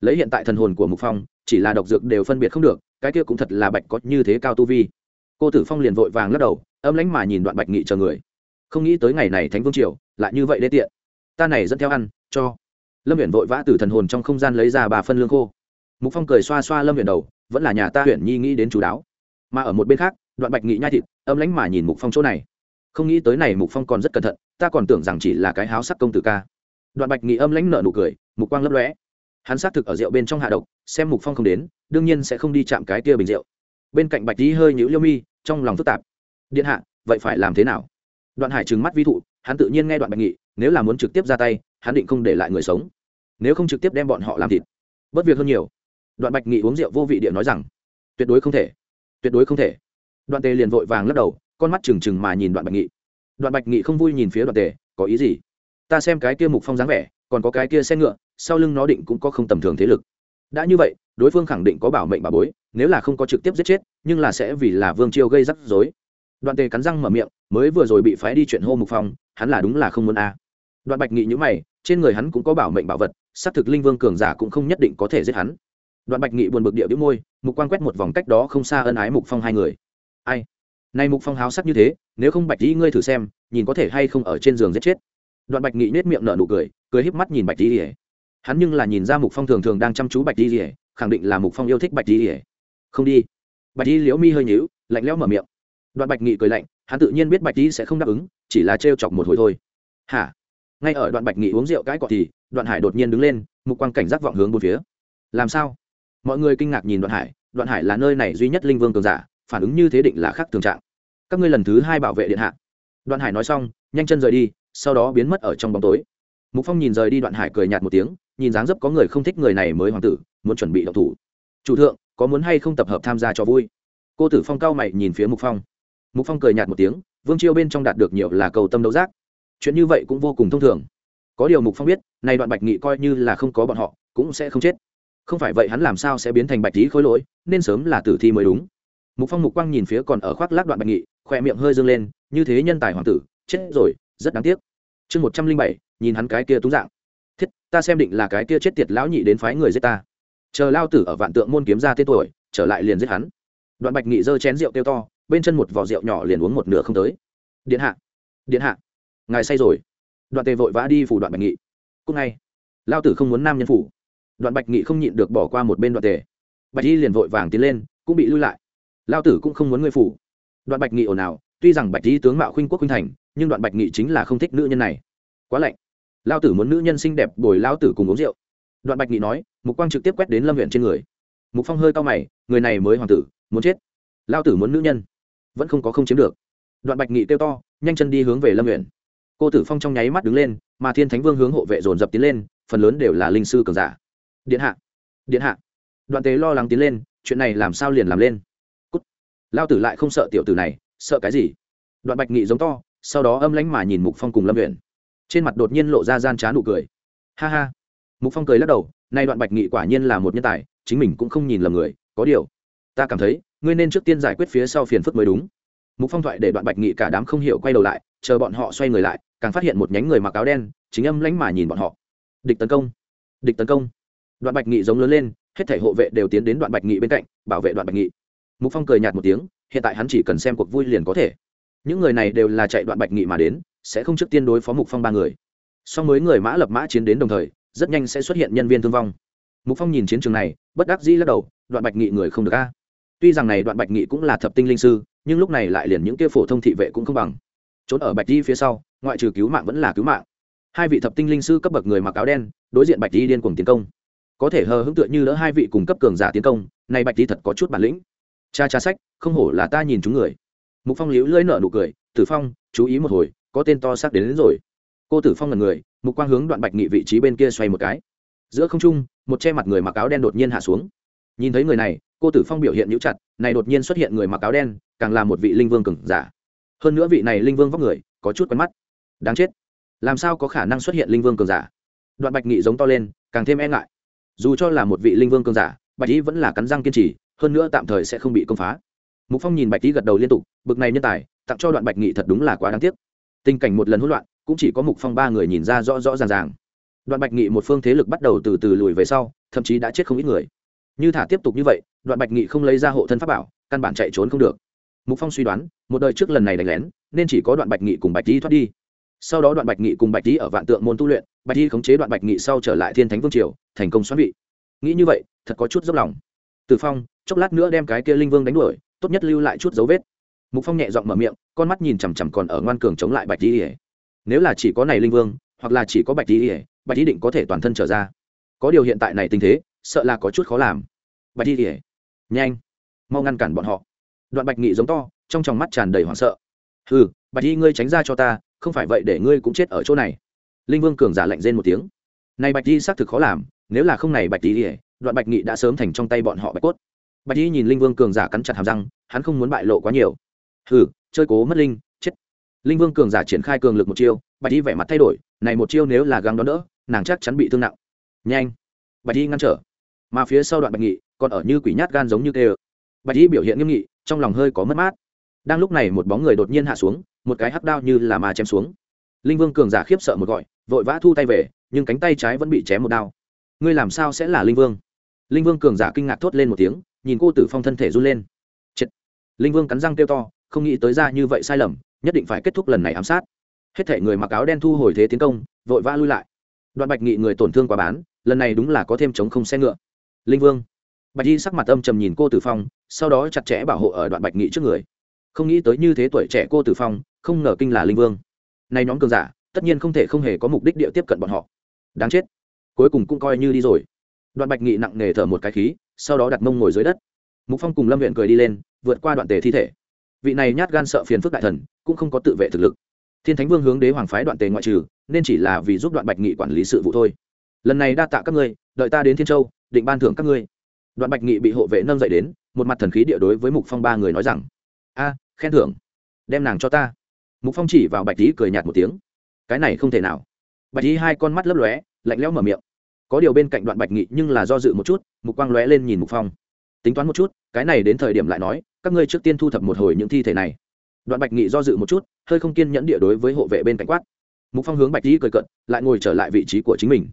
Lấy hiện tại thần hồn của mục phong, chỉ là độc dược đều phân biệt không được, cái kia cũng thật là bạch có như thế cao tu vi. Cô tử phong liền vội vàng lắc đầu, âm lánh mà nhìn đoạn bạch nghị chờ người. Không nghĩ tới ngày này thánh vương triều, lại như vậy đê tiện. Ta này dẫn theo ăn, cho. Lâm Huyền vội vã từ thần hồn trong không gian lấy ra bà phân lương khô. Mục phong cười xoa xoa lâm Huyền đầu vẫn là nhà ta huyện nhi nghĩ đến chú đáo. Mà ở một bên khác, đoạn bạch nghị nhai thịt, âm lánh mà nhìn mục phong chỗ này. Không nghĩ tới này mục phong còn rất cẩn thận, ta còn tưởng rằng chỉ là cái háo sắc công tử ca. Đoạn bạch nghị âm lãnh nợ nụ cười, mục quang lấp lóe. Hắn xác thực ở rượu bên trong hạ độc, xem mục phong không đến, đương nhiên sẽ không đi chạm cái kia bình rượu. Bên cạnh bạch tý hơi nhũ liêu mi, trong lòng phức tạp. Điện hạ, vậy phải làm thế nào? Đoạn hải trừng mắt vi thụ, hắn tự nhiên nghe đoạn bạch nghị, nếu là muốn trực tiếp ra tay, hắn định không để lại người sống. Nếu không trực tiếp đem bọn họ làm thịt. Bất việc hơn nhiều đoạn bạch nghị uống rượu vô vị địa nói rằng, tuyệt đối không thể, tuyệt đối không thể. Đoạn tề liền vội vàng lắc đầu, con mắt trừng trừng mà nhìn đoạn bạch nghị. Đoạn bạch nghị không vui nhìn phía đoạn tề, có ý gì? Ta xem cái kia mục phong dáng vẻ, còn có cái kia xe ngựa, sau lưng nó định cũng có không tầm thường thế lực. Đã như vậy, đối phương khẳng định có bảo mệnh bà bối, nếu là không có trực tiếp giết chết, nhưng là sẽ vì là vương chiêu gây rắc rối. Đoạn tề cắn răng mở miệng, mới vừa rồi bị phái đi chuyện hô mục phong, hắn là đúng là không muốn a. À. đoạn bạch nghị nhữ mày, trên người hắn cũng có bảo mệnh bảo vật, xác thực linh vương cường giả cũng không nhất định có thể giết hắn đoạn bạch nghị buồn bực địa đĩu môi, mục quan quét một vòng cách đó không xa ân ái mục phong hai người. Ai? Nay mục phong háo sắc như thế, nếu không bạch dĩ ngươi thử xem, nhìn có thể hay không ở trên giường giết chết. Đoạn bạch nghị nết miệng nở nụ cười cười híp mắt nhìn bạch dĩ hắn nhưng là nhìn ra mục phong thường thường đang chăm chú bạch di rỉa khẳng định là mục phong yêu thích bạch di rỉa không đi. Bạch di liễu mi hơi nhíu, lạnh lẽo mở miệng. Đoạn bạch nghị cười lạnh, hắn tự nhiên biết bạch di sẽ không đáp ứng, chỉ là trêu chọc một hồi thôi. Hả? Ngay ở đoạn bạch nghị uống rượu cãi cọ thì, đoạn hải đột nhiên đứng lên, mục quang cảnh giác vọng hướng bốn phía. Làm sao? Mọi người kinh ngạc nhìn đoạn hải đoạn hải là nơi này duy nhất linh vương cường giả, phản ứng như thế định là khác thường trạng. Các ngươi lần thứ hai bảo vệ điện hạ. Đoạn hải nói xong, nhanh chân rời đi, sau đó biến mất ở trong bóng tối. Mục phong nhìn rời đi đoạn hải cười nhạt một tiếng, nhìn dáng dấp có người không thích người này mới hoàng tử, muốn chuẩn bị độc thủ. Chủ thượng, có muốn hay không tập hợp tham gia cho vui? Cô tử phong cao mày nhìn phía mục phong. Mục phong cười nhạt một tiếng, vương chiêu bên trong đạt được nhiều là cầu tâm đấu giác. Chuyện như vậy cũng vô cùng thông thường. Có điều mục phong biết, nay đoạn bạch nghị coi như là không có bọn họ, cũng sẽ không chết không phải vậy hắn làm sao sẽ biến thành bạch tí khối lỗi, nên sớm là tử thi mới đúng. Mục phong mục quang nhìn phía còn ở khoác lác đoạn bạch nghị khoe miệng hơi dâng lên, như thế nhân tài hoàng tử, chết rồi, rất đáng tiếc. Chương một trăm linh bảy, nhìn hắn cái kia túng dạng. Thiết, ta xem định là cái kia chết tiệt lão nhị đến phái người giết ta. Chờ lao tử ở vạn tượng môn kiếm ra tên tuổi, trở lại liền giết hắn. Đoạn bạch nghị giơ chén rượu tiêu to, bên chân một vỏ rượu nhỏ liền uống một nửa không tới. Điện hạ điện hạ, ngài say rồi. Đoạn tề vội vã đi phủ đoạn bạch nghị. Cúc ngay, lao tử không muốn nam nhân phủ đoạn bạch nghị không nhịn được bỏ qua một bên đoạn tề. Bạch y liền vội vàng tiến lên, cũng bị lui lại. Lao tử cũng không muốn ngươi phủ. Đoạn bạch nghị ồn ào, tuy rằng bạch y tướng mạo khuynh quốc khuynh thành, nhưng đoạn bạch nghị chính là không thích nữ nhân này. Quá lạnh. Lao tử muốn nữ nhân xinh đẹp bồi lao tử cùng uống rượu. Đoạn bạch nghị nói, mục quang trực tiếp quét đến lâm huyện trên người. Mục phong hơi cao mày, người này mới hoàng tử, muốn chết. Lao tử muốn nữ nhân, vẫn không có không chiếm được. Đoạn bạch nghị kêu to, nhanh chân đi hướng về lâm huyện cô tử phong trong nháy mắt đứng lên, mà thiên thánh vương hướng hộ vệ dồn dập tiến lên, phần lớn đều là linh sư cường giả điện hạ điện hạ. Đoạn tế lo lắng tiến lên, chuyện này làm sao liền làm lên? Cút. Lao tử lại không sợ tiểu tử này, sợ cái gì? Đoạn bạch nghị giống to, sau đó âm lánh mà nhìn mục phong cùng lâm huyện trên mặt đột nhiên lộ ra gian trá nụ cười. Ha ha. Mục phong cười lắc đầu, nay đoạn bạch nghị quả nhiên là một nhân tài, chính mình cũng không nhìn lầm người, có điều, ta cảm thấy, ngươi nên trước tiên giải quyết phía sau phiền phức mới đúng. Mục phong thoại để đoạn bạch nghị cả đám không hiểu quay đầu lại, chờ bọn họ xoay người lại, càng phát hiện một nhánh người mặc áo đen, chính âm lánh mà nhìn bọn họ. Địch tấn công. Địch tấn công đoạn bạch nghị giống lớn lên, hết thể hộ vệ đều tiến đến đoạn bạch nghị bên cạnh, bảo vệ đoạn bạch nghị. Mục phong cười nhạt một tiếng, hiện tại hắn chỉ cần xem cuộc vui liền có thể. Những người này đều là chạy đoạn bạch nghị mà đến, sẽ không trước tiên đối phó mục phong ba người. Song mới người mã lập mã chiến đến đồng thời, rất nhanh sẽ xuất hiện nhân viên thương vong. Mục phong nhìn chiến trường này, bất đắc dĩ lắc đầu, đoạn bạch nghị người không được a. Tuy rằng này đoạn bạch nghị cũng là thập tinh linh sư, nhưng lúc này lại liền những kia phổ thông thị vệ cũng không bằng. Trốn ở bạch di phía sau, ngoại trừ cứu mạng vẫn là cứu mạng. Hai vị thập tinh linh sư cấp bậc người mặc áo đen, đối diện bạch di điên cuồng tiến công có thể hờ hững tựa như đỡ hai vị cùng cấp cường giả tiến công nay bạch di thật có chút bản lĩnh. Cha cha sách không hổ là ta nhìn chúng người. Mục phong liễu lưỡi nở nụ cười tử phong chú ý một hồi có tên to xác đến, đến rồi. Cô tử phong là người mục quang hướng đoạn bạch nghị vị trí bên kia xoay một cái. Giữa không trung một che mặt người mặc áo đen đột nhiên hạ xuống. Nhìn thấy người này cô tử phong biểu hiện nhũ chặt này đột nhiên xuất hiện người mặc áo đen càng là một vị linh vương cừng giả. Hơn nữa vị này linh vương vóc người có chút quen mắt. Đáng chết. Làm sao có khả năng xuất hiện linh vương cường giả? Đoạn bạch nghị giống to lên càng thêm e ngại dù cho là một vị linh vương cường giả, bạch ý vẫn là cắn răng kiên trì, hơn nữa tạm thời sẽ không bị công phá. Mục phong nhìn bạch ý gật đầu liên tục, bực này nhân tài, tặng cho đoạn bạch nghị thật đúng là quá đáng tiếc. Tình cảnh một lần hỗn loạn, cũng chỉ có mục phong ba người nhìn ra rõ rõ ràng ràng. Đoạn bạch nghị một phương thế lực bắt đầu từ từ lùi về sau, thậm chí đã chết không ít người. Như thả tiếp tục như vậy, đoạn bạch nghị không lấy ra hộ thân pháp bảo, căn bản chạy trốn không được. Mục phong suy đoán, một đời trước lần này đánh lén, nên chỉ có đoạn bạch nghị cùng bạch tý thoát đi. Sau đó đoạn bạch nghị cùng bạch tý ở vạn tượng môn tu luyện bạch Y khống chế đoạn bạch nghị sau trở lại thiên thánh vương triều thành công xoắn vị. Nghĩ như vậy thật có chút dốc lòng. Từ phong chốc lát nữa đem cái kia linh vương đánh đuổi tốt nhất lưu lại chút dấu vết. Mục phong nhẹ giọng mở miệng con mắt nhìn chằm chằm còn ở ngoan cường chống lại bạch Y. nếu là chỉ có này linh vương hoặc là chỉ có bạch Y, bạch Y định có thể toàn thân trở ra. Có điều hiện tại này tình thế sợ là có chút khó làm. Bạch Y, nhanh mau ngăn cản bọn họ. Đoạn bạch nghị giống to trong tròng mắt tràn đầy hoảng sợ. Hừ bạch Y ngươi tránh ra cho ta không phải vậy để ngươi cũng chết ở chỗ này linh vương cường giả lạnh rên một tiếng. Này bạch di xác thực khó làm, nếu là không này bạch di đoạn bạch nghị đã sớm thành trong tay bọn họ bạch cốt. Bạch di nhìn linh vương cường giả cắn chặt hàm răng, hắn không muốn bại lộ quá nhiều. Hừ, chơi cố mất linh, chết. Linh vương cường giả triển khai cường lực một chiêu, bạch di vẻ mặt thay đổi, này một chiêu nếu là găng đón đỡ, nàng chắc chắn bị thương nặng. Nhanh. Bạch di ngăn trở. Mà phía sau đoạn bạch nghị còn ở như quỷ nhát gan giống như tê bạch di biểu hiện nghiêm nghị, trong lòng hơi có mất mát. Đang lúc này một bóng người đột nhiên hạ xuống, một cái hắc đao như là ma chém xuống. Linh vương cường giả khiếp sợ một gọi vội vã thu tay về, nhưng cánh tay trái vẫn bị chém một đao. Ngươi làm sao sẽ là linh vương? Linh vương cường giả kinh ngạc thốt lên một tiếng, nhìn cô tử phong thân thể run lên. Chết. linh vương cắn răng kêu to, không nghĩ tới ra như vậy sai lầm, nhất định phải kết thúc lần này ám sát. Hết thể người mặc áo đen thu hồi thế tiến công, vội vã lui lại. Đoạn bạch nghị người tổn thương quá bán, lần này đúng là có thêm chống không xe ngựa. Linh vương! Bạch di sắc mặt âm trầm nhìn cô tử phong, sau đó chặt chẽ bảo hộ ở đoạn bạch nghị trước người. Không nghĩ tới như thế tuổi trẻ cô tử phong, không ngờ kinh là linh vương. Nay nhóm cường giả tất nhiên không thể không hề có mục đích địa tiếp cận bọn họ. Đáng chết. Cuối cùng cũng coi như đi rồi. Đoạn bạch nghị nặng nề thở một cái khí, sau đó đặt mông ngồi dưới đất. Mục phong cùng lâm huyện cười đi lên, vượt qua đoạn tề thi thể. Vị này nhát gan sợ phiền phức đại thần, cũng không có tự vệ thực lực. Thiên thánh vương hướng đế hoàng phái đoạn tề ngoại trừ, nên chỉ là vì giúp đoạn bạch nghị quản lý sự vụ thôi. Lần này đa tạ các ngươi, đợi ta đến thiên châu, định ban thưởng các ngươi. Đoạn bạch nghị bị hộ vệ nâng dậy đến, một mặt thần khí địa đối với mục phong ba người nói rằng, a, khen thưởng, đem nàng cho ta. Mục phong chỉ vào bạch tý cười nhạt một tiếng cái này không thể nào. Bạch y hai con mắt lấp lóe, lạnh lẽo mở miệng. Có điều bên cạnh đoạn bạch nghị nhưng là do dự một chút, mục quang lóe lên nhìn mục phong. Tính toán một chút, cái này đến thời điểm lại nói, các ngươi trước tiên thu thập một hồi những thi thể này. Đoạn bạch nghị do dự một chút, hơi không kiên nhẫn địa đối với hộ vệ bên cạnh quát. Mục phong hướng bạch y cười cận lại ngồi trở lại vị trí của chính mình.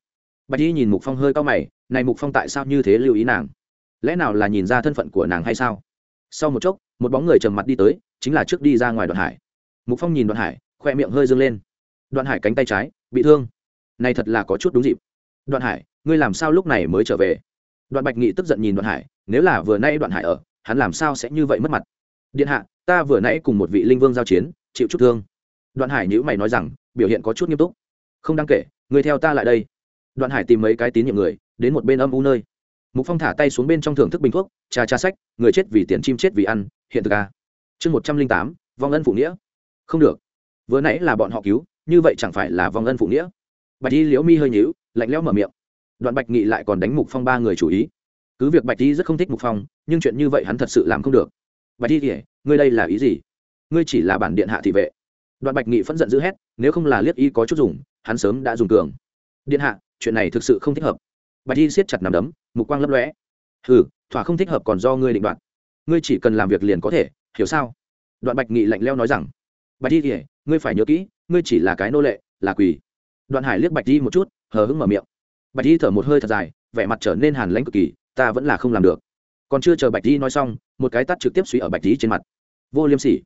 Bạch y nhìn mục phong hơi cao mày, này mục phong tại sao như thế lưu ý nàng? Lẽ nào là nhìn ra thân phận của nàng hay sao? Sau một chốc, một bóng người trầm mặt đi tới, chính là trước đi ra ngoài đoạn hải. Mục phong nhìn đoạn hải, khoe miệng hơi dâng lên đoạn hải cánh tay trái, bị thương. Này thật là có chút đúng dịp. Đoạn hải, ngươi làm sao lúc này mới trở về? Đoạn bạch nghị tức giận nhìn đoạn hải, nếu là vừa nay đoạn hải ở, hắn làm sao sẽ như vậy mất mặt? Điện hạ, ta vừa nãy cùng một vị linh vương giao chiến, chịu chút thương. Đoạn hải nhữ mày nói rằng, biểu hiện có chút nghiêm túc. Không đáng kể người theo ta lại đây. Đoạn hải tìm mấy cái tín nhiệm người, đến một bên âm u nơi. Mục phong thả tay xuống bên trong thưởng thức bình thuốc, trà trà sách, người chết vì tiền chim chết vì ăn, hiện thực à? chương một trăm linh tám, vong ân phụ nghĩa. Không được. Vừa nãy là bọn họ cứu như vậy chẳng phải là vong ân phụ nghĩa? Bạch y liễu mi hơi nhíu, lạnh lẽo mở miệng. Đoạn bạch nghị lại còn đánh mục phong ba người chủ ý. Cứ việc bạch y rất không thích mục phong, nhưng chuyện như vậy hắn thật sự làm không được. Bạch y kể ngươi đây là ý gì? Ngươi chỉ là bản điện hạ thị vệ. Đoạn bạch nghị phẫn giận d ữ hét, nếu không là liếc y có chút dùng, hắn sớm đã dùng cường. Điện hạ, chuyện này thực sự không thích hợp. Bạch y siết chặt nằm đấm, mục quang lấp lóe. Hừ, thỏa không thích hợp còn do ngươi định đoạt. Ngươi chỉ cần làm việc liền có thể, hiểu sao? Đoạn bạch nghị lạnh leo nói rằng. Bạch y kể ngươi phải nhớ kỹ, ngươi chỉ là cái nô lệ, là quỳ đoạn hải liếc bạch y một chút, hờ hững mở miệng. Bạch y thở một hơi thật dài, vẻ mặt trở nên hàn lãnh cực kỳ, ta vẫn là không làm được. Còn chưa chờ bạch y nói xong, một cái tắt trực tiếp suy ở bạch y trên mặt. Vô liêm sỉ.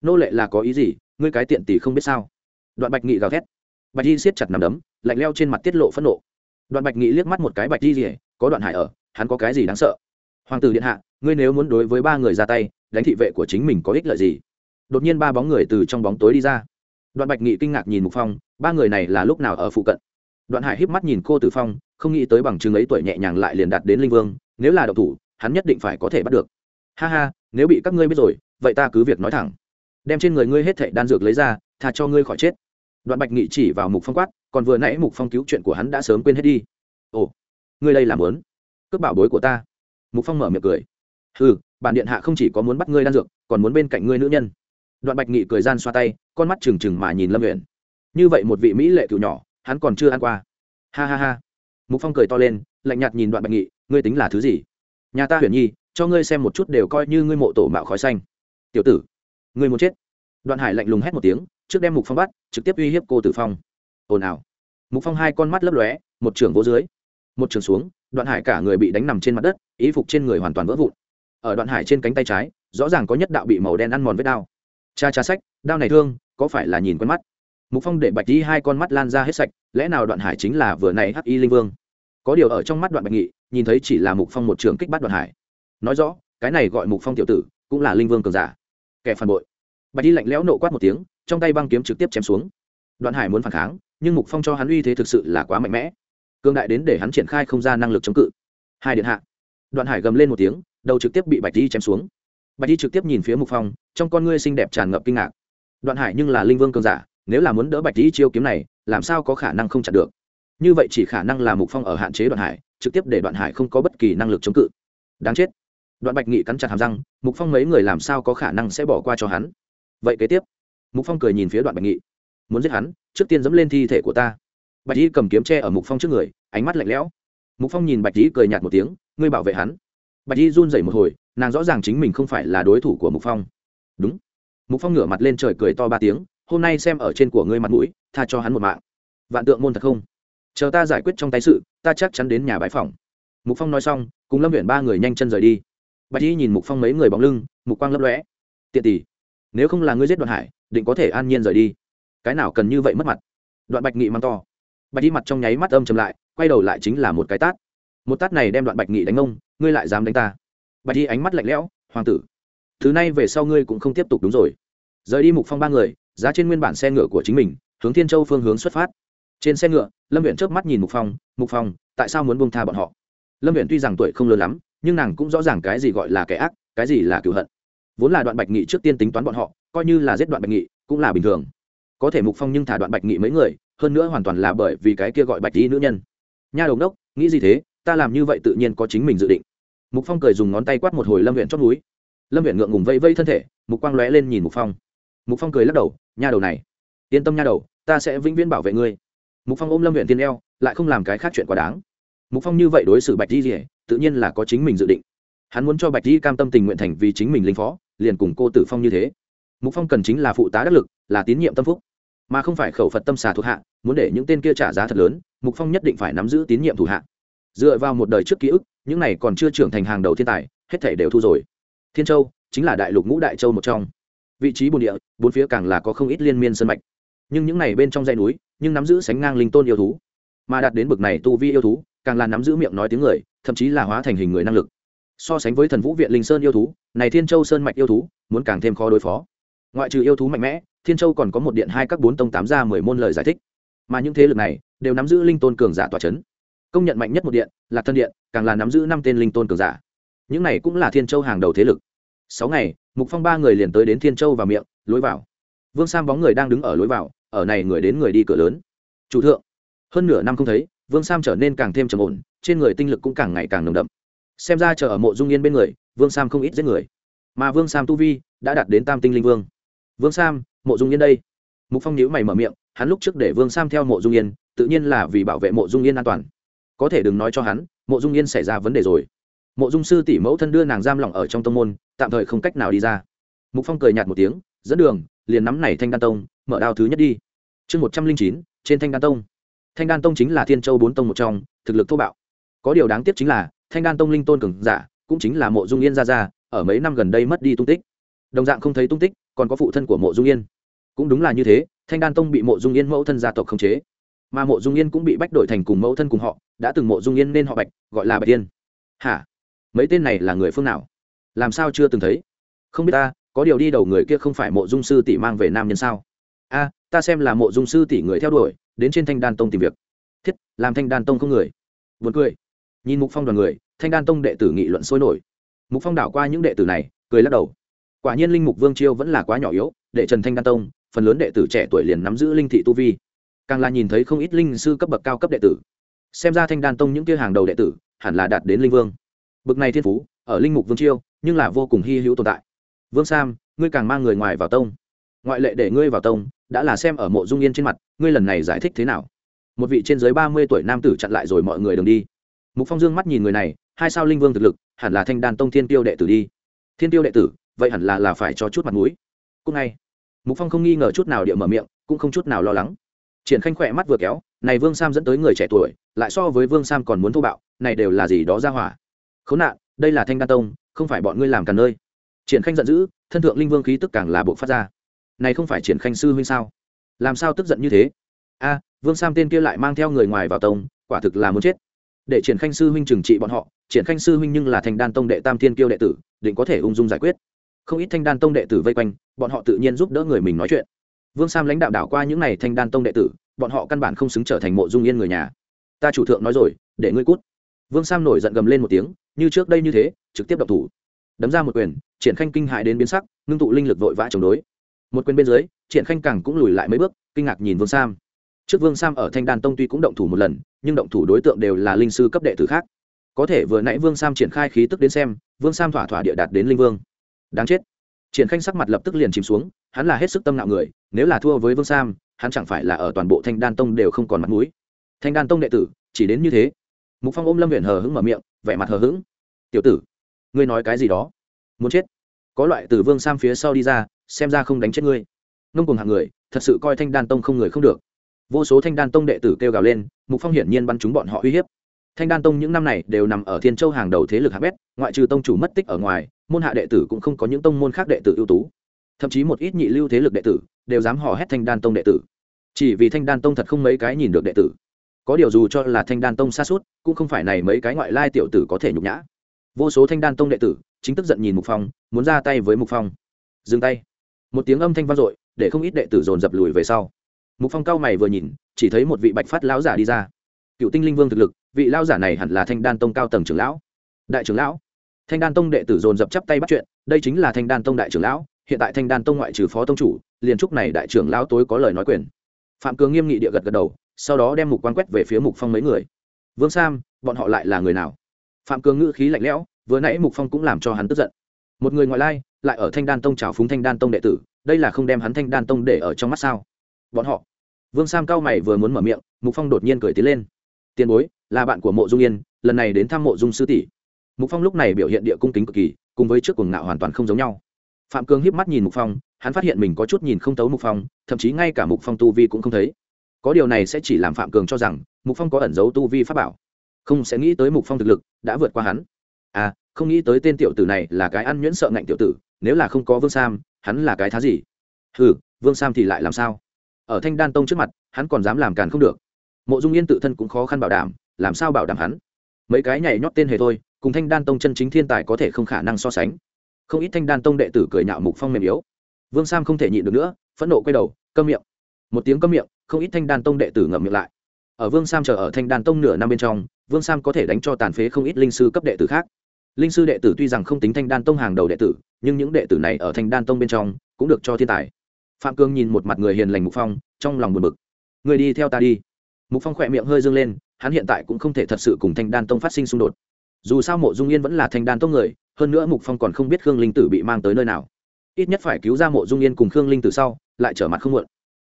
Nô lệ là có ý gì, ngươi cái tiện tỷ không biết sao? Đoạn bạch nghị gào thét. Bạch y siết chặt nằm đấm, lạnh leo trên mặt tiết lộ phẫn nộ. Đoạn bạch nghị liếc mắt một cái bạch y rỉa có đoạn hải ở, hắn có cái gì đáng sợ? Hoàng tử điện hạ, ngươi nếu muốn đối với ba người ra tay, đánh thị vệ của chính mình có ích lợi gì? Đột nhiên ba bóng người từ trong bóng tối đi ra. Đoạn bạch nghị kinh ngạc nhìn mục phong, ba người này là lúc nào ở phụ cận? Đoạn hải híp mắt nhìn cô tử phong, không nghĩ tới bằng chứng ấy tuổi nhẹ nhàng lại liền đạt đến linh vương, nếu là độc thủ, hắn nhất định phải có thể bắt được. Ha ha, nếu bị các ngươi biết rồi, vậy ta cứ việc nói thẳng. Đem trên người ngươi hết thệ đan dược lấy ra, tha cho ngươi khỏi chết. Đoạn bạch nghị chỉ vào mục phong quát, còn vừa nãy mục phong cứu chuyện của hắn đã sớm quên hết đi. Ồ, ngươi đây làm lớn cướp bảo bối của ta? Mục phong mở miệng cười. Ừ bản điện hạ không chỉ có muốn bắt ngươi đan dược, còn muốn bên cạnh ngươi nữ nhân đoạn bạch nghị cười gian xoa tay, con mắt trừng trừng mà nhìn lâm nguyện như vậy một vị mỹ lệ cựu nhỏ, hắn còn chưa ăn qua. Ha ha ha. Mục phong cười to lên, lạnh nhạt nhìn đoạn bạch nghị, ngươi tính là thứ gì? Nhà ta huyền nhi, cho ngươi xem một chút đều coi như ngươi mộ tổ mạo khói xanh. Tiểu tử, ngươi muốn chết. Đoạn hải lạnh lùng hét một tiếng, trước đem mục phong bắt, trực tiếp uy hiếp cô tử phong. Ồn ào. Mục phong hai con mắt lấp lóe, một trường vô dưới. Một trường xuống, đoạn hải cả người bị đánh nằm trên mặt đất ý phục trên người hoàn toàn vỡ vụn. Ở đoạn hải trên cánh tay trái, rõ ràng có nhất đạo bị màu đen ăn mòn vết đao cha cha sách, đao này thương, có phải là nhìn quen mắt? Mục phong để bạch đi hai con mắt lan ra hết sạch, lẽ nào đoạn hải chính là vừa này hắc y linh vương? Có điều ở trong mắt đoạn bạch nghị, nhìn thấy chỉ là mục phong một trường kích bắt đoạn hải. Nói rõ, cái này gọi mục phong tiểu tử, cũng là linh vương cường giả. Kẻ phản bội. Bạch đi lạnh lẽo nộ quát một tiếng, trong tay băng kiếm trực tiếp chém xuống. Đoạn hải muốn phản kháng, nhưng mục phong cho hắn uy thế thực sự là quá mạnh mẽ. Cương đại đến để hắn triển khai không ra năng lực chống cự. Hai điện hạ. Đoạn hải gầm lên một tiếng, đầu trực tiếp bị bạch y chém xuống bạch đi trực tiếp nhìn phía mục phong, trong con ngươi xinh đẹp tràn ngập kinh ngạc. Đoạn hải nhưng là linh vương cường giả, nếu là muốn đỡ bạch đi chiêu kiếm này, làm sao có khả năng không chặn được? Như vậy chỉ khả năng là mục phong ở hạn chế đoạn hải, trực tiếp để đoạn hải không có bất kỳ năng lực chống cự. Đáng chết. Đoạn bạch nghị cắn chặt hàm răng, mục phong mấy người làm sao có khả năng sẽ bỏ qua cho hắn? Vậy kế tiếp, mục phong cười nhìn phía đoạn bạch nghị. Muốn giết hắn, trước tiên dẫm lên thi thể của ta. Bạch y cầm kiếm tre ở mục phong trước người, ánh mắt lạnh lẽo. Mục phong nhìn bạch y cười nhạt một tiếng, ngươi bảo vệ hắn. Bạch y run rẩy một hồi nàng rõ ràng chính mình không phải là đối thủ của mục phong. Đúng. Mục phong ngửa mặt lên trời cười to ba tiếng, hôm nay xem ở trên của ngươi mặt mũi, tha cho hắn một mạng. Vạn tượng môn thật không? Chờ ta giải quyết trong tay sự, ta chắc chắn đến nhà bãi phòng mục phong nói xong, cùng lâm huyện ba người nhanh chân rời đi. Bạch y nhìn mục phong mấy người bóng lưng, mục quang lấp lóe. Tiện tỷ, nếu không là ngươi giết đoạn hải, định có thể an nhiên rời đi. Cái nào cần như vậy mất mặt? Đoạn bạch nghị mang to. Bạch y mặt trong nháy mắt âm chầm lại, quay đầu lại chính là một cái tát. Một tát này đem đoạn bạch nghị đánh ông, ngươi lại dám đánh ta bạch y ánh mắt lạnh lẽo, hoàng tử, thứ này về sau ngươi cũng không tiếp tục đúng rồi. Rời đi mục phong ba người, giá trên nguyên bản xe ngựa của chính mình, hướng thiên châu phương hướng xuất phát. Trên xe ngựa, lâm viện trước mắt nhìn mục phong mục phong, tại sao muốn buông tha bọn họ? Lâm viện tuy rằng tuổi không lớn lắm, nhưng nàng cũng rõ ràng cái gì gọi là kẻ ác, cái gì là cựu hận. Vốn là đoạn bạch nghị trước tiên tính toán bọn họ, coi như là giết đoạn bạch nghị, cũng là bình thường. Có thể mục phong nhưng thả đoạn bạch nghị mấy người, hơn nữa hoàn toàn là bởi vì cái kia gọi bạch lý nữ nhân. Nha đồng đốc, nghĩ gì thế? Ta làm như vậy tự nhiên có chính mình dự định mục phong cười dùng ngón tay quát một hồi lâm huyện chót núi lâm huyện ngượng ngùng vây vây thân thể, mục quang lóe lên nhìn mục phong. Mục phong cười lắc đầu, nha đầu này, yên tâm nha đầu, ta sẽ vĩnh viễn bảo vệ ngươi. Mục phong ôm lâm huyện tiên eo, lại không làm cái khác chuyện quá đáng. Mục phong như vậy đối xử bạch di rỉa tự nhiên là có chính mình dự định. Hắn muốn cho bạch di cam tâm tình nguyện thành vì chính mình linh phó, liền cùng cô tử phong như thế. Mục phong cần chính là phụ tá đắc lực, là tín nhiệm tâm phúc. Mà không phải khẩu phật tâm xà thuộc hạ, muốn để những tên kia trả giá thật lớn, mục phong nhất định phải nắm giữ tín nhiệm thủ hạ. Dựa vào một đời trước ký ức những này còn chưa trưởng thành hàng đầu thiên tài, hết thể đều thu rồi. Thiên châu chính là đại lục ngũ đại châu một trong. Vị trí bồn địa, bốn phía càng là có không ít liên miên sân mạch. Nhưng những này bên trong dãy núi, nhưng nắm giữ sánh ngang linh tôn yêu thú. Mà đạt đến bực này tu vi yêu thú, càng là nắm giữ miệng nói tiếng người, thậm chí là hóa thành hình người năng lực. So sánh với thần vũ viện linh sơn yêu thú, này thiên châu sơn mạch yêu thú, muốn càng thêm khó đối phó. Ngoại trừ yêu thú mạnh mẽ, thiên châu còn có một điện hai các bốn tông tám ra mười môn lời giải thích. Mà những thế lực này, đều nắm giữ linh tôn cường giả tòa c h ấ n công nhận mạnh nhất một điện, là thân điện, càng là nắm giữ năm tên linh tôn cường giả. Những này cũng là thiên châu hàng đầu thế lực. Sáu ngày, mục phong ba người liền tới đến thiên châu và miệng, lối vào. Vương sam bóng người đang đứng ở lối vào, ở này người đến người đi cửa lớn. Chủ thượng, hơn nửa năm không thấy, vương sam trở nên càng thêm trầm ổn, trên người tinh lực cũng càng ngày càng nồng đậm. Xem ra chờ ở mộ dung yên bên người, vương sam không ít giết người. Mà vương sam tu vi đã đạt đến tam tinh linh vương. Vương sam, mộ dung yên đây. Mục phong nhíu mày mở miệng, hắn lúc trước để vương sam theo mộ dung yên, tự nhiên là vì bảo vệ mộ dung yên an toàn có thể đừng nói cho hắn, mộ dung yên xảy ra vấn đề rồi. Mộ dung sư tỷ mẫu thân đưa nàng giam lỏng ở trong tông môn, tạm thời không cách nào đi ra. Mục phong cười nhạt một tiếng, dẫn đường, liền nắm này thanh đan tông, mở đao thứ nhất đi. Chương một trăm linh chín, trên thanh đan tông. Thanh đan tông chính là thiên châu bốn tông một trong, thực lực thô bạo. Có điều đáng tiếc chính là, thanh đan tông linh tôn cường giả, cũng chính là mộ dung yên ra ra, ở mấy năm gần đây mất đi tung tích. Đồng dạng không thấy tung tích, còn có phụ thân của mộ dung yên. Cũng đúng là như thế, thanh đan tông bị mộ dung yên mẫu thân gia tộc khống chế mà mộ dung yên cũng bị bách đổi thành cùng mẫu thân cùng họ, đã từng mộ dung yên nên họ bạch, gọi là bạch tiên hả? Mấy tên này là người phương nào? Làm sao chưa từng thấy? Không biết ta, có điều đi đầu người kia không phải mộ dung sư tỷ mang về nam nhân sao? A, ta xem là mộ dung sư tỷ người theo đuổi, đến trên thanh đan tông tìm việc. Thiết, làm thanh đan tông không người. Vượt cười. Nhìn mục phong đoàn người, thanh đan tông đệ tử nghị luận sôi nổi. Mục phong đảo qua những đệ tử này, cười lắc đầu. Quả nhiên linh mục vương chiêu vẫn là quá nhỏ yếu, để trần thanh đan tông, phần lớn đệ tử trẻ tuổi liền nắm giữ linh thị tu vi càng là nhìn thấy không ít linh sư cấp bậc cao cấp đệ tử. Xem ra thanh đan tông những kia hàng đầu đệ tử hẳn là đạt đến linh vương. Bậc này thiên phú, ở linh mục vương chiêu, nhưng là vô cùng hy hữu tồn tại. Vương sam, ngươi càng mang người ngoài vào tông. Ngoại lệ để ngươi vào tông, đã là xem ở mộ dung yên trên mặt, ngươi lần này giải thích thế nào? Một vị trên dưới ba mươi tuổi nam tử chặn lại rồi mọi người đừng đi. Mục phong dương mắt nhìn người này, hai sao linh vương thực lực, hẳn là thanh đan tông thiên tiêu đệ tử đi. Thiên tiêu đệ tử, vậy hẳn là là phải cho chút mặt mũi. Cũng ngay. Mục phong không nghi ngờ chút nào địa mở miệng, cũng không chút nào lo lắng triển khanh khỏe mắt vừa kéo, này vương sam dẫn tới người trẻ tuổi, lại so với vương sam còn muốn thô bạo, này đều là gì đó ra hỏa. Khốn nạn, đây là thanh đan tông, không phải bọn ngươi làm cả nơi. Triển khanh giận dữ, thân thượng linh vương khí tức càng là buộc phát ra. Này không phải triển khanh sư huynh sao? Làm sao tức giận như thế? A, vương sam tên kia lại mang theo người ngoài vào tông, quả thực là muốn chết. Để triển khanh sư huynh trừng trị bọn họ, triển khanh sư huynh nhưng là thành đan tông đệ tam thiên kiêu đệ tử, định có thể ung dung giải quyết. Không ít thanh đan tông đệ tử vây quanh, bọn họ tự nhiên giúp đỡ người mình nói chuyện vương sam lãnh đạo đảo qua những n à y thanh đan tông đệ tử, bọn họ căn bản không xứng trở thành mộ dung yên người nhà. Ta chủ thượng nói rồi, để ngươi cút. Vương sam nổi giận gầm lên một tiếng, như trước đây như thế, trực tiếp đập thủ. Đấm ra một quyền, triển khanh kinh hại đến biến sắc, ngưng tụ linh lực vội vã chống đối. Một quyền bên dưới, triển khanh càng cũng lùi lại mấy bước, kinh ngạc nhìn vương sam. Trước vương sam ở thanh đan tông tuy cũng động thủ một lần, nhưng động thủ đối tượng đều là linh sư cấp đệ tử khác. Có thể vừa nãy vương sam triển khai khí tức đến xem, vương sam thỏa thỏa địa đạt đến linh vương. Đáng chết triển khanh sắc mặt lập tức liền chìm xuống, hắn là hết sức tâm nạo người, nếu là thua với vương sam, hắn chẳng phải là ở toàn bộ thanh đan tông đều không còn mặt mũi. Thanh đan tông đệ tử, chỉ đến như thế. Mục phong ôm lâm huyện hờ hững mở miệng, vẻ mặt hờ hững. Tiểu tử, ngươi nói cái gì đó? Muốn chết? Có loại từ vương sam phía sau đi ra, xem ra không đánh chết ngươi. Nông cùng hạng người, thật sự coi thanh đan tông không người không được. Vô số thanh đan tông đệ tử kêu gào lên, mục phong hiển nhiên bắn chúng bọn họ uy hiếp thanh đan tông những năm này đều nằm ở thiên châu hàng đầu thế lực hạng bét, ngoại trừ tông chủ mất tích ở ngoài, môn hạ đệ tử cũng không có những tông môn khác đệ tử ưu tú. Thậm chí một ít nhị lưu thế lực đệ tử đều dám hò hét thanh đan tông đệ tử. Chỉ vì thanh đan tông thật không mấy cái nhìn được đệ tử. Có điều dù cho là thanh đan tông xa suốt, cũng không phải này mấy cái ngoại lai tiểu tử có thể nhục nhã. Vô số thanh đan tông đệ tử chính tức giận nhìn mục phong, muốn ra tay với mục phong. Dừng tay. Một tiếng âm thanh vang dội, để không ít đệ tử dồn dập lùi về sau. Mục phong cao mày vừa nhìn, chỉ thấy một vị bạch phát lão giả đi ra cựu tinh linh vương thực lực, vị lão giả này hẳn là thanh đan tông cao tầng trưởng lão. Đại trưởng lão, thanh đan tông đệ tử dồn dập chắp tay bắt chuyện, đây chính là thanh đan tông đại trưởng lão, hiện tại thanh đan tông ngoại trừ phó tông chủ, liền trúc này đại trưởng lão tối có lời nói quyền. Phạm cường nghiêm nghị địa gật gật đầu, sau đó đem mục quan quét về phía mục phong mấy người. Vương sam, bọn họ lại là người nào? Phạm cường ngữ khí lạnh lẽo, vừa nãy mục phong cũng làm cho hắn tức giận. Một người ngoại lai, lại ở thanh đan tông trào phúng thanh đan tông đệ tử, đây là không đem hắn thanh đan tông để ở trong mắt sao? Bọn họ. Vương sam cao mày vừa muốn mở miệng, mục phong đột nhiên cười tiến lên tiền bối, là bạn của mộ dung yên, lần này đến thăm mộ dung sư tỷ. Mục phong lúc này biểu hiện địa cung kính cực kỳ, cùng với trước cuồng ngạo hoàn toàn không giống nhau. Phạm cường hiếp mắt nhìn mục phong, hắn phát hiện mình có chút nhìn không tấu mục phong, thậm chí ngay cả mục phong tu vi cũng không thấy. Có điều này sẽ chỉ làm phạm cường cho rằng, mục phong có ẩn giấu tu vi pháp bảo. Không sẽ nghĩ tới mục phong thực lực đã vượt qua hắn. À không nghĩ tới tên tiểu tử này là cái ăn nhuyễn sợ ngạnh tiểu tử, nếu là không có vương sam, hắn là cái thá gì? Ừ vương sam thì lại làm sao? Ở thanh đan tông trước mặt, hắn còn dám làm càn không được mộ dung yên tự thân cũng khó khăn bảo đảm, làm sao bảo đảm hắn? Mấy cái nhảy nhót tên hề thôi, cùng thanh đan tông chân chính thiên tài có thể không khả năng so sánh. Không ít thanh đan tông đệ tử cười nhạo mục phong mềm yếu. Vương sam không thể nhịn được nữa, phẫn nộ quay đầu, câm miệng. Một tiếng câm miệng, không ít thanh đan tông đệ tử ngậm miệng lại. Ở vương sam chờ ở thanh đan tông nửa năm bên trong, vương sam có thể đánh cho tàn phế không ít linh sư cấp đệ tử khác. Linh sư đệ tử tuy rằng không tính thanh đan tông hàng đầu đệ tử, nhưng những đệ tử này ở thanh đan tông bên trong cũng được cho thiên tài. Phạm cương nhìn một mặt người hiền lành mục phong, trong lòng buồn bực. Người đi theo ta đi mục phong khỏe miệng hơi dâng lên, hắn hiện tại cũng không thể thật sự cùng thanh đan tông phát sinh xung đột. Dù sao mộ dung yên vẫn là thanh đan tông người, hơn nữa mục phong còn không biết khương linh tử bị mang tới nơi nào. Ít nhất phải cứu ra mộ dung yên cùng khương linh Tử sau, lại trở mặt không muộn.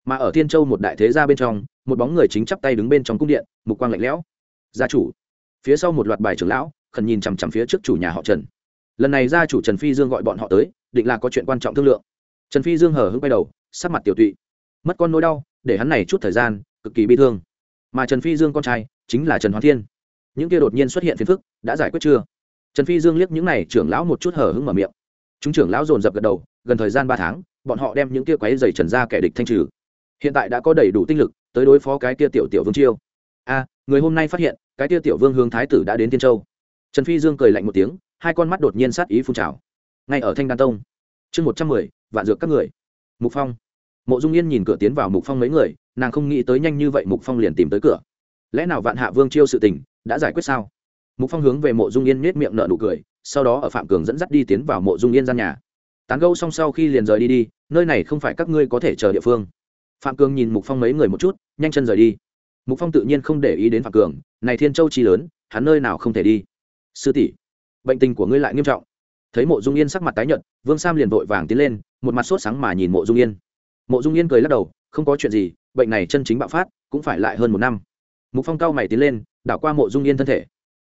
Mà ở thiên châu một đại thế gia bên trong, một bóng người chính chắp tay đứng bên trong cung điện, mục quang lạnh lẽo. Gia chủ. Phía sau một loạt bài trưởng lão, khẩn nhìn chằm chằm phía trước chủ nhà họ trần. Lần này gia chủ trần phi dương gọi bọn họ tới, định là có chuyện quan trọng thương lượng. Trần phi dương hờ hững quay đầu, sắc mặt tiểu tụy. Mất con nỗi đau, để hắn này chút thời gian, cực kỳ bi thương mà trần phi dương con trai chính là trần hoán thiên những kia đột nhiên xuất hiện phiền phức đã giải quyết chưa trần phi dương liếc những này trưởng lão một chút hở hững mở miệng chúng trưởng lão dồn dập gật đầu gần thời gian ba tháng bọn họ đem những kia quái dày trần ra kẻ địch thanh trừ hiện tại đã có đầy đủ tinh lực tới đối phó cái kia tiểu tiểu vương chiêu a người hôm nay phát hiện cái kia tiểu vương hướng thái tử đã đến tiên châu trần phi dương cười lạnh một tiếng hai con mắt đột nhiên sát ý phun trào ngay ở thanh đan tông chương một trăm mười vạn dược các người mục phong mộ dung yên nhìn cửa tiến vào mục phong mấy người nàng không nghĩ tới nhanh như vậy mục phong liền tìm tới cửa. Lẽ nào vạn hạ vương chiêu sự tình đã giải quyết sao? Mục phong hướng về mộ dung yên nết miệng nợ nụ cười, sau đó ở phạm cường dẫn dắt đi tiến vào mộ dung yên gian nhà. Tán gâu xong sau khi liền rời đi đi, nơi này không phải các ngươi có thể chờ địa phương. Phạm cường nhìn mục phong mấy người một chút, nhanh chân rời đi. Mục phong tự nhiên không để ý đến phạm cường, này thiên châu chi lớn, hắn nơi nào không thể đi. Sư tỷ, bệnh tình của ngươi lại nghiêm trọng. Thấy mộ dung yên sắc mặt tái nhợt, vương sam liền vội vàng tiến lên, một mặt sốt sáng mà nhìn mộ dung yên. Mộ dung yên cười lắc đầu, không có chuyện gì bệnh này chân chính bạo phát, cũng phải lại hơn một năm. Mục phong cao mày tiến lên, đảo qua mộ dung yên thân thể.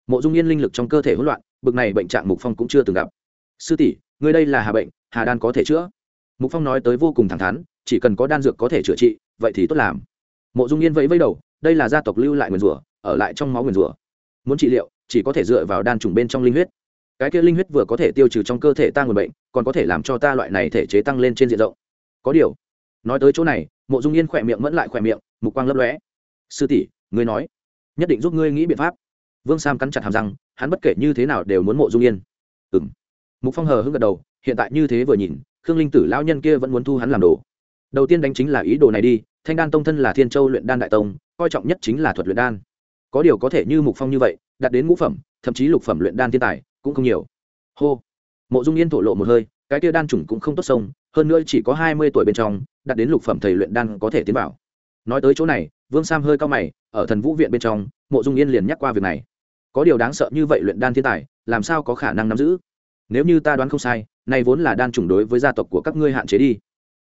Mộ dung yên linh lực trong cơ thể hỗn loạn, bực này bệnh trạng mục phong cũng chưa từng gặp. Sư tỷ người đây là hà bệnh, hà đan có thể chữa? Mục phong nói tới vô cùng thẳng thắn, chỉ cần có đan dược có thể chữa trị, vậy thì tốt làm. Mộ dung yên vẫy vẫy đầu, đây là gia tộc lưu lại nguyền rủa, ở lại trong máu nguyền rủa. Muốn trị liệu, chỉ có thể dựa vào đan trùng bên trong linh huyết. Cái kia linh huyết vừa có thể tiêu trừ trong cơ thể ta nguồn bệnh, còn có thể làm cho ta loại này thể chế tăng lên trên diện rộng. Có điều, nói tới chỗ này mộ dung yên khỏe miệng vẫn lại khỏe miệng, mục quang lấp lóe. Sư tỷ, ngươi nói, nhất định giúp ngươi nghĩ biện pháp. Vương sam cắn chặt hàm răng, hắn bất kể như thế nào đều muốn mộ dung yên. Ừng mục phong hờ hững gật đầu, hiện tại như thế vừa nhìn, khương linh tử lão nhân kia vẫn muốn thu hắn làm đồ. Đầu tiên đánh chính là ý đồ này đi, thanh đan tông thân là thiên châu luyện đan đại tông, coi trọng nhất chính là thuật luyện đan. Có điều có thể như mục phong như vậy, đạt đến ngũ phẩm, thậm chí lục phẩm luyện đan thiên tài, cũng không nhiều. Hô. Mộ dung yên thổ lộ một hơi, cái kia đan chủng cũng không tốt sông hơn nữa chỉ có hai mươi tuổi bên trong đạt đến lục phẩm thầy luyện đan có thể tiến vào. Nói tới chỗ này, vương sam hơi cao mày, ở thần vũ viện bên trong, mộ dung yên liền nhắc qua việc này. Có điều đáng sợ như vậy luyện đan thiên tài, làm sao có khả năng nắm giữ? Nếu như ta đoán không sai, nay vốn là đan chủng đối với gia tộc của các ngươi hạn chế đi.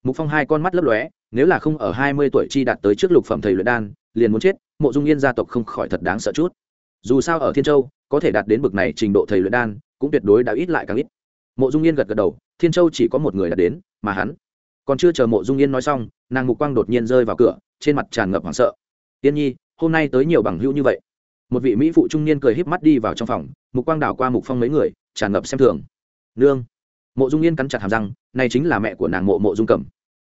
Mục phong hai con mắt lấp lóe, nếu là không ở hai mươi tuổi chi đạt tới trước lục phẩm thầy luyện đan, liền muốn chết, mộ dung yên gia tộc không khỏi thật đáng sợ chút. Dù sao ở thiên châu, có thể đạt đến bực này trình độ thầy luyện đan, cũng tuyệt đối đã ít lại càng ít. Mộ dung yên gật gật đầu, thiên châu chỉ có một người đạt đến, mà hắn còn chưa chờ mộ dung yên nói xong, nàng mục quang đột nhiên rơi vào cửa, trên mặt tràn ngập hoảng sợ. Tiên nhi, hôm nay tới nhiều bằng hữu như vậy. Một vị mỹ phụ trung niên cười híp mắt đi vào trong phòng, mục quang đảo qua mục phong mấy người, tràn ngập xem thường. Nương. Mộ dung yên cắn chặt hàm răng, này chính là mẹ của nàng mộ mộ dung cẩm.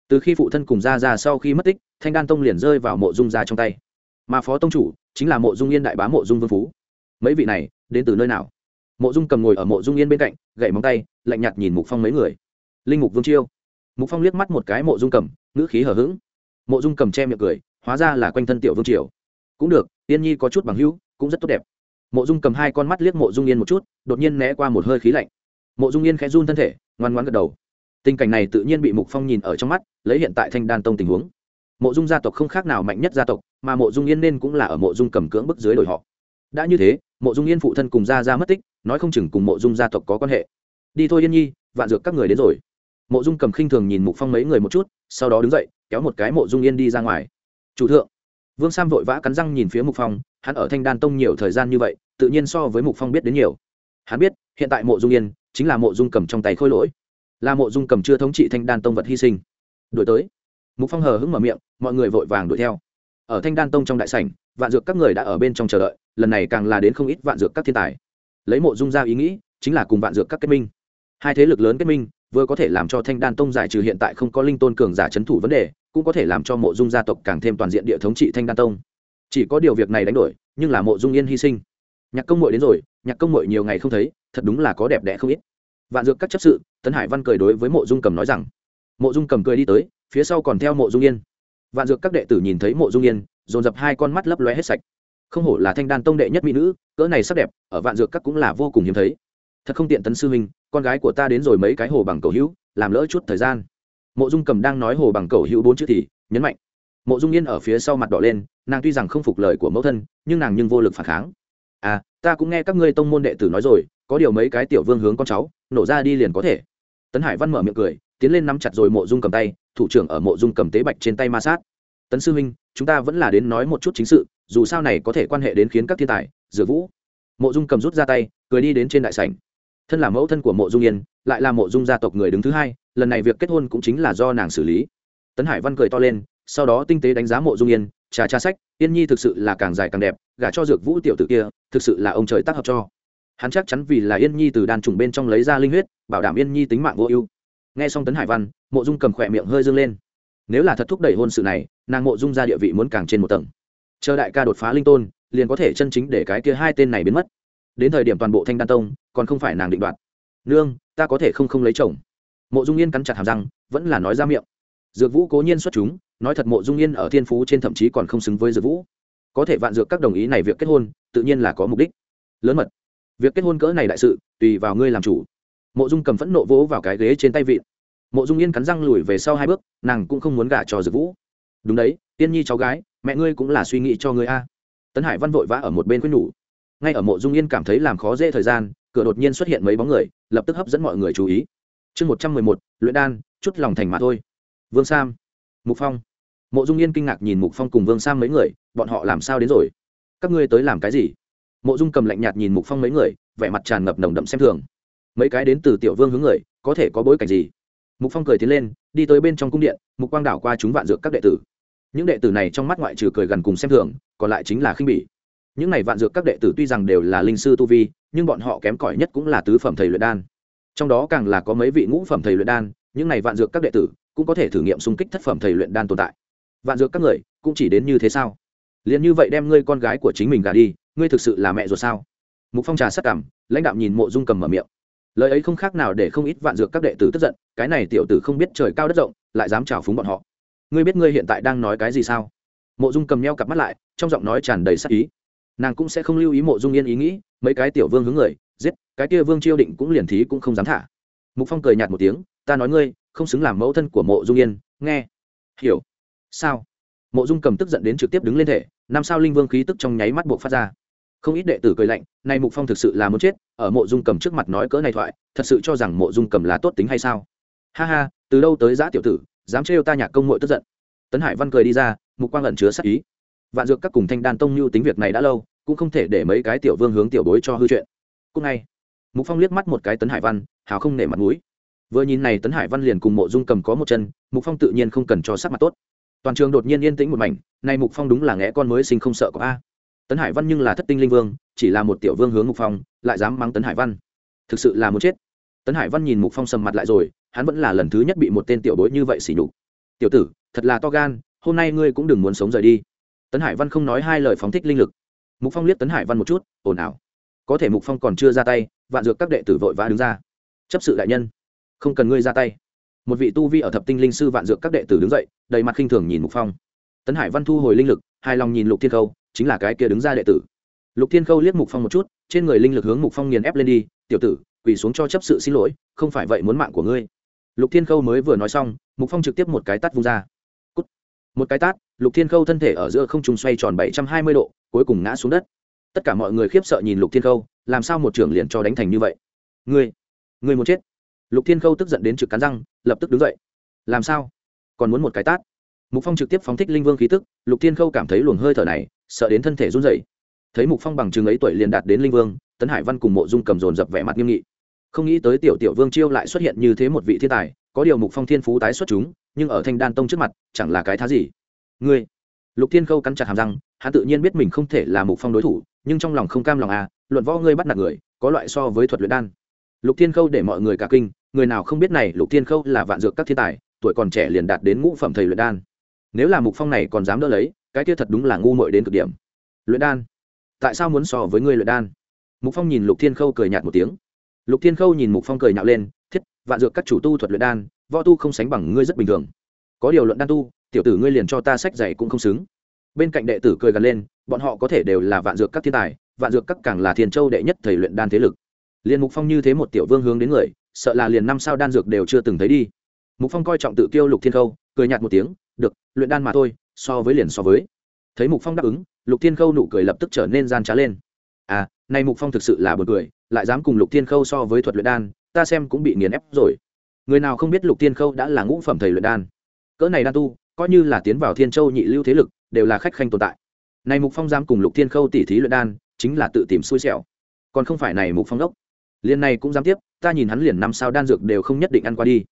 Từ khi phụ thân cùng ra ra sau khi mất tích, thanh đan tông liền rơi vào mộ dung ra trong tay. Mà phó tông chủ chính là mộ dung yên đại bá mộ dung vương phú. Mấy vị này, đến từ nơi nào? Mộ dung cầm ngồi ở mộ dung yên bên cạnh, gậy móng tay, lạnh nhạt nhìn mục phong mấy người. Linh mục vương chiêu mục phong liếc mắt một cái mộ dung cầm, ngữ khí hở h ữ g mộ dung cầm che miệng cười, hóa ra là quanh thân tiểu vương triều. Cũng được, yên nhi có chút bằng hữu, cũng rất tốt đẹp. Mộ dung cầm hai con mắt liếc mộ dung yên một chút, đột nhiên né qua một hơi khí lạnh. Mộ dung yên khẽ run thân thể, ngoan ngoan gật đầu. Tình cảnh này tự nhiên bị mục phong nhìn ở trong mắt, lấy hiện tại thanh đan tông tình huống. Mộ dung gia tộc không khác nào mạnh nhất gia tộc, mà mộ dung yên nên cũng là ở mộ dung cầm cưỡng bức dưới đổi họ. Đã như thế, mộ dung yên phụ thân cùng gia ra mất tích, nói không chừng cùng mộ dung gia tộc có quan hệ. Đi thôi yên nhi, vạn dược các người đến rồi mộ dung cầm khinh thường nhìn mục phong mấy người một chút, sau đó đứng dậy, kéo một cái mộ dung yên đi ra ngoài. Chủ thượng, vương sam vội vã cắn răng nhìn phía mục phong, hắn ở thanh đan tông nhiều thời gian như vậy, tự nhiên so với mục phong biết đến nhiều. Hắn biết, hiện tại mộ dung yên chính là mộ dung cầm trong tay khôi lỗi, là mộ dung cầm chưa thống trị thanh đan tông vật hy sinh. Đổi tới, mục phong hờ hững mở miệng, mọi người vội vàng đuổi theo. Ở thanh đan tông trong đại sảnh, vạn dược các người đã ở bên trong chờ đợi, lần này càng là đến không ít vạn dược các thiên tài. Lấy mộ dung ra ý nghĩ, chính là cùng vạn dược các kết minh. Hai thế lực lớn kết minh vừa có thể làm cho thanh đan tông giải trừ hiện tại không có linh tôn cường giả c h ấ n thủ vấn đề, cũng có thể làm cho mộ dung gia tộc càng thêm toàn diện địa thống trị thanh đan tông. Chỉ có điều việc này đánh đổi, nhưng là mộ dung yên hy sinh. Nhạc công mội đến rồi, nhạc công mội nhiều ngày không thấy, thật đúng là có đẹp đẽ không ít. Vạn dược các chấp sự, tấn hải văn cười đối với mộ dung cầm nói rằng, mộ dung cầm cười đi tới, phía sau còn theo mộ dung yên. Vạn dược các đệ tử nhìn thấy mộ dung yên, dồn dập hai con mắt lấp lóe hết sạch. Không hổ là thanh đan tông đệ nhất mỹ nữ, cỡ này sắc đẹp, ở vạn dược các cũng là vô cùng hiếm thấy. Thật không tiện tấn sư huynh con gái của ta đến rồi mấy cái hồ bằng cầu hữu, làm lỡ chút thời gian. Mộ dung cầm đang nói hồ bằng cầu hữu bốn chữ thì nhấn mạnh. Mộ dung yên ở phía sau mặt đỏ lên, nàng tuy rằng không phục lời của mẫu thân, nhưng nàng nhưng vô lực phản kháng. À ta cũng nghe các ngươi tông môn đệ tử nói rồi, có điều mấy cái tiểu vương hướng con cháu, nổ ra đi liền có thể. Tấn hải văn mở miệng cười, tiến lên nắm chặt rồi mộ dung cầm tay, thủ trưởng ở mộ dung cầm tế bạch trên tay ma sát. Tấn sư huynh, chúng ta vẫn là đến nói một chút chính sự, dù sao này có thể quan hệ đến khiến các thiên tài dựa vũ. Mộ dung cầm rút ra tay, cười đi đến trên đại sảnh thân là mẫu thân của mộ dung yên lại là mộ dung gia tộc người đứng thứ hai lần này việc kết hôn cũng chính là do nàng xử lý tấn hải văn cười to lên sau đó tinh tế đánh giá mộ dung yên trà trà sách yên nhi thực sự là càng dài càng đẹp gả cho dược vũ tiểu tử kia thực sự là ông trời tác hợp cho hắn chắc chắn vì là yên nhi từ đàn trùng bên trong lấy ra linh huyết bảo đảm yên nhi tính mạng vô ưu nghe xong tấn hải văn mộ dung cầm khỏe miệng hơi dâng lên nếu là thật thúc đẩy hôn sự này nàng mộ dung ra địa vị muốn càng trên một tầng chờ đại ca đột phá linh tôn liền có thể chân chính để cái kia hai tên này biến mất đến thời điểm toàn bộ thanh đan tông còn không phải nàng định đoạt. Nương, ta có thể không không lấy chồng. Mộ dung yên cắn chặt hàm răng, vẫn là nói ra miệng. Dược vũ cố nhiên xuất chúng, nói thật mộ dung yên ở thiên phú trên thậm chí còn không xứng với dược vũ. Có thể vạn dược các đồng ý này việc kết hôn, tự nhiên là có mục đích. Lớn mật, việc kết hôn cỡ này đại sự, tùy vào ngươi làm chủ. Mộ dung cầm phẫn nộ vỗ vào cái ghế trên tay vịn. Mộ dung yên cắn răng lùi về sau hai bước, nàng cũng không muốn gả cho dược vũ. Đúng đấy tiên nhi cháu gái, mẹ ngươi cũng là suy nghĩ cho ngươi a. Tấn hải văn vội vã ở một bên quyết nhủ ngay ở mộ dung yên cảm thấy làm khó dễ thời gian, cửa đột nhiên xuất hiện mấy bóng người, lập tức hấp dẫn mọi người chú ý. Chương một trăm mười một, luyện đan, chút lòng thành mà thôi. Vương sam, mục phong. Mộ dung yên kinh ngạc nhìn mục phong cùng vương sam mấy người, bọn họ làm sao đến rồi? Các ngươi tới làm cái gì? Mộ dung cầm lạnh nhạt nhìn mục phong mấy người, vẻ mặt tràn ngập nồng đậm xem thường. Mấy cái đến từ tiểu vương hướng người, có thể có bối cảnh gì? Mục phong cười tiến lên, đi tới bên trong cung điện, mục quang đảo qua chúng vạn dược các đệ tử. Những đệ tử này trong mắt ngoại trừ cười gần cùng xem thường, còn lại chính là khinh bỉ những này vạn dược các đệ tử tuy rằng đều là linh sư tu vi, nhưng bọn họ kém cỏi nhất cũng là tứ phẩm thầy luyện đan. Trong đó càng là có mấy vị ngũ phẩm thầy luyện đan, những này vạn dược các đệ tử cũng có thể thử nghiệm xung kích thất phẩm thầy luyện đan tồn tại. Vạn dược các người cũng chỉ đến như thế sao? Liền như vậy đem ngươi con gái của chính mình gả đi, ngươi thực sự là mẹ ruột sao? Mục phong trà sắc cảm lãnh đạo nhìn mộ dung cầm mở miệng. Lời ấy không khác nào để không ít vạn dược các đệ tử tức giận, cái này tiểu tử không biết trời cao đất rộng, lại dám trào phúng bọn họ. Ngươi biết ngươi hiện tại đang nói cái gì sao? Mộ dung cầm neo cặp mắt lại, trong giọng nói tràn đầy sắc ý nàng cũng sẽ không lưu ý mộ dung yên ý nghĩ, mấy cái tiểu vương hướng người, giết, cái kia vương chiêu định cũng liền thí cũng không dám thả. Mục phong cười nhạt một tiếng, ta nói ngươi, không xứng làm mẫu thân của mộ dung yên, nghe. Hiểu. Sao? Mộ dung cầm tức giận đến trực tiếp đứng lên thể, năm sao linh vương khí tức trong nháy mắt buộc phát ra. Không ít đệ tử cười lạnh nay mục phong thực sự là muốn chết, ở mộ dung cầm trước mặt nói cỡ này thoại, thật sự cho rằng mộ dung cầm là tốt tính hay sao? Ha ha, từ đâu tới giã tiểu tử, dám trêu ta nhạc công mội tức giận. Tấn hải văn cười đi ra, mục quang ẩn chứa sắc ý vạn dược các cùng thanh đan tông như tính việc này đã lâu, cũng không thể để mấy cái tiểu vương hướng tiểu bối cho hư chuyện. Cúc ngay. Mục phong liếc mắt một cái tấn hải văn, hào không nể mặt mũi. Vừa nhìn này tấn hải văn liền cùng mộ dung cầm có một chân, mục phong tự nhiên không cần cho sắc mặt tốt. Toàn trường đột nhiên yên tĩnh một mảnh, nay mục phong đúng là ngẽ con mới sinh không sợ có a. Tấn hải văn nhưng là thất tinh linh vương, chỉ là một tiểu vương hướng mục phong, lại dám mắng tấn hải văn. Thực sự là muốn chết. Tấn hải văn nhìn mục phong sầm mặt lại rồi, hắn vẫn là lần thứ nhất bị một tên tiểu bối như vậy xỉ nhục. Tiểu tử, thật là to gan, hôm nay ngươi cũng đừng muốn sống rời đi tấn hải văn không nói hai lời phóng thích linh lực. Mục phong liếc tấn hải văn một chút, ồn ào. Có thể mục phong còn chưa ra tay, vạn dược các đệ tử vội vã đứng ra. Chấp sự đại nhân, không cần ngươi ra tay. Một vị tu vi ở thập tinh linh sư vạn dược các đệ tử đứng dậy, đầy mặt khinh thường nhìn mục phong. Tấn hải văn thu hồi linh lực, hài lòng nhìn lục thiên khâu, chính là cái kia đứng ra đệ tử. Lục thiên khâu liếc mục phong một chút, trên người linh lực hướng mục phong nghiền ép lên đi, tiểu tử, quỳ xuống cho chấp sự xin lỗi, không phải vậy muốn mạng của ngươi. Lục thiên khâu mới vừa nói xong, mục phong trực tiếp một cái tát vung ra. Cút. một cái tát lục thiên khâu thân thể ở giữa không trung xoay tròn bảy trăm hai mươi độ, cuối cùng ngã xuống đất. Tất cả mọi người khiếp sợ nhìn lục thiên khâu, làm sao một trưởng liền cho đánh thành như vậy? Ngươi ngươi muốn chết. Lục thiên khâu tức giận đến trực cắn răng, lập tức đứng dậy. Làm sao? Còn muốn một cái tát? Mục phong trực tiếp phóng thích linh vương khí tức, lục thiên khâu cảm thấy luồng hơi thở này, sợ đến thân thể run dậy thấy mục phong bằng chừng ấy tuổi liền đạt đến linh vương, tấn hải văn cùng mộ dung cầm dồn dập vẻ mặt nghiêm nghị. Không nghĩ tới tiểu tiểu vương chiêu lại xuất hiện như thế một vị thiên tài, có điều mục phong thiên phú tái xuất chúng, nhưng ở thanh đan tông trước mặt, chẳng là cái thá gì ngươi. Lục thiên khâu cắn chặt hàm răng, hắn tự nhiên biết mình không thể là mục phong đối thủ, nhưng trong lòng không cam lòng à luận võ ngươi bắt nạt người, có loại so với thuật luyện đan. Lục thiên khâu để mọi người cả kinh, người nào không biết này, lục thiên khâu là vạn dược các thiên tài, tuổi còn trẻ liền đạt đến ngũ phẩm thầy luyện đan. Nếu là mục phong này còn dám đỡ lấy, cái kia thật đúng là ngu muội đến cực điểm. Luyện đan? Tại sao muốn so với ngươi luyện đan? Mục phong nhìn lục thiên khâu cười nhạt một tiếng. Lục thiên khâu nhìn mục phong cười nhạo lên, thiết, vạn dược các chủ tu thuật luyện đan, võ tu không sánh bằng ngươi rất bình thường. Có điều luận đan tu tiểu tử ngươi liền cho ta sách dạy cũng không xứng. Bên cạnh đệ tử cười gần lên, bọn họ có thể đều là vạn dược các thiên tài, vạn dược các càng là thiên châu đệ nhất thầy luyện đan thế lực. Liền mục phong như thế một tiểu vương hướng đến người, sợ là liền năm sao đan dược đều chưa từng thấy đi. Mục phong coi trọng tự kiêu lục thiên khâu, cười nhạt một tiếng, được, luyện đan mà thôi, so với liền so với. Thấy mục phong đáp ứng, lục thiên khâu nụ cười lập tức trở nên gian trá lên. À nay mục phong thực sự là buồn cười, lại dám cùng lục thiên khâu so với thuật luyện đan, ta xem cũng bị nghiền ép rồi. Người nào không biết lục thiên khâu đã là ngũ phẩm thầy luyện đan. Cỡ này đan tu coi như là tiến vào thiên châu nhị lưu thế lực, đều là khách khanh tồn tại. Này mục phong dám cùng lục thiên khâu tỉ thí luyện đan, chính là tự tìm xui xẻo. Còn không phải này mục phong đốc. Liền này cũng dám tiếp, ta nhìn hắn liền năm sao đan dược đều không nhất định ăn qua đi.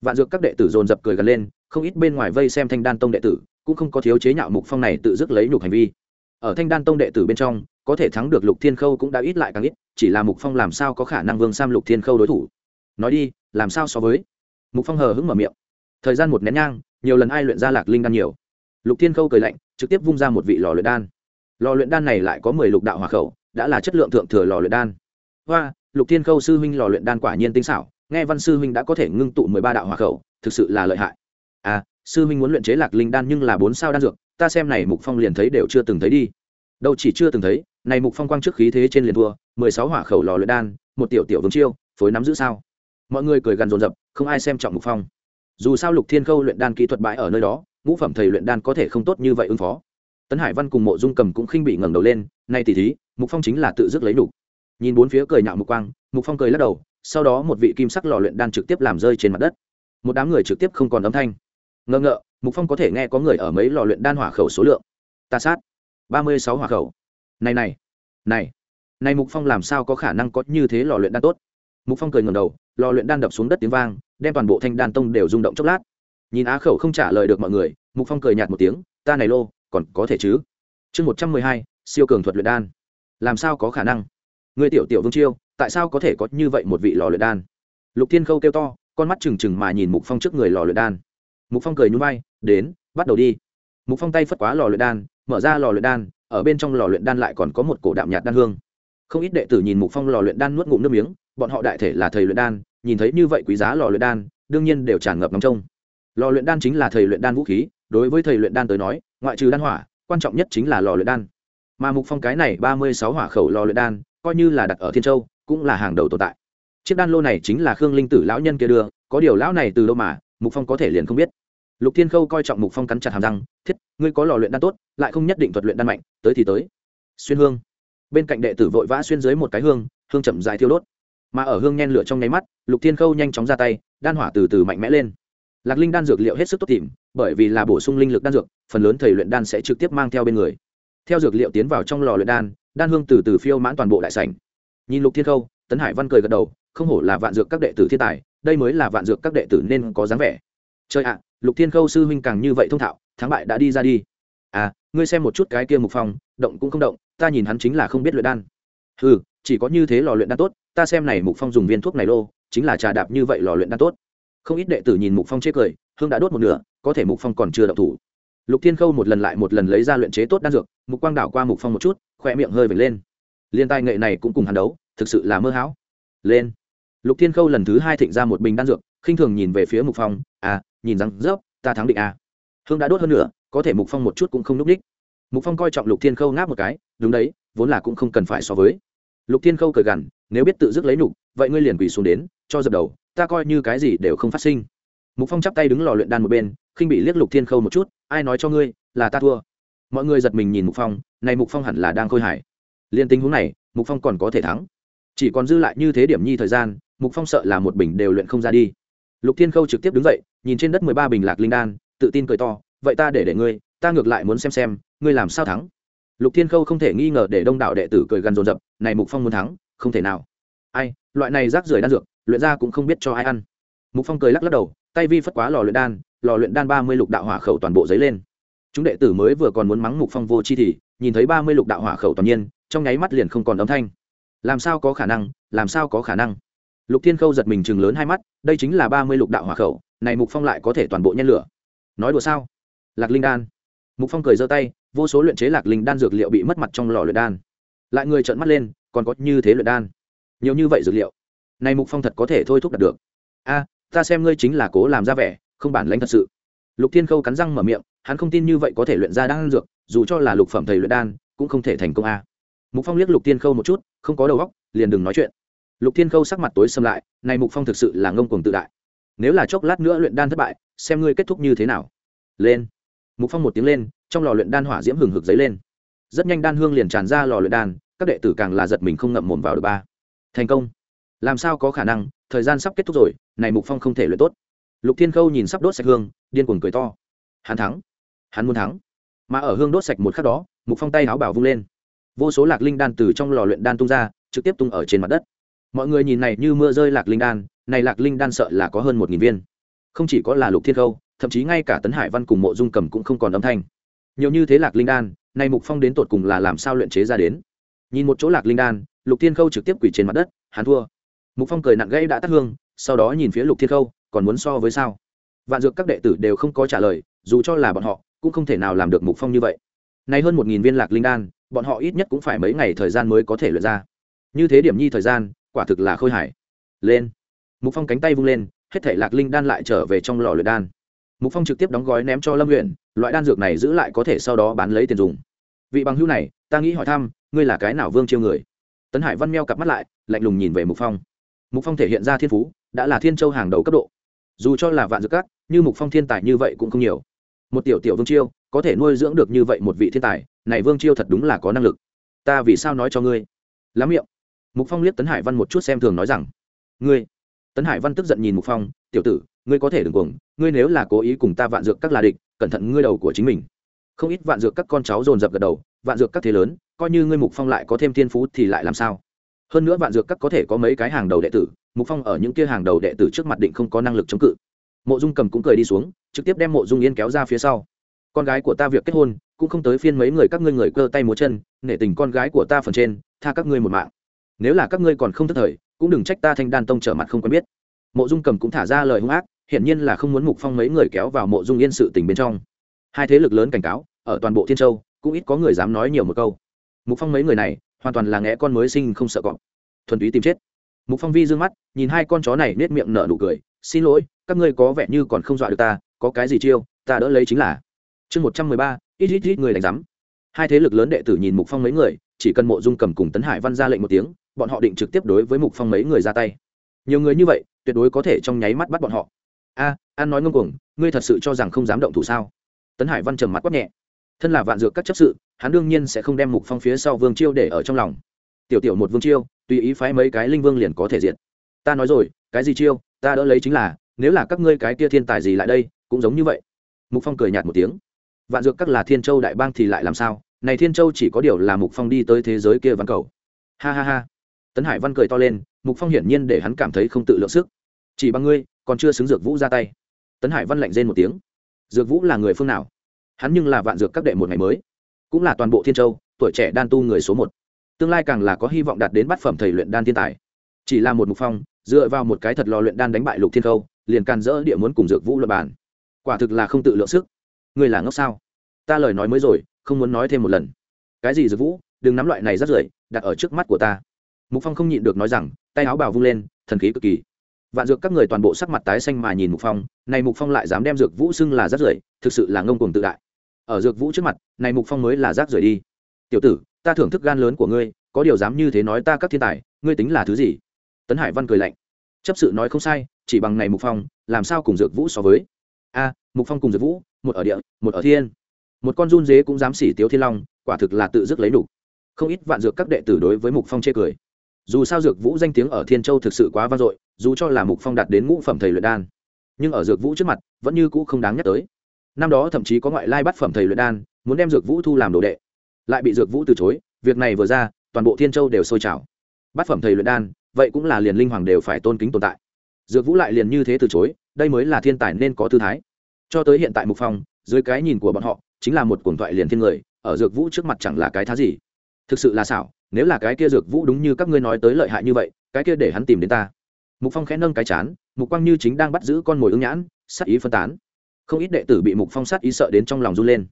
Vạn dược các đệ tử dồn dập cười gần lên, không ít bên ngoài vây xem thanh đan tông đệ tử, cũng không có thiếu chế nhạo mục phong này tự dứt lấy nhục hành vi. Ở thanh đan tông đệ tử bên trong, có thể thắng được lục thiên khâu cũng đã ít lại càng ít, chỉ là mục phong làm sao có khả năng vương sam lục thiên khâu đối thủ. Nói đi, làm sao so với? Mục phong hờ hững mở miệng thời gian một nén nhang, nhiều lần ai luyện ra lạc linh đan nhiều. Lục thiên khâu cười lạnh, trực tiếp vung ra một vị lò luyện đan. Lò luyện đan này lại có mười lục đạo hỏa khẩu, đã là chất lượng thượng thừa lò luyện đan. Hoa, lục thiên khâu sư huynh lò luyện đan quả nhiên tinh xảo, nghe văn sư huynh đã có thể ngưng tụ mười ba đạo hỏa khẩu, thực sự là lợi hại. À sư huynh muốn luyện chế lạc linh đan nhưng là bốn sao đan dược, ta xem này mục phong liền thấy đều chưa từng thấy đi. Đâu chỉ chưa từng thấy, này mục phong quang trước khí thế trên liền thua, mười sáu hỏa khẩu lò luyện đan, một tiểu tiểu vương chiêu, phối nắm giữ sao? Mọi người cười gần rồn rập, không ai xem trọng mục phong dù sao lục thiên khâu luyện đan kỹ thuật bãi ở nơi đó, ngũ phẩm thầy luyện đan có thể không tốt như vậy ứng phó. Tấn hải văn cùng mộ dung cầm cũng khinh bị ngẩng đầu lên, nay tỉ thí, mục phong chính là tự dứt lấy đủ. nhìn bốn phía cười nhạo mục quang, mục phong cười lắc đầu, sau đó một vị kim sắc lò luyện đan trực tiếp làm rơi trên mặt đất. Một đám người trực tiếp không còn âm thanh. Ngơ ngợ, mục phong có thể nghe có người ở mấy lò luyện đan hỏa khẩu số lượng. Ta sát. Ba mươi sáu hỏa khẩu. Này này này này mục phong làm sao có khả năng có như thế lò luyện đan tốt? Mục phong cười ngầm đầu, lò luyện đan đập xuống đất tiếng vang đem toàn bộ thanh đan tông đều rung động chốc lát. Nhìn á khẩu không trả lời được mọi người, mục phong cười nhạt một tiếng, ta này lô, còn có thể chứ? Chương một trăm mười hai, siêu cường thuật luyện đan. Làm sao có khả năng? Người tiểu tiểu vương chiêu, tại sao có thể có như vậy một vị lò luyện đan? Lục thiên khâu kêu to, con mắt trừng trừng mà nhìn mục phong trước người lò luyện đan. Mục phong cười nhún vai, đến, bắt đầu đi. Mục phong tay phất quá lò luyện đan, mở ra lò luyện đan, ở bên trong lò luyện đan lại còn có một cổ đạm nhạt đan hương. Không ít đệ tử nhìn mục phong lò luyện đan nuốt ngụm nước miếng, bọn họ đại thể là thầy luyện đan nhìn thấy như vậy quý giá lò luyện đan, đương nhiên đều tràn ngập ngóng trông. Lò luyện đan chính là thầy luyện đan vũ khí, đối với thầy luyện đan tới nói, ngoại trừ đan hỏa, quan trọng nhất chính là lò luyện đan. Mà mục phong cái này ba mươi sáu hỏa khẩu lò luyện đan, coi như là đặt ở thiên châu, cũng là hàng đầu tồn tại. Chiếc đan lô này chính là khương linh tử lão nhân kia đưa, có điều lão này từ đâu mà, mục phong có thể liền không biết. Lục thiên khâu coi trọng mục phong cắn chặt hàm răng, thiết, ngươi có lò luyện đan tốt, lại không nhất định thuật luyện đan mạnh, tới thì tới. Xuyên hương. Bên cạnh đệ tử vội vã xuyên dưới một cái hương hương chậm dài thiêu đốt mà ở hương nhen lửa trong nháy mắt, lục thiên khâu nhanh chóng ra tay, đan hỏa từ từ mạnh mẽ lên. Lạc linh đan dược liệu hết sức tốt tìm, bởi vì là bổ sung linh lực đan dược, phần lớn thầy luyện đan sẽ trực tiếp mang theo bên người. Theo dược liệu tiến vào trong lò luyện đan đan hương từ từ phiêu mãn toàn bộ đại sảnh. Nhìn lục thiên khâu, tấn hải văn cười gật đầu, không hổ là vạn dược các đệ tử thiên tài, đây mới là vạn dược các đệ tử nên có dáng vẻ. Chơi ạ à, lục thiên khâu sư huynh càng như vậy thông thạo, thắng bại đã đi ra đi. À ngươi xem một chút cái kia mục phong, động cũng không động, ta nhìn hắn chính là không biết luyện đan. Ừ chỉ có như thế lò luyện đan tốt ta xem này mục phong dùng viên thuốc này lô, chính là trà đạp như vậy lò luyện đan tốt. Không ít đệ tử nhìn mục phong chê cười, hương đã đốt một nửa, có thể mục phong còn chưa động thủ. Lục thiên khâu một lần lại một lần lấy ra luyện chế tốt đan dược, mục quang đảo qua mục phong một chút khoe miệng hơi vệt lên. Liên tài nghệ này cũng cùng hắn đấu, thực sự là mơ hão. Lên. Lục thiên khâu lần thứ hai thịnh ra một bình đan dược, khinh thường nhìn về phía mục phong à nhìn rằng rớp, ta thắng định à. hương đã đốt hơn nữa có thể mục phong một chút cũng không núp đích mục phong coi trọng lục thiên khâu ngáp một cái, đúng đấy, vốn là cũng không cần phải so với. Lục thiên khâu cười gằn nếu biết tự dứt lấy nhục, vậy ngươi liền quỳ xuống đến, cho dập đầu, ta coi như cái gì đều không phát sinh. Mục phong chắp tay đứng lò luyện đan một bên, khinh bị liếc lục thiên khâu một chút, ai nói cho ngươi, là ta thua. Mọi người giật mình nhìn mục phong, này mục phong hẳn là đang khôi hài. Liên tình huống này, mục phong còn có thể thắng. Chỉ còn dư lại như thế điểm nhi thời gian, mục phong sợ là một bình đều luyện không ra đi. Lục thiên khâu trực tiếp đứng dậy, nhìn trên đất mười ba bình lạc linh đan, tự tin cười to, vậy ta để để ngươi, ta ngược lại muốn xem xem, ngươi làm sao thắng. Lục thiên khâu không thể nghi ngờ để đông đảo đệ tử cười gần dồn dập, này mục phong muốn thắng không thể nào. Ai, loại này rác rưởi đan dược, luyện ra cũng không biết cho ai ăn. Mục phong cười lắc lắc đầu, tay vi phất quá lò luyện đan, lò luyện đan ba mươi lục đạo hỏa khẩu toàn bộ giấy lên. Chúng đệ tử mới vừa còn muốn mắng mục phong vô chi thì, nhìn thấy ba mươi lục đạo hỏa khẩu toàn nhiên, trong nháy mắt liền không còn âm thanh. Làm sao có khả năng, làm sao có khả năng? Lục thiên khâu giật mình chừng lớn hai mắt, đây chính là ba mươi lục đạo hỏa khẩu, này mục phong lại có thể toàn bộ nhen lửa. Nói đùa sao? Lạc linh đan. Mục phong cười giơ tay, vô số luyện chế lạc linh đan dược liệu bị mất mặt trong lò luyện đan. Lại người trợn mắt lên còn có như thế luyện đan. Nhiều như vậy dược liệu. Này mục phong thật có thể thôi thúc đạt được. A, ta xem ngươi chính là cố làm ra vẻ, không bản lãnh thật sự. Lục thiên khâu cắn răng mở miệng, hắn không tin như vậy có thể luyện ra đan dược, dù cho là lục phẩm thầy luyện đan, cũng không thể thành công a. Mục phong liếc lục thiên khâu một chút, không có đầu óc, liền đừng nói chuyện. Lục thiên khâu sắc mặt tối xâm lại, này mục phong thực sự là ngông cuồng tự đại. Nếu là chốc lát nữa luyện đan thất bại, xem ngươi kết thúc như thế nào. Lên. Mục phong một tiếng lên, trong lò luyện đan hỏa diễm hừng hực dấy lên. Rất nhanh đan hương liền tràn ra lò luyện đan các đệ tử càng là giật mình không ngậm mồm vào được ba. Thành công. Làm sao có khả năng? Thời gian sắp kết thúc rồi, này mục phong không thể luyện tốt. Lục thiên khâu nhìn sắp đốt sạch hương, điên cuồng cười to. Hắn thắng. Hắn muốn thắng. Mà ở hương đốt sạch một khắc đó, mục phong tay áo bảo vung lên. Vô số lạc linh đan từ trong lò luyện đan tung ra, trực tiếp tung ở trên mặt đất. Mọi người nhìn này như mưa rơi lạc linh đan, này lạc linh đan sợ là có hơn một nghìn viên. Không chỉ có là lục thiên khâu, thậm chí ngay cả tấn hải văn cùng mộ dung cầm cũng không còn âm thanh. Nhiều như thế lạc linh đan, này mục phong đến tột cùng là làm sao luyện chế ra đến? Nhìn một chỗ lạc linh đan, lục thiên khâu trực tiếp quỳ trên mặt đất, hắn thua. Mục phong cười nặng gãy đã tắt hương, sau đó nhìn phía lục thiên khâu, còn muốn so với sao? Vạn dược các đệ tử đều không có trả lời, dù cho là bọn họ, cũng không thể nào làm được mục phong như vậy. Nay hơn một nghìn viên lạc linh đan, bọn họ ít nhất cũng phải mấy ngày thời gian mới có thể luyện ra. Như thế điểm nhi thời gian, quả thực là khôi hải lên. Mục phong cánh tay vung lên, hết thể lạc linh đan lại trở về trong lò luyện đan. Mục phong trực tiếp đóng gói ném cho lâm huyện loại đan dược này giữ lại có thể sau đó bán lấy tiền dùng. Vị bằng hữu này, ta nghĩ hỏi thăm ngươi là cái nào vương chiêu người? Tấn hải văn meo cặp mắt lại, lạnh lùng nhìn về mục phong. Mục phong thể hiện ra thiên phú, đã là thiên châu hàng đầu cấp độ. Dù cho là vạn dược các, như mục phong thiên tài như vậy cũng không nhiều. Một tiểu tiểu vương chiêu có thể nuôi dưỡng được như vậy một vị thiên tài, này vương chiêu thật đúng là có năng lực. Ta vì sao nói cho ngươi? Lắm miệng. Mục phong liếc tấn hải văn một chút xem thường nói rằng, ngươi. Tấn hải văn tức giận nhìn mục phong, tiểu tử, ngươi có thể đừng cuồng, ngươi nếu là cố ý cùng ta vạn dược các là địch, cẩn thận ngươi đầu của chính mình. Không ít vạn dược các con cháu dồn dập gật đầu vạn dược các thế lớn, coi như ngươi mục phong lại có thêm thiên phú thì lại làm sao? Hơn nữa vạn dược các có thể có mấy cái hàng đầu đệ tử, mục phong ở những kia hàng đầu đệ tử trước mặt định không có năng lực chống cự. Mộ dung cầm cũng cười đi xuống, trực tiếp đem mộ dung yên kéo ra phía sau. Con gái của ta việc kết hôn, cũng không tới phiên mấy người các ngươi người cơ tay múa chân, nể tình con gái của ta phần trên, tha các ngươi một mạng. Nếu là các ngươi còn không thất thời, cũng đừng trách ta thanh đan tông trở mặt không quen biết. Mộ dung cầm cũng thả ra lời hung ác, hiển nhiên là không muốn mục phong mấy người kéo vào mộ dung yên sự tình bên trong. Hai thế lực lớn cảnh cáo, ở toàn bộ thiên châu cũng ít có người dám nói nhiều một câu. Mục phong mấy người này, hoàn toàn là ngẽ con mới sinh không sợ cọp. Thuần túy tìm chết. Mục phong vi d ư ơ n g mắt, nhìn hai con chó này nết miệng nở nụ cười, xin lỗi, các ngươi có vẻ như còn không dọa được ta, có cái gì chiêu, ta đỡ lấy chính là. Chương một trăm mười ba, ít ít ít người đánh giám. Hai thế lực lớn đệ tử nhìn mục phong mấy người, chỉ cần mộ dung cầm cùng tấn hải văn ra lệnh một tiếng, bọn họ định trực tiếp đối với mục phong mấy người ra tay. Nhiều người như vậy, tuyệt đối có thể trong nháy mắt bắt bọn họ. A an nói ngông cuồng, ngươi thật sự cho rằng không dám động thủ sao? Tấn hải văn trầm mắt quát nhẹ thân là vạn dược các chấp sự, hắn đương nhiên sẽ không đem mục phong phía sau vương chiêu để ở trong lòng. Tiểu tiểu một vương chiêu, tùy ý phái mấy cái linh vương liền có thể diện ta nói rồi, cái gì chiêu, ta đỡ lấy chính là, nếu là các ngươi cái kia thiên tài gì lại đây, cũng giống như vậy. Mục phong cười nhạt một tiếng. Vạn dược các là thiên châu đại bang thì lại làm sao? Này thiên châu chỉ có điều là mục phong đi tới thế giới kia văn cầu. Ha ha ha. Tấn hải văn cười to lên, mục phong hiển nhiên để hắn cảm thấy không tự lượng sức. Chỉ bằng ngươi, còn chưa xứng dược vũ ra tay. Tấn hải văn lạnh rên một tiếng. Dược vũ là người phương nào? Hắn nhưng là vạn dược các đệ một ngày mới. Cũng là toàn bộ thiên châu, tuổi trẻ đan tu người số một. Tương lai càng là có hy vọng đạt đến bát phẩm thầy luyện đan thiên tài. Chỉ là một mục phong, dựa vào một cái thật lò luyện đan đánh bại lục thiên khâu, liền can dỡ địa muốn cùng dược vũ luật bản quả thực là không tự lượng sức. Người là ngốc sao? Ta lời nói mới rồi, không muốn nói thêm một lần. Cái gì dược vũ, đừng nắm loại này rất rưởi, đặt ở trước mắt của ta. Mục phong không nhịn được nói rằng, tay áo bào vung lên, thần khí cực kỳ. Vạn dược các người toàn bộ sắc mặt tái xanh mà nhìn mục phong này mục phong lại dám đem dược vũ xưng là rất rưởi, thực sự là ngông cuồng tự đại ở dược vũ trước mặt, này mục phong mới là rác rời đi. Tiểu tử, ta thưởng thức gan lớn của ngươi, có điều dám như thế nói ta các thiên tài, ngươi tính là thứ gì? Tấn hải văn cười lạnh. Chấp sự nói không sai, chỉ bằng này mục phong, làm sao cùng dược vũ so với? A, mục phong cùng dược vũ, một ở địa, một ở thiên. Một con run dế cũng dám xỉ tiếu thiên long, quả thực là tự dứt lấy đủ. Không ít vạn dược các đệ tử đối với mục phong chê cười. Dù sao dược vũ danh tiếng ở thiên châu thực sự quá vang dội, dù cho là mục phong đạt đến ngũ phẩm thầy luyện đan, nhưng ở dược vũ trước mặt, vẫn như cũ không đáng nhắc tới năm đó thậm chí có ngoại lai bắt phẩm thầy luyện đan, muốn đem dược vũ thu làm đồ đệ. Lại bị dược vũ từ chối, việc này vừa ra, toàn bộ thiên châu đều sôi trào. Bát phẩm thầy luyện đan, vậy cũng là liền linh hoàng đều phải tôn kính tồn tại. Dược vũ lại liền như thế từ chối, đây mới là thiên tài nên có tư thái. Cho tới hiện tại mục phong, dưới cái nhìn của bọn họ, chính là một cuồng thoại liền thiên người, ở dược vũ trước mặt chẳng là cái thá gì. Thực sự là xảo, nếu là cái kia dược vũ đúng như các ngươi nói tới lợi hại như vậy, cái kia để hắn tìm đến ta. Mục phong khẽ nâng cái chán, mục quang như chính đang bắt giữ con mồi ứng nhãn, sắc ý phân tán không ít đệ tử bị mục phong sát ý sợ đến trong lòng run lên.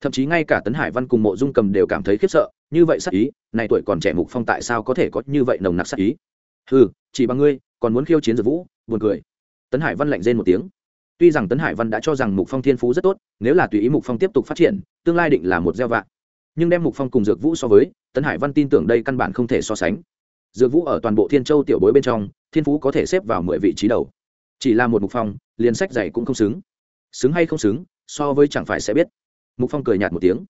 Thậm chí ngay cả tấn hải văn cùng mộ dung cầm đều cảm thấy khiếp sợ, như vậy sát ý, này tuổi còn trẻ mục phong tại sao có thể có như vậy nồng nặc sát ý? Ừ chỉ bằng ngươi, còn muốn khiêu chiến dược vũ, buồn cười. Tấn hải văn lạnh rên một tiếng. Tuy rằng tấn hải văn đã cho rằng mục phong thiên phú rất tốt, nếu là tùy ý mục phong tiếp tục phát triển, tương lai định là một gieo vạn. Nhưng đem mục phong cùng dược vũ so với, tấn hải văn tin tưởng đây căn bản không thể so sánh. Dược vũ ở toàn bộ thiên châu tiểu bối bên trong, thiên phú có thể xếp vào mười vị trí đầu. Chỉ là một mục phong, liền sách dày cũng không xứng xứng hay không xứng, so với chẳng phải sẽ biết. Mục phong cười nhạt một tiếng.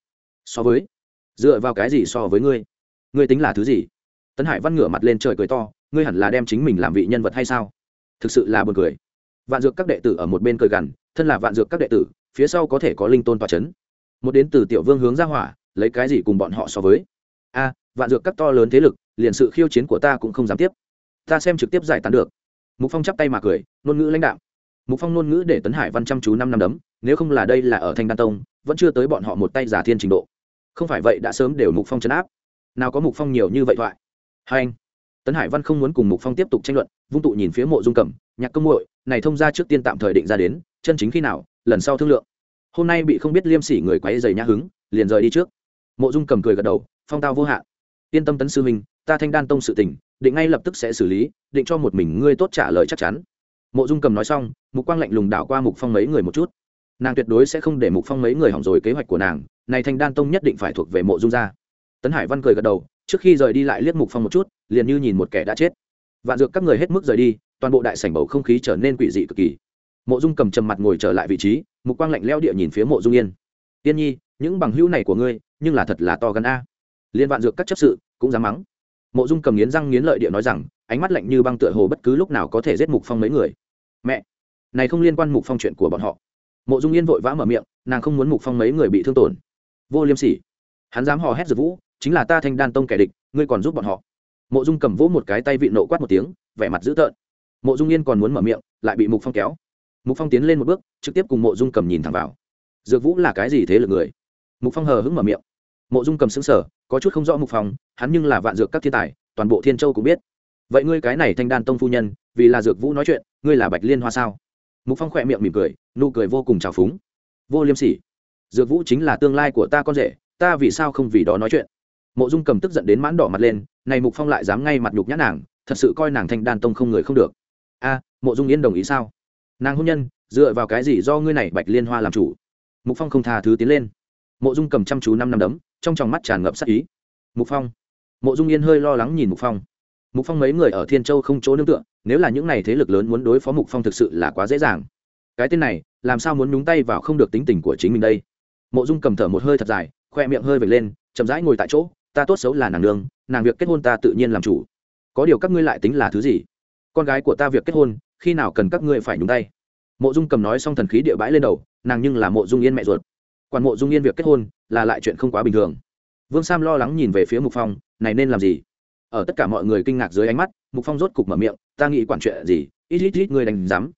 So với? Dựa vào cái gì so với ngươi? Ngươi tính là thứ gì? Tấn hải văn ngửa mặt lên trời cười to, ngươi hẳn là đem chính mình làm vị nhân vật hay sao? Thực sự là buồn cười. Vạn dược các đệ tử ở một bên cười gằn, thân là vạn dược các đệ tử, phía sau có thể có linh tôn tòa c h ấ n một đến từ tiểu vương hướng ra hỏa, lấy cái gì cùng bọn họ so với? A, vạn dược các to lớn thế lực, liền sự khiêu chiến của ta cũng không dám tiếp. Ta xem trực tiếp giải tán được. Mục phong chắp tay mà cười, ngôn ngữ lãnh đạo mục phong ngôn ngữ để tấn hải văn chăm chú năm năm đấm, nếu không là đây là ở thanh đan tông, vẫn chưa tới bọn họ một tay giả thiên trình độ. Không phải vậy đã sớm đều mục phong chấn áp. Nào có mục phong nhiều như vậy thoại. Hai anh, tấn hải văn không muốn cùng mục phong tiếp tục tranh luận, vung tụ nhìn phía mộ dung cẩm, nhạc công muội, này thông ra trước tiên tạm thời định ra đến, chân chính khi nào, lần sau thương lượng. Hôm nay bị không biết liêm sỉ người quấy dày nhã hứng, liền rời đi trước. Mộ dung cầm cười gật đầu, phong tao vô hạn. Yên tâm tấn sư minh ta thanh đan tông sự tình, định ngay lập tức sẽ xử lý, định cho một mình ngươi tốt trả lời chắc chắn mộ dung cầm nói xong, mục quang lạnh lùng đảo qua mục phong mấy người một chút. Nàng tuyệt đối sẽ không để mục phong mấy người hỏng rồi kế hoạch của nàng, này thanh đan tông nhất định phải thuộc về mộ dung gia. Tấn hải văn cười gật đầu, trước khi rời đi lại liếc mục phong một chút, liền như nhìn một kẻ đã chết. Vạn dược các người hết mức rời đi, toàn bộ đại sảnh bầu không khí trở nên quỷ dị cực kỳ. Mộ dung cầm trầm mặt ngồi trở lại vị trí, mục quang lạnh leo địa nhìn phía mộ dung yên. Yên nhi, những bằng hữu này của ngươi, nhưng là thật là to gần a. Liên vạn dược các chấp sự, cũng dám mắng. Mộ dung cầm nghiến răng nghiến lợi địa nói rằng, ánh mắt lạnh như băng tựa hồ bất cứ lúc nào có thể giết mục phong mấy người mẹ, này không liên quan mục phong chuyện của bọn họ. Mộ dung yên vội vã mở miệng, nàng không muốn mục phong mấy người bị thương tổn. Vô liêm sỉ. Hắn dám hò hét dược vũ, chính là ta thanh đan tông kẻ địch, ngươi còn giúp bọn họ. Mộ dung cầm vỗ một cái tay vị nộ quát một tiếng, vẻ mặt dữ tợn. Mộ dung yên còn muốn mở miệng, lại bị mục phong kéo. Mục phong tiến lên một bước, trực tiếp cùng mộ dung cầm nhìn thẳng vào. Dược vũ là cái gì thế lực người? Mục phong hờ hững mở miệng. Mộ dung cầm xứng sở có chút không rõ mục phong, hắn nhưng là vạn dược các thiên tài, toàn bộ thiên châu cũng biết. Vậy ngươi cái này thanh đan tông phu nhân vì là dược vũ nói chuyện, ngươi là bạch liên hoa sao? Mục phong khỏe miệng mỉm cười, nụ cười vô cùng trào phúng. Vô liêm sỉ. Dược vũ chính là tương lai của ta con rể, ta vì sao không vì đó nói chuyện? Mộ dung cầm tức giận đến mãn đỏ mặt lên, này mục phong lại dám ngay mặt nhục nhã nàng, thật sự coi nàng thanh đan tông không người không được. A, mộ dung yên đồng ý sao? Nàng hôn nhân, dựa vào cái gì do ngươi này bạch liên hoa làm chủ? Mục phong không tha thứ tiến lên. Mộ dung cầm chăm chú năm năm đấm, trong tròng mắt tràn ngập sắc ý. Mục phong. Mộ dung yên hơi lo lắng nhìn mục phong. Mục phong mấy người ở thiên châu không chỗ nương tựa nếu là những n à y thế lực lớn muốn đối phó mục phong thực sự là quá dễ dàng. Cái tên này, làm sao muốn nhúng tay vào không được tính tình của chính mình đây? Mộ dung cầm thở một hơi thật dài, khoe miệng hơi vệt lên, chậm rãi ngồi tại chỗ, ta tốt xấu là nàng nương, nàng việc kết hôn ta tự nhiên làm chủ. Có điều các ngươi lại tính là thứ gì? Con gái của ta việc kết hôn, khi nào cần các ngươi phải nhúng tay? Mộ dung cầm nói xong thần khí địa bãi lên đầu, nàng nhưng là mộ dung yên mẹ ruột. Quản mộ dung yên việc kết hôn là lại chuyện không quá bình thường. Vương sam lo lắng nhìn về phía mục phong, này nên làm gì? Ở tất cả mọi người kinh ngạc dưới ánh mắt, mục phong rốt cục mở miệng ta nghĩ quản chuyện gì ít ít ít ngươi đành dám